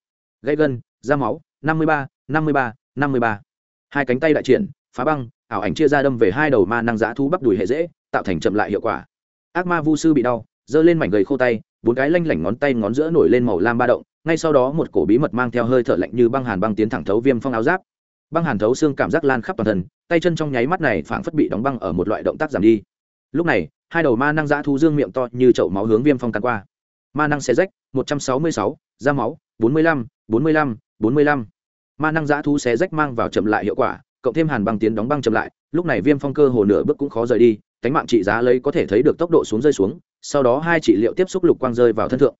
Gãy gân, da máu, năm mươi ba, năm mươi ba, năm mươi ba. Hai cánh tay đại triển, phá băng, ảo ảnh chia ra đâm về hai đầu ma năng giã thu bắp đùi hệ dễ, tạo thành chậm lại hiệu quả. Ác ma vu sư bị đau, giơ lên mảnh gầy khô tay bốn cái lanh lảnh ngón tay ngón giữa nổi lên màu lam ba động, ngay sau đó một cổ bí mật mang theo hơi thở lạnh như băng hàn băng tiến thẳng thấu viêm phong áo giáp. Băng hàn thấu xương cảm giác lan khắp toàn thân, tay chân trong nháy mắt này phảng phất bị đóng băng ở một loại động tác giảm đi. Lúc này, hai đầu ma năng giã thu dương miệng to như chậu máu hướng viêm phong cắn qua. Ma năng xé rách, một trăm sáu mươi sáu, da máu, bốn mươi lăm, bốn mươi lăm, bốn mươi lăm. Ma năng giã thu xé rách mang vào chậm lại hiệu quả, cộng thêm hàn băng tiến đóng băng chậm lại, lúc này viêm phong cơ hồ nửa bước cũng khó rời đi cánh mạng trị giá lấy có thể thấy được tốc độ xuống rơi xuống sau đó hai trị liệu tiếp xúc lục quang rơi vào thân thượng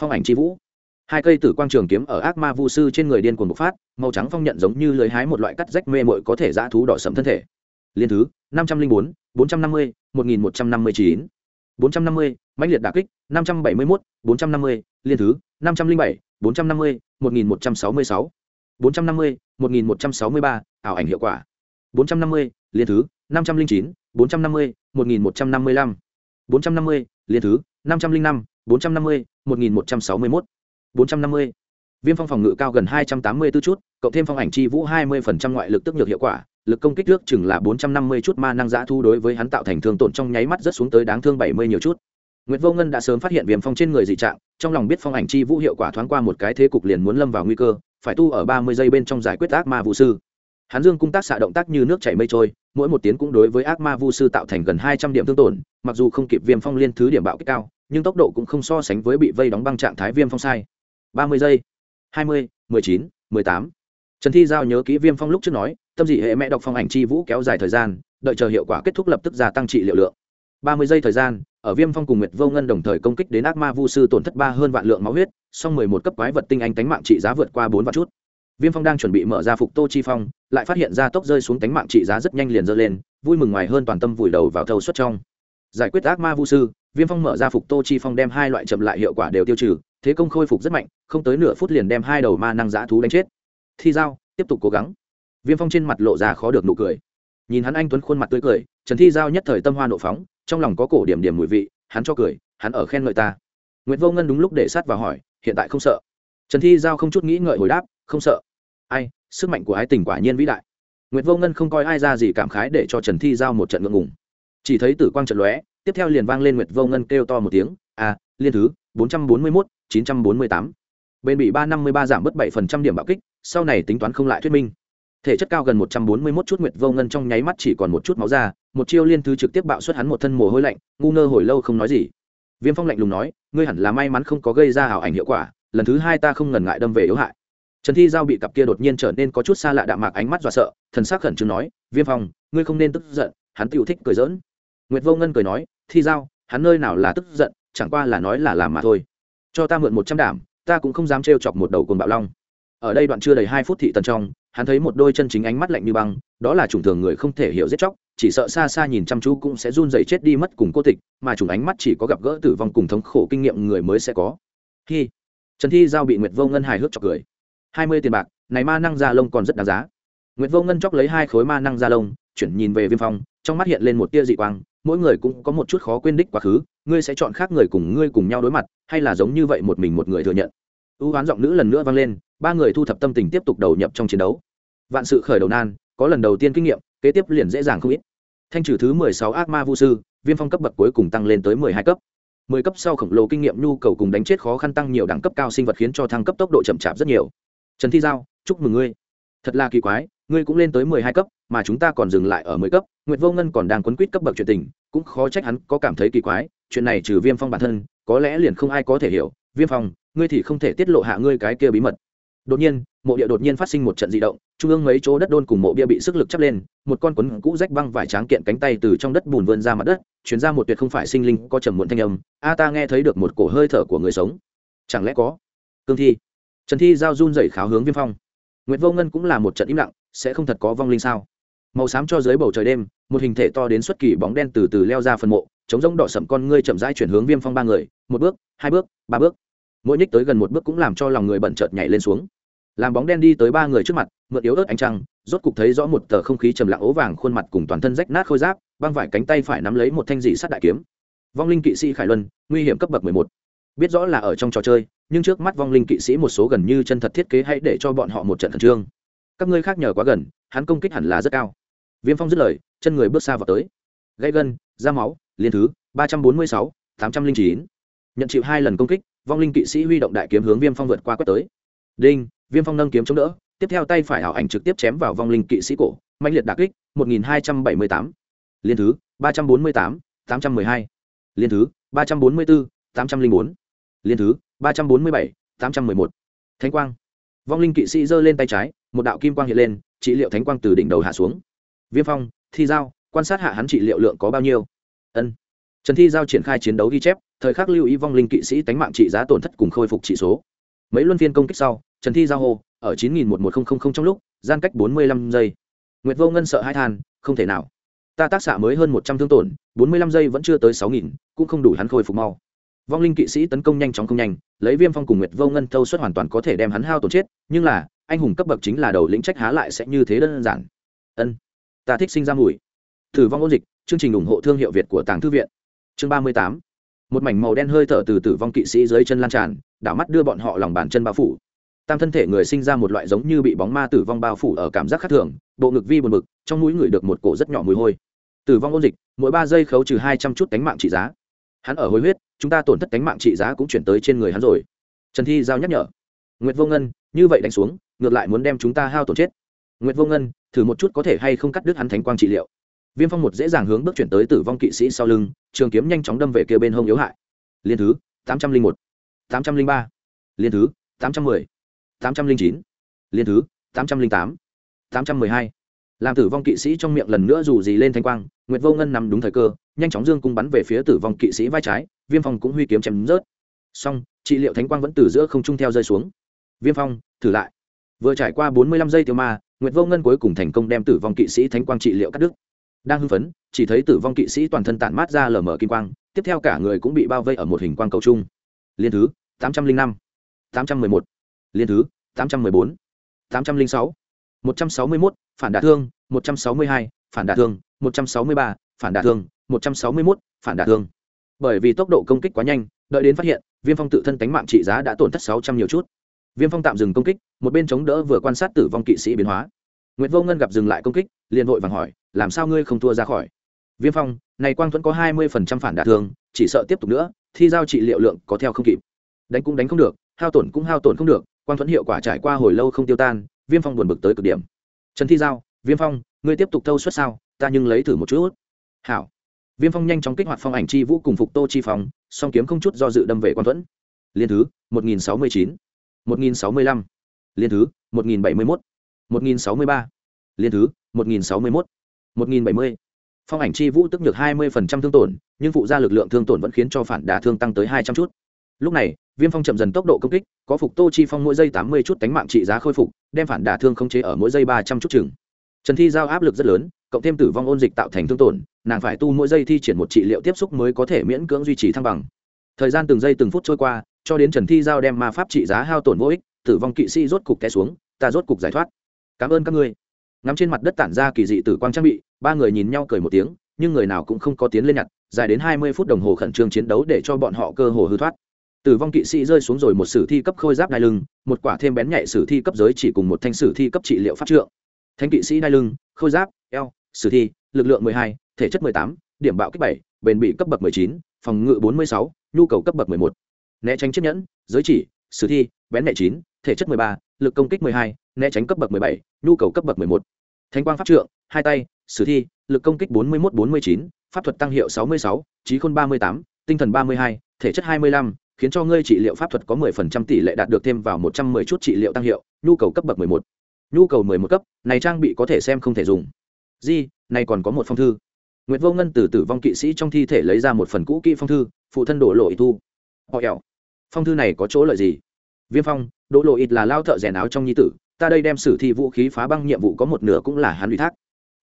phong ảnh c vũ hai cây tử quang trường kiếm ở ác ma vu sư trên người điên cuồng bộc phát màu trắng phong nhận giống như lưới hái một loại cắt rách mê mội có thể dã thú đỏ sầm thân thể liên thứ năm trăm linh bốn bốn trăm năm mươi một nghìn một trăm năm mươi chín bốn trăm năm mươi mãnh liệt đà kích năm trăm bảy mươi mốt bốn trăm năm mươi liên thứ năm trăm linh bảy bốn trăm năm mươi một nghìn một trăm sáu mươi sáu bốn trăm năm mươi một nghìn một trăm sáu mươi ba ảo ảnh hiệu quả bốn trăm năm mươi liên thứ năm trăm linh chín bốn trăm năm mươi một nghìn một trăm năm mươi lăm bốn trăm năm mươi liên thứ năm trăm linh năm bốn trăm năm mươi một nghìn một trăm sáu mươi mốt. bốn trăm năm mươi. Viêm phong phòng ngự cao gần hai trăm tám mươi 284 chút cộng thêm phong ảnh chi vũ hai mươi phần trăm ngoại lực tức nhược hiệu quả lực công kích nước chừng là bốn trăm năm mươi chút ma năng giã thu đối với hắn tạo thành thương tổn trong nháy mắt rất xuống tới đáng thương bảy mươi nhiều chút. Nguyệt Vô Ngân đã sớm phát hiện viêm phong trên người dị trạng, trong lòng biết phong ảnh chi vũ hiệu quả thoáng qua một cái thế cục liền muốn lâm vào nguy cơ, phải tu ở ba mươi giây bên trong giải quyết ác ma vũ sư. Hắn dương cung tác xạ động tác như nước chảy mây trôi, mỗi một tiếng cũng đối với ác ma vu sư tạo thành gần hai trăm điểm thương tổn, mặc dù không kịp viêm phong liên thứ điểm bạo kích cao, nhưng tốc độ cũng không so sánh với bị vây đóng băng trạng thái viêm phong sai. ba mươi giây hai mươi mười chín mười tám. Trần thi giao nhớ kỹ viêm phong lúc trước nói tâm dị hệ mẹ đọc phong ảnh chi vũ kéo dài thời gian đợi chờ hiệu quả kết thúc lập tức gia tăng trị liệu lượng. ba mươi giây thời gian ở viêm phong cùng nguyệt vô ngân đồng thời công kích đến ác ma vu sư tổn thất ba hơn vạn lượng máu huyết song mười một cấp quái vật tinh anh tánh mạng trị giá vượt qua bốn vạn chút viêm phong đang chuẩn bị mở ra phục tô chi phong, lại phát hiện ra tốc rơi xuống tánh mạng trị giá rất nhanh liền dơ lên, vui mừng ngoài hơn toàn tâm vùi đầu vào thâu suất trong. Giải quyết ác ma vu sư, viêm phong mở ra phục tô chi phong đem hai loại chậm lại hiệu quả đều tiêu trừ, thế công khôi phục rất mạnh, không tới nửa phút liền đem hai đầu ma năng giã thú đánh chết. Thi giao, tiếp tục cố gắng. Viêm phong trên mặt lộ ra khó được nụ cười. Nhìn hắn anh tuấn khuôn mặt tươi cười, trần thi giao nhất thời tâm hoa nộ phóng, trong lòng có cổ điểm điểm mùi vị, hắn cho cười, hắn ở khen ngợi ta. Nguyễn vô ngân đúng lúc để sát vào hỏi, hiện tại không sợ. Trần thi giao không chút nghĩ ngợi hồi đáp, không sợ ai, sức mạnh của ái tình quả nhiên vĩ đại. Nguyệt vô ngân không coi ai ra gì cảm khái để cho trần thi giao một trận ngượng ngùng. Chỉ thấy tử quang trận lóe, tiếp theo liền vang lên nguyệt vô ngân kêu to một tiếng, a, liên thứ, bốn trăm bốn mươi mốt, chín trăm bốn mươi tám. Bên bị ba năm mươi ba giảm bớt bảy phần trăm điểm bạo kích, sau này tính toán không lại thuyết minh. Thể chất cao gần một trăm bốn mươi mốt chút nguyệt vô ngân trong nháy mắt chỉ còn một chút máu ra một chiêu liên thứ trực tiếp bạo xuất hắn một thân mồ hôi lạnh, ngu ngơ hồi lâu không nói gì. Viêm phong lạnh lùng nói, ngươi hẳn là may mắn không có gây ra ảo ảnh hiệu quả, lần thứ hai ta không ngần ngại đâm về yếu hại trần thi giao bị cặp kia đột nhiên trở nên có chút xa lạ đạm mạc ánh mắt dọa sợ, thần s ắ c khẩn trương nói, viêm phong, ngươi không nên tức giận, hắn tự thích cười dỡn nguyệt vô ngân cười nói, thi giao, hắn nơi nào là tức giận, chẳng qua là nói là làm mà thôi. Cho ta mượn một trăm đảm, ta cũng không dám trêu chọc một đầu cồn bạo long. Ở đây đoạn chưa đầy hai phút thị tần trong, hắn thấy một đôi chân chính ánh mắt lạnh như băng, đó là chủng thường người không thể hiểu giết chóc, chỉ sợ xa xa nhìn chăm chú cũng sẽ run dày chết đi mất cùng cô tịch, mà chủng ánh mắt chỉ có gặp gỡ tử vong cùng thống khổ kinh nghiệm người mới sẽ có. Khi trần thi giao bị nguyệt vô ngân hài hước chọc cười hai mươi tiền bạc, này ma năng da lông còn rất đáng giá. Nguyệt vô ngân chóc lấy hai khối ma năng da lông, chuyển nhìn về viêm phong, trong mắt hiện lên một tia dị quang, mỗi người cũng có một chút khó quên đích quá khứ, ngươi sẽ chọn khác người cùng ngươi cùng nhau đối mặt, hay là giống như vậy một mình một người thừa nhận? Ưu hoán giọng nữ lần nữa vang lên, ba người thu thập tâm tình tiếp tục đầu nhập trong chiến đấu. Vạn sự khởi đầu nan, có lần đầu tiên kinh nghiệm, kế tiếp liền dễ dàng không ít. Thanh trừ thứ mười sáu ác ma vu sư, viêm phong cấp bậc cuối cùng tăng lên tới mười hai cấp. Mười cấp sau khổng lồ kinh nghiệm nhu cầu cùng đánh chết khó khăn tăng nhiều đẳng cấp cao sinh vật khiến cho thăng cấp tốc độ chậm chạp rất nhiều trần thi giao, chúc mừng ngươi. Thật là kỳ quái, ngươi cũng lên tới mười hai cấp, mà chúng ta còn dừng lại ở mười cấp. Nguyệt vô ngân còn đang quấn quýt cấp bậc chuyện tình, cũng khó trách hắn có cảm thấy kỳ quái. Chuyện này trừ viêm phong bản thân, có lẽ liền không ai có thể hiểu. Viêm phong, ngươi thì không thể tiết lộ hạ ngươi cái kia bí mật. Đột nhiên, mộ địa đột nhiên phát sinh một trận di động, trung ương mấy chỗ đất đôn cùng mộ bia bị sức lực chắp lên, một con quấn cũ rách băng vải tráng kiện cánh tay từ trong đất bùn vươn ra mặt đất, chuyển ra một tuyệt không phải sinh linh, có trầm muộn thanh âm. A, ta nghe thấy được một cổ hơi thở của người sống. Chẳng lẽ có? Cương thi trần thi giao run dậy kháo hướng viêm phong. Nguyễn vô ngân cũng là một trận im lặng, sẽ không thật có vong linh sao? Màu xám cho dưới bầu trời đêm, một hình thể to đến xuất kỳ bóng đen từ từ leo ra phần mộ chống giống đỏ sậm con ngươi chậm rãi chuyển hướng viêm phong ba người, một bước, hai bước, ba bước. Mỗi nhích tới gần một bước cũng làm cho lòng người bận chợt nhảy lên xuống. Làm bóng đen đi tới ba người trước mặt, mượn yếu ớt ánh trăng, rốt cục thấy rõ một tờ không khí trầm lặng ố vàng khuôn mặt cùng toàn thân rách nát khôi giáp, băng vải cánh tay phải nắm lấy một thanh dị sắt đại kiếm. Vong linh kỵ sĩ khải luân, nguy hiểm cấp bậc mười một. Biết rõ là ở trong trò chơi nhưng trước mắt vong linh kỵ sĩ một số gần như chân thật thiết kế hãy để cho bọn họ một trận khẩn trương. Các ngươi khác nhờ quá gần, hắn công kích hẳn là rất cao. Viêm phong dứt lời, chân người bước xa vào tới. Gãy gân, da máu, liên thứ, ba trăm bốn mươi sáu, tám trăm linh chín. Nhận chịu hai lần công kích, vong linh kỵ sĩ huy động đại kiếm hướng viêm phong vượt qua quét tới. Đinh, viêm phong nâng kiếm chống đỡ, tiếp theo tay phải ảo ảnh trực tiếp chém vào vong linh kỵ sĩ cổ mạnh liệt đà kích, một nghìn hai trăm bảy mươi tám. Liên thứ, ba trăm bốn mươi tám tám trăm mười hai. Liên thứ, ba trăm bốn mươi bốn tám trăm linh bốn liên thứ, ba trăm bốn mươi bảy, tám trăm mười một. Thánh quang. Vong linh kỵ sĩ giơ lên tay trái, một đạo kim quang hiện lên, trị liệu thánh quang từ đỉnh đầu hạ xuống. Viêm phong, thi giao, quan sát hạ hắn trị liệu lượng có bao nhiêu? Ân. Trần thi giao triển khai chiến đấu ghi chép, thời khắc lưu ý vong linh kỵ sĩ tánh mạng trị giá tổn thất cùng khôi phục trị số. Mấy luân phiên công kích sau, trần thi giao hô, ở chín nghìn một một nghìn trong lúc, gian cách bốn mươi lăm giây. Nguyệt vô ngân sợ hai than, không thể nào. Ta tác xạ mới hơn một trăm thương tổn, bốn mươi lăm giây vẫn chưa tới sáu nghìn, cũng không đủ hắn khôi phục mau vong linh kỵ sĩ tấn công nhanh chóng không nhanh, lấy viêm phong cùng nguyệt vô ngân thâu suất hoàn toàn có thể đem hắn hao tổn chết, nhưng là, anh hùng cấp bậc chính là đầu lĩnh trách há lại sẽ như thế đơn giản. Ân, ta thích sinh ra mùi. Thử vong ôn dịch, chương trình ủng hộ thương hiệu việt của tàng thư viện. Chương ba mươi tám. Một mảnh màu đen hơi thở từ tử vong kỵ sĩ dưới chân lan tràn, đảo mắt đưa bọn họ lòng bàn chân bao phủ. Tam thân thể người sinh ra một loại giống như bị bóng ma tử vong bao phủ ở cảm giác khác thường, bộ ngực vi buồn bực, trong mũi ngửi được một cổ rất nhỏ mùi hôi. Tử vong ôn dịch, mỗi ba giây khấu trừ hai trăm chút cánh mạng trị giá hắn ở hối huyết, chúng ta tổn thất cánh mạng trị giá cũng chuyển tới trên người hắn rồi. Trần thi giao nhắc nhở. Nguyệt vô ngân, như vậy đánh xuống, ngược lại muốn đem chúng ta hao tổn chết. Nguyệt vô ngân, thử một chút có thể hay không cắt đứt hắn thánh quang trị liệu. Viêm phong một dễ dàng hướng bước chuyển tới tử vong kỵ sĩ sau lưng, trường kiếm nhanh chóng đâm về kia bên hông yếu hại. Liên thứ, tám trăm linh một, tám trăm linh ba, liên thứ, tám trăm mười, tám trăm linh chín, liên thứ, tám trăm linh tám tám trăm mười hai làm tử vong kỵ sĩ trong miệng lần nữa dù gì lên thanh quang, nguyệt vô ngân nằm đúng thời cơ, nhanh chóng dương cung bắn về phía tử vong kỵ sĩ vai trái, viêm phong cũng huy kiếm chém rớt. Song trị liệu thánh quang vẫn từ giữa không trung theo rơi xuống. Viêm phong, thử lại. Vừa trải qua bốn mươi lăm giây tiêu ma, nguyệt vô ngân cuối cùng thành công đem tử vong kỵ sĩ thánh quang trị liệu cắt đứt. Đang hưng phấn, chỉ thấy tử vong kỵ sĩ toàn thân tản mát ra lở mở kim quang, tiếp theo cả người cũng bị bao vây ở một hình quang cầu chung liên thứ tám trăm linh năm, tám trăm mười một. Liên thứ tám trăm mười bốn, tám trăm linh sáu một trăm sáu mươi mốt, phản đả thương, một trăm sáu mươi hai, phản đả thương, một trăm sáu mươi ba, phản đả thương, một trăm sáu mươi mốt, phản đả thương. Bởi vì tốc độ công kích quá nhanh, đợi đến phát hiện, viêm phong tự thân tánh mạng trị giá đã tổn thất sáu trăm nhiều chút. Viêm phong tạm dừng công kích, một bên chống đỡ vừa quan sát tử vong kỵ sĩ biến hóa. Nguyệt vô ngân gặp dừng lại công kích, liền vội vàng hỏi, làm sao ngươi không thua ra khỏi? Viêm phong, này quang thuẫn có hai mươi phần trăm phản đả thương, chỉ sợ tiếp tục nữa, thi giao trị liệu lượng có theo không kịp. Đánh cũng đánh không được, hao tổn cũng hao tổn không được, quang thuẫn hiệu quả trải qua hồi lâu không tiêu tan viêm phong buồn bực tới cực điểm. Trần thi giao, viêm phong, ngươi tiếp tục thâu suất sao? Ta nhưng lấy thử một chút. Hảo. Viêm phong nhanh chóng kích hoạt phong ảnh chi vũ cùng phục tô chi phong song kiếm không chút do dự đâm về Quan thuẫn. Liên thứ, một nghìn sáu mươi chín. một nghìn sáu mươi lăm. Liên thứ, một nghìn bảy mươi mốt. một nghìn sáu mươi ba. Liên thứ, một nghìn sáu mươi mốt. một nghìn bảy mươi. Phong ảnh chi vũ tức nhược hai mươi thương tổn, nhưng phụ gia lực lượng thương tổn vẫn khiến cho phản đả thương tăng tới hai trăm chút. Lúc này viêm phong chậm dần tốc độ công kích, có phục tô chi phong mỗi giây tám mươi chút cánh mạng trị giá khôi phục, đem phản đả thương không chế ở mỗi giây ba trăm chút chừng. Trần thi giao áp lực rất lớn, cộng thêm tử vong ôn dịch tạo thành thương tổn, nàng phải tu mỗi giây thi triển một trị liệu tiếp xúc mới có thể miễn cưỡng duy trì thăng bằng. Thời gian từng giây từng phút trôi qua, cho đến trần thi giao đem ma pháp trị giá hao tổn vô ích, tử vong kỵ sĩ rốt cục té xuống, ta rốt cục giải thoát. Cảm ơn các ngươi. Ngắm trên mặt đất tản ra kỳ dị tử quang trang bị, ba người nhìn nhau cười một tiếng, nhưng người nào cũng không có tiến lên nhặt, dài đến hai mươi phút đồng hồ khẩn trương chiến đấu để cho bọn họ cơ hồ hư thoát tử vong kỵ sĩ rơi xuống rồi một sử thi cấp khôi giáp đai lưng, một quả thêm bén nhạy sử thi cấp giới chỉ cùng một thanh sử thi cấp trị liệu pháp trượng. Thanh kỵ sĩ đai lưng, khôi giáp, eo, sử thi, lực lượng mười hai, thể chất mười tám, điểm bạo kích bảy, bền bị cấp bậc mười chín, phòng ngự bốn mươi sáu, nhu cầu cấp bậc mười một. Né tránh chiếc nhẫn, giới chỉ, sử thi, bén nhạy chín, thể chất mười ba, lực công kích mười hai, né tránh cấp bậc mười bảy, nhu cầu cấp bậc mười một. Thanh quang pháp trượng, hai tay, sử thi, lực công kích bốn mươi một bốn mươi chín, pháp thuật tăng hiệu sáu mươi sáu trí khôn ba mươi tám, tinh thần ba mươi hai, thể chất hai mươi lăm khiến cho ngươi trị liệu pháp thuật có mười phần trăm tỷ lệ đạt được thêm vào một trăm mười chút trị liệu tăng hiệu nhu cầu cấp bậc mười một nhu cầu mười một cấp này trang bị có thể xem không thể dùng di này còn có một phong thư Nguyệt Vô Ngân từ tử vong kỵ sĩ trong thi thể lấy ra một phần cũ kỹ phong thư, phụ thân đổ lộ ít thu. Họ ẻo. Phong thư này có chỗ lợi gì? Viêm Phong, đỗ lộ ít là lao thợ rèn áo trong nhi tử, ta đây đem sử thi vũ khí phá băng nhiệm vụ có một nửa cũng là hắn ủy thác.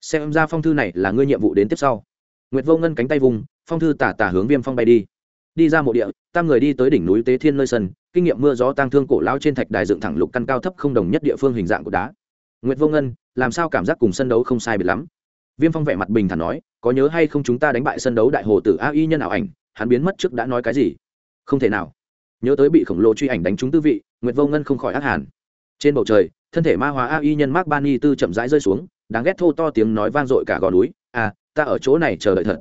Xem ra phong thư này là ngươi nhiệm vụ đến tiếp sau. Nguyệt Vô Ngân cánh tay vùng, phong thư tả tả hướng Viêm Phong bay đi. Đi ra mộ địa, tam người đi tới đỉnh núi Tế Thiên nơi sân, kinh nghiệm mưa gió tang thương cổ lao trên thạch đài dựng thẳng lục căn cao thấp không đồng nhất địa phương hình dạng của đá. Nguyệt Vô Ngân, làm sao cảm giác cùng sân đấu không sai biệt lắm? Viêm Phong vẻ mặt bình thản nói, có nhớ hay không chúng ta đánh bại sân đấu đại hồ tử a y nhân ảo ảnh hắn biến mất trước đã nói cái gì? Không thể nào. Nhớ tới bị khổng lồ truy ảnh đánh trúng tư vị nguyệt vô ngân không khỏi ác hàn. Trên bầu trời thân thể ma hóa a y nhân mark bani tư chậm rãi rơi xuống đáng ghét thô to tiếng nói vang dội cả gò núi à ta ở chỗ này chờ đợi thật.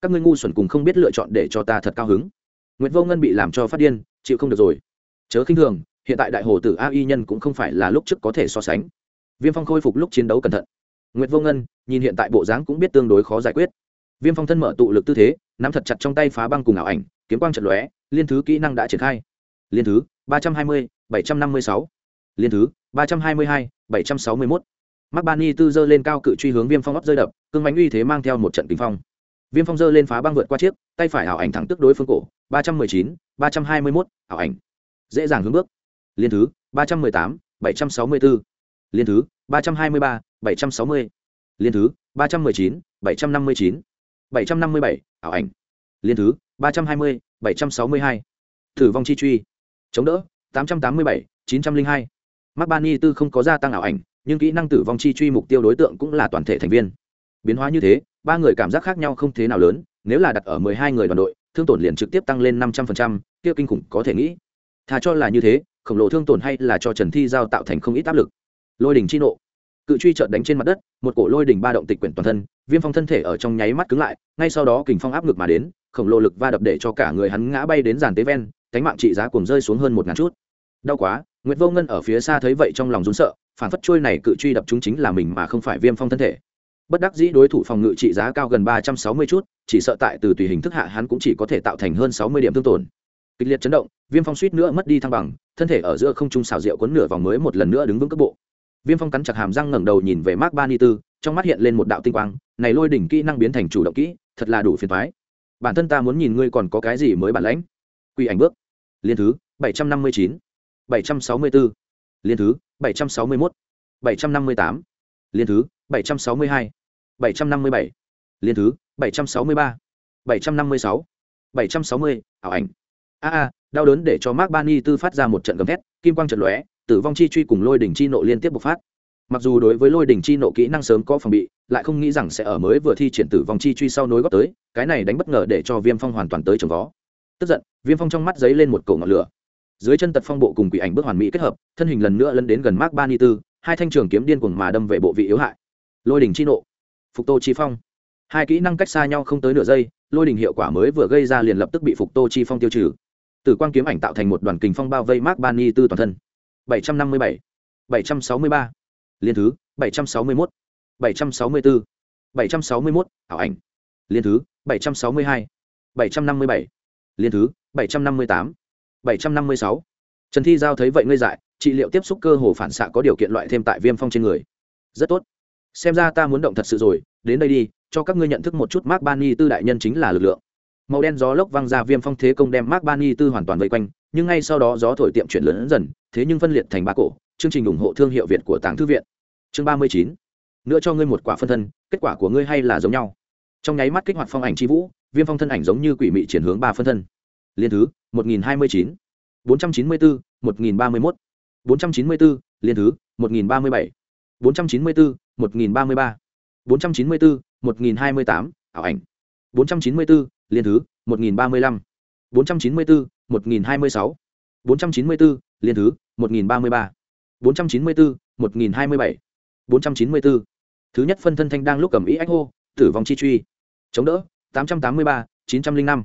Các ngươi ngu xuẩn cùng không biết lựa chọn để cho ta thật cao hứng nguyệt vô ngân bị làm cho phát điên, chịu không được rồi. Chớ khinh thường, hiện tại đại hồ tử a y nhân cũng không phải là lúc trước có thể so sánh. Viêm phong khôi phục lúc chiến đấu cẩn thận. Nguyệt vô ngân, nhìn hiện tại bộ dáng cũng biết tương đối khó giải quyết. Viêm phong thân mở tụ lực tư thế, nắm thật chặt trong tay phá băng cùng ảo ảnh, kiếm quang trận lóe, liên thứ kỹ năng đã triển khai. Liên thứ, ba trăm hai mươi, bảy trăm năm mươi sáu. Liên thứ, ba trăm hai mươi hai, bảy trăm sáu mươi mốt. Mắc tư giơ lên cao cự truy hướng viêm phong ấp rơi đập, cương mãnh uy thế mang theo một trận kinh phong. Viêm phong giơ lên phá băng vượt qua chiếc, tay phải ảo ảnh thẳng tức đối phương cổ ba trăm mười chín, ba trăm hai mươi mốt, ảo ảnh. Dễ dàng hướng bước. Liên thứ, ba trăm mười tám, bảy trăm sáu mươi bốn liên thứ, ba trăm hai mươi ba, bảy trăm sáu mươi. Liên thứ, ba trăm mười chín, bảy trăm năm mươi chín. bảy trăm năm mươi bảy, ảo ảnh. Liên thứ, ba trăm hai mươi, bảy trăm sáu mươi hai. Thử vong chi truy. Chống đỡ, tám trăm tám mươi bảy, chín trăm linh hai. Mắc ban y tư không có gia tăng ảo ảnh, nhưng kỹ năng tử vong chi truy mục tiêu đối tượng cũng là toàn thể thành viên. Biến hóa như thế, ba người cảm giác khác nhau không thế nào lớn, nếu là đặt ở mười hai người đoàn đội thương tổn liền trực tiếp tăng lên năm trăm phần trăm, kia kinh khủng có thể nghĩ. Thà cho là như thế, khổng lồ thương tổn hay là cho trần thi giao tạo thành không ít áp lực. Lôi đình chi nộ. Cự truy trợn đánh trên mặt đất, một cổ lôi đỉnh ba động tịch quyển toàn thân, viêm phong thân thể ở trong nháy mắt cứng lại, ngay sau đó kình phong áp ngực mà đến, khổng lồ lực va đập để cho cả người hắn ngã bay đến giàn tế ven, cánh mạng trị giá cùng rơi xuống hơn một ngàn chút. Đau quá nguyễn vô ngân ở phía xa thấy vậy trong lòng rún sợ, phản phất trôi này cự truy đập chúng chính là mình mà không phải viêm phong thân thể bất đắc dĩ đối thủ phòng ngự trị giá cao gần ba trăm sáu mươi chút, chỉ sợ tại từ tùy hình thức hạ hắn cũng chỉ có thể tạo thành hơn sáu mươi điểm thương tổn. Kịch liệt chấn động, viêm phong suýt nữa mất đi thăng bằng, thân thể ở giữa không trung xào rượu quấn nửa vòng mới một lần nữa đứng vững cấp bộ. Viêm phong cắn chặt hàm răng ngẩng đầu nhìn về mark ba tư trong mắt hiện lên một đạo tinh quang, này lôi đỉnh kỹ năng biến thành chủ động kỹ, thật là đủ phiền thoái bản thân ta muốn nhìn ngươi còn có cái gì mới bản lãnh? Quy ảnh bước. Liên thứ, bảy trăm năm mươi chín. bảy trăm sáu mươi bốn liên thứ, bảy trăm sáu mươi mốt. bảy trăm năm mươi tám. Liên thứ, bảy trăm sáu mươi hai bảy trăm năm mươi bảy. Liên thứ, bảy trăm sáu mươi ba. bảy trăm năm mươi sáu. bảy trăm sáu mươi, ảo ảnh. A a, đau đớn để cho mark bani tư phát ra một trận gầm thét, kim quang chợt lóe, tử vong chi truy cùng lôi đỉnh chi nộ liên tiếp bộc phát. Mặc dù đối với lôi đỉnh chi nộ kỹ năng sớm có phòng bị, lại không nghĩ rằng sẽ ở mới vừa thi triển tử vong chi truy sau nối góp tới, cái này đánh bất ngờ để cho viêm phong hoàn toàn tới trồng vó. Tức giận, viêm phong trong mắt giấy lên một cổ ngọn lửa. Dưới chân tật phong bộ cùng quỷ ảnh bước hoàn mỹ kết hợp, thân hình lần nữa lấn đến gần mark ba ni tư, hai thanh trường kiếm điên cuồng mà đâm về bộ vị yếu hại. Lôi Đỉnh chi nộ phục tô chi phong. Hai kỹ năng cách xa nhau không tới nửa giây lôi đình hiệu quả mới vừa gây ra liền lập tức bị phục tô chi phong tiêu trừ. Từ quang kiếm ảnh tạo thành một đoàn kình phong bao vây mark bani tư toàn thân. 757, 763, liên thứ 761, 764, 761, ảo ảnh. Liên thứ 762, 757, liên thứ 758, 756. trần thi giao thấy vậy ngây dại trị liệu tiếp xúc cơ hồ phản xạ có điều kiện loại thêm tại viêm phong trên người. Rất tốt xem ra ta muốn động thật sự rồi, đến đây đi, cho các ngươi nhận thức một chút mark bani tư đại nhân chính là lực lượng. Màu đen gió lốc văng ra viêm phong thế công đem mark bani tư hoàn toàn vây quanh, nhưng ngay sau đó gió thổi tiệm chuyển lớn dần, thế nhưng phân liệt thành ba cổ, chương trình ủng hộ thương hiệu việt của tàng thư viện. Chương ba mươi chín, nữa cho ngươi một quả phân thân, kết quả của ngươi hay là giống nhau. Trong nháy mắt kích hoạt phong ảnh c h i vũ, viêm phong thân ảnh giống như quỷ mị chuyển hướng ba phân thân. Liên thứ, một nghìn hai mươi chín, bốn trăm chín mươi bốn một nghìn ba mươi mốt. Bốn trăm chín mươi bốn liên thứ, một nghìn ba mươi bảy. Bốn trăm chín mươi bốn 1033, 494, 1028, ảo ảnh. 494, liên thứ, 1035. 494, 1026. 494, liên thứ, 1033. 494, 1027. 494. Thứ nhất phân thân thanh đang lúc cầm ý ách hô, tử vong chi truy. Chống đỡ, 883, 905.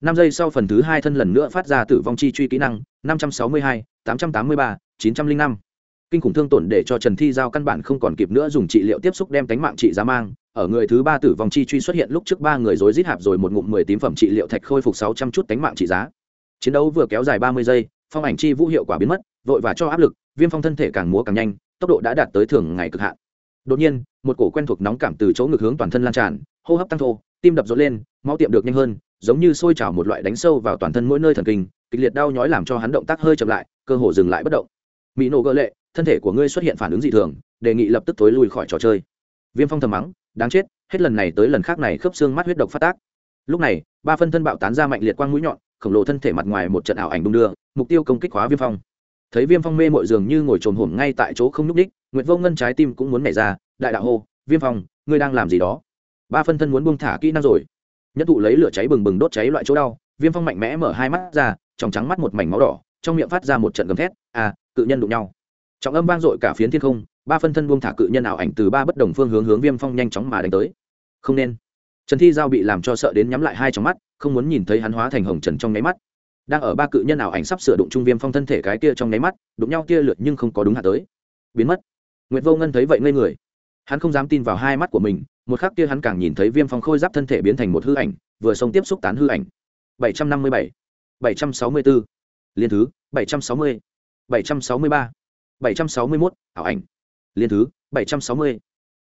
5 giây sau phần thứ hai thân lần nữa phát ra tử vong chi truy kỹ năng, 562, 883, 905 kinh khủng thương tổn để cho trần thi giao căn bản không còn kịp nữa dùng trị liệu tiếp xúc đem tánh mạng trị giá mang. Ở người thứ ba tử vong chi truy xuất hiện lúc trước ba người rối rít hạp rồi một ngụm mười tím phẩm trị liệu thạch khôi phục sáu trăm chút tánh mạng trị giá. Chiến đấu vừa kéo dài ba mươi giây, phong ảnh chi vũ hiệu quả biến mất, vội và cho áp lực, viêm phong thân thể càng múa càng nhanh, tốc độ đã đạt tới thường ngày cực hạn. Đột nhiên, một cổ quen thuộc nóng cảm từ chỗ ngực hướng toàn thân lan tràn, hô hấp tăng thô, tim đập rộn lên, máu tiệm được nhanh hơn, giống như sôi trào một loại đánh sâu vào toàn thân mỗi nơi thần kinh, kịch liệt đau nhói làm cho hắn động tác hơi chậm lại, cơ hồ dừng lại bất động. Mỹ nổ gỡ lệ thân thể của ngươi xuất hiện phản ứng dị thường, đề nghị lập tức tối lui khỏi trò chơi. Viêm phong thầm mắng, đáng chết, hết lần này tới lần khác này khớp xương mắt huyết độc phát tác. Lúc này, ba phân thân bạo tán ra mạnh liệt quang mũi nhọn, khổng lồ thân thể mặt ngoài một trận ảo ảnh đung đưa, mục tiêu công kích hóa viêm phong. Thấy viêm phong mê mội dường như ngồi trồm hổm ngay tại chỗ không nhúc ních nguyệt vô ngân trái tim cũng muốn nảy ra, đại đạo hô, viêm phong, ngươi đang làm gì đó? Ba phân thân muốn buông thả kỹ năng rồi. Nhất thụ lấy lửa cháy bừng bừng đốt cháy loại chỗ đau, viêm phong mạnh mẽ mở hai mắt ra, trong trắng mắt một mảnh máu đỏ, trong miệng phát ra một trận gầm thét à cự nhân đụng nhau trọng âm vang dội cả phiến thiên không ba phân thân buông thả cự nhân ảo ảnh từ ba bất đồng phương hướng hướng viêm phong nhanh chóng mà đánh tới. Không nên. Trần thi giao bị làm cho sợ đến nhắm lại hai trong mắt không muốn nhìn thấy hắn hóa thành hồng trần trong nháy mắt. Đang ở ba cự nhân ảo ảnh sắp sửa đụng trung viêm phong thân thể cái kia trong nháy mắt đụng nhau kia lượt nhưng không có đúng hạ tới. Biến mất. Nguyễn vô ngân thấy vậy ngây người. Hắn không dám tin vào hai mắt của mình một khắc kia hắn càng nhìn thấy viêm phong khôi giáp thân thể biến thành một hư ảnh vừa xông tiếp xúc tán hư ảnh. 757, 764, liên thứ 760, 763, 761, ảo ảnh. Liên thứ 760,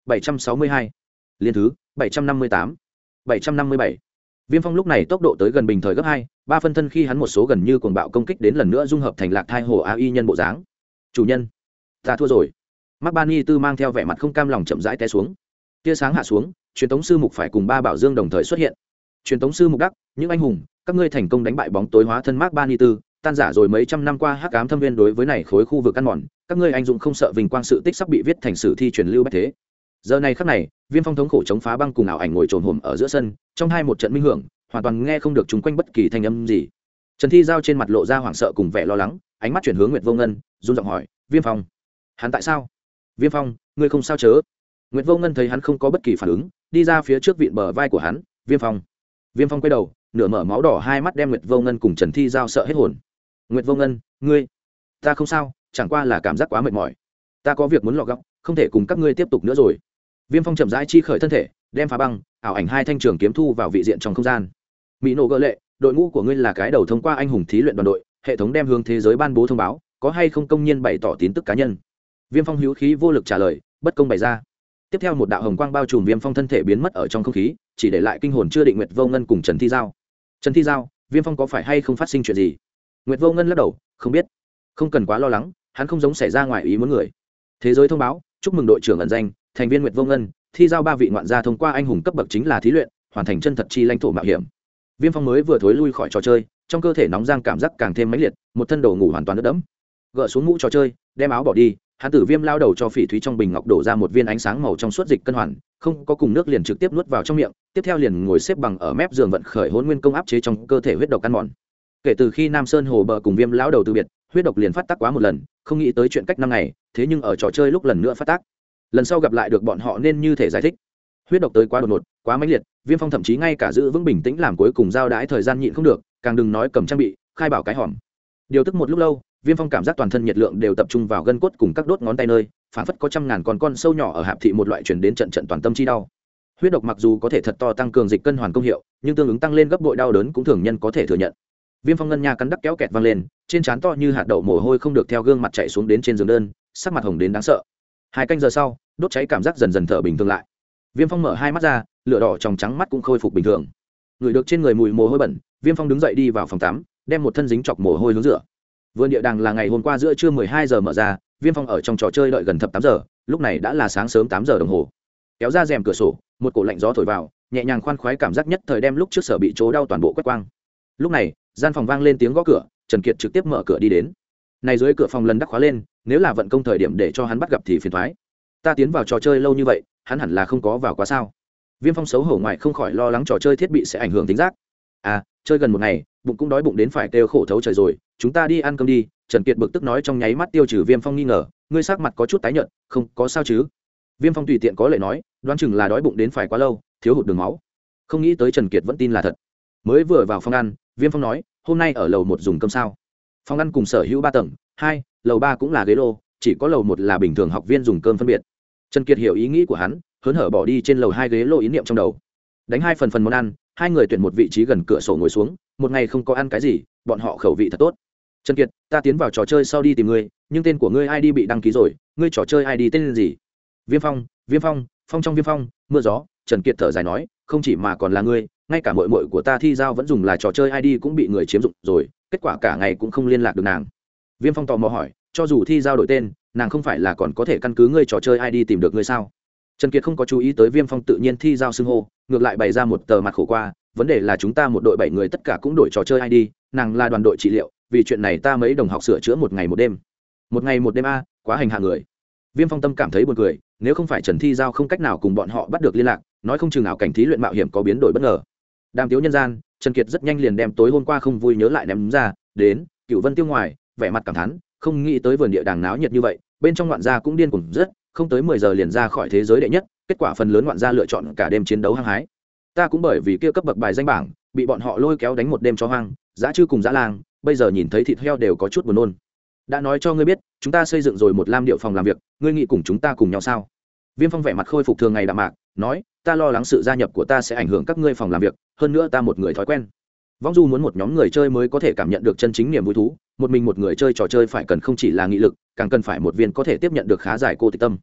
762, liên thứ 758, 757. viêm phong lúc này tốc độ tới gần bình thời gấp hai ba phân thân khi hắn một số gần như cuồng bạo công kích đến lần nữa dung hợp thành lạc thai hồ ai nhân bộ dáng. Chủ nhân ta thua rồi. Mạc ban Nhi tư mang theo vẻ mặt không cam lòng chậm rãi té xuống. Tia sáng hạ xuống truyền tống sư mục phải cùng ba bảo dương đồng thời xuất hiện. Truyền tống sư mục đắc những anh hùng các ngươi thành công đánh bại bóng tối hóa thân Mạc ban Nhi tư tan giả rồi mấy trăm năm qua hắc ám thâm viên đối với này khối khu vực ăn mòn các ngươi anh dũng không sợ vinh quang sự tích sắp bị viết thành sử thi truyền lưu bách thế. Giờ này khắc này, viêm phong thống khổ chống phá băng cùng ảo ảnh ngồi trồn hồm ở giữa sân, trong hai một trận minh hưởng, hoàn toàn nghe không được chung quanh bất kỳ thanh âm gì. Trần thi giao trên mặt lộ ra hoảng sợ cùng vẻ lo lắng, ánh mắt chuyển hướng nguyệt vô ngân, run giọng hỏi, viêm phong, hắn tại sao? Viêm phong, ngươi không sao chớ? Nguyệt vô ngân thấy hắn không có bất kỳ phản ứng, đi ra phía trước vịn bờ vai của hắn, viêm phong. Viêm phong quay đầu, nửa mở máu đỏ hai mắt đem nguyệt vô ngân cùng trần thi giao sợ hết hồn. Nguyệt vô ngân, ngươi, ta không sao chẳng qua là cảm giác quá mệt mỏi. Ta có việc muốn lọ góc, không thể cùng các ngươi tiếp tục nữa rồi. Viêm phong chậm rãi chi khởi thân thể, đem phá băng, ảo ảnh hai thanh trường kiếm thu vào vị diện trong không gian. Mỹ nổ gợ lệ, đội ngũ của ngươi là cái đầu thông qua anh hùng thí luyện đoàn đội, hệ thống đem hướng thế giới ban bố thông báo, có hay không công nhiên bày tỏ tín tức cá nhân? Viêm phong hữu khí vô lực trả lời, bất công bày ra. Tiếp theo một đạo hồng quang bao trùm viêm phong thân thể biến mất ở trong không khí, chỉ để lại kinh hồn chưa định nguyệt vô ngân cùng trần thi giao. Trần thi giao, viêm phong có phải hay không phát sinh chuyện gì? Nguyệt vô ngân lắc đầu, không biết. Không cần quá lo lắng hắn không giống xảy ra ngoài ý muốn người. Thế giới thông báo, chúc mừng đội trưởng ẩn danh, thành viên nguyệt vô ngân, thi giao ba vị ngoạn gia thông qua anh hùng cấp bậc chính là thí luyện, hoàn thành chân thật chi lãnh thổ mạo hiểm. Viêm phong mới vừa thối lui khỏi trò chơi, trong cơ thể nóng giang cảm giác càng thêm mãnh liệt, một thân đồ ngủ hoàn toàn ướt đẫm. Gỡ xuống mũ trò chơi, đem áo bỏ đi, hắn tử viêm lao đầu cho phỉ thúy trong bình ngọc đổ ra một viên ánh sáng màu trong suốt dịch cân hoàn, không có cùng nước liền trực tiếp nuốt vào trong miệng, tiếp theo liền ngồi xếp bằng ở mép giường vận khởi hôn nguyên công áp chế trong cơ thể huyết độc ăn mòn kể từ khi nam sơn hồ bờ cùng viêm lão đầu từ biệt, huyết độc liền phát tác quá một lần, không nghĩ tới chuyện cách năm ngày, thế nhưng ở trò chơi lúc lần nữa phát tác. Lần sau gặp lại được bọn họ nên như thể giải thích. Huyết độc tới quá đột ngột, quá mãnh liệt, viêm phong thậm chí ngay cả giữ vững bình tĩnh làm cuối cùng giao đãi thời gian nhịn không được, càng đừng nói cầm trang bị, khai bảo cái hòm. Điều tức một lúc lâu, viêm phong cảm giác toàn thân nhiệt lượng đều tập trung vào gân cốt cùng các đốt ngón tay nơi phản phất có trăm ngàn con con sâu nhỏ ở hạp thị một loại chuyển đến trận trận toàn tâm chi đau. Huyết độc mặc dù có thể thật to tăng cường dịch cân hoàn công hiệu, nhưng tương ứng tăng lên gấp bội đau đớn cũng thường nhân có thể thừa nhận viêm phong ngân nha cắn đắc kéo kẹt văng lên, trên trán to như hạt đậu mồ hôi không được theo gương mặt chạy xuống đến trên giường đơn, sắc mặt hồng đến đáng sợ. Hai canh giờ sau, đốt cháy cảm giác dần dần thở bình thường lại. Viêm phong mở hai mắt ra, lửa đỏ tròng trắng mắt cũng khôi phục bình thường. Ngửi được trên người mùi mồ hôi bẩn, viêm phong đứng dậy đi vào phòng tắm, đem một thân dính chọc mồ hôi hướng rửa. Vườn địa đàng là ngày hôm qua giữa trưa mười hai giờ mở ra, viêm phong ở trong trò chơi đợi gần thập tám giờ, lúc này đã là sáng sớm tám giờ đồng hồ. Kéo ra rèm cửa sổ, một cổ lạnh gió thổi vào, nhẹ nhàng khoan khoái cảm giác nhất thời đem lúc trước sở bị chỗ đau toàn bộ quét quang. Lúc này gian phòng vang lên tiếng gõ cửa, trần kiệt trực tiếp mở cửa đi đến. Này dưới cửa phòng lần đắc khóa lên, nếu là vận công thời điểm để cho hắn bắt gặp thì phiền thoái. Ta tiến vào trò chơi lâu như vậy, hắn hẳn là không có vào quá sao? Viêm phong xấu hổ ngoại không khỏi lo lắng trò chơi thiết bị sẽ ảnh hưởng tính giác. À chơi gần một ngày, bụng cũng đói bụng đến phải kêu khổ thấu trời rồi, chúng ta đi ăn cơm đi, trần kiệt bực tức nói trong nháy mắt tiêu trừ viêm phong nghi ngờ, ngươi sắc mặt có chút tái nhợt, không, có sao chứ? Viêm phong tùy tiện có lệ nói, đoán chừng là đói bụng đến phải quá lâu, thiếu hụt đường máu. Không nghĩ tới trần kiệt vẫn tin là thật. Mới vừa vào phòng ăn viêm phong nói, hôm nay ở lầu một dùng cơm sao? Phòng ăn cùng sở hữu ba tầng, hai, lầu ba cũng là ghế lô, chỉ có lầu một là bình thường học viên dùng cơm phân biệt. Trần kiệt hiểu ý nghĩ của hắn, hớn hở bỏ đi trên lầu hai ghế lô ý niệm trong đầu. Đánh hai phần phần món ăn, hai người tuyển một vị trí gần cửa sổ ngồi xuống, một ngày không có ăn cái gì, bọn họ khẩu vị thật tốt. Trần kiệt, ta tiến vào trò chơi sau đi tìm ngươi, nhưng tên của ngươi id bị đăng ký rồi, ngươi trò chơi id tên gì? Viêm phong viêm phong phong trong viêm phong, mưa gió, trần kiệt thở dài nói, không chỉ mà còn là ngươi ngay cả mội mội của ta thi giao vẫn dùng là trò chơi id cũng bị người chiếm dụng rồi, kết quả cả ngày cũng không liên lạc được nàng. Viêm phong tò mò hỏi, cho dù thi giao đổi tên, nàng không phải là còn có thể căn cứ ngươi trò chơi id tìm được ngươi sao? Trần kiệt không có chú ý tới viêm phong tự nhiên thi giao xưng hô, ngược lại bày ra một tờ mặt khổ qua, vấn đề là chúng ta một đội bảy người tất cả cũng đổi trò chơi id nàng là đoàn đội trị liệu, vì chuyện này ta mấy đồng học sửa chữa một ngày một đêm. Một ngày một đêm a, quá hành hạ người. Viêm phong tâm cảm thấy buồn cười, nếu không phải trần thi giao không cách nào cùng bọn họ bắt được liên lạc, nói không chừng nào cảnh thí luyện mạo hiểm có biến đổi bất ngờ đàm tiếu nhân gian, trần kiệt rất nhanh liền đem tối hôm qua không vui nhớ lại ném ra, đến cựu vân tiêu ngoài, vẻ mặt cảm thán, không nghĩ tới vườn địa đàng náo nhiệt như vậy, bên trong ngoạn gia cũng điên cuồng rất, không tới mười giờ liền ra khỏi thế giới đệ nhất, kết quả phần lớn ngoạn gia lựa chọn cả đêm chiến đấu hăng hái. Ta cũng bởi vì kia cấp bậc bài danh bảng, bị bọn họ lôi kéo đánh một đêm cho hoang, dã chư cùng dã lang, bây giờ nhìn thấy thịt heo đều có chút buồn nôn. Đã nói cho ngươi biết, chúng ta xây dựng rồi một lam điệu phòng làm việc, ngươi nghĩ cùng chúng ta cùng nhau sao? Viêm phong vẻ mặt khôi phục thường ngày đạm mạc nói, ta lo lắng sự gia nhập của ta sẽ ảnh hưởng các ngươi phòng làm việc, hơn nữa ta một người thói quen. Vong du muốn một nhóm người chơi mới có thể cảm nhận được chân chính niềm vui thú, một mình một người chơi trò chơi phải cần không chỉ là nghị lực, càng cần phải một viên có thể tiếp nhận được khá giải cô tịch tâm.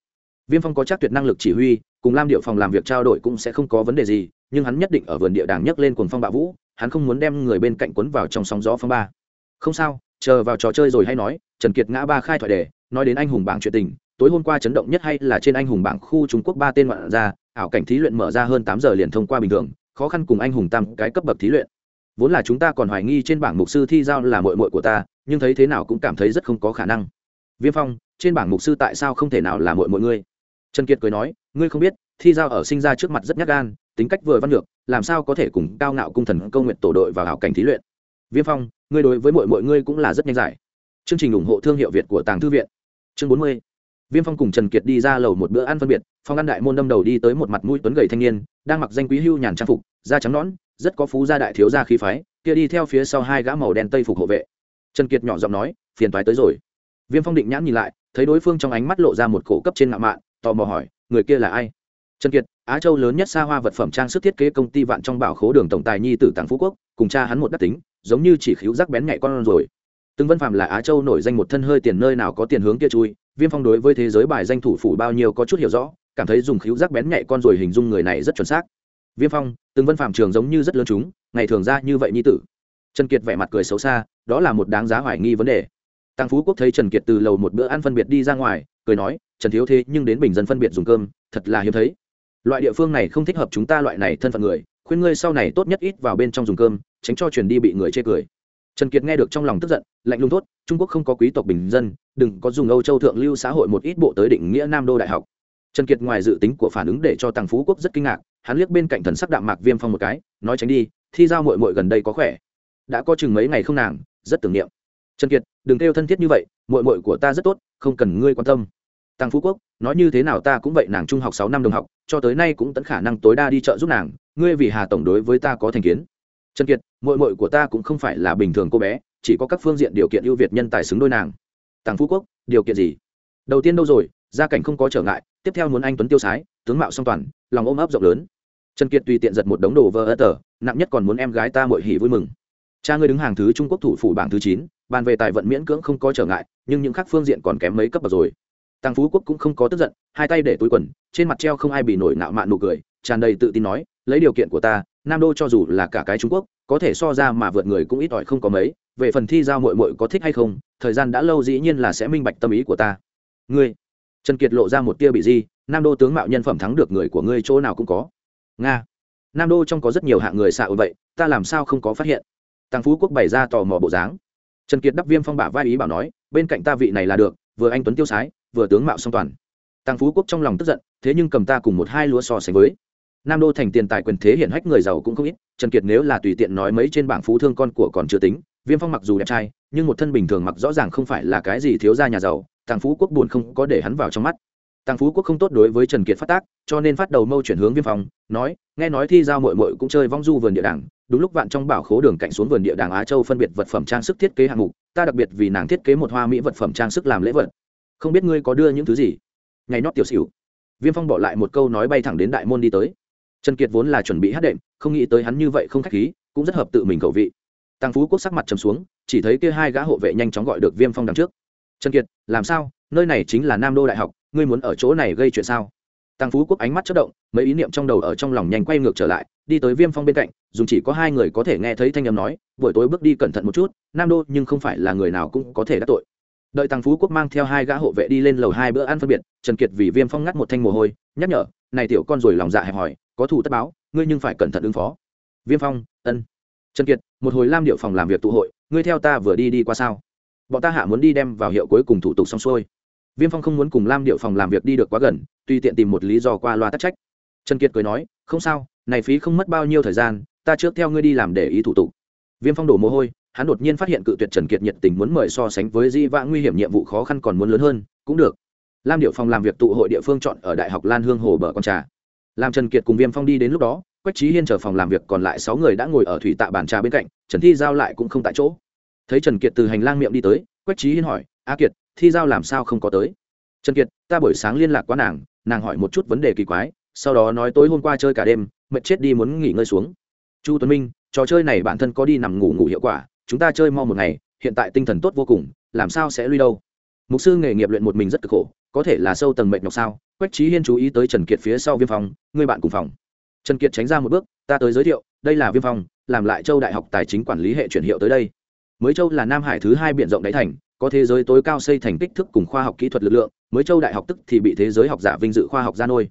Viêm phong có chắc tuyệt năng lực chỉ huy, cùng lam điệu phòng làm việc trao đổi cũng sẽ không có vấn đề gì, nhưng hắn nhất định ở vườn địa đàng nhấc lên cuồng phong bạo vũ, hắn không muốn đem người bên cạnh quấn vào trong sóng gió phong ba. Không sao, chờ vào trò chơi rồi hay nói. Trần kiệt ngã ba khai thoại đề, nói đến anh hùng bảng chuyện tình, tối hôm qua chấn động nhất hay là trên anh hùng bảng khu trung quốc ba tên ngoạn ra ảo cảnh thí luyện mở ra hơn tám giờ liền thông qua bình thường, khó khăn cùng anh hùng tam cái cấp bậc thí luyện. Vốn là chúng ta còn hoài nghi trên bảng mục sư thi giao là mội mội của ta, nhưng thấy thế nào cũng cảm thấy rất không có khả năng. Viêm phong, trên bảng mục sư tại sao không thể nào là mội mội ngươi? Trần kiệt cười nói, ngươi không biết, thi giao ở sinh ra trước mặt rất nhát gan, tính cách vừa văn lược làm sao có thể cùng cao ngạo cung thần câu nguyện tổ đội vào hảo cảnh thí luyện? Viêm phong, ngươi đối với muội muội ngươi cũng là rất nhanh giải. Chương trình ủng hộ thương hiệu việt của tàng thư viện. Chương bốn mươi. Viêm phong cùng trần kiệt đi ra lầu một bữa ăn phân biệt phong ăn đại môn đâm đầu đi tới một mặt mũi tuấn gầy thanh niên, đang mặc danh quý hưu nhàn trang phục, da trắng nõn, rất có phú gia đại thiếu gia khí phái, kia đi theo phía sau hai gã màu đen tây phục hộ vệ. Trần kiệt nhỏ giọng nói, phiền toái tới rồi. Viêm phong định nhãn nhìn lại, thấy đối phương trong ánh mắt lộ ra một cổ cấp trên ngạo mạn, tò mò hỏi, người kia là ai? Trần kiệt, á châu lớn nhất xa hoa vật phẩm trang sức thiết kế công ty vạn trong bảo khố đường tổng tài nhi tử tàng phú quốc, cùng cha hắn một đắc tính, giống như chỉ khíu rắc bén nhạy con rồi. Từng vân phạm là á châu nổi danh một thân hơi tiền nơi nào có tiền hướng kia chui, viêm phong đối với thế giới bài danh thủ phủ bao nhiêu có chút hiểu rõ cảm thấy dùng khíu giác bén nhạy con rồi hình dung người này rất chuẩn xác. Viêm phong, từng vân phạm trường giống như rất lớn chúng, ngày thường ra như vậy nhi tử. Trần kiệt vẻ mặt cười xấu xa, đó là một đáng giá hoài nghi vấn đề. Tăng phú quốc thấy trần kiệt từ lầu một bữa ăn phân biệt đi ra ngoài, cười nói, trần thiếu thế, nhưng đến bình dân phân biệt dùng cơm, thật là hiếm thấy. Loại địa phương này không thích hợp chúng ta loại này thân phận người, khuyên ngươi sau này tốt nhất ít vào bên trong dùng cơm, tránh cho truyền đi bị người chê cười. Trần kiệt nghe được trong lòng tức giận, lạnh lùng thốt, trung quốc không có quý tộc bình dân, đừng có dùng âu châu thượng lưu xã hội một ít bộ tới định nghĩa nam đô đại học trần kiệt ngoài dự tính của phản ứng để cho tàng phú quốc rất kinh ngạc, hắn liếc bên cạnh thần sắc đạm mạc viêm phong một cái, nói tránh đi, thi giao mội mội gần đây có khỏe. Đã có chừng mấy ngày không nàng, rất tưởng niệm. Trần kiệt, đừng kêu thân thiết như vậy mội mội của ta rất tốt, không cần ngươi quan tâm. Tăng phú quốc, nói như thế nào ta cũng vậy, nàng trung học sáu năm đồng học, cho tới nay cũng tận khả năng tối đa đi chợ giúp nàng, ngươi vì hà tổng đối với ta có thành kiến. Trần kiệt mội mội của ta cũng không phải là bình thường cô bé, chỉ có các phương diện điều kiện ưu việt nhân tài xứng đôi nàng. Tăng phú quốc, điều kiện gì? Đầu tiên đâu rồi, gia cảnh không có trở ngại tiếp theo muốn anh tuấn tiêu sái, tướng mạo song toàn, lòng ôm ấp rộng lớn. Trần kiệt tùy tiện giật một đống đồ vơ ớt tờ, nặng nhất còn muốn em gái ta mội hỉ vui mừng. Cha ngươi đứng hàng thứ trung quốc thủ phủ bảng thứ chín, bàn về tài vận miễn cưỡng không có trở ngại, nhưng những khác phương diện còn kém mấy cấp bậc rồi. Tăng phú quốc cũng không có tức giận, hai tay để túi quần, trên mặt treo không ai bị nổi nạo mạn nụ cười, tràn đầy tự tin nói, lấy điều kiện của ta, nam đô cho dù là cả cái trung quốc, có thể so ra mà vượt người cũng ít ỏi không có mấy, về phần thi giao mội mội có thích hay không, thời gian đã lâu dĩ nhiên là sẽ minh bạch tâm ý của ta. Ngươi trần kiệt lộ ra một tia bị di, nam đô tướng mạo nhân phẩm thắng được người của ngươi chỗ nào cũng có. Nga. Nam đô trong có rất nhiều hạng người xạ vậy, ta làm sao không có phát hiện? Tăng phú quốc bày ra tò mò bộ dáng. Trần kiệt đắp viêm phong bả vai ý bảo nói, bên cạnh ta vị này là được, vừa anh tuấn tiêu sái, vừa tướng mạo song toàn. Tăng phú quốc trong lòng tức giận, thế nhưng cầm ta cùng một hai lúa so sánh với. Nam đô thành tiền tài quyền thế hiện hách người giàu cũng không ít, trần kiệt nếu là tùy tiện nói mấy trên bảng phú thương con của còn chưa tính, viêm phong mặc dù đẹp trai, nhưng một thân bình thường mặc rõ ràng không phải là cái gì thiếu gia nhà giàu Tàng phú quốc buồn không có để hắn vào trong mắt. Tàng phú quốc không tốt đối với trần kiệt phát tác, cho nên phát đầu mâu chuyển hướng viêm phong, nói, nghe nói thi giao mội mội cũng chơi vong du vườn địa đàng. đúng lúc vạn trong bảo khố đường cạnh xuống vườn địa đàng á châu phân biệt vật phẩm trang sức thiết kế hạng mục, ta đặc biệt vì nàng thiết kế một hoa mỹ vật phẩm trang sức làm lễ vật. Không biết ngươi có đưa những thứ gì? Ngày nót tiểu xỉu. Viêm phong bỏ lại một câu nói bay thẳng đến đại môn đi tới. Trần kiệt vốn là chuẩn bị hát đệm, không nghĩ tới hắn như vậy không k h á c h khí, cũng rất hợp tự mình cầu vị. Tàng phú quốc sắc mặt trầm xuống, chỉ thấy kia hai gã hộ vệ nhanh chóng gọi được viêm phong đằng trước trần kiệt, làm sao? Nơi này chính là nam đô đại học, ngươi muốn ở chỗ này gây chuyện sao? Tăng phú quốc ánh mắt chất động, mấy ý niệm trong đầu ở trong lòng nhanh quay ngược trở lại, đi tới viêm phong bên cạnh dùng chỉ có hai người có thể nghe thấy thanh âm nói, buổi tối bước đi cẩn thận một chút, nam đô nhưng không phải là người nào cũng có thể đắc tội. Đợi tăng phú quốc mang theo hai gã hộ vệ đi lên lầu hai bữa ăn phân biệt, trần kiệt vì viêm phong ngắt một thanh mồ hôi, nhắc nhở, này tiểu con rồi lòng dạ hẹp hòi, có thủ tất báo, ngươi nhưng phải cẩn thận ứng phó. Viêm phong, ân. Trần kiệt, một hồi lam điệu phòng làm việc tụ hội, ngươi theo ta vừa đi đi qua sao? Bọn ta hạ muốn đi đem vào hiệu cuối cùng thủ tục xong xuôi. Viêm phong không muốn cùng lam điệu phòng làm việc đi được quá gần, tùy tiện tìm một lý do qua loa tắc trách. Trần kiệt cười nói, không sao, này phí không mất bao nhiêu thời gian, ta trước theo ngươi đi làm để ý thủ tục. Viêm phong đổ mồ hôi, hắn đột nhiên phát hiện cự tuyệt trần kiệt nhiệt tình muốn mời so sánh với di vã nguy hiểm nhiệm vụ khó khăn còn muốn lớn hơn, cũng được. Lam điệu phòng làm việc tụ hội địa phương chọn ở đại học lan hương hồ bờ con trà. Làm trần kiệt cùng viêm phong đi đến lúc đó, quách trí hiên chờ phòng làm việc còn lại sáu người đã ngồi ở thủy tạ bàn trà bên cạnh, trần thi giao lại cũng không tại chỗ thấy trần kiệt từ hành lang miệng đi tới, quách trí hiên hỏi, a kiệt, thi giao làm sao không có tới? Trần kiệt, ta buổi sáng liên lạc quá nàng nàng hỏi một chút vấn đề kỳ quái, sau đó nói tối hôm qua chơi cả đêm, mệt chết đi muốn nghỉ ngơi xuống. Chu tuấn minh, trò chơi này bản thân có đi nằm ngủ ngủ hiệu quả, chúng ta chơi mau một ngày, hiện tại tinh thần tốt vô cùng, làm sao sẽ lui đâu? Mục sư nghề nghiệp luyện một mình rất cực khổ, có thể là sâu tầng mệt nhọc sao? Quách trí hiên chú ý tới trần kiệt phía sau viêm phòng người bạn cùng phòng. Trần kiệt tránh ra một bước, ta tới giới thiệu, đây là viêm phòng, làm lại châu đại học tài chính quản lý hệ chuyển hiệu tới đây mới châu là nam hải thứ hai b i ể n rộng đáy thành, có thế giới tối cao xây thành kích thước cùng khoa học kỹ thuật lực lượng, mới châu đại học tức thì bị thế giới học giả vinh dự khoa học ra nôi.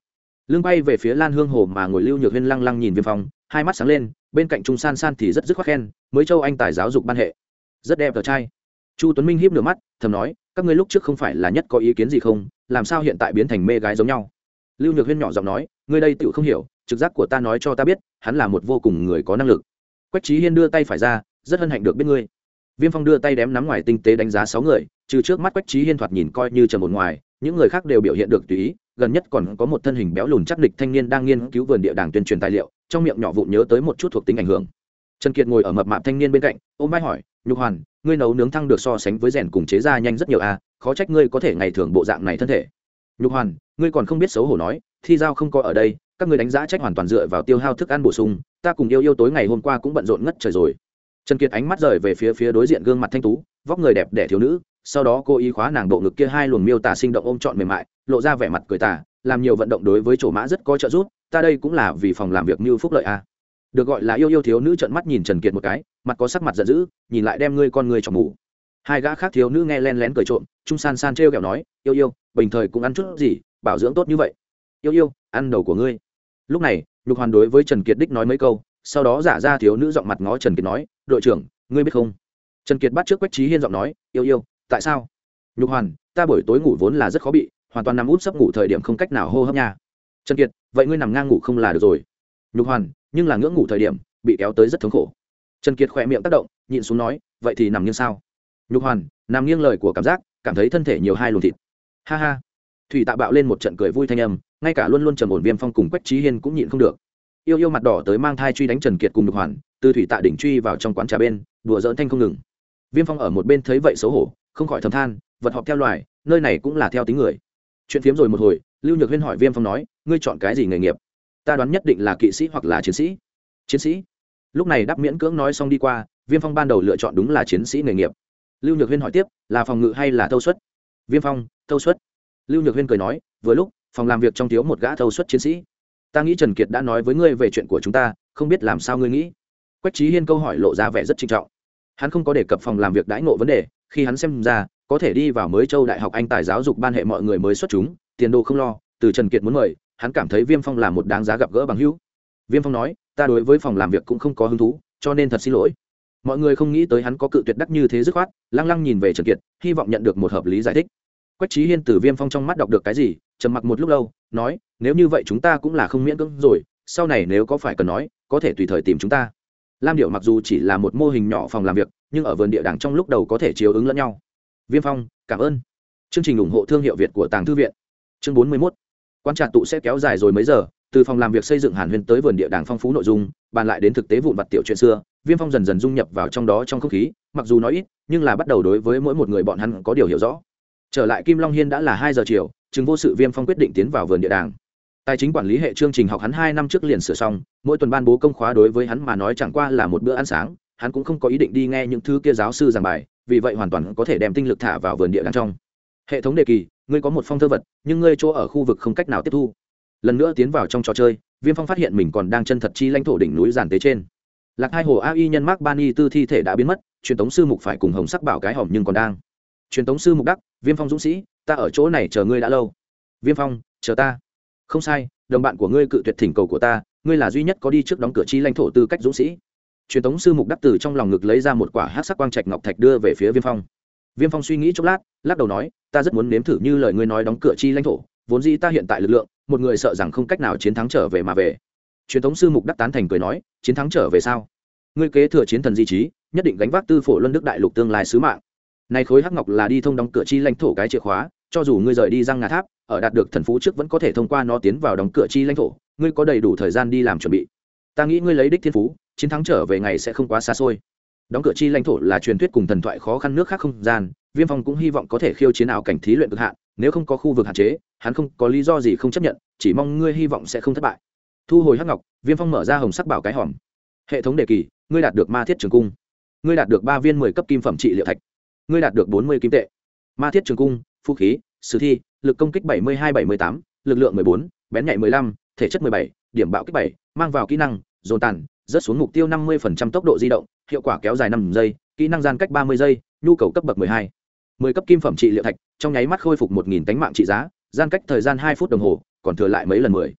Lương bay về phía lan hương hồ mà ngồi lưu nhược huyên lăng lăng nhìn viêm phong, hai mắt sáng lên, bên cạnh trung san san thì rất dứt khoát khen, mới châu anh tài giáo dục ban hệ. Rất đẹp tờ trai. Chu tuấn minh hiếp nửa mắt, thầm nói, các ngươi lúc trước không phải là nhất có ý kiến gì không? Làm sao hiện tại biến thành mê gái giống nhau? Lưu nhược huyên nhỏ giọng nói, ngươi đây tự không hiểu, trực giác của ta nói cho ta biết, hắn là một vô cùng người có năng lực. Quách trí hiên đưa tay phải ra, rất hân hạnh được biết ngươi viêm phong đưa tay đếm nắm ngoài tinh tế đánh giá sáu người, trừ trước mắt quách trí hiên thoạt nhìn coi như trầm một ngoài, những người khác đều biểu hiện được tùy ý, gần nhất còn có một thân hình béo lùn chắc địch thanh niên đang nghiên cứu vườn địa đàng tuyên truyền tài liệu, trong miệng nhỏ vụn nhớ tới một chút thuộc tính ảnh hưởng. Trần kiệt ngồi ở mập mạp thanh niên bên cạnh, ôm vai hỏi, nhục hoàn, ngươi nấu nướng thăng được so sánh với rèn cùng chế ra nhanh rất nhiều à khó trách ngươi có thể ngày thường bộ dạng này thân thể. Nhục hoàn, ngươi còn không biết xấu hổ nói, thi giao không có ở đây, các ngươi đánh giá trách hoàn toàn dựa vào tiêu hao thức ăn bổ sung, ta cùng yêu yêu tối ngày hôm qua cũng bận rộn ngất trời rồi trần kiệt ánh mắt rời về phía phía đối diện gương mặt thanh tú, vóc người đẹp đẻ thiếu nữ, sau đó cô ý khóa nàng bộ ngực kia hai luồng miêu tả sinh động ôm trọn mềm mại, lộ ra vẻ mặt cười tà, làm nhiều vận động đối với chỗ mã rất có trợ giúp, ta đây cũng là vì phòng làm việc như phúc lợi a được gọi là yêu yêu thiếu nữ trợn mắt nhìn trần kiệt một cái, mặt có sắc mặt giận dữ, nhìn lại đem ngươi con ngươi trong mù. Hai gã khác thiếu nữ nghe len lén cười trộm, trung san san trêu kẹo nói, yêu yêu, bình thời cũng ăn chút gì, bảo dưỡng tốt như vậy. Yêu yêu, ăn đầu của ngươi. Lúc này nhục hoàn đối với trần kiệt đích nói mấy câu sau đó giả ra thiếu nữ giọng mặt ngó trần kiệt nói, đội trưởng, ngươi biết không? Trần kiệt bắt trước quách trí hiên giọng nói, yêu yêu, tại sao? Nhục hoàn, ta buổi tối ngủ vốn là rất khó bị, hoàn toàn nằm út sấp ngủ thời điểm không cách nào hô hấp nha. Trần kiệt, vậy ngươi nằm ngang ngủ không là được rồi. Nhục hoàn, nhưng là ngưỡng ngủ thời điểm, bị kéo tới rất thống khổ. Trần kiệt khỏe miệng tác động, nhịn xuống nói, vậy thì nằm nghiêng sao? Nhục hoàn, nằm nghiêng lời của cảm giác, cảm thấy thân thể nhiều hai luồng thịt. Ha ha. Thủy tạ bạo lên một trận cười vui thanh âm, ngay cả luôn luôn trầm ổn viêm phong cùng quách trí hiên cũng nhịn không được yêu yêu mặt đỏ tới mang thai truy đánh trần kiệt cùng nhục hoàn, từ thủy tạ đỉnh truy vào trong quán trà bên, đùa dỡn thanh không ngừng. Viêm phong ở một bên thấy vậy xấu hổ, không khỏi thầm than, vật họp theo loài, nơi này cũng là theo tính người. Chuyện phiếm rồi một hồi, lưu nhược huyên hỏi viêm phong nói, ngươi chọn cái gì nghề nghiệp? Ta đoán nhất định là kỵ sĩ hoặc là chiến sĩ. Chiến sĩ? Lúc này đáp miễn cưỡng nói xong đi qua, viêm phong ban đầu lựa chọn đúng là chiến sĩ nghề nghiệp. Lưu nhược huyên hỏi tiếp, là phòng ngự hay là thâu suất? Viêm phong, thâu suất. Lưu nhược huyên cười nói, vừa lúc, phòng làm việc trong thiếu một gã thâu suất chiến sĩ ta nghĩ trần kiệt đã nói với ngươi về chuyện của chúng ta, không biết làm sao ngươi nghĩ. Quách trí hiên câu hỏi lộ ra vẻ rất trinh trọng. Hắn không có đề cập phòng làm việc đãi ngộ vấn đề, khi hắn xem ra, có thể đi vào mới châu đại học anh tài giáo dục ban hệ mọi người mới xuất chúng, tiền đồ không lo, từ trần kiệt muốn mời, hắn cảm thấy viêm phong là một đáng giá gặp gỡ bằng hữu. Viêm phong nói, ta đối với phòng làm việc cũng không có hứng thú, cho nên thật xin lỗi. Mọi người không nghĩ tới hắn có cự tuyệt đắc như thế dứt khoát, lăng lăng nhìn về trần kiệt, hy vọng nhận được một hợp lý giải thích. Quách trí hiên từ viêm phong trong mắt đọc được cái gì trầm mặc một lúc lâu, nói, nếu như vậy chúng ta cũng là không miễn cưỡng rồi, sau này nếu có phải cần nói, có thể tùy thời tìm chúng ta. Lam điệu mặc dù chỉ là một mô hình nhỏ phòng làm việc, nhưng ở vườn địa đàng trong lúc đầu có thể chiếu ứng lẫn nhau. Viêm phong, cảm ơn. Chương trình ủng hộ thương hiệu việt của tàng thư viện. Chương bốn mươi mốt. Quan trà tụ sẽ kéo dài rồi mấy giờ, từ phòng làm việc xây dựng hàn huyên tới vườn địa đàng phong phú nội dung, bàn lại đến thực tế vụn vặt tiểu chuyện xưa, viêm phong dần dần dung nhập vào trong đó trong không khí, mặc dù nói ít, nhưng là bắt đầu đối với mỗi một người bọn hắn có điều hiểu rõ trở lại kim long hiên đã là hai giờ chiều chừng vô sự viêm phong quyết định tiến vào vườn địa đàng. Tài chính quản lý hệ chương trình học hắn hai năm trước liền sửa xong, mỗi tuần ban bố công khóa đối với hắn mà nói chẳng qua là một bữa ăn sáng, hắn cũng không có ý định đi nghe những thứ kia giáo sư giảng bài, vì vậy hoàn toàn có thể đem tinh lực thả vào vườn địa đàng trong. Hệ thống đề kỳ, ngươi có một phong thơ vật, nhưng ngươi chỗ ở khu vực không cách nào tiếp thu. Lần nữa tiến vào trong trò chơi, viêm phong phát hiện mình còn đang chân thật chi lãnh thổ đỉnh núi giàn tế trên. Lạc hai hồ ai nhân mark bani tư thi thể đã biến mất, truyền thống sư mục phải cùng hồng sắc bảo cái hòm nhưng còn đang truyền tống sư mục đắc, viêm phong dũng sĩ, ta ở chỗ này chờ ngươi đã lâu. Viêm phong, chờ ta. Không sai, đồng bạn của ngươi cự tuyệt thỉnh cầu của ta, ngươi là duy nhất có đi trước đóng cửa chi lãnh thổ tư cách dũng sĩ. Truyền tống sư mục đắc từ trong lòng ngực lấy ra một quả hát sắc quang trạch ngọc thạch đưa về phía viêm phong. Viêm phong suy nghĩ chốc lát, lắc đầu nói, ta rất muốn nếm thử như lời ngươi nói đóng cửa chi lãnh thổ, vốn dĩ ta hiện tại lực lượng, một người sợ rằng không cách nào chiến thắng trở về mà về. Truyền thống sư mục đắc tán thành cười nói, chiến thắng trở về sao? Ngươi kế thừa chiến thần di trí, nhất định gánh vác tư phổ luân đức đại lục tương lai sứ mạng này khối hắc ngọc là đi thông đóng cửa chi lãnh thổ cái chìa khóa, cho dù ngươi rời đi răng ngà tháp, ở đạt được thần phú trước vẫn có thể thông qua nó tiến vào đóng cửa chi lãnh thổ. Ngươi có đầy đủ thời gian đi làm chuẩn bị. Ta nghĩ ngươi lấy đích thiên phú, chiến thắng trở về ngày sẽ không quá xa xôi. Đóng cửa chi lãnh thổ là truyền thuyết cùng thần thoại khó khăn nước khác không gian, viêm phong cũng hy vọng có thể khiêu chiến ảo cảnh thí luyện cực hạn, nếu không có khu vực hạn chế, hắn không có lý do gì không chấp nhận, chỉ mong ngươi hy vọng sẽ không thất bại. Thu hồi hắc ngọc, viêm phong mở ra hồng sắc bảo cái hòm. Hệ thống đề kỳ, ngươi đạt được ma thiết trường cung. Ngươi đạt được ba viên mười cấp kim phẩm trị liệu thạch ngươi đạt được bốn mươi kim tệ. Ma thiết trường cung vũ khí, sử thi, lực công kích bảy mươi hai, bảy mươi tám, lực lượng mười bốn, bén nhạy mười lăm, thể chất mười bảy, điểm bạo kích bảy, mang vào kỹ năng, dồn tàn rớt xuống mục tiêu năm mươi tốc độ di động, hiệu quả kéo dài năm giây, kỹ năng gian cách ba mươi giây, nhu cầu cấp bậc mười hai. mười cấp kim phẩm trị liệu thạch, trong nháy mắt khôi phục một nghìn tánh mạng trị giá, gian cách thời gian hai phút đồng hồ, còn thừa lại mấy lần mười.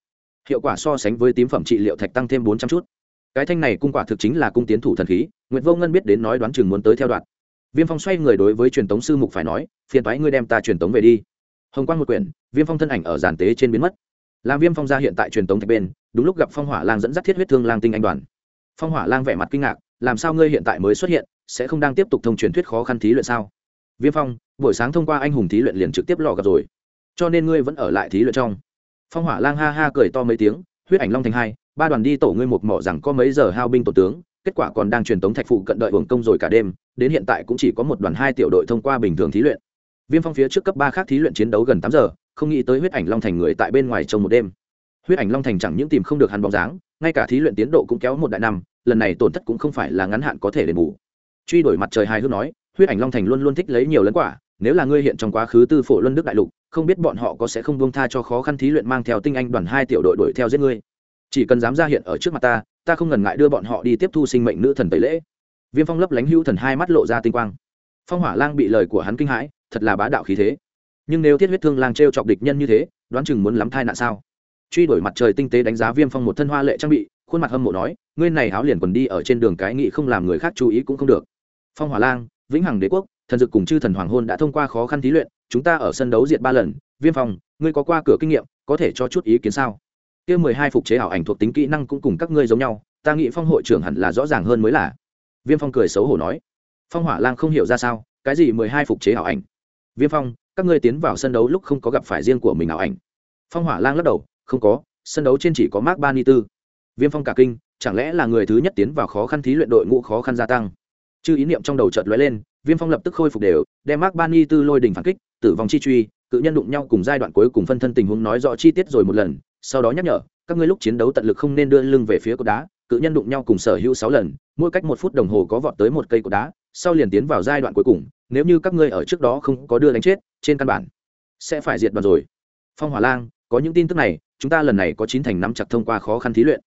Hiệu quả so sánh với tím phẩm trị liệu thạch tăng thêm bốn trăm chút. Cái thanh này cung quả thực chính là cung tiến thủ thần khí nguyễn vô ngân biết đến nói đoán chừng muốn tới theo đoạn viêm phong xoay người đối với truyền tống sư mục phải nói, phiền toái ngươi đem ta truyền tống về đi. Hồng quang một quyển, viêm phong thân ảnh ở giàn tế trên biến mất. Làm viêm phong ra hiện tại truyền tống thạch bên, đúng lúc gặp phong hỏa lang dẫn dắt thiết huyết thương lang tinh anh đoàn. Phong hỏa lang vẻ mặt kinh ngạc, làm sao ngươi hiện tại mới xuất hiện, sẽ không đang tiếp tục thông truyền thuyết khó khăn thí luyện sao? Viêm phong, buổi sáng thông qua anh hùng thí luyện liền trực tiếp lò gặp rồi, cho nên ngươi vẫn ở lại thí luyện trong. Phong hỏa lang ha ha cười to mấy tiếng, huyết ảnh long thành hai, ba đoàn đi tổ ngươi một mỏ rằng có mấy giờ hao binh tổ tướng kết quả còn đang truyền tống thạch phụ cận đợi hưởng công rồi cả đêm, đến hiện tại cũng chỉ có một đoàn hai tiểu đội thông qua bình thường thí luyện. Viêm phong phía trước cấp ba khác thí luyện chiến đấu gần tám giờ, không nghĩ tới huyết ảnh long thành người tại bên ngoài trong một đêm. Huyết ảnh long thành chẳng những tìm không được hắn bóng dáng, ngay cả thí luyện tiến độ cũng kéo một đại năm, lần này tổn thất cũng không phải là ngắn hạn có thể đền bù. Truy đổi mặt trời hài hước nói, huyết ảnh long thành luôn luôn thích lấy nhiều lấn quả, nếu là ngươi hiện trong quá khứ tư phổ luân đức đại lục, không biết bọn họ có sẽ không buông tha cho khó khăn thí luyện mang theo tinh anh đoàn hai tiểu đội đuổi theo giết ngươi. Chỉ cần dám ra hiện ở trước mặt ta ta không ngần ngại đưa bọn họ đi tiếp thu sinh mệnh nữ thần tẩy lễ. Viêm phong lấp lánh hữu thần hai mắt lộ ra tinh quang. Phong hỏa lang bị lời của hắn kinh hãi, thật là bá đạo khí thế. Nhưng nếu thiết huyết thương lang t r e o chọc địch nhân như thế, đoán chừng muốn lắm thai nạn sao? Truy đuổi mặt trời tinh tế đánh giá viêm phong một thân hoa lệ trang bị, khuôn mặt hâm mộ nói, ngươi này háo liền quần đi ở trên đường cái nghị không làm người khác chú ý cũng không được. Phong hỏa lang, vĩnh hằng đế quốc, thần dực cùng chư thần hoàng hôn đã thông qua khó khăn thí luyện, chúng ta ở sân đấu diệt ba lần. Viêm phong, ngươi có qua cửa kinh nghiệm, có thể cho chút ý kiến sao? Kia mười hai phục chế ảo ảnh thuộc tính kỹ năng cũng cùng các ngươi giống nhau, ta nghĩ phong hội trưởng hẳn là rõ ràng hơn mới là. Viêm phong cười xấu hổ nói. Phong hỏa lang không hiểu ra sao, cái gì mười hai phục chế ảo ảnh? Viêm phong, các ngươi tiến vào sân đấu lúc không có gặp phải riêng của mình ảo ảnh. Phong hỏa lang lắc đầu, không có, sân đấu trên chỉ có mark ba ni tư viêm phong cả kinh, chẳng lẽ là người thứ nhất tiến vào khó khăn thí luyện đội ngũ khó khăn gia tăng? Chứ ý niệm trong đầu chợt lóe lên, viêm phong lập tức khôi phục đều, đem mark ba ni tư lôi đỉnh phản kích, tử vong chi truy, cự nhân đụng nhau cùng giai đoạn cuối cùng phân thân tình huống nói rõ chi tiết rồi một lần sau đó nhắc nhở, các ngươi lúc chiến đấu tận lực không nên đưa lưng về phía cột đá, cự nhân đụng nhau cùng sở hữu sáu lần, mỗi cách một phút đồng hồ có vọt tới một cây cột đá, sau liền tiến vào giai đoạn cuối cùng, nếu như các ngươi ở trước đó không có đưa đánh chết, trên căn bản sẽ phải diệt đoàn rồi. Phong hỏa lang, có những tin tức này, chúng ta lần này có chín thành năm chặt thông qua khó khăn thí luyện.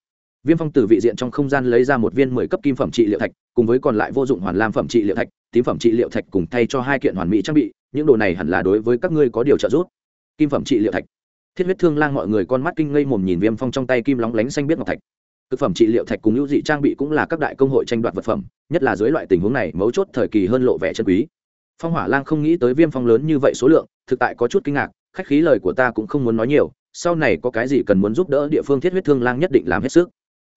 Viêm phong từ vị diện trong không gian lấy ra một viên mười cấp kim phẩm trị liệu thạch, cùng với còn lại vô dụng hoàn lam phẩm trị liệu thạch, tím phẩm trị liệu thạch cùng thay cho hai kiện hoàn mỹ trang bị, những đồ này hẳn là đối với các ngươi có điều trợ giúp. Kim phẩm trị liệu thạch thiết huyết thương lang mọi người con mắt kinh ngây mồm nhìn viêm phong trong tay kim lóng lánh xanh biết ngọc thạch. Thực phẩm trị liệu thạch cùng hữu dị trang bị cũng là các đại công hội tranh đoạt vật phẩm, nhất là dưới loại tình huống này, mấu chốt thời kỳ hơn lộ vẻ chân quý. Phong hỏa lang không nghĩ tới viêm phong lớn như vậy số lượng, thực tại có chút kinh ngạc, khách khí lời của ta cũng không muốn nói nhiều, sau này có cái gì cần muốn giúp đỡ địa phương thiết huyết thương lang nhất định làm hết sức.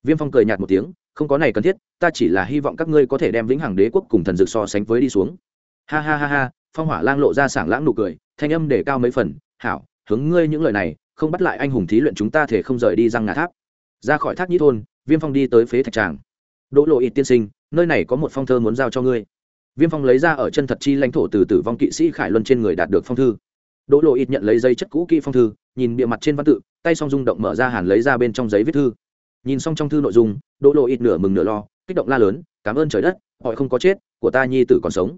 Viêm phong cười nhạt một tiếng, không có này cần thiết, ta chỉ là hy vọng các ngươi có thể đem vĩnh hằng đế quốc cùng thần dược so sánh với đi xuống. Ha ha ha ha, phong hỏa lang lộ ra sảng lãng nụ cười, thanh âm để cao mấy phần, hảo hướng ngươi những lời này, không bắt lại anh hùng thí luyện chúng ta thể không rời đi răng ngà tháp. Ra khỏi thác nhĩ thôn, viêm phong đi tới phế thạch tràng. Đỗ lộ ít tiên sinh, nơi này có một phong thơ muốn giao cho ngươi. Viêm phong lấy ra ở chân thật chi lãnh thổ từ tử vong kỵ sĩ khải luân trên người đạt được phong thư. Đỗ lộ ít nhận lấy dây chất cũ kỹ phong thư, nhìn bịa mặt trên văn tự, tay song rung động mở ra hàn lấy ra bên trong giấy viết thư. Nhìn xong trong thư nội dung, đỗ lộ ít nửa mừng nửa lo, kích động la lớn, cảm ơn trời đất họ không có chết, của ta nhi tử còn sống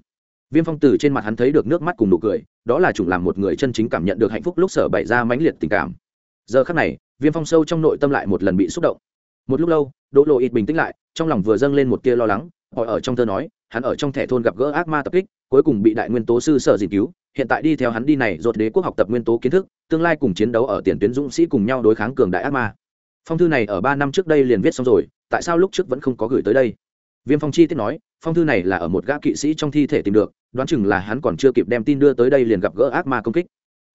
viêm phong từ trên mặt hắn thấy được nước mắt cùng nụ cười, đó là chủng làm một người chân chính cảm nhận được hạnh phúc lúc sở bày ra mãnh liệt tình cảm. Giờ khắc này, viêm phong sâu trong nội tâm lại một lần bị xúc động. Một lúc lâu, đỗ lộ ít bình tĩnh lại, trong lòng vừa dâng lên một tia lo lắng, họ ở trong thơ nói, hắn ở trong thẻ thôn gặp gỡ ác ma tập kích, cuối cùng bị đại nguyên tố sư sở dình cứu, hiện tại đi theo hắn đi này dột đế quốc học tập nguyên tố kiến thức, tương lai cùng chiến đấu ở tiền tuyến dũng sĩ cùng nhau đối kháng cường đại ác ma. Phong thư này ở ba năm trước đây liền viết xong rồi, tại sao lúc trước vẫn không có gửi tới đây? Viêm phong chi tiết nói, phong thư này là ở một gã kỵ sĩ trong thi thể tìm được, đoán chừng là hắn còn chưa kịp đem tin đưa tới đây liền gặp gỡ ác ma công kích.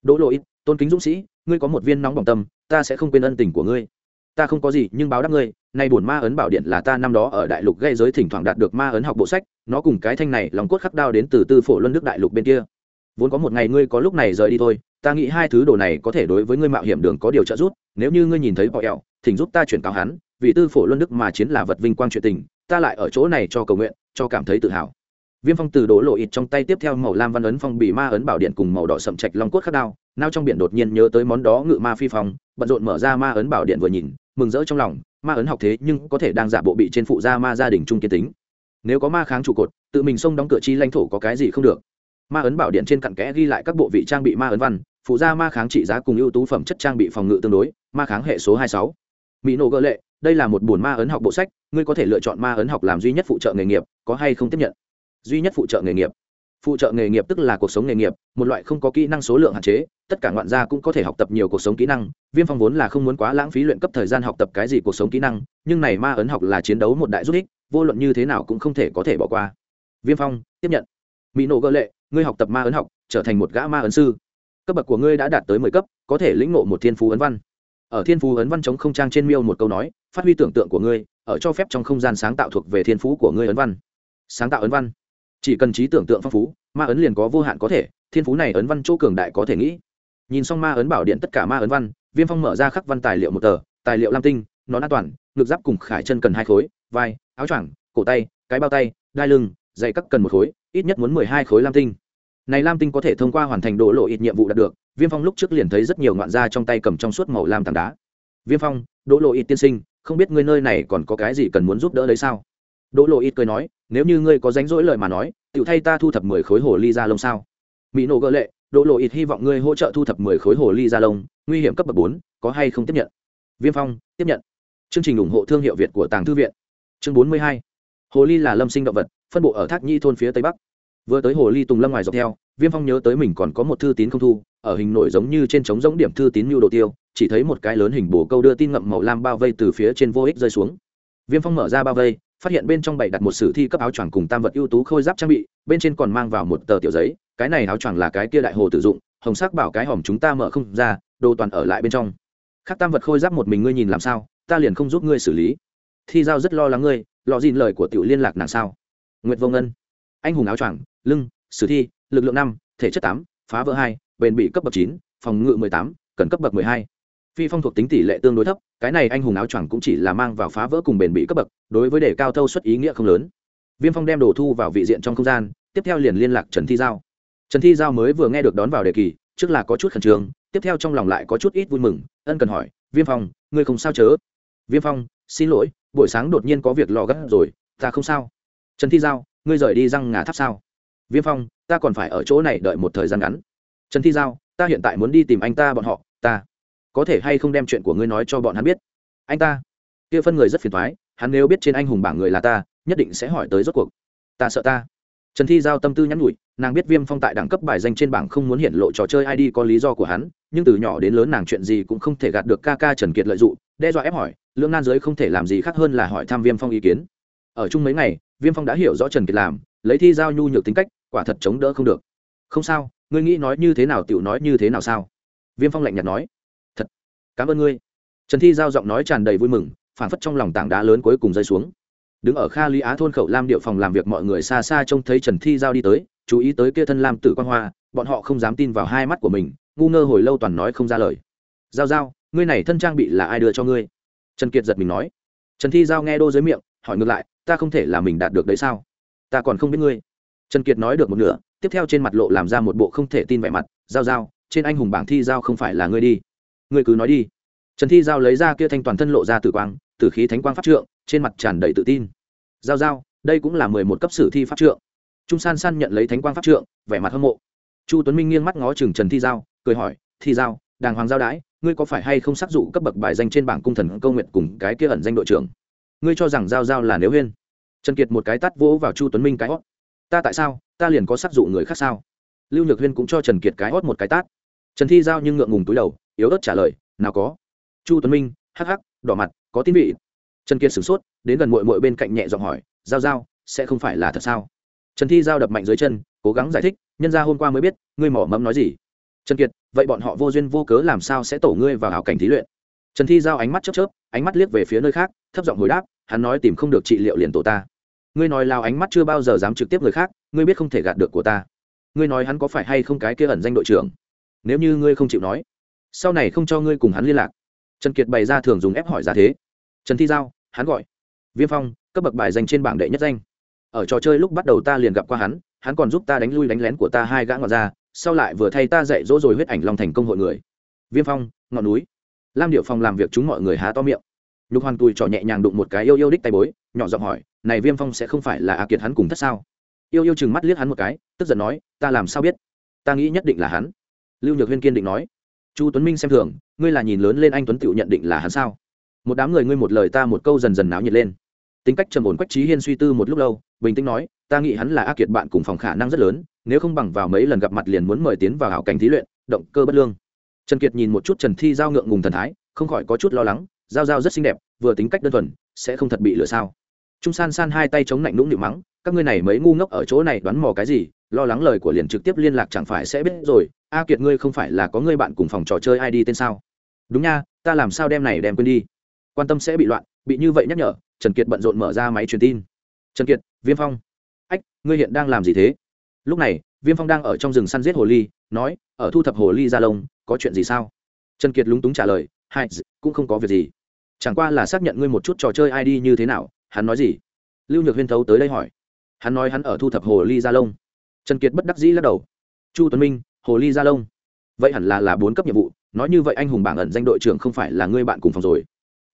Đỗ lỗi tôn kính dũng sĩ, ngươi có một viên nóng bỏng tâm, ta sẽ không quên ân tình của ngươi. Ta không có gì, nhưng báo đáp ngươi, nay bổn ma ấn bảo điện là ta năm đó ở đại lục gây giới thỉnh thoảng đạt được ma ấn học bộ sách, nó cùng cái thanh này lòng cốt khắc đao đến từ tư phổ luân đức đại lục bên kia. Vốn có một ngày ngươi có lúc này rời đi thôi, ta nghĩ hai thứ đồ này có thể đối với ngươi mạo hiểm đường có điều trợ giúp, nếu như ngươi nhìn thấy bọ ẹo thỉnh giúp ta chuyển cáo hắn, vì tư phổ luân đức mà chiến là vật vinh quang chuyện tình ta lại ở chỗ này cho cầu nguyện, cho cảm thấy tự hào. Viêm phong từ đổ lộ ít trong tay tiếp theo màu lam văn ấn phong bị ma ấn bảo điện cùng màu đỏ sậm trạch long cốt khắc đao, nao trong biển đột nhiên nhớ tới món đó ngự ma phi phong, bận rộn mở ra ma ấn bảo điện vừa nhìn, mừng rỡ trong lòng, ma ấn học thế nhưng có thể đang giả bộ bị trên phụ gia ma gia đình trung kiên tính. Nếu có ma kháng trụ cột, tự mình xông đóng cửa chi lãnh thổ có cái gì không được. Ma ấn bảo điện trên cặn kẽ ghi lại các bộ vị trang bị ma ấn văn, phụ gia ma kháng trị giá cùng ưu tú phẩm chất trang bị phòng ngự tương đối, ma kháng hệ số hai sáu. Mỹ nổ gỡ lệ đây là một buồn ma ấn học bộ sách, ngươi có thể lựa chọn ma ấn học làm duy nhất phụ trợ nghề nghiệp, có hay không tiếp nhận? Duy nhất phụ trợ nghề nghiệp. Phụ trợ nghề nghiệp tức là cuộc sống nghề nghiệp, một loại không có kỹ năng số lượng hạn chế, tất cả ngoạn gia cũng có thể học tập nhiều cuộc sống kỹ năng, viêm phong vốn là không muốn quá lãng phí luyện cấp thời gian học tập cái gì cuộc sống kỹ năng, nhưng này ma ấn học là chiến đấu một đại rút ích, vô luận như thế nào cũng không thể có thể bỏ qua. Viêm phong, tiếp nhận. Mỹ nổ gợ lệ, ngươi học tập ma ấn học, trở thành một gã ma ấn sư. Cấp bậc của ngươi đã đạt tới mười cấp, có thể lĩnh ngộ một thiên phú ấn văn ở thiên phú ấn văn chống không trang trên miêu một câu nói, phát huy tưởng tượng của ngươi, ở cho phép trong không gian sáng tạo thuộc về thiên phú của ngươi ấn văn. Sáng tạo ấn văn. Chỉ cần trí tưởng tượng phong phú, ma ấn liền có vô hạn có thể, thiên phú này ấn văn chỗ cường đại có thể nghĩ. Nhìn xong ma ấn bảo điện tất cả ma ấn văn, viêm phong mở ra khắc văn tài liệu một tờ, tài liệu lam tinh nón an toàn, ngực giáp cùng khải chân cần hai khối, vai, áo choàng, cổ tay, cái bao tay, đai lưng, dày cắt cần một khối, ít nhất muốn mười hai khối lam tinh này lam tinh có thể thông qua hoàn thành đổ lộ ít nhiệm vụ đạt được, viêm phong lúc trước liền thấy rất nhiều ngoạn gia trong tay cầm trong suốt màu lam tảng đá. Viêm phong đỗ lộ ít tiên sinh, không biết ngươi nơi này còn có cái gì cần muốn giúp đỡ đấy sao? Đỗ lộ ít cười nói, nếu như ngươi có ránh rỗi lời mà nói tự thay ta thu thập mười khối hồ ly ra lông sao? Mỹ nổ gỡ lệ đỗ lộ ít hy vọng ngươi hỗ trợ thu thập mười khối hồ ly ra lông, nguy hiểm cấp bậc bốn, có hay không tiếp nhận? Viêm phong, tiếp nhận. Chương trình ủng hộ thương hiệu việt của tàng thư viện. Chương bốn mươi hai. Hồ ly là lâm sinh động vật, phân bộ ở thác nhi thôn phía tây bắc. Vừa tới hồ ly tùng lâm ngoài dọc theo viêm phong nhớ tới mình còn có một thư tín không thu, ở hình nổi giống như trên trống giống điểm thư tín mưu đồ tiêu, chỉ thấy một cái lớn hình bồ câu đưa tin ngậm màu lam bao vây từ phía trên vô ích rơi xuống. Viêm phong mở ra bao vây, phát hiện bên trong bảy đặt một sử thi cấp áo choàng cùng tam vật ưu tú khôi giáp trang bị, bên trên còn mang vào một tờ tiểu giấy, cái này áo choàng là cái kia đại hồ tự dụng, hồng sắc bảo cái hòm chúng ta mở không ra, đồ toàn ở lại bên trong. Khác tam vật khôi giáp một mình ngươi nhìn làm sao, ta liền không giúp ngươi xử lý. Thi giao rất lo lắng ngươi, lọ dìn lời của tiểu liên lạc nàng sao? Nguyệt vô ngân. Anh hùng áo choàng, lưng sử thi, lực lượng năm, thể chất tám, phá vỡ hai, bền bị cấp bậc chín, phòng ngự mười tám, cần cấp bậc mười hai. Phi phong thuộc tính tỷ lệ tương đối thấp, cái này anh hùng áo choàng cũng chỉ là mang vào phá vỡ cùng bền bị cấp bậc, đối với đề cao thâu suất ý nghĩa không lớn. Viêm phong đem đồ thu vào vị diện trong không gian, tiếp theo liền liên lạc trần thi giao. Trần thi giao mới vừa nghe được đón vào đề kỳ, trước là có chút khẩn trương, tiếp theo trong lòng lại có chút ít vui mừng, ân cần hỏi, viêm phong, ngươi không sao chớ? Viêm phong, xin lỗi, buổi sáng đột nhiên có việc lò gấp rồi, ta không sao. Trần thi giao, ngươi rời đi răng ngà tháp sao? Viêm phong, ta còn phải ở chỗ này đợi một thời gian ngắn. Trần thi giao, ta hiện tại muốn đi tìm anh ta bọn họ, ta có thể hay không đem chuyện của ngươi nói cho bọn hắn biết? Anh ta? Kia phân người rất phiền thoái hắn nếu biết trên anh hùng bảng người là ta, nhất định sẽ hỏi tới rốt cuộc. Ta sợ ta. Trần thi giao tâm tư nhắn nhủi, nàng biết viêm phong tại đẳng cấp bài danh trên bảng không muốn hiện lộ trò chơi id có lý do của hắn, nhưng từ nhỏ đến lớn nàng chuyện gì cũng không thể gạt được ca ca trần kiệt lợi dụng, đe dọa ép hỏi lương nan giới không thể làm gì khác hơn là hỏi thăm viêm phong ý kiến. Ở chung mấy ngày, viêm phong đã hiểu rõ trần kiệt làm, lấy thi giao nhu nhược tính cách quả thật chống đỡ không được. Không sao, ngươi nghĩ nói như thế nào tựu nói như thế nào sao? Viêm phong lạnh nhạt nói. Thật, cảm ơn ngươi. Trần thi giao giọng nói tràn đầy vui mừng phản phất trong lòng tảng đá lớn cuối cùng rơi xuống. Đứng ở kha lý á thôn khẩu lam điệu phòng làm việc mọi người xa xa trông thấy trần thi giao đi tới, chú ý tới kia thân lam tử quan hoa, bọn họ không dám tin vào hai mắt của mình, ngu ngơ hồi lâu toàn nói không ra lời. Giao giao, ngươi này thân trang bị là ai đưa cho ngươi? Trần kiệt giật mình nói. Trần thi giao nghe đô dưới miệng, hỏi ngược lại, ta không thể là mình đạt được đấy sao? Ta còn không biết ngươi trần kiệt nói được một nửa, tiếp theo trên mặt lộ làm ra một bộ không thể tin vẻ mặt, giao giao, trên anh hùng bảng thi giao không phải là ngươi đi. Ngươi cứ nói đi. Trần thi giao lấy ra kia thanh toàn thân lộ ra tử quang, tử khí thánh quang pháp trượng, trên mặt tràn đầy tự tin. Giao giao, đây cũng là mười một cấp sử thi pháp trượng. Trung san san nhận lấy thánh quang pháp trượng, vẻ mặt hâm mộ. Chu tuấn minh nghiêng mắt ngó chừng trần thi giao, cười hỏi, thi giao, đàng hoàng giao đái, ngươi có phải hay không xác dụ cấp bậc bài danh trên bảng cung thần câu nguyện cùng cái kia ẩn danh đội trưởng? Ngươi cho rằng giao giao là nếu huyên? Trần kiệt một cái tắt vỗ vào chu tuấn minh cái hót ta tại sao? Ta liền có sắc dụ người khác sao? Lưu nhược huyên cũng cho trần kiệt cái hót một cái tát. Trần thi giao nhưng ngượng ngùng túi đầu, yếu ớt trả lời, nào có. Chu tuấn minh, hắc hắc, đỏ mặt, có tin vị. Trần kiệt sửng sốt, đến gần mội mội bên cạnh nhẹ giọng hỏi, giao giao, sẽ không phải là thật sao? Trần thi giao đập mạnh dưới chân, cố gắng giải thích, nhân ra hôm qua mới biết, ngươi mỏ mẫm nói gì? Trần kiệt, vậy bọn họ vô duyên vô cớ làm sao sẽ tổ ngươi vào hảo cảnh thí luyện? Trần thi giao ánh mắt chớp chớp, ánh mắt liếc về phía nơi khác, thấp giọng hồi đáp, hắn nói tìm không được trị liệu liền tổ ta ngươi nói lao ánh mắt chưa bao giờ dám trực tiếp người khác, ngươi biết không thể gạt được của ta. Ngươi nói hắn có phải hay không cái kia ẩn danh đội trưởng? Nếu như ngươi không chịu nói, sau này không cho ngươi cùng hắn liên lạc. Trần kiệt bày ra thường dùng ép hỏi ra thế. Trần thi giao, hắn gọi. Viêm phong, cấp bậc bài danh trên bảng đệ nhất danh. Ở trò chơi lúc bắt đầu ta liền gặp qua hắn hắn còn giúp ta đánh lui đánh lén của ta hai gã ngọn ra, sau lại vừa thay ta dạy dỗ rồi huyết ảnh long thành công hội người. Viêm phong, ngọn núi. Lam điệu phong làm việc chúng mọi người há to miệng nhục hoàn tùi trò nhẹ nhàng đụng một cái yêu yêu đích tay bối, nhỏ giọng hỏi, này viêm phong sẽ không phải là a kiệt hắn cùng thất sao? Yêu yêu chừng mắt liếc hắn một cái, tức giận nói, ta làm sao biết? Ta nghĩ nhất định là hắn. Lưu nhược huyên kiên định nói, chu tuấn minh xem thường, ngươi là nhìn lớn lên anh tuấn tự nhận định là hắn sao? Một đám người ngươi một lời ta một câu dần dần náo nhiệt lên. Tính cách trầm ổn quách trí hiên suy tư một lúc lâu, bình tĩnh nói, ta nghĩ hắn là ác kiệt bạn cùng phòng khả năng rất lớn, nếu không bằng vào mấy lần gặp mặt liền muốn mời tiến vào hảo cảnh thí luyện, động cơ bất lương. Trần kiệt nhìn một chút trần thi giao ngượng ngùng thần thái, không khỏi có chút lo lắng giao giao rất xinh đẹp, vừa tính cách đơn thuần, sẽ không thật bị lừa sao? Trung san san hai tay chống lạnh nũng nịu mắng, các ngươi này mấy ngu ngốc ở chỗ này đoán mò cái gì, lo lắng lời của liền trực tiếp liên lạc chẳng phải sẽ biết rồi, a kiệt ngươi không phải là có ngươi bạn cùng phòng trò chơi ai đi tên sao? Đúng nha, ta làm sao đem này đem quên đi? Quan tâm sẽ bị loạn, bị như vậy nhắc nhở, trần kiệt bận rộn mở ra máy truyền tin. Trần kiệt, viêm phong. Ách, ngươi hiện đang làm gì thế? Lúc này, viêm phong đang ở trong rừng săn giết hồ ly, nói, ở thu thập hồ ly ra lông, có chuyện gì sao? Trần kiệt lúng túng trả lời, hai, cũng không có việc gì chẳng qua là xác nhận ngươi một chút trò chơi id như thế nào, hắn nói gì? Lưu nhược huyên thấu tới đây hỏi. Hắn nói hắn ở thu thập hồ ly gia lông trần kiệt bất đắc dĩ lắc đầu. Chu tuấn minh, hồ ly gia lông vậy hẳn là là bốn cấp nhiệm vụ, nói như vậy anh hùng bảng ẩn danh đội trưởng không phải là ngươi bạn cùng phòng rồi.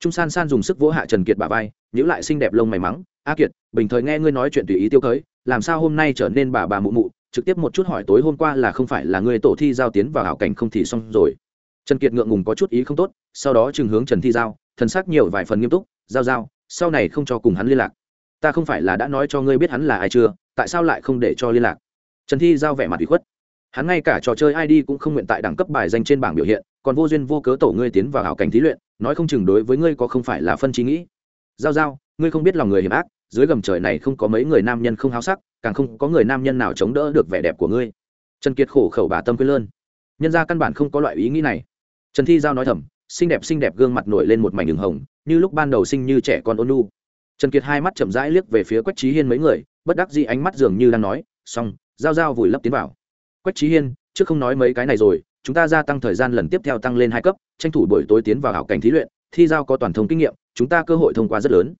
Trung san san dùng sức vỗ hạ trần kiệt bà vai nhữ lại xinh đẹp lông mày mắn a kiệt, bình thời nghe ngươi nói chuyện tùy ý tiêu cưới làm sao hôm nay trở nên bà bà mụ mụ, trực tiếp một chút hỏi tối hôm qua là không phải là ngươi tổ thi giao tiến vào hảo cảnh không thì xong rồi. Trần kiệt ngượng ngùng có chút ý không tốt, sau đó chừng hướng trần thi giao thần sắc nhiều vài phần nghiêm túc, giao giao, sau này không cho cùng hắn liên lạc. Ta không phải là đã nói cho ngươi biết hắn là ai chưa, tại sao lại không để cho liên lạc? Trần thi giao vẻ mặt bị khuất. Hắn ngay cả trò chơi id cũng không nguyện tại đẳng cấp bài danh trên bảng biểu hiện, còn vô duyên vô cớ tổ ngươi tiến vào hảo cảnh thí luyện, nói không chừng đối với ngươi có không phải là phân trí nghĩ. Giao giao, ngươi không biết lòng người hiểm ác, dưới gầm trời này không có mấy người nam nhân không háo sắc, càng không có người nam nhân nào chống đỡ được vẻ đẹp của ngươi. Trần kiệt khổ khẩu bà tâm quyết lơn. Nhân ra căn bản không có loại ý nghĩ này. Trần thi giao nói thầm xinh đẹp xinh đẹp gương mặt nổi lên một mảnh đường hồng, như lúc ban đầu sinh như trẻ con ôn nu. Trần kiệt hai mắt chậm rãi liếc về phía quách trí hiên mấy người, bất đắc dĩ ánh mắt dường như đang nói, xong, giao giao vùi lấp tiến vào. Quách trí hiên, trước không nói mấy cái này rồi, chúng ta gia tăng thời gian lần tiếp theo tăng lên hai cấp, tranh thủ buổi tối tiến vào hảo cảnh thí luyện, thi giao có toàn thông kinh nghiệm, chúng ta cơ hội thông qua rất lớn.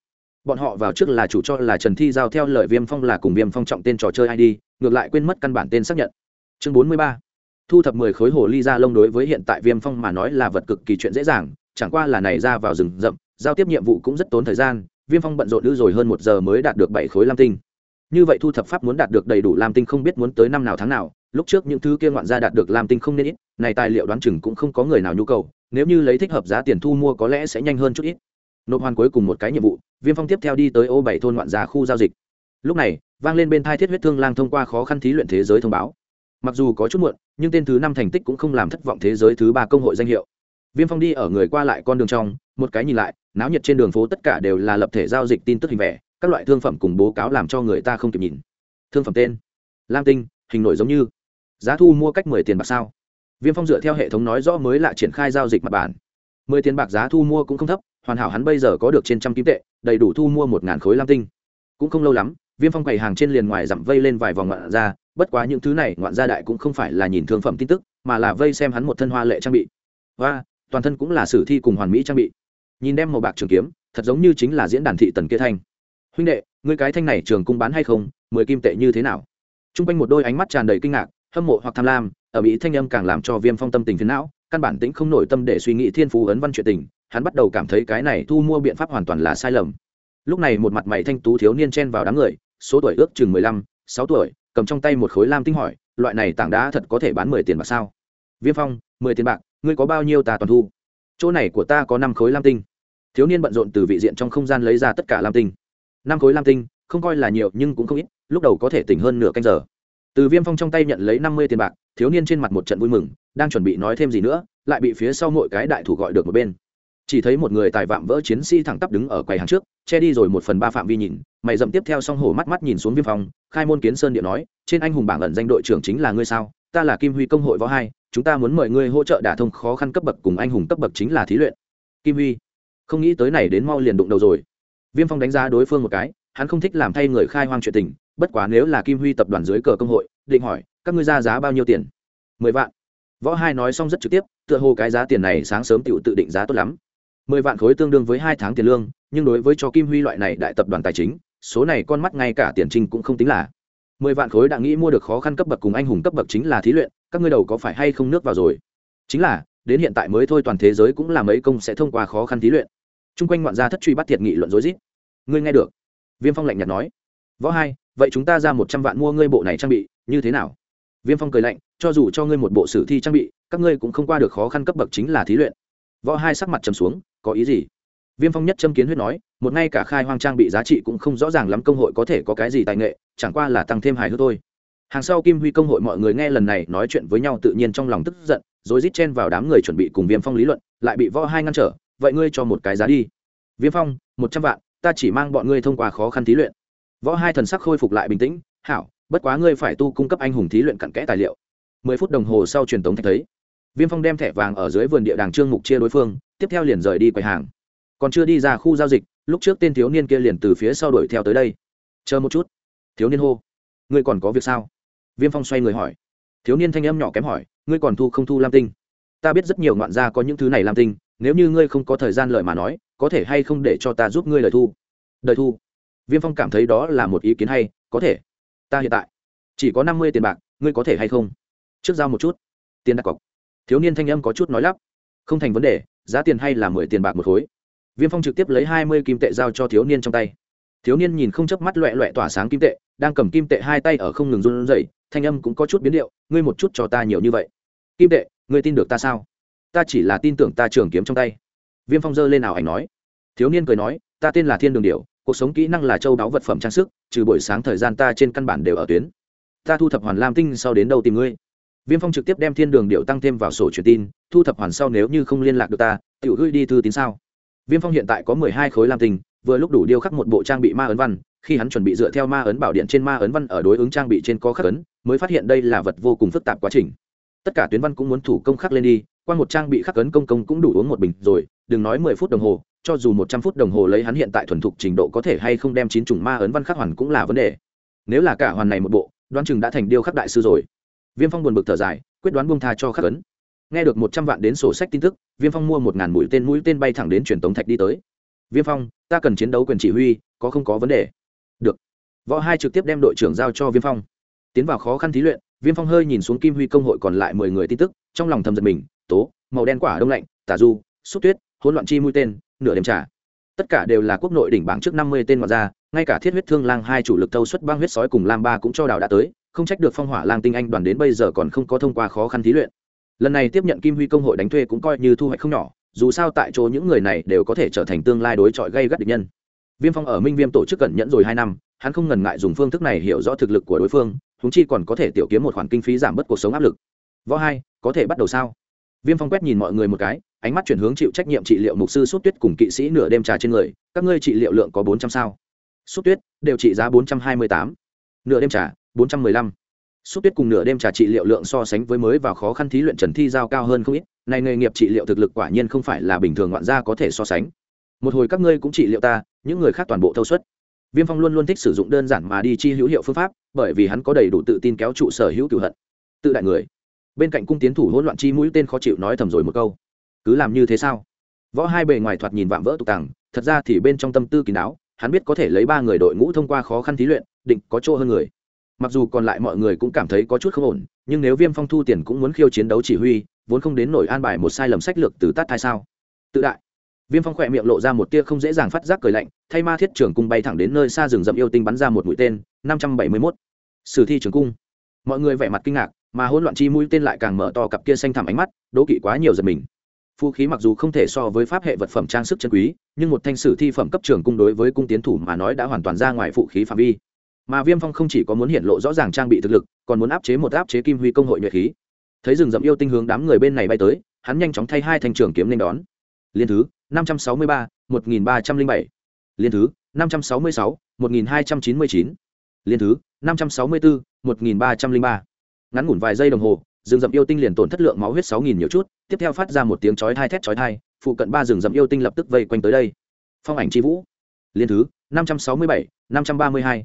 Bọn họ vào trước là chủ cho là trần thi giao theo lời viêm phong là cùng viêm phong trọng tên trò chơi id ngược lại quên mất căn bản tên xác nhận. Chương bốn mươi ba thu thập mười khối hồ ly ra lông đối với hiện tại viêm phong mà nói là vật cực kỳ chuyện dễ dàng, chẳng qua là này ra vào rừng rậm, giao tiếp nhiệm vụ cũng rất tốn thời gian, viêm phong bận rộn nữ rồi hơn một giờ mới đạt được bảy khối lam tinh. Như vậy thu thập pháp muốn đạt được đầy đủ lam tinh không biết muốn tới năm nào tháng nào, lúc trước những thứ kia ngoạn gia đạt được lam tinh không nên ít, này tài liệu đoán chừng cũng không có người nào nhu cầu, nếu như lấy thích hợp giá tiền thu mua có lẽ sẽ nhanh hơn chút ít. Nộp hoàn cuối cùng một cái nhiệm vụ, viêm phong tiếp theo đi tới ô bảy thôn ngoạn gia khu giao dịch. Lúc này, vang lên bên thai thiết huyết thương lang thông qua khó khăn thí luyện thế giới thông báo mặc dù có chút muộn, nhưng tên thứ năm thành tích cũng không làm thất vọng thế giới thứ ba công hội danh hiệu. Viêm phong đi ở người qua lại con đường trong, một cái nhìn lại, náo nhiệt trên đường phố tất cả đều là lập thể giao dịch tin tức hình vẽ, các loại thương phẩm cùng bố cáo làm cho người ta không kịp nhìn. Thương phẩm tên, lam tinh, hình nổi giống như. Giá thu mua cách mười tiền bạc sao? Viêm phong dựa theo hệ thống nói rõ mới lại triển khai giao dịch mặt bản. Mười tiền bạc giá thu mua cũng không thấp, hoàn hảo hắn bây giờ có được trên trăm kim tệ, đầy đủ thu mua một ngàn khối lam tinh. Cũng không lâu lắm viêm phong quầy hàng trên liền ngoài dặm vây lên vài vòng ngoạn ra bất quá những thứ này ngoạn gia đại cũng không phải là nhìn thương phẩm tin tức, mà là vây xem hắn một thân hoa lệ trang bị. Và toàn thân cũng là sử thi cùng hoàn mỹ trang bị. Nhìn đem màu bạc trường kiếm, thật giống như chính là diễn đàn thị tần kia thanh. Huynh đệ người cái thanh này trường cung bán hay không, mười kim tệ như thế nào? T r u n g quanh một đôi ánh mắt tràn đầy kinh ngạc, hâm mộ hoặc tham lam, ở mỹ thanh âm càng làm cho viêm phong tâm tình phiến não, căn bản tĩnh không nổi tâm để suy nghĩ thiên phú ấn văn chuyện tình, hắn bắt đầu cảm thấy cái này thu mua biện pháp hoàn toàn là sai lầm. Lúc này một mặt mày thanh tú thiếu niên chen vào đám người số tuổi ước chừng mười lăm, sáu tuổi, cầm trong tay một khối lam tinh hỏi, loại này tảng đá thật có thể bán mười tiền bạc sao? Viêm phong, mười tiền bạc, ngươi có bao nhiêu ta toàn thu? Chỗ này của ta có năm khối lam tinh. Thiếu niên bận rộn từ vị diện trong không gian lấy ra tất cả lam tinh. Năm khối lam tinh, không coi là nhiều nhưng cũng không ít, lúc đầu có thể tỉnh hơn nửa canh giờ. Từ viêm phong trong tay nhận lấy năm mươi tiền bạc, thiếu niên trên mặt một trận vui mừng, đang chuẩn bị nói thêm gì nữa, lại bị phía sau mỗi cái đại thủ gọi được một bên chỉ thấy một người tài vạm vỡ chiến sĩ thẳng tắp đứng ở quầy hàng trước, che đi rồi một phần ba phạm vi nhìn, mày dậm tiếp theo song hổ mắt mắt nhìn xuống viêm phong khai môn kiến sơn điện nói, trên anh hùng bảng ẩn danh đội trưởng chính là ngươi sao? Ta là kim huy công hội võ hai, chúng ta muốn mời ngươi hỗ trợ đả thông khó khăn cấp bậc cùng anh hùng cấp bậc chính là thí luyện. Kim huy, không nghĩ tới này đến mau liền đụng đầu rồi. Viêm phong đánh giá đối phương một cái, hắn không thích làm thay người khai hoang chuyện tình, bất quá nếu là kim huy tập đoàn dưới cờ công hội, định hỏi, các ngươi ra giá bao nhiêu tiền? Mười vạn. Võ hai nói xong rất trực tiếp, tựa hồ cái giá tiền này sáng sớm tự tự định giá tốt lắm mười vạn khối tương đương với hai tháng tiền lương, nhưng đối với cho kim huy loại này đại tập đoàn tài chính, số này con mắt ngay cả tiền trinh cũng không tính là. Mười vạn khối đã nghĩ mua được khó khăn cấp bậc cùng anh hùng cấp bậc chính là thí luyện, các ngươi đầu có phải hay không nước vào rồi? Chính là, đến hiện tại mới thôi toàn thế giới cũng là mấy công sẽ thông qua khó khăn thí luyện. Chung quanh ngoạn gia thất truy bắt thiệt nghị luận rối rít. Ngươi nghe được? Viêm phong lạnh nhạt nói. Võ hai, vậy chúng ta ra một trăm vạn mua ngươi bộ này trang bị, như thế nào? Viêm phong cười lạnh, cho dù cho ngươi một bộ sử thi trang bị, các ngươi cũng không qua được khó khăn cấp bậc chính là thí luyện. Võ hai sắc mặt trầm xuống có ý gì? Viêm phong nhất châm kiến huyết nói, một ngay cả khai hoang trang bị giá trị cũng không rõ ràng lắm công hội có thể có cái gì tài nghệ, chẳng qua là tăng thêm hài hước thôi. Hàng sau kim huy công hội mọi người nghe lần này nói chuyện với nhau tự nhiên trong lòng tức giận, rồi rít chen vào đám người chuẩn bị cùng viêm phong lý luận, lại bị võ hai ngăn trở, vậy ngươi cho một cái giá đi. Viêm phong, một trăm vạn, ta chỉ mang bọn ngươi thông qua khó khăn thí luyện. Võ hai thần sắc khôi phục lại bình tĩnh, hảo, bất quá ngươi phải tu cung cấp anh hùng thí luyện cặn kẽ tài liệu. Mười phút đồng hồ sau truyền tống thạch thấy, viêm phong đem thẻ vàng ở dưới vườn địa đàng trương mục chia đối phương tiếp theo liền rời đi quầy hàng. Còn chưa đi ra khu giao dịch, lúc trước tên thiếu niên kia liền từ phía sau đuổi theo tới đây. Chờ một chút. Thiếu niên hô. Ngươi còn có việc sao? Viêm phong xoay người hỏi. Thiếu niên thanh âm nhỏ kém hỏi. Ngươi còn thu không thu lam tinh? Ta biết rất nhiều ngoạn gia có những thứ này lam tinh. Nếu như ngươi không có thời gian lợi mà nói, có thể hay không để cho ta giúp ngươi lời thu? Đời thu? Viêm phong cảm thấy đó là một ý kiến hay. Có thể. Ta hiện tại. Chỉ có năm mươi tiền bạc, ngươi có thể hay không? Trước giao một chút. Tiền đặt cọc. Thiếu niên thanh âm có chút nói lắp. Không thành vấn đề giá tiền hay là mười tiền bạc một khối. Viêm phong trực tiếp lấy hai mươi kim tệ giao cho thiếu niên trong tay. Thiếu niên nhìn không chớp mắt loẹ loẹ tỏa sáng kim tệ, đang cầm kim tệ hai tay ở không ngừng run rẩy, thanh âm cũng có chút biến điệu, ngươi một chút cho ta nhiều như vậy. Kim tệ, ngươi tin được ta sao? Ta chỉ là tin tưởng ta trường kiếm trong tay. Viêm phong giơ lên nào ảnh nói. Thiếu niên cười nói, ta tên là thiên đường điệu cuộc sống kỹ năng là châu đáo vật phẩm trang sức, trừ buổi sáng thời gian ta trên căn bản đều ở tuyến. Ta thu thập hoàn lam tinh sau đến đâu tìm ngươi? Viêm phong trực tiếp đem thiên đường điệu tăng thêm vào sổ truyền tin thu thập hoàn sau nếu như không liên lạc được ta tự gửi đi thư tín sao? Viêm phong hiện tại có mười hai khối lam tinh, vừa lúc đủ điêu khắc một bộ trang bị ma ấn văn, khi hắn chuẩn bị dựa theo ma ấn bảo điện trên ma ấn văn ở đối ứng trang bị trên có khắc ấn, mới phát hiện đây là vật vô cùng phức tạp quá trình. Tất cả tuyến văn cũng muốn thủ công khắc lên đi, qua một trang bị khắc ấn công công cũng đủ uống một bình rồi, đừng nói mười phút đồng hồ, cho dù một trăm phút đồng hồ lấy hắn hiện tại thuần thục trình độ có thể hay không đem chín chủng ma ấn văn khắc hoàn cũng là vấn đề. Nếu là cả hoàn này một bộ, đoán chừng đã thành điêu khắc đại sư rồi. Viêm phong buồn bực thở dài, quyết đoán buông tha cho khắc ấn nghe được một trăm vạn đến sổ sách tin tức, viêm phong mua một ngàn mũi tên mũi tên bay thẳng đến truyền tống thạch đi tới. Viêm phong, ta cần chiến đấu quyền chỉ huy, có không có vấn đề? Được. Võ hai trực tiếp đem đội trưởng giao cho viêm phong. Tiến vào khó khăn thí luyện, viêm phong hơi nhìn xuống kim huy công hội còn lại mười người tin tức, trong lòng thầm giật mình, tố, màu đen quả đông lạnh tà du, xúc tuyết, hỗn loạn chi mũi tên, nửa đêm trà. Tất cả đều là quốc nội đỉnh bảng trước năm mươi tên ngoại ra ngay cả thiết huyết thương lang hai chủ lực thâu xuất băng huyết sói cùng lam ba cũng cho đào đã tới, không trách được phong hỏa lang tinh anh đoàn đến bây giờ còn không có thông qua khó khăn thí luyện lần này tiếp nhận kim huy công hội đánh thuê cũng coi như thu hoạch không nhỏ, dù sao tại chỗ những người này đều có thể trở thành tương lai đối chọi gây gắt địch nhân. Viêm phong ở minh viêm tổ chức cẩn nhẫn rồi hai năm, hắn không ngần ngại dùng phương thức này hiểu rõ thực lực của đối phương húng chi còn có thể tiểu kiếm một khoản kinh phí giảm bớt cuộc sống áp lực. Võ hai, có thể bắt đầu sao? Viêm phong quét nhìn mọi người một cái, ánh mắt chuyển hướng chịu trách nhiệm trị liệu mục sư sút tuyết cùng kỵ sĩ nửa đêm trà trên người, các ngươi trị liệu lượng có bốn trăm sao? Sút tuyết, đều trị giá bốn trăm hai mươi tám. Nửa đêm trà, bốn trăm mười lăm sút tuyết cùng nửa đêm trà trị liệu lượng so sánh với mới vào khó khăn thí luyện trần thi giao cao hơn không ít, này nghề nghiệp trị liệu thực lực quả nhiên không phải là bình thường ngoạn gia có thể so sánh. Một hồi các ngươi cũng trị liệu ta, những người khác toàn bộ thâu suất. Viêm phong luôn luôn thích sử dụng đơn giản mà đi chi hữu hiệu phương pháp, bởi vì hắn có đầy đủ tự tin kéo trụ sở hữu cửu hận. Tự đại người. Bên cạnh cung tiến thủ hỗn loạn chi mũi tên khó chịu nói thầm rồi một câu. Cứ làm như thế sao? Võ hai bề ngoài thoạt nhìn vạm vỡ tục tàng thật ra thì bên trong tâm tư kín đáo, hắn biết có thể lấy ba người đội ngũ thông qua khó khăn thí luyện, định có chỗ hơn người mặc dù còn lại mọi người cũng cảm thấy có chút không ổn, nhưng nếu viêm phong thu tiền cũng muốn khiêu chiến đấu chỉ huy, vốn không đến nổi an bài một sai lầm sách lược từ tát thai sao? Tự đại. Viêm phong khỏe miệng lộ ra một tia không dễ dàng phát giác cười lạnh, thay ma thiết trường cung bay thẳng đến nơi xa rừng rậm yêu tinh bắn ra một mũi tên, năm trăm bảy mươi mốt. Sử thi trường cung. Mọi người vẻ mặt kinh ngạc, mà hỗn loạn chi mũi tên lại càng mở to cặp kia xanh thẳm ánh mắt, đố kỵ quá nhiều giật mình. Vũ khí mặc dù không thể so với pháp hệ vật phẩm trang sức chân quý, nhưng một thanh sử thi phẩm cấp trường cung đối với cung tiến thủ mà nói đã hoàn toàn ra ngoài phụ khí phạm vi mà viêm phong không chỉ có muốn hiện lộ rõ ràng trang bị thực lực, còn muốn áp chế một áp chế kim huy công hội nhuệ khí. Thấy rừng rậm yêu tinh hướng đám người bên này bay tới, hắn nhanh chóng thay hai thanh trường kiếm nên đón. Liên thứ, năm trăm sáu mươi ba, một nghìn ba trăm linh bảy. Liên thứ, năm trăm sáu mươi sáu, một nghìn hai trăm chín mươi chín. Liên thứ, năm trăm sáu mươi bốn một nghìn ba trăm linh ba. Ngắn ngủn vài giây đồng hồ, rừng rậm yêu tinh liền tổn thất lượng máu huyết sáu nghìn nhiều chút, tiếp theo phát ra một tiếng chói thai thét chói thai phụ cận ba rừng rậm yêu tinh lập tức vây quanh tới đây. Phong ảnh c vũ. Liên thứ, năm trăm sáu mươi bảy, năm trăm ba mươi hai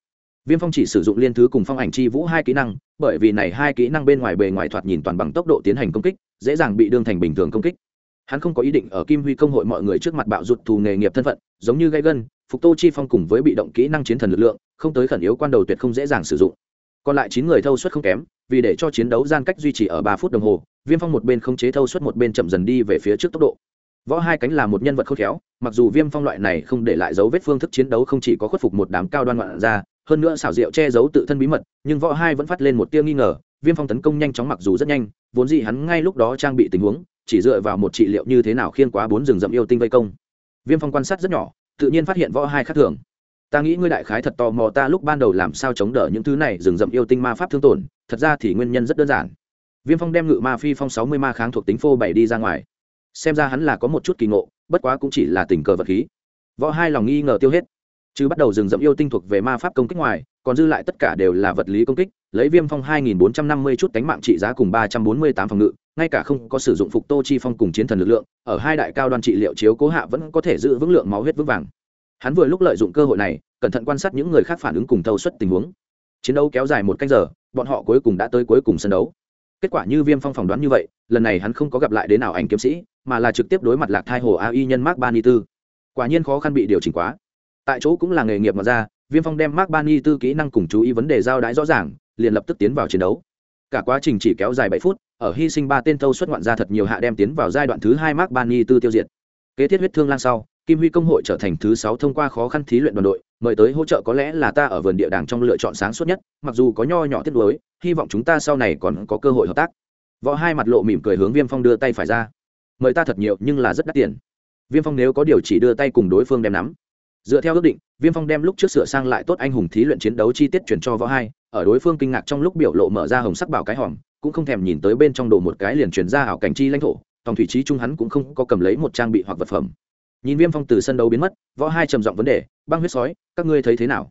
viêm phong chỉ sử dụng liên thứ cùng phong ảnh chi vũ hai kỹ năng, bởi vì này hai kỹ năng bên ngoài bề ngoài thoạt nhìn toàn bằng tốc độ tiến hành công kích, dễ dàng bị đương thành bình thường công kích. Hắn không có ý định ở kim huy công hội mọi người trước mặt bạo rụt thù nghề nghiệp thân phận, giống như gây gân, phục tô chi phong cùng với bị động kỹ năng chiến thần lực lượng, không tới khẩn yếu quan đầu tuyệt không dễ dàng sử dụng. Còn lại chín người thâu suất không kém, vì để cho chiến đấu gian cách duy trì ở ba phút đồng hồ, viêm phong một bên không chế thâu suất một bên chậm dần đi về phía trước tốc độ. Võ hai cánh là một nhân vật khôn khéo, mặc dù viêm phong loại này không để lại dấu vết phương thức chiến đấu không chỉ có khuất phục một đám cao đoan ngoạn ra hơn nữa xảo diệu che giấu tự thân bí mật, nhưng võ hai vẫn phát lên một tia nghi ngờ, viêm phong tấn công nhanh chóng mặc dù rất nhanh, vốn dĩ hắn ngay lúc đó trang bị tình huống, chỉ dựa vào một trị liệu như thế nào khiên quá bốn rừng rậm yêu tinh vây công. Viêm phong quan sát rất nhỏ, tự nhiên phát hiện võ hai khác thường. Ta nghĩ ngươi đại khái thật tò mò ta lúc ban đầu làm sao chống đỡ những thứ này, rừng rậm yêu tinh ma pháp thương tổn, thật ra thì nguyên nhân rất đơn giản. Viêm phong đem ngự ma phi phong sáu mươi ma kháng thuộc tính phô bảy đi ra ngoài. Xem ra hắn là có một chút kỳ ngộ, bất quá cũng chỉ là tình cờ vật khí. Võ hai lòng nghi ngờ tiêu hết chứ bắt đầu rừng rậm yêu tinh thuộc về ma pháp công kích ngoài, còn dư lại tất cả đều là vật lý công kích, lấy viêm phong 2450 chút đánh mạng trị giá cùng 348 phòng ngự, ngay cả không có sử dụng phục tô chi phong cùng chiến thần lực lượng, ở hai đại cao đoan trị liệu chiếu cố hạ vẫn có thể giữ vững lượng máu huyết vững vàng. Hắn vừa lúc lợi dụng cơ hội này, cẩn thận quan sát những người khác phản ứng cùng thâu suất tình huống. Chiến đấu kéo dài một canh giờ, bọn họ cuối cùng đã tới cuối cùng sân đấu. Kết quả như viêm phong phỏng đoán như vậy, lần này hắn không có gặp lại đến nào ảnh kiếm sĩ, mà là trực tiếp đối mặt lạc thai hồ ai nhân mark ba ni tư. Quả nhiên khó khăn bị điều chỉnh quá tại chỗ cũng là nghề nghiệp mà ra, viêm phong đem mark Bani tư kỹ năng cùng chú ý vấn đề giao đái rõ ràng, liền lập tức tiến vào chiến đấu. Cả quá trình chỉ kéo dài bảy phút, ở hy sinh ba tên thâu xuất ngoạn ra thật nhiều hạ đem tiến vào giai đoạn thứ hai mark Bani tư tiêu diệt. Kế thiết huyết thương lan sau, kim huy công hội trở thành thứ sáu thông qua khó khăn thí luyện đoàn đội, mời tới hỗ trợ có lẽ là ta ở vườn địa đàng trong lựa chọn sáng suốt nhất, mặc dù có nho nhỏ tiết lối hy vọng chúng ta sau này còn có cơ hội hợp tác. Võ hai mặt lộ mỉm cười hướng viêm phong đưa tay phải ra. Mời ta thật nhiều nhưng là rất đắt tiền. Viêm phong nếu có điều chỉ đưa tay cùng đối phương đem nắm dựa theo ước định, viêm phong đem lúc trước sửa sang lại tốt anh hùng thí luyện chiến đấu chi tiết chuyển cho võ hai, ở đối phương kinh ngạc trong lúc biểu lộ mở ra hồng sắc bảo cái hòm, cũng không thèm nhìn tới bên trong đồ một cái liền chuyển ra ảo cảnh chi lãnh thổ, tòng thủy trí trung hắn cũng không có cầm lấy một trang bị hoặc vật phẩm. Nhìn viêm phong từ sân đấu biến mất, võ hai trầm giọng vấn đề, băng huyết sói, các ngươi thấy thế nào?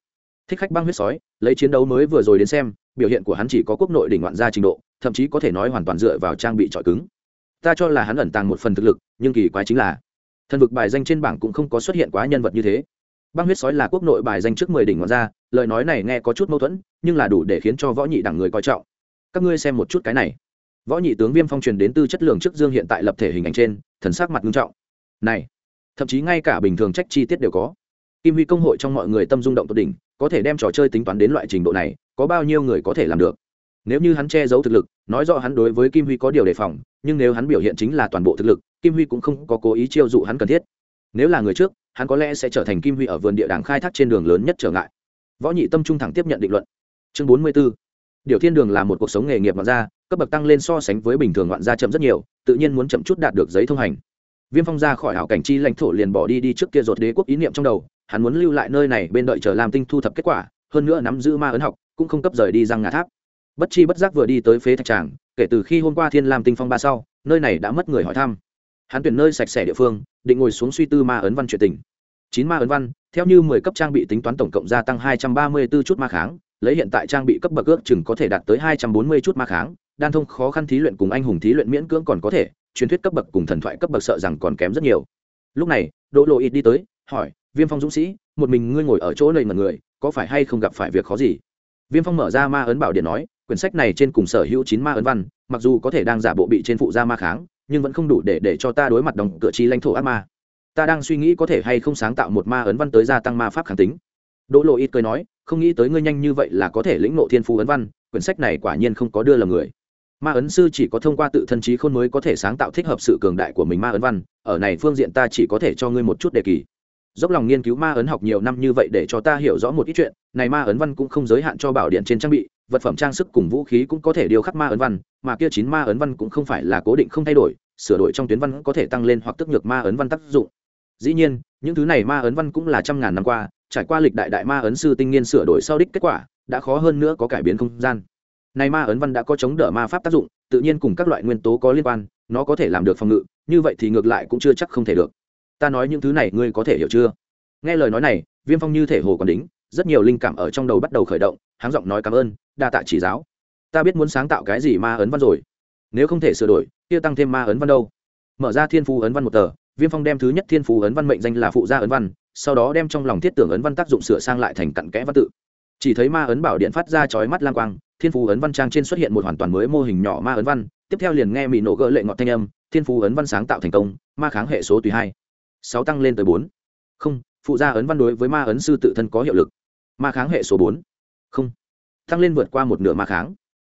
Thích khách băng huyết sói, lấy chiến đấu mới vừa rồi đến xem, biểu hiện của hắn chỉ có quốc nội đỉnh ngoạn gia trình độ, thậm chí có thể nói hoàn toàn dựa vào trang bị trọi cứng. Ta cho là hắn ẩn tàng một phần thực lực, nhưng kỳ quái chính là thần vực bài danh trên bảng cũng không có xuất hiện quá nhân vật như thế băng huyết sói là quốc nội bài danh trước mười đỉnh ngoạn gia lời nói này nghe có chút mâu thuẫn, nhưng là đủ để khiến cho võ nhị đẳng người coi trọng. Các ngươi xem một chút cái này. Võ nhị tướng viêm phong truyền đến tư chất lượng trước dương hiện tại lập thể hình ảnh trên, thần sắc mặt nghiêm trọng. Này, thậm chí ngay cả bình thường trách chi tiết đều có. Kim huy công hội trong mọi người tâm rung động tột đỉnh, có thể đem trò chơi tính toán đến loại trình độ này, có bao nhiêu người có thể làm được? Nếu như hắn che giấu thực lực, nói rõ hắn đối với kim huy có điều đề phòng, nhưng nếu hắn biểu hiện chính là toàn bộ thực lực, kim huy cũng không có cố ý chiêu dụ hắn cần thiết. Nếu là người trước hắn có lẽ sẽ trở thành kim huy ở vườn địa đàng khai thác trên đường lớn nhất trở ngại. Võ nhị tâm trung thẳng tiếp nhận định luận. Chương bốn mươi b ố điều thiên đường là một cuộc sống nghề nghiệp ngoạn gia, cấp bậc tăng lên so sánh với bình thường ngoạn gia chậm rất nhiều, tự nhiên muốn chậm chút đạt được giấy thông hành. Viêm phong ra khỏi hảo cảnh chi lãnh thổ liền bỏ đi đi trước kia rột đế quốc ý niệm trong đầu, hắn muốn lưu lại nơi này bên đợi chờ làm tinh thu thập kết quả, hơn nữa nắm giữ ma ấn học, cũng không cấp rời đi răng ngã tháp. Bất chi bất giác vừa đi tới phế thạch tràng, kể từ khi hôm qua thiên lam tinh phong ba sau, nơi này đã mất người hỏi thăm hắn tuyển nơi sạch sẽ địa phương, định ngồi xuống suy tư ma ấn văn chuyện tình. Chín ma ấn văn, theo như mười cấp trang bị tính toán tổng cộng gia tăng hai trăm ba mươi 234 chút ma kháng, lấy hiện tại trang bị cấp bậc ước chừng có thể đạt tới hai trăm bốn mươi chút ma kháng, đan thông khó khăn thí luyện cùng anh hùng thí luyện miễn cưỡng còn có thể, truyền thuyết cấp bậc cùng thần thoại cấp bậc sợ rằng còn kém rất nhiều. Lúc này, đỗ lộ ít đi tới, hỏi, viêm phong dũng sĩ, một mình ngươi ngồi ở chỗ lầy mật người, có phải hay không gặp phải việc khó gì? Viêm phong mở ra ma ấn bảo điện nói, quyển sách này trên cùng sở hữu chín ma ấn văn, mặc dù có thể đang giả bộ bị trên phụ gia ma kháng nhưng vẫn không đủ để để cho ta đối mặt đồng cửa chi lãnh thổ ác ma. Ta đang suy nghĩ có thể hay không sáng tạo một ma ấn văn tới gia tăng ma pháp kháng tính. Đỗ lộ ít cười nói, không nghĩ tới ngươi nhanh như vậy là có thể lĩnh nộ thiên phú ấn văn, quyển sách này quả nhiên không có đưa lầm người. Ma ấn sư chỉ có thông qua tự thân trí khôn mới có thể sáng tạo thích hợp sự cường đại của mình ma ấn văn, ở này phương diện ta chỉ có thể cho ngươi một chút đề kỳ. Dốc lòng nghiên cứu ma ấn học nhiều năm như vậy để cho ta hiểu rõ một ít chuyện, này ma ấn văn cũng không giới hạn cho bảo điện trên trang bị vật phẩm trang sức cùng vũ khí cũng có thể điều khắc ma ấn văn, mà kia chín ma ấn văn cũng không phải là cố định không thay đổi, sửa đổi trong tuyến văn có thể tăng lên hoặc tức nhược ma ấn văn tác dụng. Dĩ nhiên, những thứ này ma ấn văn cũng là trăm ngàn năm qua, trải qua lịch đại đại ma ấn sư tinh nghiên sửa đổi sau đích kết quả, đã khó hơn nữa có cải biến không gian. Này ma ấn văn đã có chống đỡ ma pháp tác dụng, tự nhiên cùng các loại nguyên tố có liên quan, nó có thể làm được phòng ngự, như vậy thì ngược lại cũng chưa chắc không thể được. Ta nói những thứ này ngươi có thể hiểu chưa? Nghe lời nói này, viêm phong như thể hồ còn đính rất nhiều linh cảm ở trong đầu bắt đầu khởi động hắn giọng nói cảm ơn, đa tạ chỉ giáo. Ta biết muốn sáng tạo cái gì ma ấn văn rồi. Nếu không thể sửa đổi, kia tăng thêm ma ấn văn đâu? Mở ra thiên phú ấn văn một tờ, viêm phong đem thứ nhất thiên phú ấn văn mệnh danh là phụ gia ấn văn, sau đó đem trong lòng thiết tưởng ấn văn tác dụng sửa sang lại thành cặn kẽ văn tự. Chỉ thấy ma ấn bảo điện phát ra chói mắt lang quang, thiên phú ấn văn trang trên xuất hiện một hoàn toàn mới mô hình nhỏ ma ấn văn, tiếp theo liền nghe mỹ nổ gỡ lệ ngọt thanh âm, thiên phú ấn văn sáng tạo thành công, ma kháng hệ số tùy hai. Sáu tăng lên tới bốn. Không, phụ gia ấn văn đối với ma ấn sư tự thân có hiệu lực ma kháng hệ số bốn. Không. Tăng lên vượt qua một nửa ma kháng.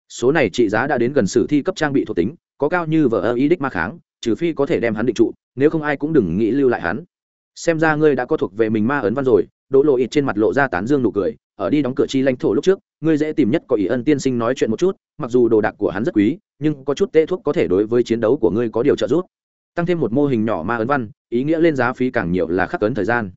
Số này trị giá đã đến gần sử thi cấp trang bị thuộc tính, có cao như vở ơ ý đích ma kháng, trừ phi có thể đem hắn định trụ, nếu không ai cũng đừng nghĩ lưu lại hắn. Xem ra ngươi đã có thuộc về mình ma ấn văn rồi, đỗ lộ ít trên mặt lộ ra tán dương nụ cười, ở đi đóng cửa chi lãnh thổ lúc trước, ngươi dễ tìm nhất có ý ân tiên sinh nói chuyện một chút, mặc dù đồ đạc của hắn rất quý, nhưng có chút tê thuốc có thể đối với chiến đấu của ngươi có điều trợ giúp. Tăng thêm một mô hình nhỏ ma ấn văn, ý nghĩa lên giá phí càng nhiều là khắc ấn thời gian.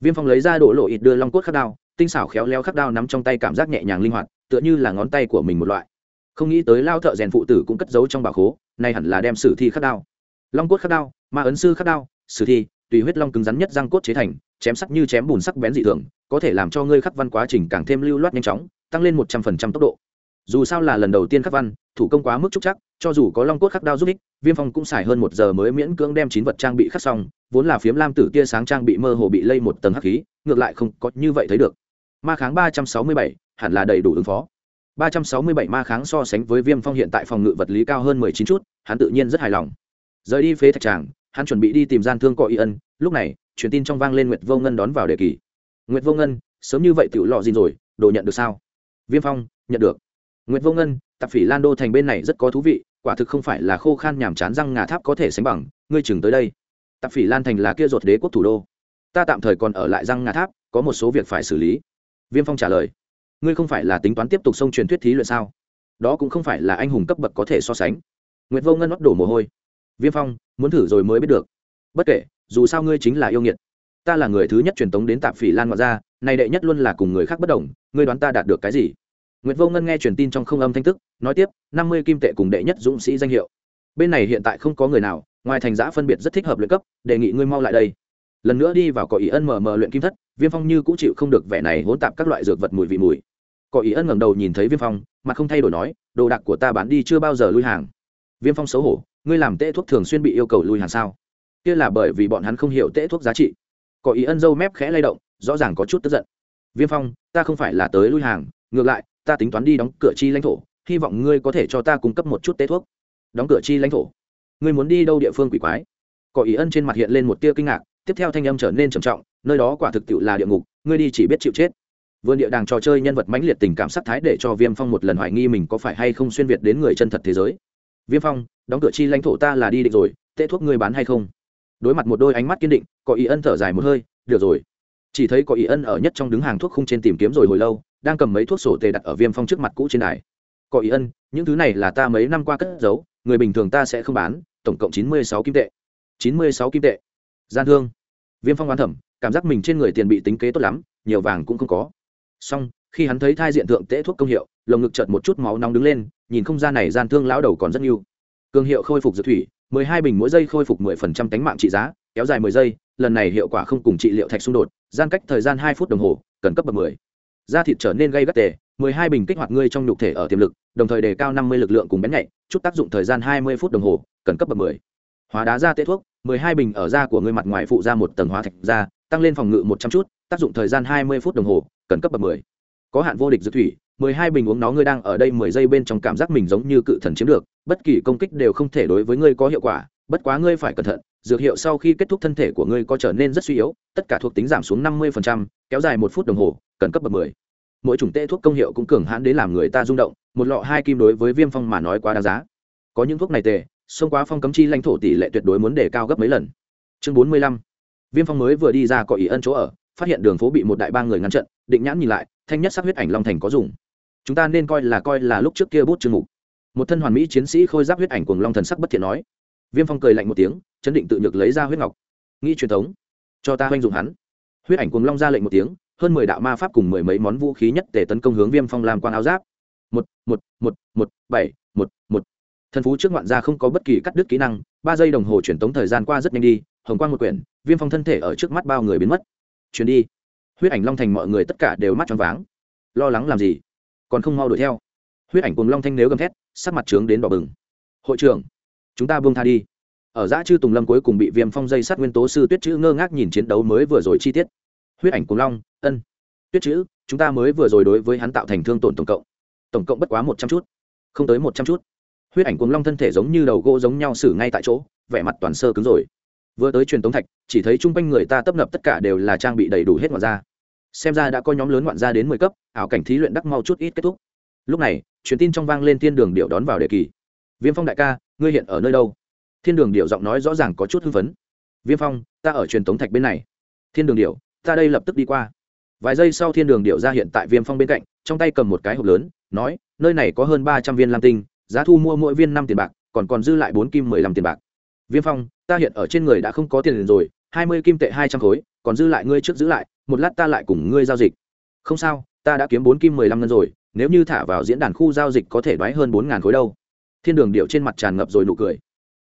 Viêm phong lấy ra đỗ lộ ít đưa long cốt khắc đao tinh xảo khéo léo khắc đao nắm trong tay cảm giác nhẹ nhàng linh hoạt, tựa như là ngón tay của mình một loại. Không nghĩ tới lao thợ rèn phụ tử cũng cất giấu trong bảo khố, nay hẳn là đem sử thi khắc đao. Long cốt khắc đao, ma ấn sư khắc đao, sử thi, tùy huyết long cứng rắn nhất răng cốt chế thành, chém sắc như chém bùn sắc bén dị thường, có thể làm cho ngươi khắc văn quá trình càng thêm lưu loát nhanh chóng, tăng lên một trăm phần trăm tốc độ. Dù sao là lần đầu tiên khắc văn, thủ công quá mức trúc chắc, cho dù có long cốt khắc đao giúp ích, viêm phong cũng xài hơn một giờ mới miễn cưỡng đem chín vật trang bị khắc xong, vốn là phiếm lam tử tia sáng trang bị mơ hồ bị lây một tầng hắc khí, ngược lại không có như vậy thấy được ma kháng ba trăm sáu mươi bảy, hẳn là đầy đủ ứng phó. Ba trăm sáu mươi bảy ma kháng so sánh với viêm phong hiện tại phòng ngự vật lý cao hơn mười chín chút, hắn tự nhiên rất hài lòng. Rời đi phế thạch tràng, hắn chuẩn bị đi tìm gian thương cọ y ân, lúc này, truyền tin trong vang lên nguyệt vô ngân đón vào đề kỳ. Nguyệt vô ngân, sớm như vậy tiểu lọ gì rồi, đồ nhận được sao? Viêm phong, nhận được. Nguyệt vô ngân, tạp phỉ lan đô thành bên này rất có thú vị, quả thực không phải là khô khan nhàm chán răng ngà tháp có thể sánh bằng, ngươi chừng tới đây. Tạp phỉ lan thành là kia ruột đế quốc thủ đô. Ta tạm thời còn ở lại răng ngà tháp, có một số việc phải xử lý viêm phong trả lời, ngươi không phải là tính toán tiếp tục xông truyền thuyết thí luyện sao? Đó cũng không phải là anh hùng cấp bậc có thể so sánh. Nguyệt vô ngân nót đổ mồ hôi, viêm phong, muốn thử rồi mới biết được. Bất kể, dù sao ngươi chính là yêu nghiệt. Ta là người thứ nhất truyền tống đến tạp phỉ lan ngoại gia, này đệ nhất luôn là cùng người khác bất đồng, ngươi đoán ta đạt được cái gì? Nguyệt vô ngân nghe truyền tin trong không âm thanh tức, nói tiếp, năm mươi kim tệ cùng đệ nhất dũng sĩ danh hiệu. Bên này hiện tại không có người nào, ngoài thành giã phân biệt rất thích hợp luyện cấp, đề nghị ngươi mau lại đây lần nữa đi vào cỏ ý ân mờ mờ luyện kim thất, viêm phong như cũng chịu không được vẻ này hỗn tạp các loại dược vật mùi vị mùi. Cỏ ý ân ngẩng đầu nhìn thấy viêm phong mà không thay đổi nói, đồ đạc của ta bán đi chưa bao giờ lui hàng. Viêm phong xấu hổ, ngươi làm tệ thuốc thường xuyên bị yêu cầu lui hàng sao? Kia là bởi vì bọn hắn không hiểu tệ thuốc giá trị. Cỏ ý ân dâu mép khẽ lay động, rõ ràng có chút tức giận. Viêm phong, ta không phải là tới lui hàng, ngược lại, ta tính toán đi đóng cửa chi lãnh thổ, hy vọng ngươi có thể cho ta cung cấp một chút tệ thuốc. Đóng cửa chi lãnh thổ? Ngươi muốn đi đâu địa phương quỷ quái? Cỏ ý ân trên mặt hiện lên một tia kinh ngạc tiếp theo thanh âm trở nên trầm trọng, nơi đó quả thực tiệu là địa ngục, ngươi đi chỉ biết chịu chết. Vườn địa đàng trò chơi nhân vật mãnh liệt tình cảm sắc thái để cho viêm phong một lần hoài nghi mình có phải hay không xuyên việt đến người chân thật thế giới. Viêm phong, đóng cửa chi lãnh thổ ta là đi định rồi, tệ thuốc ngươi bán hay không? Đối mặt một đôi ánh mắt kiên định, có ý ân thở dài một hơi, được rồi. Chỉ thấy có ý ân ở nhất trong đứng hàng thuốc không trên tìm kiếm rồi hồi lâu, đang cầm mấy thuốc sổ tề đặt ở viêm phong trước mặt cũ trên đài. Có ý ân, những thứ này là ta mấy năm qua cất giấu, người bình thường ta sẽ không bán, tổng cộng chín mươi sáu kim tệ. Chín mươi sáu kim tệ. Gian thương viêm phong oán thẩm, cảm giác mình trên người tiền bị tính kế tốt lắm, nhiều vàng cũng không có. Song khi hắn thấy thai diện thượng tễ thuốc công hiệu, lồng ngực chợt một chút máu nóng đứng lên, nhìn không gian này gian thương lão đầu còn rất nhiều cương hiệu khôi phục dược thủy, mười hai bình mỗi giây khôi phục mười phần trăm tánh mạng trị giá, kéo dài mười giây, lần này hiệu quả không cùng trị liệu thạch xung đột, gian cách thời gian hai phút đồng hồ, cần cấp bậc mười. Da thịt trở nên gây gắt tề, mười hai bình kích hoạt ngươi trong nhục thể ở tiềm lực, đồng thời đề cao năm mươi lực lượng cùng bén nhạy, chút tác dụng thời gian hai mươi phút đồng hồ, cần cấp bậc mười hóa đá ra tê thuốc, mười hai bình ở da của ngươi mặt ngoài phụ ra một tầng hóa thạch da, tăng lên phòng ngự một trăm chút, tác dụng thời gian hai mươi phút đồng hồ, cần cấp bậc mười có hạn vô địch dược thủy, mười hai bình uống nó ngươi đang ở đây mười giây bên trong cảm giác mình giống như cự thần chiếm được, bất kỳ công kích đều không thể đối với ngươi có hiệu quả, bất quá ngươi phải cẩn thận, dược hiệu sau khi kết thúc thân thể của ngươi có trở nên rất suy yếu, tất cả thuộc tính giảm xuống năm mươi kéo dài một phút đồng hồ, cần cấp bậc mười mỗi chủng tê thuốc công hiệu cũng cường hãn đến làm người ta rung động, một lọ hai kim đối với viêm phong mà nói quá đáng giá có những thuốc này tề xông quá phong cấm chi lãnh thổ tỷ lệ tuyệt đối muốn đề cao gấp mấy lần. Chương bốn mươi lăm. Viêm phong mới vừa đi ra có ý ân chỗ ở, phát hiện đường phố bị một đại ba người ngăn trận định nhãn nhìn lại, thanh nhất sắc huyết ảnh long thành có dùng. Chúng ta nên coi là coi là lúc trước kia bút chương mục. Một thân hoàn mỹ chiến sĩ khôi giáp huyết ảnh cùng long thần sắc bất thiện nói. Viêm phong cười lạnh một tiếng, chấn định tự nhược lấy ra huyết ngọc. Nghĩ truyền thống, cho ta oanh dụng hắn. Huyết ảnh cùng long ra lệnh một tiếng, hơn mười đạo ma pháp cùng mười mấy món vũ khí nhất để tấn công hướng viêm phong làm quan áo giáp. Một một một một, bảy, một một thần phú trước ngoạn gia không có bất kỳ cắt đứt kỹ năng, ba giây đồng hồ truyền tống thời gian qua rất nhanh đi, hồng quang một quyển, viêm phong thân thể ở trước mắt bao người biến mất. Chuyến đi. Huyết ảnh long thành mọi người tất cả đều mắt tròn váng. Lo lắng làm gì? Còn không mau đuổi theo. Huyết ảnh cùng long thanh nếu gầm thét, sắc mặt trướng đến đỏ bừng. Hội trưởng, chúng ta buông tha đi. Ở giã chư tùng lâm cuối cùng bị viêm phong dây sát nguyên tố sư tuyết chữ ngơ ngác nhìn chiến đấu mới vừa rồi chi tiết. Huyết ảnh cùng long, ân. Tuyết chữ, chúng ta mới vừa rồi đối với hắn tạo thành thương tổn tổng cộng. Tổng cộng bất quá một trăm chút. Không tới một trăm chút huyết ảnh cuồng long thân thể giống như đầu gỗ giống nhau xử ngay tại chỗ, vẻ mặt toàn sơ cứng rồi. Vừa tới truyền tống thạch, chỉ thấy chung quanh người ta tấp nập tất cả đều là trang bị đầy đủ hết ngoạn gia. Xem ra đã có nhóm lớn ngoạn gia đến mười cấp, ảo cảnh thí luyện đắc mau chút ít kết thúc. Lúc này, truyền tin trong vang lên thiên đường điệu đón vào đề kỳ. Viêm phong đại ca, ngươi hiện ở nơi đâu? Thiên đường điệu giọng nói rõ ràng có chút hưng phấn. Viêm phong, ta ở truyền tống thạch bên này. Thiên đường điệu, ta đây lập tức đi qua. Vài giây sau thiên đường điệu ra hiện tại viêm phong bên cạnh, trong tay cầm một cái hộp lớn, nói, nơi này có hơn ba trăm viên lam tinh giá thu mua mỗi viên năm tiền bạc, còn còn dư lại bốn kim mười lăm tiền bạc. Viêm phong, ta hiện ở trên người đã không có tiền rồi, hai mươi kim tệ hai trăm khối, còn dư lại ngươi trước giữ lại, một lát ta lại cùng ngươi giao dịch. Không sao, ta đã kiếm bốn kim mười lăm ngân rồi, nếu như thả vào diễn đàn khu giao dịch có thể đoái hơn bốn ngàn khối đâu. Thiên đường điệu trên mặt tràn ngập rồi nụ cười.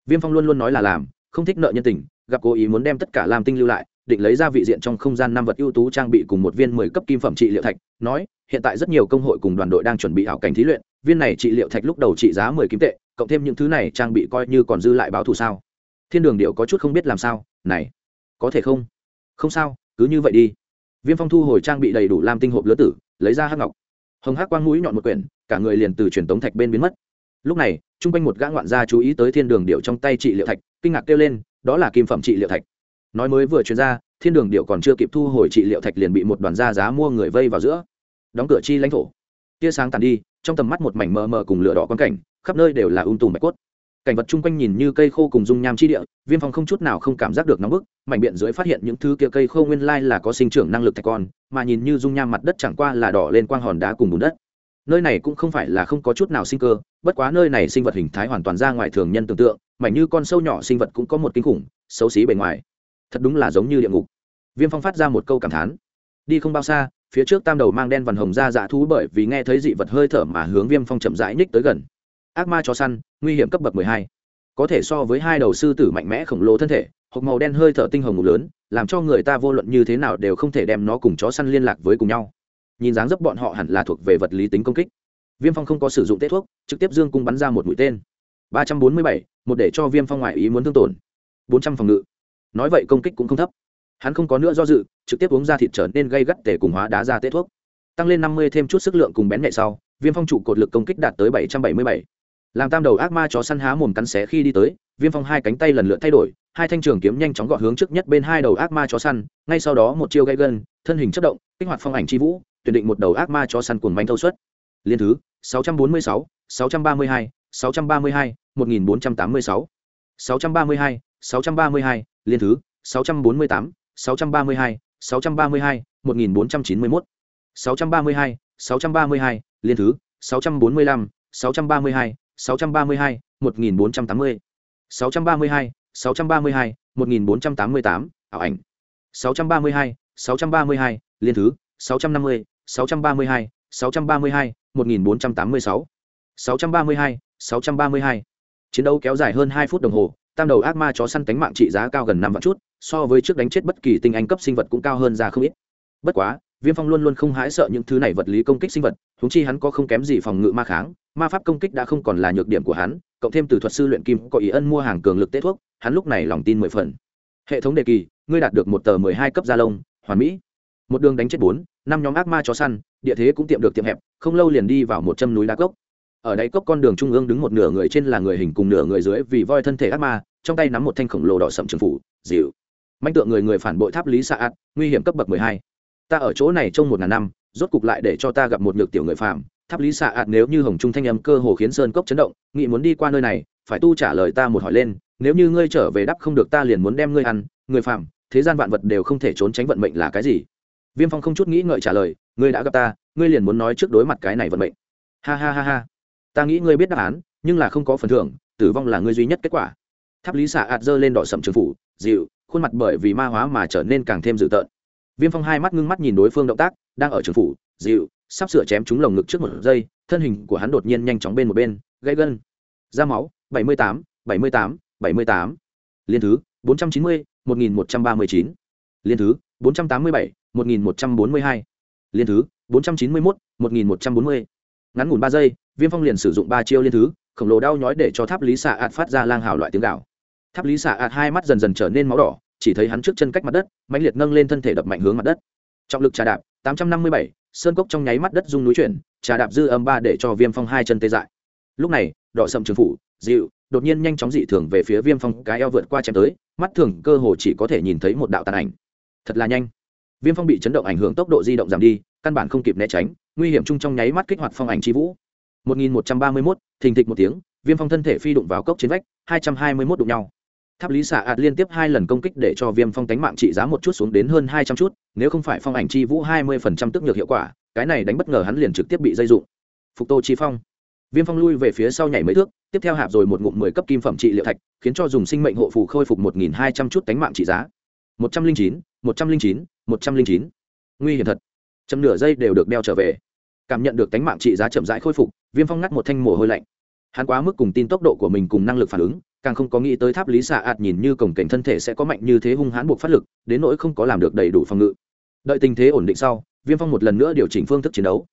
Viêm phong luôn luôn nói là làm, không thích nợ nhân tình, gặp cố ý muốn đem tất cả làm tinh lưu lại định lấy ra vị diện trong không gian năm vật ưu tú trang bị cùng một viên mười cấp kim phẩm trị liệu thạch, nói, hiện tại rất nhiều công hội cùng đoàn đội đang chuẩn bị ảo cảnh thí luyện, viên này trị liệu thạch lúc đầu trị giá mười kim tệ, cộng thêm những thứ này trang bị coi như còn dư lại báo thù sao? Thiên đường điệu có chút không biết làm sao, này, có thể không? Không sao, cứ như vậy đi. Viêm phong thu hồi trang bị đầy đủ lam tinh hộp lứa tử, lấy ra hắc ngọc. Hồng hắc quang mũi nhọn một quyển, cả người liền từ truyền tống thạch bên biến mất. Lúc này trung quanh một gã ngoạn gia chú ý tới thiên đường điệu trong tay trị liệu thạch, kinh ngạc kêu lên, đó là kim phẩm trị liệu thạch nói mới vừa chuyển ra, thiên đường điệu còn chưa kịp thu hồi trị liệu thạch liền bị một đoàn gia giá mua người vây vào giữa. Đóng cửa chi lãnh thổ. Tia sáng tàn đi, trong tầm mắt một mảnh mờ mờ cùng lửa đỏ quan cảnh, khắp nơi đều là ung tùm bạch cốt. Cảnh vật chung quanh nhìn như cây khô cùng dung nham chi địa, viêm phong không chút nào không cảm giác được nóng bức, mảnh biện dưới phát hiện những thứ kia cây khô nguyên lai là có sinh trưởng năng lực thạch con, mà nhìn như dung nham mặt đất chẳng qua là đỏ lên quang hòn đá cùng bùn đất. Nơi này cũng không phải là không có chút nào sinh cơ, bất quá nơi này sinh vật hình thái hoàn toàn ra ngoài thường nhân tưởng tượng, mảnh như con sâu nhỏ sinh vật cũng có một kinh khủng, xấu xí bề ngoài thật đúng là giống như địa ngục. Viêm phong phát ra một câu cảm thán. Đi không bao xa, phía trước tam đầu mang đen vằn hồng ra dạ thú bởi vì nghe thấy dị vật hơi thở mà hướng viêm phong chậm rãi nhích tới gần. Ác ma chó săn, nguy hiểm cấp bậc mười hai. Có thể so với hai đầu sư tử mạnh mẽ khổng lồ thân thể, hộp màu đen hơi thở tinh hồng ngủ lớn, làm cho người ta vô luận như thế nào đều không thể đem nó cùng chó săn liên lạc với cùng nhau. Nhìn dáng dấp bọn họ hẳn là thuộc về vật lý tính công kích. Viêm phong không có sử dụng tết thuốc, trực tiếp dương cung bắn ra một mũi tên. Ba trăm bốn mươi bảy, một để cho viêm phong ngoại ý muốn thương tổn. Bốn trăm phòng ngự nói vậy công kích cũng không thấp. Hắn không có nữa do dự trực tiếp uống ra thịt trở nên gây gắt để cùng hóa đá ra tết thuốc. Tăng lên năm mươi thêm chút sức lượng cùng bén nhạy sau viêm phong trụ cột lực công kích đạt tới bảy trăm bảy mươi bảy. Làm tam đầu ác ma chó săn há mồm cắn xé khi đi tới viêm phong hai cánh tay lần lượt thay đổi hai thanh trường kiếm nhanh chóng gọn hướng trước nhất bên hai đầu ác ma chó săn ngay sau đó một chiêu gây gân thân hình chất động kích hoạt phong ảnh c h i vũ tuyển định một đầu ác ma chó săn cuồng manh thâu suất. Liên thứ 646, 632, 632, 1486, 632, 632, liên thứ 648, 632, 632, 1491, 632, 632, liên thứ 645, 632, 632, 1480, 632, 632, 1488, ảo ảnh 632, 632, liên thứ 650, 632, 632, 1486, 632, 632. Chiến đấu kéo dài hơn hai phút đồng hồ, tam đầu ác ma chó săn tánh mạng trị giá cao gần năm vạn chút, so với trước đánh chết bất kỳ tinh anh cấp sinh vật cũng cao hơn ra không ít. Bất quá, Viêm Phong luôn luôn không hãi sợ những thứ này vật lý công kích sinh vật, thúng chi hắn có không kém gì phòng ngự ma kháng, ma pháp công kích đã không còn là nhược điểm của hắn, cộng thêm từ thuật sư luyện kim có ý ân mua hàng cường lực tế thuốc, hắn lúc này lòng tin mười phần. Hệ thống đề kỳ, ngươi đạt được một tờ mười hai cấp gia lông, hoàn mỹ. Một đường đánh chết bốn, năm nhóm ác ma chó săn, địa thế cũng tiệm được tiệm hẹp, không lâu liền đi vào một châm núi đá cốc. Ở đáy cốc con đường trung ương đứng một nửa người trên là người hình cùng nửa người dưới vì voi thân thể ác ma, trong tay nắm một thanh khổng lồ đỏ sậm trường phủ, dịu. Manh tượng người người phản bội tháp lý xạ ạt, nguy hiểm cấp bậc mười hai. Ta ở chỗ này trong một ngàn năm, rốt cục lại để cho ta gặp một nhược tiểu người phàm, tháp lý xạ ạt nếu như hồng trung thanh âm cơ hồ khiến sơn cốc chấn động nghị muốn đi qua nơi này phải tu trả lời ta một hỏi lên nếu như ngươi trở về đáp không được ta liền muốn đem ngươi ăn người phạm thế gian vạn vật đều không thể trốn tránh vận mệnh là cái gì viêm phong không chút nghĩ ngợi trả lời ngươi đã gặp ta ngươi liền muốn nói trước đối mặt cái này vận mệnh ha ha ha ha ta nghĩ ngươi biết đáp án nhưng là không có phần thưởng tử vong là ngươi duy nhất kết quả tháp lý xạ ạt dơ lên đỏ sầm trường phủ dịu khuôn mặt bởi vì ma hóa mà trở nên càng thêm dữ tợn viêm phong hai mắt ngưng mắt nhìn đối phương động tác đang ở trường phủ dịu sắp sửa chém trúng lồng ngực trước một giây thân hình của hắn đột nhiên nhanh chóng bên một bên gãy gân da máu 78, 78, 78. liên thứ 490, 1139. liên thứ 487, 1142. liên thứ 491, 1140 ngắn ngủn ba giây viêm phong liền sử dụng ba chiêu liên thứ khổng lồ đau nhói để cho tháp lý xạ ạt phát ra lang hào loại tiếng gạo tháp lý xạ ạt hai mắt dần dần trở nên máu đỏ chỉ thấy hắn trước chân cách mặt đất mạnh liệt nâng lên thân thể đập mạnh hướng mặt đất. Trọng lực trà đạp 857, sơn cốc trong nháy mắt đất rung núi chuyển trà đạp dư âm ba để cho viêm phong hai chân tê dại. Lúc này đỏ sầm trường phủ dịu đột nhiên nhanh chóng dị thường về phía viêm phong cái eo vượt qua chém tới mắt thường cơ hồ chỉ có thể nhìn thấy một đạo tàn ảnh. Thật là nhanh. Viêm phong bị chấn động ảnh hưởng tốc độ di động giảm đi căn bản không kịp né tránh nguy hiểm chung trong nháy mắt kích hoạt phong ảnh chi vũ. 1131, thình thịch một tiếng viêm phong thân thể phi đụng vào cốc trên vách 221 đụng nhau. Tháp lý xạ ạt liên tiếp hai lần công kích để cho viêm phong tánh mạng trị giá một chút xuống đến hơn hai trăm chút nếu không phải phong ảnh chi vũ hai mươi phần trăm tức nhược hiệu quả cái này đánh bất ngờ hắn liền trực tiếp bị dây dụng. Phục tô chi phong. Viêm phong lui về phía sau nhảy mấy thước tiếp theo hạp rồi một ngụm mười cấp kim phẩm trị liệu thạch khiến cho dùng sinh mệnh hộ phù khôi phục một nghìn hai trăm chút tánh mạng trị giá. Một trăm linh chín một trăm linh chín một trăm linh chín. Nguy hiểm thật. Chấm nửa giây đều được đeo trở về cảm nhận được tánh mạng trị giá chậm rãi khôi phục viêm phong ngắt một thanh mồ hôi lạnh. Hắn quá mức cùng tin tốc độ của mình cùng năng lực phản ứng càng không có nghĩ tới tháp lý xạ ạt nhìn như cổng cảnh thân thể sẽ có mạnh như thế hung hãn buộc phát lực đến nỗi không có làm được đầy đủ phòng ngự. Đợi tình thế ổn định sau viêm phong một lần nữa điều chỉnh phương thức chiến đấu.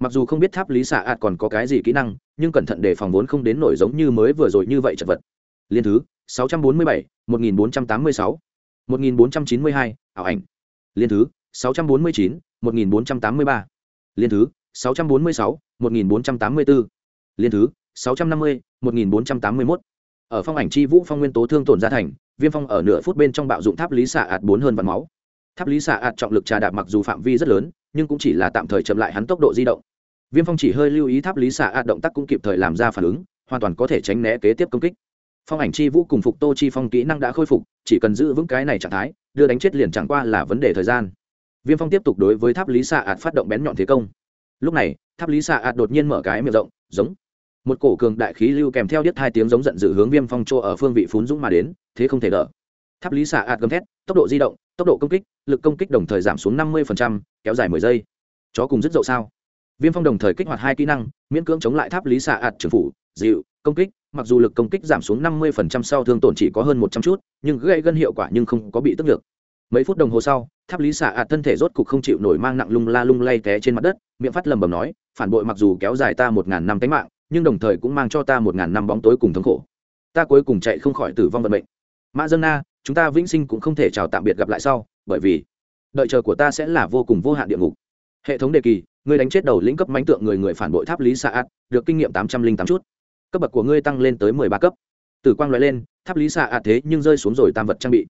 Mặc dù không biết tháp lý xạ ạt còn có cái gì kỹ năng nhưng cẩn thận để phòng vốn không đến nổi giống như mới vừa rồi như vậy chật vật. Liên thứ 647, 1486, 1492, ảo ảnh. Liên thứ 649, 1483, liên thứ 646, 1484, liên thứ 650, 1481 ở phong ảnh chi vũ phong nguyên tố thương tổn gia thành viêm phong ở nửa phút bên trong bạo dụng tháp lý xạ ạt bốn hơn vạn máu. Tháp lý xạ ạt trọng lực trà đạp mặc dù phạm vi rất lớn nhưng cũng chỉ là tạm thời chậm lại hắn tốc độ di động. Viêm phong chỉ hơi lưu ý tháp lý xạ ạt động tác cũng kịp thời làm ra phản ứng hoàn toàn có thể tránh né kế tiếp công kích. Phong ảnh chi vũ cùng phục tô chi phong kỹ năng đã khôi phục chỉ cần giữ vững cái này trạng thái đưa đánh chết liền chẳng qua là vấn đề thời gian. Viêm phong tiếp tục đối với tháp lý xạ ạt phát động bén nhọn thế công lúc này, tháp lý xạ ạt đột nhiên mở cái miệng rộng, giống một cổ cường đại khí lưu kèm theo điếc hai tiếng giống giận dữ hướng viêm phong chỗ ở phương vị phún dũng mà đến, thế không thể đỡ. Tháp lý xạ ạt gầm thét, tốc độ di động, tốc độ công kích, lực công kích đồng thời giảm xuống năm mươi kéo dài mười giây. Chó cùng rất dậu sao? Viêm phong đồng thời kích hoạt hai kỹ năng, miễn cưỡng chống lại tháp lý xạ ạt trường phủ, dịu, công kích, mặc dù lực công kích giảm xuống năm mươi sau thương tổn chỉ có hơn một trăm chút, nhưng gây gân hiệu quả nhưng không có bị tức được. Mấy phút đồng hồ sau tháp lý xạ ạt thân thể rốt cục không chịu nổi mang nặng lung la lung lay té trên mặt đất, miệng phát lầm bầm nói, phản bội mặc dù kéo dài ta một ngàn năm tánh mạng, nhưng đồng thời cũng mang cho ta một ngàn năm bóng tối cùng thống khổ. Ta cuối cùng chạy không khỏi tử vong vận mệnh. Mã dân na, chúng ta vĩnh sinh cũng không thể chào tạm biệt gặp lại sau, bởi vì đợi chờ của ta sẽ là vô cùng vô hạn địa ngục. Hệ thống đề kỳ người đánh chết đầu lĩnh cấp mánh tượng người người phản bội tháp lý xạ ạt được kinh nghiệm tám trăm linh tám chút. Cấp bậc của ngươi tăng lên tới mười ba cấp. Tử quang loại lên, tháp lý xạ ạt thế nhưng rơi xuống rồi tam vật trang bị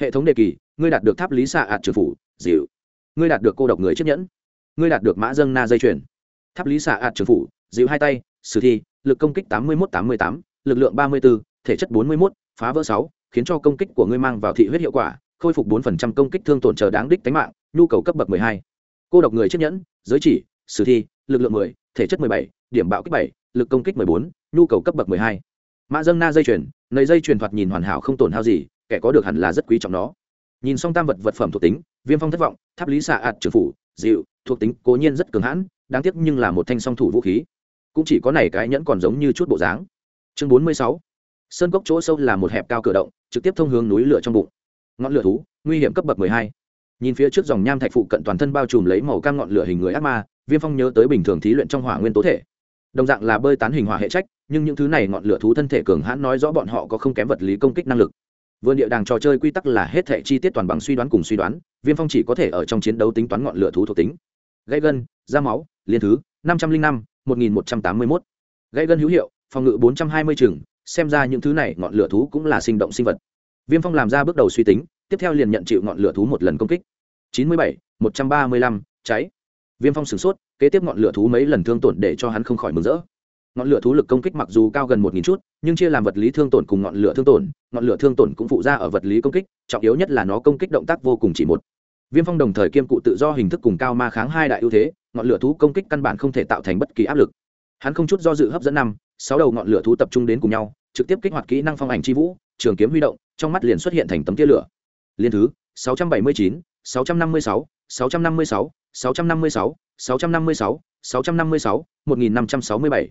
hệ thống đề kỳ, ngươi đạt được tháp lý xạ ạt trừ phủ, dịu. Ngươi đạt được cô độc người chiếc nhẫn. Ngươi đạt được mã dâng na dây chuyền. Tháp lý xạ ạt trừ phủ, dịu hai tay, sử thi, lực công kích tám mươi một tám mươi tám, lực lượng ba mươi b ố thể chất bốn mươi một phá vỡ sáu, khiến cho công kích của ngươi mang vào thị huyết hiệu quả, khôi phục bốn phần trăm công kích thương tổn chờ đáng đích tính mạng, nhu cầu cấp bậc mười hai. Cô độc người chiếc nhẫn, giới chỉ, sử thi, lực lượng mười, thể chất mười bảy, điểm bạo kích bảy, lực công kích mười bốn, nhu cầu cấp bậc mười hai. Mã dâng na dây chuyền nầy dây chuyền thoạt nhìn hoàn hảo không tổn hao gì kẻ có được hẳn là rất quý trọng nó. Nhìn xong tam vật vật phẩm thuộc tính, viêm phong thất vọng, tháp lý xạ ạt trường phủ, dịu, thuộc tính cố nhiên rất cường hãn, đáng tiếc nhưng là một thanh song thủ vũ khí. Cũng chỉ có này cái nhẫn còn giống như chút bộ dáng. Chương bốn mươi sáu. Sơn cốc chỗ sâu là một hẹp cao cửa động, trực tiếp thông hướng núi lửa trong bụng. Ngọn lửa thú, nguy hiểm cấp bậc mười hai. Nhìn phía trước dòng nham thạch phụ cận toàn thân bao trùm lấy màu cam ngọn lửa hình người ác ma, viêm phong nhớ tới bình thường thí luyện trong hỏa nguyên tố thể. Đồng dạng là bơi tán hình hỏa hệ trách, nhưng những thứ này ngọn lửa thú thân thể cường hãn nói rõ bọn họ có không kém vật lý công kích năng lực vườn địa đàng trò chơi quy tắc là hết thệ chi tiết toàn bằng suy đoán cùng suy đoán, viêm phong chỉ có thể ở trong chiến đấu tính toán ngọn lửa thú thuộc tính. Gãy gân, da máu, liên thứ, năm trăm linh năm, một nghìn một trăm tám mươi mốt. Gãy gân hữu hiệu, phòng ngự bốn trăm hai mươi chừng, xem ra những thứ này ngọn lửa thú cũng là sinh động sinh vật. Viêm phong làm ra bước đầu suy tính, tiếp theo liền nhận chịu ngọn lửa thú một lần công kích. chín mươi bảy, một trăm ba mươi lăm, cháy. Viêm phong sửng sốt, kế tiếp ngọn lửa thú mấy lần thương tổn để cho hắn không khỏi mừng rỡ ngọn lửa thú lực công kích mặc dù cao gần một nghìn chút, nhưng chia làm vật lý thương tổn cùng ngọn lửa thương tổn, ngọn lửa thương tổn cũng phụ ra ở vật lý công kích, trọng yếu nhất là nó công kích động tác vô cùng chỉ một. Viêm phong đồng thời kiêm cụ tự do hình thức cùng cao ma kháng hai đại ưu thế, ngọn lửa thú công kích căn bản không thể tạo thành bất kỳ áp lực. Hắn không chút do dự hấp dẫn năm, sáu đầu ngọn lửa thú tập trung đến cùng nhau, trực tiếp kích hoạt kỹ năng phong ảnh c h i vũ, trường kiếm huy động, trong mắt liền xuất hiện thành tấm tia lửa. Liên thứ, sáu trăm bảy mươi chín, sáu trăm năm mươi sáu sáu trăm năm mươi sáu sáu trăm năm mươi sáu sáu trăm năm mươi sáu sáu trăm năm mươi sáu, một nghìn năm trăm sáu mươi bảy.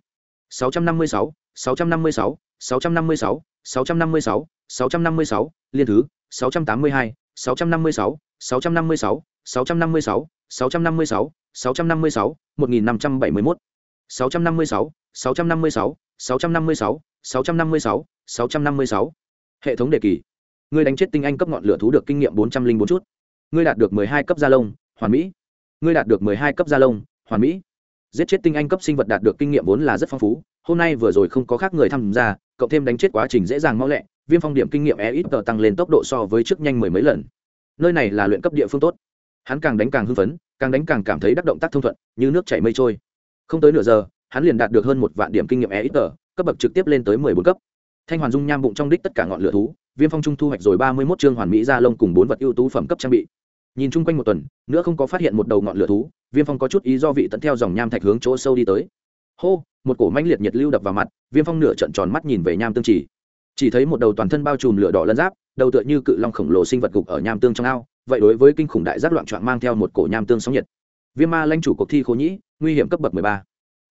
656, 656, 656, 656, 656, liên thứ, 682, 656, 656, 656, 656, 656, 1571, 656, 656, 656, 656, 656. Hệ thống đề kỳ. Ngươi đánh chết tinh anh cấp ngọn lửa thú được kinh nghiệm 404 chút. Ngươi đạt được 12 cấp gia lông, hoàn mỹ. Ngươi đạt được 12 cấp gia lông, hoàn mỹ giết chết tinh anh cấp sinh vật đạt được kinh nghiệm vốn là rất phong phú, hôm nay vừa rồi không có khác người tham gia, cộng thêm đánh chết quá trình dễ dàng mau lẹ, viêm phong điểm kinh nghiệm e ít tờ tăng lên tốc độ so với trước nhanh mười mấy lần. Nơi này là luyện cấp địa phương tốt. Hắn càng đánh càng hưng phấn, càng đánh càng cảm thấy đắc động tác thông thuận, như nước chảy mây trôi. Không tới nửa giờ, hắn liền đạt được hơn một vạn điểm kinh nghiệm e ít tờ, cấp bậc trực tiếp lên tới mười bốn cấp. Thanh hoàn dung nham bụng trong đích tất cả ngọn lửa thú, viêm phong trung thu hoạch rồi ba mươi mốt chương hoàn mỹ gia lông cùng bốn vật ưu tú phẩm cấp trang bị. Nhìn chung quanh một tuần, nữa không có phát hiện một đầu ngọn lửa thú viêm phong có chút ý do vị tận theo dòng nham thạch hướng chỗ sâu đi tới. Hô, một cổ manh liệt nhiệt lưu đập vào mặt, viêm phong nửa trận tròn mắt nhìn về nham tương chỉ. Chỉ thấy một đầu toàn thân bao trùm lửa đỏ lân giáp, đầu tựa như cự long khổng lồ sinh vật gục ở nham tương trong ao, vậy đối với kinh khủng đại giác loạn trọn mang theo một cổ nham tương sóng nhiệt. Viêm ma lanh chủ cuộc thi khố nhĩ, nguy hiểm cấp bậc mười ba.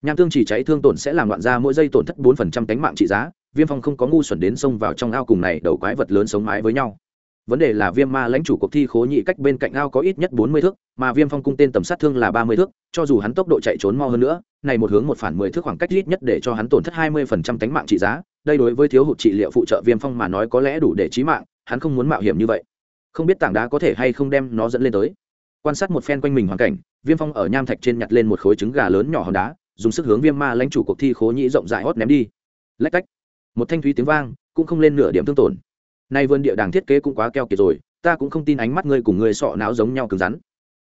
Nham tương chỉ cháy thương tổn sẽ làm loạn ra mỗi giây tổn thất bốn phần trăm cánh mạng trị giá, viêm phong không có ngu xuẩn đến xông vào trong ao cùng này đầu quái vật lớn sống mái với nhau vấn đề là viêm ma lãnh chủ cuộc thi khố nhị cách bên cạnh ao có ít nhất bốn mươi thước, mà viêm phong cung tên tầm sát thương là ba mươi thước, cho dù hắn tốc độ chạy trốn mo hơn nữa, này một hướng một phản mười thước khoảng cách ít nhất để cho hắn tổn thất hai mươi phần trăm tánh mạng trị giá, đây đối với thiếu hụt trị liệu phụ trợ viêm phong mà nói có lẽ đủ để trí mạng, hắn không muốn mạo hiểm như vậy. Không biết tảng đá có thể hay không đem nó dẫn lên tới. Quan sát một phen quanh mình hoàn cảnh, viêm phong ở nham thạch trên nhặt lên một khối trứng gà lớn nhỏ hòn đá, dùng sức hướng viêm ma lãnh chủ cuộc thi khố nhĩ rộng rãi hót ném đi. Lách cách. Một thanh thúy tiếng vang, cũng không lên nửa điểm thương tổn nay vườn địa đàng thiết kế cũng quá keo kiệt rồi, ta cũng không tin ánh mắt ngươi cùng ngươi sọ não giống nhau cứng rắn.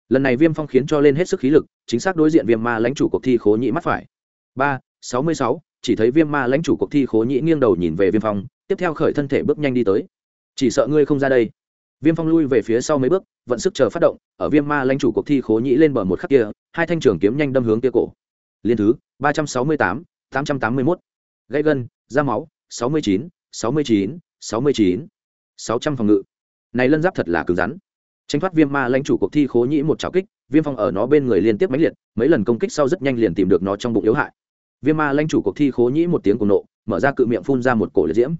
Lần này viêm phong khiến cho lên hết sức khí lực, chính xác đối diện viêm ma lãnh chủ cuộc thi khố nhĩ mắt phải. Ba, sáu mươi sáu, chỉ thấy viêm ma lãnh chủ cuộc thi khố nhĩ nghiêng đầu nhìn về viêm phong, tiếp theo khởi thân thể bước nhanh đi tới. Chỉ sợ ngươi không ra đây. Viêm phong lui về phía sau mấy bước, vận sức chờ phát động, ở viêm ma lãnh chủ cuộc thi khố nhĩ lên bờ một khắc kia, hai thanh trường kiếm nhanh đâm hướng kia cổ. Liên thứ, ba trăm sáu mươi tám tám trăm tám mươi mốt. Gãy gân da máu, sáu mươi chín, sáu mươi chín, sáu mươi chín sáu trăm phòng ngự. Này lân giáp thật là cứng rắn. Tranh thoát viêm ma lãnh chủ cuộc thi khố nhĩ một chảo kích, viêm phong ở nó bên người liên tiếp máy liệt, mấy lần công kích sau rất nhanh liền tìm được nó trong bụng yếu hại. Viêm ma lãnh chủ cuộc thi khố nhĩ một tiếng cùng nộ, mở ra cự miệng phun ra một cổ liệt diễm.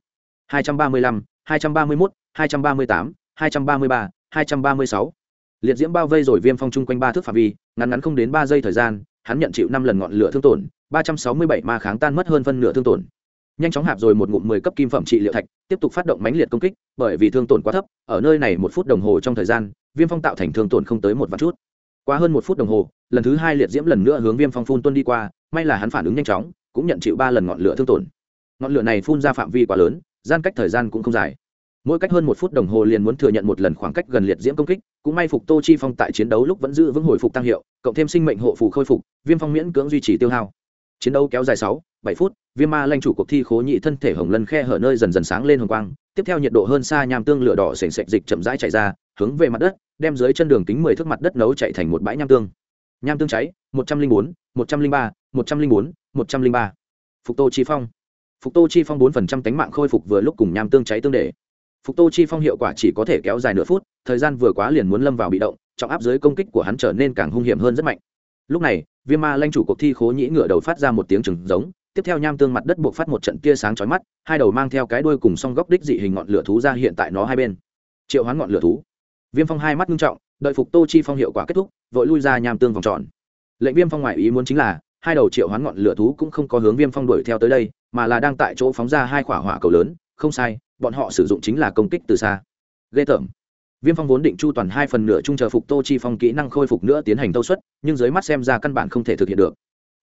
hai trăm ba mươi lăm, hai trăm ba mươi mốt, hai trăm ba mươi tám, hai trăm ba mươi ba, hai trăm ba mươi sáu. Liệt diễm bao vây rồi viêm phong chung quanh ba thước phạm vi, ngắn ngắn không đến ba giây thời gian, hắn nhận chịu năm lần ngọn lửa thương tổn, ba trăm sáu mươi bảy ma kháng tan mất hơn phân nửa thương tổn nhanh chóng hạp rồi một ngụm mười cấp kim phẩm trị liệu thạch, tiếp tục phát động mãnh liệt công kích, bởi vì thương tổn quá thấp, ở nơi này một phút đồng hồ trong thời gian, viêm phong tạo thành thương tổn không tới một vạn chút. Qua hơn một phút đồng hồ, lần thứ hai liệt diễm lần nữa hướng viêm phong phun tuân đi qua, may là hắn phản ứng nhanh chóng, cũng nhận chịu ba lần ngọn lửa thương tổn. Ngọn lửa này phun ra phạm vi quá lớn, gian cách thời gian cũng không dài. Mỗi cách hơn một phút đồng hồ liền muốn thừa nhận một lần khoảng cách gần liệt diễm công kích, cũng may phục tô chi phong tại chiến đấu lúc vẫn giữ vững hồi phục tăng hiệu, cộng thêm sinh mệnh hộ phù khôi phục, viêm phong miễn cưỡng duy trì tiêu hao chiến đấu kéo dài sáu, bảy phút, viêm ma lanh chủ cuộc thi khố nhị thân thể hồng lân khe hở nơi dần dần sáng lên hồng quang, tiếp theo nhiệt độ hơn xa nham tương lửa đỏ sền sệt dịch chậm rãi chạy ra, hướng về mặt đất, đem dưới chân đường kính mười thước mặt đất nấu chạy thành một bãi nham tương. Nham tương cháy, một trăm linh bốn, một trăm linh ba, một trăm linh bốn, một trăm linh ba. Phục tô chi phong. Phục tô chi phong bốn phần trăm tánh mạng khôi phục vừa lúc cùng nham tương cháy tương để. Phục tô chi phong hiệu quả chỉ có thể kéo dài nửa phút, thời gian vừa quá liền muốn lâm vào bị động, trọng áp dưới công kích của hắn trở nên càng hung hiểm hơn rất mạnh. Lúc này viêm ma lanh chủ cuộc thi khố nhĩ ngựa đầu phát ra một tiếng trừng giống, tiếp theo nham tương mặt đất buộc phát một trận tia sáng chói mắt, hai đầu mang theo cái đuôi cùng song góc đích dị hình ngọn lửa thú ra hiện tại nó hai bên. Triệu hoán ngọn lửa thú. Viêm phong hai mắt nghiêm trọng, đợi phục tô chi phong hiệu quả kết thúc, vội lui ra nham tương vòng tròn. Lệnh viêm phong ngoại ý muốn chính là, hai đầu triệu hoán ngọn lửa thú cũng không có hướng viêm phong đuổi theo tới đây, mà là đang tại chỗ phóng ra hai quả hỏa cầu lớn, không sai, bọn họ sử dụng chính là công kích từ xa. Ghê tởm viêm phong vốn định chu toàn hai phần nửa chung chờ phục tô chi phong kỹ năng khôi phục nữa tiến hành tâu suất, nhưng dưới mắt xem ra căn bản không thể thực hiện được.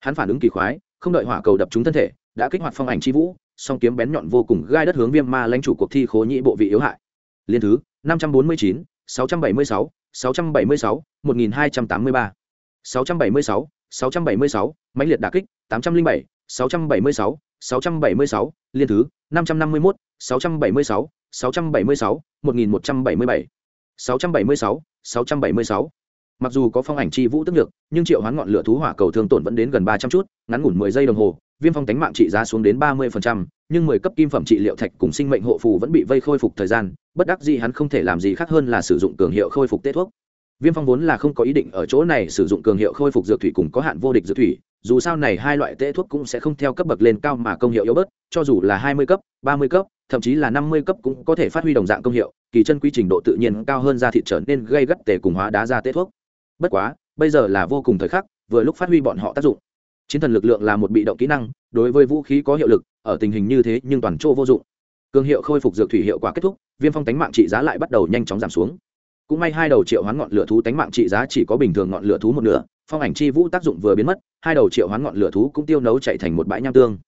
Hắn phản ứng kỳ khoái, không đợi hỏa cầu đập trúng thân thể, đã kích hoạt phong ảnh chi vũ, song kiếm bén nhọn vô cùng gai đất hướng viêm ma lãnh chủ cuộc thi khố nhị bộ vị yếu hại. Liên thứ, năm trăm bốn mươi chín, sáu trăm bảy mươi sáu sáu trăm bảy mươi sáu, một nghìn hai trăm tám mươi ba. sáu trăm bảy mươi sáu sáu trăm bảy mươi sáu, mãnh liệt đà kích, tám trăm linh bảy, sáu trăm bảy mươi sáu sáu trăm bảy mươi sáu, liên thứ, năm trăm năm mươi mốt, sáu trăm bảy mươi sáu sáu trăm bảy mươi sáu, một nghìn một trăm bảy mươi bảy sáu trăm bảy mươi sáu sáu trăm bảy mươi sáu. Mặc dù có phong ảnh chi vũ tức lực, nhưng triệu hoán ngọn lửa thú hỏa cầu thương tổn vẫn đến gần ba trăm chút ngắn ngủn mười giây đồng hồ viêm phong tánh mạng trị giá xuống đến ba mươi phần trăm, nhưng mười cấp kim phẩm trị liệu thạch cùng sinh mệnh hộ phù vẫn bị vây khôi phục thời gian bất đắc dĩ hắn không thể làm gì khác hơn là sử dụng cường hiệu khôi phục tế thuốc. Viêm phong vốn là không có ý định ở chỗ này sử dụng cường hiệu khôi phục dược thủy cùng có hạn vô địch dược thủy dù sao này hai loại tê thuốc cũng sẽ không theo cấp bậc lên cao mà công hiệu yếu bớt cho dù là hai mươi cấp ba mươi cấp thậm chí là năm mươi cấp cũng có thể phát huy đồng dạng công hiệu, kỳ chân quy trình độ tự nhiên cao hơn da thịt trở nên gây gắt tề cùng hóa đá ra tê thuốc. Bất quá, bây giờ là vô cùng thời khắc, vừa lúc phát huy bọn họ tác dụng. Chiến thần lực lượng là một bị động kỹ năng, đối với vũ khí có hiệu lực, ở tình hình như thế nhưng toàn chỗ vô dụng. Cường hiệu khôi phục dược thủy hiệu quả kết thúc, viêm phong tánh mạng trị giá lại bắt đầu nhanh chóng giảm xuống. Cũng may hai đầu triệu hoán ngọn lửa thú tánh mạng trị giá chỉ có bình thường ngọn lửa thú một nửa, phong ảnh chi vũ tác dụng vừa biến mất, hai đầu triệu hoán ngọn lửa thú cũng tiêu nấu chạy thành một bãi nham tương.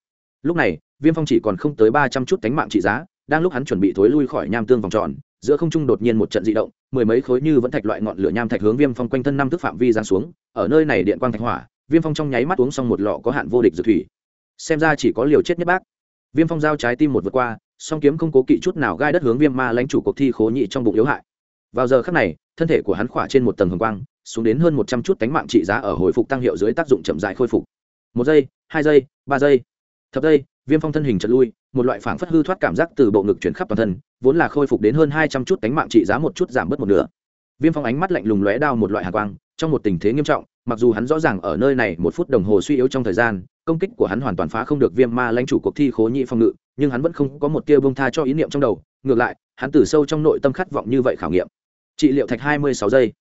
Lúc này viêm phong chỉ còn không tới ba trăm chút cánh mạng trị giá, đang lúc hắn chuẩn bị thối lui khỏi nham tương vòng tròn, giữa không trung đột nhiên một trận dị động, mười mấy khối như vẫn thạch loại ngọn lửa nham thạch hướng viêm phong quanh thân năm thước phạm vi giáng xuống, ở nơi này điện quang thạch hỏa, viêm phong trong nháy mắt uống xong một lọ có hạn vô địch dược thủy. Xem ra chỉ có liều chết nhất bác. Viêm phong giao trái tim một vượt qua, song kiếm không cố kỵ chút nào gai đất hướng viêm ma lãnh chủ cuộc thi khố nhị trong bụng yếu hại. Vào giờ khắc này, thân thể của hắn khỏa trên một tầng hồng quang, xuống đến hơn một trăm chút cánh mạng trị giá ở hồi phục tăng hiệu dưới tác dụng chậm dại khôi phục. Một giây, hai giây, ba giây. Thập giây viêm phong thân hình chật lui, một loại phảng phất hư thoát cảm giác từ bộ ngực chuyển khắp toàn thân, vốn là khôi phục đến hơn hai trăm chút cánh mạng trị giá một chút giảm bớt một nửa. Viêm phong ánh mắt lạnh lùng lóe đao một loại hạ quang, trong một tình thế nghiêm trọng, mặc dù hắn rõ ràng ở nơi này một phút đồng hồ suy yếu trong thời gian, công kích của hắn hoàn toàn phá không được viêm ma lãnh chủ cuộc thi khố nhị phong ngự, nhưng hắn vẫn không có một tia bông tha cho ý niệm trong đầu, ngược lại, hắn từ sâu trong nội tâm khát vọng như vậy khảo nghiệm. Trị liệu thạch hai mươi sáu giây.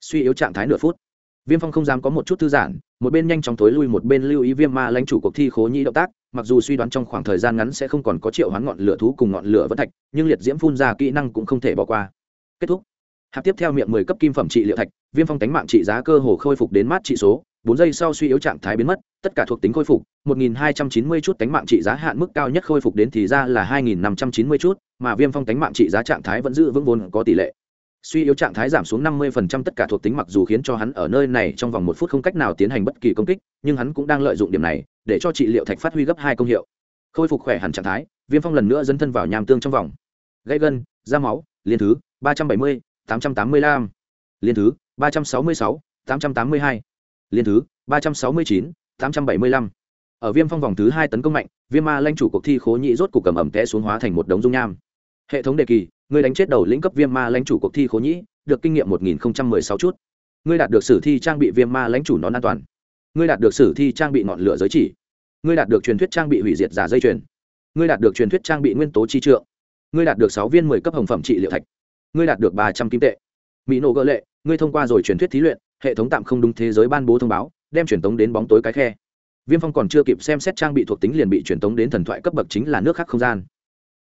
Suy yếu trạng thái nửa phút viêm phong không dám có một chút thư giãn, một bên nhanh chóng tối lui, một bên lưu ý viêm ma lãnh chủ cuộc thi khố nhĩ động tác, mặc dù suy đoán trong khoảng thời gian ngắn sẽ không còn có triệu hoán ngọn lửa thú cùng ngọn lửa vẫn thạch, nhưng liệt diễm phun ra kỹ năng cũng không thể bỏ qua. Kết thúc. Hạp tiếp theo miệng mười cấp kim phẩm trị liệu thạch, viêm phong tánh mạng trị giá cơ hồ khôi phục đến mát trị số, bốn giây sau suy yếu trạng thái biến mất, tất cả thuộc tính khôi phục, một nghìn hai trăm chín mươi chút tánh mạng trị giá hạn mức cao nhất khôi phục đến thì ra là hai nghìn năm trăm chín mươi chút, mà viêm phong tánh mạng trị giá trạng thái vẫn giữ vững vốn có tỷ lệ suy yếu trạng thái giảm xuống năm mươi phần trăm tất cả thuộc tính mặc dù khiến cho hắn ở nơi này trong vòng một phút không cách nào tiến hành bất kỳ công kích, nhưng hắn cũng đang lợi dụng điểm này để cho trị liệu thạch phát huy gấp hai công hiệu. Khôi phục khỏe hẳn trạng thái, viêm phong lần nữa dấn thân vào nham tương trong vòng. Gãy gân, da máu, liên thứ, ba trăm bảy mươi, tám trăm tám mươi lăm. Liên thứ, ba trăm sáu mươi sáu, tám trăm tám mươi hai. Liên thứ, ba trăm sáu mươi chín, tám trăm bảy mươi lăm. Ở viêm phong vòng thứ hai tấn công mạnh, viêm ma lanh chủ cuộc thi khố nhị rốt cuộc cầm ẩm té xuống hóa thành một đống dung nham hệ thống đề kỳ người đánh chết đầu lĩnh cấp viêm ma lãnh chủ cuộc thi khố nhĩ, được kinh nghiệm một nghìn sáu chút. Ngươi đạt được sử thi trang bị viêm ma lãnh chủ nón an toàn. Ngươi đạt được sử thi trang bị ngọn lửa giới chỉ. Ngươi đạt được truyền thuyết trang bị hủy diệt giả dây chuyền. Ngươi đạt được truyền thuyết trang bị nguyên tố chi trượng. Ngươi đạt được sáu viên mười cấp hồng phẩm trị liệu thạch. Ngươi đạt được ba trăm kim tệ. Mỹ nổ gợ lệ, ngươi thông qua rồi truyền thuyết thí luyện, hệ thống tạm không đúng thế giới ban bố thông báo, đem truyền tống đến bóng tối cái khe. Viêm phong còn chưa kịp xem xét trang bị thuộc tính liền bị truyền tống đến thần thoại cấp bậc chính là nước khác không gian.